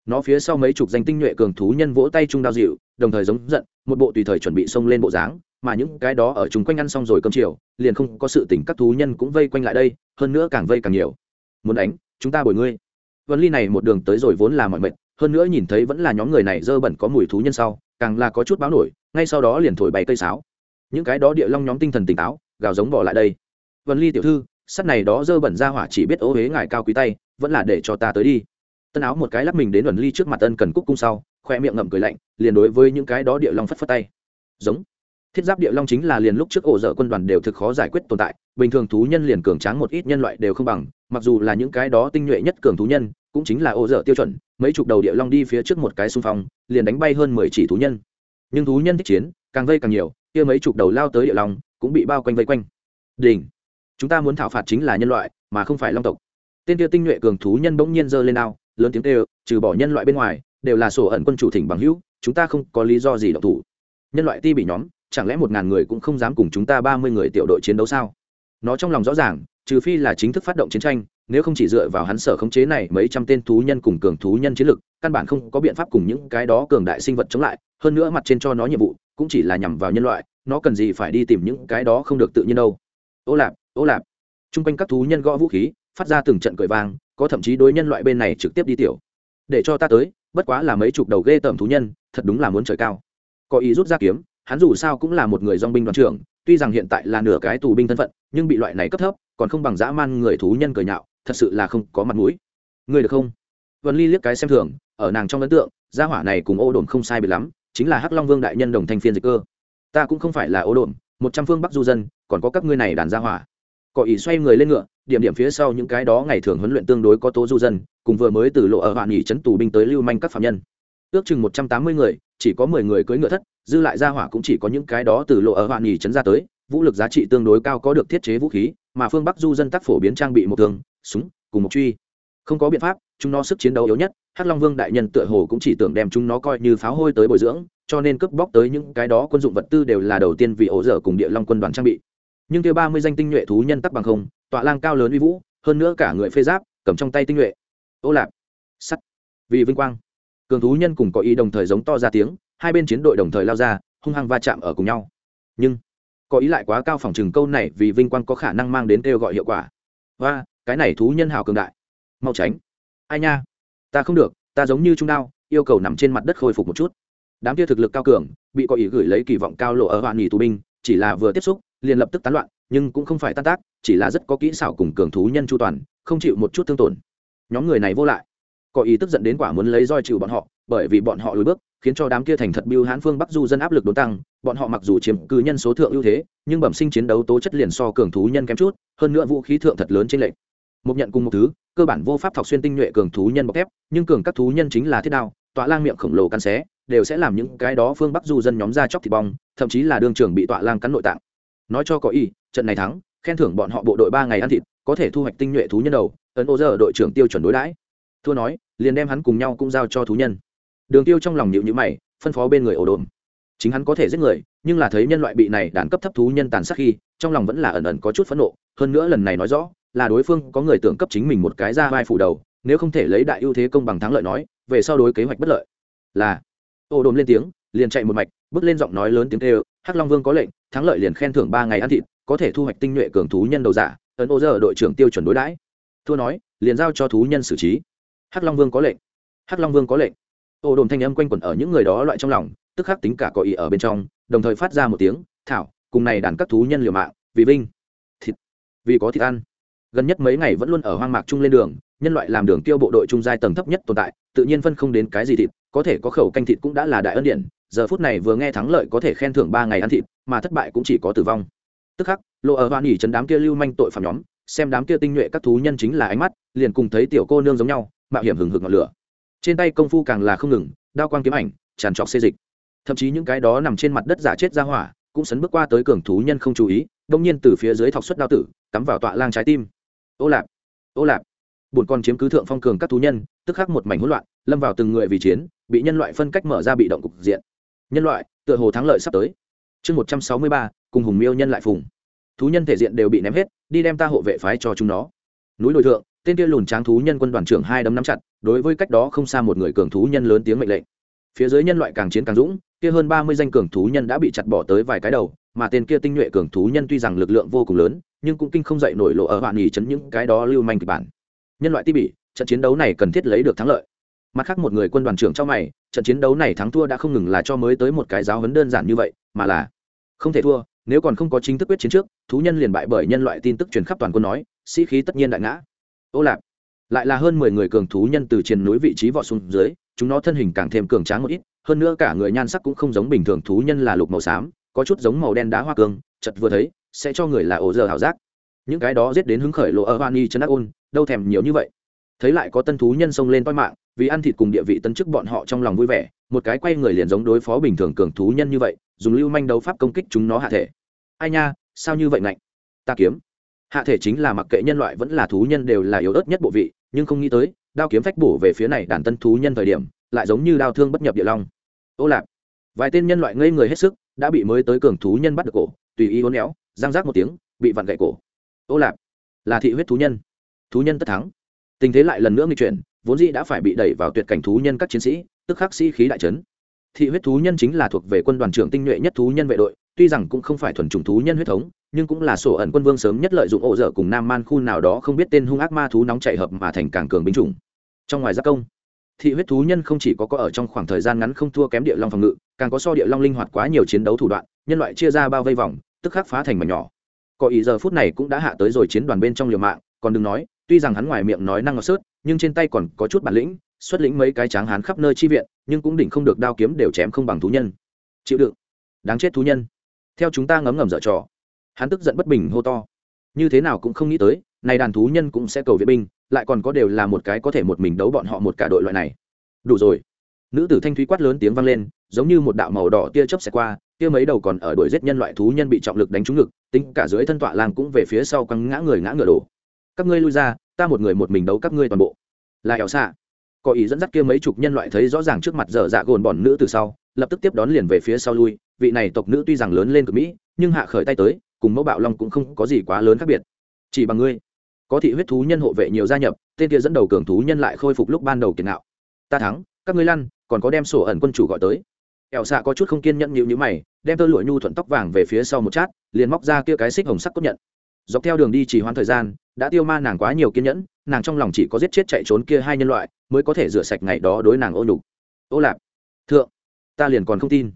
nó phía sau mấy chục danh tinh nhuệ cường thú nhân vỗ tay chung đao dịu, đồng thời giống giận, một bộ tùy thời chuẩn bị xông lên bộ dáng, mà những cái đó ở chúng quanh ăn xong rồi cơm chiều, liền không có sự tỉnh các thú nhân cũng vây quanh lại đây, hơn nữa càng vây càng nhiều. Muốn đánh, chúng ta bồi ngươi. Vân ly này một đường tới rồi vốn là mọi mệt, hơn nữa nhìn thấy vẫn là nhóm người này dơ bẩn có mùi thú nhân sau, càng là có chút báo nổi, ngay sau đó liền thổi bay cây sáo. Những cái đó địa long nhóm tinh thần tỉnh táo, gào giống bỏ lại đây. Vân ly tiểu thư, sắt này đó dơ bẩn ra hỏa chỉ biết ô huế ngài cao quý tay, vẫn là để cho ta tới đi tân áo một cái lắp mình đến vân ly trước mặt ân cần cúc cung sau, khoe miệng ngậm cười lạnh, liền đối với những cái đó địa long phất phất tay. Giống. Thiết giáp địa long chính là liền lúc trước ổ dở quân đoàn đều thực khó giải quyết tồn tại, bình thường thú nhân liền cường tráng một ít nhân loại đều không bằng, mặc dù là những cái đó tinh nhuệ nhất cường thú nhân, cũng chính là ổ dở tiêu chuẩn, mấy chục đầu địa long đi phía trước một cái xung phong, liền đánh bay hơn mười chỉ thú nhân. Nhưng thú nhân thích chiến, càng vây càng nhiều, kia mấy chục đầu lao tới địa long, cũng bị bao quanh vây quanh. Đỉnh. Chúng ta muốn thảo phạt chính là nhân loại, mà không phải long tộc. Tên kia tinh nhuệ cường thú nhân bỗng nhiên giơ lên ao lớn tiếng kêu, trừ bỏ nhân loại bên ngoài, đều là sổ ẩn quân chủ thỉnh bằng hữu, chúng ta không có lý do gì độc thủ. Nhân loại ti bị nhóm, chẳng lẽ một ngàn người cũng không dám cùng chúng ta ba mươi người tiểu đội chiến đấu sao? Nó trong lòng rõ ràng, trừ phi là chính thức phát động chiến tranh, nếu không chỉ dựa vào hắn sở khống chế này mấy trăm tên thú nhân cùng cường thú nhân chiến lực căn bản không có biện pháp cùng những cái đó cường đại sinh vật chống lại, hơn nữa mặt trên cho nó nhiệm vụ, cũng chỉ là nhằm vào nhân loại, nó cần gì phải đi tìm những cái đó không được tự nhiên đâu. Ô lạp ô lạp. Trung quanh các thú nhân gõ vũ khí, phát ra từng trận cười vang có thậm chí đối nhân loại bên này trực tiếp đi tiểu. Để cho ta tới, bất quá là mấy chục đầu ghê tởm thú nhân, thật đúng là muốn trời cao. Có ý rút ra kiếm, hắn dù sao cũng là một người dong binh đoàn trưởng, tuy rằng hiện tại là nửa cái tù binh thân phận, nhưng bị loại này cấp thấp, còn không bằng dã man người thú nhân cười nhạo, thật sự là không có mặt mũi. Người được không? Vân ly liếc cái xem thường, ở nàng trong ấn tượng, gia hỏa này cùng ô đồn không sai biệt lắm, chính là hắc long vương đại nhân đồng thanh phiên dịch cơ. Ta cũng không phải là ô đồn, một trăm phương bắc du dân, còn có các ngươi này đàn gia hỏa. Cỏ ý xoay người lên ngựa điểm điểm phía sau những cái đó ngày thường huấn luyện tương đối có tố du dân, cùng vừa mới từ lộ ở hoạn nghỉ trấn tù binh tới lưu manh các phạm nhân. Ước chừng một trăm tám mươi người, chỉ có mười người cưỡi ngựa thất, dư lại gia hỏa cũng chỉ có những cái đó từ lộ ở hoạn nghỉ trấn ra tới, vũ lực giá trị tương đối cao có được thiết chế vũ khí, mà phương bắc du dân tác phổ biến trang bị một tường súng, cùng một truy. Không có biện pháp, chúng nó sức chiến đấu yếu nhất, hắc long vương đại nhân tựa hồ cũng chỉ tưởng đem chúng nó coi như pháo hôi tới bồi dưỡng, cho nên cướp bóc tới những cái đó quân dụng vật tư đều là đầu tiên vì ổ dở cùng địa long quân đoàn trang bị. Nhưng kia ba mươi danh tinh nhuệ thú nhân tắc bằng không tọa lang cao lớn uy vũ, hơn nữa cả người phê giáp, cầm trong tay tinh nhuệ. Ô lạp. Sắt. Vì vinh quang. Cường thú nhân cùng có ý đồng thời giống to ra tiếng, hai bên chiến đội đồng thời lao ra, hung hăng va chạm ở cùng nhau. Nhưng, có ý lại quá cao phòng trừng câu này vì vinh quang có khả năng mang đến kêu gọi hiệu quả. Và cái này thú nhân hào cường đại. Mau tránh. Ai nha. Ta không được, ta giống như trung đao, yêu cầu nằm trên mặt đất khôi phục một chút. Đám kia thực lực cao cường, bị có ý gửi lấy kỳ vọng cao lộ ở hoạn nghỉ tù binh, chỉ là vừa tiếp xúc, liền lập tức tán loạn nhưng cũng không phải tan tác, chỉ là rất có kỹ xảo cùng cường thú nhân chu toàn, không chịu một chút thương tổn. Nhóm người này vô lại. Có ý tức giận đến quả muốn lấy roi chịu bọn họ, bởi vì bọn họ lùi bước, khiến cho đám kia thành thật biêu hãn phương bắc du dân áp lực đốn tăng, bọn họ mặc dù chiếm cư nhân số thượng ưu thế, nhưng bẩm sinh chiến đấu tố chất liền so cường thú nhân kém chút, hơn nữa vũ khí thượng thật lớn trên lệnh một nhận cùng một thứ, cơ bản vô pháp thọc xuyên tinh nhuệ cường thú nhân bọc thép, nhưng cường các thú nhân chính là thiết đao, tọa lang miệng khổng lồ cắn xé, đều sẽ làm những cái đó phương bắc du dân nhóm ra chóc thịt bong, thậm chí là đường trường bị tọa lang cắn nội tạng nói cho có ý, trận này thắng, khen thưởng bọn họ bộ đội ba ngày ăn thịt, có thể thu hoạch tinh nhuệ thú nhân đầu, ấn ô giờ đội trưởng tiêu chuẩn đối đãi. Thua nói, liền đem hắn cùng nhau cũng giao cho thú nhân. Đường tiêu trong lòng nhịu nhữ mày, phân phó bên người ổ đồn. Chính hắn có thể giết người, nhưng là thấy nhân loại bị này đàn cấp thấp thú nhân tàn sát khi, trong lòng vẫn là ẩn ẩn có chút phẫn nộ. Hơn nữa lần này nói rõ, là đối phương có người tưởng cấp chính mình một cái ra vai phủ đầu, nếu không thể lấy đại ưu thế công bằng thắng lợi nói, về sau đối kế hoạch bất lợi. Là ô đồn lên tiếng, liền chạy một mạch, bước lên giọng nói lớn tiếng kêu hắc long vương có lệnh, thắng lợi liền khen thưởng ba ngày ăn thịt, có thể thu hoạch tinh nhuệ cường thú nhân đầu giả, ấn ô giờ đội trưởng tiêu chuẩn đối đãi. Thua nói, liền giao cho thú nhân xử trí. Hắc long vương có lệnh. Hắc long vương có lệnh. Ô đồn thanh âm quanh quẩn ở những người đó loại trong lòng, tức khắc tính cả có ý ở bên trong, đồng thời phát ra một tiếng, thảo, cùng này đàn các thú nhân liều mạng, vì vinh. Thịt. Vì có thịt ăn. Gần nhất mấy ngày vẫn luôn ở hoang mạc chung lên đường, nhân loại làm đường tiêu bộ đội trung giai tầng thấp nhất tồn tại, tự nhiên phân không đến cái gì thịt, có thể có khẩu canh thịt cũng đã là đại ân điển giờ phút này vừa nghe thắng lợi có thể khen thưởng ba ngày ăn thịt, mà thất bại cũng chỉ có tử vong. Tức khắc lộ ở hoan nghỉ chấn đám kia lưu manh tội phạm nhóm, xem đám kia tinh nhuệ các thú nhân chính là ánh mắt, liền cùng thấy tiểu cô nương giống nhau, mạo hiểm hừng hực ngọn lửa. Trên tay công phu càng là không ngừng, đao quang kiếm ảnh, tràn trọc xê dịch. Thậm chí những cái đó nằm trên mặt đất giả chết ra hỏa, cũng sấn bước qua tới cường thú nhân không chú ý, đông nhiên từ phía dưới thọc xuất đao tử, cắm vào tọa lang trái tim. Ô lạp ô lạp. Bùn con chiếm cứ thượng phong cường các thú nhân, tức khắc một mảnh hỗn loạn, lâm vào từng người vì chiến, bị nhân loại phân cách mở ra bị động cục diện nhân loại, tựa hồ thắng lợi sắp tới. Chương một trăm sáu mươi ba, cùng hùng miêu nhân lại phùng. Thú nhân thể diện đều bị ném hết, đi đem ta hộ vệ phái cho chúng nó. Núi đồi thượng, tên kia lùn tráng thú nhân quân đoàn trưởng hai đấm nắm chặt, đối với cách đó không xa một người cường thú nhân lớn tiếng mệnh lệnh. Phía dưới nhân loại càng chiến càng dũng, kia hơn ba mươi danh cường thú nhân đã bị chặt bỏ tới vài cái đầu, mà tên kia tinh nhuệ cường thú nhân tuy rằng lực lượng vô cùng lớn, nhưng cũng kinh không dậy nổi lộ ở hoạn nghỉ chấn những cái đó lưu manh kịch bản. Nhân loại ti bỉ trận chiến đấu này cần thiết lấy được thắng lợi mặt khác một người quân đoàn trưởng cho mày, trận chiến đấu này thắng thua đã không ngừng là cho mới tới một cái giáo huấn đơn giản như vậy, mà là không thể thua, nếu còn không có chính thức quyết chiến trước, thú nhân liền bại bởi nhân loại tin tức truyền khắp toàn quân nói, sĩ khí tất nhiên đại ngã. Ô lạp, lại là hơn mười người cường thú nhân từ trên núi vị trí vọt xuống dưới, chúng nó thân hình càng thêm cường tráng một ít, hơn nữa cả người nhan sắc cũng không giống bình thường thú nhân là lục màu xám, có chút giống màu đen đá hoa cương, chật vừa thấy, sẽ cho người là ổ giờ hảo giác. Những cái đó giết đến hứng khởi lộ ở hoan y chân ác ôn đâu thèm nhiều như vậy. Thấy lại có tân thú nhân xông lên toi mạng vì ăn thịt cùng địa vị tân chức bọn họ trong lòng vui vẻ, một cái quay người liền giống đối phó bình thường cường thú nhân như vậy, dùng lưu manh đấu pháp công kích chúng nó hạ thể. Ai nha, sao như vậy mạnh ta kiếm. Hạ thể chính là mặc kệ nhân loại vẫn là thú nhân đều là yếu ớt nhất bộ vị, nhưng không nghĩ tới, đao kiếm phách bổ về phía này đàn tân thú nhân thời điểm, lại giống như đao thương bất nhập địa long. Ô lạp vài tên nhân loại ngây người hết sức, đã bị mới tới cường thú nhân bắt được cổ, tùy ý hôn éo, răng rác một tiếng, bị vặn gậy cổ. Ô lạp là thị huyết thú nhân. Thú nhân tất thắng. Tình thế lại lần nữa nghi chuyển vốn dĩ đã phải bị đẩy vào tuyệt cảnh thú nhân các chiến sĩ, tức khắc sĩ khí đại trấn thị huyết thú nhân chính là thuộc về quân đoàn trưởng tinh nhuệ nhất thú nhân vệ đội, tuy rằng cũng không phải thuần chủng thú nhân huyết thống, nhưng cũng là sổ ẩn quân vương sớm nhất lợi dụng ổ dở cùng nam man khu nào đó không biết tên hung ác ma thú nóng chạy hợp mà thành càng cường binh chủng. Trong ngoài gia công, thị huyết thú nhân không chỉ có có ở trong khoảng thời gian ngắn không thua kém địa long phòng ngự, càng có so địa long linh hoạt quá nhiều chiến đấu thủ đoạn, nhân loại chia ra bao vây vòng, tức khắc phá thành mảnh nhỏ. Có ý giờ phút này cũng đã hạ tới rồi chiến đoàn bên trong liều mạng, còn đừng nói, tuy rằng hắn ngoài miệng nói năng ngọt sớt nhưng trên tay còn có chút bản lĩnh, xuất lĩnh mấy cái tráng hán khắp nơi chi viện, nhưng cũng đỉnh không được đao kiếm đều chém không bằng thú nhân. Chịu đựng. Đáng chết thú nhân. Theo chúng ta ngấm ngầm dở trò. Hắn tức giận bất bình hô to. Như thế nào cũng không nghĩ tới, này đàn thú nhân cũng sẽ cầu viện binh, lại còn có đều là một cái có thể một mình đấu bọn họ một cả đội loại này. Đủ rồi. Nữ tử thanh thúy quát lớn tiếng vang lên, giống như một đạo màu đỏ tia chớp xẹt qua, kia mấy đầu còn ở đuổi giết nhân loại thú nhân bị trọng lực đánh trúng ngực, tính cả dưới thân tọa lang cũng về phía sau quăng ngã người ngã ngựa đổ. Các ngươi lui ra ta một người một mình đấu các ngươi toàn bộ. Là ẻo xạ. Có ý dẫn dắt kia mấy chục nhân loại thấy rõ ràng trước mặt dở dạ gồn bọn nữ từ sau, lập tức tiếp đón liền về phía sau lui. Vị này tộc nữ tuy rằng lớn lên cực mỹ, nhưng hạ khởi tay tới, cùng mẫu bạo long cũng không có gì quá lớn khác biệt. Chỉ bằng ngươi. Có thị huyết thú nhân hộ vệ nhiều gia nhập, tên kia dẫn đầu cường thú nhân lại khôi phục lúc ban đầu kiệt nạo ta thắng, các ngươi lăn, còn có đem sổ ẩn quân chủ gọi tới. Ẻo xạ có chút không kiên nhẫn nhịu nhữ mày, đem tơ lụa nhu thuận tóc vàng về phía sau một chát, liền móc ra kia cái xích hồng sắc cốt nhận. Dọc theo đường đi chỉ hoãn thời gian đã tiêu ma nàng quá nhiều kiên nhẫn, nàng trong lòng chỉ có giết chết chạy trốn kia hai nhân loại, mới có thể rửa sạch ngày đó đối nàng ô nhục. Ô lạp, thượng, ta liền còn không tin.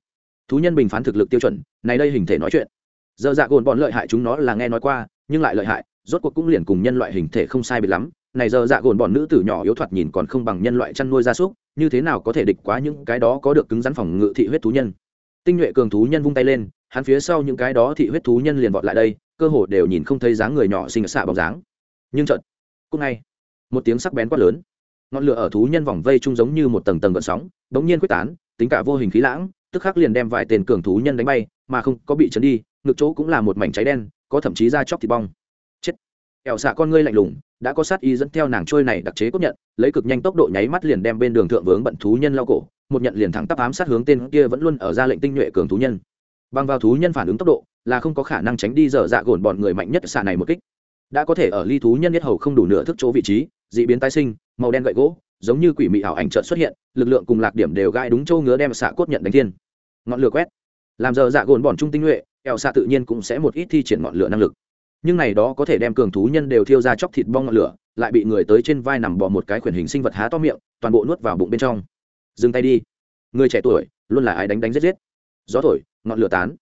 Thú nhân bình phán thực lực tiêu chuẩn, này đây hình thể nói chuyện. Giờ dạ gồn bọn lợi hại chúng nó là nghe nói qua, nhưng lại lợi hại, rốt cuộc cũng liền cùng nhân loại hình thể không sai biệt lắm. Này giờ dạ gồn bọn nữ tử nhỏ yếu thoạt nhìn còn không bằng nhân loại chăn nuôi gia súc, như thế nào có thể địch quá những cái đó có được cứng rắn phòng ngự thị huyết thú nhân? Tinh nhuệ cường thú nhân vung tay lên, hắn phía sau những cái đó thị huyết thú nhân liền vọt lại đây, cơ hồ đều nhìn không thấy dáng người nhỏ xinh xạ bóng dáng nhưng trận cúc ngay. Một tiếng sắc bén quát lớn. Ngọn lửa ở thú nhân vòng vây chung giống như một tầng tầng gợn sóng, bỗng nhiên quyết tán, tính cả vô hình khí lãng, tức khắc liền đem vài tên cường thú nhân đánh bay, mà không có bị chấn đi, ngực chỗ cũng là một mảnh cháy đen, có thậm chí ra chóc thịt bong. Chết. Ẹo xạ con ngươi lạnh lùng, đã có sát y dẫn theo nàng trôi này đặc chế cốt nhận, lấy cực nhanh tốc độ nháy mắt liền đem bên đường thượng vướng bận thú nhân lao cổ, một nhận liền thẳng tắp ám sát hướng tên kia vẫn luôn ở ra lệnh tinh nhuệ cường thú nhân. Bằng vào thú nhân phản ứng tốc độ, là không có khả năng tránh đi dở dạ gồn bọn người mạnh nhất xạ này một kích đã có thể ở ly thú nhân nhất hầu không đủ nửa thức chỗ vị trí dị biến tái sinh, màu đen gậy gỗ, giống như quỷ mị ảo ảnh trợn xuất hiện, lực lượng cùng lạc điểm đều gai đúng châu ngứa đem xạ cốt nhận đánh thiên. Ngọn lửa quét. Làm giờ dạ gồn bọn trung tinh nhuệ, eo xạ tự nhiên cũng sẽ một ít thi triển ngọn lửa năng lực. Nhưng này đó có thể đem cường thú nhân đều thiêu ra chóc thịt bong ngọn lửa, lại bị người tới trên vai nằm bò một cái khuyển hình sinh vật há to miệng, toàn bộ nuốt vào bụng bên trong. Dừng tay đi. Người trẻ tuổi, luôn là ai đánh đánh giết giết. Gió thổi, ngọn lửa tán.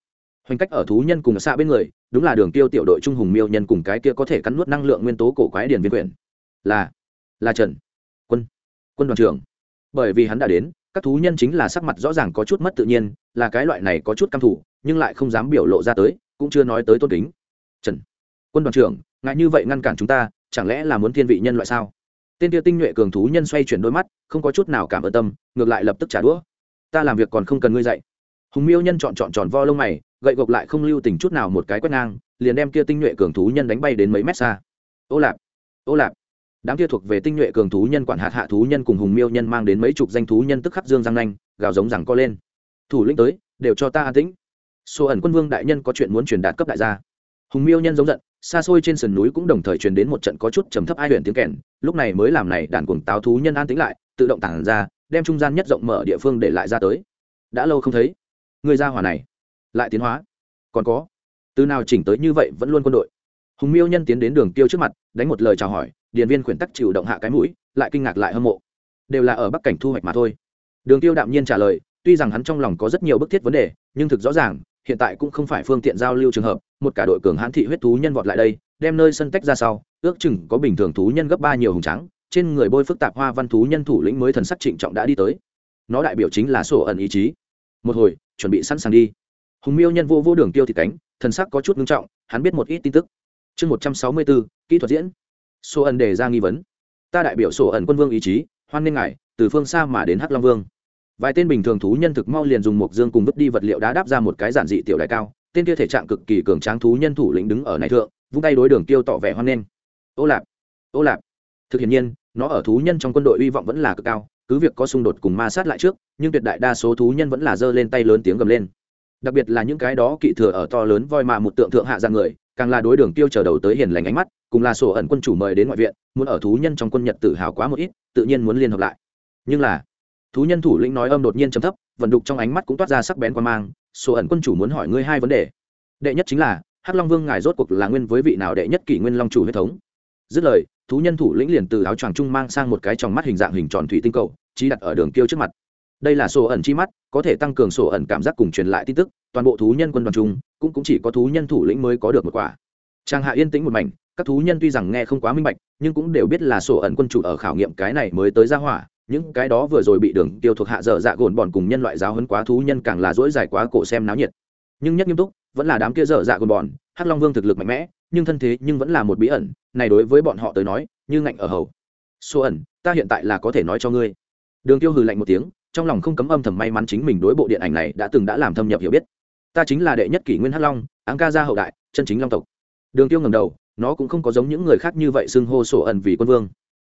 Hoành cách ở thú nhân cùng xạ bên người đúng là đường tiêu tiểu đội trung hùng miêu nhân cùng cái kia có thể cắn nuốt năng lượng nguyên tố cổ quái điển viên quyển là là trần quân quân đoàn trưởng. Bởi vì hắn đã đến, các thú nhân chính là sắc mặt rõ ràng có chút mất tự nhiên, là cái loại này có chút căm thủ nhưng lại không dám biểu lộ ra tới, cũng chưa nói tới tôn kính. Trần quân đoàn trưởng, ngại như vậy ngăn cản chúng ta, chẳng lẽ là muốn thiên vị nhân loại sao? Tên tia tinh nhuệ cường thú nhân xoay chuyển đôi mắt, không có chút nào cảm ơn tâm, ngược lại lập tức trả đũa. Ta làm việc còn không cần ngươi dạy hùng miêu nhân chọn chọn tròn vo lông mày, gậy gộc lại không lưu tình chút nào một cái quét ngang, liền đem kia tinh nhuệ cường thú nhân đánh bay đến mấy mét xa. Ô lạp! Ô lạp! Đám kia thuộc về tinh nhuệ cường thú nhân quản hạt hạ thú nhân cùng hùng miêu nhân mang đến mấy chục danh thú nhân tức khắc dương răng nanh, gào giống rằng co lên. Thủ lĩnh tới, đều cho ta an tĩnh. Số ẩn quân vương đại nhân có chuyện muốn truyền đạt cấp đại gia. Hùng miêu nhân giống giận, xa xôi trên sườn núi cũng đồng thời truyền đến một trận có chút trầm thấp ai huyện tiếng kèn. Lúc này mới làm này, đàn cuồng táo thú nhân an tĩnh lại, tự động tản ra, đem trung gian nhất rộng mở địa phương để lại ra tới. Đã lâu không thấy người ra hỏa này, lại tiến hóa. Còn có, từ nào chỉnh tới như vậy vẫn luôn quân đội. Hùng miêu nhân tiến đến đường tiêu trước mặt, đánh một lời chào hỏi, điền viên khuyển tắc chịu động hạ cái mũi, lại kinh ngạc lại hâm mộ. Đều là ở bắc cảnh thu hoạch mà thôi. Đường tiêu đạm nhiên trả lời, tuy rằng hắn trong lòng có rất nhiều bức thiết vấn đề, nhưng thực rõ ràng, hiện tại cũng không phải phương tiện giao lưu trường hợp, một cả đội cường hãn thị huyết thú nhân vọt lại đây, đem nơi sân tách ra sau, ước chừng có bình thường thú nhân gấp ba nhiều hùng trắng trên người bôi phức tạp hoa văn thú nhân thủ lĩnh mới thần sắc trịnh trọng đã đi tới. Nó đại biểu chính là sổ ẩn ý chí. Một hồi chuẩn bị sẵn sàng đi. Hùng miêu nhân vô vô đường tiêu thì cánh, thần sắc có chút ngưng trọng, hắn biết một ít tin tức. Chương một trăm sáu mươi bốn kỹ thuật diễn. Sổ ẩn đề ra nghi vấn. Ta đại biểu sổ ẩn quân vương ý chí, hoan nghênh ngài, từ phương xa mà đến hắc long vương. Vài tên bình thường thú nhân thực mau liền dùng một dương cùng vứt đi vật liệu đá đáp ra một cái giản dị tiểu đại cao, tên kia thể trạng cực kỳ cường tráng thú nhân thủ lĩnh đứng ở này thượng, vung tay đối đường tiêu tỏ vẻ hoan nghênh. Ô lạp! Ô lạp! Thực hiện nhiên, nó ở thú nhân trong quân đội hy vọng vẫn là cực cao cứ việc có xung đột cùng ma sát lại trước, nhưng tuyệt đại đa số thú nhân vẫn là giơ lên tay lớn tiếng gầm lên. Đặc biệt là những cái đó kỵ thừa ở to lớn voi mà một tượng thượng hạ dạng người, càng là đối đường tiêu chờ đầu tới hiền lành ánh mắt, cùng là sổ ẩn quân chủ mời đến ngoại viện, muốn ở thú nhân trong quân nhật tự hào quá một ít, tự nhiên muốn liên hợp lại. Nhưng là, thú nhân thủ lĩnh nói âm đột nhiên trầm thấp, vận đục trong ánh mắt cũng toát ra sắc bén quan mang, sổ ẩn quân chủ muốn hỏi ngươi hai vấn đề. Đệ nhất chính là, hắc long vương ngài rốt cuộc là nguyên với vị nào đệ nhất kỷ nguyên long chủ huyết thống? Dứt lời thú nhân thủ lĩnh liền từ áo choàng trung mang sang một cái tròng mắt hình dạng hình tròn thủy tinh cầu trí đặt ở đường tiêu trước mặt. Đây là sổ ẩn chi mắt có thể tăng cường sổ ẩn cảm giác cùng truyền lại tin tức toàn bộ thú nhân quân đoàn trung cũng, cũng chỉ có thú nhân thủ lĩnh mới có được một quả. Trang hạ yên tĩnh một mảnh các thú nhân tuy rằng nghe không quá minh bạch nhưng cũng đều biết là sổ ẩn quân chủ ở khảo nghiệm cái này mới tới ra hỏa những cái đó vừa rồi bị đường tiêu thuộc hạ dở dạ gồn bọn cùng nhân loại giáo hấn quá thú nhân càng là dỗi dài quá cổ xem náo nhiệt. Nhưng nhất nghiêm túc vẫn là đám kia dở dạ gồn bòn hắc long vương thực lực mạnh mẽ, nhưng thân thế nhưng vẫn là một bí ẩn, này đối với bọn họ tới nói, như ngạnh ở hầu. Số ẩn, ta hiện tại là có thể nói cho ngươi. Đường tiêu hừ lạnh một tiếng, trong lòng không cấm âm thầm may mắn chính mình đối bộ điện ảnh này đã từng đã làm thâm nhập hiểu biết. Ta chính là đệ nhất kỷ nguyên hắc long, áng ca gia hậu đại, chân chính long tộc. Đường tiêu ngầm đầu, nó cũng không có giống những người khác như vậy xưng hô sổ ẩn vì quân vương.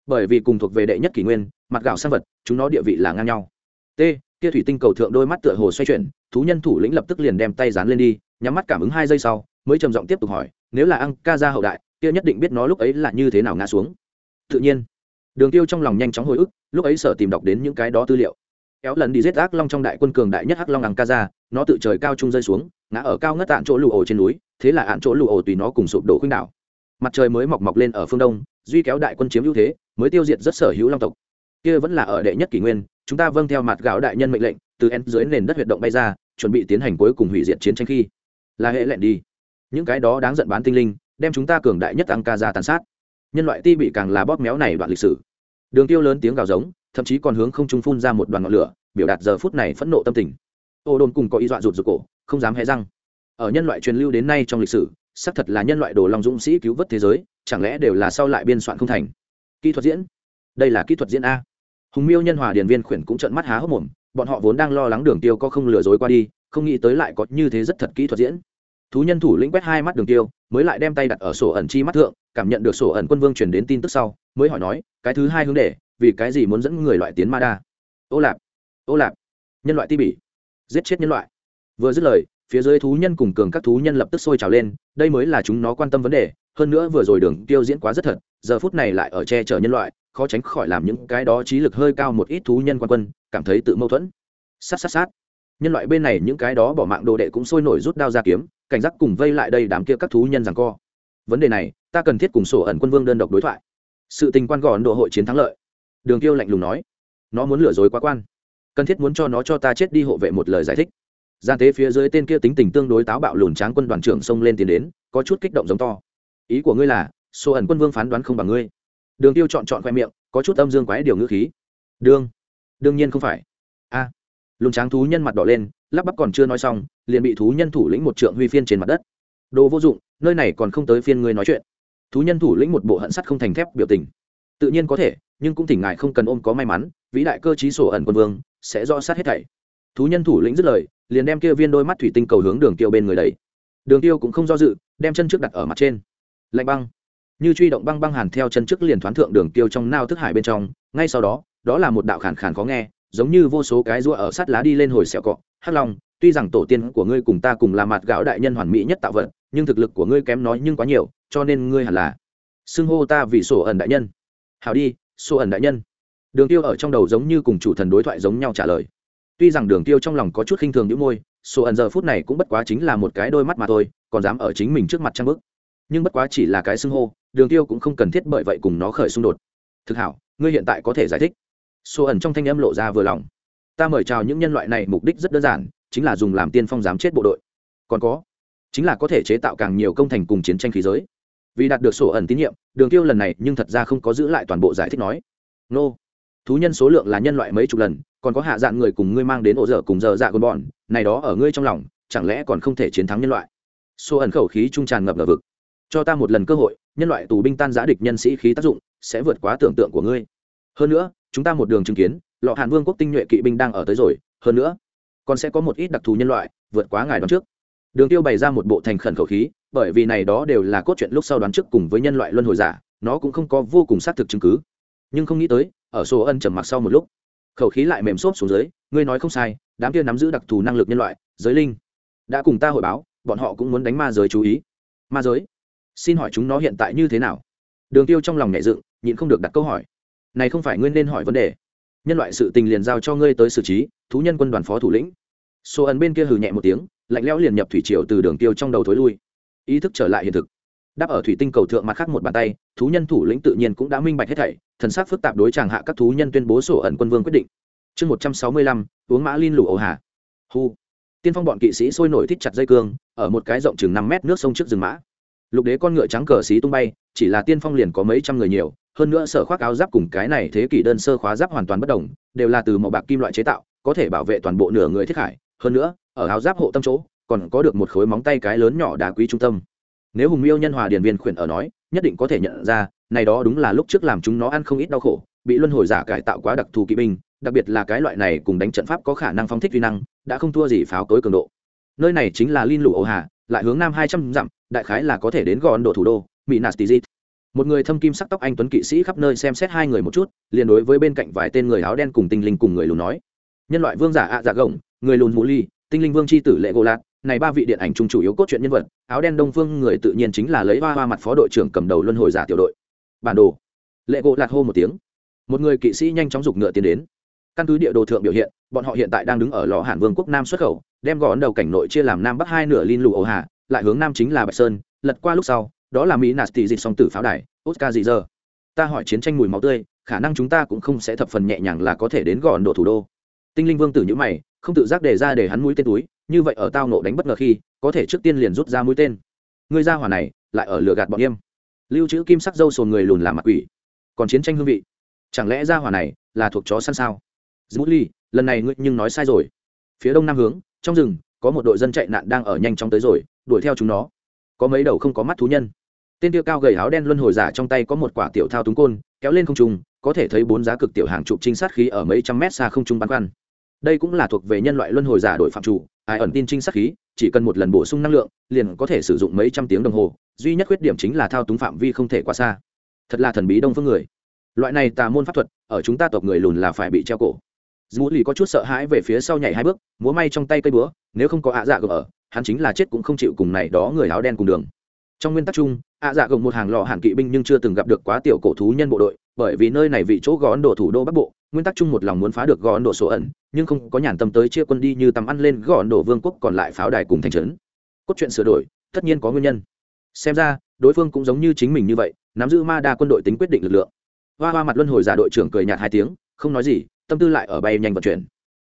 Bởi vì cùng thuộc về đệ nhất kỷ nguyên, mặt gạo sang vật, chúng nó địa vị là ngang nhau. T, kia thủy tinh cầu thượng đôi mắt tựa hồ xoay chuyển, thú nhân thủ lĩnh lập tức liền đem tay dán lên đi, nhắm mắt cảm ứng hai giây sau mới trầm giọng tiếp tục hỏi, nếu là ăn ca gia hậu đại, kia nhất định biết nó lúc ấy là như thế nào ngã xuống. Tự nhiên, đường tiêu trong lòng nhanh chóng hồi ức, lúc ấy sở tìm đọc đến những cái đó tư liệu. Kéo lần đi giết ác long trong đại quân cường đại nhất hắc long ăn ca gia, nó tự trời cao trung rơi xuống, ngã ở cao ngất tạn chỗ lù ổ trên núi, thế là ạn chỗ lù ổ tùy nó cùng sụp đổ khuynh đảo. Mặt trời mới mọc mọc lên ở phương đông, duy kéo đại quân chiếm ưu thế, mới tiêu diệt rất sở hữu long tộc. Kia vẫn là ở đệ nhất kỷ nguyên, chúng ta vâng theo mặt gạo đại nhân mệnh lệnh, từ en dưới nền đất huyệt động bay ra, chuẩn bị tiến hành cuối cùng hủy diệt chiến tranh khi. Là hệ lệnh đi những cái đó đáng giận bán tinh linh, đem chúng ta cường đại nhất tăng ca ra tàn sát. Nhân loại ti bị càng là bóp méo này đoạn lịch sử. Đường tiêu lớn tiếng gào giống, thậm chí còn hướng không trung phun ra một đoàn ngọn lửa, biểu đạt giờ phút này phẫn nộ tâm tình. Ô đồn cùng có ý dọa rụt rụt cổ, không dám hé răng. Ở nhân loại truyền lưu đến nay trong lịch sử, xác thật là nhân loại đồ lòng dũng sĩ cứu vớt thế giới, chẳng lẽ đều là sau lại biên soạn không thành? Kỹ thuật diễn. Đây là kỹ thuật diễn a. Hùng miêu nhân hòa điền viên khuyển cũng trợn mắt há hốc mồm, bọn họ vốn đang lo lắng đường tiêu có không lừa dối qua đi, không nghĩ tới lại có như thế rất thật kỹ thuật diễn thú nhân thủ lĩnh quét hai mắt đường tiêu, mới lại đem tay đặt ở sổ ẩn chi mắt thượng, cảm nhận được sổ ẩn quân vương truyền đến tin tức sau, mới hỏi nói, cái thứ hai hướng đề vì cái gì muốn dẫn người loại tiến ma đa? Ô lạp ô lạp, nhân loại ti bỉ, giết chết nhân loại. Vừa dứt lời, phía dưới thú nhân cùng cường các thú nhân lập tức sôi trào lên, đây mới là chúng nó quan tâm vấn đề, hơn nữa vừa rồi đường tiêu diễn quá rất thật, giờ phút này lại ở che chở nhân loại, khó tránh khỏi làm những cái đó trí lực hơi cao một ít thú nhân quan quân, cảm thấy tự mâu thuẫn. Sát sát sát. Nhân loại bên này những cái đó bỏ mạng đồ đệ cũng sôi nổi rút đao ra kiếm cảnh giác cùng vây lại đây đám kia các thú nhân rằng co. Vấn đề này, ta cần thiết cùng sổ ẩn quân vương đơn độc đối thoại. Sự tình quan gòn độ hội chiến thắng lợi. Đường tiêu lạnh lùng nói, nó muốn lừa dối quá quan. Cần thiết muốn cho nó cho ta chết đi hộ vệ một lời giải thích. Gian tế phía dưới tên kia tính tình tương đối táo bạo lùn tráng quân đoàn trưởng xông lên tiến đến, có chút kích động giống to. Ý của ngươi là, sổ ẩn quân vương phán đoán không bằng ngươi. Đường tiêu chọn chọn khoe miệng, có chút âm dương quái điều ngữ khí. Đương đương nhiên không phải. A. Lùn tráng thú nhân mặt đỏ lên lắp bắp còn chưa nói xong, liền bị thú nhân thủ lĩnh một trượng huy phiên trên mặt đất. Đồ vô dụng, nơi này còn không tới phiên ngươi nói chuyện. Thú nhân thủ lĩnh một bộ hận sắt không thành thép biểu tình. Tự nhiên có thể, nhưng cũng thỉnh ngại không cần ôm có may mắn, vĩ đại cơ chí sổ ẩn quân vương, sẽ do sát hết thảy. Thú nhân thủ lĩnh dứt lời, liền đem kia viên đôi mắt thủy tinh cầu hướng đường tiêu bên người đấy đường tiêu cũng không do dự, đem chân trước đặt ở mặt trên. Lạnh băng. Như truy động băng băng hàn theo chân trước liền thoáng thượng đường tiêu trong nao thức hải bên trong, ngay sau đó đó là một đạo khản khàn khó nghe giống như vô số cái rua ở sát lá đi lên hồi sẹo cọ. Hắc long, tuy rằng tổ tiên của ngươi cùng ta cùng là mặt gạo đại nhân hoàn mỹ nhất tạo vật, nhưng thực lực của ngươi kém nói nhưng quá nhiều, cho nên ngươi hẳn là xưng hô ta vì sổ ẩn đại nhân. Hảo đi, sổ ẩn đại nhân. Đường tiêu ở trong đầu giống như cùng chủ thần đối thoại giống nhau trả lời. Tuy rằng đường tiêu trong lòng có chút khinh thường những môi, sổ ẩn giờ phút này cũng bất quá chính là một cái đôi mắt mà thôi, còn dám ở chính mình trước mặt trang bức nhưng bất quá chỉ là cái xưng hô, đường tiêu cũng không cần thiết bởi vậy cùng nó khởi xung đột. Thực hảo, ngươi hiện tại có thể giải thích số ẩn trong thanh âm lộ ra vừa lòng. Ta mời chào những nhân loại này, mục đích rất đơn giản, chính là dùng làm tiên phong giám chết bộ đội. Còn có, chính là có thể chế tạo càng nhiều công thành cùng chiến tranh khí giới. Vì đạt được sổ ẩn tín nhiệm, đường tiêu lần này nhưng thật ra không có giữ lại toàn bộ giải thích nói. Nô, thú nhân số lượng là nhân loại mấy chục lần, còn có hạ dạng người cùng ngươi mang đến ổ dở cùng giờ dạ con bọn, này đó ở ngươi trong lòng, chẳng lẽ còn không thể chiến thắng nhân loại? Sổ ẩn khẩu khí trung tràn ngập ngờ vực. Cho ta một lần cơ hội, nhân loại tù binh tan giã địch nhân sĩ khí tác dụng, sẽ vượt quá tưởng tượng của ngươi. Hơn nữa chúng ta một đường chứng kiến, lọ hàn vương quốc tinh nhuệ kỵ binh đang ở tới rồi, hơn nữa, còn sẽ có một ít đặc thù nhân loại vượt quá ngài đoán trước. Đường tiêu bày ra một bộ thành khẩn khẩu khí, bởi vì này đó đều là cốt truyện lúc sau đoán trước cùng với nhân loại luân hồi giả, nó cũng không có vô cùng xác thực chứng cứ. Nhưng không nghĩ tới, ở số ân trầm mặc sau một lúc, khẩu khí lại mềm xốp xuống dưới, ngươi nói không sai, đám kia nắm giữ đặc thù năng lực nhân loại, giới linh, đã cùng ta hội báo, bọn họ cũng muốn đánh ma giới chú ý. Ma giới? Xin hỏi chúng nó hiện tại như thế nào? Đường tiêu trong lòng nhẹ dựng, nhịn không được đặt câu hỏi này không phải ngươi nên hỏi vấn đề. Nhân loại sự tình liền giao cho ngươi tới xử trí, thú nhân quân đoàn phó thủ lĩnh. Số ẩn bên kia hừ nhẹ một tiếng, lạnh lẽo liền nhập thủy triều từ đường tiêu trong đầu thối lui. Ý thức trở lại hiện thực. Đáp ở thủy tinh cầu thượng mặt khác một bàn tay, thú nhân thủ lĩnh tự nhiên cũng đã minh bạch hết thảy, thần sắc phức tạp đối chàng hạ các thú nhân tuyên bố sổ ẩn quân vương quyết định. Chương một trăm sáu mươi lăm, uống mã linh lũ ổ hà. Hu. Tiên phong bọn kỵ sĩ sôi nổi thích chặt dây cương, ở một cái rộng chừng năm mét nước sông trước rừng mã. Lục đế con ngựa trắng cờ xí tung bay, chỉ là tiên phong liền có mấy trăm người nhiều hơn nữa sở khoác áo giáp cùng cái này thế kỷ đơn sơ khóa giáp hoàn toàn bất đồng, đều là từ màu bạc kim loại chế tạo, có thể bảo vệ toàn bộ nửa người thiết hải hơn nữa, ở áo giáp hộ tâm chỗ, còn có được một khối móng tay cái lớn nhỏ đá quý trung tâm. Nếu hùng miêu nhân hòa điền viên khuyển ở nói, nhất định có thể nhận ra, này đó đúng là lúc trước làm chúng nó ăn không ít đau khổ, bị luân hồi giả cải tạo quá đặc thù kỵ binh, đặc biệt là cái loại này cùng đánh trận pháp có khả năng phóng thích vi năng, đã không thua gì pháo tối cường độ. Nơi này chính là linh lũ ổ hà, lại hướng nam hai trăm dặm, đại khái là có thể đến gòn độ thủ đô mỹ nastizit một người thâm kim sắc tóc anh tuấn kỵ sĩ khắp nơi xem xét hai người một chút, liền đối với bên cạnh vài tên người áo đen cùng tinh linh cùng người lùn nói. Nhân loại vương giả ạ dạ gồng, người lùn mũ ly tinh linh vương c h i tử lệ gỗ lạc này ba vị điện ảnh chung chủ yếu cốt truyện nhân vật, áo đen đông phương người tự nhiên chính là lấy hoa hoa mặt phó đội trưởng cầm đầu luân hồi giả tiểu đội. Bản đồ. Lệ gỗ lạc hô một tiếng. Một người kỵ sĩ nhanh chóng giục ngựa tiến đến. Căn cứ địa đồ thượng biểu hiện, bọn họ hiện tại đang đứng ở lò hàn vương quốc nam xuất khẩu, đem gõ đầu cảnh nội chia làm nam bắc hai nửa liên lụ ổ hạ lại hướng nam chính là bạch sơn, lật qua lúc sau đó là mỹ nạt tỷ dịch song tử pháo đài oscar dị giờ ta hỏi chiến tranh mùi máu tươi khả năng chúng ta cũng không sẽ thập phần nhẹ nhàng là có thể đến gọn độ thủ đô. Tinh linh vương tử nhữ mày không tự giác đề ra để hắn mũi tên túi như vậy ở tao nộ đánh bất ngờ khi có thể trước tiên liền rút ra mũi tên. Người ra hỏa này lại ở lửa gạt bọn nghiêm lưu trữ kim sắc dâu sồn người lùn làm mặt quỷ. Còn chiến tranh hương vị. Chẳng lẽ ra hỏa này là thuộc chó săn sao? Zmutli, lần này ngươi nhưng nói sai rồi. Phía đông nam hướng trong rừng có một đội dân chạy nạn đang ở nhanh chóng tới rồi đuổi theo chúng nó có mấy đầu không có mắt thú nhân. Tên tiêu cao gầy áo đen luân hồi giả trong tay có một quả tiểu thao túng côn, kéo lên không trung, có thể thấy bốn giá cực tiểu hàng chục trinh sát khí ở mấy trăm mét xa không trung bắn khoăn đây cũng là thuộc về nhân loại luân hồi giả đội phạm chủ, ai ẩn tin trinh sát khí, chỉ cần một lần bổ sung năng lượng, liền có thể sử dụng mấy trăm tiếng đồng hồ, duy nhất khuyết điểm chính là thao túng phạm vi không thể quá xa. Thật là thần bí đông phương người. Loại này tà môn pháp thuật, ở chúng ta tộc người lùn là phải bị treo cổ. Dù lì có chút sợ hãi về phía sau nhảy hai bước, múa may trong tay cây búa, nếu không có ạ dạ gồng ở hắn chính là chết cũng không chịu cùng này đó người áo đen cùng đường. Trong nguyên tắc chung, ạ dạ gồng một hàng lò hàn kỵ binh nhưng chưa từng gặp được quá tiểu cổ thú nhân bộ đội, bởi vì nơi này vị chỗ gõ ấn độ thủ đô bắc bộ, nguyên tắc chung một lòng muốn phá được gõ ấn độ số ẩn, nhưng không có nhàn tâm tới chia quân đi như tầm ăn lên gõ ấn độ vương quốc còn lại pháo đài cùng thành trấn. Cốt truyện sửa đổi, tất nhiên có nguyên nhân. Xem ra, đối phương cũng giống như chính mình như vậy, nắm giữ ma đa quân đội tính quyết định lực lượng. Hoa hoa mặt luân hồi giả đội trưởng cười nhạt hai tiếng, không nói gì, tâm tư lại ở bay nhanh vận chuyển.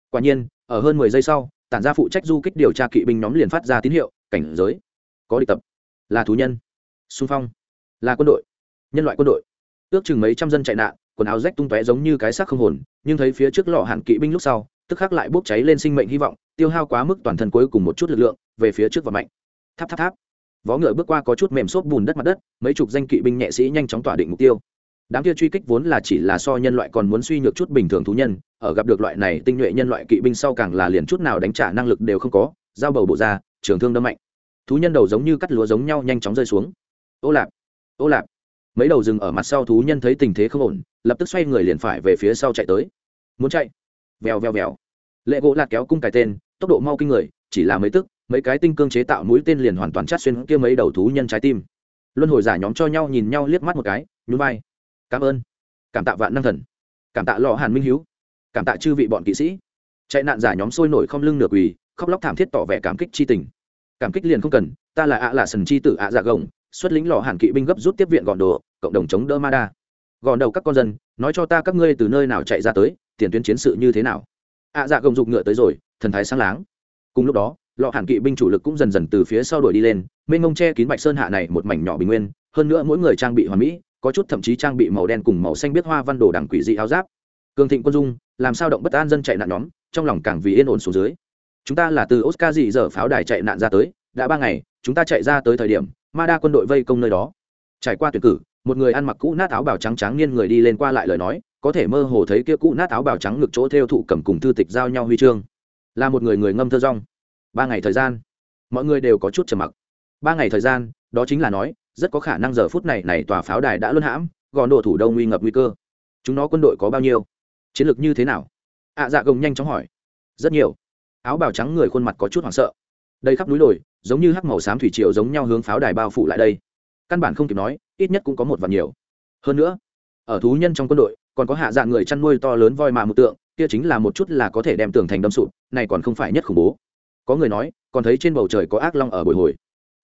Quả nhiên, ở hơn mười giây sau tản ra phụ trách du kích điều tra kỵ binh nhóm liền phát ra tín hiệu, cảnh giới, có địch tập, là thú nhân, xung phong, là quân đội, nhân loại quân đội. Ước chừng mấy trăm dân chạy nạn, quần áo rách tung tóe giống như cái xác không hồn, nhưng thấy phía trước lọ hạn kỵ binh lúc sau, tức khắc lại bốc cháy lên sinh mệnh hy vọng, tiêu hao quá mức toàn thân cuối cùng một chút lực lượng, về phía trước và mạnh tháp tháp tháp. Vó ngựa bước qua có chút mềm xốp bùn đất mặt đất, mấy chục danh kỵ binh nhẹ sĩ nhanh chóng tỏa định mục tiêu đám kia truy kích vốn là chỉ là so nhân loại còn muốn suy nhược chút bình thường thú nhân, ở gặp được loại này tinh nhuệ nhân loại kỵ binh sau càng là liền chút nào đánh trả năng lực đều không có dao bầu bộ ra, trường thương đâm mạnh. Thú nhân đầu giống như cắt lúa giống nhau nhanh chóng rơi xuống. Ô lạp ô lạp. Mấy đầu rừng ở mặt sau thú nhân thấy tình thế không ổn, lập tức xoay người liền phải về phía sau chạy tới. Muốn chạy. Vèo vèo vèo. Lệ gỗ lạt kéo cung cài tên, tốc độ mau kinh người, chỉ là mấy tức, mấy cái tinh cương chế tạo mũi tên liền hoàn toàn chát xuyên kia mấy đầu thú nhân trái tim. Luân hồi giả nhóm cho nhau nhìn nhau liếc mắt một cái, nhún vai cảm ơn. Cảm tạ vạn năng thần. Cảm tạ lò hàn minh hiếu. Cảm tạ chư vị bọn kỵ sĩ. Chạy nạn giả nhóm sôi nổi không lưng nửa quỳ, khóc lóc thảm thiết tỏ vẻ cảm kích chi tình. Cảm kích liền không cần, ta là ạ là sần chi tử ạ dạ gồng, xuất lĩnh lò hàn kỵ binh gấp rút tiếp viện gọn đồ, cộng đồng chống đỡ ma đa. Gọn đầu các con dân, nói cho ta các ngươi từ nơi nào chạy ra tới, tiền tuyến chiến sự như thế nào. Ạ dạ gồng dục ngựa tới rồi, thần thái sáng láng. Cùng lúc đó, lọ hàn kỵ binh chủ lực cũng dần dần từ phía sau đuổi đi lên, mênh mông che kín bạch sơn hạ này một mảnh nhỏ bình nguyên, hơn nữa mỗi người trang bị hoàn mỹ có chút thậm chí trang bị màu đen cùng màu xanh biết hoa văn đồ đằng quỷ dị áo giáp. Cường thịnh quân dung, làm sao động bất an dân chạy nạn nhóm, trong lòng càng vì yên ổn xuống dưới. Chúng ta là từ oscar dị dở pháo đài chạy nạn ra tới, đã ba ngày, chúng ta chạy ra tới thời điểm, ma đa quân đội vây công nơi đó. Trải qua tuyển cử, một người ăn mặc cũ nát áo bào trắng trắng niên người đi lên qua lại lời nói, có thể mơ hồ thấy kia cũ nát áo bào trắng ngực chỗ theo thụ cầm cùng thư tịch giao nhau huy chương. Là một người người ngâm thơ rong. Ba ngày thời gian, mọi người đều có chút trầm mặc. Ba ngày thời gian, đó chính là nói rất có khả năng giờ phút này này tòa pháo đài đã luân hãm gòn đồ thủ đông nguy ngập nguy cơ. Chúng nó quân đội có bao nhiêu? Chiến lược như thế nào? Ạ à, dạ gồng nhanh chóng hỏi. Rất nhiều. Áo bào trắng người khuôn mặt có chút hoảng sợ. Đây khắp núi đồi giống như hắc màu xám thủy triều giống nhau hướng pháo đài bao phủ lại đây. Căn bản không kịp nói ít nhất cũng có một vạn nhiều. Hơn nữa ở thú nhân trong quân đội còn có hạ dạng người chăn nuôi to lớn voi mà một tượng kia chính là một chút là có thể đem tường thành đâm sụp này còn không phải nhất khủng bố. Có người nói còn thấy trên bầu trời có ác long ở bồi hồi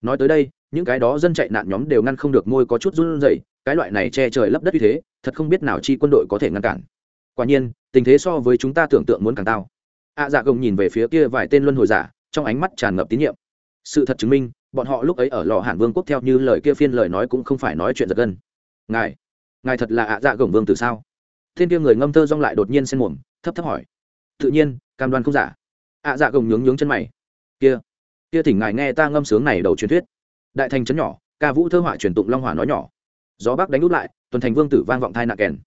nói tới đây, những cái đó dân chạy nạn nhóm đều ngăn không được môi có chút run rẩy, cái loại này che trời lấp đất như thế, thật không biết nào chi quân đội có thể ngăn cản. Quả nhiên, tình thế so với chúng ta tưởng tượng muốn càng tao ạ dạ gồng nhìn về phía kia vài tên luân hồi giả, trong ánh mắt tràn ngập tín nhiệm. Sự thật chứng minh, bọn họ lúc ấy ở lò hàn vương quốc theo như lời kia phiên lời nói cũng không phải nói chuyện giật gân. Ngài ngài thật là ạ dạ gồng vương từ sao? Thiên kia người ngâm thơ rong lại đột nhiên xen mồm, thấp thấp hỏi. Tự nhiên, cam đoan không giả. Ạ dạ gồng nhướng nhướng chân mày. Kia kia thỉnh ngài nghe ta ngâm sướng này đầu truyền thuyết. Đại thành trấn nhỏ, ca vũ thơ họa truyền tụng long hỏa nói nhỏ. Gió bắc đánh út lại, tuần thành vương tử vang vọng thai nạn kèn.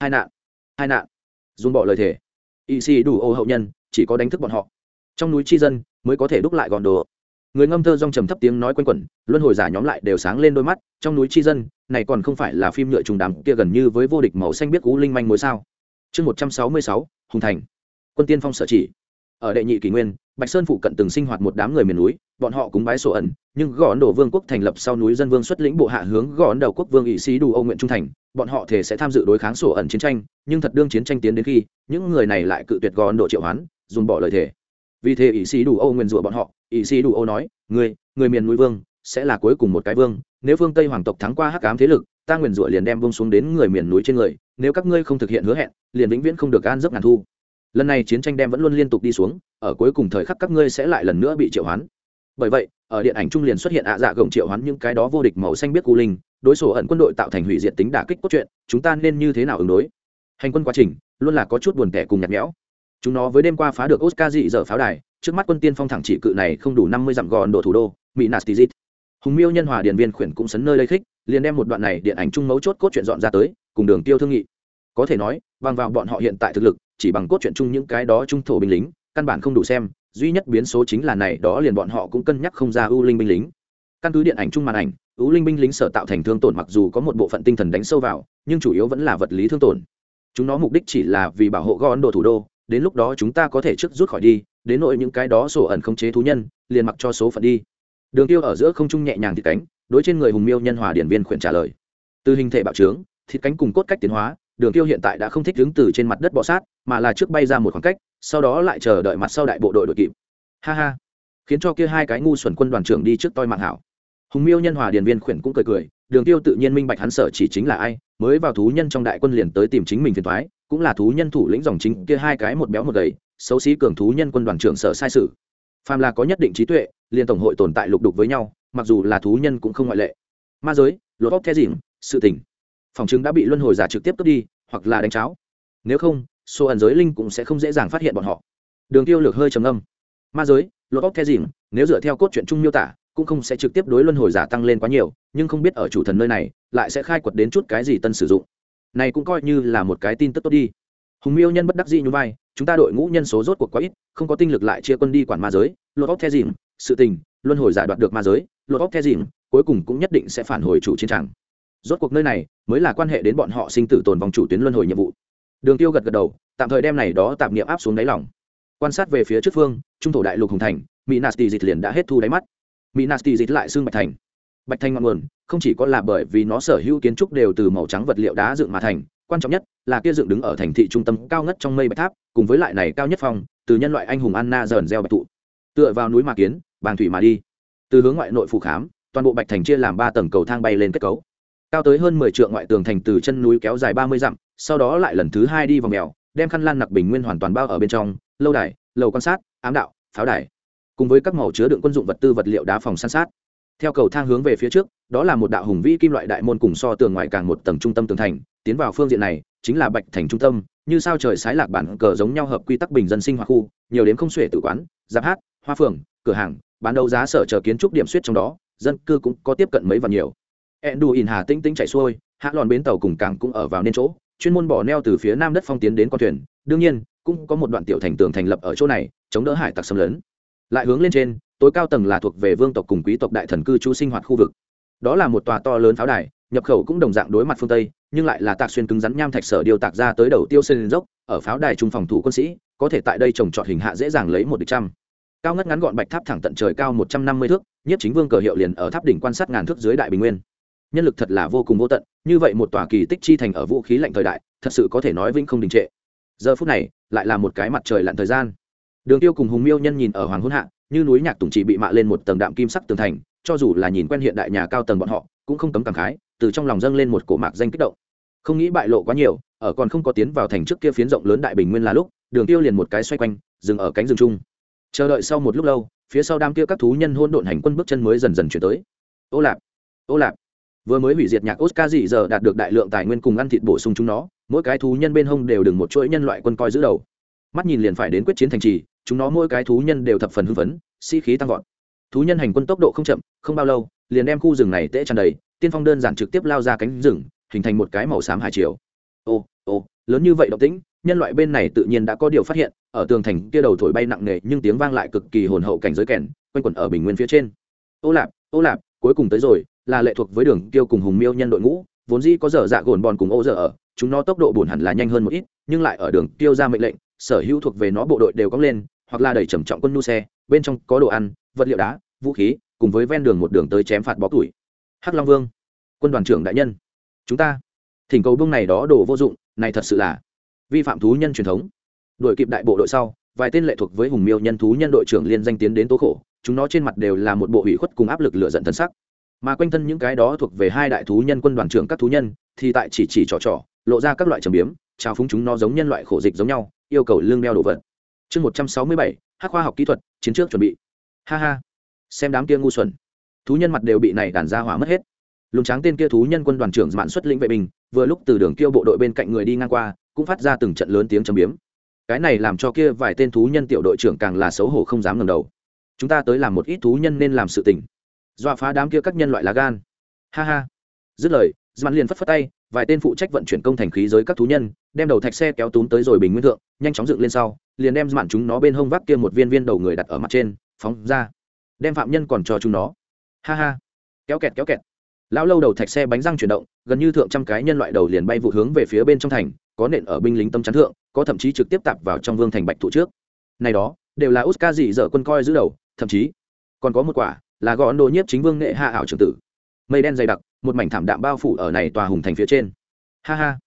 Hai nạn hai nạn. Dùng bỏ lời thề. Y xì đủ ô hậu nhân, chỉ có đánh thức bọn họ. Trong núi chi dân, mới có thể đúc lại gọn đồ. Người ngâm thơ dong trầm thấp tiếng nói quanh quẩn, luân hồi giả nhóm lại đều sáng lên đôi mắt. Trong núi chi dân, này còn không phải là phim nhựa trùng đàm kia gần như với vô địch màu xanh biết cú linh manh mối sao? Chương một trăm sáu mươi sáu, hùng thành. Quân tiên phong sở chỉ. Ở đệ nhị kỷ nguyên bạch sơn phụ cận từng sinh hoạt một đám người miền núi, bọn họ cúng bái sổ ẩn, nhưng gõ ấn độ vương quốc thành lập sau núi dân vương xuất lĩnh bộ hạ hướng gõ ấn đầu quốc vương ỵ sĩ đủ âu nguyện trung thành, bọn họ thể sẽ tham dự đối kháng sổ ẩn chiến tranh, nhưng thật đương chiến tranh tiến đến khi, những người này lại cự tuyệt gõ ấn độ triệu hoán, dùng bỏ lời thề. Vì thế ỵ sĩ đủ âu nguyện rủa bọn họ ỵ sĩ đủ âu nói người người miền núi vương, sẽ là cuối cùng một cái vương, nếu phương tây hoàng tộc thắng qua hắc ám thế lực, ta nguyền rủa liền đem vương xuống đến người miền núi trên người, nếu các ngươi không thực hiện hứa hẹn, liền vĩnh viễn không được an giấc ngàn thu. Lần này chiến tranh đem vẫn luôn liên tục đi xuống ở cuối cùng thời khắc các ngươi sẽ lại lần nữa bị triệu hoán. Bởi vậy, ở điện ảnh trung liền xuất hiện ạ dạ gồng triệu hoán những cái đó vô địch màu xanh biết cu linh, đối sổ ẩn quân đội tạo thành hủy diệt tính đả kích cốt truyện, chúng ta nên như thế nào ứng đối? Hành quân quá trình, luôn là có chút buồn tẻ cùng nhạt nhẽo. Chúng nó với đêm qua phá được oscar dị dở pháo đài, trước mắt quân tiên phong thẳng chỉ cự này không đủ năm mươi dặm gòn độ thủ đô mỹ nastizit hùng miêu nhân hòa điện viên khuyển cũng sấn nơi lây khích, liền đem một đoạn này điện ảnh trung mấu chốt cốt truyện dọn ra tới, cùng đường tiêu thương nghị. Có thể nói, bằng vào bọn họ hiện tại thực lực, chỉ bằng cốt truyện chung những cái đó trung thổ binh lính căn bản không đủ xem, duy nhất biến số chính là này, đó liền bọn họ cũng cân nhắc không ra ưu linh binh lính. Căn cứ điện ảnh chung màn ảnh ưu linh binh lính sở tạo thành thương tổn mặc dù có một bộ phận tinh thần đánh sâu vào, nhưng chủ yếu vẫn là vật lý thương tổn. Chúng nó mục đích chỉ là vì bảo hộ go ấn độ thủ đô, đến lúc đó chúng ta có thể trước rút khỏi đi, đến nội những cái đó sổ ẩn không chế thú nhân, liền mặc cho số phận đi. Đường tiêu ở giữa không trung nhẹ nhàng thịt cánh, đối trên người hùng miêu nhân hòa điển viên khuyển trả lời. Từ hình thể bạo trướng, thịt cánh cùng cốt cách tiến hóa đường tiêu hiện tại đã không thích đứng từ trên mặt đất bọ sát, mà là trước bay ra một khoảng cách, sau đó lại chờ đợi mặt sau đại bộ đội đội kịp. Ha ha. Khiến cho kia hai cái ngu xuẩn quân đoàn trưởng đi trước toi mạng hảo. Hùng miêu nhân hòa điền viên khuyển cũng cười cười, đường tiêu tự nhiên minh bạch hắn sở chỉ chính là ai, mới vào thú nhân trong đại quân liền tới tìm chính mình phiền thoái cũng là thú nhân thủ lĩnh dòng chính kia hai cái một béo một gầy, xấu xí cường thú nhân quân đoàn trưởng sở sai sự. Phàm là có nhất định trí tuệ, liền tổng hội tồn tại lục đục với nhau, mặc dù là thú nhân cũng không ngoại lệ. Ma giới, lột bóc the dìm, sự tình phòng chứng đã bị luân hồi giả trực tiếp cướp đi, hoặc là đánh cháo. Nếu không, số ẩn giới linh cũng sẽ không dễ dàng phát hiện bọn họ. Đường tiêu lược hơi trầm âm ma giới lột bóc the dìm nếu dựa theo cốt truyện chung miêu tả, cũng không sẽ trực tiếp đối luân hồi giả tăng lên quá nhiều, nhưng không biết ở chủ thần nơi này, lại sẽ khai quật đến chút cái gì tân sử dụng. Này cũng coi như là một cái tin tức tốt đi. Hùng miêu nhân bất đắc dĩ như vai, chúng ta đội ngũ nhân số rốt cuộc quá ít, không có tinh lực lại chia quân đi quản ma giới. Lột bóc the dìm sự tình, luân hồi giả đoạt được ma giới. Lột bóc the dìm cuối cùng cũng nhất định sẽ phản hồi chủ chiến tràng rốt cuộc nơi này mới là quan hệ đến bọn họ sinh tử tồn vòng chủ tuyến luân hồi nhiệm vụ. Đường tiêu gật gật đầu, tạm thời đem này đó tạm niệm áp xuống đáy lòng. Quan sát về phía trước phương, trung thổ đại lục hùng thành mỹ nasti dịch liền đã hết thu đáy mắt. Mỹ nasti dịch lại xương bạch thành. Bạch thành ngọn nguồn, không chỉ có là bởi vì nó sở hữu kiến trúc đều từ màu trắng vật liệu đá dựng mà thành, quan trọng nhất là kia dựng đứng ở thành thị trung tâm cao ngất trong mây bạch tháp, cùng với lại này cao nhất phòng từ nhân loại anh hùng anna dần gieo bạch tụ. Tựa vào núi mà kiến, bàng thủy mà đi. Từ hướng ngoại nội phủ khám, toàn bộ bạch thành chia làm ba tầng cầu thang bay lên kết cấu cao tới hơn mười trượng ngoại tường thành từ chân núi kéo dài ba mươi dặm, sau đó lại lần thứ hai đi vào mèo, đem khăn lan nặc bình nguyên hoàn toàn bao ở bên trong, lâu đài, lầu quan sát, ám đạo, pháo đài, cùng với các màu chứa đựng quân dụng vật tư vật liệu đá phòng san sát. Theo cầu thang hướng về phía trước, đó là một đạo hùng vĩ kim loại đại môn cùng so tường ngoài càng một tầng trung tâm tường thành, tiến vào phương diện này, chính là bạch thành trung tâm, như sao trời sái lạc bản cờ giống nhau hợp quy tắc bình dân sinh hoạt khu, nhiều đến không xuể tử quán, giáp hát, hoa phường, cửa hàng, bán đấu giá sở chờ kiến trúc điểm suýt trong đó, dân cư cũng có tiếp cận mấy và nhiều in hà tinh tinh chạy xuôi, hạ lòn bến tàu cùng cảng cũng ở vào nên chỗ, chuyên môn bỏ neo từ phía nam đất phong tiến đến con thuyền, đương nhiên, cũng có một đoạn tiểu thành tường thành lập ở chỗ này, chống đỡ hải tặc xâm lấn. Lại hướng lên trên, tối cao tầng là thuộc về vương tộc cùng quý tộc đại thần cư trú sinh hoạt khu vực. Đó là một tòa to lớn pháo đài, nhập khẩu cũng đồng dạng đối mặt phương tây, nhưng lại là tạc xuyên cứng rắn nham thạch sở điều tạc ra tới đầu tiêu sơn dốc, ở pháo đài trung phòng thủ quân sĩ, có thể tại đây trồng trọt hình hạ dễ dàng lấy một địch trăm. Cao ngất ngắn gọn bạch tháp thẳng tận trời cao một trăm năm mươi thước, nhất chính vương cờ hiệu liền ở tháp đỉnh quan sát ngàn thước dưới đại bình nguyên nhân lực thật là vô cùng vô tận, như vậy một tòa kỳ tích chi thành ở vũ khí lạnh thời đại, thật sự có thể nói vĩnh không đình trệ. Giờ phút này, lại là một cái mặt trời lặn thời gian. Đường tiêu cùng hùng miêu nhân nhìn ở hoàng hôn hạ, như núi nhạc tùng chỉ bị mạ lên một tầng đạm kim sắc tường thành, cho dù là nhìn quen hiện đại nhà cao tầng bọn họ, cũng không cấm cảm khái, từ trong lòng dâng lên một cổ mạc danh kích động. Không nghĩ bại lộ quá nhiều, ở còn không có tiến vào thành trước kia phiến rộng lớn đại bình nguyên là lúc, đường tiêu liền một cái xoay quanh, dừng ở cánh rừng chung. Chờ đợi sau một lúc lâu, phía sau đám kia các thú nhân hôn độn hành quân bước chân mới dần dần chuyển tới. Ô lạp! Ô lạp! Vừa mới hủy diệt nhạc oscar dị giờ đạt được đại lượng tài nguyên cùng ăn thịt bổ sung chúng nó, mỗi cái thú nhân bên hông đều đừng một chuỗi nhân loại quân coi giữ đầu. Mắt nhìn liền phải đến quyết chiến thành trì, chúng nó mỗi cái thú nhân đều thập phần hưng phấn, sĩ、si、khí tăng vọt. Thú nhân hành quân tốc độ không chậm, không bao lâu, liền đem khu rừng này tễ tràn đầy, tiên phong đơn giản trực tiếp lao ra cánh rừng, hình thành một cái màu xám hải chiều ô ô, lớn như vậy động tĩnh, nhân loại bên này tự nhiên đã có điều phát hiện, ở tường thành kia đầu thổi bay nặng nề nhưng tiếng vang lại cực kỳ hồn hậu cảnh giới kèn, quanh quẩn ở bình nguyên phía trên. Ô lạp ô lạp, cuối cùng tới rồi là lệ thuộc với đường tiêu cùng hùng miêu nhân đội ngũ, vốn dĩ có dở dạ gồn bòn cùng ô dở ở, chúng nó tốc độ buồn hẳn là nhanh hơn một ít, nhưng lại ở đường tiêu ra mệnh lệnh, sở hữu thuộc về nó bộ đội đều cong lên, hoặc là đẩy trầm trọng quân nu xe, bên trong có đồ ăn, vật liệu đá, vũ khí, cùng với ven đường một đường tới chém phạt bó tuổi hắc long vương, quân đoàn trưởng đại nhân, chúng ta, thỉnh cầu bông này đó đồ vô dụng, này thật sự là vi phạm thú nhân truyền thống. Đội kịp đại bộ đội sau, vài tên lệ thuộc với hùng miêu nhân thú nhân đội trưởng liên danh tiến đến tố khổ, chúng nó trên mặt đều là một bộ hủy khuất cùng áp lực lựa giận thân sắc mà quanh thân những cái đó thuộc về hai đại thú nhân quân đoàn trưởng các thú nhân, thì tại chỉ chỉ trò trò, lộ ra các loại trầm biếm, trào phúng chúng nó giống nhân loại khổ dịch giống nhau, yêu cầu lương đeo đồ vật. Chương một trăm sáu mươi bảy hát khoa học kỹ thuật, chiến trước chuẩn bị. Ha ha. Xem đám kia ngu xuẩn. Thú nhân mặt đều bị này đàn ra hỏa mất hết. Lùng tráng tên kia thú nhân quân đoàn trưởng mạn xuất lĩnh vệ binh, vừa lúc từ đường kêu bộ đội bên cạnh người đi ngang qua, cũng phát ra từng trận lớn tiếng châm biếm. Cái này làm cho kia vài tên thú nhân tiểu đội trưởng càng là xấu hổ không dám ngẩng đầu. Chúng ta tới làm một ít thú nhân nên làm sự tình dọa phá đám kia các nhân loại lá gan. Ha ha. Dứt lời dàn liền phất phất tay, vài tên phụ trách vận chuyển công thành khí giới các thú nhân, đem đầu thạch xe kéo túm tới rồi bình nguyên thượng, nhanh chóng dựng lên sau, liền đem mạn chúng nó bên hông vác kia một viên viên đầu người đặt ở mặt trên, phóng ra. Đem phạm nhân còn cho chúng nó. Ha ha. Kéo kẹt kéo kẹt. Lão lâu đầu thạch xe bánh răng chuyển động, gần như thượng trăm cái nhân loại đầu liền bay vụ hướng về phía bên trong thành, có nện ở binh lính tâm chắn thượng, có thậm chí trực tiếp tạp vào trong vương thành bạch thụ trước. Này đó, đều là oscar dị dở quân coi giữ đầu, thậm chí còn có một quả là gọn đồ nhiếp chính vương nghệ hạ ảo trường tử. mây đen dày đặc, một mảnh thảm đạm bao phủ ở này tòa hùng thành phía trên. Ha ha.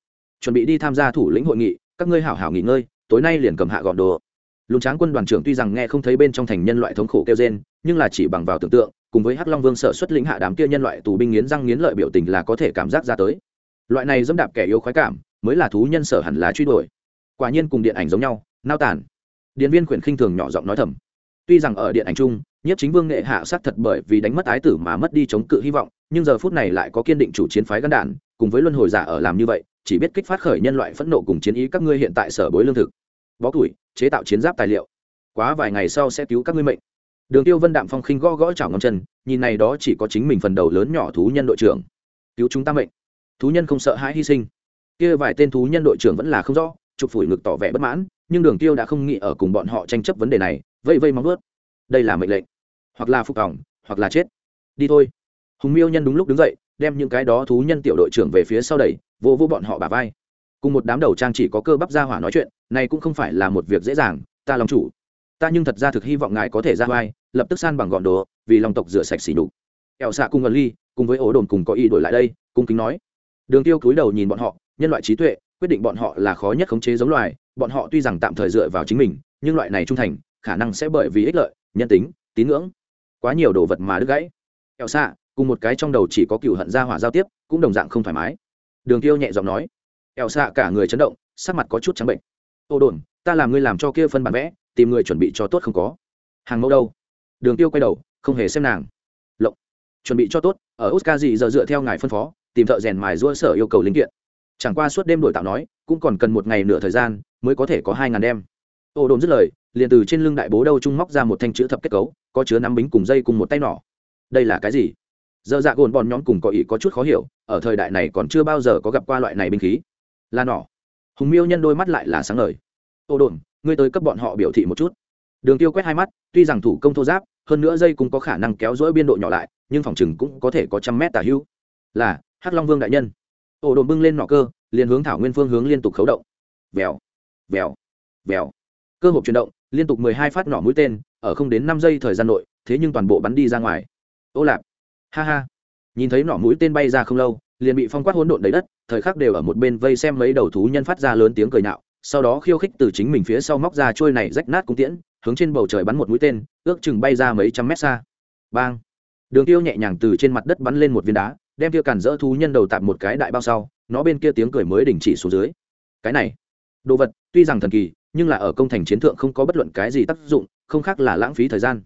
chuẩn bị đi tham gia thủ lĩnh hội nghị, các ngươi hảo hảo nghỉ ngơi, tối nay liền cầm hạ gọn đồ. lùng tráng quân đoàn trưởng tuy rằng nghe không thấy bên trong thành nhân loại thống khổ kêu trên nhưng là chỉ bằng vào tưởng tượng, cùng với hắc long vương sở xuất lĩnh hạ đám kia nhân loại tù binh nghiến răng nghiến lợi biểu tình là có thể cảm giác ra tới. loại này dẫm đạp kẻ yếu khoái cảm, mới là thú nhân sở hẳn là truy đuổi. quả nhiên cùng điện ảnh giống nhau, nao tản điện viên khuyển khinh thường nhỏ giọng nói thầm. tuy rằng ở điện ảnh chung nhất chính vương nghệ hạ sát thật bởi vì đánh mất ái tử mà mất đi chống cự hy vọng, nhưng giờ phút này lại có kiên định chủ chiến phái gắn đạn, cùng với luân hồi giả ở làm như vậy, chỉ biết kích phát khởi nhân loại phẫn nộ cùng chiến ý các ngươi hiện tại sở bối lương thực. Bó củi, chế tạo chiến giáp tài liệu. Quá vài ngày sau sẽ cứu các ngươi mệnh. Đường tiêu vân đạm phong khinh gõ gõ chảo ngầm chân, nhìn này đó chỉ có chính mình phần đầu lớn nhỏ thú nhân đội trưởng. Cứu chúng ta mệnh. Thú nhân không sợ hãi hy sinh. Kia vài tên thú nhân đội trưởng vẫn là không rõ, chụp phủi ngực tỏ vẻ bất mãn, nhưng đường tiêu đã không nghĩ ở cùng bọn họ tranh chấp vấn đề này vây vây mong vớt đây là mệnh lệnh hoặc là phục tòng hoặc là chết. Đi thôi. Hùng miêu nhân đúng lúc đứng dậy, đem những cái đó thú nhân tiểu đội trưởng về phía sau đẩy, vô vô bọn họ bà vai. Cùng một đám đầu trang chỉ có cơ bắp ra hỏa nói chuyện, này cũng không phải là một việc dễ dàng, ta lòng chủ. Ta nhưng thật ra thực hy vọng ngài có thể ra vai, lập tức san bằng gọn đồ, vì lòng tộc rửa sạch xỉ đục ẻo xạ cùng ẩn ly, cùng với ổ đồn cùng có ý đổi lại đây, cung kính nói. Đường tiêu cúi đầu nhìn bọn họ, nhân loại trí tuệ, quyết định bọn họ là khó nhất khống chế giống loài, bọn họ tuy rằng tạm thời dựa vào chính mình, nhưng loại này trung thành, khả năng sẽ bởi vì ích lợi, nhân tính, tín ngưỡng quá nhiều đồ vật mà đứt gãy. Kẹo xạ, cùng một cái trong đầu chỉ có cựu hận gia hỏa giao tiếp, cũng đồng dạng không thoải mái. Đường tiêu nhẹ giọng nói. Kẹo xạ cả người chấn động, sắc mặt có chút trắng bệnh. Ô đồn, ta làm ngươi làm cho kia phân bản vẽ, tìm người chuẩn bị cho tốt không có. Hàng mẫu đâu? Đường tiêu quay đầu, không hề xem nàng. Lộng. Chuẩn bị cho tốt, ở oscar gì giờ dựa theo ngài phân phó, tìm thợ rèn mài rua sở yêu cầu linh kiện. Chẳng qua suốt đêm đổi tạo nói, cũng còn cần một ngày nửa thời gian, mới có thể có hai ngàn đem. Ô đồn dứt lời, liền từ trên lưng đại bố đâu trung móc ra một thanh chữ thập kết cấu có chứa nắm bính cùng dây cùng một tay nỏ. Đây là cái gì? Giờ dạ gồn bọn nhóm cùng có ý có chút khó hiểu, ở thời đại này còn chưa bao giờ có gặp qua loại này binh khí. Là nỏ. Hùng miêu nhân đôi mắt lại là sáng ngời. Ô đồn, ngươi tới cấp bọn họ biểu thị một chút. Đường tiêu quét hai mắt, tuy rằng thủ công thô giáp, hơn nữa dây cũng có khả năng kéo dỗi biên độ nhỏ lại, nhưng phòng chừng cũng có thể có trăm mét tả hữu. Là, hắc long vương đại nhân. Ô đồn bưng lên nọ cơ, liền hướng thảo nguyên phương hướng liên tục khấu động. Vèo vèo vèo cơ hộp chuyển động, liên tục mười hai phát nỏ mũi tên, ở không đến năm giây thời gian nội, thế nhưng toàn bộ bắn đi ra ngoài. Ô lạp. Ha ha. Nhìn thấy nỏ mũi tên bay ra không lâu, liền bị phong quát hỗn độn đầy đất, thời khắc đều ở một bên vây xem mấy đầu thú nhân phát ra lớn tiếng cười nhạo, sau đó khiêu khích từ chính mình phía sau móc ra trôi này rách nát cung tiễn, hướng trên bầu trời bắn một mũi tên, ước chừng bay ra mấy trăm mét xa. Bang. Đường tiêu nhẹ nhàng từ trên mặt đất bắn lên một viên đá, đem kia cản dỡ thú nhân đầu tạm một cái đại bao sau, nó bên kia tiếng cười mới đình chỉ xuống dưới. Cái này. Đồ vật, tuy rằng thần kỳ nhưng là ở công thành chiến thượng không có bất luận cái gì tác dụng, không khác là lãng phí thời gian.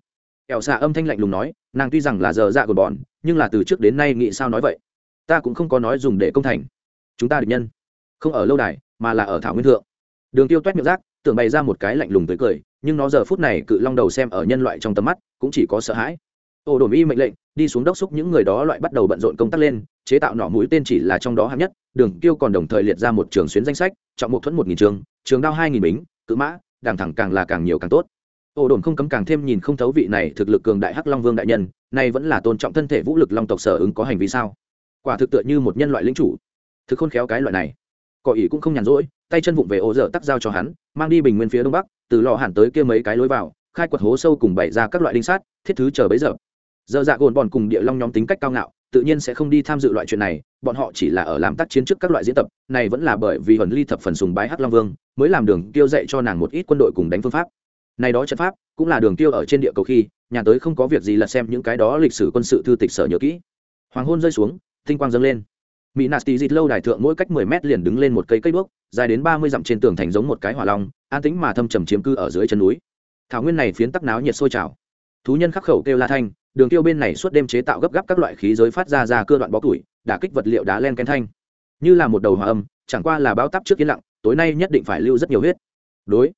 Ẻo xạ âm thanh lạnh lùng nói, nàng tuy rằng là giờ dạ của bọn, nhưng là từ trước đến nay nghĩ sao nói vậy? Ta cũng không có nói dùng để công thành. Chúng ta địch nhân. Không ở lâu đài, mà là ở thảo nguyên thượng. Đường tiêu toét miệng rác, tưởng bày ra một cái lạnh lùng tới cười, nhưng nó giờ phút này cự long đầu xem ở nhân loại trong tầm mắt, cũng chỉ có sợ hãi. Ổ đồn y mệnh lệnh, đi xuống đốc xúc những người đó loại bắt đầu bận rộn công tác lên, chế tạo nỏ mũi tên chỉ là trong đó hạng nhất, đường tiêu còn đồng thời liệt ra một trường xuyến danh sách, trọng một thuẫn một nghìn trường trường đao hai nghìn bính cự mã đàng thẳng càng là càng nhiều càng tốt. Ổ đồn không cấm càng thêm nhìn không thấu vị này thực lực cường đại hắc long vương đại nhân, nay vẫn là tôn trọng thân thể vũ lực long tộc sở ứng có hành vi sao? Quả thực tựa như một nhân loại lính chủ. Thực khôn khéo cái loại này. Cỏ ỉ cũng không nhàn rỗi, tay chân vụng về ô dở tắc giao cho hắn, mang đi bình nguyên phía đông bắc, từ lò hẳn tới kia mấy cái lối vào, khai quật hố sâu cùng bày ra các loại đinh sát, thiết thứ chờ bấy giờ. Giờ dạ gồn bòn cùng địa long nhóm tính cách cao ngạo, tự nhiên sẽ không đi tham dự loại chuyện này bọn họ chỉ là ở làm tác chiến trước các loại diễn tập, này vẫn là bởi vì huấn ly thập phần sùng bái hắc long vương, mới làm đường tiêu dạy cho nàng một ít quân đội cùng đánh phương pháp. Này đó trận pháp, cũng là đường tiêu ở trên địa cầu khi, nhà tới không có việc gì là xem những cái đó lịch sử quân sự thư tịch sở nhớ kỹ. Hoàng hôn rơi xuống, tinh quang dâng lên. Mỹ nasti dịt lâu đài thượng mỗi cách mười mét liền đứng lên một cây cây đuốc, dài đến ba mươi dặm trên tường thành giống một cái hỏa long, an tĩnh mà thâm trầm chiếm cư ở dưới chân núi. Thảo nguyên này phiến tắc náo nhiệt sôi trào. Thú nhân khắc khẩu kêu la thanh đường tiêu bên này suốt đêm chế tạo gấp gáp các loại khí giới phát ra ra cơ đoạn bó tuổi đả kích vật liệu đá len ken thanh. Như là một đầu hòa âm, chẳng qua là báo tắp trước yên lặng, tối nay nhất định phải lưu rất nhiều huyết. Đối,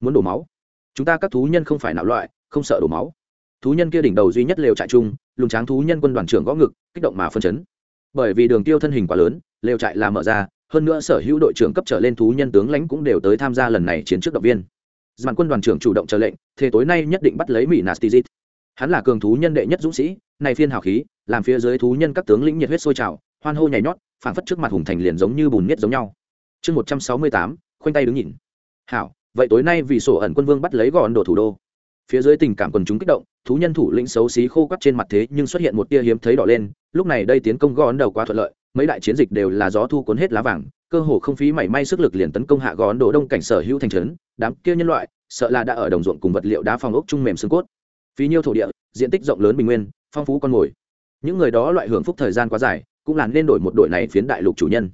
muốn đổ máu. Chúng ta các thú nhân không phải nạo loại, không sợ đổ máu. Thú nhân kia đỉnh đầu duy nhất lều trại chung, lùng tráng thú nhân quân đoàn trưởng gõ ngực, kích động mà phân chấn. Bởi vì đường tiêu thân hình quá lớn, lều trại là mở ra, hơn nữa sở hữu đội trưởng cấp trở lên thú nhân tướng lãnh cũng đều tới tham gia lần này chiến trước động viên. Dàn quân đoàn trưởng chủ động chờ lệnh, thế tối nay nhất định bắt lấy mỹ nastizit hắn là cường thú nhân đệ nhất dũng sĩ, này phiên hào khí, làm phía dưới thú nhân các tướng lĩnh nhiệt huyết sôi trào, hoan hô nhảy nhót, phảng phất trước mặt hùng thành liền giống như bùn miết giống nhau. Chương một trăm sáu mươi tám, khoanh tay đứng nhìn. Hảo, vậy tối nay vì sổ ẩn quân vương bắt lấy gọn đồ thủ đô. Phía dưới tình cảm quần chúng kích động, thú nhân thủ lĩnh xấu xí khô quắt trên mặt thế nhưng xuất hiện một tia hiếm thấy đỏ lên, lúc này đây tiến công gọn đầu quá thuận lợi, mấy đại chiến dịch đều là gió thu cuốn hết lá vàng, cơ hồ không phí mảy may sức lực liền tấn công hạ gón đồ đông cảnh sở hữu thành trấn, đám kia nhân loại, sợ là đã ở đồng ruộng cùng vật liệu đá phòng ốc trung mềm xương cốt phí nhiêu thổ địa, diện tích rộng lớn bình nguyên, phong phú con mồi. Những người đó loại hưởng phúc thời gian quá dài, cũng là nên đổi một đội này phiến đại lục chủ nhân.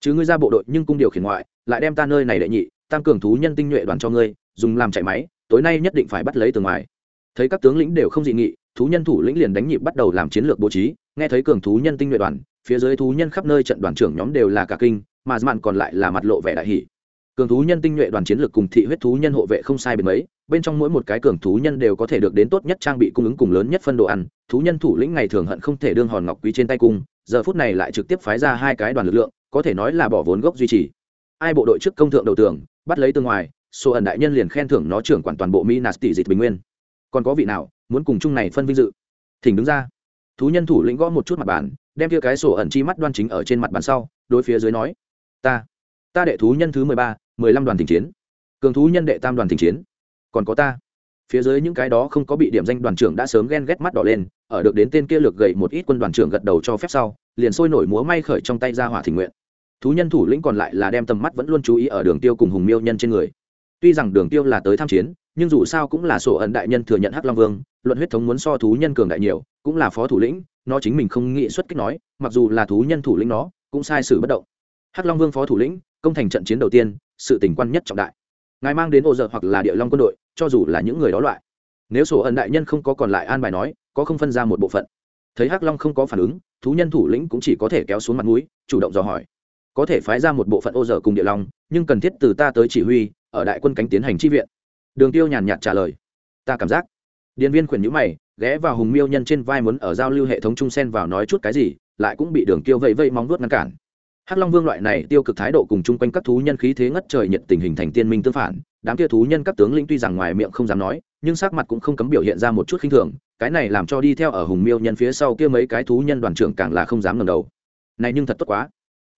Chứ ngươi ra bộ đội nhưng cung điều khiển ngoại, lại đem ta nơi này đệ nhị tăng cường thú nhân tinh nhuệ đoàn cho ngươi, dùng làm chạy máy, tối nay nhất định phải bắt lấy từ ngoài. Thấy các tướng lĩnh đều không dị nghị, thú nhân thủ lĩnh liền đánh nhịp bắt đầu làm chiến lược bố trí, nghe thấy cường thú nhân tinh nhuệ đoàn, phía dưới thú nhân khắp nơi trận đoàn trưởng nhóm đều là cả kinh, mà mạn còn lại là mặt lộ vẻ đại hỷ cường thú nhân tinh nhuệ đoàn chiến lược cùng thị huyết thú nhân hộ vệ không sai biệt mấy bên trong mỗi một cái cường thú nhân đều có thể được đến tốt nhất trang bị cung ứng cùng lớn nhất phân đồ ăn. Thú nhân thủ lĩnh ngày thường hận không thể đương hòn ngọc quý trên tay cung, giờ phút này lại trực tiếp phái ra hai cái đoàn lực lượng, có thể nói là bỏ vốn gốc duy trì. Ai bộ đội trước công thượng đầu tường, bắt lấy tương ngoài, số ẩn đại nhân liền khen thưởng nó trưởng quản toàn bộ mỹ nạt tỷ dịch bình nguyên. Còn có vị nào muốn cùng chung này phân vinh dự? Thỉnh đứng ra. Thú nhân thủ lĩnh gõ một chút mặt bàn, đem kia cái sổ ẩn chi mắt đoan chính ở trên mặt bàn sau, đối phía dưới nói, ta ta đệ thú nhân thứ mười ba, mười lăm đoàn tình chiến. Cường thú nhân đệ tam đoàn tình chiến còn có ta. Phía dưới những cái đó không có bị điểm danh đoàn trưởng đã sớm ghen ghét mắt đỏ lên, ở được đến tên kia lược gậy một ít quân đoàn trưởng gật đầu cho phép sau, liền sôi nổi múa may khởi trong tay ra hỏa thỉnh nguyện. Thú nhân thủ lĩnh còn lại là đem tầm mắt vẫn luôn chú ý ở đường tiêu cùng hùng miêu nhân trên người. Tuy rằng đường tiêu là tới tham chiến, nhưng dù sao cũng là sổ ẩn đại nhân thừa nhận hắc long vương, luận huyết thống muốn so thú nhân cường đại nhiều, cũng là phó thủ lĩnh, nó chính mình không nghĩ xuất kích nói, mặc dù là thú nhân thủ lĩnh nó, cũng sai sự bất động. Hắc long vương phó thủ lĩnh, công thành trận chiến đầu tiên, sự tình quan nhất trọng đại ngài mang đến ô dợ hoặc là địa long quân đội, cho dù là những người đó loại. Nếu sổ ẩn đại nhân không có còn lại an bài nói, có không phân ra một bộ phận. Thấy hắc long không có phản ứng, thú nhân thủ lĩnh cũng chỉ có thể kéo xuống mặt mũi, chủ động dò hỏi. Có thể phái ra một bộ phận ô dở cùng địa long, nhưng cần thiết từ ta tới chỉ huy, ở đại quân cánh tiến hành chi viện. Đường tiêu nhàn nhạt trả lời. Ta cảm giác. Điện viên khuyển nhữ mày, ghé vào hùng miêu nhân trên vai muốn ở giao lưu hệ thống trung sen vào nói chút cái gì, lại cũng bị đường tiêu vẫy vẫy móng vuốt ngăn cản hắc long vương loại này tiêu cực thái độ cùng chung quanh các thú nhân khí thế ngất trời nhiệt tình hình thành tiên minh tương phản. Đám kia thú nhân các tướng lĩnh tuy rằng ngoài miệng không dám nói, nhưng sắc mặt cũng không cấm biểu hiện ra một chút khinh thường. Cái này làm cho đi theo ở hùng miêu nhân phía sau kia mấy cái thú nhân đoàn trưởng càng là không dám ngẩng đầu. Này nhưng thật tốt quá.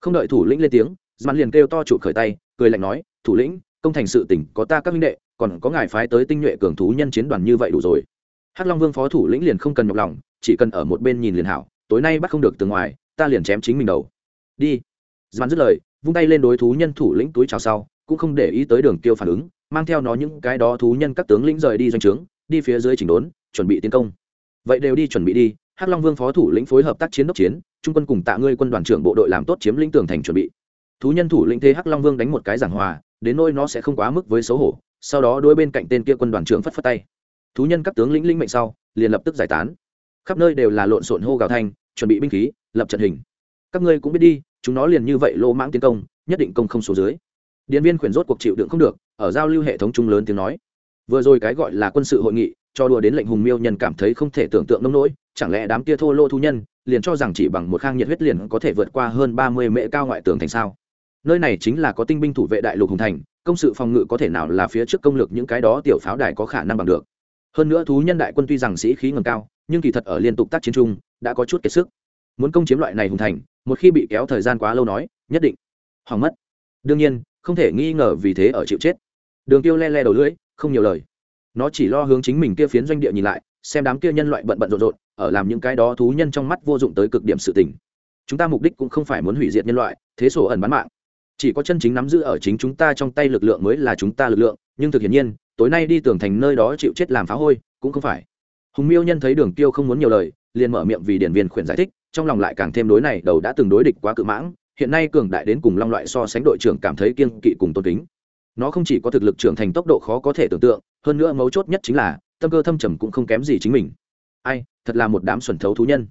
Không đợi thủ lĩnh lên tiếng dàn liền kêu to trụ khởi tay, cười lạnh nói, thủ lĩnh, công thành sự tỉnh, có ta các minh đệ, còn có ngài phái tới tinh nhuệ cường thú nhân chiến đoàn như vậy đủ rồi. Hắc long vương phó thủ lĩnh liền không cần nhọc lòng, chỉ cần ở một bên nhìn liền hảo, tối nay bắt không được từ ngoài, ta liền chém chính mình đầu. Đi dàn dứt lời, vung tay lên đối thú nhân thủ lĩnh túi chào sau, cũng không để ý tới đường tiêu phản ứng, mang theo nó những cái đó thú nhân các tướng lĩnh rời đi doanh trướng, đi phía dưới chỉnh đốn, chuẩn bị tiến công. Vậy đều đi chuẩn bị đi, hắc long vương phó thủ lĩnh phối hợp tác chiến đốc chiến, trung quân cùng tạ ngươi quân đoàn trưởng bộ đội làm tốt chiếm lĩnh tường thành chuẩn bị. Thú nhân thủ lĩnh thế hắc long vương đánh một cái giảng hòa, đến nôi nó sẽ không quá mức với xấu hổ, sau đó đôi bên cạnh tên kia quân đoàn trưởng phất phất tay. Thú nhân các tướng lĩnh lĩnh mệnh sau, liền lập tức giải tán. Khắp nơi đều là lộn xộn hô gào thanh, chuẩn bị binh khí, lập trận hình. Các ngươi cũng biết đi chúng nó liền như vậy lô mãng tiến công, nhất định công không số dưới. Điện viên khuyển rốt cuộc chịu đựng không được, ở giao lưu hệ thống chung lớn tiếng nói. Vừa rồi cái gọi là quân sự hội nghị, cho đùa đến lệnh hùng miêu nhân cảm thấy không thể tưởng tượng nông nỗi, chẳng lẽ đám kia thô lô thú nhân, liền cho rằng chỉ bằng một khang nhiệt huyết liền có thể vượt qua hơn ba mươi mễ cao ngoại tường thành sao? Nơi này chính là có tinh binh thủ vệ đại lục hùng thành, công sự phòng ngự có thể nào là phía trước công lược những cái đó tiểu pháo đài có khả năng bằng được. Hơn nữa thú nhân đại quân tuy rằng sĩ khí ngầm cao, nhưng kỳ thật ở liên tục tác chiến trung đã có chút kiệt sức. Muốn công chiếm loại này hùng thành một khi bị kéo thời gian quá lâu nói, nhất định hỏng mất. Đương nhiên, không thể nghi ngờ vì thế ở chịu chết. Đường tiêu le le đầu lưỡi, không nhiều lời. Nó chỉ lo hướng chính mình kia phiến doanh địa nhìn lại, xem đám kia nhân loại bận bận rộn rộn, ở làm những cái đó thú nhân trong mắt vô dụng tới cực điểm sự tình. Chúng ta mục đích cũng không phải muốn hủy diệt nhân loại, thế sổ ẩn bán mạng. Chỉ có chân chính nắm giữ ở chính chúng ta trong tay lực lượng mới là chúng ta lực lượng, nhưng thực hiện nhiên, tối nay đi tưởng thành nơi đó chịu chết làm phá hôi, cũng không phải. Hùng miêu nhân thấy đường tiêu không muốn nhiều lời liền mở miệng vì điển viên khuyển giải thích, trong lòng lại càng thêm đối này, đầu đã từng đối địch quá cự mãng, hiện nay cường đại đến cùng long loại so sánh đội trưởng cảm thấy kiên kỵ cùng tôn kính. Nó không chỉ có thực lực trưởng thành tốc độ khó có thể tưởng tượng, hơn nữa mấu chốt nhất chính là, tâm cơ thâm trầm cũng không kém gì chính mình. Ai, thật là một đám xuẩn thấu thú nhân.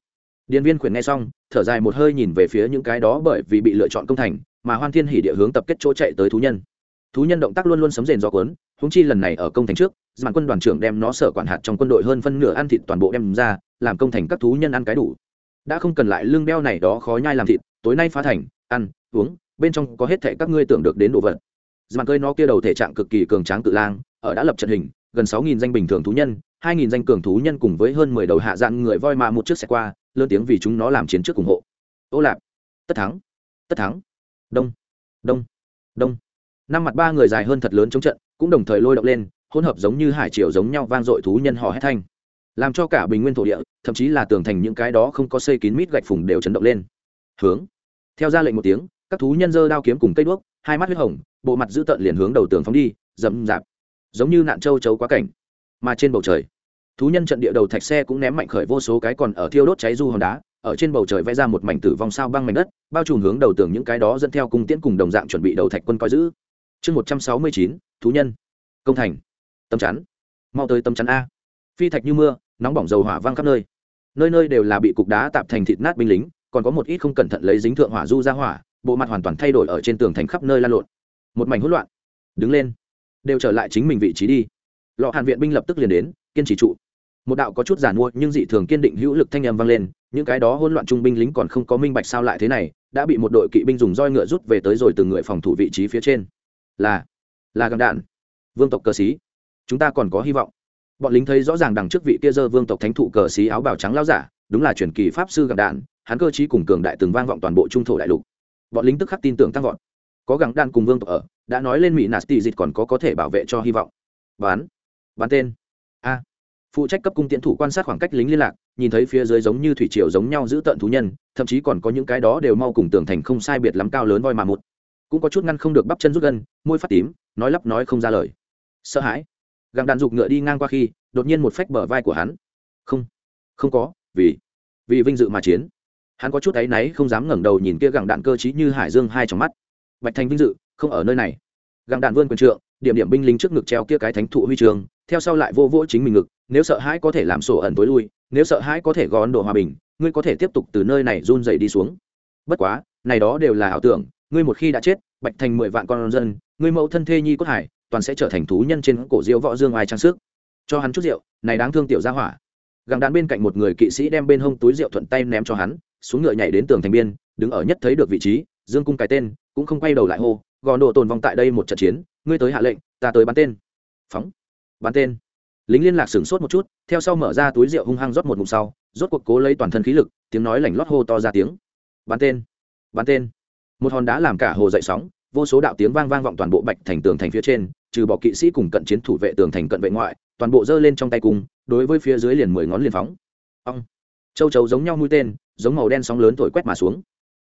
Điện viên khuyển nghe xong, thở dài một hơi nhìn về phía những cái đó bởi vì bị lựa chọn công thành, mà hoan thiên hỉ địa hướng tập kết chỗ chạy tới thú nhân. Thú nhân động tác luôn luôn sấm rền do cuốn húng chi lần này ở công thành trước dàn quân đoàn trưởng đem nó sở quản hạt trong quân đội hơn phân nửa ăn thịt toàn bộ đem ra làm công thành các thú nhân ăn cái đủ. Đã không cần lại lương đeo này đó khó nhai làm thịt, tối nay phá thành, ăn, uống, bên trong có hết thệ các ngươi tưởng được đến đồ vật. Dàn cơi nó kia đầu thể trạng cực kỳ cường tráng cự lang, ở đã lập trận hình, gần sáu nghìn danh bình thường thú nhân, hai nghìn danh cường thú nhân cùng với hơn mười đầu hạ dạng người voi mà một chiếc xe qua, lớn tiếng vì chúng nó làm chiến trước ủng hộ. Ô lạp, tất thắng tất thắng. Đông đông đông. Năm mặt ba người dài hơn thật lớn chống trận, cũng đồng thời lôi động lên, hỗn hợp giống như hải triều giống nhau vang dội thú nhân họ hét thanh làm cho cả bình nguyên thổ địa, thậm chí là tường thành những cái đó không có xây kín mít gạch phùng đều chấn động lên. Hướng. Theo ra lệnh một tiếng, các thú nhân dơ đao kiếm cùng cây đuốc, hai mắt huyết hồng, bộ mặt dữ tợn liền hướng đầu tường phóng đi dầm dạp giống như nạn châu chấu quá cảnh, mà trên bầu trời, thú nhân trận địa đầu thạch xe cũng ném mạnh khởi vô số cái còn ở thiêu đốt cháy du hòn đá, ở trên bầu trời vẽ ra một mảnh tử vong sao băng mảnh đất, bao trùm hướng đầu tường những cái đó dẫn theo cung tiễn cùng đồng dạng chuẩn bị đầu thạch quân coi giữ. Chương một trăm sáu mươi chín, thú nhân. Công thành. Tâm chắn. Mau tới tâm chắn a. Phi thạch như mưa nóng bỏng dầu hỏa văng khắp nơi. Nơi nơi đều là bị cục đá tạp thành thịt nát binh lính, còn có một ít không cẩn thận lấy dính thượng hỏa du ra hỏa, bộ mặt hoàn toàn thay đổi ở trên tường thành khắp nơi lan lộn. Một mảnh hỗn loạn. Đứng lên. Đều trở lại chính mình vị trí đi. Lọ hàn viện binh lập tức liền đến, kiên trì trụ. Một đạo có chút giản mua nhưng dị thường kiên định hữu lực thanh âm vang lên, những cái đó hỗn loạn trung binh lính còn không có minh bạch sao lại thế này, đã bị một đội kỵ binh dùng roi ngựa rút về tới rồi từng người phòng thủ vị trí phía trên. Là là găng đạn. Vương tộc cờ xí chúng ta còn có hy vọng bọn lính thấy rõ ràng đằng trước vị kia dơ vương tộc thánh thụ cờ xí áo bào trắng lao giả, đúng là truyền kỳ pháp sư găng đạn, hắn cơ chí cùng cường đại từng vang vọng toàn bộ trung thổ đại lục. Bọn lính tức khắc tin tưởng tăng vọt. Có găng đạn cùng vương tộc ở, đã nói lên mỹ nasti dịch còn có có thể bảo vệ cho hy vọng. Bán bán tên. A. Phụ trách cấp cung tiễn thủ quan sát khoảng cách lính liên lạc, nhìn thấy phía dưới giống như thủy triều giống nhau giữ tận thú nhân, thậm chí còn có những cái đó đều mau cùng tưởng thành không sai biệt lắm cao lớn voi mà một. Cũng có chút ngăn không được bắp chân rút gân, môi phát tím, nói lắp nói không ra lời. Sợ hãi gặng đạn dục ngựa đi ngang qua khi, đột nhiên một phách bờ vai của hắn. Không không có, vì vì vinh dự mà chiến. Hắn có chút áy náy, không dám ngẩng đầu nhìn kia gặng đạn cơ t như hải dương hai trong mắt. Bạch thành vinh dự, không ở nơi này. Gặng đạn vươn quyền trượng, điểm điểm binh lính trước ngực treo kia cái thánh thụ huy trường, theo sau lại vô vỗ chính mình ngực, nếu sợ hãi có thể làm sổ ẩn tối lui, nếu sợ hãi có thể gón độ hòa bình, ngươi có thể tiếp tục từ nơi này run dày đi xuống. Bất quá, này đó đều là ảo tưởng, ngươi một khi đã chết, bạch thành mười vạn con dân, ngươi mẫu thân thê nhi cốt hải toàn sẽ trở thành thú nhân trên cổ diêu võ dương ai trang sức. Cho hắn chút rượu, này đáng thương tiểu gia hỏa. Gàng đàn bên cạnh một người kỵ sĩ đem bên hông túi rượu thuận tay ném cho hắn, xuống ngựa nhảy đến tường thành biên, đứng ở nhất thấy được vị trí, dương cung cái tên, cũng không quay đầu lại hô gòn độ tồn vong tại đây một trận chiến, ngươi tới hạ lệnh, ta tới bắn tên. Phóng. Bắn tên. Lính liên lạc sửng sốt một chút, theo sau mở ra túi rượu hung hăng rót một ngụm sau, rốt cuộc cố lấy toàn thân khí lực, tiếng nói lảnh lót hô to ra tiếng. Bắn tên bắn tên. Một hòn đá làm cả hồ dậy sóng, vô số đạo tiếng vang vang vọng toàn bộ bạch thành tường thành phía trên trừ bỏ kỵ sĩ cùng cận chiến thủ vệ tường thành cận vệ ngoại, toàn bộ giơ lên trong tay cùng đối với phía dưới liền mười ngón liền phóng. Ong. Châu chấu giống nhau mũi tên, giống màu đen sóng lớn thổi quét mà xuống.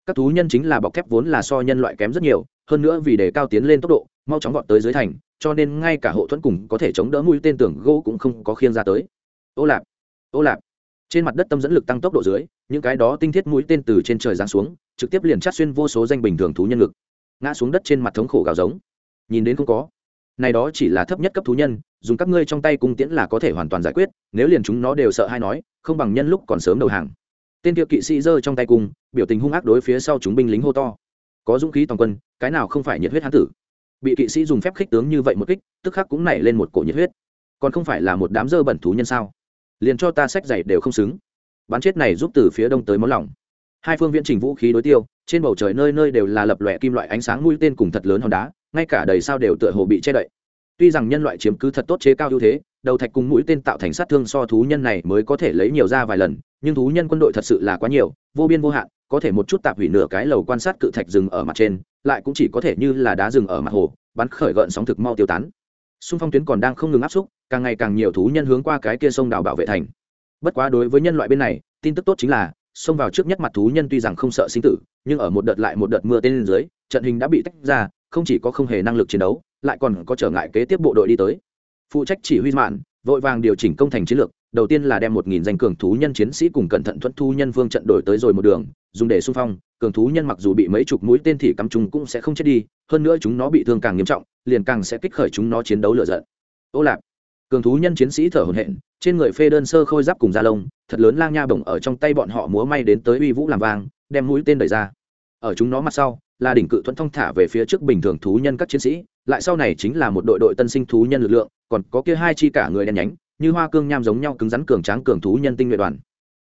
Các thú nhân chính là bọc thép vốn là so nhân loại kém rất nhiều, hơn nữa vì để cao tiến lên tốc độ, mau chóng vọt tới dưới thành, cho nên ngay cả hộ thuẫn cùng có thể chống đỡ mũi tên tường gỗ cũng không có khiêng ra tới. Ô lạp ô lạp. Trên mặt đất tâm dẫn lực tăng tốc độ dưới, những cái đó tinh thiết mũi tên từ trên trời giáng xuống, trực tiếp liền chát xuyên vô số danh bình thường thú nhân lực. Ngã xuống đất trên mặt thống khổ gào giống. Nhìn đến không có này đó chỉ là thấp nhất cấp thú nhân, dùng các ngươi trong tay cung tiễn là có thể hoàn toàn giải quyết, nếu liền chúng nó đều sợ hay nói, không bằng nhân lúc còn sớm đầu hàng. Tên kia kỵ sĩ giơ trong tay cung, biểu tình hung ác đối phía sau chúng binh lính hô to. Có dũng khí toàn quân, cái nào không phải nhiệt huyết hán tử? Bị kỵ sĩ dùng phép khích tướng như vậy một kích, tức khắc cũng nảy lên một cổ nhiệt huyết. Còn không phải là một đám dơ bẩn thú nhân sao? Liền cho ta sách giày đều không xứng. Bắn chết này giúp từ phía đông tới món lòng. Hai phương viễn trình vũ khí đối tiêu, trên bầu trời nơi nơi đều là lập lòe kim loại ánh sáng mũi tên cùng thật lớn hòn đá ngay cả đầy sao đều tựa hồ bị che đậy. Tuy rằng nhân loại chiếm cứ thật tốt chế cao ưu thế, đầu thạch cùng mũi tên tạo thành sát thương so thú nhân này mới có thể lấy nhiều ra vài lần, nhưng thú nhân quân đội thật sự là quá nhiều, vô biên vô hạn, có thể một chút tạp hủy nửa cái lầu quan sát cự thạch rừng ở mặt trên, lại cũng chỉ có thể như là đá rừng ở mặt hồ, bắn khởi gợn sóng thực mau tiêu tán. Xung phong tuyến còn đang không ngừng áp xúc, càng ngày càng nhiều thú nhân hướng qua cái kia sông đảo bảo vệ thành. Bất quá đối với nhân loại bên này, tin tức tốt chính là, xông vào trước nhất mặt thú nhân tuy rằng không sợ sinh tử, nhưng ở một đợt lại một đợt mưa tên dưới, trận hình đã bị tách ra không chỉ có không hề năng lực chiến đấu, lại còn có trở ngại kế tiếp bộ đội đi tới. Phụ trách chỉ huy mạn, vội vàng điều chỉnh công thành chiến lược, đầu tiên là đem một nghìn danh cường thú nhân chiến sĩ cùng cẩn thận thuẫn thu nhân vương trận đổi tới rồi một đường, dùng để xung phong, cường thú nhân mặc dù bị mấy chục mũi tên thì cắm chúng cũng sẽ không chết đi, hơn nữa chúng nó bị thương càng nghiêm trọng, liền càng sẽ kích khởi chúng nó chiến đấu lựa giận. Ô lạp cường thú nhân chiến sĩ thở hổn hển, trên người phê đơn sơ khôi giáp cùng da lông, thật lớn lang nha bổng ở trong tay bọn họ múa may đến tới uy vũ làm vang, đem mũi tên đẩy ra. Ở chúng nó mặt sau là đỉnh cự thuẫn thông thả về phía trước bình thường thú nhân các chiến sĩ, lại sau này chính là một đội đội tân sinh thú nhân lực lượng, còn có kia hai chi cả người đen nhánh, như hoa cương nham giống nhau cứng rắn cường tráng cường thú nhân tinh nguyện đoàn.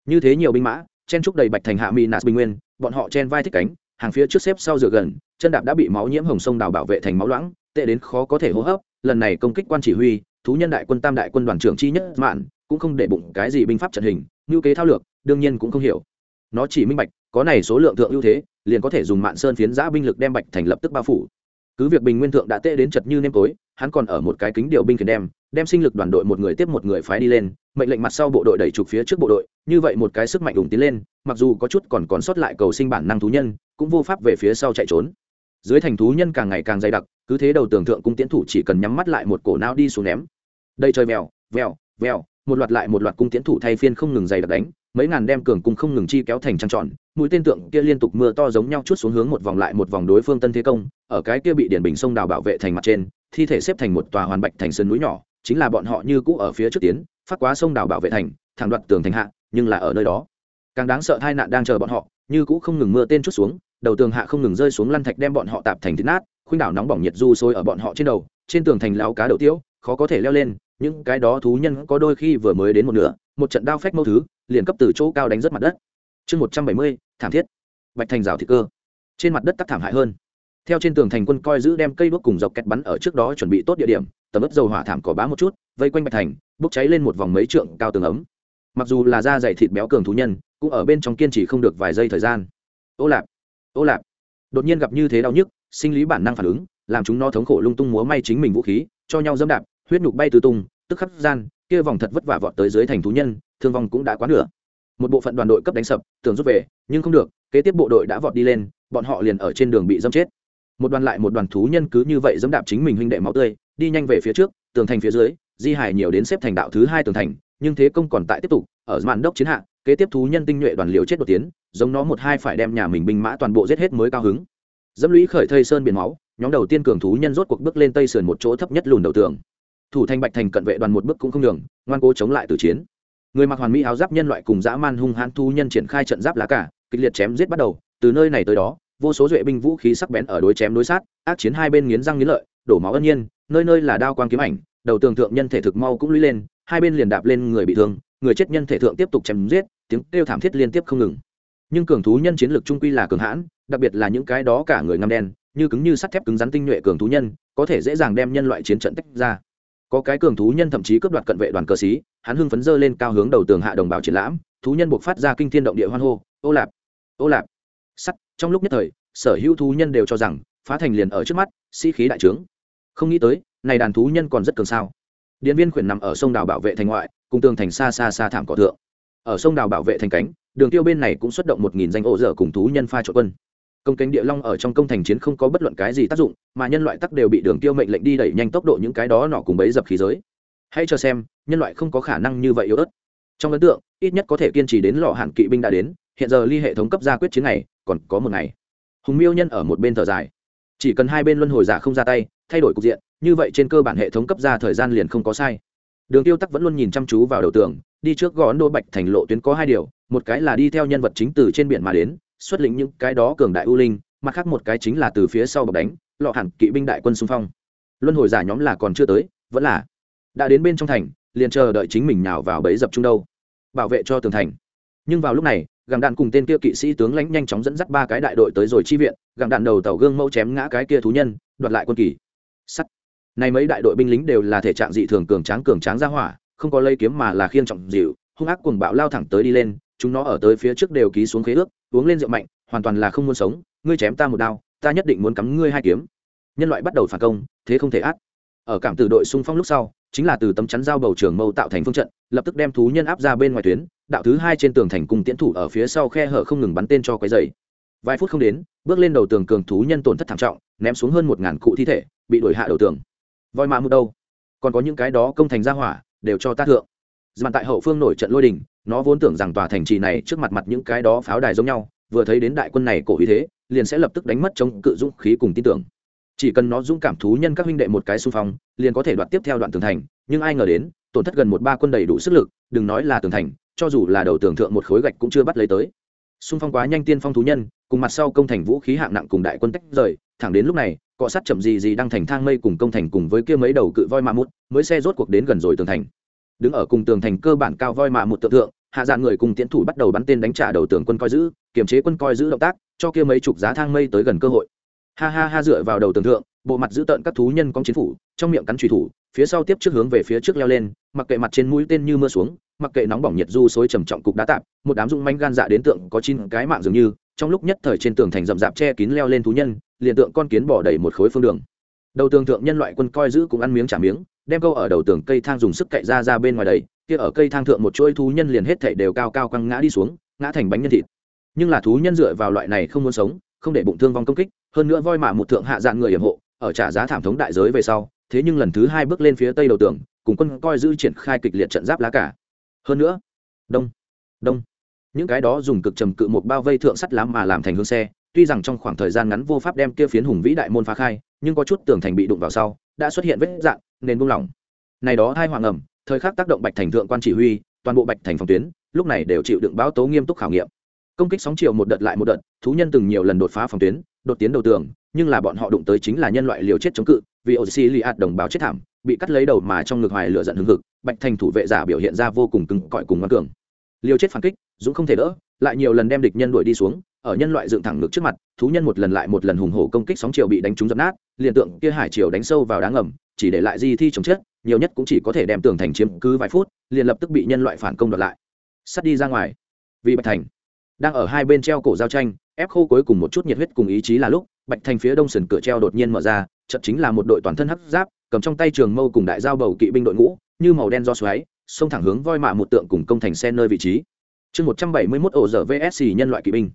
Như thế nhiều binh mã, chen trúc đầy bạch thành hạ mỹ nạt bình nguyên, bọn họ chen vai thích cánh, hàng phía trước xếp sau dựa gần, chân đạp đã bị máu nhiễm hồng sông đào bảo vệ thành máu loãng, tệ đến khó có thể hô hấp, lần này công kích quan chỉ huy, thú nhân đại quân tam đại quân đoàn trưởng chi nhất mạn, cũng không để bụng cái gì binh pháp trận hình ngưu kế thao lược, đương nhiên cũng không hiểu. Nó chỉ minh bạch, có này số lượng thượng ưu thế liền có thể dùng mạn sơn phiến giã binh lực đem bạch thành lập tức bao phủ. Cứ việc bình nguyên thượng đã tệ đến chật như nêm tối, hắn còn ở một cái kính điều binh khiển đem đem sinh lực đoàn đội một người tiếp một người phái đi lên, mệnh lệnh mặt sau bộ đội đẩy trục phía trước bộ đội, như vậy một cái sức mạnh đùng tiến lên, mặc dù có chút còn còn sót lại cầu sinh bản năng thú nhân, cũng vô pháp về phía sau chạy trốn. Dưới thành thú nhân càng ngày càng dày đặc, cứ thế đầu tường thượng cung tiến thủ chỉ cần nhắm mắt lại một cổ não đi xuống ném. Đây chơi mèo vèo vèo, một loạt lại một loạt cung tiến thủ thay phiên không ngừng dày đặc đánh, mấy ngàn đem cường cung không ngừng chi kéo thành trăng tròn mũi tên tượng kia liên tục mưa to giống nhau chút xuống hướng một vòng lại một vòng đối phương tân thế công, ở cái kia bị điển bình sông đào bảo vệ thành mặt trên, thi thể xếp thành một tòa hoàn bạch thành sân núi nhỏ, chính là bọn họ như cũ ở phía trước tiến, phát quá sông đào bảo vệ thành, thẳng đoạt tường thành hạ, nhưng là ở nơi đó. Càng đáng sợ tai nạn đang chờ bọn họ, như cũ không ngừng mưa tên chút xuống, đầu tường hạ không ngừng rơi xuống lăn thạch đem bọn họ tạp thành thịt nát, khuynh đảo nóng bỏng nhiệt du sôi ở bọn họ trên đầu, trên tường thành lão cá đầu tiếu, khó có thể leo lên, những cái đó thú nhân có đôi khi vừa mới đến một nửa, một trận đao phách mâu thứ, liền cấp từ chỗ cao đánh rất mặt đất chương một trăm bảy mươi, thảm thiết. Bạch thành rào thị cơ. Trên mặt đất tắc thảm hại hơn. Theo trên tường thành quân coi giữ đem cây đuốc cùng dọc kẹt bắn ở trước đó chuẩn bị tốt địa điểm, tầm ướp dầu hỏa thảm cỏ bá một chút, vây quanh bạch thành, bốc cháy lên một vòng mấy trượng cao tường ấm. Mặc dù là da dày thịt béo cường thú nhân, cũng ở bên trong kiên trì không được vài giây thời gian. Ô lạp ô lạp. Đột nhiên gặp như thế đau nhức, sinh lý bản năng phản ứng, làm chúng nó thống khổ lung tung múa may chính mình vũ khí, cho nhau dẫm đạp, huyết nhục bay tứ tung, tức khắc gian, kia vòng thật vất vả vọt tới dưới thành thú nhân, thương vong cũng đã quá nửa một bộ phận đoàn đội cấp đánh sập, tưởng rút về, nhưng không được, kế tiếp bộ đội đã vọt đi lên, bọn họ liền ở trên đường bị dâm chết. Một đoàn lại một đoàn thú nhân cứ như vậy dẫm đạp chính mình huynh đệ máu tươi, đi nhanh về phía trước, tường thành phía dưới, di hải nhiều đến xếp thành đạo thứ hai tường thành, nhưng thế công còn tại tiếp tục, ở màn đốc chiến hạ, kế tiếp thú nhân tinh nhuệ đoàn liều chết đột tiến, giống nó một hai phải đem nhà mình binh mã toàn bộ giết hết mới cao hứng. Dẫm lũy khởi thây sơn biển máu, nhóm đầu tiên cường thú nhân rốt cuộc bước lên tây sườn một chỗ thấp nhất lùn đầu tường. Thủ thành bạch thành cận vệ đoàn một bước cũng không đường ngoan cố chống lại từ chiến người mặc hoàn mỹ áo giáp nhân loại cùng dã man hung hãn thu nhân triển khai trận giáp lá cả, kịch liệt chém giết bắt đầu. Từ nơi này tới đó, vô số duệ binh vũ khí sắc bén ở đối chém đối sát, ác chiến hai bên nghiến răng nghiến lợi, đổ máu ân nhiên, nơi nơi là đao quang kiếm ảnh, đầu tường thượng nhân thể thực mau cũng lũy lên, hai bên liền đạp lên người bị thương, người chết nhân thể thượng tiếp tục chém giết, tiếng kêu thảm thiết liên tiếp không ngừng. Nhưng cường thú nhân chiến lược trung quy là cường hãn, đặc biệt là những cái đó cả người ngăm đen, như cứng như sắt thép cứng rắn tinh nhuệ cường thú nhân, có thể dễ dàng đem nhân loại chiến trận tách ra. Có cái cường thú nhân thậm chí cướp đoạt cận vệ đoàn cờ xí hắn hưng phấn dơ lên cao hướng đầu tường hạ đồng bào triển lãm, thú nhân buộc phát ra kinh thiên động địa hoan hô, ô lạp ô lạp. Sắt, trong lúc nhất thời, sở hữu thú nhân đều cho rằng, phá thành liền ở trước mắt, sĩ、si、khí đại trướng. Không nghĩ tới, này đàn thú nhân còn rất cường sao. Điện viên khuyển nằm ở sông đào bảo vệ thành ngoại, cùng tường thành xa xa xa thảm cỏ thượng. Ở sông đào bảo vệ thành cánh, đường tiêu bên này cũng xuất động một nghìn danh ô dở cùng thú nhân pha trộn quân. Công cánh địa long ở trong công thành chiến không có bất luận cái gì tác dụng, mà nhân loại tắc đều bị đường tiêu mệnh lệnh đi đẩy nhanh tốc độ những cái đó nọ cùng bấy dập khí giới hãy cho xem, nhân loại không có khả năng như vậy yếu ớt. Trong ấn tượng, ít nhất có thể kiên trì đến lò hạn kỵ binh đã đến, hiện giờ ly hệ thống cấp ra quyết chiến này, còn có một ngày. Hùng miêu nhân ở một bên thở dài. Chỉ cần hai bên luân hồi giả không ra tay, thay đổi cục diện, như vậy trên cơ bản hệ thống cấp ra thời gian liền không có sai. Đường tiêu tắc vẫn luôn nhìn chăm chú vào đầu tường, đi trước gõ ấn đô bạch thành lộ tuyến có hai điều, một cái là đi theo nhân vật chính từ trên biển mà đến, xuất lĩnh những cái đó cường đại ưu linh, mặt khác một cái chính là từ phía sau bọc đánh lọ hẳn kỵ binh đại quân xung phong. Luân hồi giả nhóm là còn chưa tới, vẫn là đã đến bên trong thành, liền chờ đợi chính mình nào vào bẫy dập trung đâu. Bảo vệ cho tường thành. Nhưng vào lúc này gàng đạn cùng tên kia kỵ sĩ tướng lãnh nhanh chóng dẫn dắt ba cái đại đội tới rồi chi viện gàng đạn đầu tàu gương mẫu chém ngã cái kia thú nhân, đoạt lại quân kỳ. Sắt. Này mấy đại đội binh lính đều là thể trạng dị thường cường tráng cường tráng ra hỏa, không có lây kiếm mà là khiên trọng dịu, hung ác cuồng bạo lao thẳng tới đi lên, chúng nó ở tới phía trước đều ký xuống khế ước, uống lên rượu mạnh, hoàn toàn là không muốn sống, ngươi chém ta một đao, ta nhất định muốn cắm ngươi hai kiếm. Nhân loại bắt đầu phản công, thế không thể át ở cảm tử đội xung phong lúc sau, chính là từ tấm chắn giao bầu trường mâu tạo thành phương trận, lập tức đem thú nhân áp ra bên ngoài tuyến, đạo thứ hai trên tường thành cùng tiễn thủ ở phía sau khe hở không ngừng bắn tên cho quấy dày. Vài phút không đến, bước lên đầu tường cường thú nhân tổn thất thảm trọng, ném xuống hơn một ngàn cụ thi thể, bị đuổi hạ đầu tường. Voi mạ một đâu? Còn có những cái đó công thành ra hỏa, đều cho ta thượng. Dàn tại hậu phương nổi trận lôi đình, nó vốn tưởng rằng tòa thành trì này trước mặt mặt những cái đó pháo đài giống nhau, vừa thấy đến đại quân này cổ ý thế, liền sẽ lập tức đánh mất chống cự dũng khí cùng tin tưởng chỉ cần nó dũng cảm thú nhân các huynh đệ một cái xung phong, liền có thể đoạt tiếp theo đoạn tường thành, nhưng ai ngờ đến, tổn thất gần một ba quân đầy đủ sức lực, đừng nói là tường thành, cho dù là đầu tường thượng một khối gạch cũng chưa bắt lấy tới. Xung phong quá nhanh tiên phong thú nhân, cùng mặt sau công thành vũ khí hạng nặng cùng đại quân tách rời, thẳng đến lúc này, cọ sát chậm gì gì đang thành thang mây cùng công thành cùng với kia mấy đầu cự voi mạ mút mới xe rốt cuộc đến gần rồi tường thành. Đứng ở cùng tường thành cơ bản cao voi mạ một tượng thượng, hạ dạng người cùng tiến thủ bắt đầu bắn tên đánh trả đầu tường quân coi giữ, kiềm chế quân coi giữ động tác, cho kia mấy chục giá thang mây tới gần cơ hội ha ha ha dựa vào đầu tường thượng, bộ mặt giữ tợn các thú nhân cong chiến phủ, trong miệng cắn trùy thủ, phía sau tiếp trước hướng về phía trước leo lên, mặc kệ mặt trên mũi tên như mưa xuống, mặc kệ nóng bỏng nhiệt du xối trầm trọng cục đá tạp, một đám dung manh gan dạ đến tượng có chín cái mạng dường như, trong lúc nhất thời trên tường thành rậm rạp che kín leo lên thú nhân, liền tượng con kiến bỏ đầy một khối phương đường. Đầu tường thượng nhân loại quân coi giữ cũng ăn miếng trả miếng, đem câu ở đầu tường cây thang dùng sức cậy ra ra bên ngoài đầy, kia ở cây thang thượng một chuỗi thú nhân liền hết thảy đều cao cao căng ngã đi xuống, ngã thành bánh nhân thịt. Nhưng là thú nhân dựa vào loại này không muốn sống không để bụng thương vong công kích, hơn nữa voi mạ một thượng hạ dạng người hiểm hộ, ở trả giá thảm thống đại giới về sau, thế nhưng lần thứ hai bước lên phía tây đầu tường, cùng quân coi giữ triển khai kịch liệt trận giáp lá cả. Hơn nữa, đông đông, những cái đó dùng cực trầm cự một bao vây thượng sắt lá mà làm thành hương xe, tuy rằng trong khoảng thời gian ngắn vô pháp đem kia phiến hùng vĩ đại môn phá khai, nhưng có chút tường thành bị đụng vào sau, đã xuất hiện vết dạn nên buông lỏng. Này đó hai hoàng ẩm, thời khắc tác động bạch thành thượng quan chỉ huy, toàn bộ bạch thành phòng tuyến, lúc này đều chịu đựng báo tố nghiêm túc khảo nghiệm công kích sóng chiều một đợt lại một đợt, thú nhân từng nhiều lần đột phá phòng tuyến, đột tiến đầu tường, nhưng là bọn họ đụng tới chính là nhân loại liều chết chống cự, vì oxy li ạt đồng báo chết thảm, bị cắt lấy đầu mà trong ngực hoài lửa giận hưng hực, bạch thành thủ vệ giả biểu hiện ra vô cùng cứng cỏi cùng ngoan cường. Liều chết phản kích, dũng không thể đỡ, lại nhiều lần đem địch nhân đuổi đi xuống, ở nhân loại dựng thẳng ngực trước mặt, thú nhân một lần lại một lần hùng hổ công kích sóng chiều bị đánh trúng dập nát, liền tượng kia hải chiều đánh sâu vào đá ngầm, chỉ để lại di thi chống chết, nhiều nhất cũng chỉ có thể đem tường thành chiếm cứ vài phút, liền lập tức bị nhân loại phản công đoạt lại. Sắt đi ra ngoài. Vì bạch thành đang ở hai bên treo cổ giao tranh, ép khô cuối cùng một chút nhiệt huyết cùng ý chí là lúc, bạch thành phía đông sườn cửa treo đột nhiên mở ra trận chính là một đội toàn thân hấp giáp, cầm trong tay trường mâu cùng đại giao bầu kỵ binh đội ngũ, như màu đen do xoáy, xông thẳng hướng voi mạ một tượng cùng công thành xe nơi vị trí. Chương một trăm bảy mươi mốt ổ dở vsc nhân loại kỵ binh.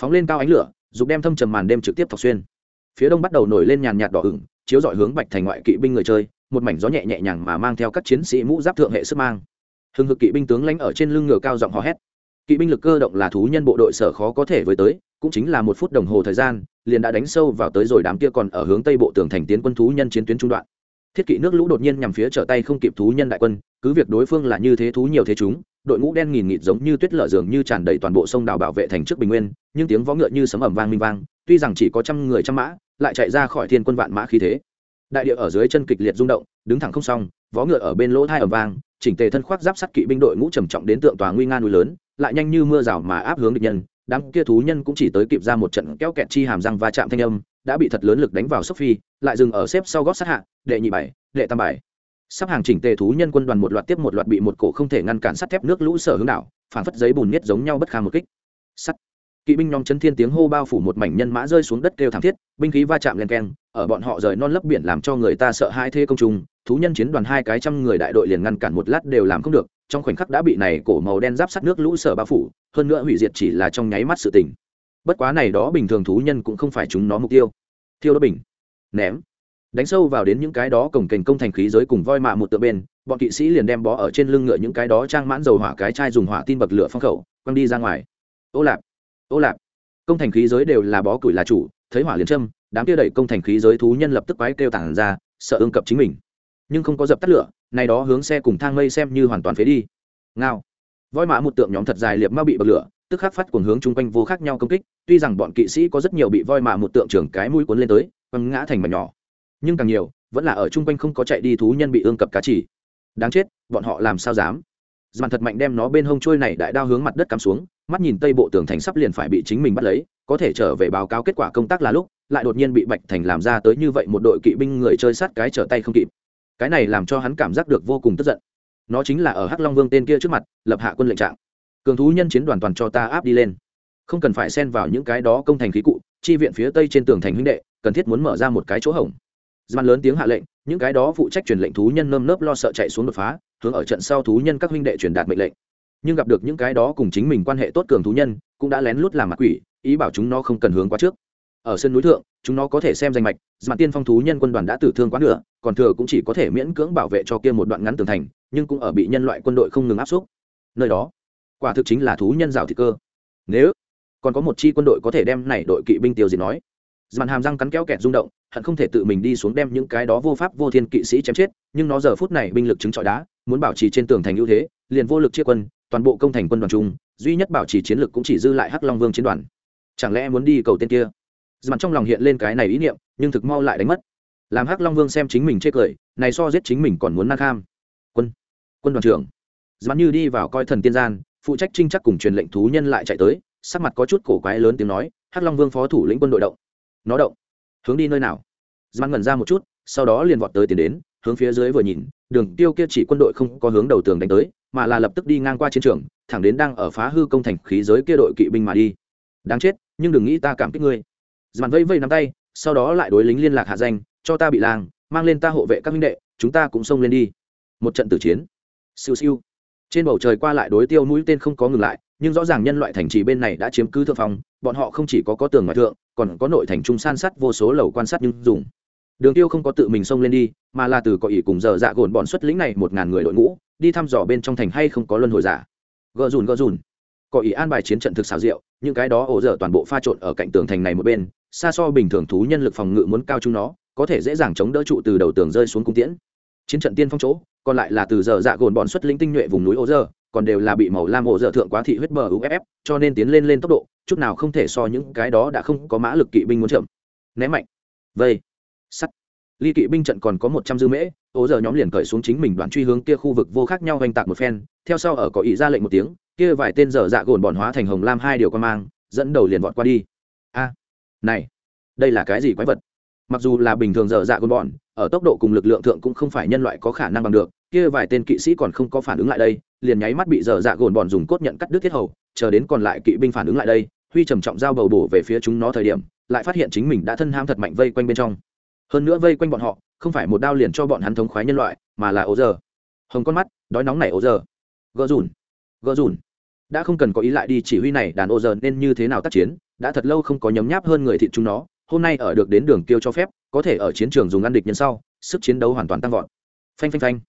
Phóng lên cao ánh lửa, dục đem thâm trầm màn đêm trực tiếp thọc xuyên. Phía đông bắt đầu nổi lên nhàn nhạt đỏ ửng, chiếu dọi hướng bạch thành ngoại kỵ binh người chơi, một mảnh gió nhẹ nhẹ nhàng mà mang theo các chiến sĩ mũ giáp thượng hệ sức mang. Hưng hực kỵ binh tướng lãnh ở trên lưng ngựa cao giọng hò hét kỵ binh lực cơ động là thú nhân bộ đội sở khó có thể với tới, cũng chính là một phút đồng hồ thời gian, liền đã đánh sâu vào tới rồi đám kia còn ở hướng tây bộ tường thành tiến quân thú nhân chiến tuyến trung đoạn. Thiết kỵ nước lũ đột nhiên nhằm phía trở tay không kịp thú nhân đại quân, cứ việc đối phương là như thế thú nhiều thế chúng, đội ngũ đen nghìn nghịt giống như tuyết lở dường như tràn đầy toàn bộ sông đảo bảo vệ thành trước bình nguyên, nhưng tiếng vó ngựa như sấm ẩm vang minh vang, tuy rằng chỉ có trăm người trăm mã, lại chạy ra khỏi thiên quân vạn mã khí thế. Đại địa ở dưới chân kịch liệt rung động, đứng thẳng không xong, vó ngựa ở bên lỗ thai ẩm vang, chỉnh tề thân khoác giáp sắt kỵ binh đội ngũ trầm trọng đến tượng tòa nguy nga núi lớn lại nhanh như mưa rào mà áp hướng địch nhân đám kia thú nhân cũng chỉ tới kịp ra một trận kéo kẹt chi hàm răng va chạm thanh âm đã bị thật lớn lực đánh vào sophie lại dừng ở xếp sau gót sát hạ đệ nhị bảy đệ tam bảy sắp hàng chỉnh tề thú nhân quân đoàn một loạt tiếp một loạt bị một cổ không thể ngăn cản sắt thép nước lũ sở hướng đảo phản phất giấy bùn miết giống nhau bất khả một kích. Sắt. Kỵ binh nhóm chân thiên tiếng hô bao phủ một mảnh nhân mã rơi xuống đất kêu thảm thiết binh khí va chạm len keng ở bọn họ rời non lấp biển làm cho người ta sợ hai thế công trùng, thú nhân chiến đoàn hai cái trăm người đại đội liền ngăn cản một lát đều làm không được trong khoảnh khắc đã bị này cổ màu đen giáp sắt nước lũ sở bao phủ, hơn nữa hủy diệt chỉ là trong nháy mắt sự tình. Bất quá này đó bình thường thú nhân cũng không phải chúng nó mục tiêu. Thiêu đó bình. Ném. Đánh sâu vào đến những cái đó cổng kềnh công thành khí giới cùng voi mạ một tựa bên, bọn kỵ sĩ liền đem bó ở trên lưng ngựa những cái đó trang mãn dầu hỏa cái chai dùng hỏa tin bậc lửa phong khẩu, quăng đi ra ngoài. Ô lạp. Ô lạp. Công thành khí giới đều là bó củi là chủ, thấy hỏa liền châm, đám kia đẩy công thành khí giới thú nhân lập tức quái kêu tản ra, sợ ương cập chính mình nhưng không có dập tắt lửa, này đó hướng xe cùng thang mây xem như hoàn toàn phế đi. Ngao. Voi mã một tượng nhóm thật dài liệp ma bị bật lửa, tức khắc phát cuồng hướng chung quanh vô khác nhau công kích, tuy rằng bọn kỵ sĩ có rất nhiều bị voi mã một tượng trưởng cái mũi cuốn lên tới, quăng ngã thành mảnh nhỏ. Nhưng càng nhiều, vẫn là ở chung quanh không có chạy đi thú nhân bị ương cập cá chỉ. Đáng chết, bọn họ làm sao dám? Dàn thật mạnh đem nó bên hông trôi này đại đao hướng mặt đất cắm xuống, mắt nhìn tây bộ tường thành sắp liền phải bị chính mình bắt lấy, có thể trở về báo cáo kết quả công tác là lúc, lại đột nhiên bị bạch thành làm ra tới như vậy một đội kỵ binh người chơi sát cái trở tay không kịp cái này làm cho hắn cảm giác được vô cùng tức giận. Nó chính là ở hắc long vương tên kia trước mặt, lập hạ quân lệnh trạng. Cường thú nhân chiến đoàn toàn cho ta áp đi lên. Không cần phải xen vào những cái đó công thành khí cụ, chi viện phía tây trên tường thành huynh đệ, cần thiết muốn mở ra một cái chỗ hổng. Dàn lớn tiếng hạ lệnh, những cái đó phụ trách truyền lệnh thú nhân nơm nớp lo sợ chạy xuống đột phá, hướng ở trận sau thú nhân các huynh đệ truyền đạt mệnh lệnh. Nhưng gặp được những cái đó cùng chính mình quan hệ tốt cường thú nhân, cũng đã lén lút làm mặt quỷ, ý bảo chúng nó không cần hướng quá trước ở sân núi thượng, chúng nó có thể xem danh mạch dàn tiên phong thú nhân quân đoàn đã tử thương quá nửa, còn thừa cũng chỉ có thể miễn cưỡng bảo vệ cho kia một đoạn ngắn tường thành, nhưng cũng ở bị nhân loại quân đội không ngừng áp xúc. Nơi đó, quả thực chính là thú nhân rào thị cơ. Nếu còn có một chi quân đội có thể đem này đội kỵ binh tiêu diệt nói dàn hàm răng cắn kéo kẹt rung động, hận không thể tự mình đi xuống đem những cái đó vô pháp vô thiên kỵ sĩ chém chết, nhưng nó giờ phút này binh lực chứng trọi đá, muốn bảo trì trên tường thành ưu thế, liền vô lực chia quân, toàn bộ công thành quân đoàn chung, duy nhất bảo trì chiến lược cũng chỉ dư lại hắc long vương chiến đoàn. Chẳng lẽ muốn đi cầu tên kia? Dàn trong lòng hiện lên cái này ý niệm, nhưng thực mau lại đánh mất. Làm hắc long vương xem chính mình chê cười, này so giết chính mình còn muốn năng kham. Quân quân đoàn trưởng. Dàn như đi vào coi thần tiên gian, phụ trách trinh chắc cùng truyền lệnh thú nhân lại chạy tới, sắc mặt có chút cổ quái lớn tiếng nói, hắc long vương phó thủ lĩnh quân đội động. Nó động? Hướng đi nơi nào? Dàn ngẩn ra một chút, sau đó liền vọt tới tiến đến, hướng phía dưới vừa nhìn, đường tiêu kia chỉ quân đội không có hướng đầu tường đánh tới, mà là lập tức đi ngang qua chiến trường, thẳng đến đang ở phá hư công thành khí giới kia đội kỵ binh mà đi. Đáng chết, nhưng đừng nghĩ ta cảm kích ngươi dàn vây vây nắm tay sau đó lại đối lính liên lạc hạ danh cho ta bị làng mang lên ta hộ vệ các minh đệ chúng ta cũng xông lên đi. Một trận tử chiến. Siêu siêu. Trên bầu trời qua lại đối tiêu mũi tên không có ngừng lại nhưng rõ ràng nhân loại thành trì bên này đã chiếm cứ thượng phòng, bọn họ không chỉ có có tường ngoại thượng còn có nội thành trung san sắt vô số lầu quan sát nhưng dùng. Đường tiêu không có tự mình xông lên đi mà là từ có ý cùng giờ dạ gồn bọn xuất lĩnh này một ngàn người đội ngũ đi thăm dò bên trong thành hay không có luân hồi giả. Gờ dùn gờ dùn có ý an bài chiến trận thực xào rượu những cái đó ổ dở toàn bộ pha trộn ở cạnh tường thành này một bên xa so bình thường thú nhân lực phòng ngự muốn cao chúng nó, có thể dễ dàng chống đỡ trụ từ đầu tường rơi xuống cung tiễn. Chiến trận tiên phong chỗ, còn lại là từ giờ dạ gồn bọn xuất linh tinh nhuệ vùng núi ô dơ, còn đều là bị màu lam ô dở thượng quá thị huyết bờ uff cho nên tiến lên lên tốc độ, chút nào không thể so những cái đó đã không có mã lực kỵ binh muốn chậm. Ném mạnh. Vây. Sắt. Ly kỵ binh trận còn có một trăm dư mễ, ô dơ nhóm liền cởi xuống chính mình đoạn truy hướng kia khu vực vô khác nhau oanh tạc một phen, theo sau ở có ý ra lệnh một tiếng, kia vài tên dở dạ gồn bọn hóa thành hồng lam hai điều quan mang, dẫn đầu liền vọt qua đi. A này, đây là cái gì quái vật? Mặc dù là bình thường dở dạ gồn bọn, ở tốc độ cùng lực lượng thượng cũng không phải nhân loại có khả năng bằng được, kia vài tên kỵ sĩ còn không có phản ứng lại đây, liền nháy mắt bị dở dạ gồn bọn dùng cốt nhận cắt đứt thiết hầu, chờ đến còn lại kỵ binh phản ứng lại đây, huy trầm trọng dao bầu bổ về phía chúng nó thời điểm, lại phát hiện chính mình đã thân ham thật mạnh vây quanh bên trong. Hơn nữa vây quanh bọn họ, không phải một đao liền cho bọn hắn thống khoái nhân loại, mà là ố giờ hồng con mắt, đói nóng này ố giờ gỡ dùn gỡ dùn đã không cần có ý lại đi chỉ huy này, đàn ô giờ nên như thế nào tác chiến, đã thật lâu không có nhấm nháp hơn người thịt chúng nó, hôm nay ở được đến đường kiêu cho phép, có thể ở chiến trường dùng ăn địch nhân sau, sức chiến đấu hoàn toàn tăng vọt. Phanh phanh phanh.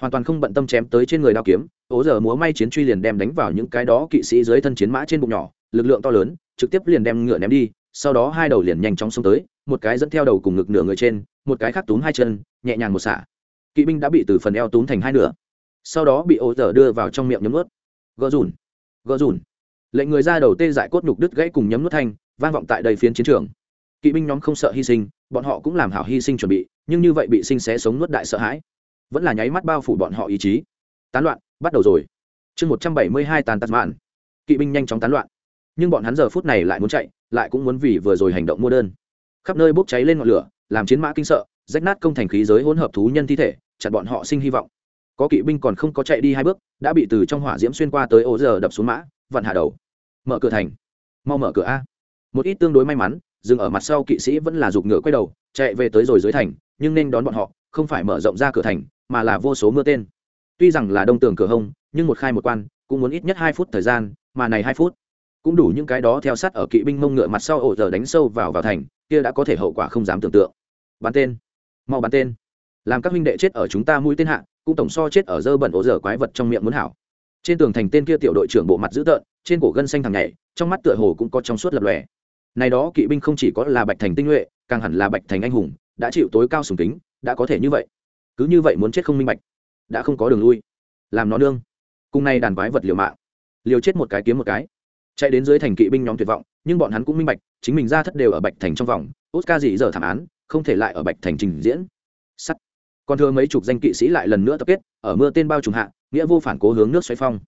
Hoàn toàn không bận tâm chém tới trên người đao kiếm, ố giờ múa may chiến truy liền đem đánh vào những cái đó kỵ sĩ dưới thân chiến mã trên bụng nhỏ, lực lượng to lớn, trực tiếp liền đem ngựa ném đi, sau đó hai đầu liền nhanh chóng xông tới, một cái dẫn theo đầu cùng ngực nửa người trên, một cái khác túm hai chân, nhẹ nhàng một xả. Kỵ binh đã bị từ phần eo túm thành hai nửa. Sau đó bị ố giờ đưa vào trong miệng nhấm ướt gỡ rùn gỡ rùn. Lệnh người ra đầu tê dại cốt nhục đứt gãy cùng nhấm nuốt thanh, vang vọng tại đầy phiến chiến trường. Kỵ binh nhóm không sợ hy sinh, bọn họ cũng làm hảo hy sinh chuẩn bị, nhưng như vậy bị sinh xé sống nuốt đại sợ hãi. Vẫn là nháy mắt bao phủ bọn họ ý chí. Tán loạn, bắt đầu rồi. Chương một trăm bảy mươi hai tàn tạt mạn. Kỵ binh nhanh chóng tán loạn. Nhưng bọn hắn giờ phút này lại muốn chạy, lại cũng muốn vì vừa rồi hành động mua đơn. Khắp nơi bốc cháy lên ngọn lửa, làm chiến mã kinh sợ, rách nát công thành khí giới hỗn hợp thú nhân thi thể, chặn bọn họ sinh hy vọng có kỵ binh còn không có chạy đi hai bước, đã bị từ trong hỏa diễm xuyên qua tới ô giờ đập xuống mã, vặn hạ đầu. Mở cửa thành. Mau mở cửa a. Một ít tương đối may mắn, dừng ở mặt sau kỵ sĩ vẫn là giục ngựa quay đầu, chạy về tới rồi dưới thành, nhưng nên đón bọn họ, không phải mở rộng ra cửa thành, mà là vô số mưa tên. Tuy rằng là đông tường cửa hông, nhưng một khai một quan, cũng muốn ít nhất hai phút thời gian, mà này hai phút cũng đủ những cái đó theo sát ở kỵ binh mông ngựa mặt sau ổ giờ đánh sâu vào vào thành, kia đã có thể hậu quả không dám tưởng tượng. Bắn tên. Mau bắn tên làm các huynh đệ chết ở chúng ta mũi tên hạ, cũng tổng so chết ở dơ bẩn ổ dở quái vật trong miệng muốn hảo. Trên tường thành tên kia tiểu đội trưởng bộ mặt dữ tợn, trên cổ gân xanh thằng nhảy, trong mắt tựa hồ cũng có trong suốt lập lòe. Này đó kỵ binh không chỉ có là bạch thành tinh nhuệ, càng hẳn là bạch thành anh hùng, đã chịu tối cao sùng kính, đã có thể như vậy. Cứ như vậy muốn chết không minh bạch, đã không có đường lui. Làm nó nương. Cùng nay đàn quái vật liều mạng. Liều chết một cái kiếm một cái. Chạy đến dưới thành kỵ binh nhóm tuyệt vọng, nhưng bọn hắn cũng minh bạch, chính mình ra thất đều ở bạch thành trong vòng, oscar dị giờ thảm án, không thể lại ở bạch thành trình diễn. Sắt còn thừa mấy chục danh kỵ sĩ lại lần nữa tập kết, ở mưa tên bao trùm hạ, nghĩa vô phản cố hướng nước xoáy phong.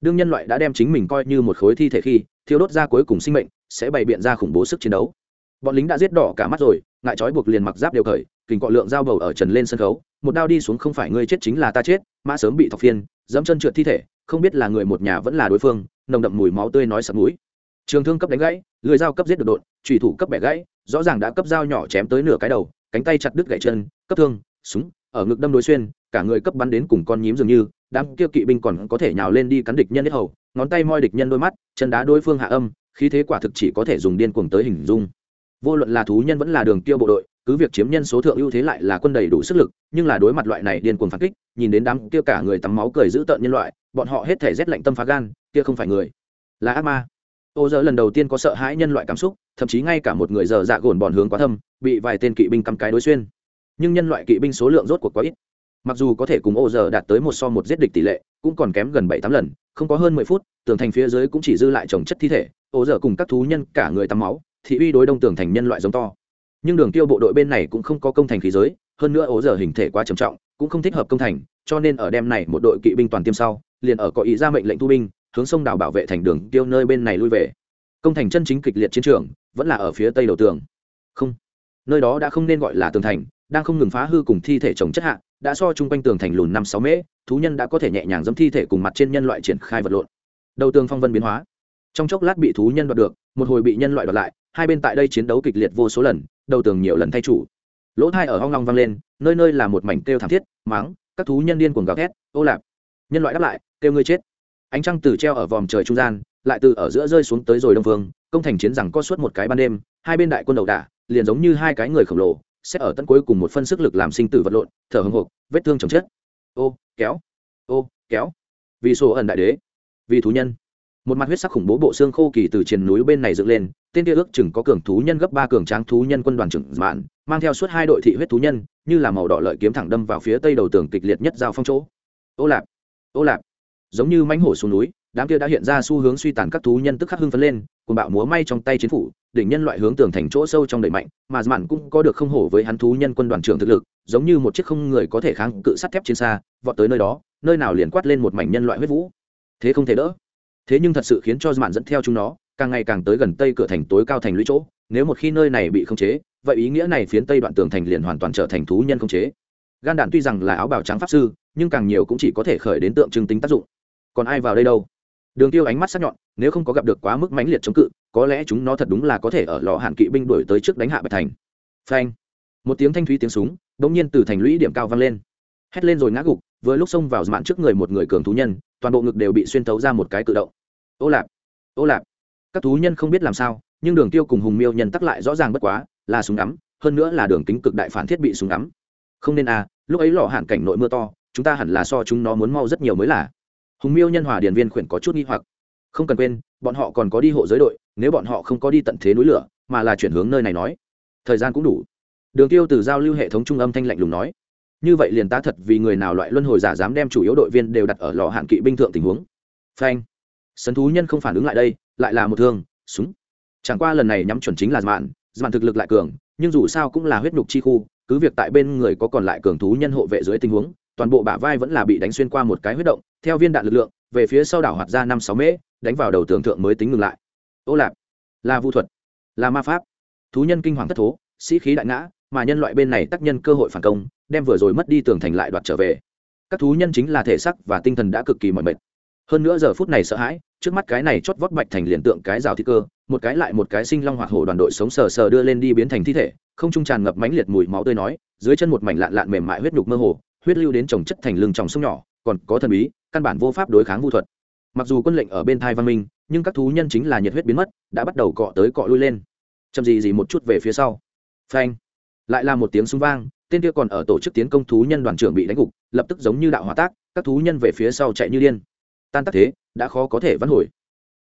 Đương nhân loại đã đem chính mình coi như một khối thi thể khi, thiêu đốt ra cuối cùng sinh mệnh, sẽ bày biện ra khủng bố sức chiến đấu. Bọn lính đã giết đỏ cả mắt rồi, ngại trói buộc liền mặc giáp đều khởi kình cọ lượng dao bầu ở trần lên sân khấu, một đao đi xuống không phải ngươi chết chính là ta chết, mã sớm bị thọc phiên, dẫm chân trượt thi thể, không biết là người một nhà vẫn là đối phương, nồng đậm mùi máu tươi nói sặc mũi. Trường thương cấp đánh gãy, lưỡi dao cấp giết được đột trùy thủ cấp bẻ gãy, rõ ràng đã cấp dao nhỏ chém tới nửa cái đầu, cánh tay chặt đứt gãy chân, cấp thương, súng ở ngực đâm đối xuyên, cả người cấp bắn đến cùng con nhím dường như, đám kia kỵ binh còn có thể nhào lên đi cắn địch nhân hết hầu, ngón tay moi địch nhân đôi mắt, chân đá đối phương hạ âm, khí thế quả thực chỉ có thể dùng điên cuồng tới hình dung. Vô luận là thú nhân vẫn là đường tiêu bộ đội, cứ việc chiếm nhân số thượng ưu thế lại là quân đầy đủ sức lực, nhưng là đối mặt loại này điên cuồng phản kích, nhìn đến đám kia cả người tắm máu cười giữ tợn nhân loại, bọn họ hết thể rét lạnh tâm phá gan, kia không phải người. Là ác ma. Ô giờ lần đầu tiên có sợ hãi nhân loại cảm xúc, thậm chí ngay cả một người giờ dạ gồn bọn hướng quá thâm, bị vài tên kỵ binh cắm cái đối xuyên nhưng nhân loại kỵ binh số lượng rốt cuộc quá ít. Mặc dù có thể cùng ô giờ đạt tới một so một giết địch tỷ lệ, cũng còn kém gần bảy tám lần, không có hơn mười phút, tường thành phía dưới cũng chỉ dư lại trồng chất thi thể, ô giờ cùng các thú nhân cả người tắm máu, thị uy đối đông tường thành nhân loại giống to. Nhưng đường tiêu bộ đội bên này cũng không có công thành khí giới, hơn nữa ố giờ hình thể quá trầm trọng, cũng không thích hợp công thành, cho nên ở đêm này một đội kỵ binh toàn tiêm sau, liền ở có ý ra mệnh lệnh thu binh, hướng sông đảo bảo vệ thành đường tiêu nơi bên này lui về. Công thành chân chính kịch liệt chiến trường, vẫn là ở phía tây đầu tường. Không, nơi đó đã không nên gọi là tường thành đang không ngừng phá hư cùng thi thể chồng chất hạ, đã so chung quanh tường thành lùn năm sáu mễ, thú nhân đã có thể nhẹ nhàng dẫm thi thể cùng mặt trên nhân loại triển khai vật lộn. Đầu tường phong vân biến hóa. Trong chốc lát bị thú nhân đoạt được, một hồi bị nhân loại đoạt lại, hai bên tại đây chiến đấu kịch liệt vô số lần, đầu tường nhiều lần thay chủ. Lỗ thai ở hong long vang lên, nơi nơi là một mảnh kêu thảm thiết, mắng, các thú nhân điên cuồng gào thét, ô lạp. Nhân loại đáp lại, kêu ngươi chết. Ánh trăng từ treo ở vòm trời trung gian, lại từ ở giữa rơi xuống tới rồi đông phương, công thành chiến rằng có suốt một cái ban đêm, hai bên đại quân đầu đả, liền giống như hai cái người khổng lồ sẽ ở tận cuối cùng một phân sức lực làm sinh tử vật lộn, thở hồng hộc vết thương chồng chết. Ô, kéo ô, kéo. Vì sổ ẩn đại đế, vì thú nhân. Một mặt huyết sắc khủng bố bộ xương khô kỳ từ triền núi bên này dựng lên, tên kia ước chừng có cường thú nhân gấp ba cường tráng thú nhân quân đoàn trưởng mạn, mang theo suốt hai đội thị huyết thú nhân, như là màu đỏ lợi kiếm thẳng đâm vào phía tây đầu tường kịch liệt nhất giao phong chỗ. Ô lạp ô lạp. Giống như mánh hổ xuống núi đám kia đã hiện ra xu hướng suy tàn các thú nhân tức khắc hưng phấn lên cùng bạo múa may trong tay chiến phủ, đỉnh nhân loại hướng tường thành chỗ sâu trong đẩy mạnh, mà mạn cũng có được không hổ với hắn thú nhân quân đoàn trưởng thực lực, giống như một chiếc không người có thể kháng cự sắt thép trên xa, vọt tới nơi đó, nơi nào liền quát lên một mảnh nhân loại huyết vũ. Thế không thể đỡ. Thế nhưng thật sự khiến cho mạn dẫn theo chúng nó, càng ngày càng tới gần tây cửa thành tối cao thành lũy chỗ, nếu một khi nơi này bị khống chế, vậy ý nghĩa này phiến tây đoạn tường thành liền hoàn toàn trở thành thú nhân khống chế. Gan đạn tuy rằng là áo bào trắng pháp sư, nhưng càng nhiều cũng chỉ có thể khởi đến tượng trưng tính tác dụng. Còn ai vào đây đâu? Đường tiêu ánh mắt sắc nhọn, nếu không có gặp được quá mức mãnh liệt chống cự, có lẽ chúng nó thật đúng là có thể ở lò hạn kỵ binh đuổi tới trước đánh hạ bạch thành. Phanh! Một tiếng thanh thúy tiếng súng bỗng nhiên từ thành lũy điểm cao vang lên. Hét lên rồi ngã gục, vừa lúc xông vào mạn trước người một người cường thú nhân, toàn bộ ngực đều bị xuyên tấu ra một cái cự động. Ô lạp! Ô lạp! Các thú nhân không biết làm sao, nhưng đường tiêu cùng hùng miêu nhân tắc lại rõ ràng bất quá, là súng ngắm, hơn nữa là đường kính cực đại phản thiết bị súng ngắm. Không nên à lúc ấy lò hạn cảnh nội mưa to, chúng ta hẳn là so chúng nó muốn mau rất nhiều mới là hùng miêu nhân hòa điền viên khuyển có chút nghi hoặc. Không cần quên, bọn họ còn có đi hộ giới đội, nếu bọn họ không có đi tận thế núi lửa, mà là chuyển hướng nơi này nói. Thời gian cũng đủ. Đường tiêu từ giao lưu hệ thống trung âm thanh lạnh lùng nói. Như vậy liền ta thật vì người nào loại luân hồi giả dám đem chủ yếu đội viên đều đặt ở lò hạn kỵ binh thượng tình huống. Phanh. Sấn thú nhân không phản ứng lại đây, lại là một thương, súng. Chẳng qua lần này nhắm chuẩn chính là mạn mạn thực lực lại cường, nhưng dù sao cũng là huyết nhục chi khu, cứ việc tại bên người có còn lại cường thú nhân hộ vệ dưới tình huống, toàn bộ bả vai vẫn là bị đánh xuyên qua một cái huyết động theo viên đạn lực lượng, về phía sau đảo hoạt ra năm sáu mễ, đánh vào đầu tường thượng mới tính ngừng lại. Ô lạp. Là vu thuật. Là ma pháp. Thú nhân kinh hoàng thất thố, sĩ khí đại ngã, mà nhân loại bên này tác nhân cơ hội phản công, đem vừa rồi mất đi tường thành lại đoạt trở về. Các thú nhân chính là thể sắc và tinh thần đã cực kỳ mỏi mệt. Hơn nữa giờ phút này sợ hãi, trước mắt cái này chót vót bạch thành liền tượng cái rào thi cơ, một cái lại một cái sinh long hoạt hổ đoàn đội sống sờ sờ đưa lên đi biến thành thi thể, không trung tràn ngập mánh liệt mùi máu tươi nói, dưới chân một mảnh lạn lạn mềm mại huyết nhục mơ hồ, huyết lưu đến trồng chất thành lưng tròng sông nhỏ, còn có thần bí căn bản vô pháp đối kháng vu thuật. Mặc dù quân lệnh ở bên thai văn minh, nhưng các thú nhân chính là nhiệt huyết biến mất, đã bắt đầu cọ tới cọ lui lên. Chậm gì gì một chút về phía sau. Phanh. Lại là một tiếng súng vang, tên kia còn ở tổ chức tiến công thú nhân đoàn trưởng bị đánh gục, lập tức giống như đạo hỏa tác, các thú nhân về phía sau chạy như điên. Tan tác thế, đã khó có thể vãn hồi.